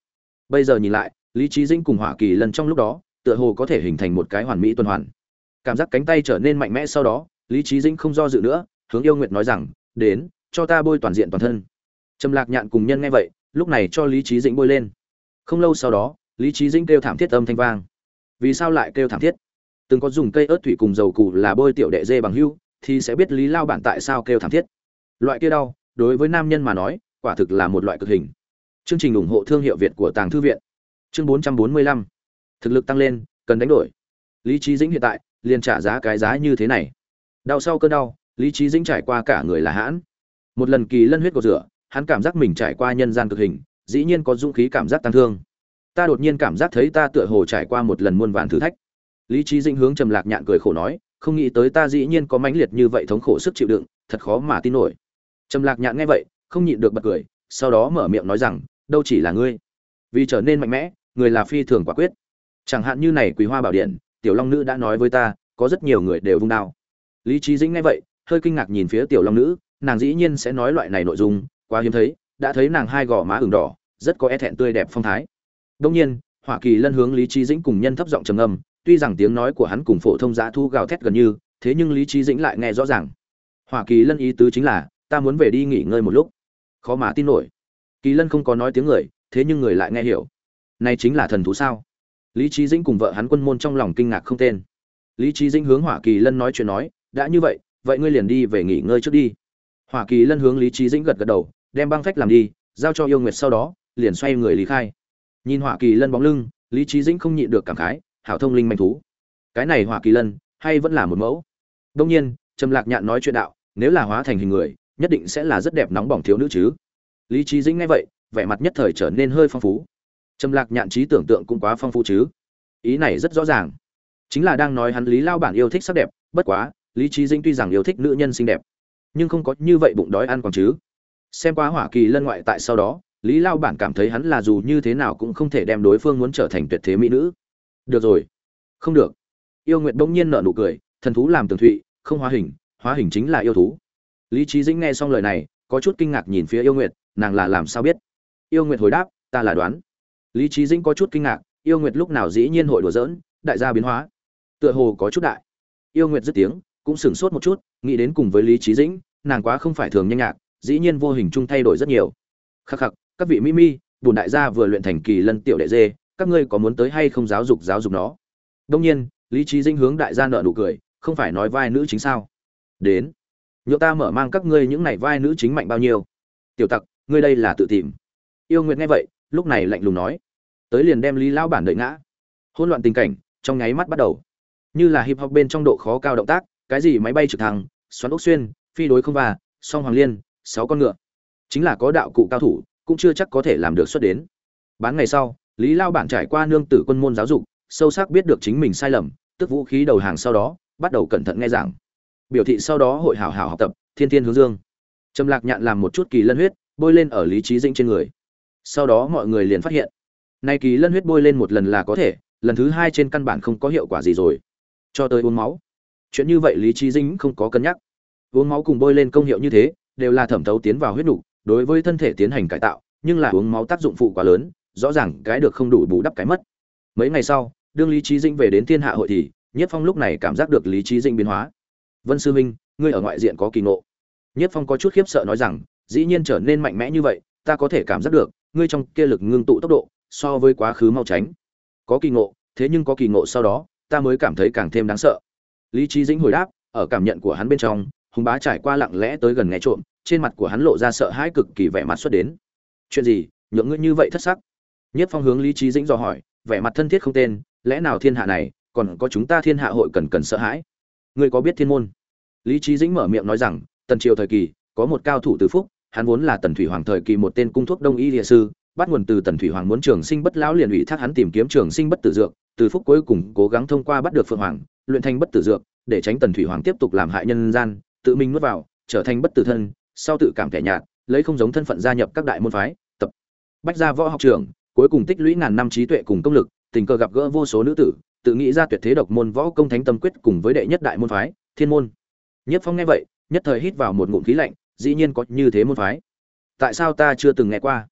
Bây giờ nhìn lại, lý trí dinh cùng hỏa kỳ lân trong lúc đó, tựa hồ có thể hình thành một cái hoàn mỹ tuần hoàn. Cảm giác cánh tay trở nên mạnh mẽ sau đó, lý trí dinh không do dự nữa, hướng yêu nguyệt nói rằng, đến, cho ta bôi toàn diện toàn thân. Trầm lạc nhạn cùng nhân nghe vậy, lúc này cho lý trí dĩnh bôi lên. Không lâu sau đó, lý trí dĩnh kêu thảm thiết âm thanh vang. Vì sao lại kêu thảm thiết? Từng có dùng cây ớt thủy cùng dầu cụ là bôi tiểu đệ dê bằng hưu thì sẽ biết lý lao bản tại sao kêu thảm thiết. Loại kia đau, đối với nam nhân mà nói, quả thực là một loại cực hình. Chương trình ủng hộ thương hiệu việt của tàng thư viện. Chương 445 thực lực tăng lên, cần đánh đổi. Lý trí dĩnh hiện tại, liền trả giá cái giá như thế này. Đau sau cơn đau, lý trí dĩnh trải qua cả người là hãn. Một lần kỳ lân huyết cột rửa, hắn cảm giác mình trải qua nhân gian cực hình, dĩ nhiên có dũng khí cảm giác tăng thương. Ta đột nhiên cảm giác thấy ta tựa hồ trải qua một lần muôn vàn thử thách. Lý trí dĩnh hướng trầm lạc nhạn cười khổ nói không nghĩ tới ta dĩ nhiên có mãnh liệt như vậy thống khổ sức chịu đựng, thật khó mà tin nổi. Trầm lạc nhạn nghe vậy, không nhịn được bật cười, sau đó mở miệng nói rằng, đâu chỉ là ngươi, vì trở nên mạnh mẽ, người là phi thường quả quyết. Chẳng hạn như này quý hoa bảo điện, tiểu long nữ đã nói với ta, có rất nhiều người đều vung đao. Lý trí dĩnh nghe vậy, hơi kinh ngạc nhìn phía tiểu long nữ, nàng dĩ nhiên sẽ nói loại này nội dung, quá hiếm thấy, đã thấy nàng hai gò má ửng đỏ, rất có e thẹn tươi đẹp phong thái. Đông nhiên hoa kỳ lân hướng lý trí dĩnh cùng nhân thấp giọng trầm âm tuy rằng tiếng nói của hắn cùng phổ thông giá thu gào thét gần như, thế nhưng lý trí dĩnh lại nghe rõ ràng. Hoa kỳ lân ý tứ chính là, ta muốn về đi nghỉ ngơi một lúc. Khó mà tin nổi. Kỳ lân không có nói tiếng người, thế nhưng người lại nghe hiểu. Này chính là thần thú sao? Lý trí dĩnh cùng vợ hắn quân môn trong lòng kinh ngạc không tên. Lý trí dĩnh hướng hỏa kỳ lân nói chuyện nói, đã như vậy vậy ngươi liền đi về nghỉ ngơi trước đi. Hỏa kỳ lân hướng lý trí dĩnh gật gật đầu, đem băng phách làm đi, giao cho yêu nguyệt sau đó, liền xoay người lý khai. Nhìn hỏa kỳ lân bóng lưng, lý trí dĩnh không nhịn được cảm khái hảo thông linh manh thú. Cái này hỏa kỳ lân, hay vẫn là một mẫu? Đông nhiên, trầm lạc nhạn nói chuyện đạo, nếu là hóa thành hình người, nhất định sẽ là rất đẹp nóng bỏng thiếu nữ chứ. Lý trí dĩnh nghe vậy, vẻ mặt nhất thời trở nên hơi phong phú. Trầm lạc nhạn trí tưởng tượng cũng quá phong phú chứ. Ý này rất rõ ràng. Chính là đang nói hắn lý lao bản yêu thích sắc đẹp, bất quá, lý trí dĩnh tuy rằng yêu thích nữ nhân xinh đẹp, nhưng không có như vậy bụng đói ăn còn chứ. Xem qua hỏa kỳ lân ngoại tại sau đó, lý lao bản cảm thấy hắn là dù như thế nào cũng không thể đem đối phương muốn trở thành tuyệt thế mỹ nữ được rồi. Không được. Yêu nguyệt bỗng nhiên nợ nụ cười, thần thú làm tường thụy, không hóa hình hóa hình chính là yêu thú. Lý trí dĩnh nghe xong lời này, có chút kinh ngạc nhìn phía yêu nguyệt, nàng là làm sao biết? Yêu nguyệt hồi đáp, ta là đoán. Lý trí dĩnh có chút kinh ngạc, yêu nguyệt lúc nào dĩ nhiên hội đùa giỡn, đại gia biến hóa. Tựa hồ có chút đại. Yêu nguyệt dứt tiếng, cũng sửng sốt một chút, nghĩ đến cùng với lý trí dĩnh, nàng quá không phải thường nhanh nhạc, dĩ nhiên vô hình chung thay đổi rất nhiều. Khắc khắc, các vị mỹ mi bùn đại gia vừa luyện thành kỳ lân tiểu đệ dê các ngươi có muốn tới hay không giáo dục giáo dục nó? Đông nhiên, lý trí dinh hướng đại gia nợ nụ cười, không phải nói vai nữ chính sao? Đến nhựa ta mở mang các ngươi những này vai nữ chính mạnh bao nhiêu? Tiểu tặc, ngươi đây là tự tìm. Yêu nguyệt nghe vậy, lúc này lạnh lùng nói. Tới liền đem lý lao bản đợi ngã. Hỗn loạn tình cảnh, trong nháy mắt bắt đầu. Như là hip hop bên trong độ khó cao động tác, cái gì máy bay trực thăng, xoắn ốc xuyên, phi đối không và song hoàng liên, sáu con ngựa. Chính là có đạo cụ cao thủ, cũng chưa chắc có thể làm được xuất đến. Bán ngày sau lý lao bản trải qua nương tử quân môn giáo dục, sâu sắc biết được chính mình sai lầm, tức vũ khí đầu hàng sau đó, bắt đầu cẩn thận nghe giảng. Biểu thị sau đó hội hảo hảo học tập, thiên thiên hướng dương. Trầm lạc nhạn làm một chút kỳ lân huyết, bôi lên ở lý trí dĩnh trên người. Sau đó mọi người liền phát hiện, nay kỳ lân huyết bôi lên một lần là có thể, lần thứ hai trên căn bản không có hiệu quả gì rồi. Cho tới uống máu. Chuyện như vậy lý trí dĩnh không có cân nhắc. Uống máu cùng bôi lên công hiệu như thế, đều là thẩm thấu tiến vào huyết nục, đối với thân thể tiến hành cải tạo, nhưng là uống máu tác dụng phụ quá lớn rõ ràng cái được không đủ bù đắp cái mất. Mấy ngày sau, đương lý trí dĩnh về đến thiên hạ hội thì, nhất phong lúc này cảm giác được lý trí dĩnh biến hóa. Vân sư minh ngươi ở ngoại diện có kỳ ngộ. Nhất phong có chút khiếp sợ nói rằng, dĩ nhiên trở nên mạnh mẽ như vậy, ta có thể cảm giác được, ngươi trong kia lực ngưng tụ tốc độ, so với quá khứ mau tránh. Có kỳ ngộ, thế nhưng có kỳ ngộ sau đó, ta mới cảm thấy càng thêm đáng sợ. Lý trí dĩnh hồi đáp, ở cảm nhận của hắn bên trong, hùng bá trải qua lặng lẽ tới gần nghe trộm, trên mặt của hắn lộ ra sợ hãi cực kỳ vẻ mặt xuất đến. Chuyện gì? Nhượng ngươi như vậy thất sắc? Nhất phong hướng lý trí dĩnh dò hỏi, vẻ mặt thân thiết không tên, lẽ nào thiên hạ này, còn có chúng ta thiên hạ hội cần cần sợ hãi? Ngươi có biết thiên môn? Lý trí dĩnh mở miệng nói rằng, tần triều thời kỳ, có một cao thủ từ phúc, hắn vốn là tần thủy hoàng thời kỳ một tên cung thuốc đông y địa sư, bắt nguồn từ tần thủy hoàng muốn trường sinh bất lão liền ủy thác hắn tìm kiếm trường sinh bất tử dược, từ phúc cuối cùng cố gắng thông qua bắt được phượng hoàng, luyện thành bất tử dược, để tránh tần thủy hoàng tiếp tục làm hại nhân gian, tự mình nuốt vào, trở thành bất tử thân, sau tự cảm kẻ nhạt, lấy không giống thân phận gia nhập các đại môn phái, tập bách gia võ học trường cuối cùng tích lũy ngàn năm trí tuệ cùng công lực, tình cờ gặp gỡ vô số nữ tử, tự nghĩ ra tuyệt thế độc môn võ công thánh tâm quyết cùng với đệ nhất đại môn phái, thiên môn. Nhất phong nghe vậy, nhất thời hít vào một ngụm khí lạnh, dĩ nhiên có như thế môn phái. Tại sao ta chưa từng nghe qua?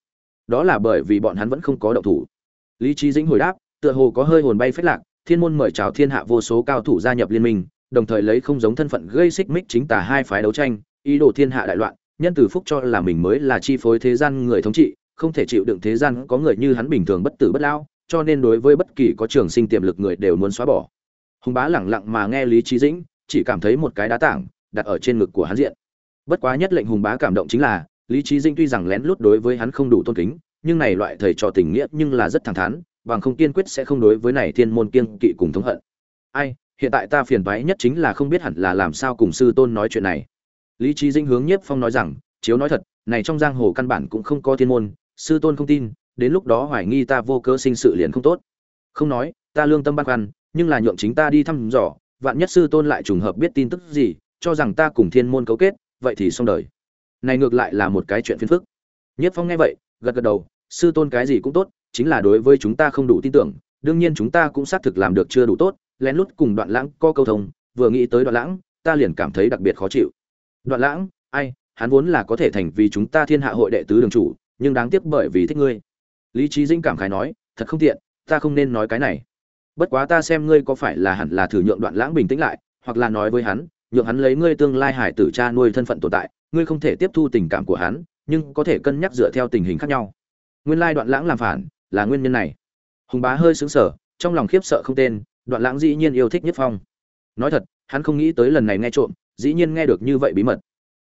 Đó là bởi vì bọn hắn vẫn không có động thủ. Lý trí dĩnh hồi đáp, tựa hồ có hơi hồn bay phách lạc, thiên môn mời chào thiên hạ vô số cao thủ gia nhập liên minh, đồng thời lấy không giống thân phận gây xích mích chính tả hai phái đấu tranh, ý đồ thiên hạ đại loạn, nhân từ phúc cho là mình mới là chi phối thế gian người thống trị không thể chịu đựng thế gian có người như hắn bình thường bất tử bất lao, cho nên đối với bất kỳ có trường sinh tiềm lực người đều muốn xóa bỏ. Hùng bá lẳng lặng mà nghe lý trí dĩnh, chỉ cảm thấy một cái đá tảng đặt ở trên ngực của hắn diện. Bất quá nhất lệnh hùng bá cảm động chính là, lý trí dĩnh tuy rằng lén lút đối với hắn không đủ tôn kính, nhưng này loại thầy trò tình nghĩa nhưng là rất thẳng thắn, bằng không kiên quyết sẽ không đối với này thiên môn kiên kỵ cùng thống hận. Ai, hiện tại ta phiền váy nhất chính là không biết hẳn là làm sao cùng sư tôn nói chuyện này. Lý trí dĩnh hướng nhiếp phong nói rằng, chiếu nói thật, này trong giang hồ căn bản cũng không có thiên môn sư tôn không tin, đến lúc đó hoài nghi ta vô cớ sinh sự liền không tốt. Không nói, ta lương tâm băn khoăn, nhưng là nhượng chính ta đi thăm dò, vạn nhất sư tôn lại trùng hợp biết tin tức gì, cho rằng ta cùng thiên môn cấu kết, vậy thì xong đời. Này ngược lại là một cái chuyện phiền phức. Nhất phong nghe vậy, gật gật đầu, sư tôn cái gì cũng tốt, chính là đối với chúng ta không đủ tin tưởng, đương nhiên chúng ta cũng xác thực làm được chưa đủ tốt, lén lút cùng đoạn lãng có câu thông, vừa nghĩ tới đoạn lãng, ta liền cảm thấy đặc biệt khó chịu. Đoạn lãng, ai, hắn vốn là có thể thành vì chúng ta thiên hạ hội đệ tứ đường chủ nhưng đáng tiếc bởi vì thích ngươi. Lý trí dinh cảm khái nói, thật không tiện, ta không nên nói cái này. Bất quá ta xem ngươi có phải là hẳn là thử nhượng đoạn lãng bình tĩnh lại, hoặc là nói với hắn, nhượng hắn lấy ngươi tương lai hải tử cha nuôi thân phận tồn tại, ngươi không thể tiếp thu tình cảm của hắn, nhưng có thể cân nhắc dựa theo tình hình khác nhau. Nguyên lai đoạn lãng làm phản, là nguyên nhân này. Hùng bá hơi xứng sở trong lòng khiếp sợ không tên, đoạn lãng dĩ nhiên yêu thích nhất phong. Nói thật, hắn không nghĩ tới lần này nghe trộm, dĩ nhiên nghe được như vậy bí mật.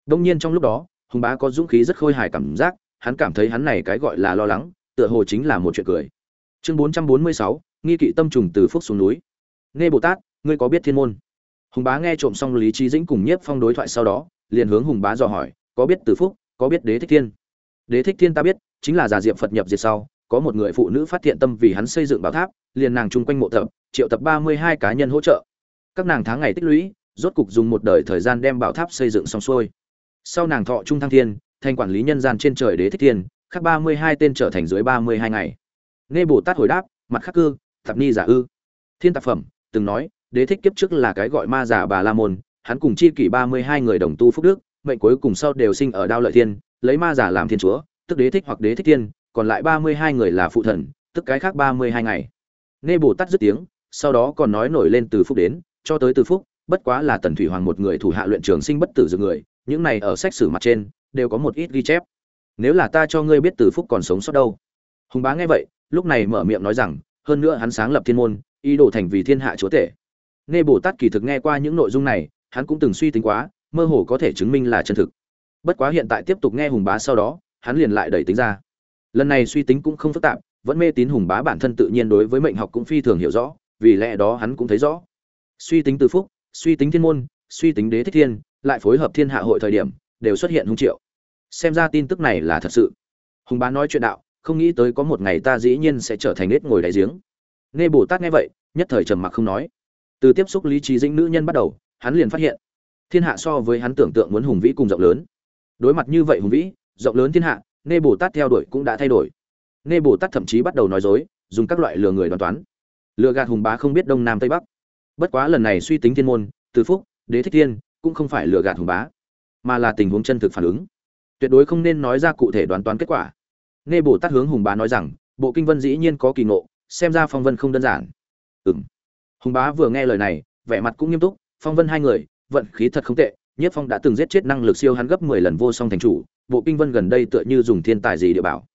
Đông nhiên trong lúc đó, hùng bá có dũng khí rất khôi hài cảm giác hắn cảm thấy hắn này cái gọi là lo lắng, tựa hồ chính là một chuyện cười. Chương bốn trăm bốn mươi sáu, nghi kỵ tâm trùng từ phúc xuống núi. Nghe bồ tát, ngươi có biết thiên môn? Hùng bá nghe trộm xong lý trí dĩnh cùng nhiếp phong đối thoại sau đó, liền hướng hùng bá dò hỏi, có biết từ phúc, có biết đế thích thiên? Đế thích thiên ta biết, chính là giả diệm phật nhập diệt sau, có một người phụ nữ phát hiện tâm vì hắn xây dựng bảo tháp, liền nàng chung quanh mộ tập, triệu tập ba mươi hai cá nhân hỗ trợ. Các nàng tháng ngày tích lũy, rốt cục dùng một đời thời gian đem bảo tháp xây dựng xong xuôi. Sau nàng thọ trung thăng thiên thành quản lý nhân gian trên trời đế thích thiên, khắc ba mươi hai tên trở thành dưới ba mươi hai ngày. Nghe bồ tát hồi đáp, mặt khắc cư, thập ni giả ư. Thiên tạp phẩm, từng nói, đế thích kiếp trước là cái gọi ma giả bà la môn, hắn cùng chi kỷ ba mươi hai người đồng tu phúc đức, mệnh cuối cùng sau đều sinh ở đao lợi thiên, lấy ma giả làm thiên chúa, tức đế thích hoặc đế thích thiên, còn lại ba mươi hai người là phụ thần, tức cái khác ba mươi hai ngày. Nghe bồ tát dứt tiếng, sau đó còn nói nổi lên từ phúc đến, cho tới từ phúc, bất quá là tần thủy hoàng một người thủ hạ luyện trường sinh bất tử dược người, những này ở sách sử mặt trên đều có một ít ghi chép. Nếu là ta cho ngươi biết từ phúc còn sống sót đâu. Hùng bá nghe vậy, lúc này mở miệng nói rằng, hơn nữa hắn sáng lập thiên môn, ý đồ thành vì thiên hạ chúa tể. Nghe bồ tát kỳ thực nghe qua những nội dung này, hắn cũng từng suy tính quá, mơ hồ có thể chứng minh là chân thực. Bất quá hiện tại tiếp tục nghe hùng bá sau đó, hắn liền lại đẩy tính ra. Lần này suy tính cũng không phức tạp, vẫn mê tín hùng bá bản thân tự nhiên đối với mệnh học cũng phi thường hiểu rõ, vì lẽ đó hắn cũng thấy rõ. Suy tính từ phúc, suy tính thiên môn, suy tính đế thích thiên, lại phối hợp thiên hạ hội thời điểm, đều xuất hiện hung triệu xem ra tin tức này là thật sự. Hùng bá nói chuyện đạo, không nghĩ tới có một ngày ta dĩ nhiên sẽ trở thành nết ngồi đáy giếng. Nghe bồ tát nghe vậy, nhất thời trầm mặc không nói. Từ tiếp xúc lý trí dĩnh nữ nhân bắt đầu, hắn liền phát hiện, thiên hạ so với hắn tưởng tượng muốn hùng vĩ cùng rộng lớn. Đối mặt như vậy hùng vĩ, rộng lớn thiên hạ, nghe bồ tát theo đuổi cũng đã thay đổi. Nghe bồ tát thậm chí bắt đầu nói dối, dùng các loại lừa người đoán toán. Lừa gạt hùng bá không biết đông nam tây bắc. Bất quá lần này suy tính thiên môn, từ phúc, đế thích thiên, cũng không phải lừa gạt hùng bá, mà là tình huống chân thực phản ứng tuyệt đối không nên nói ra cụ thể đoán toán kết quả. Nghe bồ tát hướng hùng bá nói rằng bộ kinh vân dĩ nhiên có kỳ ngộ xem ra phong vân không đơn giản. Ừng hùng bá vừa nghe lời này vẻ mặt cũng nghiêm túc phong vân hai người vận khí thật không tệ nhất phong đã từng giết chết năng lực siêu hắn gấp mười lần vô song thành chủ bộ kinh vân gần đây tựa như dùng thiên tài gì địa bảo.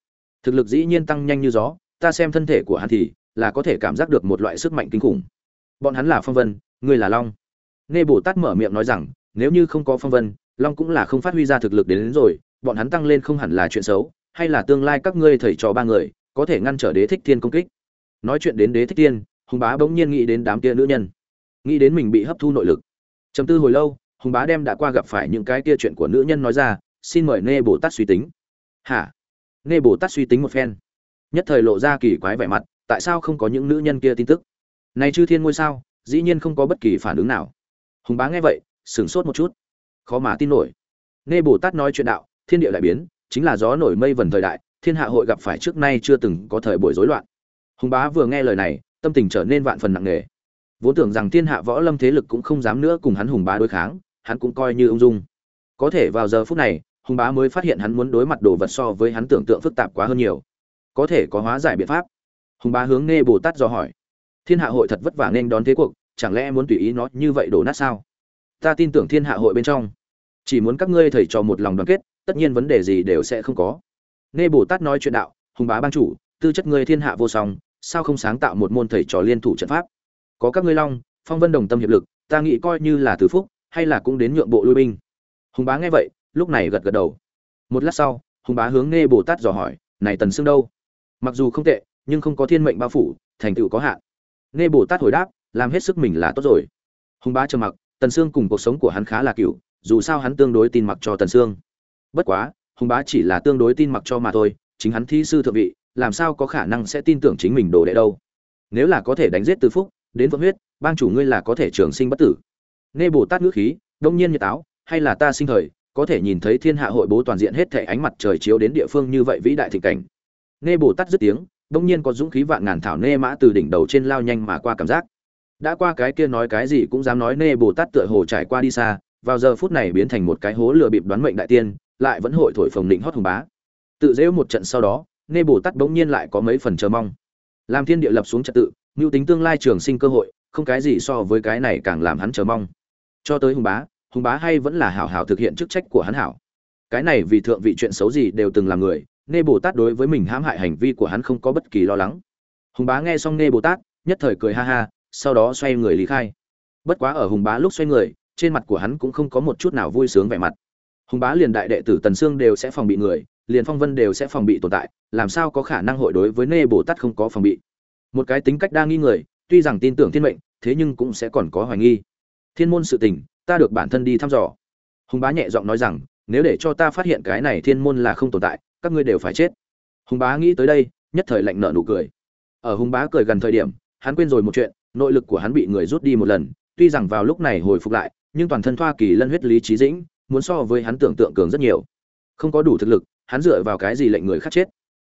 Thực lực dĩ nhiên tăng nhanh như gió ta xem thân thể của hắn thì là có thể cảm giác được một loại sức mạnh kinh khủng. Bọn hắn là phong vân ngươi là long. Nghe bồ tát mở miệng nói rằng nếu như không có phong vân long cũng là không phát huy ra thực lực đến, đến rồi bọn hắn tăng lên không hẳn là chuyện xấu, hay là tương lai các ngươi thầy trò ba người, có thể ngăn trở đế thích thiên công kích. Nói chuyện đến đế thích thiên, hùng bá bỗng nhiên nghĩ đến đám kia nữ nhân. Nghĩ đến mình bị hấp thu nội lực. Chấm tư hồi lâu, hùng bá đem đã qua gặp phải những cái kia chuyện của nữ nhân nói ra, xin mời nê bồ tát suy tính. Hả? Nê bồ tát suy tính một phen. Nhất thời lộ ra kỳ quái vẻ mặt, tại sao không có những nữ nhân kia tin tức? Này chư thiên ngôi sao, dĩ nhiên không có bất kỳ phản ứng nào. Hùng bá nghe vậy, sửng sốt một chút. Khó mà tin nổi. Nê bồ tát nói chuyện đạo thiên địa đại biến, chính là gió nổi mây vần thời đại, thiên hạ hội gặp phải trước nay chưa từng có thời buổi rối loạn. Hùng bá vừa nghe lời này, tâm tình trở nên vạn phần nặng nề. Vốn tưởng rằng thiên hạ võ lâm thế lực cũng không dám nữa cùng hắn hùng bá đối kháng, hắn cũng coi như ung dung. Có thể vào giờ phút này, hùng bá mới phát hiện hắn muốn đối mặt đồ vật so với hắn tưởng tượng phức tạp quá hơn nhiều. Có thể có hóa giải biện pháp. Hùng bá hướng nghe bồ tát do hỏi. Thiên hạ hội thật vất vả nên đón thế cuộc, chẳng lẽ muốn tùy ý nó như vậy đổ nát sao? Ta tin tưởng thiên hạ hội bên trong. Chỉ muốn các ngươi thầy trò một lòng đoàn kết tất nhiên vấn đề gì đều sẽ không có. Nghe bồ tát nói chuyện đạo, hùng bá ban chủ, tư chất ngươi thiên hạ vô song, sao không sáng tạo một môn thầy trò liên thủ trận pháp? Có các ngươi long, phong vân đồng tâm hiệp lực, ta nghĩ coi như là từ phúc, hay là cũng đến nhượng bộ lui binh. Hùng bá nghe vậy, lúc này gật gật đầu. Một lát sau, hùng bá hướng nghe bồ tát dò hỏi, này tần xương đâu? Mặc dù không tệ, nhưng không có thiên mệnh bao phủ, thành tựu có hạn. Nghe bồ tát hồi đáp, làm hết sức mình là tốt rồi. Hùng bá trầm mặc, tần xương cùng cuộc sống của hắn khá là cựu, dù sao hắn tương đối tin mặc cho tần xương bất quá, hùng bá chỉ là tương đối tin mặc cho mà thôi, chính hắn thi sư thượng vị, làm sao có khả năng sẽ tin tưởng chính mình đồ đệ đâu. Nếu là có thể đánh giết từ phúc, đến vượng huyết, bang chủ ngươi là có thể trường sinh bất tử. Nê bồ tát ngữ khí, đông nhiên như táo hay là ta sinh thời, có thể nhìn thấy thiên hạ hội bố toàn diện hết thể ánh mặt trời chiếu đến địa phương như vậy vĩ đại thịnh cảnh. Nê bồ tát dứt tiếng, đông nhiên có dũng khí vạn ngàn thảo nê mã từ đỉnh đầu trên lao nhanh mà qua cảm giác. Đã qua cái kia nói cái gì cũng dám nói nê bồ tát tựa hồ trải qua đi xa, vào giờ phút này biến thành một cái hố lừa bịp đoán mệnh đại tiên lại vẫn hội thổi phồng định hót hùng bá. Tự dễu một trận sau đó, nê bồ tát bỗng nhiên lại có mấy phần chờ mong. Làm thiên địa lập xuống trật tự, mưu tính tương lai trường sinh cơ hội, không cái gì so với cái này càng làm hắn chờ mong. Cho tới hùng bá hùng bá hay vẫn là hảo hảo thực hiện chức trách của hắn hảo. Cái này vì thượng vị chuyện xấu gì đều từng làm người, nê bồ tát đối với mình hãm hại hành vi của hắn không có bất kỳ lo lắng. Hùng bá nghe xong nê bồ tát, nhất thời cười ha ha, sau đó xoay người lý khai. Bất quá ở hùng bá lúc xoay người, trên mặt của hắn cũng không có một chút nào vui sướng vẻ mặt hùng bá liền đại đệ tử tần sương đều sẽ phòng bị người, liền phong vân đều sẽ phòng bị tồn tại, làm sao có khả năng hội đối với nê bồ tát không có phòng bị? Một cái tính cách đa nghi người, tuy rằng tin tưởng thiên mệnh, thế nhưng cũng sẽ còn có hoài nghi. Thiên môn sự tình, ta được bản thân đi thăm dò. Hùng bá nhẹ giọng nói rằng, nếu để cho ta phát hiện cái này thiên môn là không tồn tại, các ngươi đều phải chết. Hùng bá nghĩ tới đây, nhất thời lạnh nợ nụ cười. Ở hùng bá cười gần thời điểm, hắn quên rồi một chuyện, nội lực của hắn bị người rút đi một lần, tuy rằng vào lúc này hồi phục lại, nhưng toàn thân thoa kỳ lân huyết lý trí dĩnh muốn so với hắn tưởng tượng cường rất nhiều. Không có đủ thực lực, hắn dựa vào cái gì lệnh người khác chết?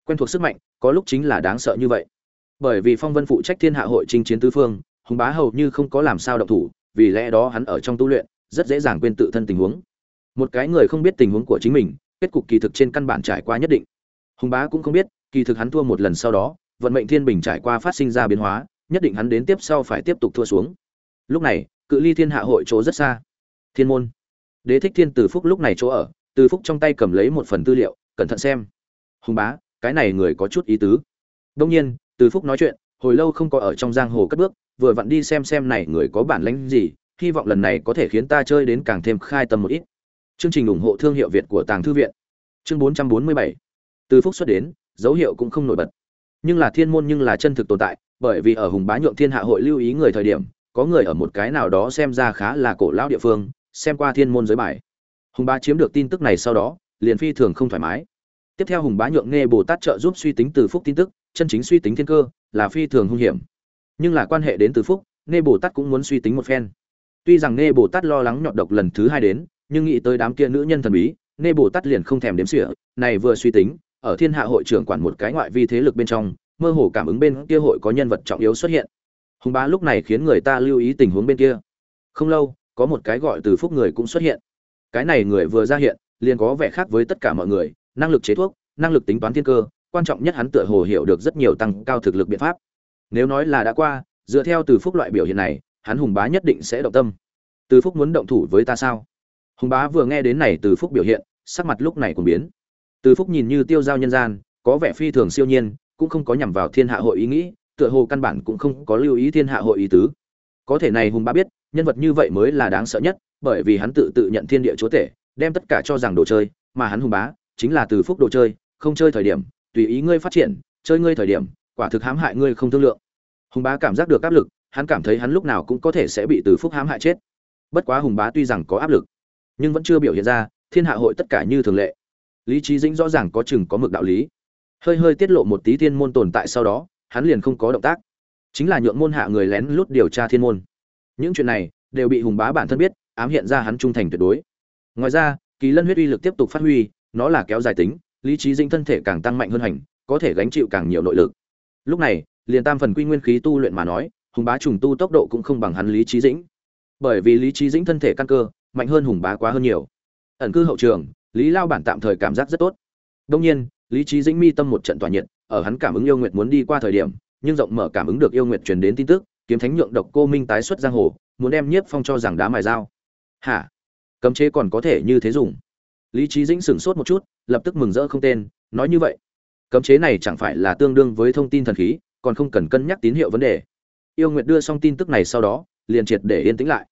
Quen thuộc sức mạnh, có lúc chính là đáng sợ như vậy. Bởi vì phong vân phụ trách thiên hạ hội chinh chiến tứ phương, hùng bá hầu như không có làm sao động thủ, vì lẽ đó hắn ở trong tu luyện, rất dễ dàng quên tự thân tình huống. Một cái người không biết tình huống của chính mình, kết cục kỳ thực trên căn bản trải qua nhất định. Hùng bá cũng không biết, kỳ thực hắn thua một lần sau đó, vận mệnh thiên bình trải qua phát sinh ra biến hóa, nhất định hắn đến tiếp sau phải tiếp tục thua xuống. Lúc này, cự ly thiên hạ hội chỗ rất xa. Thiên môn đế thích thiên từ phúc lúc này chỗ ở, từ phúc trong tay cầm lấy một phần tư liệu, cẩn thận xem. Hùng bá, cái này người có chút ý tứ. Đông nhiên, từ phúc nói chuyện, hồi lâu không có ở trong giang hồ cất bước, vừa vặn đi xem xem này người có bản lĩnh gì, hy vọng lần này có thể khiến ta chơi đến càng thêm khai tâm một ít. Chương trình ủng hộ thương hiệu việt của tàng thư viện. Chương 447 từ phúc xuất đến, dấu hiệu cũng không nổi bật. Nhưng là thiên môn nhưng là chân thực tồn tại, bởi vì ở hùng bá nhượng thiên hạ hội lưu ý người thời điểm, có người ở một cái nào đó xem ra khá là cổ lão địa phương xem qua thiên môn giới bài. Hùng bá chiếm được tin tức này sau đó, liền phi thường không thoải mái. Tiếp theo hùng bá nhượng nghe bồ tát trợ giúp suy tính từ phúc tin tức, chân chính suy tính thiên cơ, là phi thường hung hiểm. Nhưng là quan hệ đến từ phúc nghe bồ tát cũng muốn suy tính một phen. Tuy rằng nghe bồ tát lo lắng nhọn độc lần thứ hai đến, nhưng nghĩ tới đám kia nữ nhân thần bí nghe bồ tát liền không thèm đếm xỉa, này vừa suy tính, ở thiên hạ hội trưởng quản một cái ngoại vi thế lực bên trong, mơ hồ cảm ứng bên kia hội có nhân vật trọng yếu xuất hiện. Hùng bá lúc này khiến người ta lưu ý tình huống bên kia. Không lâu có một cái gọi từ phúc người cũng xuất hiện. Cái này người vừa ra hiện, liền có vẻ khác với tất cả mọi người, năng lực chế thuốc, năng lực tính toán thiên cơ, quan trọng nhất hắn tựa hồ hiểu được rất nhiều tăng cao thực lực biện pháp. Nếu nói là đã qua, dựa theo từ phúc loại biểu hiện này, hắn hùng bá nhất định sẽ động tâm. Từ phúc muốn động thủ với ta sao? Hùng bá vừa nghe đến này từ phúc biểu hiện, sắc mặt lúc này cũng biến. Từ phúc nhìn như tiêu giao nhân gian, có vẻ phi thường siêu nhiên, cũng không có nhằm vào thiên hạ hội ý nghĩ, tựa hồ căn bản cũng không có lưu ý thiên hạ hội ý tứ. Có thể này hùng bá biết nhân vật như vậy mới là đáng sợ nhất, bởi vì hắn tự tự nhận thiên địa chúa tể, đem tất cả cho rằng đồ chơi, mà hắn hùng bá, chính là từ phúc đồ chơi, không chơi thời điểm, tùy ý ngươi phát triển, chơi ngươi thời điểm, quả thực hãm hại ngươi không thương lượng. Hùng bá cảm giác được áp lực, hắn cảm thấy hắn lúc nào cũng có thể sẽ bị từ phúc hãm hại chết. Bất quá hùng bá tuy rằng có áp lực, nhưng vẫn chưa biểu hiện ra, thiên hạ hội tất cả như thường lệ. Lý trí dĩnh rõ ràng có chừng có mực đạo lý. Hơi hơi tiết lộ một tí thiên môn tồn tại sau đó, hắn liền không có động tác. Chính là nhượng môn hạ người lén lút điều tra thiên môn những chuyện này đều bị hùng bá bản thân biết, ám hiện ra hắn trung thành tuyệt đối. Ngoài ra, kỳ lân huyết uy lực tiếp tục phát huy, nó là kéo dài tính, lý trí dinh thân thể càng tăng mạnh hơn hành, có thể gánh chịu càng nhiều nội lực. Lúc này, liền tam phần quy nguyên khí tu luyện mà nói, hùng bá trùng tu tốc độ cũng không bằng hắn lý trí dĩnh. Bởi vì lý trí dĩnh thân thể căn cơ, mạnh hơn hùng bá quá hơn nhiều. Ẩn cư hậu trường, lý lao bản tạm thời cảm giác rất tốt. Đông nhiên, lý trí dĩnh mi tâm một trận tỏa nhiệt, ở hắn cảm ứng yêu nguyệt muốn đi qua thời điểm, nhưng rộng mở cảm ứng được yêu nguyệt truyền đến tin tức kiếm thánh nhượng độc cô minh tái xuất giang hồ, muốn đem nhiếp phong cho rằng đá mài dao. Hả? Cấm chế còn có thể như thế dùng. Lý trí dĩnh sửng sốt một chút, lập tức mừng rỡ không tên, nói như vậy. Cấm chế này chẳng phải là tương đương với thông tin thần khí, còn không cần cân nhắc tín hiệu vấn đề. Yêu nguyệt đưa xong tin tức này sau đó, liền triệt để yên tĩnh lại.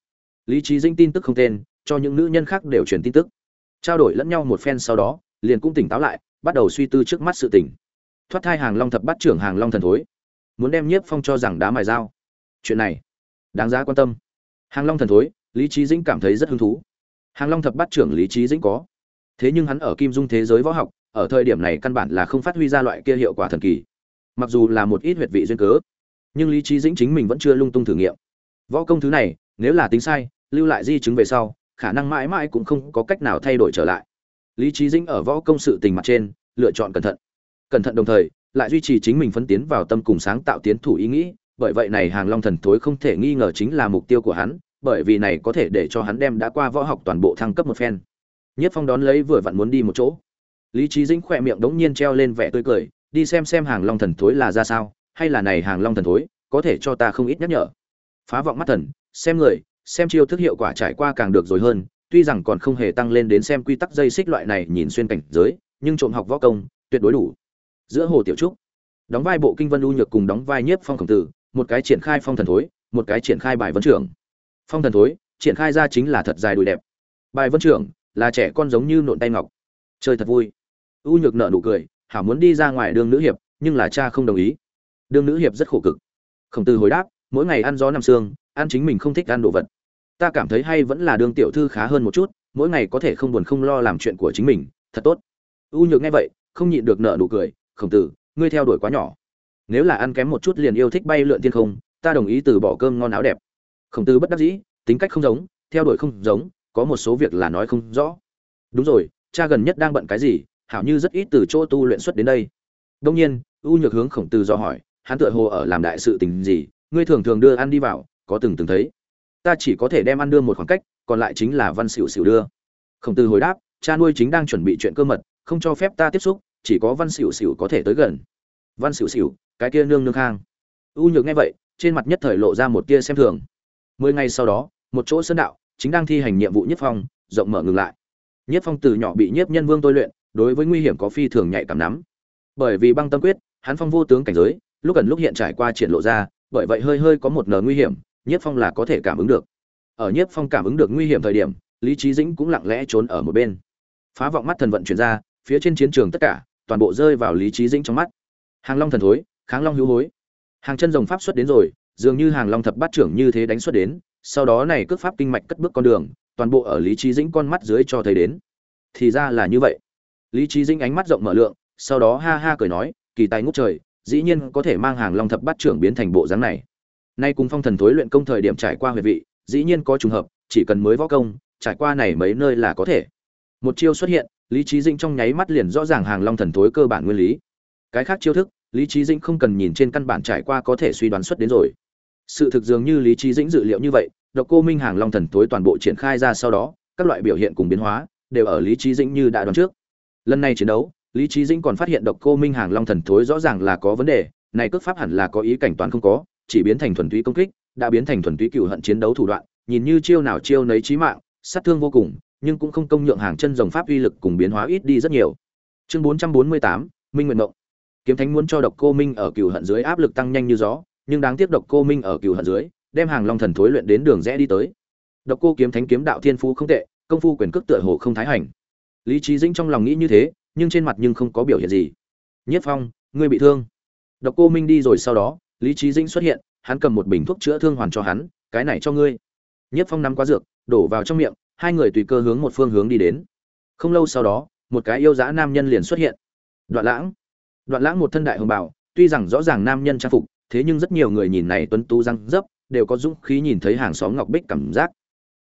Lý trí dĩnh tin tức không tên, cho những nữ nhân khác đều truyền tin tức. Trao đổi lẫn nhau một phen sau đó, liền cũng tỉnh táo lại, bắt đầu suy tư trước mắt sự tình. thoát thai hàng long thập bắt trưởng hàng long thần thối. Muốn đem nhiếp phong cho rằng đá mài dao chuyện này. Đáng giá quan tâm. Hàng long thần thối, lý trí dĩnh cảm thấy rất hứng thú. Hàng long thập bắt trưởng lý trí dĩnh có. Thế nhưng hắn ở kim dung thế giới võ học, ở thời điểm này căn bản là không phát huy ra loại kia hiệu quả thần kỳ. Mặc dù là một ít huyệt vị duyên cớ, nhưng lý trí dĩnh chính mình vẫn chưa lung tung thử nghiệm. Võ công thứ này, nếu là tính sai, lưu lại di chứng về sau, khả năng mãi mãi cũng không có cách nào thay đổi trở lại. Lý trí dĩnh ở võ công sự tình mặt trên, lựa chọn cẩn thận. Cẩn thận đồng thời, lại duy trì chính mình phấn tiến vào tâm cùng sáng tạo tiến thủ ý nghĩ bởi vậy này hàng long thần thối không thể nghi ngờ chính là mục tiêu của hắn, bởi vì này có thể để cho hắn đem đã qua võ học toàn bộ thăng cấp một phen. Nhất phong đón lấy vừa vặn muốn đi một chỗ. Lý trí dĩnh khỏe miệng đống nhiên treo lên vẻ tươi cười, đi xem xem hàng long thần thối là ra sao, hay là này hàng long thần thối, có thể cho ta không ít nhắc nhở. Phá vọng mắt thần, xem người, xem chiêu thức hiệu quả trải qua càng được rồi hơn, tuy rằng còn không hề tăng lên đến xem quy tắc dây xích loại này nhìn xuyên cảnh giới, nhưng trộm học võ công, tuyệt đối đủ. Giữa hồ tiểu trúc, đóng vai bộ kinh vân u nhược cùng đóng vai nhiếp phong khổng tử một cái triển khai phong thần thối, một cái triển khai bài vấn trưởng. Phong thần thối, triển khai ra chính là thật dài đùi đẹp. Bài vấn trưởng là trẻ con giống như nộn tay ngọc. Chơi thật vui. U nhược nợ nụ cười hảo muốn đi ra ngoài đường nữ hiệp, nhưng là cha không đồng ý. Đương nữ hiệp rất khổ cực. Khổng tử hồi đáp, mỗi ngày ăn gió nằm xương ăn chính mình không thích ăn đồ vật. Ta cảm thấy hay vẫn là đương tiểu thư khá hơn một chút, mỗi ngày có thể không buồn không lo làm chuyện của chính mình, thật tốt. U nhược nghe vậy, không nhịn được nợ nụ cười, khổng tử, ngươi theo đuổi quá nhỏ nếu là ăn kém một chút liền yêu thích bay lượn thiên không, ta đồng ý từ bỏ cơm ngon áo đẹp. Khổng tư bất đắc dĩ, tính cách không giống, theo đuổi không giống, có một số việc là nói không rõ. Đúng rồi, cha gần nhất đang bận cái gì, hảo như rất ít từ chỗ tu luyện xuất đến đây. Đông nhiên, u nhược hướng khổng tư do hỏi, hắn tựa hồ ở làm đại sự tình gì, ngươi thường thường đưa ăn đi vào, có từng từng thấy. Ta chỉ có thể đem ăn đưa một khoảng cách, còn lại chính là văn xỉu xỉu đưa. Khổng tử hồi đáp, cha nuôi chính đang chuẩn bị chuyện cơ mật, không cho phép ta tiếp xúc, chỉ có văn xỉu xỉu có thể tới gần. Văn xỉu xỉu cái kia nương nương khang. U nhược nghe vậy, trên mặt nhất thời lộ ra một tia xem thường. Mười ngày sau đó, một chỗ sơn đạo, chính đang thi hành nhiệm vụ nhất phong, rộng mở ngừng lại. Nhất phong từ nhỏ bị nhiếp nhân vương tôi luyện, đối với nguy hiểm có phi thường nhạy cảm nắm bởi vì băng tâm quyết, hắn phong vô tướng cảnh giới, lúc gần lúc hiện trải qua triển lộ ra, bởi vậy hơi hơi có một nờ nguy hiểm nhiếp phong là có thể cảm ứng được. Ở nhiếp phong cảm ứng được nguy hiểm thời điểm, lý trí dĩnh cũng lặng lẽ trốn ở một bên. Phá vọng mắt thần vận chuyển ra, phía trên chiến trường tất cả, toàn bộ rơi vào lý trí dĩnh trong mắt. Hàng long thần thối kháng long hữu hối. Hàng chân rồng pháp xuất đến rồi, dường như hàng long thập bát trưởng như thế đánh xuất đến, sau đó này cước pháp kinh mạch cất bước con đường, toàn bộ ở lý trí dĩnh con mắt dưới cho thấy đến. Thì ra là như vậy. Lý trí dĩnh ánh mắt rộng mở lượng, sau đó ha ha cười nói, kỳ tài ngút trời, dĩ nhiên có thể mang hàng long thập bát trưởng biến thành bộ dáng này. Nay cùng phong thần thối luyện công thời điểm trải qua huyệt vị, dĩ nhiên có trùng hợp, chỉ cần mới võ công, trải qua này mấy nơi là có thể. Một chiêu xuất hiện, lý trí dĩnh trong nháy mắt liền rõ ràng hàng long thần thối cơ bản nguyên lý. Cái khác chiêu thức lý trí dĩnh không cần nhìn trên căn bản trải qua có thể suy đoán xuất đến rồi. Sự thực dường như lý trí dĩnh dự liệu như vậy độc cô minh hàng long thần thối toàn bộ triển khai ra sau đó các loại biểu hiện cùng biến hóa đều ở lý trí dĩnh như đã đoán trước. Lần này chiến đấu lý trí dĩnh còn phát hiện độc cô minh hàng long thần thối rõ ràng là có vấn đề này cước pháp hẳn là có ý cảnh toàn không có chỉ biến thành thuần túy công kích đã biến thành thuần túy cựu hận chiến đấu thủ đoạn nhìn như chiêu nào chiêu nấy chí mạng sát thương vô cùng nhưng cũng không công nhượng hàng chân dòng pháp uy lực cùng biến hóa ít đi rất nhiều. Chương 448, minh nguyện mộng kiếm thánh muốn cho độc cô minh ở Cửu hận dưới áp lực tăng nhanh như gió, nhưng đáng tiếc độc cô minh ở Cửu hận dưới, đem hàng long thần thối luyện đến đường rẽ đi tới. Độc cô kiếm thánh kiếm đạo thiên phú không tệ, công phu quyền cước tựa hồ không thái hành. Lý trí dĩnh trong lòng nghĩ như thế, nhưng trên mặt nhưng không có biểu hiện gì. Nhất phong, ngươi bị thương. Độc cô minh đi rồi sau đó, lý trí dĩnh xuất hiện, hắn cầm một bình thuốc chữa thương hoàn cho hắn, cái này cho ngươi. Nhất phong nắm quá dược, đổ vào trong miệng, hai người tùy cơ hướng một phương hướng đi đến. Không lâu sau đó, một cái yêu dã nam nhân liền xuất hiện. Đoạn lãng đoạn lãng một thân đại hồng bảo tuy rằng rõ ràng nam nhân trang phục, thế nhưng rất nhiều người nhìn này tuấn tú răng dấp, đều có dũng khí nhìn thấy hàng xóm ngọc bích cảm giác.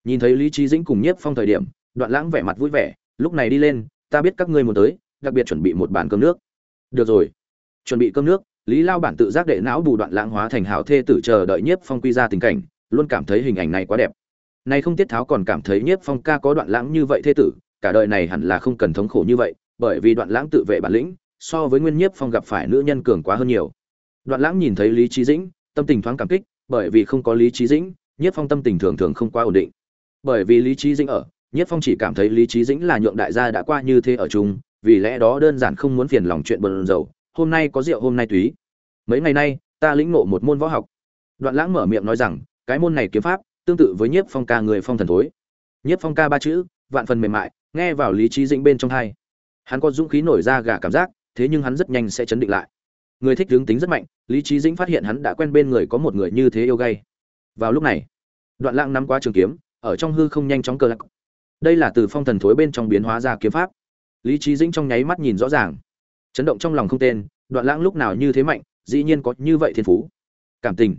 Nhìn thấy lý trí dĩnh cùng nhiếp phong thời điểm, đoạn lãng vẻ mặt vui vẻ, lúc này đi lên, ta biết các ngươi muốn tới, đặc biệt chuẩn bị một bàn cơm nước. Được rồi. Chuẩn bị cơm nước? Lý lao bản tự giác đệ não bù đoạn lãng hóa thành hảo thê tử chờ đợi nhiếp phong quy ra tình cảnh, luôn cảm thấy hình ảnh này quá đẹp. Này không tiết tháo còn cảm thấy nhiếp phong ca có đoạn lãng như vậy thê tử, cả đời này hẳn là không cần thống khổ như vậy, bởi vì đoạn lãng tự vệ bản lĩnh so với nguyên nhiếp phong gặp phải nữ nhân cường quá hơn nhiều. Đoạn lãng nhìn thấy lý trí dĩnh, tâm tình thoáng cảm kích, bởi vì không có lý trí dĩnh, nhiếp phong tâm tình thường thường không quá ổn định. Bởi vì lý trí dĩnh ở, nhiếp phong chỉ cảm thấy lý trí dĩnh là nhượng đại gia đã qua như thế ở chung, vì lẽ đó đơn giản không muốn phiền lòng chuyện bần dầu hôm nay có rượu hôm nay túy. Mấy ngày nay, ta lĩnh ngộ một môn võ học. Đoạn lãng mở miệng nói rằng, cái môn này kiếm pháp, tương tự với nhiếp phong ca người phong thần thối. Nhiếp phong ca ba chữ, vạn phần mềm mại, nghe vào lý trí dĩnh bên trong hai. Hắn có dũng khí nổi ra gà cảm giác thế nhưng hắn rất nhanh sẽ chấn định lại. Người thích hướng tính rất mạnh, lý trí dĩnh phát hiện hắn đã quen bên người có một người như thế yêu gay. Vào lúc này, đoạn lãng nắm qua trường kiếm, ở trong hư không nhanh chóng cơ lạc. Đây là từ phong thần thối bên trong biến hóa ra kiếm pháp. Lý trí dĩnh trong nháy mắt nhìn rõ ràng. Chấn động trong lòng không tên, đoạn lãng lúc nào như thế mạnh, dĩ nhiên có như vậy thiên phú. Cảm tình,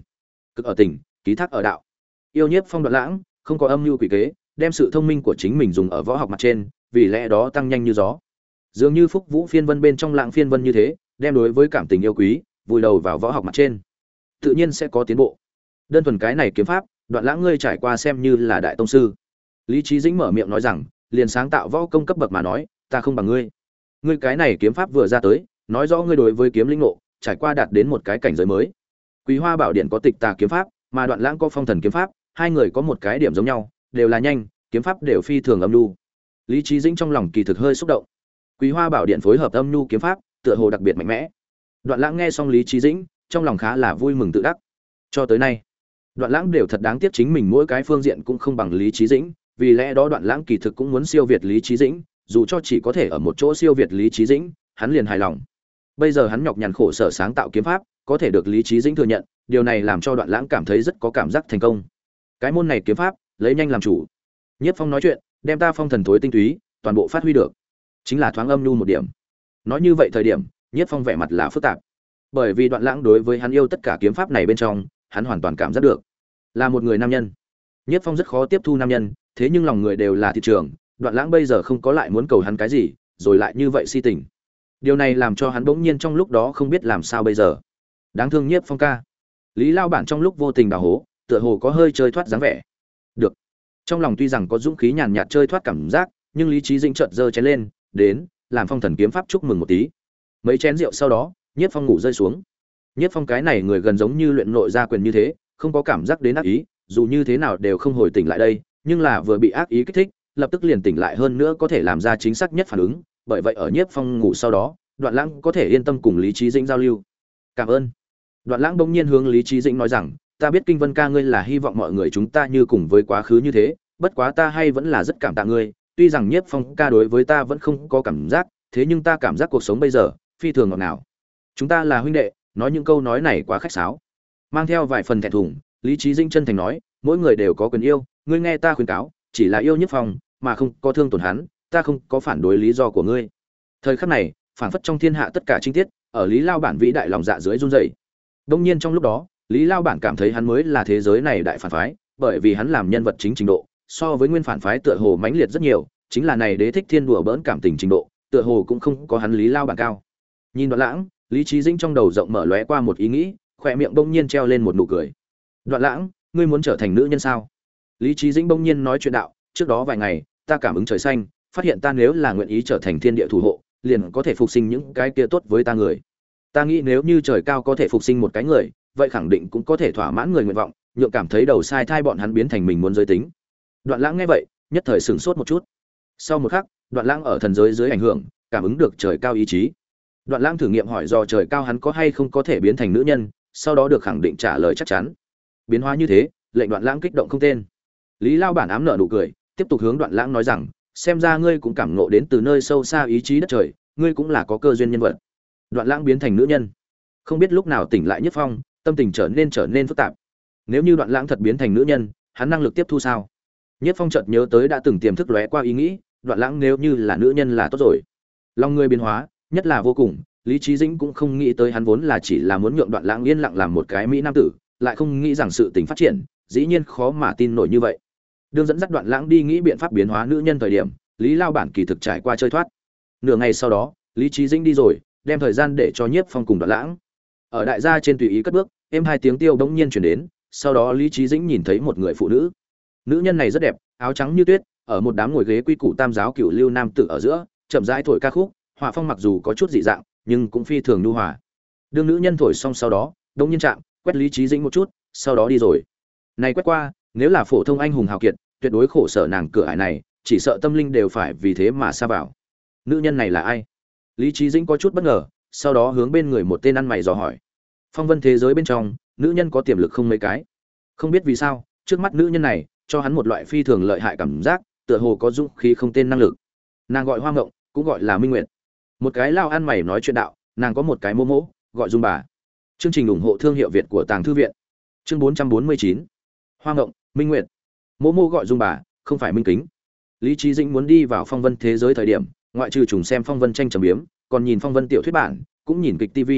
cực ở tình, ký thác ở đạo. Yêu nhiếp phong đoạn lãng không có âm mưu quỷ kế, đem sự thông minh của chính mình dùng ở võ học mặt trên, vì lẽ đó tăng nhanh như gió dường như phúc vũ phiên vân bên trong lạng phiên vân như thế, đem đối với cảm tình yêu quý, vùi đầu vào võ học mặt trên. Tự nhiên sẽ có tiến bộ. Đơn thuần cái này kiếm pháp, đoạn lãng ngươi trải qua xem như là đại tông sư. Lý trí dĩnh mở miệng nói rằng, liền sáng tạo võ công cấp bậc mà nói, ta không bằng ngươi. Ngươi cái này kiếm pháp vừa ra tới, nói rõ ngươi đối với kiếm linh ngộ, trải qua đạt đến một cái cảnh giới mới. Quý hoa bảo điện có tịch tà kiếm pháp, mà đoạn lãng có phong thần kiếm pháp, hai người có một cái điểm giống nhau, đều là nhanh, kiếm pháp đều phi thường âm lưu lý trí dĩnh trong lòng kỳ thực hơi xúc động quý hoa bảo điện phối hợp âm nhu kiếm pháp, tựa hồ đặc biệt mạnh mẽ. Đoạn lãng nghe xong lý trí dĩnh, trong lòng khá là vui mừng tự đắc. Cho tới nay, đoạn lãng đều thật đáng tiếc chính mình mỗi cái phương diện cũng không bằng lý trí dĩnh, vì lẽ đó đoạn lãng kỳ thực cũng muốn siêu việt lý trí dĩnh, dù cho chỉ có thể ở một chỗ siêu việt lý trí dĩnh, hắn liền hài lòng. Bây giờ hắn nhọc nhằn khổ sở sáng tạo kiếm pháp, có thể được lý trí dĩnh thừa nhận, điều này làm cho đoạn lãng cảm thấy rất có cảm giác thành công. Cái môn này kiếm pháp, lấy nhanh làm chủ. Nhất phong nói chuyện, đem ta phong thần thối tinh túy toàn bộ phát huy được chính là thoáng âm nhu một điểm. Nói như vậy thời điểm nhất phong vẻ mặt là phức tạp. Bởi vì đoạn lãng đối với hắn yêu tất cả kiếm pháp này bên trong, hắn hoàn toàn cảm giác được. Là một người nam nhân. Nhất phong rất khó tiếp thu nam nhân, thế nhưng lòng người đều là thị trường, đoạn lãng bây giờ không có lại muốn cầu hắn cái gì, rồi lại như vậy si tình. Điều này làm cho hắn bỗng nhiên trong lúc đó không biết làm sao bây giờ. Đáng thương nhiếp phong ca. Lý lao bản trong lúc vô tình đào hố, tựa hồ có hơi chơi thoát dáng vẻ. Được. Trong lòng tuy rằng có dũng khí nhàn nhạt chơi thoát cảm giác, nhưng lý trí dĩnh chợt giơ chén lên đến, làm phong thần kiếm pháp chúc mừng một tí. Mấy chén rượu sau đó nhiếp phong ngủ rơi xuống. Nhiếp phong cái này người gần giống như luyện nội gia quyền như thế, không có cảm giác đến ác ý, dù như thế nào đều không hồi tỉnh lại đây, nhưng là vừa bị ác ý kích thích, lập tức liền tỉnh lại hơn nữa có thể làm ra chính xác nhất phản ứng, bởi vậy ở nhiếp phong ngủ sau đó, đoạn lãng có thể yên tâm cùng lý trí dĩnh giao lưu. Cảm ơn. Đoạn lãng bỗng nhiên hướng lý trí dĩnh nói rằng, ta biết kinh vân ca ngươi là hy vọng mọi người chúng ta như cùng với quá khứ như thế, bất quá ta hay vẫn là rất cảm tạ ngươi tuy rằng nhiếp phong ca đối với ta vẫn không có cảm giác, thế nhưng ta cảm giác cuộc sống bây giờ, phi thường ngọt ngào. Chúng ta là huynh đệ, nói những câu nói này quá khách sáo. Mang theo vài phần thẹn thùng, lý trí dinh chân thành nói, mỗi người đều có quyền yêu, ngươi nghe ta khuyên cáo, chỉ là yêu nhất phong, mà không có thương tổn hắn, ta không có phản đối lý do của ngươi. Thời khắc này phản phất trong thiên hạ tất cả chi tiết, ở lý lao bản vĩ đại lòng dạ dưới run rẩy. Đông nhiên trong lúc đó, lý lao bản cảm thấy hắn mới là thế giới này đại phản phái, bởi vì hắn làm nhân vật chính trình độ so với nguyên phản phái tựa hồ mãnh liệt rất nhiều, chính là này đế thích thiên đùa bỡn cảm tình trình độ, tựa hồ cũng không có hắn lý lao bản cao. Nhìn đoạn lãng, lý trí dĩnh trong đầu rộng mở lóe qua một ý nghĩ, khỏe miệng bỗng nhiên treo lên một nụ cười. Đoạn lãng, ngươi muốn trở thành nữ nhân sao? Lý trí dĩnh bỗng nhiên nói chuyện đạo, trước đó vài ngày, ta cảm ứng trời xanh, phát hiện ta nếu là nguyện ý trở thành thiên địa thủ hộ, liền có thể phục sinh những cái kia tốt với ta người. Ta nghĩ nếu như trời cao có thể phục sinh một cái người, vậy khẳng định cũng có thể thỏa mãn người nguyện vọng, nhượng cảm thấy đầu sai thai bọn hắn biến thành mình muốn giới tính đoạn lãng nghe vậy, nhất thời sửng sốt một chút. Sau một khắc, đoạn lãng ở thần giới dưới ảnh hưởng, cảm ứng được trời cao ý chí. Đoạn lãng thử nghiệm hỏi do trời cao hắn có hay không có thể biến thành nữ nhân, sau đó được khẳng định trả lời chắc chắn. Biến hóa như thế, lệnh đoạn lãng kích động không tên. Lý lao bản ám nợ nụ cười, tiếp tục hướng đoạn lãng nói rằng, xem ra ngươi cũng cảm ngộ đến từ nơi sâu xa ý chí đất trời, ngươi cũng là có cơ duyên nhân vật. Đoạn lãng biến thành nữ nhân. Không biết lúc nào tỉnh lại nhất phong, tâm tình trở nên trở nên phức tạp. Nếu như đoạn lãng thật biến thành nữ nhân, hắn năng lực tiếp thu sao? Nhất phong chợt nhớ tới đã từng tiềm thức lóe qua ý nghĩ, đoạn lãng nếu như là nữ nhân là tốt rồi. Lòng người biến hóa, nhất là vô cùng, lý trí dĩnh cũng không nghĩ tới hắn vốn là chỉ là muốn nhượng đoạn lãng yên lặng làm một cái mỹ nam tử, lại không nghĩ rằng sự tình phát triển, dĩ nhiên khó mà tin nổi như vậy. Đương dẫn dắt đoạn lãng đi nghĩ biện pháp biến hóa nữ nhân thời điểm, lý lao bản kỳ thực trải qua chơi thoát. Nửa ngày sau đó, lý trí dĩnh đi rồi, đem thời gian để cho nhiếp phong cùng đoạn lãng. Ở đại gia trên tùy ý cất bước, êm hai tiếng tiêu bỗng nhiên chuyển đến, sau đó lý trí dĩnh nhìn thấy một người phụ nữ nữ nhân này rất đẹp, áo trắng như tuyết, ở một đám ngồi ghế quy củ tam giáo cựu lưu nam tử ở giữa, chậm rãi thổi ca khúc, họa phong mặc dù có chút dị dạng, nhưng cũng phi thường nhu hòa. Đương nữ nhân thổi xong sau đó, đông nhiên chạm, quét lý trí dĩnh một chút, sau đó đi rồi. Này quét qua, nếu là phổ thông anh hùng hào kiệt, tuyệt đối khổ sở nàng cửa ải này, chỉ sợ tâm linh đều phải vì thế mà xa vào. Nữ nhân này là ai? Lý trí dĩnh có chút bất ngờ, sau đó hướng bên người một tên ăn mày dò hỏi. Phong vân thế giới bên trong, nữ nhân có tiềm lực không mấy cái. Không biết vì sao, trước mắt nữ nhân này cho hắn một loại phi thường lợi hại cảm giác, tựa hồ có dũng khí không tên năng lực. Nàng gọi hoa ngộng cũng gọi là minh nguyệt. Một cái lao ăn mày nói chuyện đạo, nàng có một cái mô mỗ gọi dung bà. Chương trình ủng hộ thương hiệu việt của tàng thư viện. Chương bốn trăm bốn mươi chín. Hoa ngộng minh nguyệt. Mô mô gọi dung bà, không phải minh kính. Lý trí dĩnh muốn đi vào phong vân thế giới thời điểm, ngoại trừ trùng xem phong vân tranh trầm biếm, còn nhìn phong vân tiểu thuyết bản, cũng nhìn kịch tv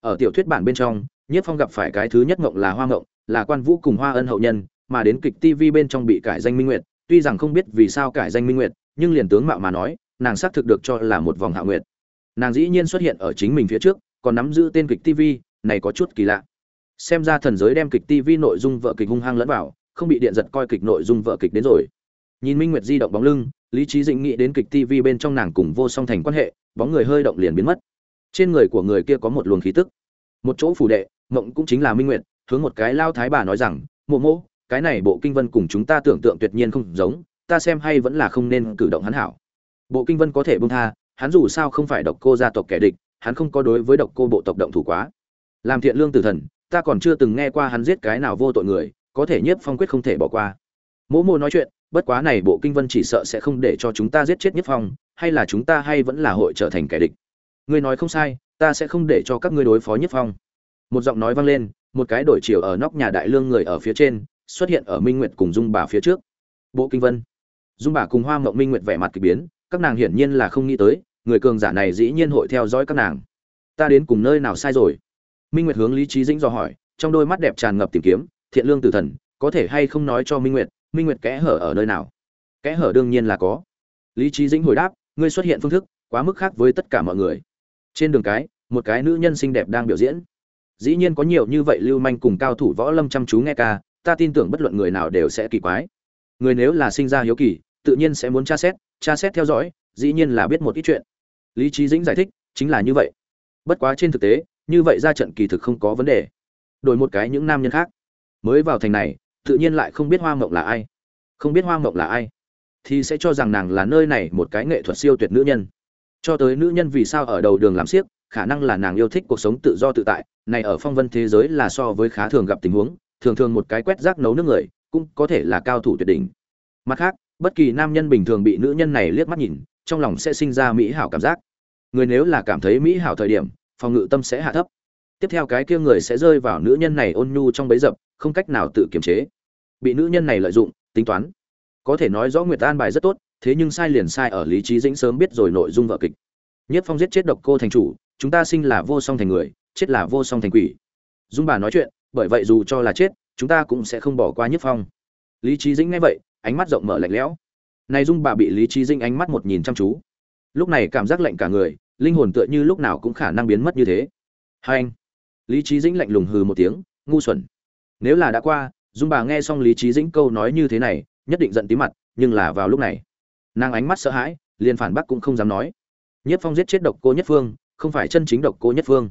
ở tiểu thuyết bản bên trong, nhất phong gặp phải cái thứ nhất ngộng là hoa ngộng là quan vũ cùng hoa ân hậu nhân mà đến kịch tv bên trong bị cải danh minh nguyệt, tuy rằng không biết vì sao cải danh minh nguyệt, nhưng liền tướng mạo mà nói, nàng xác thực được cho là một vòng hạ nguyệt. Nàng dĩ nhiên xuất hiện ở chính mình phía trước, còn nắm giữ tên kịch tv này có chút kỳ lạ. Xem ra thần giới đem kịch tv nội dung vợ kịch hung hăng lẫn vào, không bị điện giật coi kịch nội dung vợ kịch đến rồi. Nhìn minh nguyệt di động bóng lưng, lý trí dĩnh nghĩ đến kịch tv bên trong nàng cùng vô song thành quan hệ, bóng người hơi động liền biến mất. Trên người của người kia có một luồng khí tức. Một chỗ phủ đệ, mộng cũng chính là minh nguyệt, hướng một cái lao thái bà nói rằng, mộ mộ cái này bộ kinh vân cùng chúng ta tưởng tượng tuyệt nhiên không giống, ta xem hay vẫn là không nên cử động hắn hảo. Bộ kinh vân có thể bông tha, hắn dù sao không phải độc cô gia tộc kẻ địch, hắn không có đối với độc cô bộ tộc động thủ quá. Làm thiện lương tử thần, ta còn chưa từng nghe qua hắn giết cái nào vô tội người, có thể nhiếp phong quyết không thể bỏ qua. Mỗ mô nói chuyện, bất quá này bộ kinh vân chỉ sợ sẽ không để cho chúng ta giết chết nhiếp phong, hay là chúng ta hay vẫn là hội trở thành kẻ địch. Ngươi nói không sai, ta sẽ không để cho các ngươi đối phó nhiếp phong. Một giọng nói vang lên, một cái đổi chiều ở nóc nhà đại lương người ở phía trên xuất hiện ở minh nguyệt cùng dung bà phía trước. Bộ kinh vân. Dung bà cùng hoa mộng minh nguyệt vẻ mặt kỳ biến, các nàng hiển nhiên là không nghĩ tới, người cường giả này dĩ nhiên hội theo dõi các nàng. Ta đến cùng nơi nào sai rồi? Minh nguyệt hướng lý trí dĩnh do hỏi, trong đôi mắt đẹp tràn ngập tìm kiếm, thiện lương tử thần, có thể hay không nói cho minh nguyệt minh nguyệt kẽ hở ở nơi nào? Kẽ hở đương nhiên là có. Lý trí dĩnh hồi đáp, ngươi xuất hiện phương thức, quá mức khác với tất cả mọi người. Trên đường cái, một cái nữ nhân xinh đẹp đang biểu diễn. Dĩ nhiên có nhiều như vậy lưu manh cùng cao thủ võ lâm chăm chú nghe ca ta tin tưởng bất luận người nào đều sẽ kỳ quái. Người nếu là sinh ra hiếu kỳ, tự nhiên sẽ muốn tra xét tra xét theo dõi, dĩ nhiên là biết một ít chuyện. Lý trí dĩnh giải thích, chính là như vậy. Bất quá trên thực tế, như vậy ra trận kỳ thực không có vấn đề. Đổi một cái những nam nhân khác. Mới vào thành này, tự nhiên lại không biết hoa mộng là ai. Không biết hoa mộng là ai, thì sẽ cho rằng nàng là nơi này một cái nghệ thuật siêu tuyệt nữ nhân. Cho tới nữ nhân vì sao ở đầu đường làm siếc, khả năng là nàng yêu thích cuộc sống tự do tự tại, này ở phong vân thế giới là so với khá thường gặp tình huống thường thường một cái quét rác nấu nước người, cũng có thể là cao thủ tuyệt đỉnh. Mặt khác, bất kỳ nam nhân bình thường bị nữ nhân này liếc mắt nhìn, trong lòng sẽ sinh ra mỹ hảo cảm giác. Người nếu là cảm thấy mỹ hảo thời điểm, phòng ngự tâm sẽ hạ thấp. Tiếp theo cái kia người sẽ rơi vào nữ nhân này ôn nhu trong bấy dập, không cách nào tự kiềm chế. Bị nữ nhân này lợi dụng, tính toán. Có thể nói rõ nguyệt an bài rất tốt, thế nhưng sai liền sai ở lý trí dĩnh sớm biết rồi nội dung vợ kịch. Nhất phong giết chết độc cô thành chủ, chúng ta sinh là vô song thành người, chết là vô song thành quỷ. Dung bà nói chuyện bởi vậy dù cho là chết, chúng ta cũng sẽ không bỏ qua nhất phong. Lý trí dĩnh nghe vậy, ánh mắt rộng mở lạnh lẽo. Này dung bà bị lý trí dĩnh ánh mắt một nhìn chăm chú. Lúc này cảm giác lạnh cả người, linh hồn tựa như lúc nào cũng khả năng biến mất như thế. Hai anh. Lý trí dĩnh lạnh lùng hừ một tiếng, ngu xuẩn. Nếu là đã qua, dung bà nghe xong lý trí dĩnh câu nói như thế này, nhất định giận tí mặt, nhưng là vào lúc này, nàng ánh mắt sợ hãi, liền phản bác cũng không dám nói. Nhất phong giết chết độc cô nhất phương, không phải chân chính độc cô nhất phương.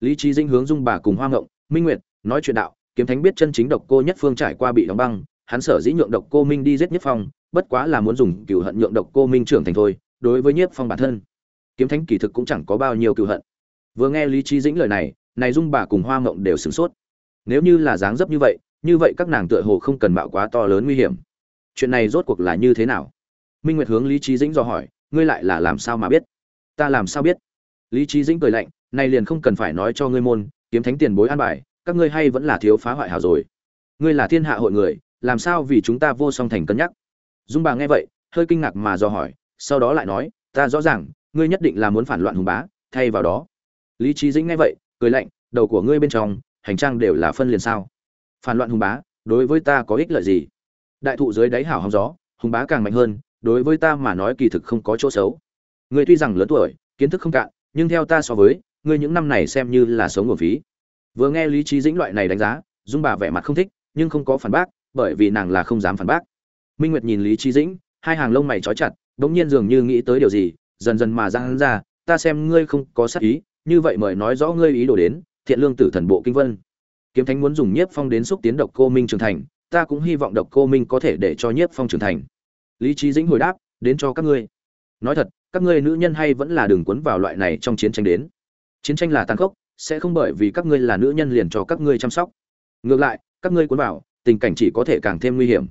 Lý trí dĩnh hướng dung bà cùng hoa ngộng, minh nguyệt nói chuyện đạo, kiếm thánh biết chân chính độc cô nhất phương trải qua bị đóng băng, hắn sở dĩ nhượng độc cô minh đi giết nhất phong, bất quá là muốn dùng cựu hận nhượng độc cô minh trưởng thành thôi, đối với nhất phong bản thân, kiếm thánh kỳ thực cũng chẳng có bao nhiêu cựu hận. Vừa nghe lý trí dĩnh lời này này dung bà cùng hoa ngộng đều sửng sốt. Nếu như là dáng dấp như vậy như vậy các nàng tựa hồ không cần mạo quá to lớn nguy hiểm. Chuyện này rốt cuộc là như thế nào? Minh nguyệt hướng lý trí dĩnh do hỏi, ngươi lại là làm sao mà biết? Ta làm sao biết? Lý trí dĩnh cười lạnh nay liền không cần phải nói cho ngươi môn, kiếm thánh tiền bối an bài các ngươi hay vẫn là thiếu phá hoại hảo rồi. Ngươi là thiên hạ hội người, làm sao vì chúng ta vô song thành cân nhắc? Dung bà nghe vậy, hơi kinh ngạc mà do hỏi, sau đó lại nói, ta rõ ràng, ngươi nhất định là muốn phản loạn hùng bá, thay vào đó. Lý trí dĩnh nghe vậy, cười lạnh, đầu của ngươi bên trong, hành trang đều là phân liền sao? Phản loạn hùng bá, đối với ta có ích lợi gì? Đại thụ dưới đáy hảo hóng gió, hùng bá càng mạnh hơn, đối với ta mà nói kỳ thực không có chỗ xấu. Ngươi tuy rằng lớn tuổi, kiến thức không cạn, nhưng theo ta so với, ngươi những năm này xem như là sống nguồn phí vừa nghe lý trí dĩnh loại này đánh giá, dung bà vẻ mặt không thích, nhưng không có phản bác, bởi vì nàng là không dám phản bác. Minh nguyệt nhìn lý trí dĩnh, hai hàng lông mày trói chặt đ ỗ n g nhiên dường như nghĩ tới điều gì, dần dần mà ra hắn ra, ta xem ngươi không có sắc ý, như vậy mời nói rõ ngươi ý đồ đến, thiện lương tử thần bộ kinh vân. Kiếm thánh muốn dùng nhiếp phong đến xúc tiến độc cô minh trưởng thành, ta cũng hy vọng độc cô minh có thể để cho nhiếp phong trưởng thành. Lý trí dĩnh hồi đáp, đến cho các ngươi. Nói thật, các ngươi nữ nhân hay vẫn là đường cuốn vào loại này trong chiến tranh đến. Chiến tranh là tàn khốc sẽ không bởi vì các ngươi là nữ nhân liền cho các ngươi chăm sóc. Ngược lại, các ngươi cuốn vào, tình cảnh chỉ có thể càng thêm nguy hiểm.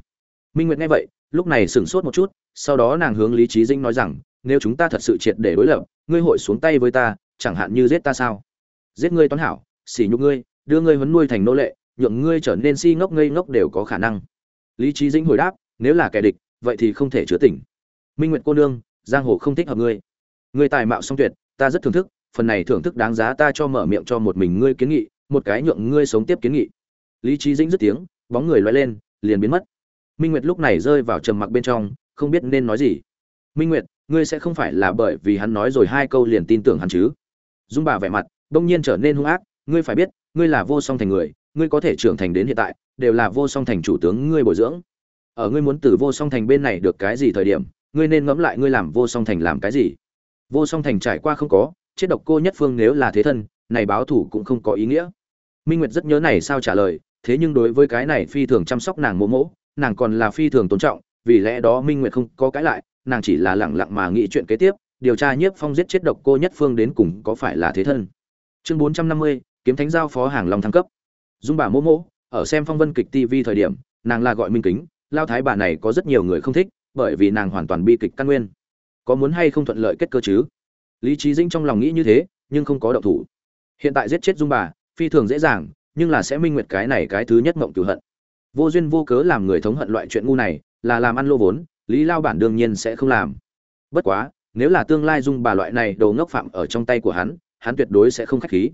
Minh nguyệt nghe vậy, lúc này sửng sốt một chút, sau đó nàng hướng lý trí dinh nói rằng, nếu chúng ta thật sự triệt để đối lập, ngươi hội xuống tay với ta, chẳng hạn như giết ta sao? Giết ngươi toán hảo xỉ nhục ngươi, đưa ngươi huấn nuôi thành nô lệ, nhượng ngươi trở nên si ngốc ngây ngốc đều có khả năng. Lý trí dĩnh hồi đáp, nếu là kẻ địch, vậy thì không thể chứa tỉnh. Minh nguyệt cô nương, giang hồ không thích hợp ngươi. Ngươi tài mạo song tuyệt, ta rất thưởng thức phần này thưởng thức đáng giá ta cho mở miệng cho một mình ngươi kiến nghị, một cái nhượng ngươi sống tiếp kiến nghị. Lý trí dĩnh dứt tiếng, bóng người loay lên, liền biến mất. Minh nguyệt lúc này rơi vào trầm mặc bên trong, không biết nên nói gì. Minh nguyệt, ngươi sẽ không phải là bởi vì hắn nói rồi hai câu liền tin tưởng hắn chứ? Dung bà vẻ mặt bỗng nhiên trở nên hung ác, ngươi phải biết, ngươi là vô song thành người, ngươi có thể trưởng thành đến hiện tại, đều là vô song thành chủ tướng ngươi bồi dưỡng. Ở ngươi muốn từ vô song thành bên này được cái gì thời điểm, ngươi nên ngẫm lại ngươi làm vô song thành làm cái gì. Vô song thành trải qua không có chết độc cô nhất phương nếu là thế thân, này báo thủ cũng không có ý nghĩa. Minh nguyệt rất nhớ này sao trả lời, thế nhưng đối với cái này phi thường chăm sóc nàng mỗ mỗ, nàng còn là phi thường tôn trọng, vì lẽ đó minh nguyệt không có cãi lại, nàng chỉ là lẳng lặng mà nghĩ chuyện kế tiếp, điều tra nhiếp phong giết chết độc cô nhất phương đến cùng có phải là thế thân. Chương bốn trăm năm mươi, kiếm thánh giao phó hàng long thăng cấp. Dung bà mỗ mỗ, ở xem phong vân kịch tv thời điểm, nàng là gọi minh kính, lao thái bà này có rất nhiều người không thích, bởi vì nàng hoàn toàn bi kịch căn nguyên. Có muốn hay không thuận lợi kết cơ chứ? Lý trí dĩnh trong lòng nghĩ như thế, nhưng không có động thủ. Hiện tại giết chết dung bà, phi thường dễ dàng, nhưng là sẽ minh nguyệt cái này cái thứ nhất mộng cửu hận. Vô duyên vô cớ làm người thống hận loại chuyện ngu này, là làm ăn lô vốn, lý lao bản đương nhiên sẽ không làm. Bất quá, nếu là tương lai dung bà loại này đồ ngốc phạm ở trong tay của hắn hắn tuyệt đối sẽ không khách khí.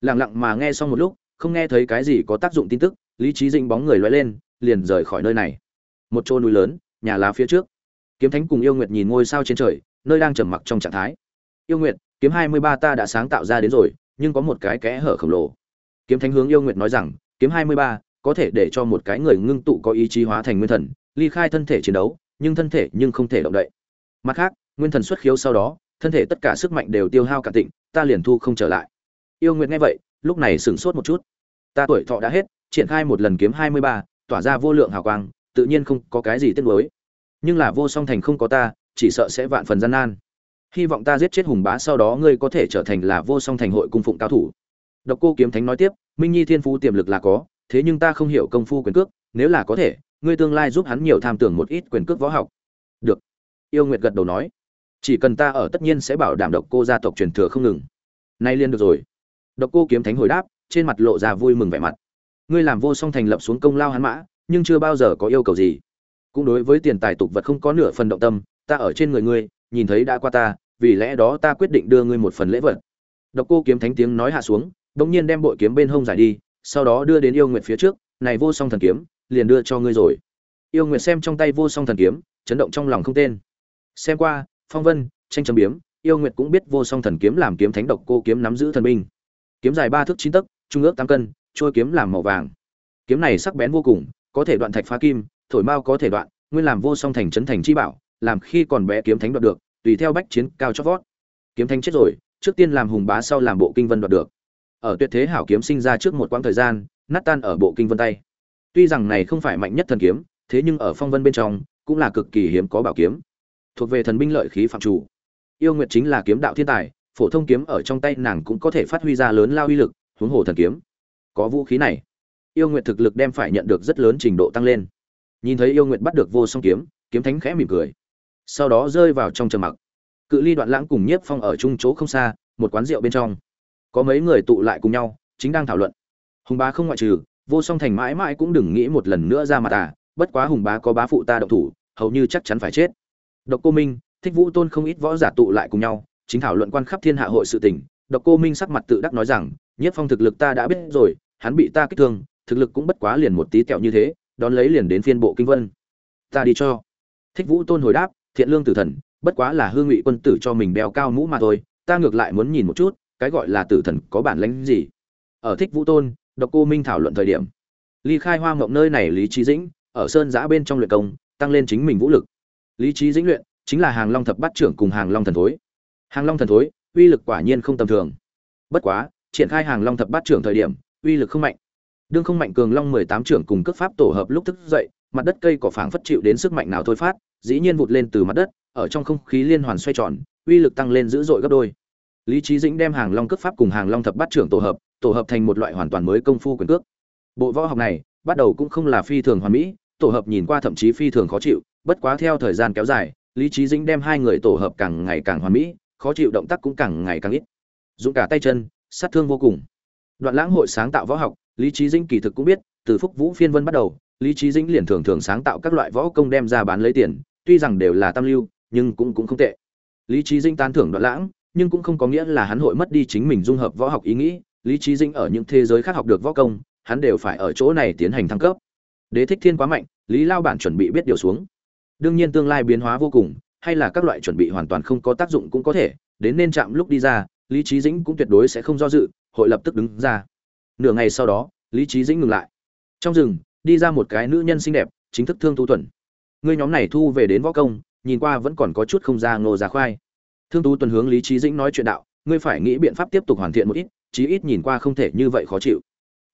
Lặng lặng mà nghe xong một lúc, không nghe thấy cái gì có tác dụng tin tức, lý trí dĩnh bóng người loay lên, liền rời khỏi nơi này. Một chỗ núi lớn, nhà lá phía trước. Kiếm thánh cùng yêu nguyệt nhìn ngôi sao trên trời, nơi đang trầm mặc trong trạng thái yêu nguyệt, kiếm hai mươi ba ta đã sáng tạo ra đến rồi, nhưng có một cái kẽ hở khổng lồ. Kiếm thánh hướng yêu nguyệt nói rằng, kiếm hai mươi ba có thể để cho một cái người ngưng tụ có ý chí hóa thành nguyên thần, ly khai thân thể chiến đấu, nhưng thân thể nhưng không thể động đậy. Mặt khác, nguyên thần xuất khiếu sau đó, thân thể tất cả sức mạnh đều tiêu hao cả tịnh, ta liền thu không trở lại. Yêu nguyệt nghe vậy, lúc này sửng sốt một chút. Ta tuổi thọ đã hết, triển khai một lần kiếm hai mươi ba, tỏa ra vô lượng hào quang, tự nhiên không có cái gì tiếc nuối. Nhưng là vô song thành không có ta, chỉ sợ sẽ vạn phần gian nan hy vọng ta giết chết hùng bá sau đó ngươi có thể trở thành là vô song thành hội cung phụng cao thủ. Độc cô kiếm thánh nói tiếp, minh nhi thiên phú tiềm lực là có, thế nhưng ta không hiểu công phu quyền cước, nếu là có thể, ngươi tương lai giúp hắn nhiều tham tưởng một ít quyền cước võ học. Được. Yêu nguyệt gật đầu nói, chỉ cần ta ở tất nhiên sẽ bảo đảm độc cô gia tộc truyền thừa không ngừng. Nay liên được rồi. Độc cô kiếm thánh hồi đáp, trên mặt lộ ra vui mừng vẻ mặt. Ngươi làm vô song thành lập xuống công lao hắn mã, nhưng chưa bao giờ có yêu cầu gì. Cũng đối với tiền tài tục vật không có nửa phần động tâm, ta ở trên người ngươi nhìn thấy đã qua ta, vì lẽ đó ta quyết định đưa ngươi một phần lễ vật. Độc cô kiếm thánh tiếng nói hạ xuống bỗng nhiên đem bội kiếm bên hông giải đi, sau đó đưa đến yêu nguyệt phía trước, này vô song thần kiếm, liền đưa cho ngươi rồi. Yêu nguyệt xem trong tay vô song thần kiếm, chấn động trong lòng không tên. Xem qua, phong vân, tranh chấm biếm, yêu nguyệt cũng biết vô song thần kiếm làm kiếm thánh độc cô kiếm nắm giữ thần binh. Kiếm dài ba thước chín tấc, trung ước tám cân trôi kiếm làm màu vàng. Kiếm này sắc bén vô cùng, có thể đoạn thạch phá kim, thổi mao có thể đoạn, nguyên làm vô song thành trấn thành chi bảo làm khi còn bé kiếm thánh đoạt được, tùy theo bách chiến cao chót vót. Kiếm thánh chết rồi, trước tiên làm hùng bá, sau làm bộ kinh vân đoạt được. Ở tuyệt thế hảo kiếm sinh ra trước một quãng thời gian, nát tan ở bộ kinh vân tay. Tuy rằng này không phải mạnh nhất thần kiếm, thế nhưng ở phong vân bên trong, cũng là cực kỳ hiếm có bảo kiếm. Thuộc về thần binh lợi khí phạm chủ. Yêu nguyệt chính là kiếm đạo thiên tài, phổ thông kiếm ở trong tay nàng cũng có thể phát huy ra lớn lao uy lực, huống hồ thần kiếm. Có vũ khí này, yêu nguyệt thực lực đem phải nhận được rất lớn trình độ tăng lên. Nhìn thấy yêu nguyệt bắt được vô song kiếm kiếm thánh khẽ mỉm cười sau đó rơi vào trong trầm mặc. Cự ly đoạn lãng cùng nhiếp phong ở chung chỗ không xa, một quán rượu bên trong. Có mấy người tụ lại cùng nhau, chính đang thảo luận. Hùng bá không ngoại trừ, vô song thành mãi mãi cũng đừng nghĩ một lần nữa ra mặt à bất quá hùng bá có bá phụ ta động thủ, hầu như chắc chắn phải chết. Độc cô minh, thích vũ tôn không ít võ giả tụ lại cùng nhau, chính thảo luận quan khắp thiên hạ hội sự tình. Độc cô minh sắc mặt tự đắc nói rằng, nhiếp phong thực lực ta đã biết rồi, hắn bị ta kích thương, thực lực cũng bất quá liền một tí tẹo như thế, đón lấy liền đến phiên bộ kinh vân. Ta đi cho. Thích vũ tôn hồi đáp thiện lương tử thần, bất quá là hương ngụy quân tử cho mình đeo cao mũ mà thôi, ta ngược lại muốn nhìn một chút, cái gọi là tử thần có bản lĩnh gì? Ở thích vũ tôn, độc cô minh thảo luận thời điểm ly khai hoa ngộng nơi này lý trí dĩnh, ở sơn giã bên trong luyện công, tăng lên chính mình vũ lực. Lý trí dĩnh luyện, chính là hàng long thập bát trưởng cùng hàng long thần thối. Hàng long thần thối, uy lực quả nhiên không tầm thường. Bất quá, triển khai hàng long thập bát trưởng thời điểm, uy lực không mạnh. Đương không mạnh cường long mười tám trưởng cùng cấp pháp tổ hợp lúc thức dậy, mặt đất cây cỏ phảng phất chịu đến sức mạnh nào thôi phát dĩ nhiên vụt lên từ mặt đất, ở trong không khí liên hoàn xoay tròn, uy lực tăng lên dữ dội gấp đôi. Lý trí dĩnh đem hàng long cước pháp cùng hàng long thập bát trưởng tổ hợp tổ hợp thành một loại hoàn toàn mới công phu quyền cước. Bộ võ học này, bắt đầu cũng không là phi thường hoàn mỹ, tổ hợp nhìn qua thậm chí phi thường khó chịu, bất quá theo thời gian kéo dài, lý trí dĩnh đem hai người tổ hợp càng ngày càng hoàn mỹ, khó chịu động tác cũng càng ngày càng ít. Dũng cả tay chân, sát thương vô cùng. Đoạn lãng hội sáng tạo võ học, lý trí dĩnh kỳ thực cũng biết, từ phúc vũ phiên vân bắt đầu, lý trí dĩnh liền thường thường sáng tạo các loại võ công đem ra bán lấy tiền tuy rằng đều là tam lưu, nhưng cũng cũng không tệ. Lý trí dĩnh tán thưởng đoạn lãng, nhưng cũng không có nghĩa là hắn hội mất đi chính mình dung hợp võ học ý nghĩ. Lý trí dĩnh ở những thế giới khác học được võ công, hắn đều phải ở chỗ này tiến hành thăng cấp. Đế thích thiên quá mạnh, lý lao bản chuẩn bị biết điều xuống. Đương nhiên tương lai biến hóa vô cùng, hay là các loại chuẩn bị hoàn toàn không có tác dụng cũng có thể, đến nên chạm lúc đi ra, lý trí dĩnh cũng tuyệt đối sẽ không do dự, hội lập tức đứng ra. Nửa ngày sau đó, lý trí dĩnh ngừng lại. Trong rừng, đi ra một cái nữ nhân xinh đẹp, chính thức thương tu tuần Ngươi nhóm này thu về đến võ công, nhìn qua vẫn còn có chút không ra ngô ra khoai. Thương tú tuần hướng lý trí dĩnh nói chuyện đạo, ngươi phải nghĩ biện pháp tiếp tục hoàn thiện một ít, chí ít nhìn qua không thể như vậy khó chịu.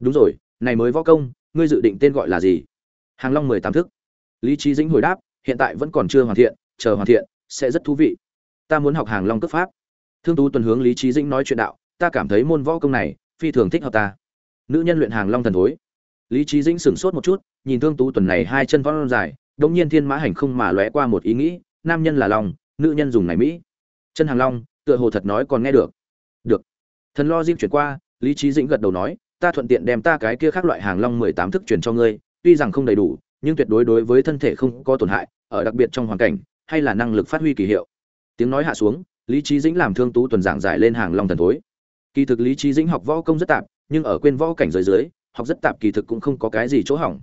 Đúng rồi, này mới võ công, ngươi dự định tên gọi là gì? Hàng long mười tám thức. Lý trí dĩnh hồi đáp, hiện tại vẫn còn chưa hoàn thiện, chờ hoàn thiện, sẽ rất thú vị. Ta muốn học hàng long cấp pháp. Thương tú tuần hướng lý trí dĩnh nói chuyện đạo, ta cảm thấy môn võ công này, phi thường thích hợp ta. Nữ nhân luyện hàng long thần thối. Lý trí dĩnh sửng sốt một chút, nhìn thương tú tuần này hai chân võ dài đông nhiên thiên mã hành không mà lóe qua một ý nghĩ, nam nhân là lòng nữ nhân dùng này mỹ. Chân hàng long, tựa hồ thật nói còn nghe được. Được. Thần lo diêm chuyển qua, lý trí dĩnh gật đầu nói, ta thuận tiện đem ta cái kia khác loại hàng long mười tám thức chuyển cho ngươi, tuy rằng không đầy đủ, nhưng tuyệt đối đối với thân thể không có tổn hại, ở đặc biệt trong hoàn cảnh, hay là năng lực phát huy kỳ hiệu. Tiếng nói hạ xuống, lý trí dĩnh làm thương tú tuần giảng giải lên hàng long thần thối. Kỳ thực lý trí dĩnh học võ công rất tạp, nhưng ở quên võ cảnh giới dưới, học rất tạp kỳ thực cũng không có cái gì chỗ hỏng.